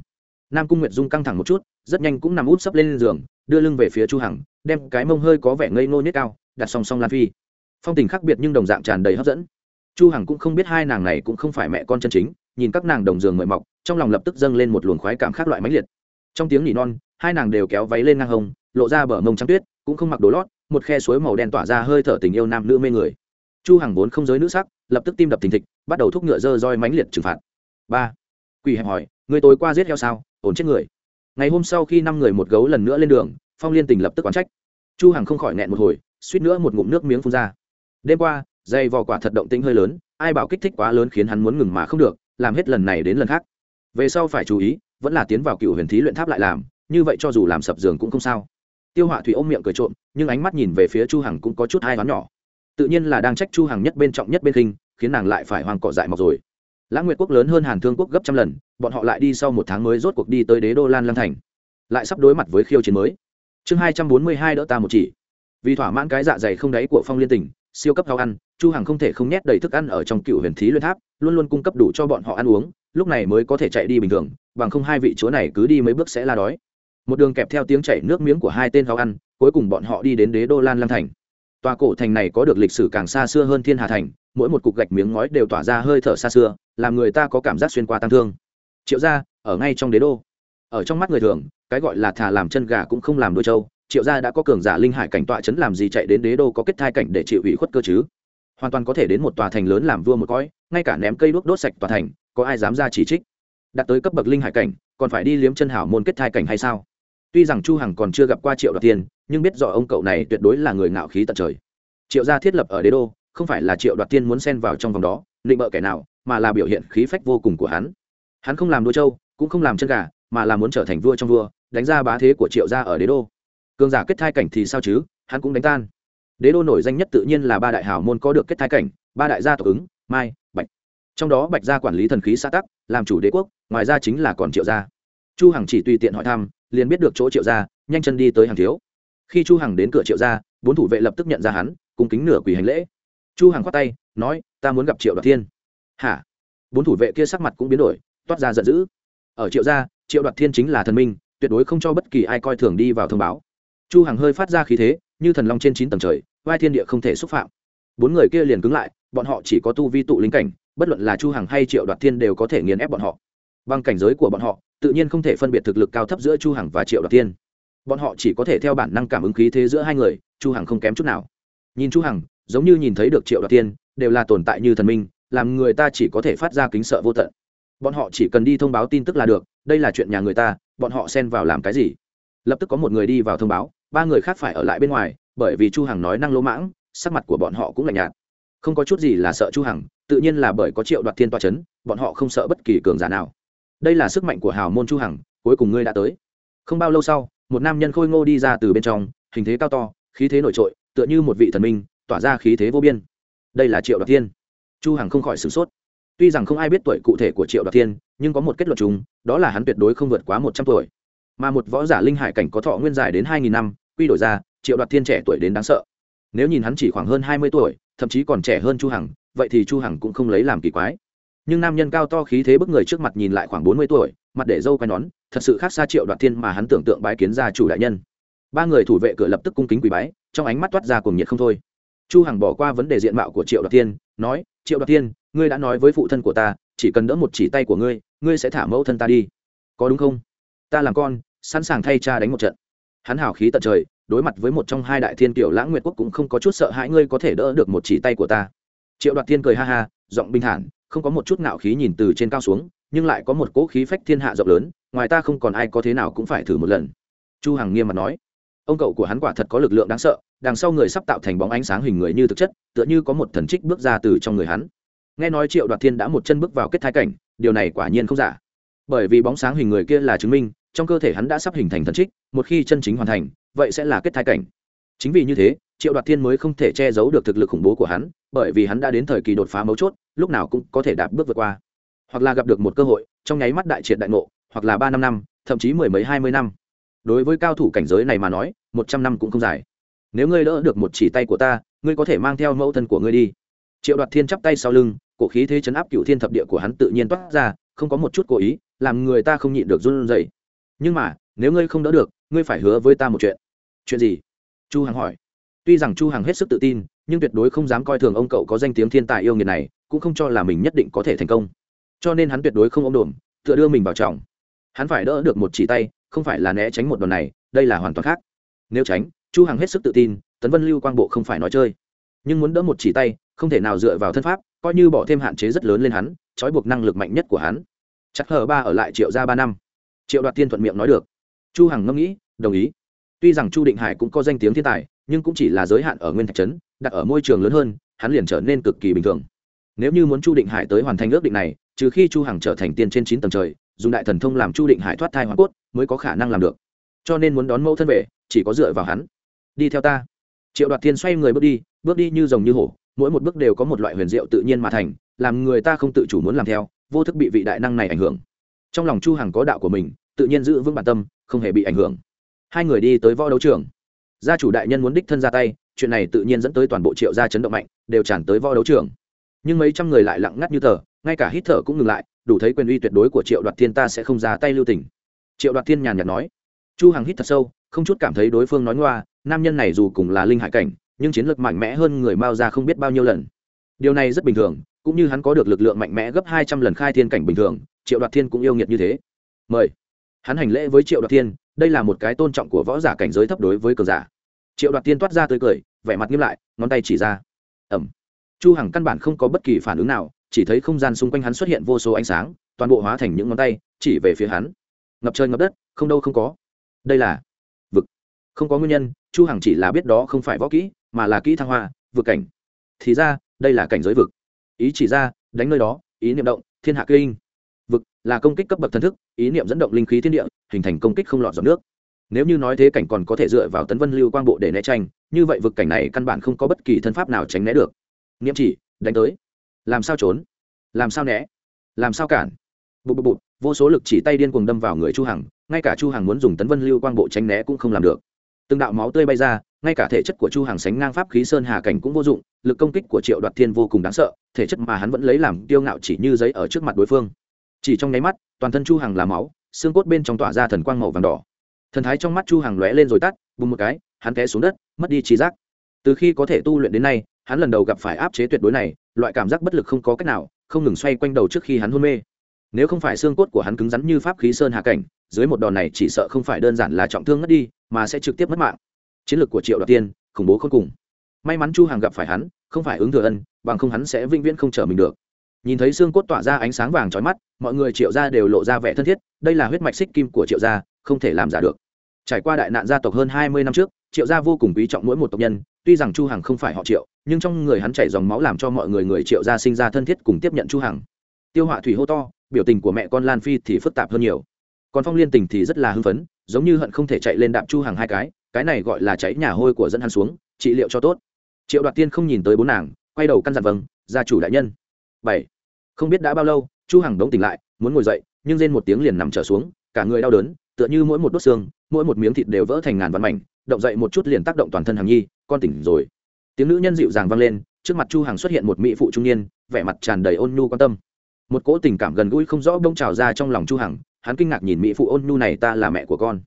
Nam cung nguyệt dung căng thẳng một chút rất nhanh cũng nằm út sấp lên giường, đưa lưng về phía chu hằng, đem cái mông hơi có vẻ ngây ngô nhất cao, đặt song song lan phi. Phong tình khác biệt nhưng đồng dạng tràn đầy hấp dẫn. Chu hằng cũng không biết hai nàng này cũng không phải mẹ con chân chính, nhìn các nàng đồng giường mời mọc, trong lòng lập tức dâng lên một luồng khoái cảm khác loại mãnh liệt. Trong tiếng nỉ non, hai nàng đều kéo váy lên ngang hông, lộ ra bờ mông trắng tuyết, cũng không mặc đồ lót, một khe suối màu đen tỏa ra hơi thở tình yêu nam nữ mê người. Chu hằng vốn không giới nữ sắc, lập tức tim đập thình thịch, bắt đầu thúc ngựa dơ roi mãnh liệt trừng phạt. Ba. Quỷ hẹp hỏi người tối qua giết heo sao? Ổn chết người ngày hôm sau khi năm người một gấu lần nữa lên đường, phong liên tình lập tức quán trách. Chu hằng không khỏi nghẹn một hồi, suýt nữa một ngụm nước miếng phun ra. Đêm qua dây vò quả thật động tĩnh hơi lớn, ai bảo kích thích quá lớn khiến hắn muốn ngừng mà không được, làm hết lần này đến lần khác. Về sau phải chú ý, vẫn là tiến vào cựu huyền thí luyện tháp lại làm, như vậy cho dù làm sập giường cũng không sao. Tiêu họa thủy ôm miệng cười trộm, nhưng ánh mắt nhìn về phía chu hằng cũng có chút hai đoán nhỏ. Tự nhiên là đang trách chu hằng nhất bên trọng nhất bên kinh khiến nàng lại phải hoang cỏ dại mọc rồi. Lãng nguyệt quốc lớn hơn hàn thương quốc gấp trăm lần bọn họ lại đi sau một tháng mới rốt cuộc đi tới đế đô lan lăng thành. Lại sắp đối mặt với khiêu chiến mới. Chương hai trăm bốn mươi hai đỡ ta một chỉ. Vì thỏa mãn cái dạ dày không đáy của phong liên tỉnh siêu cấp rau ăn, chu hằng không thể không nhét đầy thức ăn ở trong cựu huyền thí luyện tháp, luôn luôn cung cấp đủ cho bọn họ ăn uống, lúc này mới có thể chạy đi bình thường, bằng không hai vị chúa này cứ đi mấy bước sẽ la đói. Một đường kẹp theo tiếng chảy nước miếng của hai tên rau ăn, cuối cùng bọn họ đi đến đế đô lan lăng thành. Tòa cổ thành này có được lịch sử càng xa xưa hơn thiên hà thành, mỗi một cục gạch miếng ngói đều tỏa ra hơi thở xa xưa, làm người ta có cảm giác xuyên qua tăng thương triệu gia, ở ngay trong đế đô. Ở trong mắt người thường, cái gọi là thà làm chân gà cũng không làm đôi trâu. Triệu gia đã có cường giả linh hải cảnh tọa chấn làm gì chạy đến đế đô có kết thai cảnh để chịu ủy khuất cơ chứ? Hoàn toàn có thể đến một tòa thành lớn làm vua một cõi, ngay cả ném cây đuốc đốt sạch tòa thành, có ai dám ra chỉ trích? Đạt tới cấp bậc linh hải cảnh, còn phải đi liếm chân hảo môn kết thai cảnh hay sao? Tuy rằng chu hằng còn chưa gặp qua triệu đoạt tiền nhưng biết rõ ông cậu này tuyệt đối là người ngạo khí tận trời. Triệu gia thiết lập ở đế đô, không phải là triệu đoạt tiên muốn xen vào trong vòng đó định bợ kẻ nào, mà là biểu hiện khí phách vô cùng của hắn hắn không làm đua châu cũng không làm chân gà, mà là muốn trở thành vua trong vua, đánh ra bá thế của triệu gia ở đế đô. Cường giả kết thai cảnh thì sao chứ, hắn cũng đánh tan. Đế đô nổi danh nhất tự nhiên là ba đại hảo môn có được kết thai cảnh, ba đại gia tộc ứng, mai, bạch. Trong đó bạch gia quản lý thần khí xã tắc, làm chủ đế quốc, ngoài ra chính là còn triệu gia. Chu hằng chỉ tùy tiện hỏi thăm, liền biết được chỗ triệu gia, nhanh chân đi tới hàng thiếu. Khi chu hằng đến cửa triệu gia, bốn thủ vệ lập tức nhận ra hắn, cùng kính nửa quỳ hành lễ. Chu hằng khoát tay, nói, ta muốn gặp triệu đoạt thiên. Hả? Bốn thủ vệ kia sắc mặt cũng biến đổi toát ra giận dữ. Ở triệu gia, triệu đoạt thiên chính là thần minh, tuyệt đối không cho bất kỳ ai coi thường đi vào thông báo. Chu hằng hơi phát ra khí thế, như thần long trên chín tầng trời, vai thiên địa không thể xúc phạm. Bốn người kia liền cứng lại, bọn họ chỉ có tu vi tụ linh cảnh, bất luận là chu hằng hay triệu đoạt thiên đều có thể nghiền ép bọn họ. Bằng cảnh giới của bọn họ, tự nhiên không thể phân biệt thực lực cao thấp giữa chu hằng và triệu đoạt thiên. Bọn họ chỉ có thể theo bản năng cảm ứng khí thế giữa hai người, chu hằng không kém chút nào. Nhìn chu hằng, giống như nhìn thấy được triệu đoạt thiên, đều là tồn tại như thần minh, làm người ta chỉ có thể phát ra kính sợ vô tận bọn họ chỉ cần đi thông báo tin tức là được, đây là chuyện nhà người ta, bọn họ xen vào làm cái gì? Lập tức có một người đi vào thông báo, ba người khác phải ở lại bên ngoài, bởi vì chu hằng nói năng lỗ mãng, sắc mặt của bọn họ cũng lạnh nhạt. Không có chút gì là sợ chu hằng, tự nhiên là bởi có triệu đoạt thiên toa chấn, bọn họ không sợ bất kỳ cường giả nào. Đây là sức mạnh của hào môn chu hằng, cuối cùng ngươi đã tới. Không bao lâu sau, một nam nhân khôi ngô đi ra từ bên trong, hình thế cao to, khí thế nổi trội, tựa như một vị thần minh, tỏa ra khí thế vô biên. Đây là triệu đoạt thiên. Chu hằng không khỏi sửng sốt tuy rằng không ai biết tuổi cụ thể của triệu đoạt thiên, nhưng có một kết luận chung, đó là hắn tuyệt đối không vượt quá một trăm tuổi. Mà một võ giả linh hải cảnh có thọ nguyên dài đến hai nghìn năm, quy đổi ra, triệu đoạt thiên trẻ tuổi đến đáng sợ. Nếu nhìn hắn chỉ khoảng hơn hai mươi tuổi, thậm chí còn trẻ hơn chu hằng, vậy thì chu hằng cũng không lấy làm kỳ quái. Nhưng nam nhân cao to khí thế bức người trước mặt nhìn lại khoảng bốn mươi tuổi, mặt để dâu quai nón, thật sự khác xa triệu đoạt thiên mà hắn tưởng tượng bái kiến gia chủ đại nhân. Ba người thủ vệ cửa lập tức cung kính quỳ bái, trong ánh mắt toát ra cùng nhiệt không thôi. Chu hằng bỏ qua vấn đề diện mạo của triệu đoạt thiên, nói, triệu đoạt thiên ngươi đã nói với phụ thân của ta, chỉ cần đỡ một chỉ tay của ngươi ngươi sẽ thả mẫu thân ta đi. Có đúng không? Ta làm con, sẵn sàng thay cha đánh một trận. Hắn hào khí tận trời, đối mặt với một trong hai đại thiên kiểu lãng nguyệt quốc cũng không có chút sợ hãi ngươi có thể đỡ được một chỉ tay của ta. Triệu đoạt thiên cười ha ha, giọng bình thản, không có một chút ngạo khí nhìn từ trên cao xuống, nhưng lại có một cỗ khí phách thiên hạ rộng lớn, ngoài ta không còn ai có thế nào cũng phải thử một lần. Chu hằng nghiêm mặt nói, ông cậu của hắn quả thật có lực lượng đáng sợ, đằng sau người sắp tạo thành bóng ánh sáng hình người như thực chất, tựa như có một thần trích bước ra từ trong người hắn nghe nói triệu đoạt thiên đã một chân bước vào kết thai cảnh, điều này quả nhiên không giả. Bởi vì bóng sáng hình người kia là chứng minh, trong cơ thể hắn đã sắp hình thành thần trích, một khi chân chính hoàn thành, vậy sẽ là kết thai cảnh. Chính vì như thế, triệu đoạt thiên mới không thể che giấu được thực lực khủng bố của hắn, bởi vì hắn đã đến thời kỳ đột phá mấu chốt, lúc nào cũng có thể đạp bước vượt qua. Hoặc là gặp được một cơ hội, trong nháy mắt đại triệt đại ngộ, hoặc là ba năm năm, thậm chí mười mấy hai mươi năm. Đối với cao thủ cảnh giới này mà nói, một trăm năm cũng không dài. Nếu ngươi đỡ được một chỉ tay của ta, ngươi có thể mang theo mẫu thân của ngươi đi triệu đoạt thiên chắp tay sau lưng, cổ khí thế chấn áp cựu thiên thập địa của hắn tự nhiên toát ra, không có một chút cố ý, làm người ta không nhịn được run rẩy. Nhưng mà, nếu ngươi không đỡ được, ngươi phải hứa với ta một chuyện. Chuyện gì? Chu hằng hỏi. Tuy rằng chu hằng hết sức tự tin, nhưng tuyệt đối không dám coi thường ông cậu có danh tiếng thiên tài yêu nghiệt này, cũng không cho là mình nhất định có thể thành công. Cho nên hắn tuyệt đối không ôm đồm, tựa đưa mình vào trọng. Hắn phải đỡ được một chỉ tay, không phải là né tránh một đòn này, đây là hoàn toàn khác. Nếu tránh, chu hằng hết sức tự tin, tấn vân lưu quang bộ không phải nói chơi nhưng muốn đỡ một chỉ tay, không thể nào dựa vào thân pháp, coi như bỏ thêm hạn chế rất lớn lên hắn, trói buộc năng lực mạnh nhất của hắn. Chắc hờ ba ở lại triệu ra ba năm. Triệu đoạt tiên thuận miệng nói được. Chu hằng ngẫm nghĩ, đồng ý. Tuy rằng chu định hải cũng có danh tiếng thiên tài, nhưng cũng chỉ là giới hạn ở nguyên thạch trấn, đặt ở môi trường lớn hơn, hắn liền trở nên cực kỳ bình thường. Nếu như muốn chu định hải tới hoàn thành ước định này, trừ khi chu hằng trở thành tiên trên chín tầng trời, dùng đại thần thông làm chu định hải thoát thai hoa cốt, mới có khả năng làm được. Cho nên muốn đón mẫu thân về, chỉ có dựa vào hắn. Đi theo ta triệu đoạt thiên xoay người bước đi bước đi như rồng như hổ, mỗi một bước đều có một loại huyền diệu tự nhiên mà thành, làm người ta không tự chủ muốn làm theo, vô thức bị vị đại năng này ảnh hưởng. Trong lòng chu hằng có đạo của mình, tự nhiên giữ vững bản tâm, không hề bị ảnh hưởng. Hai người đi tới võ đấu trường. Gia chủ đại nhân muốn đích thân ra tay, chuyện này tự nhiên dẫn tới toàn bộ triệu gia chấn động mạnh, đều tràn tới võ đấu trường. Nhưng mấy trăm người lại lặng ngắt như tờ, ngay cả hít thở cũng ngừng lại, đủ thấy quyền uy tuyệt đối của triệu đoạt thiên ta sẽ không ra tay lưu tình. Triệu đoạt thiên nhàn nhạt nói. Chu hằng hít thật sâu, không chút cảm thấy đối phương nói ngoa nam nhân này dù cùng là linh hải cảnh, nhưng chiến lược mạnh mẽ hơn người mao ra không biết bao nhiêu lần. Điều này rất bình thường, cũng như hắn có được lực lượng mạnh mẽ gấp hai trăm lần khai thiên cảnh bình thường, triệu đoạt thiên cũng yêu nghiệt như thế. Mời. Hắn hành lễ với triệu đoạt thiên, đây là một cái tôn trọng của võ giả cảnh giới thấp đối với cường giả. Triệu đoạt thiên toát ra tươi cười, vẻ mặt nghiêm lại, ngón tay chỉ ra. Ẩm. Chu hằng căn bản không có bất kỳ phản ứng nào, chỉ thấy không gian xung quanh hắn xuất hiện vô số ánh sáng, toàn bộ hóa thành những ngón tay, chỉ về phía hắn. Ngập trời ngập đất, không đâu không có. Đây là không có nguyên nhân, chu hằng chỉ là biết đó không phải võ kỹ, mà là kỹ thăng hoa, vượt cảnh. Thì ra, đây là cảnh giới vực. Ý chỉ ra, đánh nơi đó, ý niệm động, thiên hạ kinh. Vực là công kích cấp bậc thần thức, ý niệm dẫn động linh khí thiên địa, hình thành công kích không lọt giọt nước. Nếu như nói thế cảnh còn có thể dựa vào tấn vân lưu quang bộ để né tranh, như vậy vực cảnh này căn bản không có bất kỳ thân pháp nào tránh né được. Niệm chỉ, đánh tới. Làm sao trốn? Làm sao né? Làm sao cản? Bụt bụt bụt vô số lực chỉ tay điên cuồng đâm vào người chu hằng, ngay cả chu hằng muốn dùng tấn vân lưu quang bộ tránh né cũng không làm được từng đạo máu tươi bay ra, ngay cả thể chất của chu hằng sánh ngang pháp khí sơn hà cảnh cũng vô dụng, lực công kích của triệu đoạt thiên vô cùng đáng sợ, thể chất mà hắn vẫn lấy làm tiêu ngạo chỉ như giấy ở trước mặt đối phương. Chỉ trong nháy mắt, toàn thân chu hằng là máu, xương cốt bên trong tỏa ra thần quang màu vàng đỏ. Thần thái trong mắt chu hằng lóe lên rồi tắt, bùng một cái, hắn té xuống đất, mất đi trí giác. Từ khi có thể tu luyện đến nay, hắn lần đầu gặp phải áp chế tuyệt đối này, loại cảm giác bất lực không có cách nào, không ngừng xoay quanh đầu trước khi hắn hôn mê nếu không phải xương cốt của hắn cứng rắn như pháp khí sơn hạ cảnh, dưới một đòn này chỉ sợ không phải đơn giản là trọng thương ngất đi, mà sẽ trực tiếp mất mạng. Chiến lược của triệu đoạt tiên, khủng bố khôn cùng. May mắn chu hàng gặp phải hắn, không phải ứng thừa ân, bằng không hắn sẽ vĩnh viễn không trở mình được. Nhìn thấy xương cốt tỏa ra ánh sáng vàng trói mắt, mọi người triệu gia đều lộ ra vẻ thân thiết, đây là huyết mạch xích kim của triệu gia, không thể làm giả được. Trải qua đại nạn gia tộc hơn hai mươi năm trước, triệu gia vô cùng quý trọng mỗi một tộc nhân, tuy rằng chu hằng không phải họ triệu, nhưng trong người hắn chảy dòng máu làm cho mọi người người triệu gia sinh ra thân thiết cùng tiếp nhận chu hằng. Tiêu họa thủy hô to biểu tình của mẹ con lan phi thì phức tạp hơn nhiều. Còn phong liên tình thì rất là hưng phấn, giống như hận không thể chạy lên đạm chu hằng hai cái cái này gọi là cháy nhà hôi của dẫn hắn xuống, trị liệu cho tốt. Triệu đoạt tiên không nhìn tới bốn nàng, quay đầu căn dặn vâng gia chủ đại nhân. Bảy. Không biết đã bao lâu, chu hằng đống tỉnh lại, muốn ngồi dậy, nhưng rên một tiếng liền nằm trở xuống, cả người đau đớn, tựa như mỗi một đốt xương, mỗi một miếng thịt đều vỡ thành ngàn vạn mảnh, động dậy một chút liền tác động toàn thân hàng nhi, con tỉnh rồi. Tiếng nữ nhân dịu dàng vang lên, trước mặt chu hằng xuất hiện một mỹ phụ trung niên, vẻ mặt tràn đầy ôn nhu quan tâm một cỗ tình cảm gần gũi không rõ bông trào ra trong lòng chu hằng, hắn kinh ngạc nhìn mỹ phụ ôn nhu này, ta là mẹ của con.